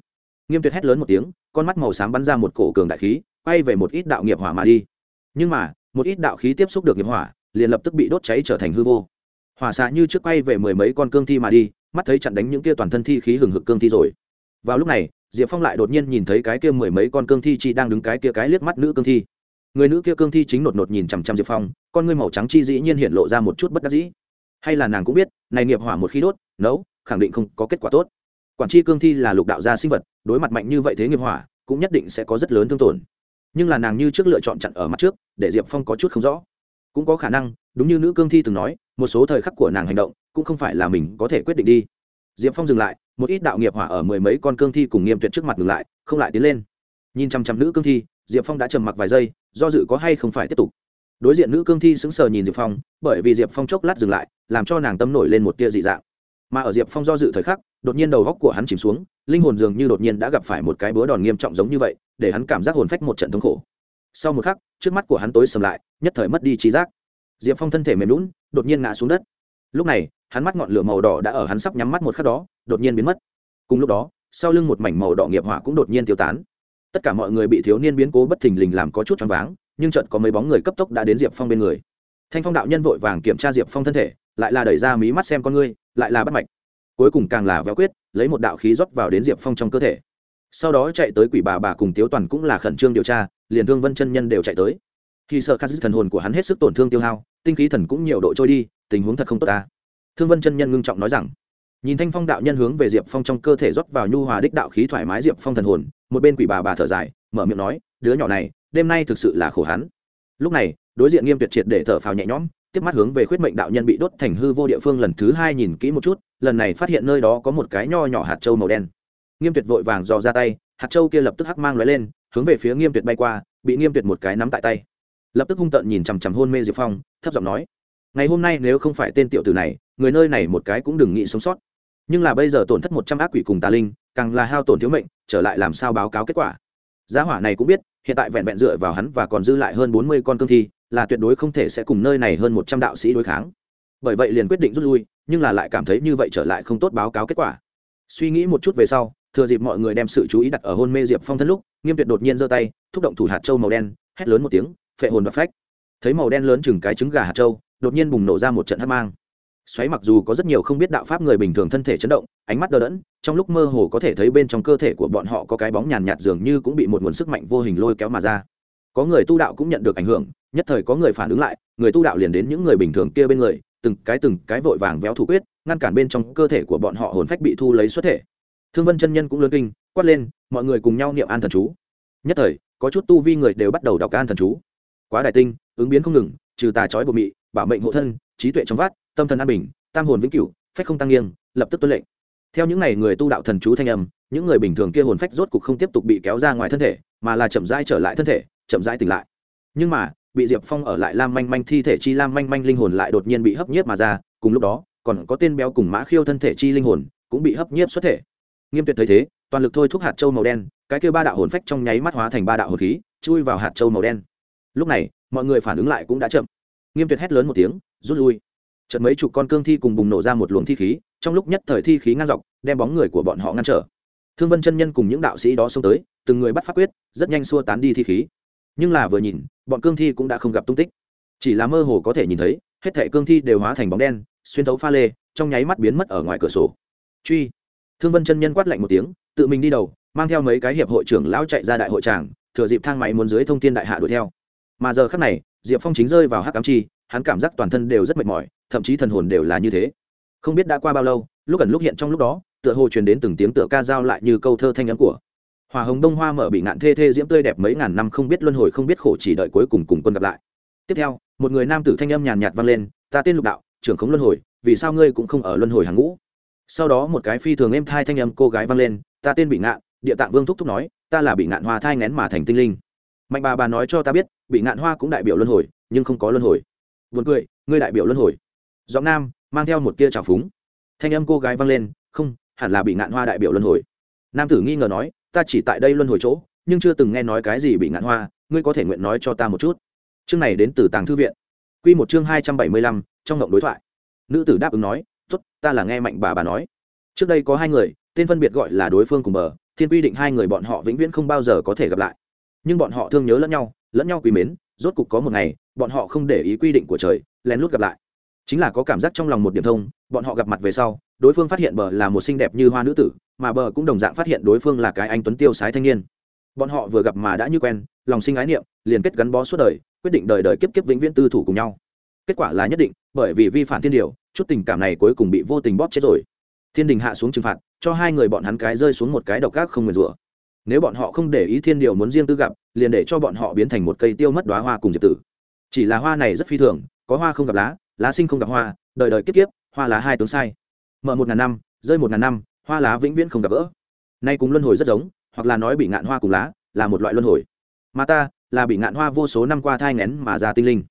Nghiêm tuyệt hét lớn một tiếng, con mắt màu xám bắn ra một cổ cường đại khí, quay về một ít đạo nghiệp hỏa mà đi. Nhưng mà, một ít đạo khí tiếp xúc được nghiệp hỏa, liền lập tức bị đốt cháy trở thành hư vô. Hỏa xạ như trước quay về mười mấy con cương thi mà đi mắt thấy chặn đánh những kia toàn thân thi khí hừng hực cương thi rồi. Vào lúc này, diệp phong lại đột nhiên nhìn thấy cái kia mười mấy con cương thi chi đang đứng cái kia cái liếc mắt nữ cương thi. Người nữ kia cương thi chính nột nột nhìn chằm chằm diệp phong, con ngươi màu trắng chi dĩ nhiên hiện lộ ra một chút bất đắc dĩ. Hay là nàng cũng biết, này nghiệp hỏa một khi đốt, nấu, khẳng định không có kết quả tốt. Quản tri cương thi là lục đạo gia sinh vật, đối mặt mạnh như vậy thế nghiệp hỏa, cũng nhất định sẽ có rất lớn thương tổn. Nhưng là nàng như trước lựa chọn chặn ở mặt trước, để diệp phong có chút không rõ. Cũng có khả năng, đúng như nữ cương thi từng nói, một số thời khắc của nàng hành động cũng không phải là mình có thể quyết định đi. Diệp phong dừng lại, một ít đạo nghiệp hỏa ở mười mấy con cương thi cùng nghiêm tuyệt trước mặt ngừng lại, không lại tiến lên. Nhìn chăm chăm nữ cương thi, diệp phong đã trầm mặc vài giây, do dự có hay không phải tiếp tục. Đối diện nữ cương thi sững sờ nhìn diệp phong, bởi vì diệp phong chốc lát dừng lại, làm cho nàng tâm nổi lên một tia dị dạng. Mà ở diệp phong do dự thời khắc, đột nhiên đầu góc của hắn chìm xuống, linh hồn dường như đột nhiên đã gặp phải một cái búa đòn nghiêm trọng giống như vậy, để hắn cảm giác hồn phách một trận thống khổ. Sau một khắc, trước mắt của hắn tối sầm lại, nhất thời mất đi trí giác. Diệp phong thân thể mềm lún đột nhiên ngã xuống đất. Lúc này hắn mắt ngọn lửa màu đỏ đã ở hắn sắp nhắm mắt một khắc đó, đột nhiên biến mất. Cùng lúc đó, sau lưng một mảnh màu đỏ nghiệp hỏa cũng đột nhiên tiêu tán. Tất cả mọi người bị thiếu niên biến cố bất thình lình làm có chút choáng váng, nhưng chợt có mấy bóng người cấp tốc đã đến diệp phong bên người. Thanh phong đạo nhân vội vàng kiểm tra diệp phong thân thể, lại là đẩy ra mí mắt xem con ngươi, lại là bắt mạch. Cuối cùng càng là véo quyết, lấy một đạo khí rót vào đến diệp phong trong cơ thể. Sau đó chạy tới quỷ bà bà cùng tiếu toàn cũng là khẩn trương điều tra, liền thương vân chân nhân đều chạy tới. Khi sợ khát thần hồn của hắn hết sức tổn thương tiêu hao, tinh khí thần cũng nhiều độ trôi đi, tình huống thật không tốt ta thương vân chân nhân ngưng trọng nói rằng, nhìn thanh phong đạo nhân hướng về diệp phong trong cơ thể rót vào nhu hòa đích đạo khí thoải mái diệp phong thần hồn, một bên quỷ bà bà thở dài, mở miệng nói, đứa nhỏ này, đêm nay thực sự là khổ hắn. Lúc này, đối diện nghiêm tuyệt triệt để thở phào nhẹ nhõm, tiếp mắt hướng về khuyết mệnh đạo nhân bị đốt thành hư vô địa phương lần thứ hai nhìn kỹ một chút, lần này phát hiện nơi đó có một cái nho nhỏ hạt trâu màu đen. Nghiêm tuyệt vội vàng dò ra tay, hạt trâu kia lập tức hắc mang lóe lên, hướng về phía nghiêm tuyệt bay qua, bị nghiêm tuyệt một cái nắm tại tay. Lập tức hung tợn nhìn chằm chằm hôn mê diệp phong, thấp giọng nói, ngày hôm nay nếu không phải tên tiểu tử này người nơi này một cái cũng đừng nghĩ sống sót. Nhưng là bây giờ tổn thất một trăm ác quỷ cùng tà linh, càng là hao tổn thiếu mệnh, trở lại làm sao báo cáo kết quả? Giá hỏa này cũng biết, hiện tại vẹn vẹn dựa vào hắn và còn dư lại hơn bốn mươi con cương thi, là tuyệt đối không thể sẽ cùng nơi này hơn một trăm đạo sĩ đối kháng. Bởi vậy liền quyết định rút lui, nhưng là lại cảm thấy như vậy trở lại không tốt báo cáo kết quả. Suy nghĩ một chút về sau, thừa dịp mọi người đem sự chú ý đặt ở hôn mê diệp phong thân lúc, nghiêm tuyệt đột nhiên giơ tay, thúc động thủ hạt châu màu đen, hét lớn một tiếng, phệ hồn và phách. Thấy màu đen lớn chừng cái trứng gà hạt châu, đột nhiên bùng nổ ra một trận hắc mang xoáy mặc dù có rất nhiều không biết đạo pháp người bình thường thân thể chấn động, ánh mắt đờ đẫn, trong lúc mơ hồ có thể thấy bên trong cơ thể của bọn họ có cái bóng nhàn nhạt dường như cũng bị một nguồn sức mạnh vô hình lôi kéo mà ra. Có người tu đạo cũng nhận được ảnh hưởng, nhất thời có người phản ứng lại, người tu đạo liền đến những người bình thường kia bên người, từng cái từng cái vội vàng véo thủ quyết, ngăn cản bên trong cơ thể của bọn họ hồn phách bị thu lấy xuất thể. Thương vân chân nhân cũng lớn kinh, quát lên, mọi người cùng nhau niệm an thần chú. Nhất thời, có chút tu vi người đều bắt đầu đọc an thần chú. Quá đại tinh, ứng biến không ngừng, trừ tà trói bột mị, bảo mệnh hộ thân, trí tuệ trong vát tâm thần an bình, tam hồn vĩnh cửu, phách không tăng nghiêng, lập tức tuân lệnh. Theo những ngày người tu đạo thần chú thanh âm, những người bình thường kia hồn phách rốt cục không tiếp tục bị kéo ra ngoài thân thể, mà là chậm rãi trở lại thân thể, chậm rãi tỉnh lại. Nhưng mà, bị diệp phong ở lại lam manh manh thi thể chi lam manh manh linh hồn lại đột nhiên bị hấp nhiếp mà ra, cùng lúc đó, còn có tên béo cùng mã khiêu thân thể chi linh hồn cũng bị hấp nhiếp xuất thể. Nghiêm tuyệt thấy thế, toàn lực thôi thúc hạt châu màu đen, cái kêu ba đạo hồn phách trong nháy mắt hóa thành ba đạo hồn khí, chui vào hạt châu màu đen. Lúc này, mọi người phản ứng lại cũng đã chậm. Nghiêm tuyệt hét lớn một tiếng, rút lui chợt mấy chục con cương thi cùng bùng nổ ra một luồng thi khí, trong lúc nhất thời thi khí ngang dọc, đem bóng người của bọn họ ngăn trở. Thương vân chân nhân cùng những đạo sĩ đó xông tới, từng người bắt phát quyết, rất nhanh xua tán đi thi khí. Nhưng là vừa nhìn, bọn cương thi cũng đã không gặp tung tích. Chỉ là mơ hồ có thể nhìn thấy, hết thệ cương thi đều hóa thành bóng đen, xuyên thấu pha lê, trong nháy mắt biến mất ở ngoài cửa sổ. Truy. Thương vân chân nhân quát lạnh một tiếng, tự mình đi đầu, mang theo mấy cái hiệp hội trưởng lão chạy ra đại hội tràng, thừa dịp thang máy muốn dưới thông tin đại hạ đuổi theo. Mà giờ khắc này, diệp phong chính rơi vào hắc cám chi, hắn cảm giác toàn thân đều rất mệt mỏi thậm chí thần hồn đều là như thế. Không biết đã qua bao lâu, lúc ẩn lúc hiện trong lúc đó, tựa hồ truyền đến từng tiếng tựa ca dao lại như câu thơ thanh nhắn của hòa hồng đông hoa mở bị ngạn thê thê diễm tươi đẹp mấy ngàn năm không biết luân hồi không biết khổ chỉ đợi cuối cùng cùng quân gặp lại. Tiếp theo, một người nam tử thanh âm nhàn nhạt vang lên, ta tên lục đạo, trưởng khống luân hồi, vì sao ngươi cũng không ở luân hồi hàng ngũ? Sau đó một cái phi thường êm thai thanh âm cô gái vang lên, ta tên bị ngạn, địa tạng vương thúc thúc nói, ta là bị ngạn hoa thai ngén mà thành tinh linh. Mạnh bà bà nói cho ta biết, bị ngạn hoa cũng đại biểu luân hồi, nhưng không có luân hồi. Vườn cười, ngươi đại biểu luân hồi? Giọng nam mang theo một tia trào phúng. Thanh âm cô gái vang lên, không, hẳn là bị ngạn hoa đại biểu luân hồi. Nam tử nghi ngờ nói, ta chỉ tại đây luân hồi chỗ, nhưng chưa từng nghe nói cái gì bị ngạn hoa, ngươi có thể nguyện nói cho ta một chút. Chương này đến từ tàng thư viện. Q một chương hai trăm bảy mươi lăm, trong ngộng đối thoại. Nữ tử đáp ứng nói t ố t ta là nghe mạnh bà bà nói. Trước đây có hai người, tên phân biệt gọi là đối phương cùng bờ, thiên quy định hai người bọn họ vĩnh viễn không bao giờ có thể gặp lại. Nhưng bọn họ thương nhớ lẫn nhau lẫn nhau quý mến, rốt cục có một ngày, bọn họ không để ý quy định của trời, lén lút gặp lại chính là có cảm giác trong lòng một điểm thông, bọn họ gặp mặt về sau, đối phương phát hiện bờ là một xinh đẹp như hoa nữ tử, mà bờ cũng đồng dạng phát hiện đối phương là cái anh tuấn tiêu sái thanh niên. Bọn họ vừa gặp mà đã như quen, lòng sinh ái niệm, liền kết gắn bó suốt đời, quyết định đời đời kiếp kiếp vĩnh viễn tư thủ cùng nhau. Kết quả là nhất định, bởi vì vi phạm thiên điều, chút tình cảm này cuối cùng bị vô tình bóp chết rồi. Thiên đình hạ xuống trừng phạt, cho hai người bọn hắn cái rơi xuống một cái độc ác không nguyền rủa. Nếu bọn họ không để ý thiên điều muốn riêng tư gặp, liền để cho bọn họ biến thành một cây tiêu mất đoá hoa cùng diệp tử. Chỉ là hoa này rất phi thường, có hoa không gặp lá lá sinh không gặp hoa, đời đời kiếp kiếp, hoa lá hai tướng sai. Mở một ngàn năm, rơi một ngàn năm, hoa lá vĩnh viễn không gặp gỡ. Nay cùng luân hồi rất giống, hoặc là nói bị ngạn hoa cùng lá, là một loại luân hồi. Mà ta, là bị ngạn hoa vô số năm qua thai ngén mà ra tinh linh.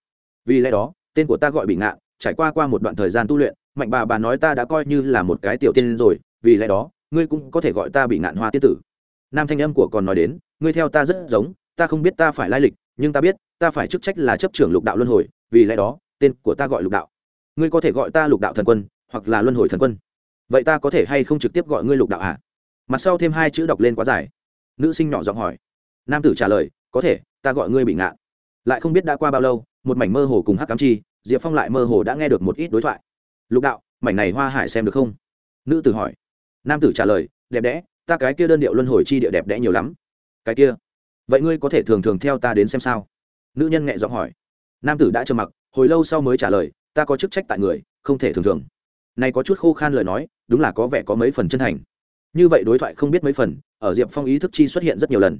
Vì lẽ đó, tên của ta gọi bị ngạn, trải qua qua một đoạn thời gian tu luyện, mạnh bà bà nói ta đã coi như là một cái tiểu tiên rồi, vì lẽ đó, ngươi cũng có thể gọi ta bị ngạn hoa tiết tử. Nam thanh âm của còn nói đến, ngươi theo ta rất giống, ta không biết ta phải lai lịch, nhưng ta biết, ta phải chức trách là chấp trưởng lục đạo luân hồi, vì lẽ đó tên của ta gọi lục đạo. Ngươi có thể gọi ta lục đạo thần quân, hoặc là luân hồi thần quân. Vậy ta có thể hay không trực tiếp gọi ngươi lục đạo à? mặt sau thêm hai chữ đọc lên quá dài. Nữ sinh nhỏ giọng hỏi. Nam tử trả lời, có thể, ta gọi ngươi bị ngạn lại không biết đã qua bao lâu, một mảnh mơ hồ cùng hắc cám chi, diệp phong lại mơ hồ đã nghe được một ít đối thoại. Lục đạo, mảnh này hoa hải xem được không? Nữ tử hỏi. Nam tử trả lời, đẹp đẽ, ta cái kia đơn điệu luân hồi chi địa đẹp đẽ nhiều lắm. Cái kia, vậy ngươi có thể thường thường theo ta đến xem sao? Nữ nhân nhẹ giọng hỏi. Nam tử đã trầm mặc hồi lâu sau mới trả lời, ta có chức trách tại người, không thể thường thường. Này có chút khô khan lời nói, đúng là có vẻ có mấy phần chân thành. Như vậy đối thoại không biết mấy phần, ở diệp phong ý thức chi xuất hiện rất nhiều lần.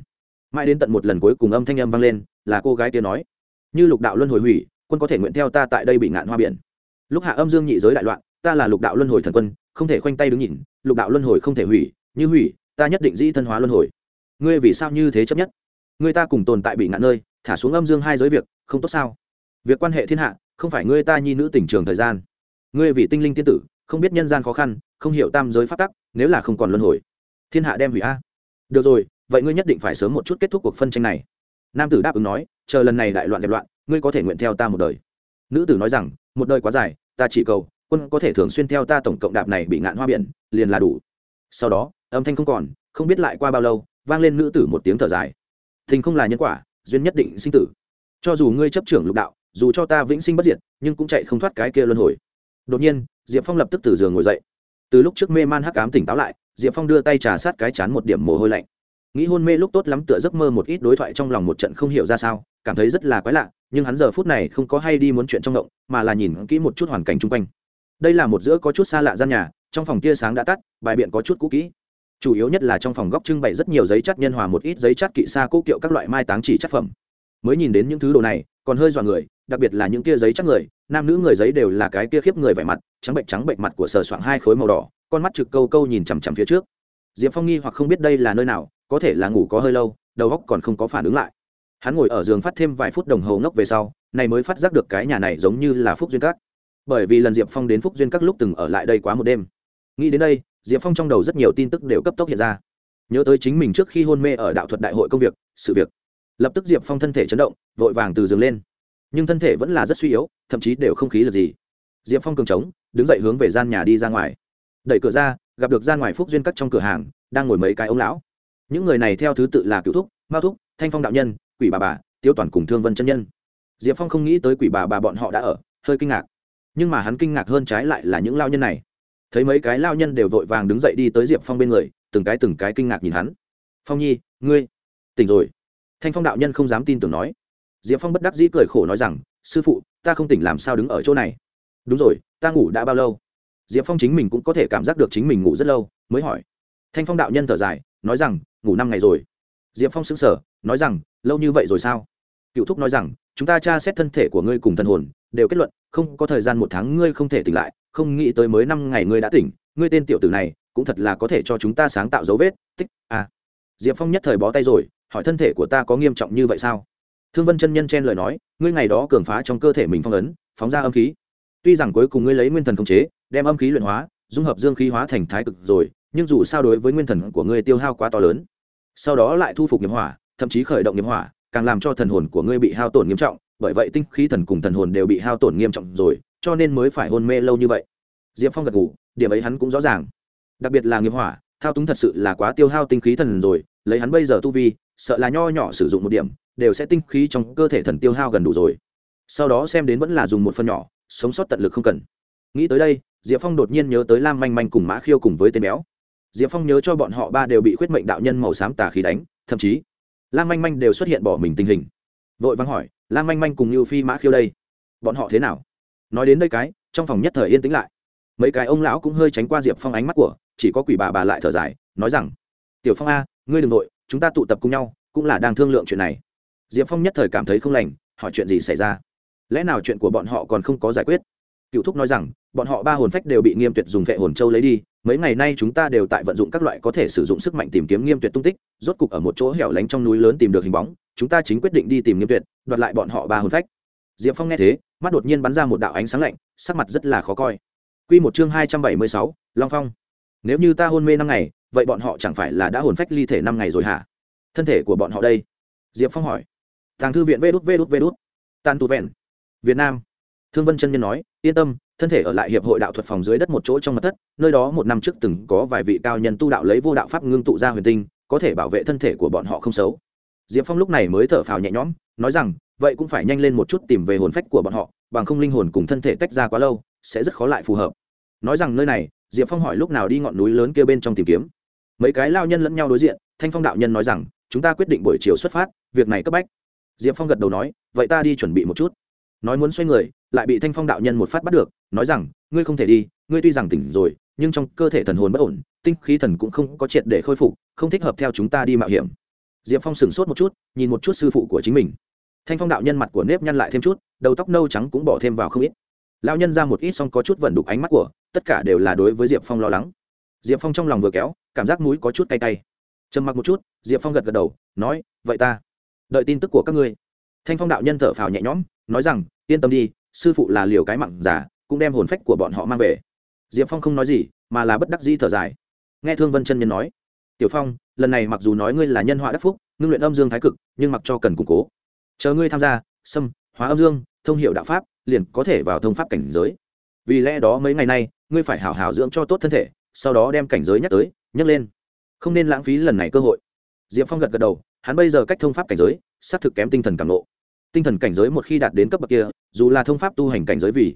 Mãi đến tận một lần cuối cùng âm thanh âm vang lên, là cô gái kia nói, như lục đạo luân hồi hủy, quân có thể nguyện theo ta tại đây bị ngạn hoa biển. Lúc hạ âm dương nhị giới đại loạn, ta là lục đạo luân hồi thần quân, không thể khoanh tay đứng nhìn, lục đạo luân hồi không thể hủy, như hủy, ta nhất định dĩ thân hóa luân hồi. Ngươi vì sao như thế chấp nhất? Ngươi ta cùng tồn tại bị ngạn nơi, thả xuống âm dương hai giới việc, không tốt sao? Việc quan hệ thiên hạ, không phải ngươi ta nhi nữ tỉnh trường thời gian. Ngươi vì tinh linh tiên tử, không biết nhân gian khó khăn, không hiểu tam giới phát tắc, nếu là không còn luân hồi, thiên hạ đem hủy a. Được rồi, vậy ngươi nhất định phải sớm một chút kết thúc cuộc phân tranh này. Nam tử đáp ứng nói, chờ lần này đại loạn dẹp loạn, ngươi có thể nguyện theo ta một đời. Nữ tử nói rằng, một đời quá dài, ta chỉ cầu, quân có thể thường xuyên theo ta tổng cộng đạp này bị ngạn hoa biển, liền là đủ. Sau đó, âm thanh không còn, không biết lại qua bao lâu, vang lên nữ tử một tiếng thở dài. Thình không là nhân quả, duyên nhất định sinh tử. Cho dù ngươi chấp trưởng lục đạo dù cho ta vĩnh sinh bất diệt, nhưng cũng chạy không thoát cái kia luân hồi. Đột nhiên, diệp phong lập tức từ giường ngồi dậy. Từ lúc trước mê man hắc ám tỉnh táo lại, diệp phong đưa tay trà sát cái chán một điểm mồ hôi lạnh. Nghĩ hôn mê lúc tốt lắm tựa giấc mơ một ít đối thoại trong lòng một trận không hiểu ra sao, cảm thấy rất là quái lạ, nhưng hắn giờ phút này không có hay đi muốn chuyện trong động, mà là nhìn kỹ một chút hoàn cảnh chung quanh. Đây là một giữa có chút xa lạ gian nhà, trong phòng tia sáng đã tắt, bài biện có chút cũ kỹ. Chủ yếu nhất là trong phòng góc trưng bày rất nhiều giấy chắt nhân hòa một ít giấy chắt kỵ xa cố kiệu các loại mai táng chỉ chất phẩm. Mới nhìn đến những thứ đồ này, còn hơi dọa người đặc biệt là những kia giấy chắc người, nam nữ người giấy đều là cái kia khiếp người vẻ mặt, trắng bệnh trắng bệnh mặt của sờ soạng hai khối màu đỏ, con mắt trực câu câu nhìn chằm chằm phía trước. Diệp phong nghi hoặc không biết đây là nơi nào, có thể là ngủ có hơi lâu, đầu óc còn không có phản ứng lại. Hắn ngồi ở giường phát thêm vài phút đồng hồ ngốc về sau, này mới phát giác được cái nhà này giống như là phúc duyên các. Bởi vì lần diệp phong đến phúc duyên các lúc từng ở lại đây quá một đêm. Nghĩ đến đây, diệp phong trong đầu rất nhiều tin tức đều cấp tốc hiện ra. Nhớ tới chính mình trước khi hôn mê ở đạo thuật đại hội công việc, sự việc. Lập tức diệp phong thân thể chấn động, vội vàng từ giường lên nhưng thân thể vẫn là rất suy yếu, thậm chí đều không khí được gì. Diệp phong cường trống, đứng dậy hướng về gian nhà đi ra ngoài. Đẩy cửa ra, gặp được gian ngoài phúc duyên cắt trong cửa hàng, đang ngồi mấy cái ông lão. Những người này theo thứ tự là cựu thúc, mao thúc, thanh phong đạo nhân, quỷ bà bà, tiêu toàn cùng thương vân chân nhân. Diệp phong không nghĩ tới quỷ bà bà bọn họ đã ở, hơi kinh ngạc. Nhưng mà hắn kinh ngạc hơn trái lại là những lao nhân này. Thấy mấy cái lao nhân đều vội vàng đứng dậy đi tới diệp phong bên người, từng cái từng cái kinh ngạc nhìn hắn. Phong nhi, ngươi, tỉnh rồi. Thanh phong đạo nhân không dám tin tưởng nói diệp phong bất đắc dĩ cười khổ nói rằng, sư phụ, ta không tỉnh làm sao đứng ở chỗ này? Đúng rồi, ta ngủ đã bao lâu? Diệp phong chính mình cũng có thể cảm giác được chính mình ngủ rất lâu, mới hỏi. Thanh phong đạo nhân thở dài, nói rằng, ngủ năm ngày rồi. Diệp phong xứng sở nói rằng, lâu như vậy rồi sao? Cựu thúc nói rằng, chúng ta tra xét thân thể của ngươi cùng thần hồn, đều kết luận, không có thời gian một tháng ngươi không thể tỉnh lại, không nghĩ tới mới năm ngày ngươi đã tỉnh, ngươi tên tiểu tử này, cũng thật là có thể cho chúng ta sáng tạo dấu vết, tích à. diệp phong nhất thời bó tay rồi, hỏi, thân thể của ta có nghiêm trọng như vậy sao? Thương vân chân nhân chen lời nói, ngươi ngày đó cường phá trong cơ thể mình phong ấn, phóng ra âm khí. Tuy rằng cuối cùng ngươi lấy nguyên thần khống chế, đem âm khí luyện hóa, dung hợp dương khí hóa thành thái cực rồi, nhưng dù sao đối với nguyên thần của ngươi tiêu hao quá to lớn. Sau đó lại thu phục nghiệp hỏa, thậm chí khởi động nghiệp hỏa, càng làm cho thần hồn của ngươi bị hao tổn nghiêm trọng, bởi vậy tinh khí thần cùng thần hồn đều bị hao tổn nghiêm trọng rồi, cho nên mới phải hôn mê lâu như vậy. Diệp phong gật ngủ điểm ấy hắn cũng rõ ràng. Đặc biệt là nghiệp hỏa, thao túng thật sự là quá tiêu hao tinh khí thần rồi, lấy hắn bây giờ tu vi, sợ là nho nhỏ sử dụng một điểm đều sẽ tinh khí trong cơ thể thần tiêu hao gần đủ rồi. Sau đó xem đến vẫn là dùng một phần nhỏ, sống sót tận lực không cần. Nghĩ tới đây, diệp phong đột nhiên nhớ tới lam manh manh cùng mã khiêu cùng với tên béo. Diệp phong nhớ cho bọn họ ba đều bị khuyết mệnh đạo nhân màu xám tà khí đánh, thậm chí, lam manh manh đều xuất hiện bỏ mình tình hình. Vội vắng hỏi, lam manh manh cùng như phi, mã khiêu đây, bọn họ thế nào? Nói đến đây cái, trong phòng nhất thời yên tĩnh lại. Mấy cái ông lão cũng hơi tránh qua diệp phong ánh mắt của, chỉ có quỷ bà bà lại thở dài, nói rằng, tiểu phong a, ngươi đ ừ n g nội chúng ta tụ tập cùng nhau, cũng là đang thương lượng chuyện này diệp phong nhất thời cảm thấy không lành, hỏi chuyện gì xảy ra? Lẽ nào chuyện của bọn họ còn không có giải quyết? Cựu thúc nói rằng, bọn họ ba hồn phách đều bị nghiêm tuyệt dùng vệ hồn châu lấy đi, mấy ngày nay chúng ta đều tại vận dụng các loại có thể sử dụng sức mạnh tìm kiếm nghiêm tuyệt tung tích, rốt cục ở một chỗ hẻo lánh trong núi lớn tìm được hình bóng, chúng ta chính quyết định đi tìm nghiêm tuyệt, đoạt lại bọn họ ba hồn phách. Diệp phong nghe thế, mắt đột nhiên bắn ra một đạo ánh sáng lạnh, sắc mặt rất là khó coi. Q một chương hai trăm bảy mươi sáu, long phong. Nếu như ta hôn mê năm ngày, vậy bọn họ chẳng phải là đã hồn phách ly thể năm ngày rồi hả? Thân thể của bọn họ đây? Diệp phong hỏi tàng thư viện vê đút vê đút vê đút tan tu vẹn. Việt nam. Thương vân chân nhân nói, yên tâm, thân thể ở lại hiệp hội đạo thuật phòng dưới đất một chỗ trong mặt thất, nơi đó một năm trước từng có vài vị cao nhân tu đạo lấy vô đạo pháp ngưng tụ ra huyền tinh, có thể bảo vệ thân thể của bọn họ không xấu. Diệp phong lúc này mới thở phào nhẹ nhõm, nói rằng, vậy cũng phải nhanh lên một chút tìm về hồn phách của bọn họ, bằng không linh hồn cùng thân thể tách ra quá lâu, sẽ rất khó lại phù hợp. Nói rằng nơi này, diệp phong hỏi lúc nào đi ngọn núi lớn kia bên trong tìm kiếm. Mấy cái lao nhân lẫn nhau đối diện, thanh phong đạo nhân nói rằng, chúng ta quyết định buổi chiều xuất phát, việc này cấp bách diệp phong gật đầu nói, vậy ta đi chuẩn bị một chút. Nói muốn xoay người, lại bị thanh phong đạo nhân một phát bắt được, nói rằng, ngươi không thể đi, ngươi tuy rằng tỉnh rồi, nhưng trong cơ thể thần hồn bất ổn, tinh khí thần cũng không có triệt để khôi phục, không thích hợp theo chúng ta đi mạo hiểm. Diệp phong sửng sốt một chút, nhìn một chút sư phụ của chính mình. Thanh phong đạo nhân mặt của nếp nhăn lại thêm chút, đầu tóc nâu trắng cũng bỏ thêm vào không ít. Lao nhân ra một ít xong có chút vận đục ánh mắt của, tất cả đều là đối với diệp phong lo lắng. Diệp phong trong lòng vừa kéo, cảm giác mũi có chút cay cay. Trầm mặc một chút, diệp phong gật gật đầu, nói, vậy ta đợi tin tức của các ngươi. Thanh phong đạo nhân thở phào nhẹ nhõm, nói rằng, yên tâm đi, sư phụ là liều cái mặn giả cũng đem hồn phách của bọn họ mang về. Diệp phong không nói gì, mà là bất đắc dĩ thở dài. Nghe thương vân chân nhân nói, tiểu phong, lần này mặc dù nói ngươi là nhân họa đắc phúc ngưng luyện âm dương thái cực, nhưng mặc cho cần củng cố. Chờ ngươi tham gia, xâm, hóa âm dương, thông hiệu đạo pháp, liền có thể vào thông pháp cảnh giới. Vì lẽ đó mấy ngày nay, ngươi phải hảo hảo dưỡng cho tốt thân thể, sau đó đem cảnh giới nhắc tới, nhắc lên. Không nên lãng phí lần này cơ hội. Diệp phong gật gật đầu hắn bây giờ cách thông pháp cảnh giới, xác thực kém tinh thần cảm nộ. Tinh thần cảnh giới một khi đạt đến cấp bậc kia, dù là thông pháp tu hành cảnh giới vì,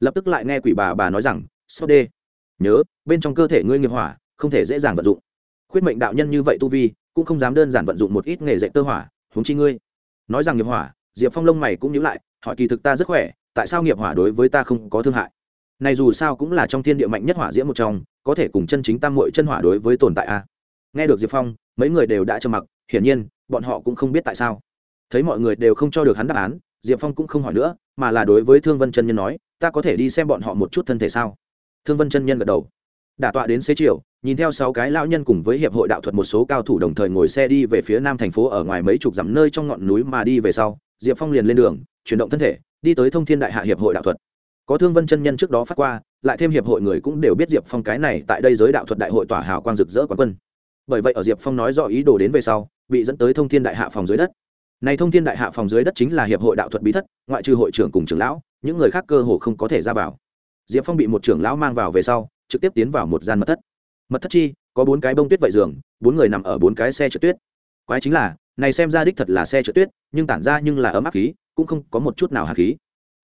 lập tức lại nghe quỷ bà bà nói rằng sau đê, nhớ, bên trong cơ thể ngươi nghiệp hỏa, không thể dễ dàng vận dụng. Khuyết mệnh đạo nhân như vậy tu vi, cũng không dám đơn giản vận dụng một ít nghề dạy tơ hỏa, huống chi ngươi. Nói rằng nghiệp hỏa, diệp phong lông mày cũng nhíu lại, hỏi kỳ thực ta rất khỏe, tại sao nghiệp hỏa đối với ta không có thương hại? Này dù sao cũng là trong thiên địa mạnh nhất hỏa diễm một trong, có thể cùng chân chính tam muội chân hỏa đối với tồn tại a. Nghe được diệp phong, mấy người đều đã trầm mặc hiển nhiên, bọn họ cũng không biết tại sao. Thấy mọi người đều không cho được hắn đáp án, diệp phong cũng không hỏi nữa, mà là đối với thương vân chân nhân nói, ta có thể đi xem bọn họ một chút thân thể sao? Thương vân chân nhân gật đầu. Đả tọa đến xế chiều, nhìn theo sáu cái lão nhân cùng với hiệp hội đạo thuật một số cao thủ đồng thời ngồi xe đi về phía nam thành phố ở ngoài mấy chục dặm nơi trong ngọn núi mà đi về sau, diệp phong liền lên đường, chuyển động thân thể, đi tới thông thiên đại hạ hiệp hội đạo thuật. Có thương vân chân nhân trước đó phát qua, lại thêm hiệp hội người cũng đều biết diệp phong cái này tại đây giới đạo thuật đại hội tỏa hào quang rực rỡ quán quân bởi vậy ở diệp phong nói rõ ý đồ đến về sau, bị dẫn tới thông thiên đại hạ phòng dưới đất. Này thông thiên đại hạ phòng dưới đất chính là hiệp hội đạo thuật bí thất, ngoại trừ hội trưởng cùng trưởng lão, những người khác cơ hồ không có thể ra vào. Diệp phong bị một trưởng lão mang vào về sau, trực tiếp tiến vào một gian mật thất. Mật thất chi, có bốn cái bông tuyết vậy giường, bốn người nằm ở bốn cái xe trượt tuyết. Quái chính là, này xem ra đích thật là xe trượt tuyết, nhưng tản ra nhưng là ấm áp khí, cũng không có một chút nào hạt khí.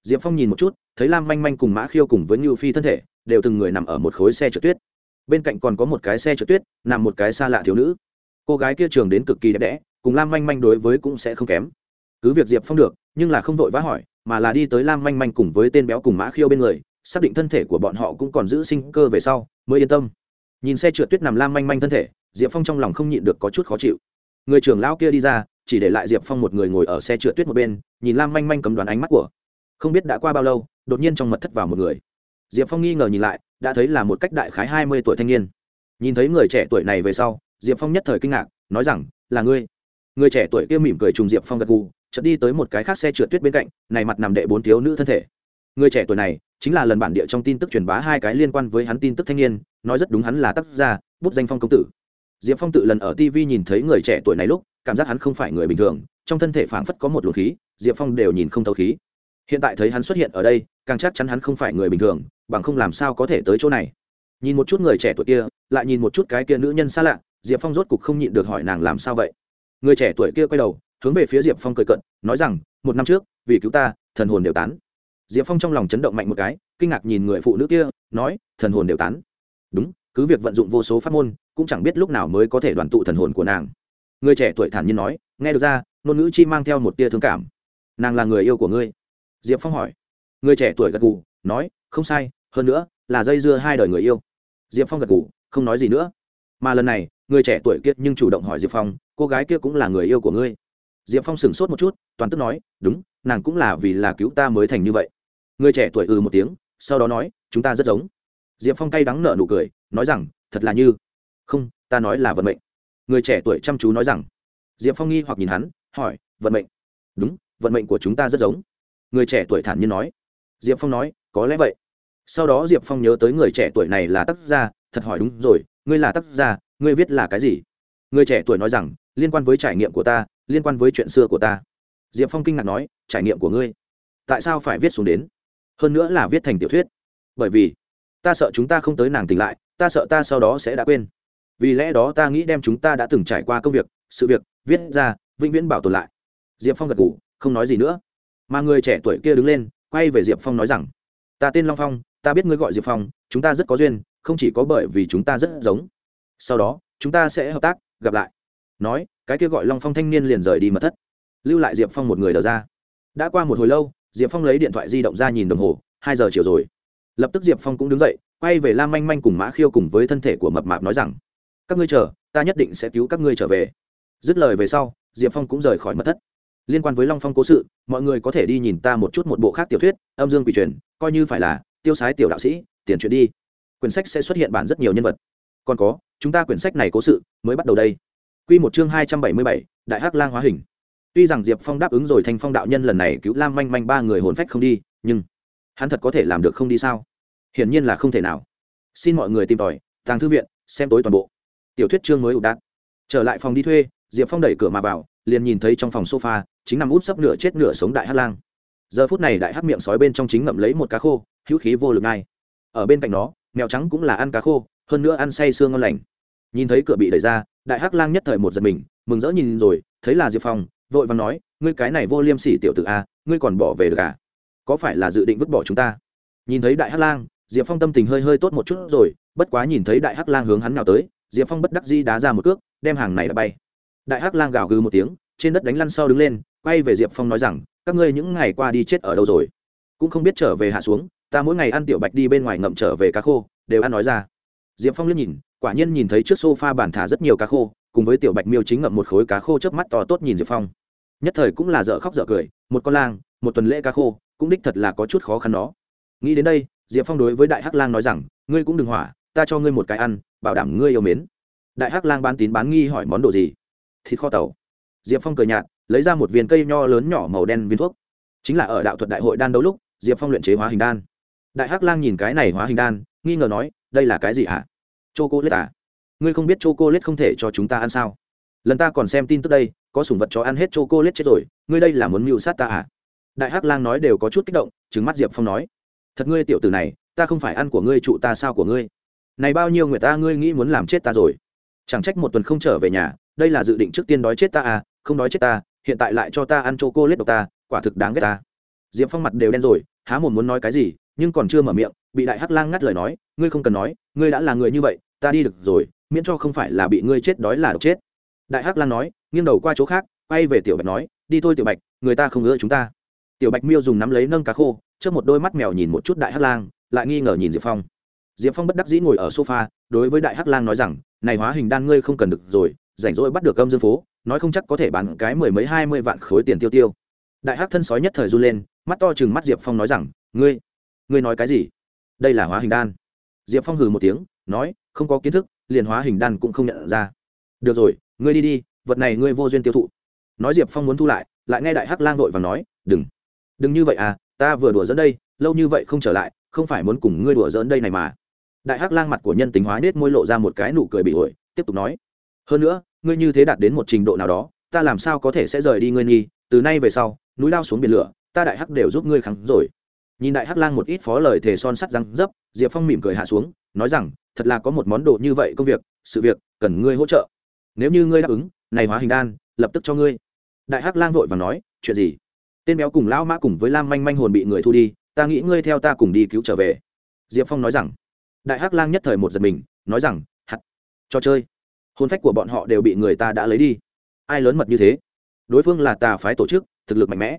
Diệp phong nhìn một chút, thấy lam manh manh cùng mã khiêu cùng với ngưu phi thân thể, đều từng người nằm ở một khối xe trượt tuyết bên cạnh còn có một cái xe trượt tuyết, nằm một cái xa lạ thiếu nữ. Cô gái kia trường đến cực kỳ đẹp đẽ, cùng lam manh manh đối với cũng sẽ không kém. Cứ việc diệp phong được, nhưng là không vội vã hỏi, mà là đi tới lam manh manh cùng với tên béo cùng mã khiêu bên người, xác định thân thể của bọn họ cũng còn giữ sinh cơ về sau, mới yên tâm. Nhìn xe trượt tuyết nằm lam manh manh thân thể, diệp phong trong lòng không nhịn được có chút khó chịu. Người trưởng lão kia đi ra, chỉ để lại diệp phong một người ngồi ở xe trượt tuyết một bên, nhìn lam manh manh cầm đoán ánh mắt của. Không biết đã qua bao lâu, đột nhiên trong mật thất vào một người. Diệp phong nghi ngờ nhìn lại đã thấy là một cách đại khái hai mươi tuổi thanh niên. Nhìn thấy người trẻ tuổi này về sau, diệp phong nhất thời kinh ngạc, nói rằng, là ngươi? Người trẻ tuổi kia mỉm cười trùng diệp phong gật gù, chợt đi tới một cái khác xe trượt tuyết bên cạnh, này mặt nằm đệ bốn thiếu nữ thân thể. Người trẻ tuổi này, chính là lần bản địa trong tin tức truyền bá hai cái liên quan với hắn tin tức thanh niên, nói rất đúng hắn là tác gia, bút danh phong công tử. Diệp phong tự lần ở tv nhìn thấy người trẻ tuổi này lúc, cảm giác hắn không phải người bình thường, trong thân thể phảng phất có một luồng khí, diệp phong đều nhìn không thấu khí hiện tại thấy hắn xuất hiện ở đây, càng chắc chắn hắn không phải người bình thường, bằng không làm sao có thể tới chỗ này. Nhìn một chút người trẻ tuổi kia, lại nhìn một chút cái kia nữ nhân xa lạ, diệp phong rốt cục không nhịn được hỏi nàng làm sao vậy? Người trẻ tuổi kia quay đầu, hướng về phía diệp phong cười cận nói rằng, một năm trước, vì cứu ta, thần hồn đều tán. Diệp phong trong lòng chấn động mạnh một cái, kinh ngạc nhìn người phụ nữ kia, nói, thần hồn đều tán. Đúng, cứ việc vận dụng vô số pháp môn, cũng chẳng biết lúc nào mới có thể đoàn tụ thần hồn của nàng. Người trẻ tuổi thản nhiên nói, nghe được ra, ngôn ngữ chi mang theo một tia thương cảm. Nàng là người yêu của ngươi diệp phong hỏi. Người trẻ tuổi gật gù, nói, không sai, hơn nữa là dây dưa hai đời người yêu. Diệp phong gật gù, không nói gì nữa. Mà lần này, người trẻ tuổi kiệt nhưng chủ động hỏi diệp phong, cô gái kia cũng là người yêu của ngươi? Diệp phong sửng sốt một chút, toàn tức nói, đúng, nàng cũng là vì là cứu ta mới thành như vậy. Người trẻ tuổi ừ một tiếng, sau đó nói, chúng ta rất giống. Diệp phong cay đắng nợ nụ cười, nói rằng, thật là như. Không, ta nói là vận mệnh. Người trẻ tuổi chăm chú nói rằng. Diệp phong nghi hoặc nhìn hắn, hỏi, vận mệnh? Đúng, vận mệnh của chúng ta rất giống người trẻ tuổi thản nhiên nói. Diệp phong nói, có lẽ vậy. Sau đó diệp phong nhớ tới người trẻ tuổi này là tác gia, thật hỏi, đúng rồi, ngươi là tác gia, ngươi viết là cái gì? Người trẻ tuổi nói rằng, liên quan với trải nghiệm của ta, liên quan với chuyện xưa của ta. Diệp phong kinh ngạc nói, trải nghiệm của ngươi? Tại sao phải viết xuống đến? Hơn nữa là viết thành tiểu thuyết. Bởi vì, ta sợ chúng ta không tới nàng tỉnh lại, ta sợ ta sau đó sẽ đã quên. Vì lẽ đó ta nghĩ đem chúng ta đã từng trải qua công việc, sự việc, viết ra, vĩnh viễn bảo tồn lại. Diệp phong gật g ủ không nói gì nữa mà người trẻ tuổi kia đứng lên, quay về diệp phong nói rằng, ta tên long phong, ta biết ngươi gọi diệp phong, chúng ta rất có duyên, không chỉ có bởi vì chúng ta rất giống. Sau đó, chúng ta sẽ hợp tác, gặp lại. Nói, cái kia gọi long phong thanh niên liền rời đi mật thất. Lưu lại diệp phong một người đờ ra. Đã qua một hồi lâu, diệp phong lấy điện thoại di động ra nhìn đồng hồ, hai giờ chiều rồi. Lập tức diệp phong cũng đứng dậy, quay về lam manh manh cùng mã khiêu cùng với thân thể của mập mạp nói rằng, các ngươi chờ, ta nhất định sẽ cứu các ngươi trở về. Dứt lời về sau, diệp phong cũng rời khỏi mật thất liên quan với long phong cố sự, mọi người có thể đi nhìn ta một chút một bộ khác tiểu thuyết, âm dương quỷ truyền, coi như phải là tiêu sái tiểu đạo sĩ, tiền chuyện đi. Quyển sách sẽ xuất hiện bản rất nhiều nhân vật. Còn có, chúng ta quyển sách này cố sự mới bắt đầu đây. Quy một chương hai trăm bảy mươi bảy, đại hắc lang hóa hình. Tuy rằng diệp phong đáp ứng rồi thành phong đạo nhân lần này cứu lam manh manh ba người hồn phách không đi, nhưng hắn thật có thể làm được không đi sao? Hiển nhiên là không thể nào. Xin mọi người tìm tòi, tàng thư viện, xem tối toàn bộ. Tiểu thuyết chương mới ụt đạn trở lại phòng đi thuê, diệp phong đẩy cửa mà vào, liền nhìn thấy trong phòng sofa chính nằm út sấp nửa chết nửa sống đại hát lang. Giờ phút này đại hát miệng sói bên trong chính ngậm lấy một cá khô, hữu khí vô lực ngay. Ở bên cạnh nó, mèo trắng cũng là ăn cá khô, hơn nữa ăn say sương ngon lành. Nhìn thấy cửa bị đẩy ra, đại hắc lang nhất thời một giật mình, mừng rỡ nhìn rồi, thấy là diệp phong, vội vàng nói, ngươi cái này vô liêm sỉ tiểu tử a, ngươi còn bỏ về được à? Có phải là dự định vứt bỏ chúng ta? Nhìn thấy đại hắc lang, diệp phong tâm tình hơi hơi tốt một chút rồi, bất quá nhìn thấy đại hắc lang hướng hắn nào tới, diệp phong bất đắc di đá ra một cước, đem hàng này đã bay. Đại hắc lang gào gừ một tiếng trên đất đánh lăn sau đứng lên, quay về diệp phong nói rằng, các ngươi những ngày qua đi chết ở đâu rồi? Cũng không biết trở về hạ xuống, ta mỗi ngày ăn tiểu bạch đi bên ngoài ngậm trở về cá khô, đều ăn nói ra. Diệp phong liếc nhìn, quả nhiên nhìn thấy trước s o f a bản thả rất nhiều cá khô, cùng với tiểu bạch miêu chính ngậm một khối cá khô chớp mắt to tốt nhìn diệp phong. Nhất thời cũng là dở khóc dở cười, một con lang, một tuần lễ cá khô, cũng đích thật là có chút khó khăn đó. Nghĩ đến đây, diệp phong đối với đại hắc lang nói rằng, ngươi cũng đừng hỏa, ta cho ngươi một cái ăn, bảo đảm ngươi yêu mến. Đại hắc lang bán tín bán nghi hỏi món đồ gì? Thịt kho tàu diệp phong cười nhạt, lấy ra một viên cây nho lớn nhỏ màu đen viên thuốc. Chính là ở đạo thuật đại hội đan đấu lúc, diệp phong luyện chế hóa hình đan. Đại hắc lang nhìn cái này hóa hình đan, nghi ngờ nói, đây là cái gì hả chô cô lết à? Ngươi không biết chô cô lết không thể cho chúng ta ăn sao? Lần ta còn xem tin tức đây, có sủng vật cho ăn hết chô cô lết chết rồi, ngươi đây là muốn mưu sát ta à? Đại hắc lang nói đều có chút kích động chứng mắt diệp phong nói, thật ngươi tiểu tử này, ta không phải ăn của ngươi trụ ta sao của ngươi? Này bao nhiêu người ta ngươi nghĩ muốn làm chết ta rồi? Chẳng trách một tuần không trở về nhà, đây là dự định trước tiên đói chết ta à không nói chết ta, hiện tại lại cho ta ăn chô cô lết độc ta, quả thực đáng ghét ta. Diệp phong mặt đều đen rồi, há mồm muốn nói cái gì, nhưng còn chưa mở miệng, bị đại hắc lang ngắt lời nói, ngươi không cần nói, ngươi đã là người như vậy, ta đi được rồi, miễn cho không phải là bị ngươi chết đói là độc chết. Đại hắc lang nói, nghiêng đầu qua chỗ khác, quay về tiểu bạch nói, đi thôi tiểu bạch, người ta không ngỡ chúng ta. Tiểu bạch miêu dùng nắm lấy nâng cá khô trước một đôi mắt mèo nhìn một chút đại hắc lang, lại nghi ngờ nhìn diệp phong. Diệp phong bất đắc dĩ ngồi ở sofa, đối với đại hắc lang nói rằng, này hóa hình đan ngươi không cần được rồi, rảnh rỗi bắt được âm dương phố nói không chắc có thể bán cái mười mấy hai mươi vạn khối tiền tiêu tiêu. Đại hắc thân sói nhất thời run lên, mắt to chừng mắt diệp phong nói rằng, ngươi ngươi nói cái gì? Đây là hóa hình đan. Diệp phong hừ một tiếng, nói, không có kiến thức, liền hóa hình đan cũng không nhận ra. Được rồi, ngươi đi đi, vật này ngươi vô duyên tiêu thụ. Nói diệp phong muốn thu lại lại nghe đại hắc lang vội và nói, đừng đừng như vậy à ta vừa đùa dẫn đây, lâu như vậy không trở lại, không phải muốn cùng ngươi đùa dẫn đây này mà. Đại hắc lang mặt của nhân tính hóa nết môi lộ ra một cái nụ cười bị ổi, tiếp tục nói, hơn nữa ngươi như thế đạt đến một trình độ nào đó, ta làm sao có thể sẽ rời đi ngươi nghi? Từ nay về sau, núi lao xuống biển lửa, ta đại hắc đều giúp ngươi khắng rồi. Nhìn đại hắc lang một ít phó lời thề son sắt răng dấp, diệp phong mỉm cười hạ xuống, nói rằng, thật là có một món đồ như vậy công việc, sự việc, cần ngươi hỗ trợ. Nếu như ngươi đáp ứng, này hóa hình đan, lập tức cho ngươi. Đại hắc lang vội và nói, chuyện gì? Tên béo cùng lão mã cùng với lam manh manh hồn bị người thu đi, ta nghĩ ngươi theo ta cùng đi cứu trở về. Diệp phong nói rằng, đại hắc lang nhất thời một giật mình, nói rằng hắt cho chơi hôn phách của bọn họ đều bị người ta đã lấy đi. Ai lớn mật như thế? Đối phương là tà phái tổ chức, thực lực mạnh mẽ.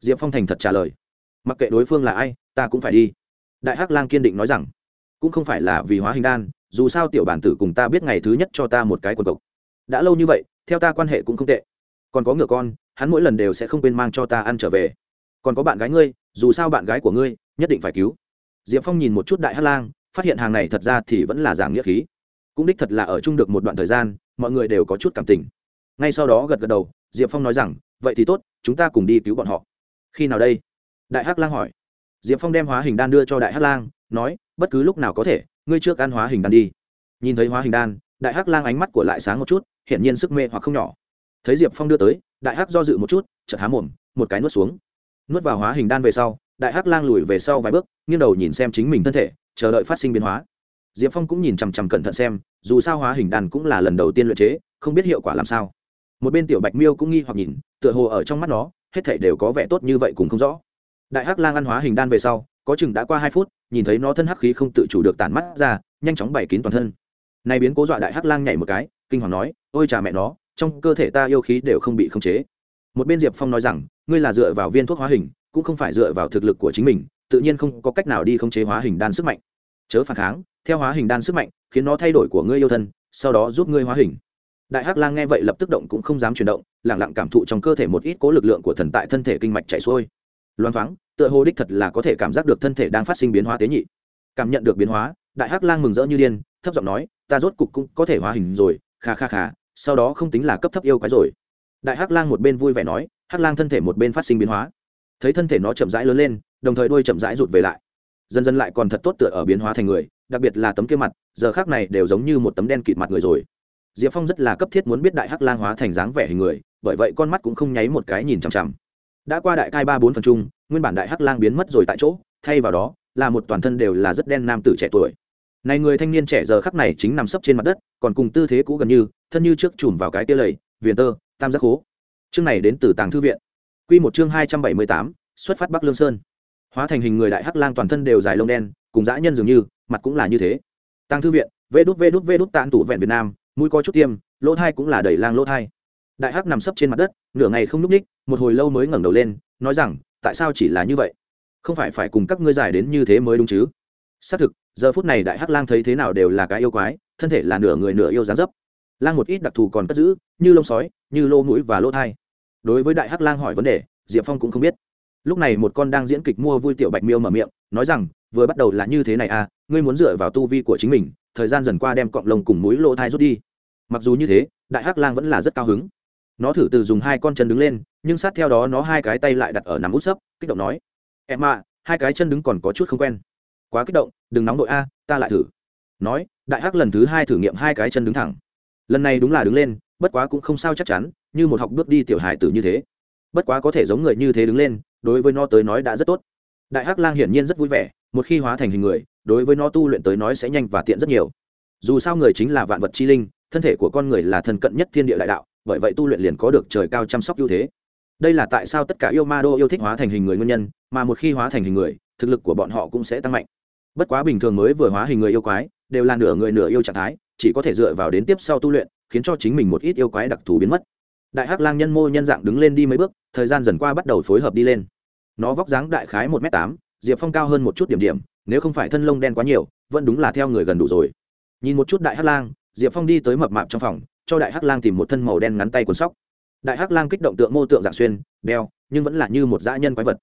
Diệp phong thành thật trả lời. Mặc kệ đối phương là ai, ta cũng phải đi. Đại hắc lang kiên định nói rằng, cũng không phải là vì hóa hình đan, dù sao tiểu bản tử cùng ta biết ngày thứ nhất cho ta một cái quần cộc. Đã lâu như vậy, theo ta quan hệ cũng không tệ. Còn có ngựa con, hắn mỗi lần đều sẽ không quên mang cho ta ăn trở về. Còn có bạn gái ngươi, dù sao bạn gái của ngươi, nhất định phải cứu. Diệp phong nhìn một chút đại hát lang, phát hiện hàng này thật ra thì vẫn là giảng nghĩa khí cũng đích thật là ở chung được một đoạn thời gian, mọi người đều có chút cảm tình. Ngay sau đó gật gật đầu, diệp phong nói rằng, vậy thì tốt, chúng ta cùng đi cứu bọn họ. Khi nào đây? Đại hắc lang hỏi. Diệp phong đem hóa hình đan đưa cho đại hắc lang, nói, bất cứ lúc nào có thể, ngươi trước ăn hóa hình đan đi. Nhìn thấy hóa hình đan, đại hắc lang ánh mắt của lại sáng một chút, hiển nhiên sức mê hoặc không nhỏ. Thấy diệp phong đưa tới, đại hắc do dự một chút, chợt há mồm, một cái nuốt xuống. Nuốt vào hóa hình đan về sau, đại hắc lang lùi về sau vài bước, nghiêng đầu nhìn xem chính mình thân thể, chờ đợi phát sinh biến hóa diệp phong cũng nhìn chằm chằm cẩn thận xem, dù sao hóa hình đan cũng là lần đầu tiên luyện chế, không biết hiệu quả làm sao. Một bên tiểu bạch miêu cũng nghi hoặc nhìn, tựa hồ ở trong mắt nó, hết thảy đều có vẻ tốt như vậy cũng không rõ. Đại hắc lang ăn hóa hình đan về sau, có chừng đã qua hai phút, nhìn thấy nó thân hắc khí không tự chủ được tản mắt ra, nhanh chóng bày kín toàn thân. Này biến cố dọa đại hắc lang nhảy một cái, kinh hoàng nói, ôi chà mẹ nó, trong cơ thể ta yêu khí đều không bị khống chế. Một bên diệp phong nói rằng, ngươi là dựa vào viên thuốc hóa hình, cũng không phải dựa vào thực lực của chính mình, tự nhiên không có cách nào đi khống chế hóa hình đan sức mạnh. Chớ phản kháng theo hóa hình đan sức mạnh, khiến nó thay đổi của ngươi yêu thân, sau đó giúp ngươi hóa hình. Đại hắc lang nghe vậy lập tức động cũng không dám chuyển động lẳng lặng cảm thụ trong cơ thể một ít cố lực lượng của thần tại thân thể kinh mạch chảy xuôi. Loan thoáng, tựa hồ đích thật là có thể cảm giác được thân thể đang phát sinh biến hóa tế nhị. Cảm nhận được biến hóa, đại hắc lang mừng rỡ như điên, thấp giọng nói, ta rốt cục cũng có thể hóa hình rồi, kha kha kha, sau đó không tính là cấp thấp yêu quái rồi. Đại hắc lang một bên vui vẻ nói, hắc lang thân thể một bên phát sinh biến hóa. Thấy thân thể nó chậm rãi lớn lên, đồng thời đuôi chậm rãi rụt về lại. Dần dần lại còn thật tốt tựa ở biến hóa thành người đặc biệt là tấm kia mặt, giờ khác này đều giống như một tấm đen kịt mặt người rồi. Diệp phong rất là cấp thiết muốn biết đại hắc lang hóa thành dáng vẻ hình người, bởi vậy con mắt cũng không nháy một cái nhìn chằm chằm. Đã qua đại cai ba bốn phần chung, nguyên bản đại hắc lang biến mất rồi tại chỗ, thay vào đó, là một toàn thân đều là rất đen nam tử trẻ tuổi. Này người thanh niên trẻ giờ khắc này chính nằm sấp trên mặt đất, còn cùng tư thế cũ gần như, thân như trước chùm vào cái tia lầy, viền tơ, tam giác hố. Chương này đến từ tàng thư viện. Q một chương hai trăm bảy mươi tám, xuất phát bắc lương sơn. Hóa thành hình người đại hắc lang toàn thân đều dài lông đen, cùng dã nhân dường như mặt cũng là như thế. Tàng thư viện, vê đút vê đút vê đút tàn tủ vẹn việt nam, mũi có chút tiêm, lỗ thai cũng là đầy lang lỗ thai. Đại hắc nằm sấp trên mặt đất, nửa ngày không núp ních, một hồi lâu mới ngẩng đầu lên, nói rằng, tại sao chỉ là như vậy? Không phải phải cùng các ngươi giải đến như thế mới đúng chứ? Xác thực, giờ phút này đại hắc lang thấy thế nào đều là cái yêu quái, thân thể là nửa người nửa yêu dáng dấp. Lang một ít đặc thù còn cất giữ, như lông sói, như lô mũi và lỗ thai. Đối với đại hắc lang hỏi vấn đề, diệp phong cũng không biết lúc này một con đang diễn kịch mua vui tiểu bạch miêu mở miệng, nói rằng, vừa bắt đầu là như thế này à ngươi muốn dựa vào tu vi của chính mình, thời gian dần qua đem cọng lông cùng mũi lỗ thai rút đi. Mặc dù như thế, đại hắc lang vẫn là rất cao hứng. Nó thử từ dùng hai con chân đứng lên, nhưng sát theo đó nó hai cái tay lại đặt ở nằm út sấp, kích động nói, em ạ, hai cái chân đứng còn có chút không quen. Quá kích động, đừng nóng nội a, ta lại thử. Nói, đại hắc lần thứ hai thử nghiệm hai cái chân đứng thẳng. Lần này đúng là đứng lên, bất quá cũng không sao chắc chắn, như một học bước đi tiểu hải tử như thế. Bất quá có thể giống người như thế đứng lên đối với nó tới nói đã rất tốt. Đại hắc lang hiển nhiên rất vui vẻ, một khi hóa thành hình người, đối với nó tu luyện tới nói sẽ nhanh và tiện rất nhiều. Dù sao người chính là vạn vật chi linh, thân thể của con người là thân cận nhất thiên địa đại đạo, bởi vậy tu luyện liền có được trời cao chăm sóc ưu thế. Đây là tại sao tất cả yêu ma đô yêu thích hóa thành hình người nguyên nhân, mà một khi hóa thành hình người, thực lực của bọn họ cũng sẽ tăng mạnh. Bất quá bình thường mới vừa hóa hình người yêu quái, đều là nửa người nửa yêu trạng thái, chỉ có thể dựa vào đến tiếp sau tu luyện, khiến cho chính mình một ít yêu quái đặc thù biến mất đại hắc lang nhân mô nhân dạng đứng lên đi mấy bước, thời gian dần qua bắt đầu phối hợp đi lên. Nó vóc dáng đại khái một m tám, diệp phong cao hơn một chút điểm điểm, nếu không phải thân lông đen quá nhiều, vẫn đúng là theo người gần đủ rồi. Nhìn một chút đại hắc lang, diệp phong đi tới mập mạp trong phòng, cho đại hắc lang tìm một thân màu đen ngắn tay cuốn sóc. Đại hắc lang kích động tượng mô tượng dạng xuyên, đeo, nhưng vẫn là như một dã nhân quái vật.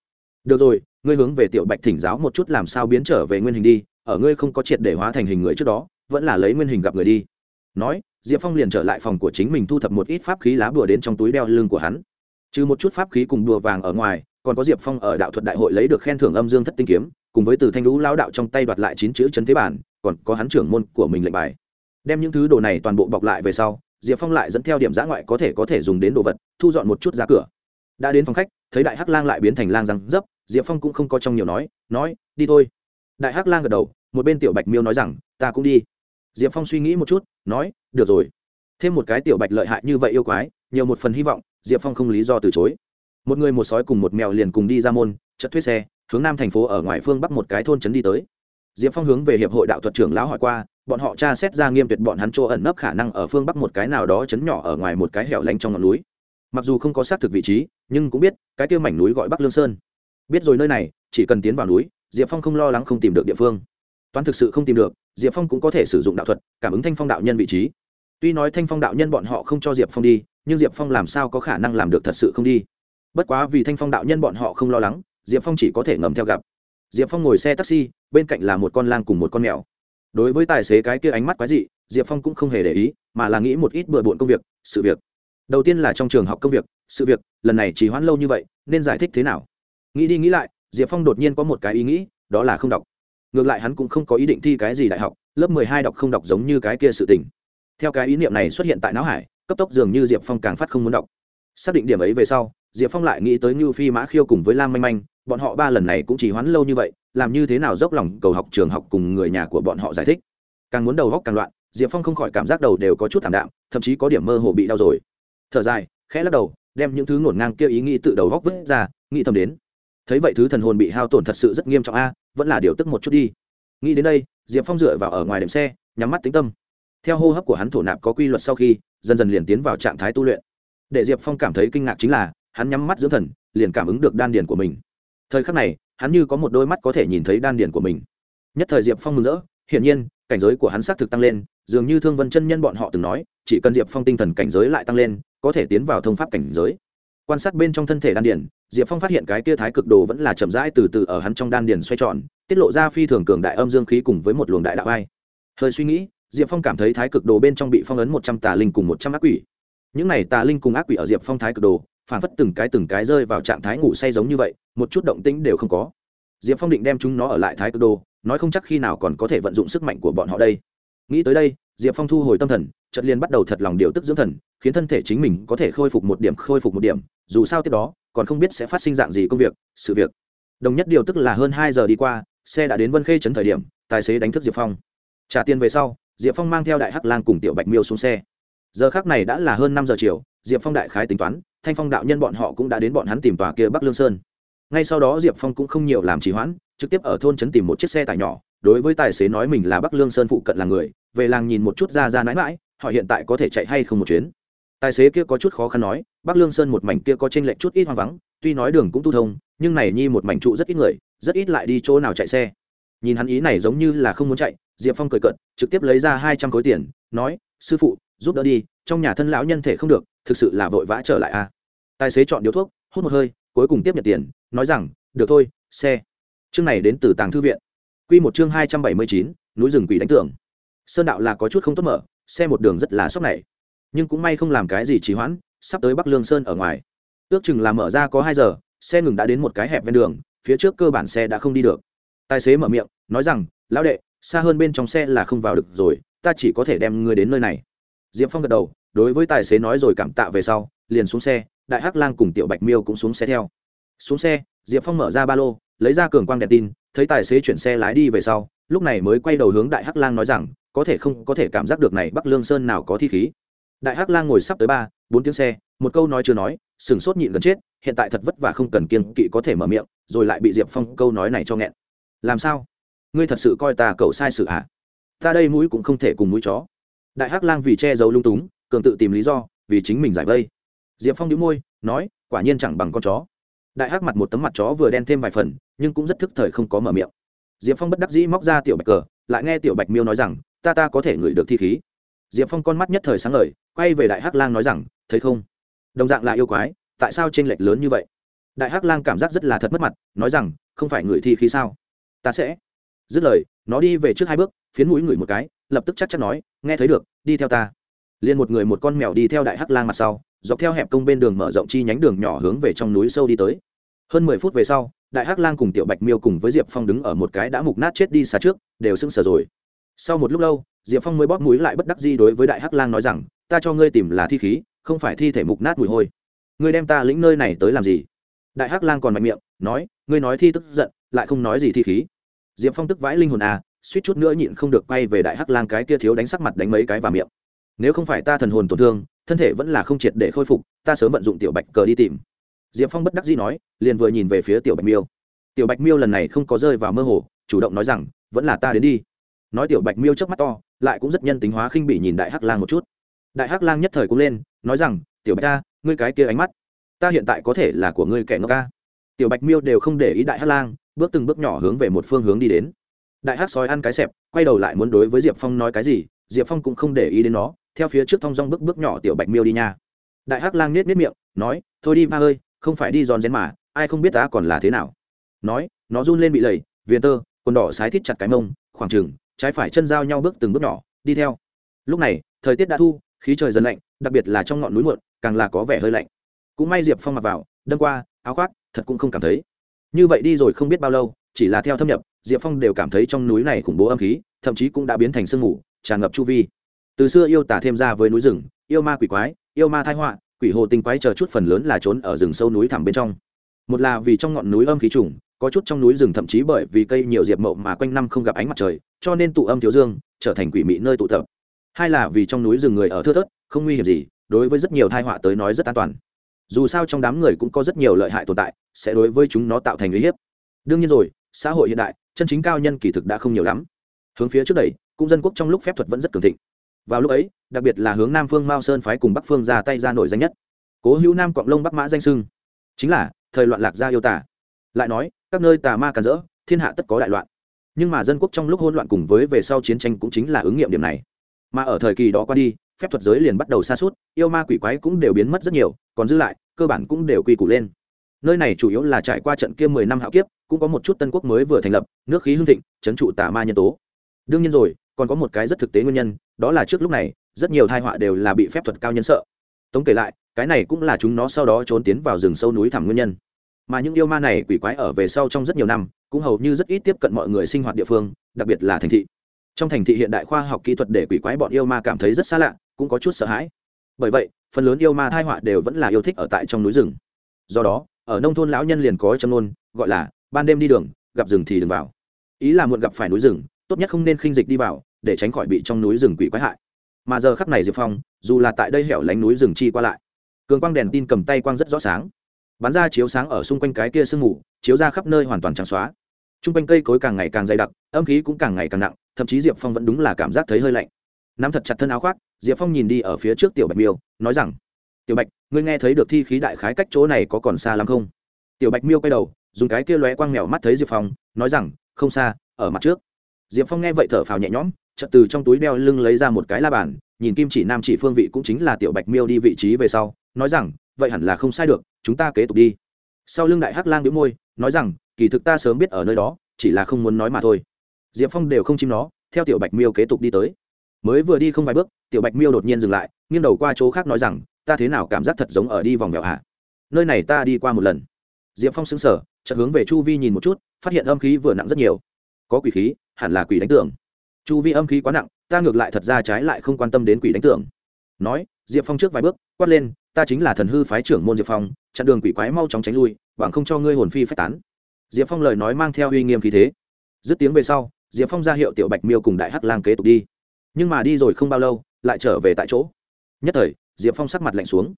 Được rồi, ngươi hướng về tiểu bạch thỉnh giáo một chút làm sao biến trở về nguyên hình đi, ở ngươi không có triệt để hóa thành hình người trước đó, vẫn là lấy nguyên hình gặp người đi. Nói diệp phong liền trở lại phòng của chính mình thu thập một ít pháp khí lá bùa đến trong túi đeo lưng của hắn. Trừ một chút pháp khí cùng đùa vàng ở ngoài, còn có diệp phong ở đạo thuật đại hội lấy được khen thưởng âm dương thất tinh kiếm, cùng với từ thanh lũ lao đạo trong tay đoạt lại chín chữ chấn thế bản, còn có hắn trưởng môn của mình lệnh bài. Đem những thứ đồ này toàn bộ bọc lại về sau, diệp phong lại dẫn theo điểm giã ngoại có thể có thể dùng đến đồ vật, thu dọn một chút ra cửa. Đã đến phòng khách, thấy đại hắc lang lại biến thành lang răng dấp, diệp phong cũng không có trong nhiều nói nói, đi thôi. Đại hắc lang gật đầu, một bên tiểu bạch miêu nói rằng, ta cũng đi diệp phong suy nghĩ một chút, nói, được rồi. Thêm một cái tiểu bạch lợi hại như vậy yêu quái, nhiều một phần hy vọng, diệp phong không lý do từ chối. Một người một sói cùng một mèo liền cùng đi ra môn chất thuê xe, hướng nam thành phố ở ngoài phương bắc một cái thôn trấn đi tới. Diệp phong hướng về hiệp hội đạo thuật trưởng lão hỏi qua, bọn họ tra xét ra nghiêm tuyệt bọn hắn chỗ ẩn nấp khả năng ở phương bắc một cái nào đó chấn nhỏ ở ngoài một cái hẻo lánh trong ngọn núi. Mặc dù không có xác thực vị trí, nhưng cũng biết, cái kia mảnh núi gọi bắc lương sơn. Biết rồi nơi này, chỉ cần tiến vào núi, diệp phong không lo lắng không tìm được địa phương. Toán thực sự không tìm được diệp phong cũng có thể sử dụng đạo thuật, cảm ứng thanh phong đạo nhân vị trí. Tuy nói thanh phong đạo nhân bọn họ không cho diệp phong đi, nhưng diệp phong làm sao có khả năng làm được thật sự không đi? Bất quá vì thanh phong đạo nhân bọn họ không lo lắng, diệp phong chỉ có thể ngầm theo gặp. Diệp phong ngồi xe taxi, bên cạnh là một con lang cùng một con mèo. Đối với tài xế cái kia ánh mắt quái dị, diệp phong cũng không hề để ý, mà là nghĩ một ít bừa bộn công việc, sự việc. Đầu tiên là trong trường học công việc, sự việc, lần này chỉ hoãn lâu như vậy, nên giải thích thế nào? Nghĩ đi nghĩ lại, diệp phong đột nhiên có một cái ý nghĩ, đó là không đọc ngược lại hắn cũng không có ý định thi cái gì đại học, lớp mười hai đọc không đọc giống như cái kia sự tình. Theo cái ý niệm này xuất hiện tại não hải, cấp tốc dường như diệp phong càng phát không muốn đọc. Xác định điểm ấy về sau, diệp phong lại nghĩ tới như phi, mã khiêu cùng với lam manh manh, bọn họ ba lần này cũng chỉ hoãn lâu như vậy, làm như thế nào dốc lòng cầu học trường học cùng người nhà của bọn họ giải thích. Càng muốn đầu góc càng loạn, diệp phong không khỏi cảm giác đầu đều có chút thảm đạm, thậm chí có điểm mơ hồ bị đau rồi. Thở dài, khẽ lắc đầu, đem những thứ ngổn ngang kia ý nghĩ tự đầu góc vứt ra, nghĩ thầm đến. Thấy vậy thứ thần hồn bị hao tổn thật sự rất nghiêm trọng a vẫn là điều tức một chút đi. Nghĩ đến đây, diệp phong dựa vào ở ngoài đệm xe, nhắm mắt tính tâm. Theo hô hấp của hắn thổ nạp có quy luật sau khi, dần dần liền tiến vào trạng thái tu luyện. Để diệp phong cảm thấy kinh ngạc chính là, hắn nhắm mắt dưỡng thần, liền cảm ứng được đan điền của mình. Thời khắc này, hắn như có một đôi mắt có thể nhìn thấy đan điền của mình. Nhất thời diệp phong mừng rỡ, hiển nhiên, cảnh giới của hắn xác thực tăng lên, dường như thương vân chân nhân bọn họ từng nói, chỉ cần diệp phong tinh thần cảnh giới lại tăng lên, có thể tiến vào thông pháp cảnh giới. Quan sát bên trong thân thể đan điền diệp phong phát hiện cái kia thái cực đồ vẫn là chậm rãi từ từ ở hắn trong đan điền xoay tròn, tiết lộ ra phi thường cường đại âm dương khí cùng với một luồng đại đạo ai. Hơi suy nghĩ, diệp phong cảm thấy thái cực đồ bên trong bị phong ấn một trăm tà linh cùng một trăm ác quỷ. Những này tà linh cùng ác quỷ ở diệp phong thái cực đồ, phản phất từng cái từng cái rơi vào trạng thái ngủ say giống như vậy, một chút động tĩnh đều không có. Diệp phong định đem chúng nó ở lại thái cực đồ, nói không chắc khi nào còn có thể vận dụng sức mạnh của bọn họ đây. Nghĩ tới đây, diệp phong thu hồi tâm thần chật liền bắt đầu thật lòng điều tức dưỡng thần, khiến thân thể chính mình có thể khôi phục một điểm, khôi phục một điểm. Dù sao tiếp đó còn không biết sẽ phát sinh dạng gì công việc, sự việc. Đồng nhất điều tức là hơn hai giờ đi qua, xe đã đến vân khê trấn thời điểm, tài xế đánh thức diệp phong. Trả tiền về sau, diệp phong mang theo đại hắc lang cùng tiểu bạch miêu xuống xe. Giờ khác này đã là hơn năm giờ chiều, diệp phong đại khái tính toán, thanh phong đạo nhân bọn họ cũng đã đến bọn hắn tìm tòa kia bắc lương sơn. Ngay sau đó diệp phong cũng không nhiều làm trì hoãn, trực tiếp ở thôn trấn tìm một chiếc xe tải nhỏ, đối với tài xế nói mình là bắc lương sơn phụ cận là người, về làng nhìn một chút ra ra mãi mãi họ hiện tại có thể chạy hay không một chuyến. Tài xế kia có chút khó khăn nói bắc lương sơn một mảnh kia có t r ê n lệch chút ít hoang vắng, tuy nói đường cũng tu thông, nhưng này nhi một mảnh trụ rất ít người, rất ít lại đi chỗ nào chạy xe. Nhìn hắn ý này giống như là không muốn chạy, diệp phong cười cận trực tiếp lấy ra hai trăm khối tiền, nói, sư phụ, giúp đỡ đi, trong nhà thân lão nhân thể không được, thực sự là vội vã trở lại a. Tài xế chọn điếu thuốc, hút một hơi, cuối cùng tiếp nhận tiền, nói rằng, được thôi, xe. Chương này đến từ tàng thư viện. Q một chương hai trăm bảy mươi chín, núi rừng quỷ đánh tưởng sơn đạo là có chút không tốt mở, xe một đường rất là sốc này. Nhưng cũng may không làm cái gì trì hoãn sắp tới bắc lương sơn ở ngoài. Ước chừng là mở ra có hai giờ, xe ngừng đã đến một cái hẹp ven đường, phía trước cơ bản xe đã không đi được. Tài xế mở miệng, nói rằng, lão đệ, xa hơn bên trong xe là không vào được rồi, ta chỉ có thể đem ngươi đến nơi này. Diệp phong gật đầu, đối với tài xế nói rồi cảm tạ về sau, liền xuống xe, đại hắc lang cùng tiểu bạch miêu cũng xuống xe theo. Xuống xe, diệp phong mở ra ba lô, lấy ra cường quang đèn tin, thấy tài xế chuyển xe lái đi về sau, lúc này mới quay đầu hướng đại hắc lang nói rằng, có thể không có thể cảm giác được này bắc lương sơn nào có thi khí. Đại hắc lang ngồi sắp tới ba bốn tiếng xe một câu nói chưa nói sừng sốt nhịn gần chết hiện tại thật vất vả không cần kiên kỵ có thể mở miệng rồi lại bị diệp phong câu nói này cho nghẹn. Làm sao? Ngươi thật sự coi ta cậu sai sự hả? À? ta đây mũi cũng không thể cùng mũi chó. Đại hắc lang vì che giấu lung túng cường tự tìm lý do vì chính mình giải vây. Diệp phong đĩu môi nói quả nhiên chẳng bằng con chó. Đại hắc mặt một tấm mặt chó vừa đen thêm vài phần nhưng cũng rất thức thời không có mở miệng. Diệp phong bất đắc dĩ móc ra tiểu bạch cờ lại nghe tiểu bạch miêu nói rằng ta ta có thể ngửi được thi khí. Diệp phong con mắt nhất thời sáng lời, quay về đại hắc lang nói rằng thấy không? Đồng dạng là yêu quái, tại sao t r ê n lệch lớn như vậy? Đại hắc lang cảm giác rất là thật mất mặt, nói rằng, không phải người thi khí sao? Ta sẽ. Dứt lời, nó đi về trước hai bước, phiến mũi ngửi một cái, lập tức chắc chắn nói, nghe thấy được, đi theo ta. Liền một người một con mèo đi theo đại hắc lang mặt sau, dọc theo hẹp công bên đường mở rộng chi nhánh đường nhỏ hướng về trong núi sâu đi tới. Hơn mười phút về sau, đại hắc lang cùng tiểu bạch miêu cùng với diệp phong đứng ở một cái đã mục nát chết đi xa trước, đều sững sờ rồi. Sau một lúc lâu, diệp phong mới bóp mũi lại bất đắc di đối với đại hắc lang nói rằng, ta cho ngươi tìm là thi khí không phải thi thể mục nát mùi hôi. Ngươi đem ta lĩnh nơi này tới làm gì? Đại hắc lang còn mạnh miệng, nói, ngươi nói thi tức giận, lại không nói gì thi khí. Diệp phong tức vãi linh hồn à suýt chút nữa nhịn không được quay về đại hắc lang cái kia thiếu đánh sắc mặt đánh mấy cái vào miệng. Nếu không phải ta thần hồn tổn thương, thân thể vẫn là không triệt để khôi phục, ta sớm vận dụng tiểu bạch cờ đi tìm. Diệp phong bất đắc dĩ nói, liền vừa nhìn về phía tiểu bạch miêu. Tiểu bạch miêu lần này không có rơi vào mơ hồ, chủ động nói rằng, vẫn là ta đến đi. Nói tiểu bạch miêu trước mắt to, lại cũng rất nhân tính hóa khinh bị nhìn đại hắc lang một chút. Đại hắc lang nhất thời cũng lên nói rằng, tiểu bạch ca, ngươi cái kia ánh mắt, ta hiện tại có thể là của ngươi kẻ ngốc ca. Tiểu bạch miêu đều không để ý đại hắc lang, bước từng bước nhỏ hướng về một phương hướng đi đến. Đại hắc sói ăn cái xẹp, quay đầu lại muốn đối với diệp phong nói cái gì, diệp phong cũng không để ý đến nó, theo phía trước thong dong bước bước nhỏ tiểu bạch miêu đi nha. Đại hắc lang nết nết miệng, nói, thôi đi ba ơi, không phải đi giòn rén mà, ai không biết ta còn là thế nào. Nói, nó run lên bị lầy, viền tơ, quần đỏ sái thít chặt cái mông, khoảng trừng trái phải chân giao nhau bước từng bước nhỏ, đi theo. Lúc này, thời tiết đã thu, khí trời dần lạnh đặc biệt là trong ngọn núi muộn, càng là có vẻ hơi lạnh. Cũng may diệp phong mặc vào, đâm qua, áo khoác, thật cũng không cảm thấy. Như vậy đi rồi không biết bao lâu, chỉ là theo thâm nhập, diệp phong đều cảm thấy trong núi này khủng bố âm khí, thậm chí cũng đã biến thành sương mù, tràn ngập chu vi. Từ xưa yêu tả thêm ra với núi rừng, yêu ma quỷ quái, yêu ma thái họa, quỷ hồ tinh quái chờ chút phần lớn là trốn ở rừng sâu núi thẳm bên trong. Một là vì trong ngọn núi âm khí trùng, có chút trong núi rừng thậm chí bởi vì cây nhiều diệp mậu mà quanh năm không gặp ánh mặt trời, cho nên tụ âm thiếu dương, trở thành quỷ mị nơi tụ tập. Hai là vì trong núi rừng người ở thưa thớt không nguy hiểm gì, đối với rất nhiều thai họa tới nói rất an toàn. Dù sao trong đám người cũng có rất nhiều lợi hại tồn tại, sẽ đối với chúng nó tạo thành uy hiếp. Đương nhiên rồi, xã hội hiện đại, chân chính cao nhân kỳ thực đã không nhiều lắm. Hướng phía trước đây cung dân quốc trong lúc phép thuật vẫn rất cường thịnh. Vào lúc ấy, đặc biệt là hướng nam phương mao sơn phái cùng bắc phương ra tay ra nổi danh nhất. Cố hữu nam quạng lông bắc mã danh sưng. Chính là, thời loạn lạc gia yêu tả lại nói, các nơi tà ma càn rỡ, thiên hạ tất có đại loạn. Nhưng mà dân quốc trong lúc hỗn loạn cùng với về sau chiến tranh cũng chính là ứng nghiệm điểm này. Mà ở thời kỳ đó qua đi phép thuật giới liền bắt đầu xa suốt, yêu ma quỷ quái cũng đều biến mất rất nhiều, còn dư lại, cơ bản cũng đều quy củ lên. Nơi này chủ yếu là trải qua trận kia mười năm hạo kiếp, cũng có một chút tân quốc mới vừa thành lập, nước khí hưng thịnh trấn trụ tà ma nhân tố. Đương nhiên rồi, còn có một cái rất thực tế nguyên nhân, đó là trước lúc này, rất nhiều thai họa đều là bị phép thuật cao nhân sợ. Tống kể lại, cái này cũng là chúng nó sau đó trốn tiến vào rừng sâu núi thẳm nguyên nhân. Mà những yêu ma này quỷ quái ở về sau trong rất nhiều năm, cũng hầu như rất ít tiếp cận mọi người sinh hoạt địa phương, đặc biệt là thành thị. Trong thành thị hiện đại khoa học kỹ thuật để quỷ quái bọn yêu ma cảm thấy rất xa lạ cũng có chút sợ hãi. Bởi vậy, phần lớn yêu ma thai họa đều vẫn là yêu thích ở tại trong núi rừng. Do đó, ở nông thôn lão nhân liền có châm nôn gọi là, ban đêm đi đường, gặp rừng thì đừng vào. Ý là muộn gặp phải núi rừng, tốt nhất không nên khinh dịch đi vào, để tránh khỏi bị trong núi rừng quỷ quái hại. Mà giờ khắp này diệp phong, dù là tại đây hẻo lánh núi rừng chi qua lại, cường quang đèn tin cầm tay quang rất rõ sáng. Bắn ra chiếu sáng ở xung quanh cái kia sương mù, chiếu ra khắp nơi hoàn toàn trắng xóa. T r u n g quanh cây cối càng ngày càng dày đặc, âm khí cũng càng ngày càng nặng, thậm chí diệp phong vẫn đúng là cảm giác thấy hơi lạnh. Nắm thật chặt thân áo khoác diệp phong nhìn đi ở phía trước tiểu bạch miêu, nói rằng, tiểu bạch, ngươi nghe thấy được thi khí đại khái cách chỗ này có còn xa lắm không? Tiểu bạch miêu quay đầu, dùng cái kia lóe quang mèo mắt thấy diệp phong, nói rằng, không xa, ở mặt trước. Diệp phong nghe vậy thở phào nhẹ nhõm, chợt từ trong túi đeo lưng lấy ra một cái la bàn, nhìn kim chỉ nam chỉ phương vị cũng chính là tiểu bạch miêu đi vị trí về sau, nói rằng, vậy hẳn là không sai được, chúng ta kế tục đi. Sau lưng đại hắc lang đĩu môi, nói rằng, kỳ thực ta sớm biết ở nơi đó, chỉ là không muốn nói mà thôi. Diệp phong đều không chim nó, theo tiểu bạch miêu kế tục đi tới mới vừa đi không vài bước, tiểu bạch miêu đột nhiên dừng lại, nghiêng đầu qua chỗ khác nói rằng, ta thế nào cảm giác thật giống ở đi vòng vèo hạ nơi này ta đi qua một lần. Diệp phong xứng sở chợt hướng về chu vi nhìn một chút, phát hiện âm khí vừa nặng rất nhiều. Có quỷ khí, hẳn là quỷ đánh tưởng chu vi âm khí quá nặng, ta ngược lại thật ra trái lại không quan tâm đến quỷ đánh tưởng nói, diệp phong trước vài bước, quát lên, ta chính là thần hư phái trưởng môn diệp phong, chặn đường quỷ quái mau chóng tránh lui, bằng không cho ngươi hồn phi phách tán. Diệp phong lời nói mang theo uy nghiêm khí thế. Dứt tiếng về sau, diệp phong ra hiệu tiểu bạch miêu cùng đại hắc lang kế tục đi nhưng mà đi rồi không bao lâu, lại trở về tại chỗ. Nhất thời, diệp phong sắc mặt lạnh xuống.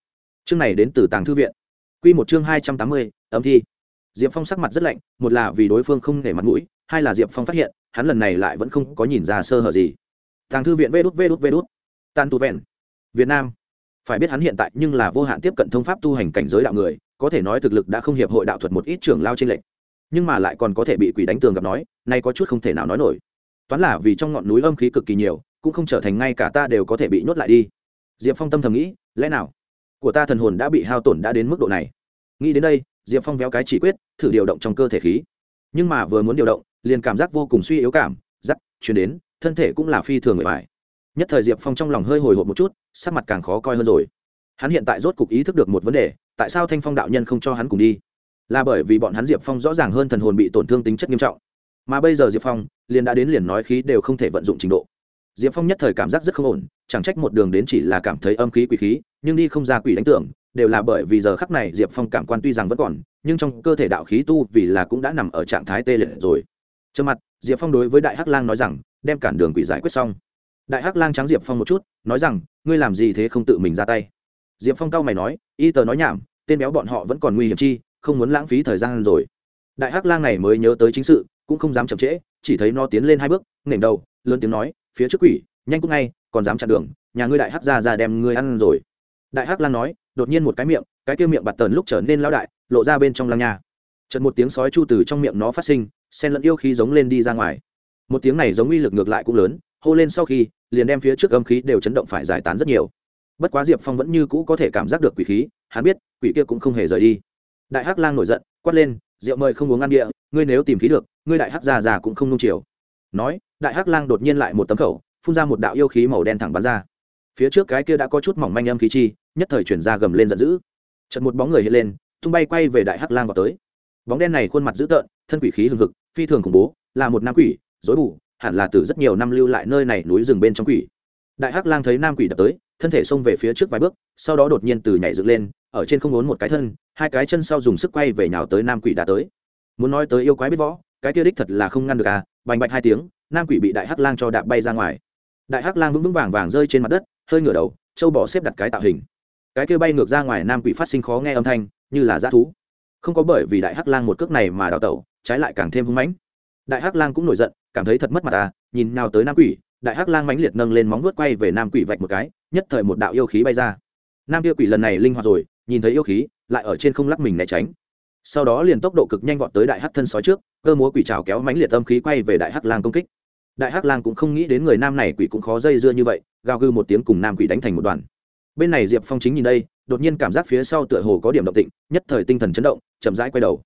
Chương này đến từ tàng thư viện. Q một chương hai trăm tám mươi, âm thi. Diệp phong sắc mặt rất lạnh, một là vì đối phương không để mặt mũi, hai là diệp phong phát hiện, hắn lần này lại vẫn không có nhìn ra sơ hở gì. Tàng thư viện vê đút vê đút vê đút. Tan tu vẹn. Việt nam. Phải biết hắn hiện tại nhưng là vô hạn tiếp cận thông pháp tu hành cảnh giới đạo người, có thể nói thực lực đã không hiệp hội đạo thuật một ít trưởng lao trên lệnh nhưng mà lại còn có thể bị quỷ đánh tường gặp nói, nay có chút không thể nào nói nổi. Toán là vì trong ngọn núi âm khí cực kỳ nhiều cũng không trở thành ngay cả ta đều có thể bị nhốt lại đi. Diệp phong tâm thầm nghĩ, lẽ nào của ta thần hồn đã bị hao tổn đã đến mức độ này? Nghĩ đến đây, diệp phong véo cái chỉ quyết, thử điều động trong cơ thể khí. Nhưng mà vừa muốn điều động, liền cảm giác vô cùng suy yếu cảm giắc chuyển đến, thân thể cũng là phi thường người phải nhất thời diệp phong trong lòng hơi hồi hộp một chút, sắc mặt càng khó coi hơn rồi. Hắn hiện tại rốt cục ý thức được một vấn đề, tại sao thanh phong đạo nhân không cho hắn cùng đi? Là bởi vì bọn hắn diệp phong rõ ràng hơn thần hồn bị tổn thương tính chất nghiêm trọng. Mà bây giờ diệp phong, liền đã đến liền nói khí đều không thể vận dụng trình độ diệp phong nhất thời cảm giác rất không ổn, chẳng trách một đường đến chỉ là cảm thấy âm khí quỷ khí, nhưng đi không ra quỷ đánh tưởng, đều là bởi vì giờ khắc này diệp phong cảm quan tuy rằng vẫn còn, nhưng trong cơ thể đạo khí tu vì là cũng đã nằm ở trạng thái tê liệt rồi. Trơ mặt, diệp phong đối với đại hắc lang nói rằng, đem cản đường quỷ giải quyết xong. Đại hắc lang trắng diệp phong một chút, nói rằng, ngươi làm gì thế không tự mình ra tay. Diệp phong cao mày nói, y tờ nói nhảm, tên béo bọn họ vẫn còn nguy hiểm chi, không muốn lãng phí thời gian rồi. Đại hắc lang này mới nhớ tới chính sự, cũng không dám chậm trễ, chỉ thấy nó tiến lên hai bước, nghển đầu, lớn tiếng nói phía trước quỷ, nhanh cúc ngay, còn dám chặn đường, nhà ngươi đại hắc ra ra đem ngươi ăn rồi. Đại hắc lang nói, đột nhiên một cái miệng, cái kia miệng bạt tần lúc trở nên lao đại, lộ ra bên trong lăng nhà chợt một tiếng sói chu từ trong miệng nó phát sinh sen lẫn yêu khí giống lên đi ra ngoài. Một tiếng này giống uy lực ngược lại cũng lớn, hô lên sau khi, liền đem phía trước âm khí đều chấn động phải giải tán rất nhiều. Bất quá diệp phong vẫn như cũ có thể cảm giác được quỷ khí, hắn biết, quỷ kia cũng không hề rời đi. Đại hắc lang nổi giận, quát lên, rượu mời không uống ăn địa, ngươi nếu tìm khí được, ngươi đại hắc già già cũng không nung chiều nói, đại hắc lang đột nhiên lại một tấm khẩu, phun ra một đạo yêu khí màu đen thẳng bắn ra. Phía trước cái kia đã có chút mỏng manh âm khí chi, nhất thời chuyển ra gầm lên giận dữ. Chật một bóng người hiện lên, tung bay quay về đại hắc lang vào tới. Bóng đen này khuôn mặt dữ tợn, thân quỷ khí hừng hực, phi thường khủng bố, là một nam quỷ dối bù, hẳn là từ rất nhiều năm lưu lại nơi này núi rừng bên trong quỷ. Đại hắc lang thấy nam quỷ đập tới, thân thể xông về phía trước vài bước, sau đó đột nhiên từ nhảy dựng lên, ở trên không ốn một cái thân, hai cái chân sau dùng sức quay về nhào tới nam quỷ đã tới. Muốn nói tới yêu quái biết võ, cái kia đích thật là không ngăn được à bành bạch hai tiếng, nam quỷ bị đại hắc lang cho đạp bay ra ngoài. Đại hắc lang vững vững vàng vàng rơi trên mặt đất, hơi ngửa đầu, châu bỏ xếp đặt cái tạo hình. Cái kia bay ngược ra ngoài nam quỷ phát sinh khó nghe âm thanh, như là dã thú. Không có bởi vì đại hắc lang một cước này mà đào tẩu, trái lại càng thêm hưng mãnh. Đại hắc lang cũng nổi giận, cảm thấy thật mất mặt à nhìn nào tới nam quỷ, đại hắc lang mãnh liệt nâng lên móng vuốt quay về nam quỷ vạch một cái, nhất thời một đạo yêu khí bay ra. Nam kia quỷ lần này linh hoạt rồi, nhìn thấy yêu khí, lại ở trên không lắc mình né tránh sau đó liền tốc độ cực nhanh vọt tới đại hắc thân sói trước, cơ múa quỷ trào kéo mánh liệt âm khí quay về đại hắc lang công kích. Đại hắc lang cũng không nghĩ đến người nam này quỷ cũng khó dây dưa như vậy, gào gư một tiếng cùng nam quỷ đánh thành một đoàn. Bên này diệp phong chính nhìn đây, đột nhiên cảm giác phía sau tựa hồ có điểm động tịnh nhất thời tinh thần chấn động, chậm rãi quay đầu.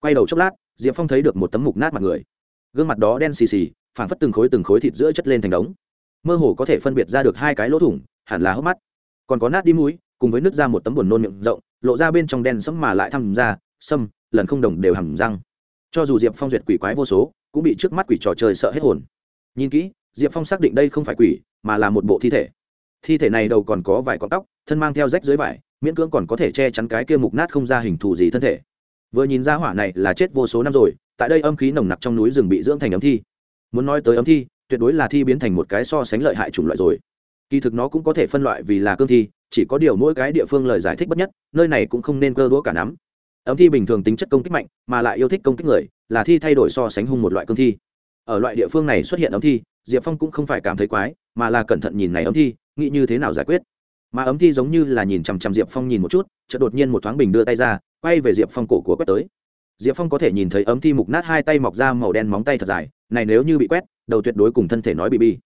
Quay đầu chốc lát, diệp phong thấy được một tấm mục nát mặt người. Gương mặt đó đen xì xì, phảng phất từng khối từng khối thịt giữa chất lên thành đống. Mơ hồ có thể phân biệt ra được hai cái lỗ thủng, hẳn là hốc mắt. Còn có nát đi mũi, cùng với nước ra một tấm buồn nôn miệng rộng, lộ ra bên trong đen sẫm mà lại thăm ra sâm, lần không đồng đều hầm răng. Cho dù diệp phong duyệt quỷ quái vô số, cũng bị trước mắt quỷ trò chơi sợ hết hồn. Nhìn kỹ, diệp phong xác định đây không phải quỷ, mà là một bộ thi thể. Thi thể này đầu còn có vài con tóc, thân mang theo rách dưới vải, miễn cưỡng còn có thể che chắn cái kia mục nát không ra hình thù gì thân thể. Vừa nhìn ra hỏa này là chết vô số năm rồi, tại đây âm khí nồng nặc trong núi rừng bị dưỡng thành ấm thi. Muốn nói tới ấm thi, tuyệt đối là thi biến thành một cái so sánh lợi hại chủng loại rồi. Kỳ thực nó cũng có thể phân loại vì là cương thi, chỉ có điều mỗi cái địa phương lời giải thích bất nhất, nơi này cũng không nên cơ đũa cả nắm ấm thi bình thường tính chất công kích mạnh, mà lại yêu thích công kích người, là thi thay đổi so sánh hung một loại cương thi. Ở loại địa phương này xuất hiện ấm thi, diệp phong cũng không phải cảm thấy quái, mà là cẩn thận nhìn này ấm thi, nghĩ như thế nào giải quyết. Mà ấm thi giống như là nhìn chằm chằm diệp phong nhìn một chút, chợt đột nhiên một thoáng bình đưa tay ra, quay về diệp phong cổ của quét tới. Diệp phong có thể nhìn thấy ấm thi mục nát hai tay mọc ra màu đen móng tay thật dài, này nếu như bị quét, đầu tuyệt đối cùng thân thể nói bị bi.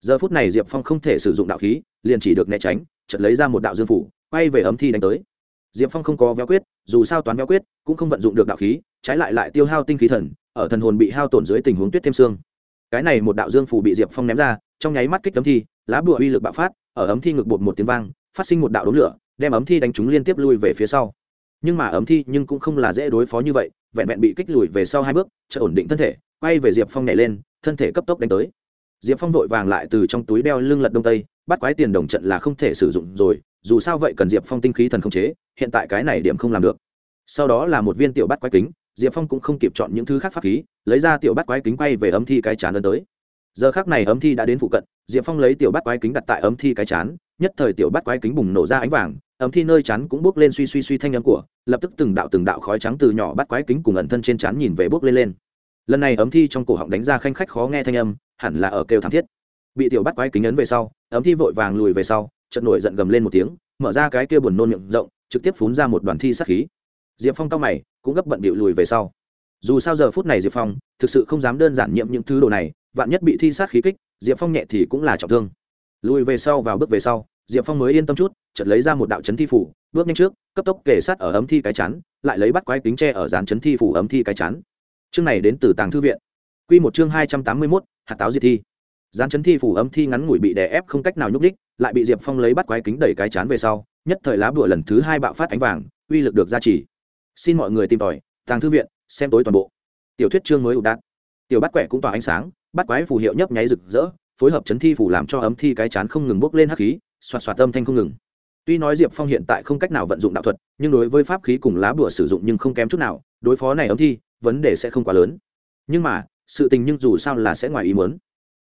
Giờ phút này diệp phong không thể sử dụng đạo khí, liền chỉ được né tránh, chợt lấy ra một đạo dương phủ, quay về ấm thi đánh tới diệp phong không có véo quyết, dù sao toán véo quyết, cũng không vận dụng được đạo khí, trái lại lại tiêu hao tinh khí thần, ở thần hồn bị hao tổn dưới tình huống tuyết thêm xương. Cái này một đạo dương phủ bị diệp phong ném ra, trong nháy mắt kích ấm thi, lá bùa uy lực bạo phát, ở ấm thi ngực bột một tiếng vang, phát sinh một đạo đống lửa, đem ấm thi đánh chúng liên tiếp lui về phía sau. Nhưng mà ấm thi nhưng cũng không là dễ đối phó như vậy, vẹn vẹn bị kích lùi về sau hai bước chợ ổn định thân thể, quay về diệp phong nhảy lên, thân thể cấp tốc đánh tới. Diệp phong vội vàng lại từ trong túi đeo lưng lật đông tây, bắt quái tiền đồng trận là không thể sử dụng rồi dù sao vậy cần diệp phong tinh khí thần không chế, hiện tại cái này điểm không làm được. Sau đó là một viên tiểu bắt quái kính, diệp phong cũng không kịp chọn những thứ khác pháp khí, lấy ra tiểu bắt quái kính quay về ấm thi cái chán ấn tới. Giờ khác này ấm thi đã đến phụ cận, diệp phong lấy tiểu bắt quái kính đặt tại ấm thi cái chán, nhất thời tiểu bắt quái kính bùng nổ ra ánh vàng, ấm thi nơi chán cũng bốc lên suy suy suy thanh âm của, lập tức từng đạo từng đạo khói trắng từ nhỏ bắt quái kính cùng ẩn thân trên chán nhìn về bốc lên lên. Lần này ấm thi trong cổ họng đánh ra khanh khách khó nghe thanh âm, hẳn là ở kêu thảm thiết. Bị tiểu bắt quái kính ấn về sau, ấm thi vội vàng lùi về sau chợt nổi giận gầm lên một tiếng, mở ra cái kia buồn nôn miệng rộng, trực tiếp phun ra một đoàn thi sát khí. Diệp phong cao mày, cũng gấp bận bịu lùi về sau. Dù sao giờ phút này diệp phong, thực sự không dám đơn giản nhiệm những thứ đồ này, vạn nhất bị thi sát khí kích, diệp phong nhẹ thì cũng là trọng thương. Lùi về sau vào bước về sau, diệp phong mới yên tâm chút, chợt lấy ra một đạo chấn thi phủ, bước nhanh trước, cấp tốc kể sát ở ấm thi cái chắn lại lấy bắt quái kính tre ở dàn chấn thi phủ ấm thi cái chắn chương này đến từ tàng thư viện. Q một chương hai trăm tám mươi mốt, hạt táo diệt thi. Dàn chấn thi phủ ấm thi ngắn ngủi bị đè ép không cách nào nhúc đích lại bị diệp phong lấy bắt quái kính đẩy cái chán về sau, nhất thời lá bụa lần thứ hai bạo phát ánh vàng, uy lực được gia trì. Xin mọi người tìm tòi, tàng thư viện, xem tối toàn bộ. Tiểu thuyết chương mới ụ đạn tiểu bắt quẻ cũng tỏa ánh sáng bắt quái phù hiệu nhấp nháy rực rỡ, phối hợp chấn thi phủ làm cho ấm thi cái chán không ngừng bốc lên hắc khí, xoạt xoạt âm thanh không ngừng. Tuy nói diệp phong hiện tại không cách nào vận dụng đạo thuật, nhưng đối với pháp khí cùng lá bùa sử dụng nhưng không kém chút nào, đối phó này ấm thi, vấn đề sẽ không quá lớn. Nhưng mà, sự tình nhưng dù sao là sẽ ngoài ý muốn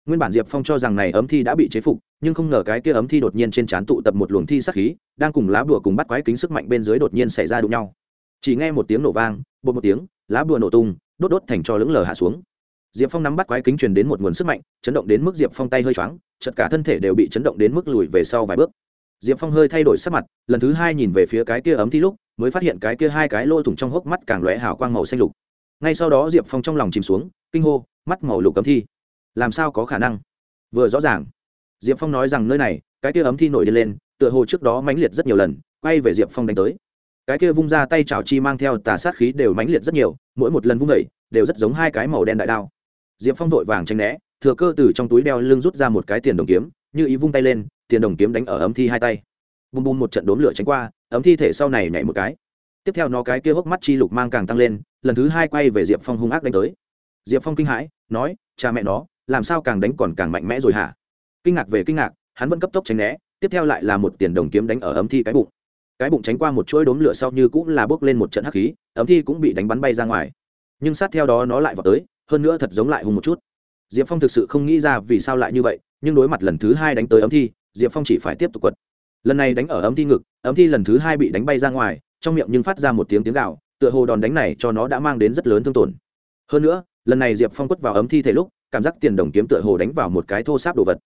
nguyên bản diệp phong cho rằng này ấm thi đã bị chế phục, nhưng không ngờ cái kia ấm thi đột nhiên trên trán tụ tập một luồng thi sắc khí, đang cùng lá bùa cùng bắt quái kính sức mạnh bên dưới đột nhiên xảy ra đụng nhau. Chỉ nghe một tiếng nổ vang, bột một tiếng, lá bùa nổ tung, đốt đốt thành cho lững lờ hạ xuống. Diệp phong nắm bắt quái kính truyền đến một nguồn sức mạnh, chấn động đến mức diệp phong tay hơi choáng chật cả thân thể đều bị chấn động đến mức lùi về sau vài bước. Diệp phong hơi thay đổi sắc mặt, lần thứ hai nhìn về phía cái kia ấm thi lúc, mới phát hiện cái kia hai cái lỗ thủng trong hốc mắt càng lóe hào quang màu xanh lục. Ngay sau đó diệp phong trong lòng chìm xuống, kinh hô, mắt màu lục cấm thi làm sao có khả năng? Vừa rõ ràng, diệp phong nói rằng nơi này, cái kia ấm thi nổi đi lên, tựa hồ trước đó mãnh liệt rất nhiều lần, quay về diệp phong đánh tới. Cái kia vung ra tay chảo chi mang theo tà sát khí đều mãnh liệt rất nhiều, mỗi một lần vung vẩy đều rất giống hai cái màu đen đại đao. Diệp phong vội vàng tranh né, thừa cơ từ trong túi đeo lưng rút ra một cái tiền đồng kiếm, như ý vung tay lên, tiền đồng kiếm đánh ở ấm thi hai tay. Bùm bùm một trận đốn lửa tránh qua, ấm thi thể sau này nhảy một cái. Tiếp theo nó cái kia hốc mắt chi lục mang càng tăng lên, lần thứ hai quay về diệp phong hung ác đánh tới. Diệp phong kinh hãi, nói, cha mẹ nó làm sao càng đánh còn càng mạnh mẽ rồi hả? Kinh ngạc về kinh ngạc, hắn vẫn cấp tốc tránh né, tiếp theo lại là một tiền đồng kiếm đánh ở ấm thi cái bụng. Cái bụng tránh qua một chuỗi đốm lửa sau như cũng là bước lên một trận hắc khí, ấm thi cũng bị đánh bắn bay ra ngoài. Nhưng sát theo đó nó lại vào tới, hơn nữa thật giống lại hùng một chút. Diệp phong thực sự không nghĩ ra vì sao lại như vậy, nhưng đối mặt lần thứ hai đánh tới ấm thi, diệp phong chỉ phải tiếp tục quật. Lần này đánh ở ấm thi ngực, ấm thi lần thứ hai bị đánh bay ra ngoài, trong miệng nhưng phát ra một tiếng tiếng gạo tựa hồ đòn đánh này cho nó đã mang đến rất lớn thương tổn. Hơn nữa, lần này diệp phong quất vào ấm thi thể lúc cảm giác tiền đồng kiếm tựa hồ đánh vào một cái thô sáp đồ vật.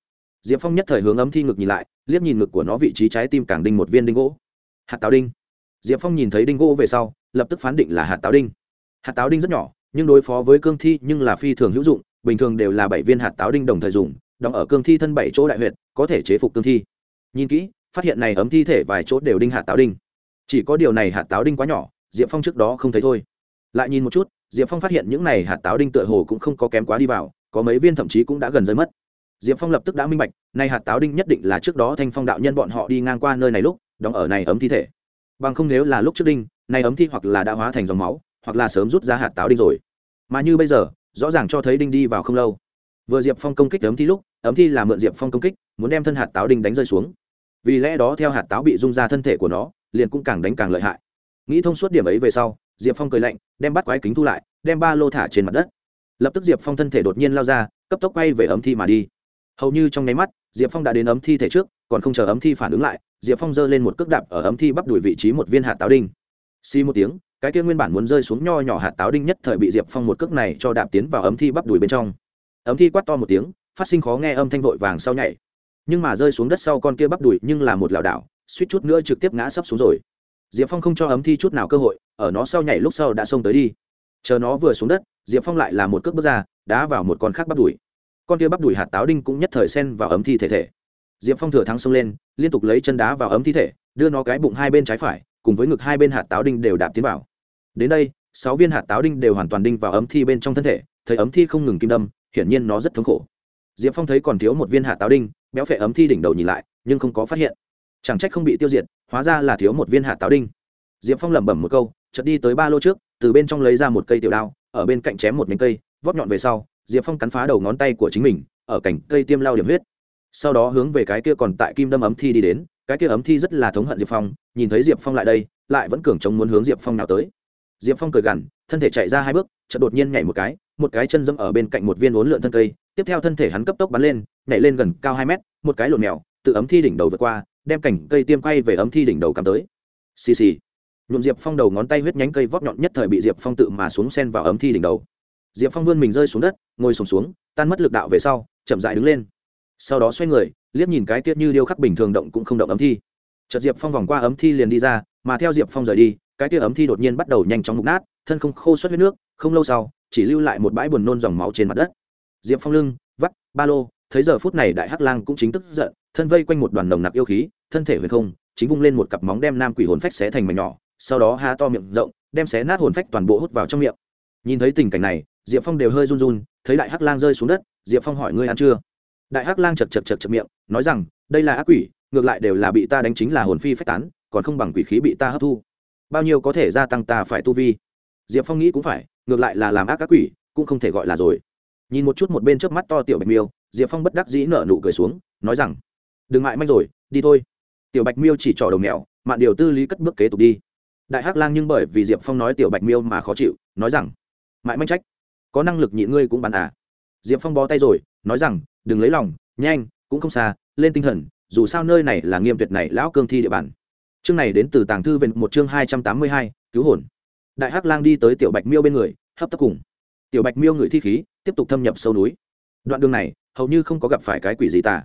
Diệp phong nhất thời hướng ấm thi ngực nhìn lại, liếc nhìn ngực của nó vị trí trái tim càng đinh một viên đinh gỗ. Hạt táo đinh. Diệp phong nhìn thấy đinh gỗ về sau, lập tức phán định là hạt táo đinh. Hạt táo đinh rất nhỏ, nhưng đối phó với cương thi nhưng là phi thường hữu dụng, bình thường đều là bảy viên hạt táo đinh đồng thời dùng, đóng ở cương thi thân bảy chỗ đại huyệt, có thể chế phục cương thi. Nhìn kỹ, phát hiện này ấm thi thể vài chỗ đều đinh hạt táo đinh. Chỉ có điều này hạt táo đinh quá nhỏ, diệp phong trước đó không thấy thôi. Lại nhìn một chút, diệp phong phát hiện những này hạt táo đinh tựa hồ cũng không có kém quá đi vào có mấy viên thậm chí cũng đã gần rơi mất. Diệp phong lập tức đã minh bạch này hạt táo đinh nhất định là trước đó thanh phong đạo nhân bọn họ đi ngang qua nơi này lúc, đóng ở này ấm thi thể. Bằng không nếu là lúc trước đinh này ấm thi hoặc là đã hóa thành dòng máu, hoặc là sớm rút ra hạt táo đinh rồi. Mà như bây giờ, rõ ràng cho thấy đinh đi vào không lâu. Vừa diệp phong công kích ấm thi lúc, ấm thi là mượn diệp phong công kích, muốn đem thân hạt táo đinh đánh rơi xuống. Vì lẽ đó theo hạt táo bị rung ra thân thể của nó, liền cũng càng đánh càng lợi hại. Nghĩ thông suốt điểm ấy về sau, diệp phong cười lạnh, đem bắt quái kính thu lại, đem ba lô thả trên mặt đất lập tức diệp phong thân thể đột nhiên lao ra cấp tốc quay về ấm thi mà đi hầu như trong nháy mắt diệp phong đã đến ấm thi thể trước còn không chờ ấm thi phản ứng lại diệp phong giơ lên một cước đạp ở ấm thi bắp đuổi vị trí một viên hạt táo đinh xi một tiếng cái kia nguyên bản muốn rơi xuống nho nhỏ hạt táo đinh nhất thời bị diệp phong một cước này cho đạp tiến vào ấm thi bắp đuổi bên trong ấm thi quát to một tiếng phát sinh khó nghe âm thanh vội vàng sau nhảy nhưng mà rơi xuống đất sau con kia bắp đùi nhưng là một lảo đảo suýt chút nữa trực tiếp ngã sấp xuống rồi diệp phong không cho ấm thi chút nào cơ hội ở nó sau nhảy lúc sau đã xông tới đi chờ nó vừa xuống đất, diệp phong lại là một cước bước ra, đá vào một con khác bắp đùi. Con kia bắp đùi hạt táo đinh cũng nhất thời sen vào ấm thi thể thể. Diệp phong thừa thắng xông lên, liên tục lấy chân đá vào ấm thi thể, đưa nó cái bụng hai bên trái phải, cùng với ngực hai bên hạt táo đinh đều đạp tiến vào. Đến đây, sáu viên hạt táo đinh đều hoàn toàn đinh vào ấm thi bên trong thân thể, thấy ấm thi không ngừng kim đâm, hiển nhiên nó rất thống khổ. Diệp phong thấy còn thiếu một viên hạt táo đinh, béo phệ ấm thi đỉnh đầu nhìn lại, nhưng không có phát hiện. Chẳng trách không bị tiêu diệt, hóa ra là thiếu một viên hạt táo đinh. Diệp phong lẩm bẩm một câu, chợt đi tới ba lô trước từ bên trong lấy ra một cây tiểu đao, ở bên cạnh chém một nhánh cây, vót nhọn về sau, diệp phong cắn phá đầu ngón tay của chính mình, ở cảnh cây tiêm lao điểm huyết. Sau đó hướng về cái kia còn tại kim đâm ấm thi đi đến, cái kia ấm thi rất là thống hận diệp phong, nhìn thấy diệp phong lại đây, lại vẫn cường chống muốn hướng diệp phong nào tới. Diệp phong cười gằn, thân thể chạy ra hai bước, chợt đột nhiên nhảy một cái một cái chân dẫm ở bên cạnh một viên uốn lượn thân cây, tiếp theo thân thể hắn cấp tốc bắn lên, nhảy lên gần cao hai mét, một cái lộn mèo, từ ấm thi đỉnh đầu vượt qua, đem cảnh cây tiêm quay về ấm thi đỉnh đầu cắm tới. Xì xì nhuộm diệp phong đầu ngón tay huyết nhánh cây vót nhọn nhất thời bị diệp phong tự mà xuống sen vào ấm thi đỉnh đầu. Diệp phong vươn mình rơi xuống đất ngồi sùng xuống, xuống tan mất lực đạo về sau chậm dại đứng lên. Sau đó xoay người liếc nhìn cái tiết như điêu khắc bình thường động cũng không động ấm thi. Chợt diệp phong vòng qua ấm thi liền đi ra mà theo diệp phong rời đi cái tia ấm thi đột nhiên bắt đầu nhanh chóng mục nát thân không khô xuất huyết nước không lâu sau chỉ lưu lại một bãi buồn nôn dòng máu trên mặt đất. Diệp phong lưng vắt ba lô thấy giờ phút này đại hắc lang cũng chính tức giận thân vây quanh một đoàn nồng nặc yêu khí thân thể huyền không chính vung lên một cặp móng đem nam quỷ hồn phách xé thành mảnh nhỏ sau đó há to miệng rộng, đem xé nát hồn phách toàn bộ hút vào trong miệng. Nhìn thấy tình cảnh này, diệp phong đều hơi run run, thấy đại hắc lang rơi xuống đất, diệp phong hỏi ngươi ăn chưa? Đại hắc lang chật chật chật chật miệng, nói rằng, đây là ác quỷ, ngược lại đều là bị ta đánh chính là hồn phi phách tán, còn không bằng quỷ khí bị ta hấp thu. Bao nhiêu có thể gia tăng ta phải tu vi? Diệp phong nghĩ cũng phải, ngược lại là làm ác các quỷ, cũng không thể gọi là rồi. Nhìn một chút một bên trước mắt to tiểu bạch miêu, diệp phong bất đắc dĩ nở nụ cười xuống, nói rằng, đừng ngại manh rồi, đi thôi. Tiểu bạch miêu chỉ trỏ đầu mèo, mạn điều tư lý cất bước kế tục đi đại hắc lang nhưng bởi vì diệp phong nói tiểu bạch miêu mà khó chịu nói rằng mại manh trách có năng lực nhịn ngươi cũng bắn à. Diệp phong bó tay rồi nói rằng đừng lấy lòng nhanh cũng không xa lên tinh thần dù sao nơi này là nghiêm tuyệt này lão cương thi địa bàn. Chương này đến từ tàng thư về một chương hai trăm tám mươi hai cứu hồn. Đại hắc lang đi tới tiểu bạch miêu bên người hấp tấp cùng. Tiểu bạch miêu ngửi thi khí tiếp tục thâm nhập sâu núi. Đoạn đường này hầu như không có gặp phải cái quỷ gì tả,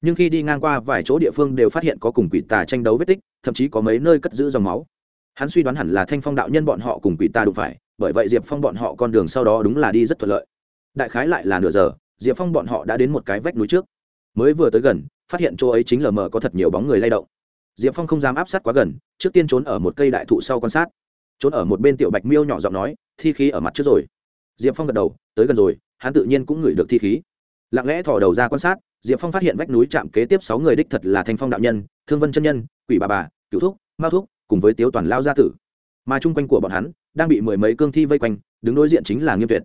nhưng khi đi ngang qua vài chỗ địa phương đều phát hiện có cùng quỷ tà tranh đấu vết tích thậm chí có mấy nơi cất giữ dòng máu hắn suy đoán hẳn là thanh phong đạo nhân bọn họ cùng quỷ ta đụng phải, bởi vậy diệp phong bọn họ con đường sau đó đúng là đi rất thuận lợi. Đại khái lại là nửa giờ, diệp phong bọn họ đã đến một cái vách núi trước. Mới vừa tới gần, phát hiện chỗ ấy chính lờ mờ có thật nhiều bóng người lay động. Diệp phong không dám áp sát quá gần, trước tiên trốn ở một cây đại thụ sau quan sát. Trốn ở một bên tiểu bạch miêu nhỏ giọng nói, thi khí ở mặt trước rồi. Diệp phong gật đầu, tới gần rồi, hắn tự nhiên cũng ngửi được thi khí. Lặng lẽ thò đầu ra quan sát, diệp phong phát hiện vách núi chạm kế tiếp sáu người đích thật là thanh phong đạo nhân, thương vân chân nhân, quỷ bà bà cựu thúc, mao thúc cùng với tiếu toàn lao gia tử. Mà chung quanh của bọn hắn, đang bị mười mấy cương thi vây quanh, đứng đối diện chính là nghiêm tuyệt.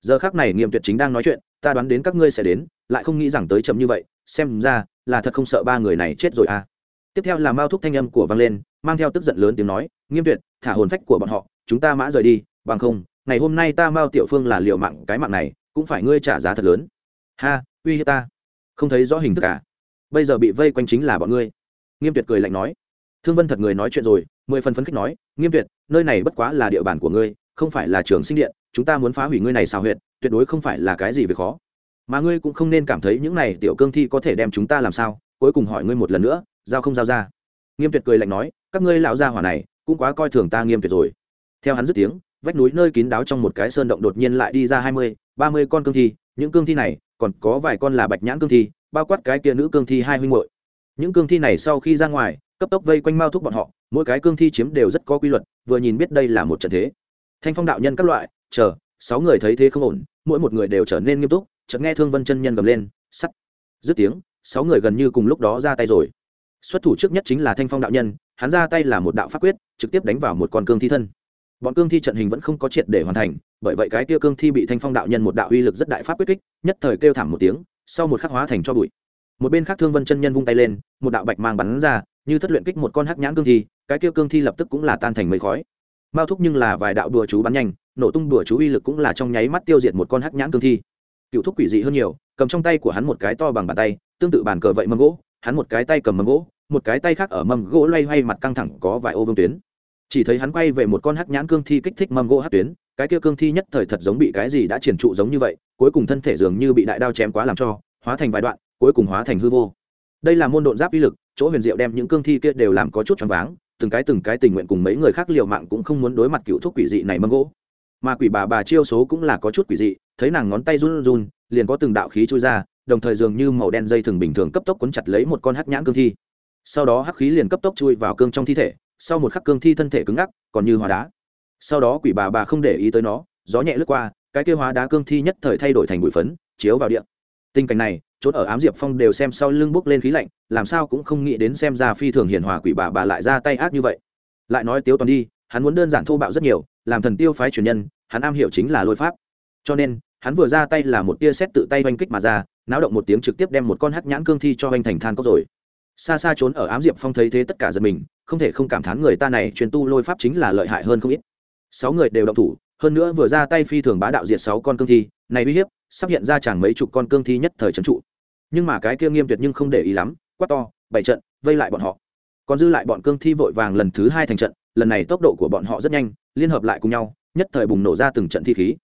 Giờ khác này nghiêm tuyệt chính đang nói chuyện, ta đoán đến các ngươi sẽ đến, lại không nghĩ rằng tới chậm như vậy, xem ra là thật không sợ ba người này chết rồi à. Tiếp theo là mao thúc thanh âm của vang lên, mang theo tức giận lớn tiếng nói, nghiêm tuyệt, thả hồn phách của bọn họ, chúng ta mã rời đi, bằng không, ngày hôm nay ta mao tiểu phương là liều mạng cái mạng này, cũng phải ngươi trả giá thật lớn. Ha, uy hiếp ta, không thấy rõ hình thức cả bây giờ bị vây quanh chính là bọn ngươi. Nghiêm tuyệt cười lạnh nói thương vân thật người nói chuyện rồi, mười phần phấn khích nói, nghiêm tuyệt, nơi này bất quá là địa bàn của ngươi, không phải là trường sinh điện, chúng ta muốn phá hủy ngươi này xào huyệt, tuyệt đối không phải là cái gì việc khó. Mà ngươi cũng không nên cảm thấy những này tiểu cương thi có thể đem chúng ta làm sao, cuối cùng hỏi ngươi một lần nữa, giao không giao ra? Nghiêm tuyệt cười lạnh nói, các ngươi lão gia hỏa này, cũng quá coi thường ta nghiêm tuyệt rồi. Theo hắn dứt tiếng, vách núi nơi kín đáo trong một cái sơn động đột nhiên lại đi ra hai mươi, ba mươi con cương thi, những cương thi này, còn có vài con là bạch nhãn cương thi, bao quát cái kia nữ cương thi hai huynh hội những cương thi này sau khi ra ngoài cấp tốc vây quanh mao thúc bọn họ, mỗi cái cương thi chiếm đều rất có quy luật, vừa nhìn biết đây là một trận thế. Thanh phong đạo nhân các loại, chờ, sáu người thấy thế không ổn, mỗi một người đều trở nên nghiêm túc, chợt nghe thương vân chân nhân gầm lên, sắt, dứt tiếng, sáu người gần như cùng lúc đó ra tay rồi. Xuất thủ trước nhất chính là thanh phong đạo nhân, hắn ra tay là một đạo pháp quyết, trực tiếp đánh vào một con cương thi thân. Bọn cương thi trận hình vẫn không có triệt để hoàn thành, bởi vậy cái kia cương thi bị thanh phong đạo nhân một đạo uy lực rất đại pháp quyết kích, nhất thời kêu thảm một tiếng, sau một khắc hóa thành cho bụi. Một bên khác thương vân chân nhân vung tay lên, một đạo bạch mang bắn ra như thất luyện kích một con hắc nhãn cương thi, cái kia cương thi lập tức cũng là tan thành mây khói. Mao thúc nhưng là vài đạo đùa chú bắn nhanh, nổ tung đùa chú uy lực cũng là trong nháy mắt tiêu diệt một con hắc nhãn cương thi. Cựu thúc quỷ dị hơn nhiều, cầm trong tay của hắn một cái to bằng bàn tay, tương tự bàn cờ vậy mâm gỗ, hắn một cái tay cầm mâm gỗ, một cái tay khác ở mâm gỗ loay hoay mặt căng thẳng có vài ô vương tuyến. Chỉ thấy hắn quay về một con hắc nhãn cương thi kích thích mâm gỗ hắc tuyến, cái kia cương thi nhất thời thật giống bị cái gì đã triển trụ giống như vậy, cuối cùng thân thể dường như bị đại đao chém quá làm cho, hóa thành vài đoạn, cuối cùng hóa thành hư vô đây là môn độn giáp uy lực, chỗ huyền diệu đem những cương thi kia đều làm có chút choáng váng, từng cái từng cái tình nguyện cùng mấy người khác liều mạng cũng không muốn đối mặt cựu thuốc quỷ dị này mâm gỗ. Mà quỷ bà bà chiêu số cũng là có chút quỷ dị, thấy nàng ngón tay run run, liền có từng đạo khí trôi ra, đồng thời dường như màu đen dây thường bình thường cấp tốc cuốn chặt lấy một con hắc nhãn cương thi. Sau đó hắc khí liền cấp tốc chui vào cương trong thi thể, sau một khắc cương thi thân thể cứng ngắc, còn như hóa đá. Sau đó quỷ bà bà không để ý tới nó, gió nhẹ lướt qua, cái kia hóa đá cương thi nhất thời thay đổi thành bụi phấn, chiếu vào điện tình cảnh này trốn ở ám diệp phong đều xem sau lưng bốc lên khí lạnh, làm sao cũng không nghĩ đến xem ra phi thường hiền hòa quỷ bà bà lại ra tay ác như vậy. Lại nói tiếu toàn đi, hắn muốn đơn giản thô bạo rất nhiều, làm thần tiêu phái truyền nhân, hắn am hiểu chính là lôi pháp. Cho nên, hắn vừa ra tay là một tia xét tự tay oanh kích mà ra, náo động một tiếng trực tiếp đem một con hắc nhãn cương thi cho oanh thành than cốc rồi. Xa xa trốn ở ám diệp phong thấy thế tất cả giật mình, không thể không cảm thán người ta này truyền tu lôi pháp chính là lợi hại hơn không ít. Sáu người đều động thủ, hơn nữa vừa ra tay phi thường bá đạo diệt sáu con cương thi, này uy hiếp sắp hiện ra chẳng mấy chục con cương thi nhất thời trấn trụ. Nhưng mà cái kia nghiêm tuyệt nhưng không để ý lắm, quát to, bảy trận, vây lại bọn họ. Còn dư lại bọn cương thi vội vàng lần thứ hai thành trận, lần này tốc độ của bọn họ rất nhanh, liên hợp lại cùng nhau, nhất thời bùng nổ ra từng trận thi khí.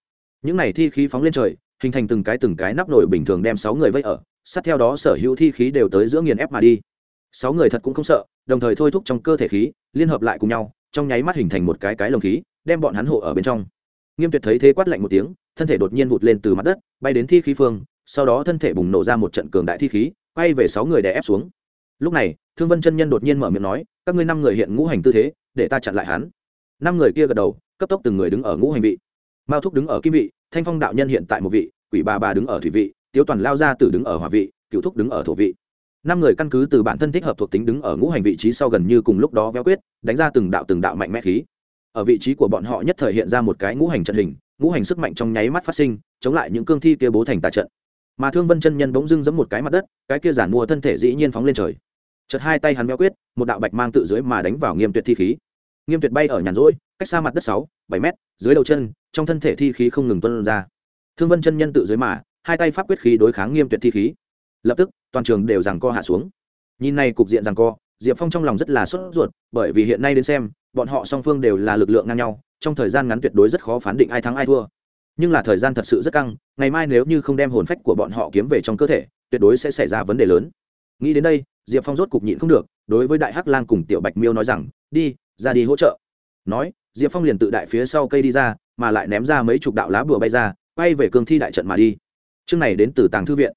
Những này thi khí phóng lên trời, hình thành từng cái từng cái nắp nổi bình thường đem sáu người vây ở, sát theo đó sở hữu thi khí đều tới giữa nghiền ép mà đi. Sáu người thật cũng không sợ, đồng thời thôi thúc trong cơ thể khí, liên hợp lại cùng nhau, trong nháy mắt hình thành một cái cái lồng khí, đem bọn hắn hộ ở bên trong. Nghiêm tuyệt thấy thế quát lạnh một tiếng thân thể đột nhiên vụt lên từ mặt đất, bay đến thi khí phương, sau đó thân thể bùng nổ ra một trận cường đại thi khí, quay về sáu người đè ép xuống. Lúc này, thương vân chân nhân đột nhiên mở miệng nói, các ngươi năm người hiện ngũ hành tư thế, để ta chặn lại hắn. Năm người kia gật đầu, cấp tốc từng người đứng ở ngũ hành vị. Mao thúc đứng ở kim vị, thanh phong đạo nhân hiện tại một vị, quỷ bà bà đứng ở thủy vị, tiếu toàn lao ra tử đứng ở hỏa vị cựu thúc đứng ở thổ vị. Năm người căn cứ từ bản thân thích hợp thuộc tính đứng ở ngũ hành vị trí sau gần như cùng lúc đó véo quyết, đánh ra từng đạo từng đạo mạnh mẽ khí. Ở vị trí của bọn họ nhất thời hiện ra một cái ngũ hành trận hình ngũ hành sức mạnh trong nháy mắt phát sinh, chống lại những cương thi kia bố thành tà trận. Mà thương vân chân nhân bỗng dưng giẫm một cái mặt đất, cái kia giản mua thân thể dĩ nhiên phóng lên trời. Chật hai tay hắn véo quyết, một đạo bạch mang tự dưới mà đánh vào nghiêm tuyệt thi khí. Nghiêm tuyệt bay ở nhàn rỗi, cách xa mặt đất sáu, bảy mét, dưới đầu chân, trong thân thể thi khí không ngừng tuân ra. Thương vân chân nhân tự dưới mà, hai tay pháp quyết khí đối kháng nghiêm tuyệt thi khí. Lập tức, toàn trường đều rằng co hạ xuống. Nhìn này cục diện rằng co, diệp phong trong lòng rất là sốt ruột, bởi vì hiện nay đến xem, bọn họ song phương đều là lực lượng ngang nhau trong thời gian ngắn tuyệt đối rất khó phán định ai thắng ai thua. Nhưng là thời gian thật sự rất căng, ngày mai nếu như không đem hồn phách của bọn họ kiếm về trong cơ thể, tuyệt đối sẽ xảy ra vấn đề lớn. Nghĩ đến đây, diệp phong rốt cục nhịn không được, đối với đại hắc lang cùng tiểu bạch miêu nói rằng, đi, ra đi hỗ trợ. Nói, diệp phong liền tự đại phía sau cây đi ra, mà lại ném ra mấy chục đạo lá bùa bay ra, quay về cương thi đại trận mà đi. Chương này đến từ tàng thư viện.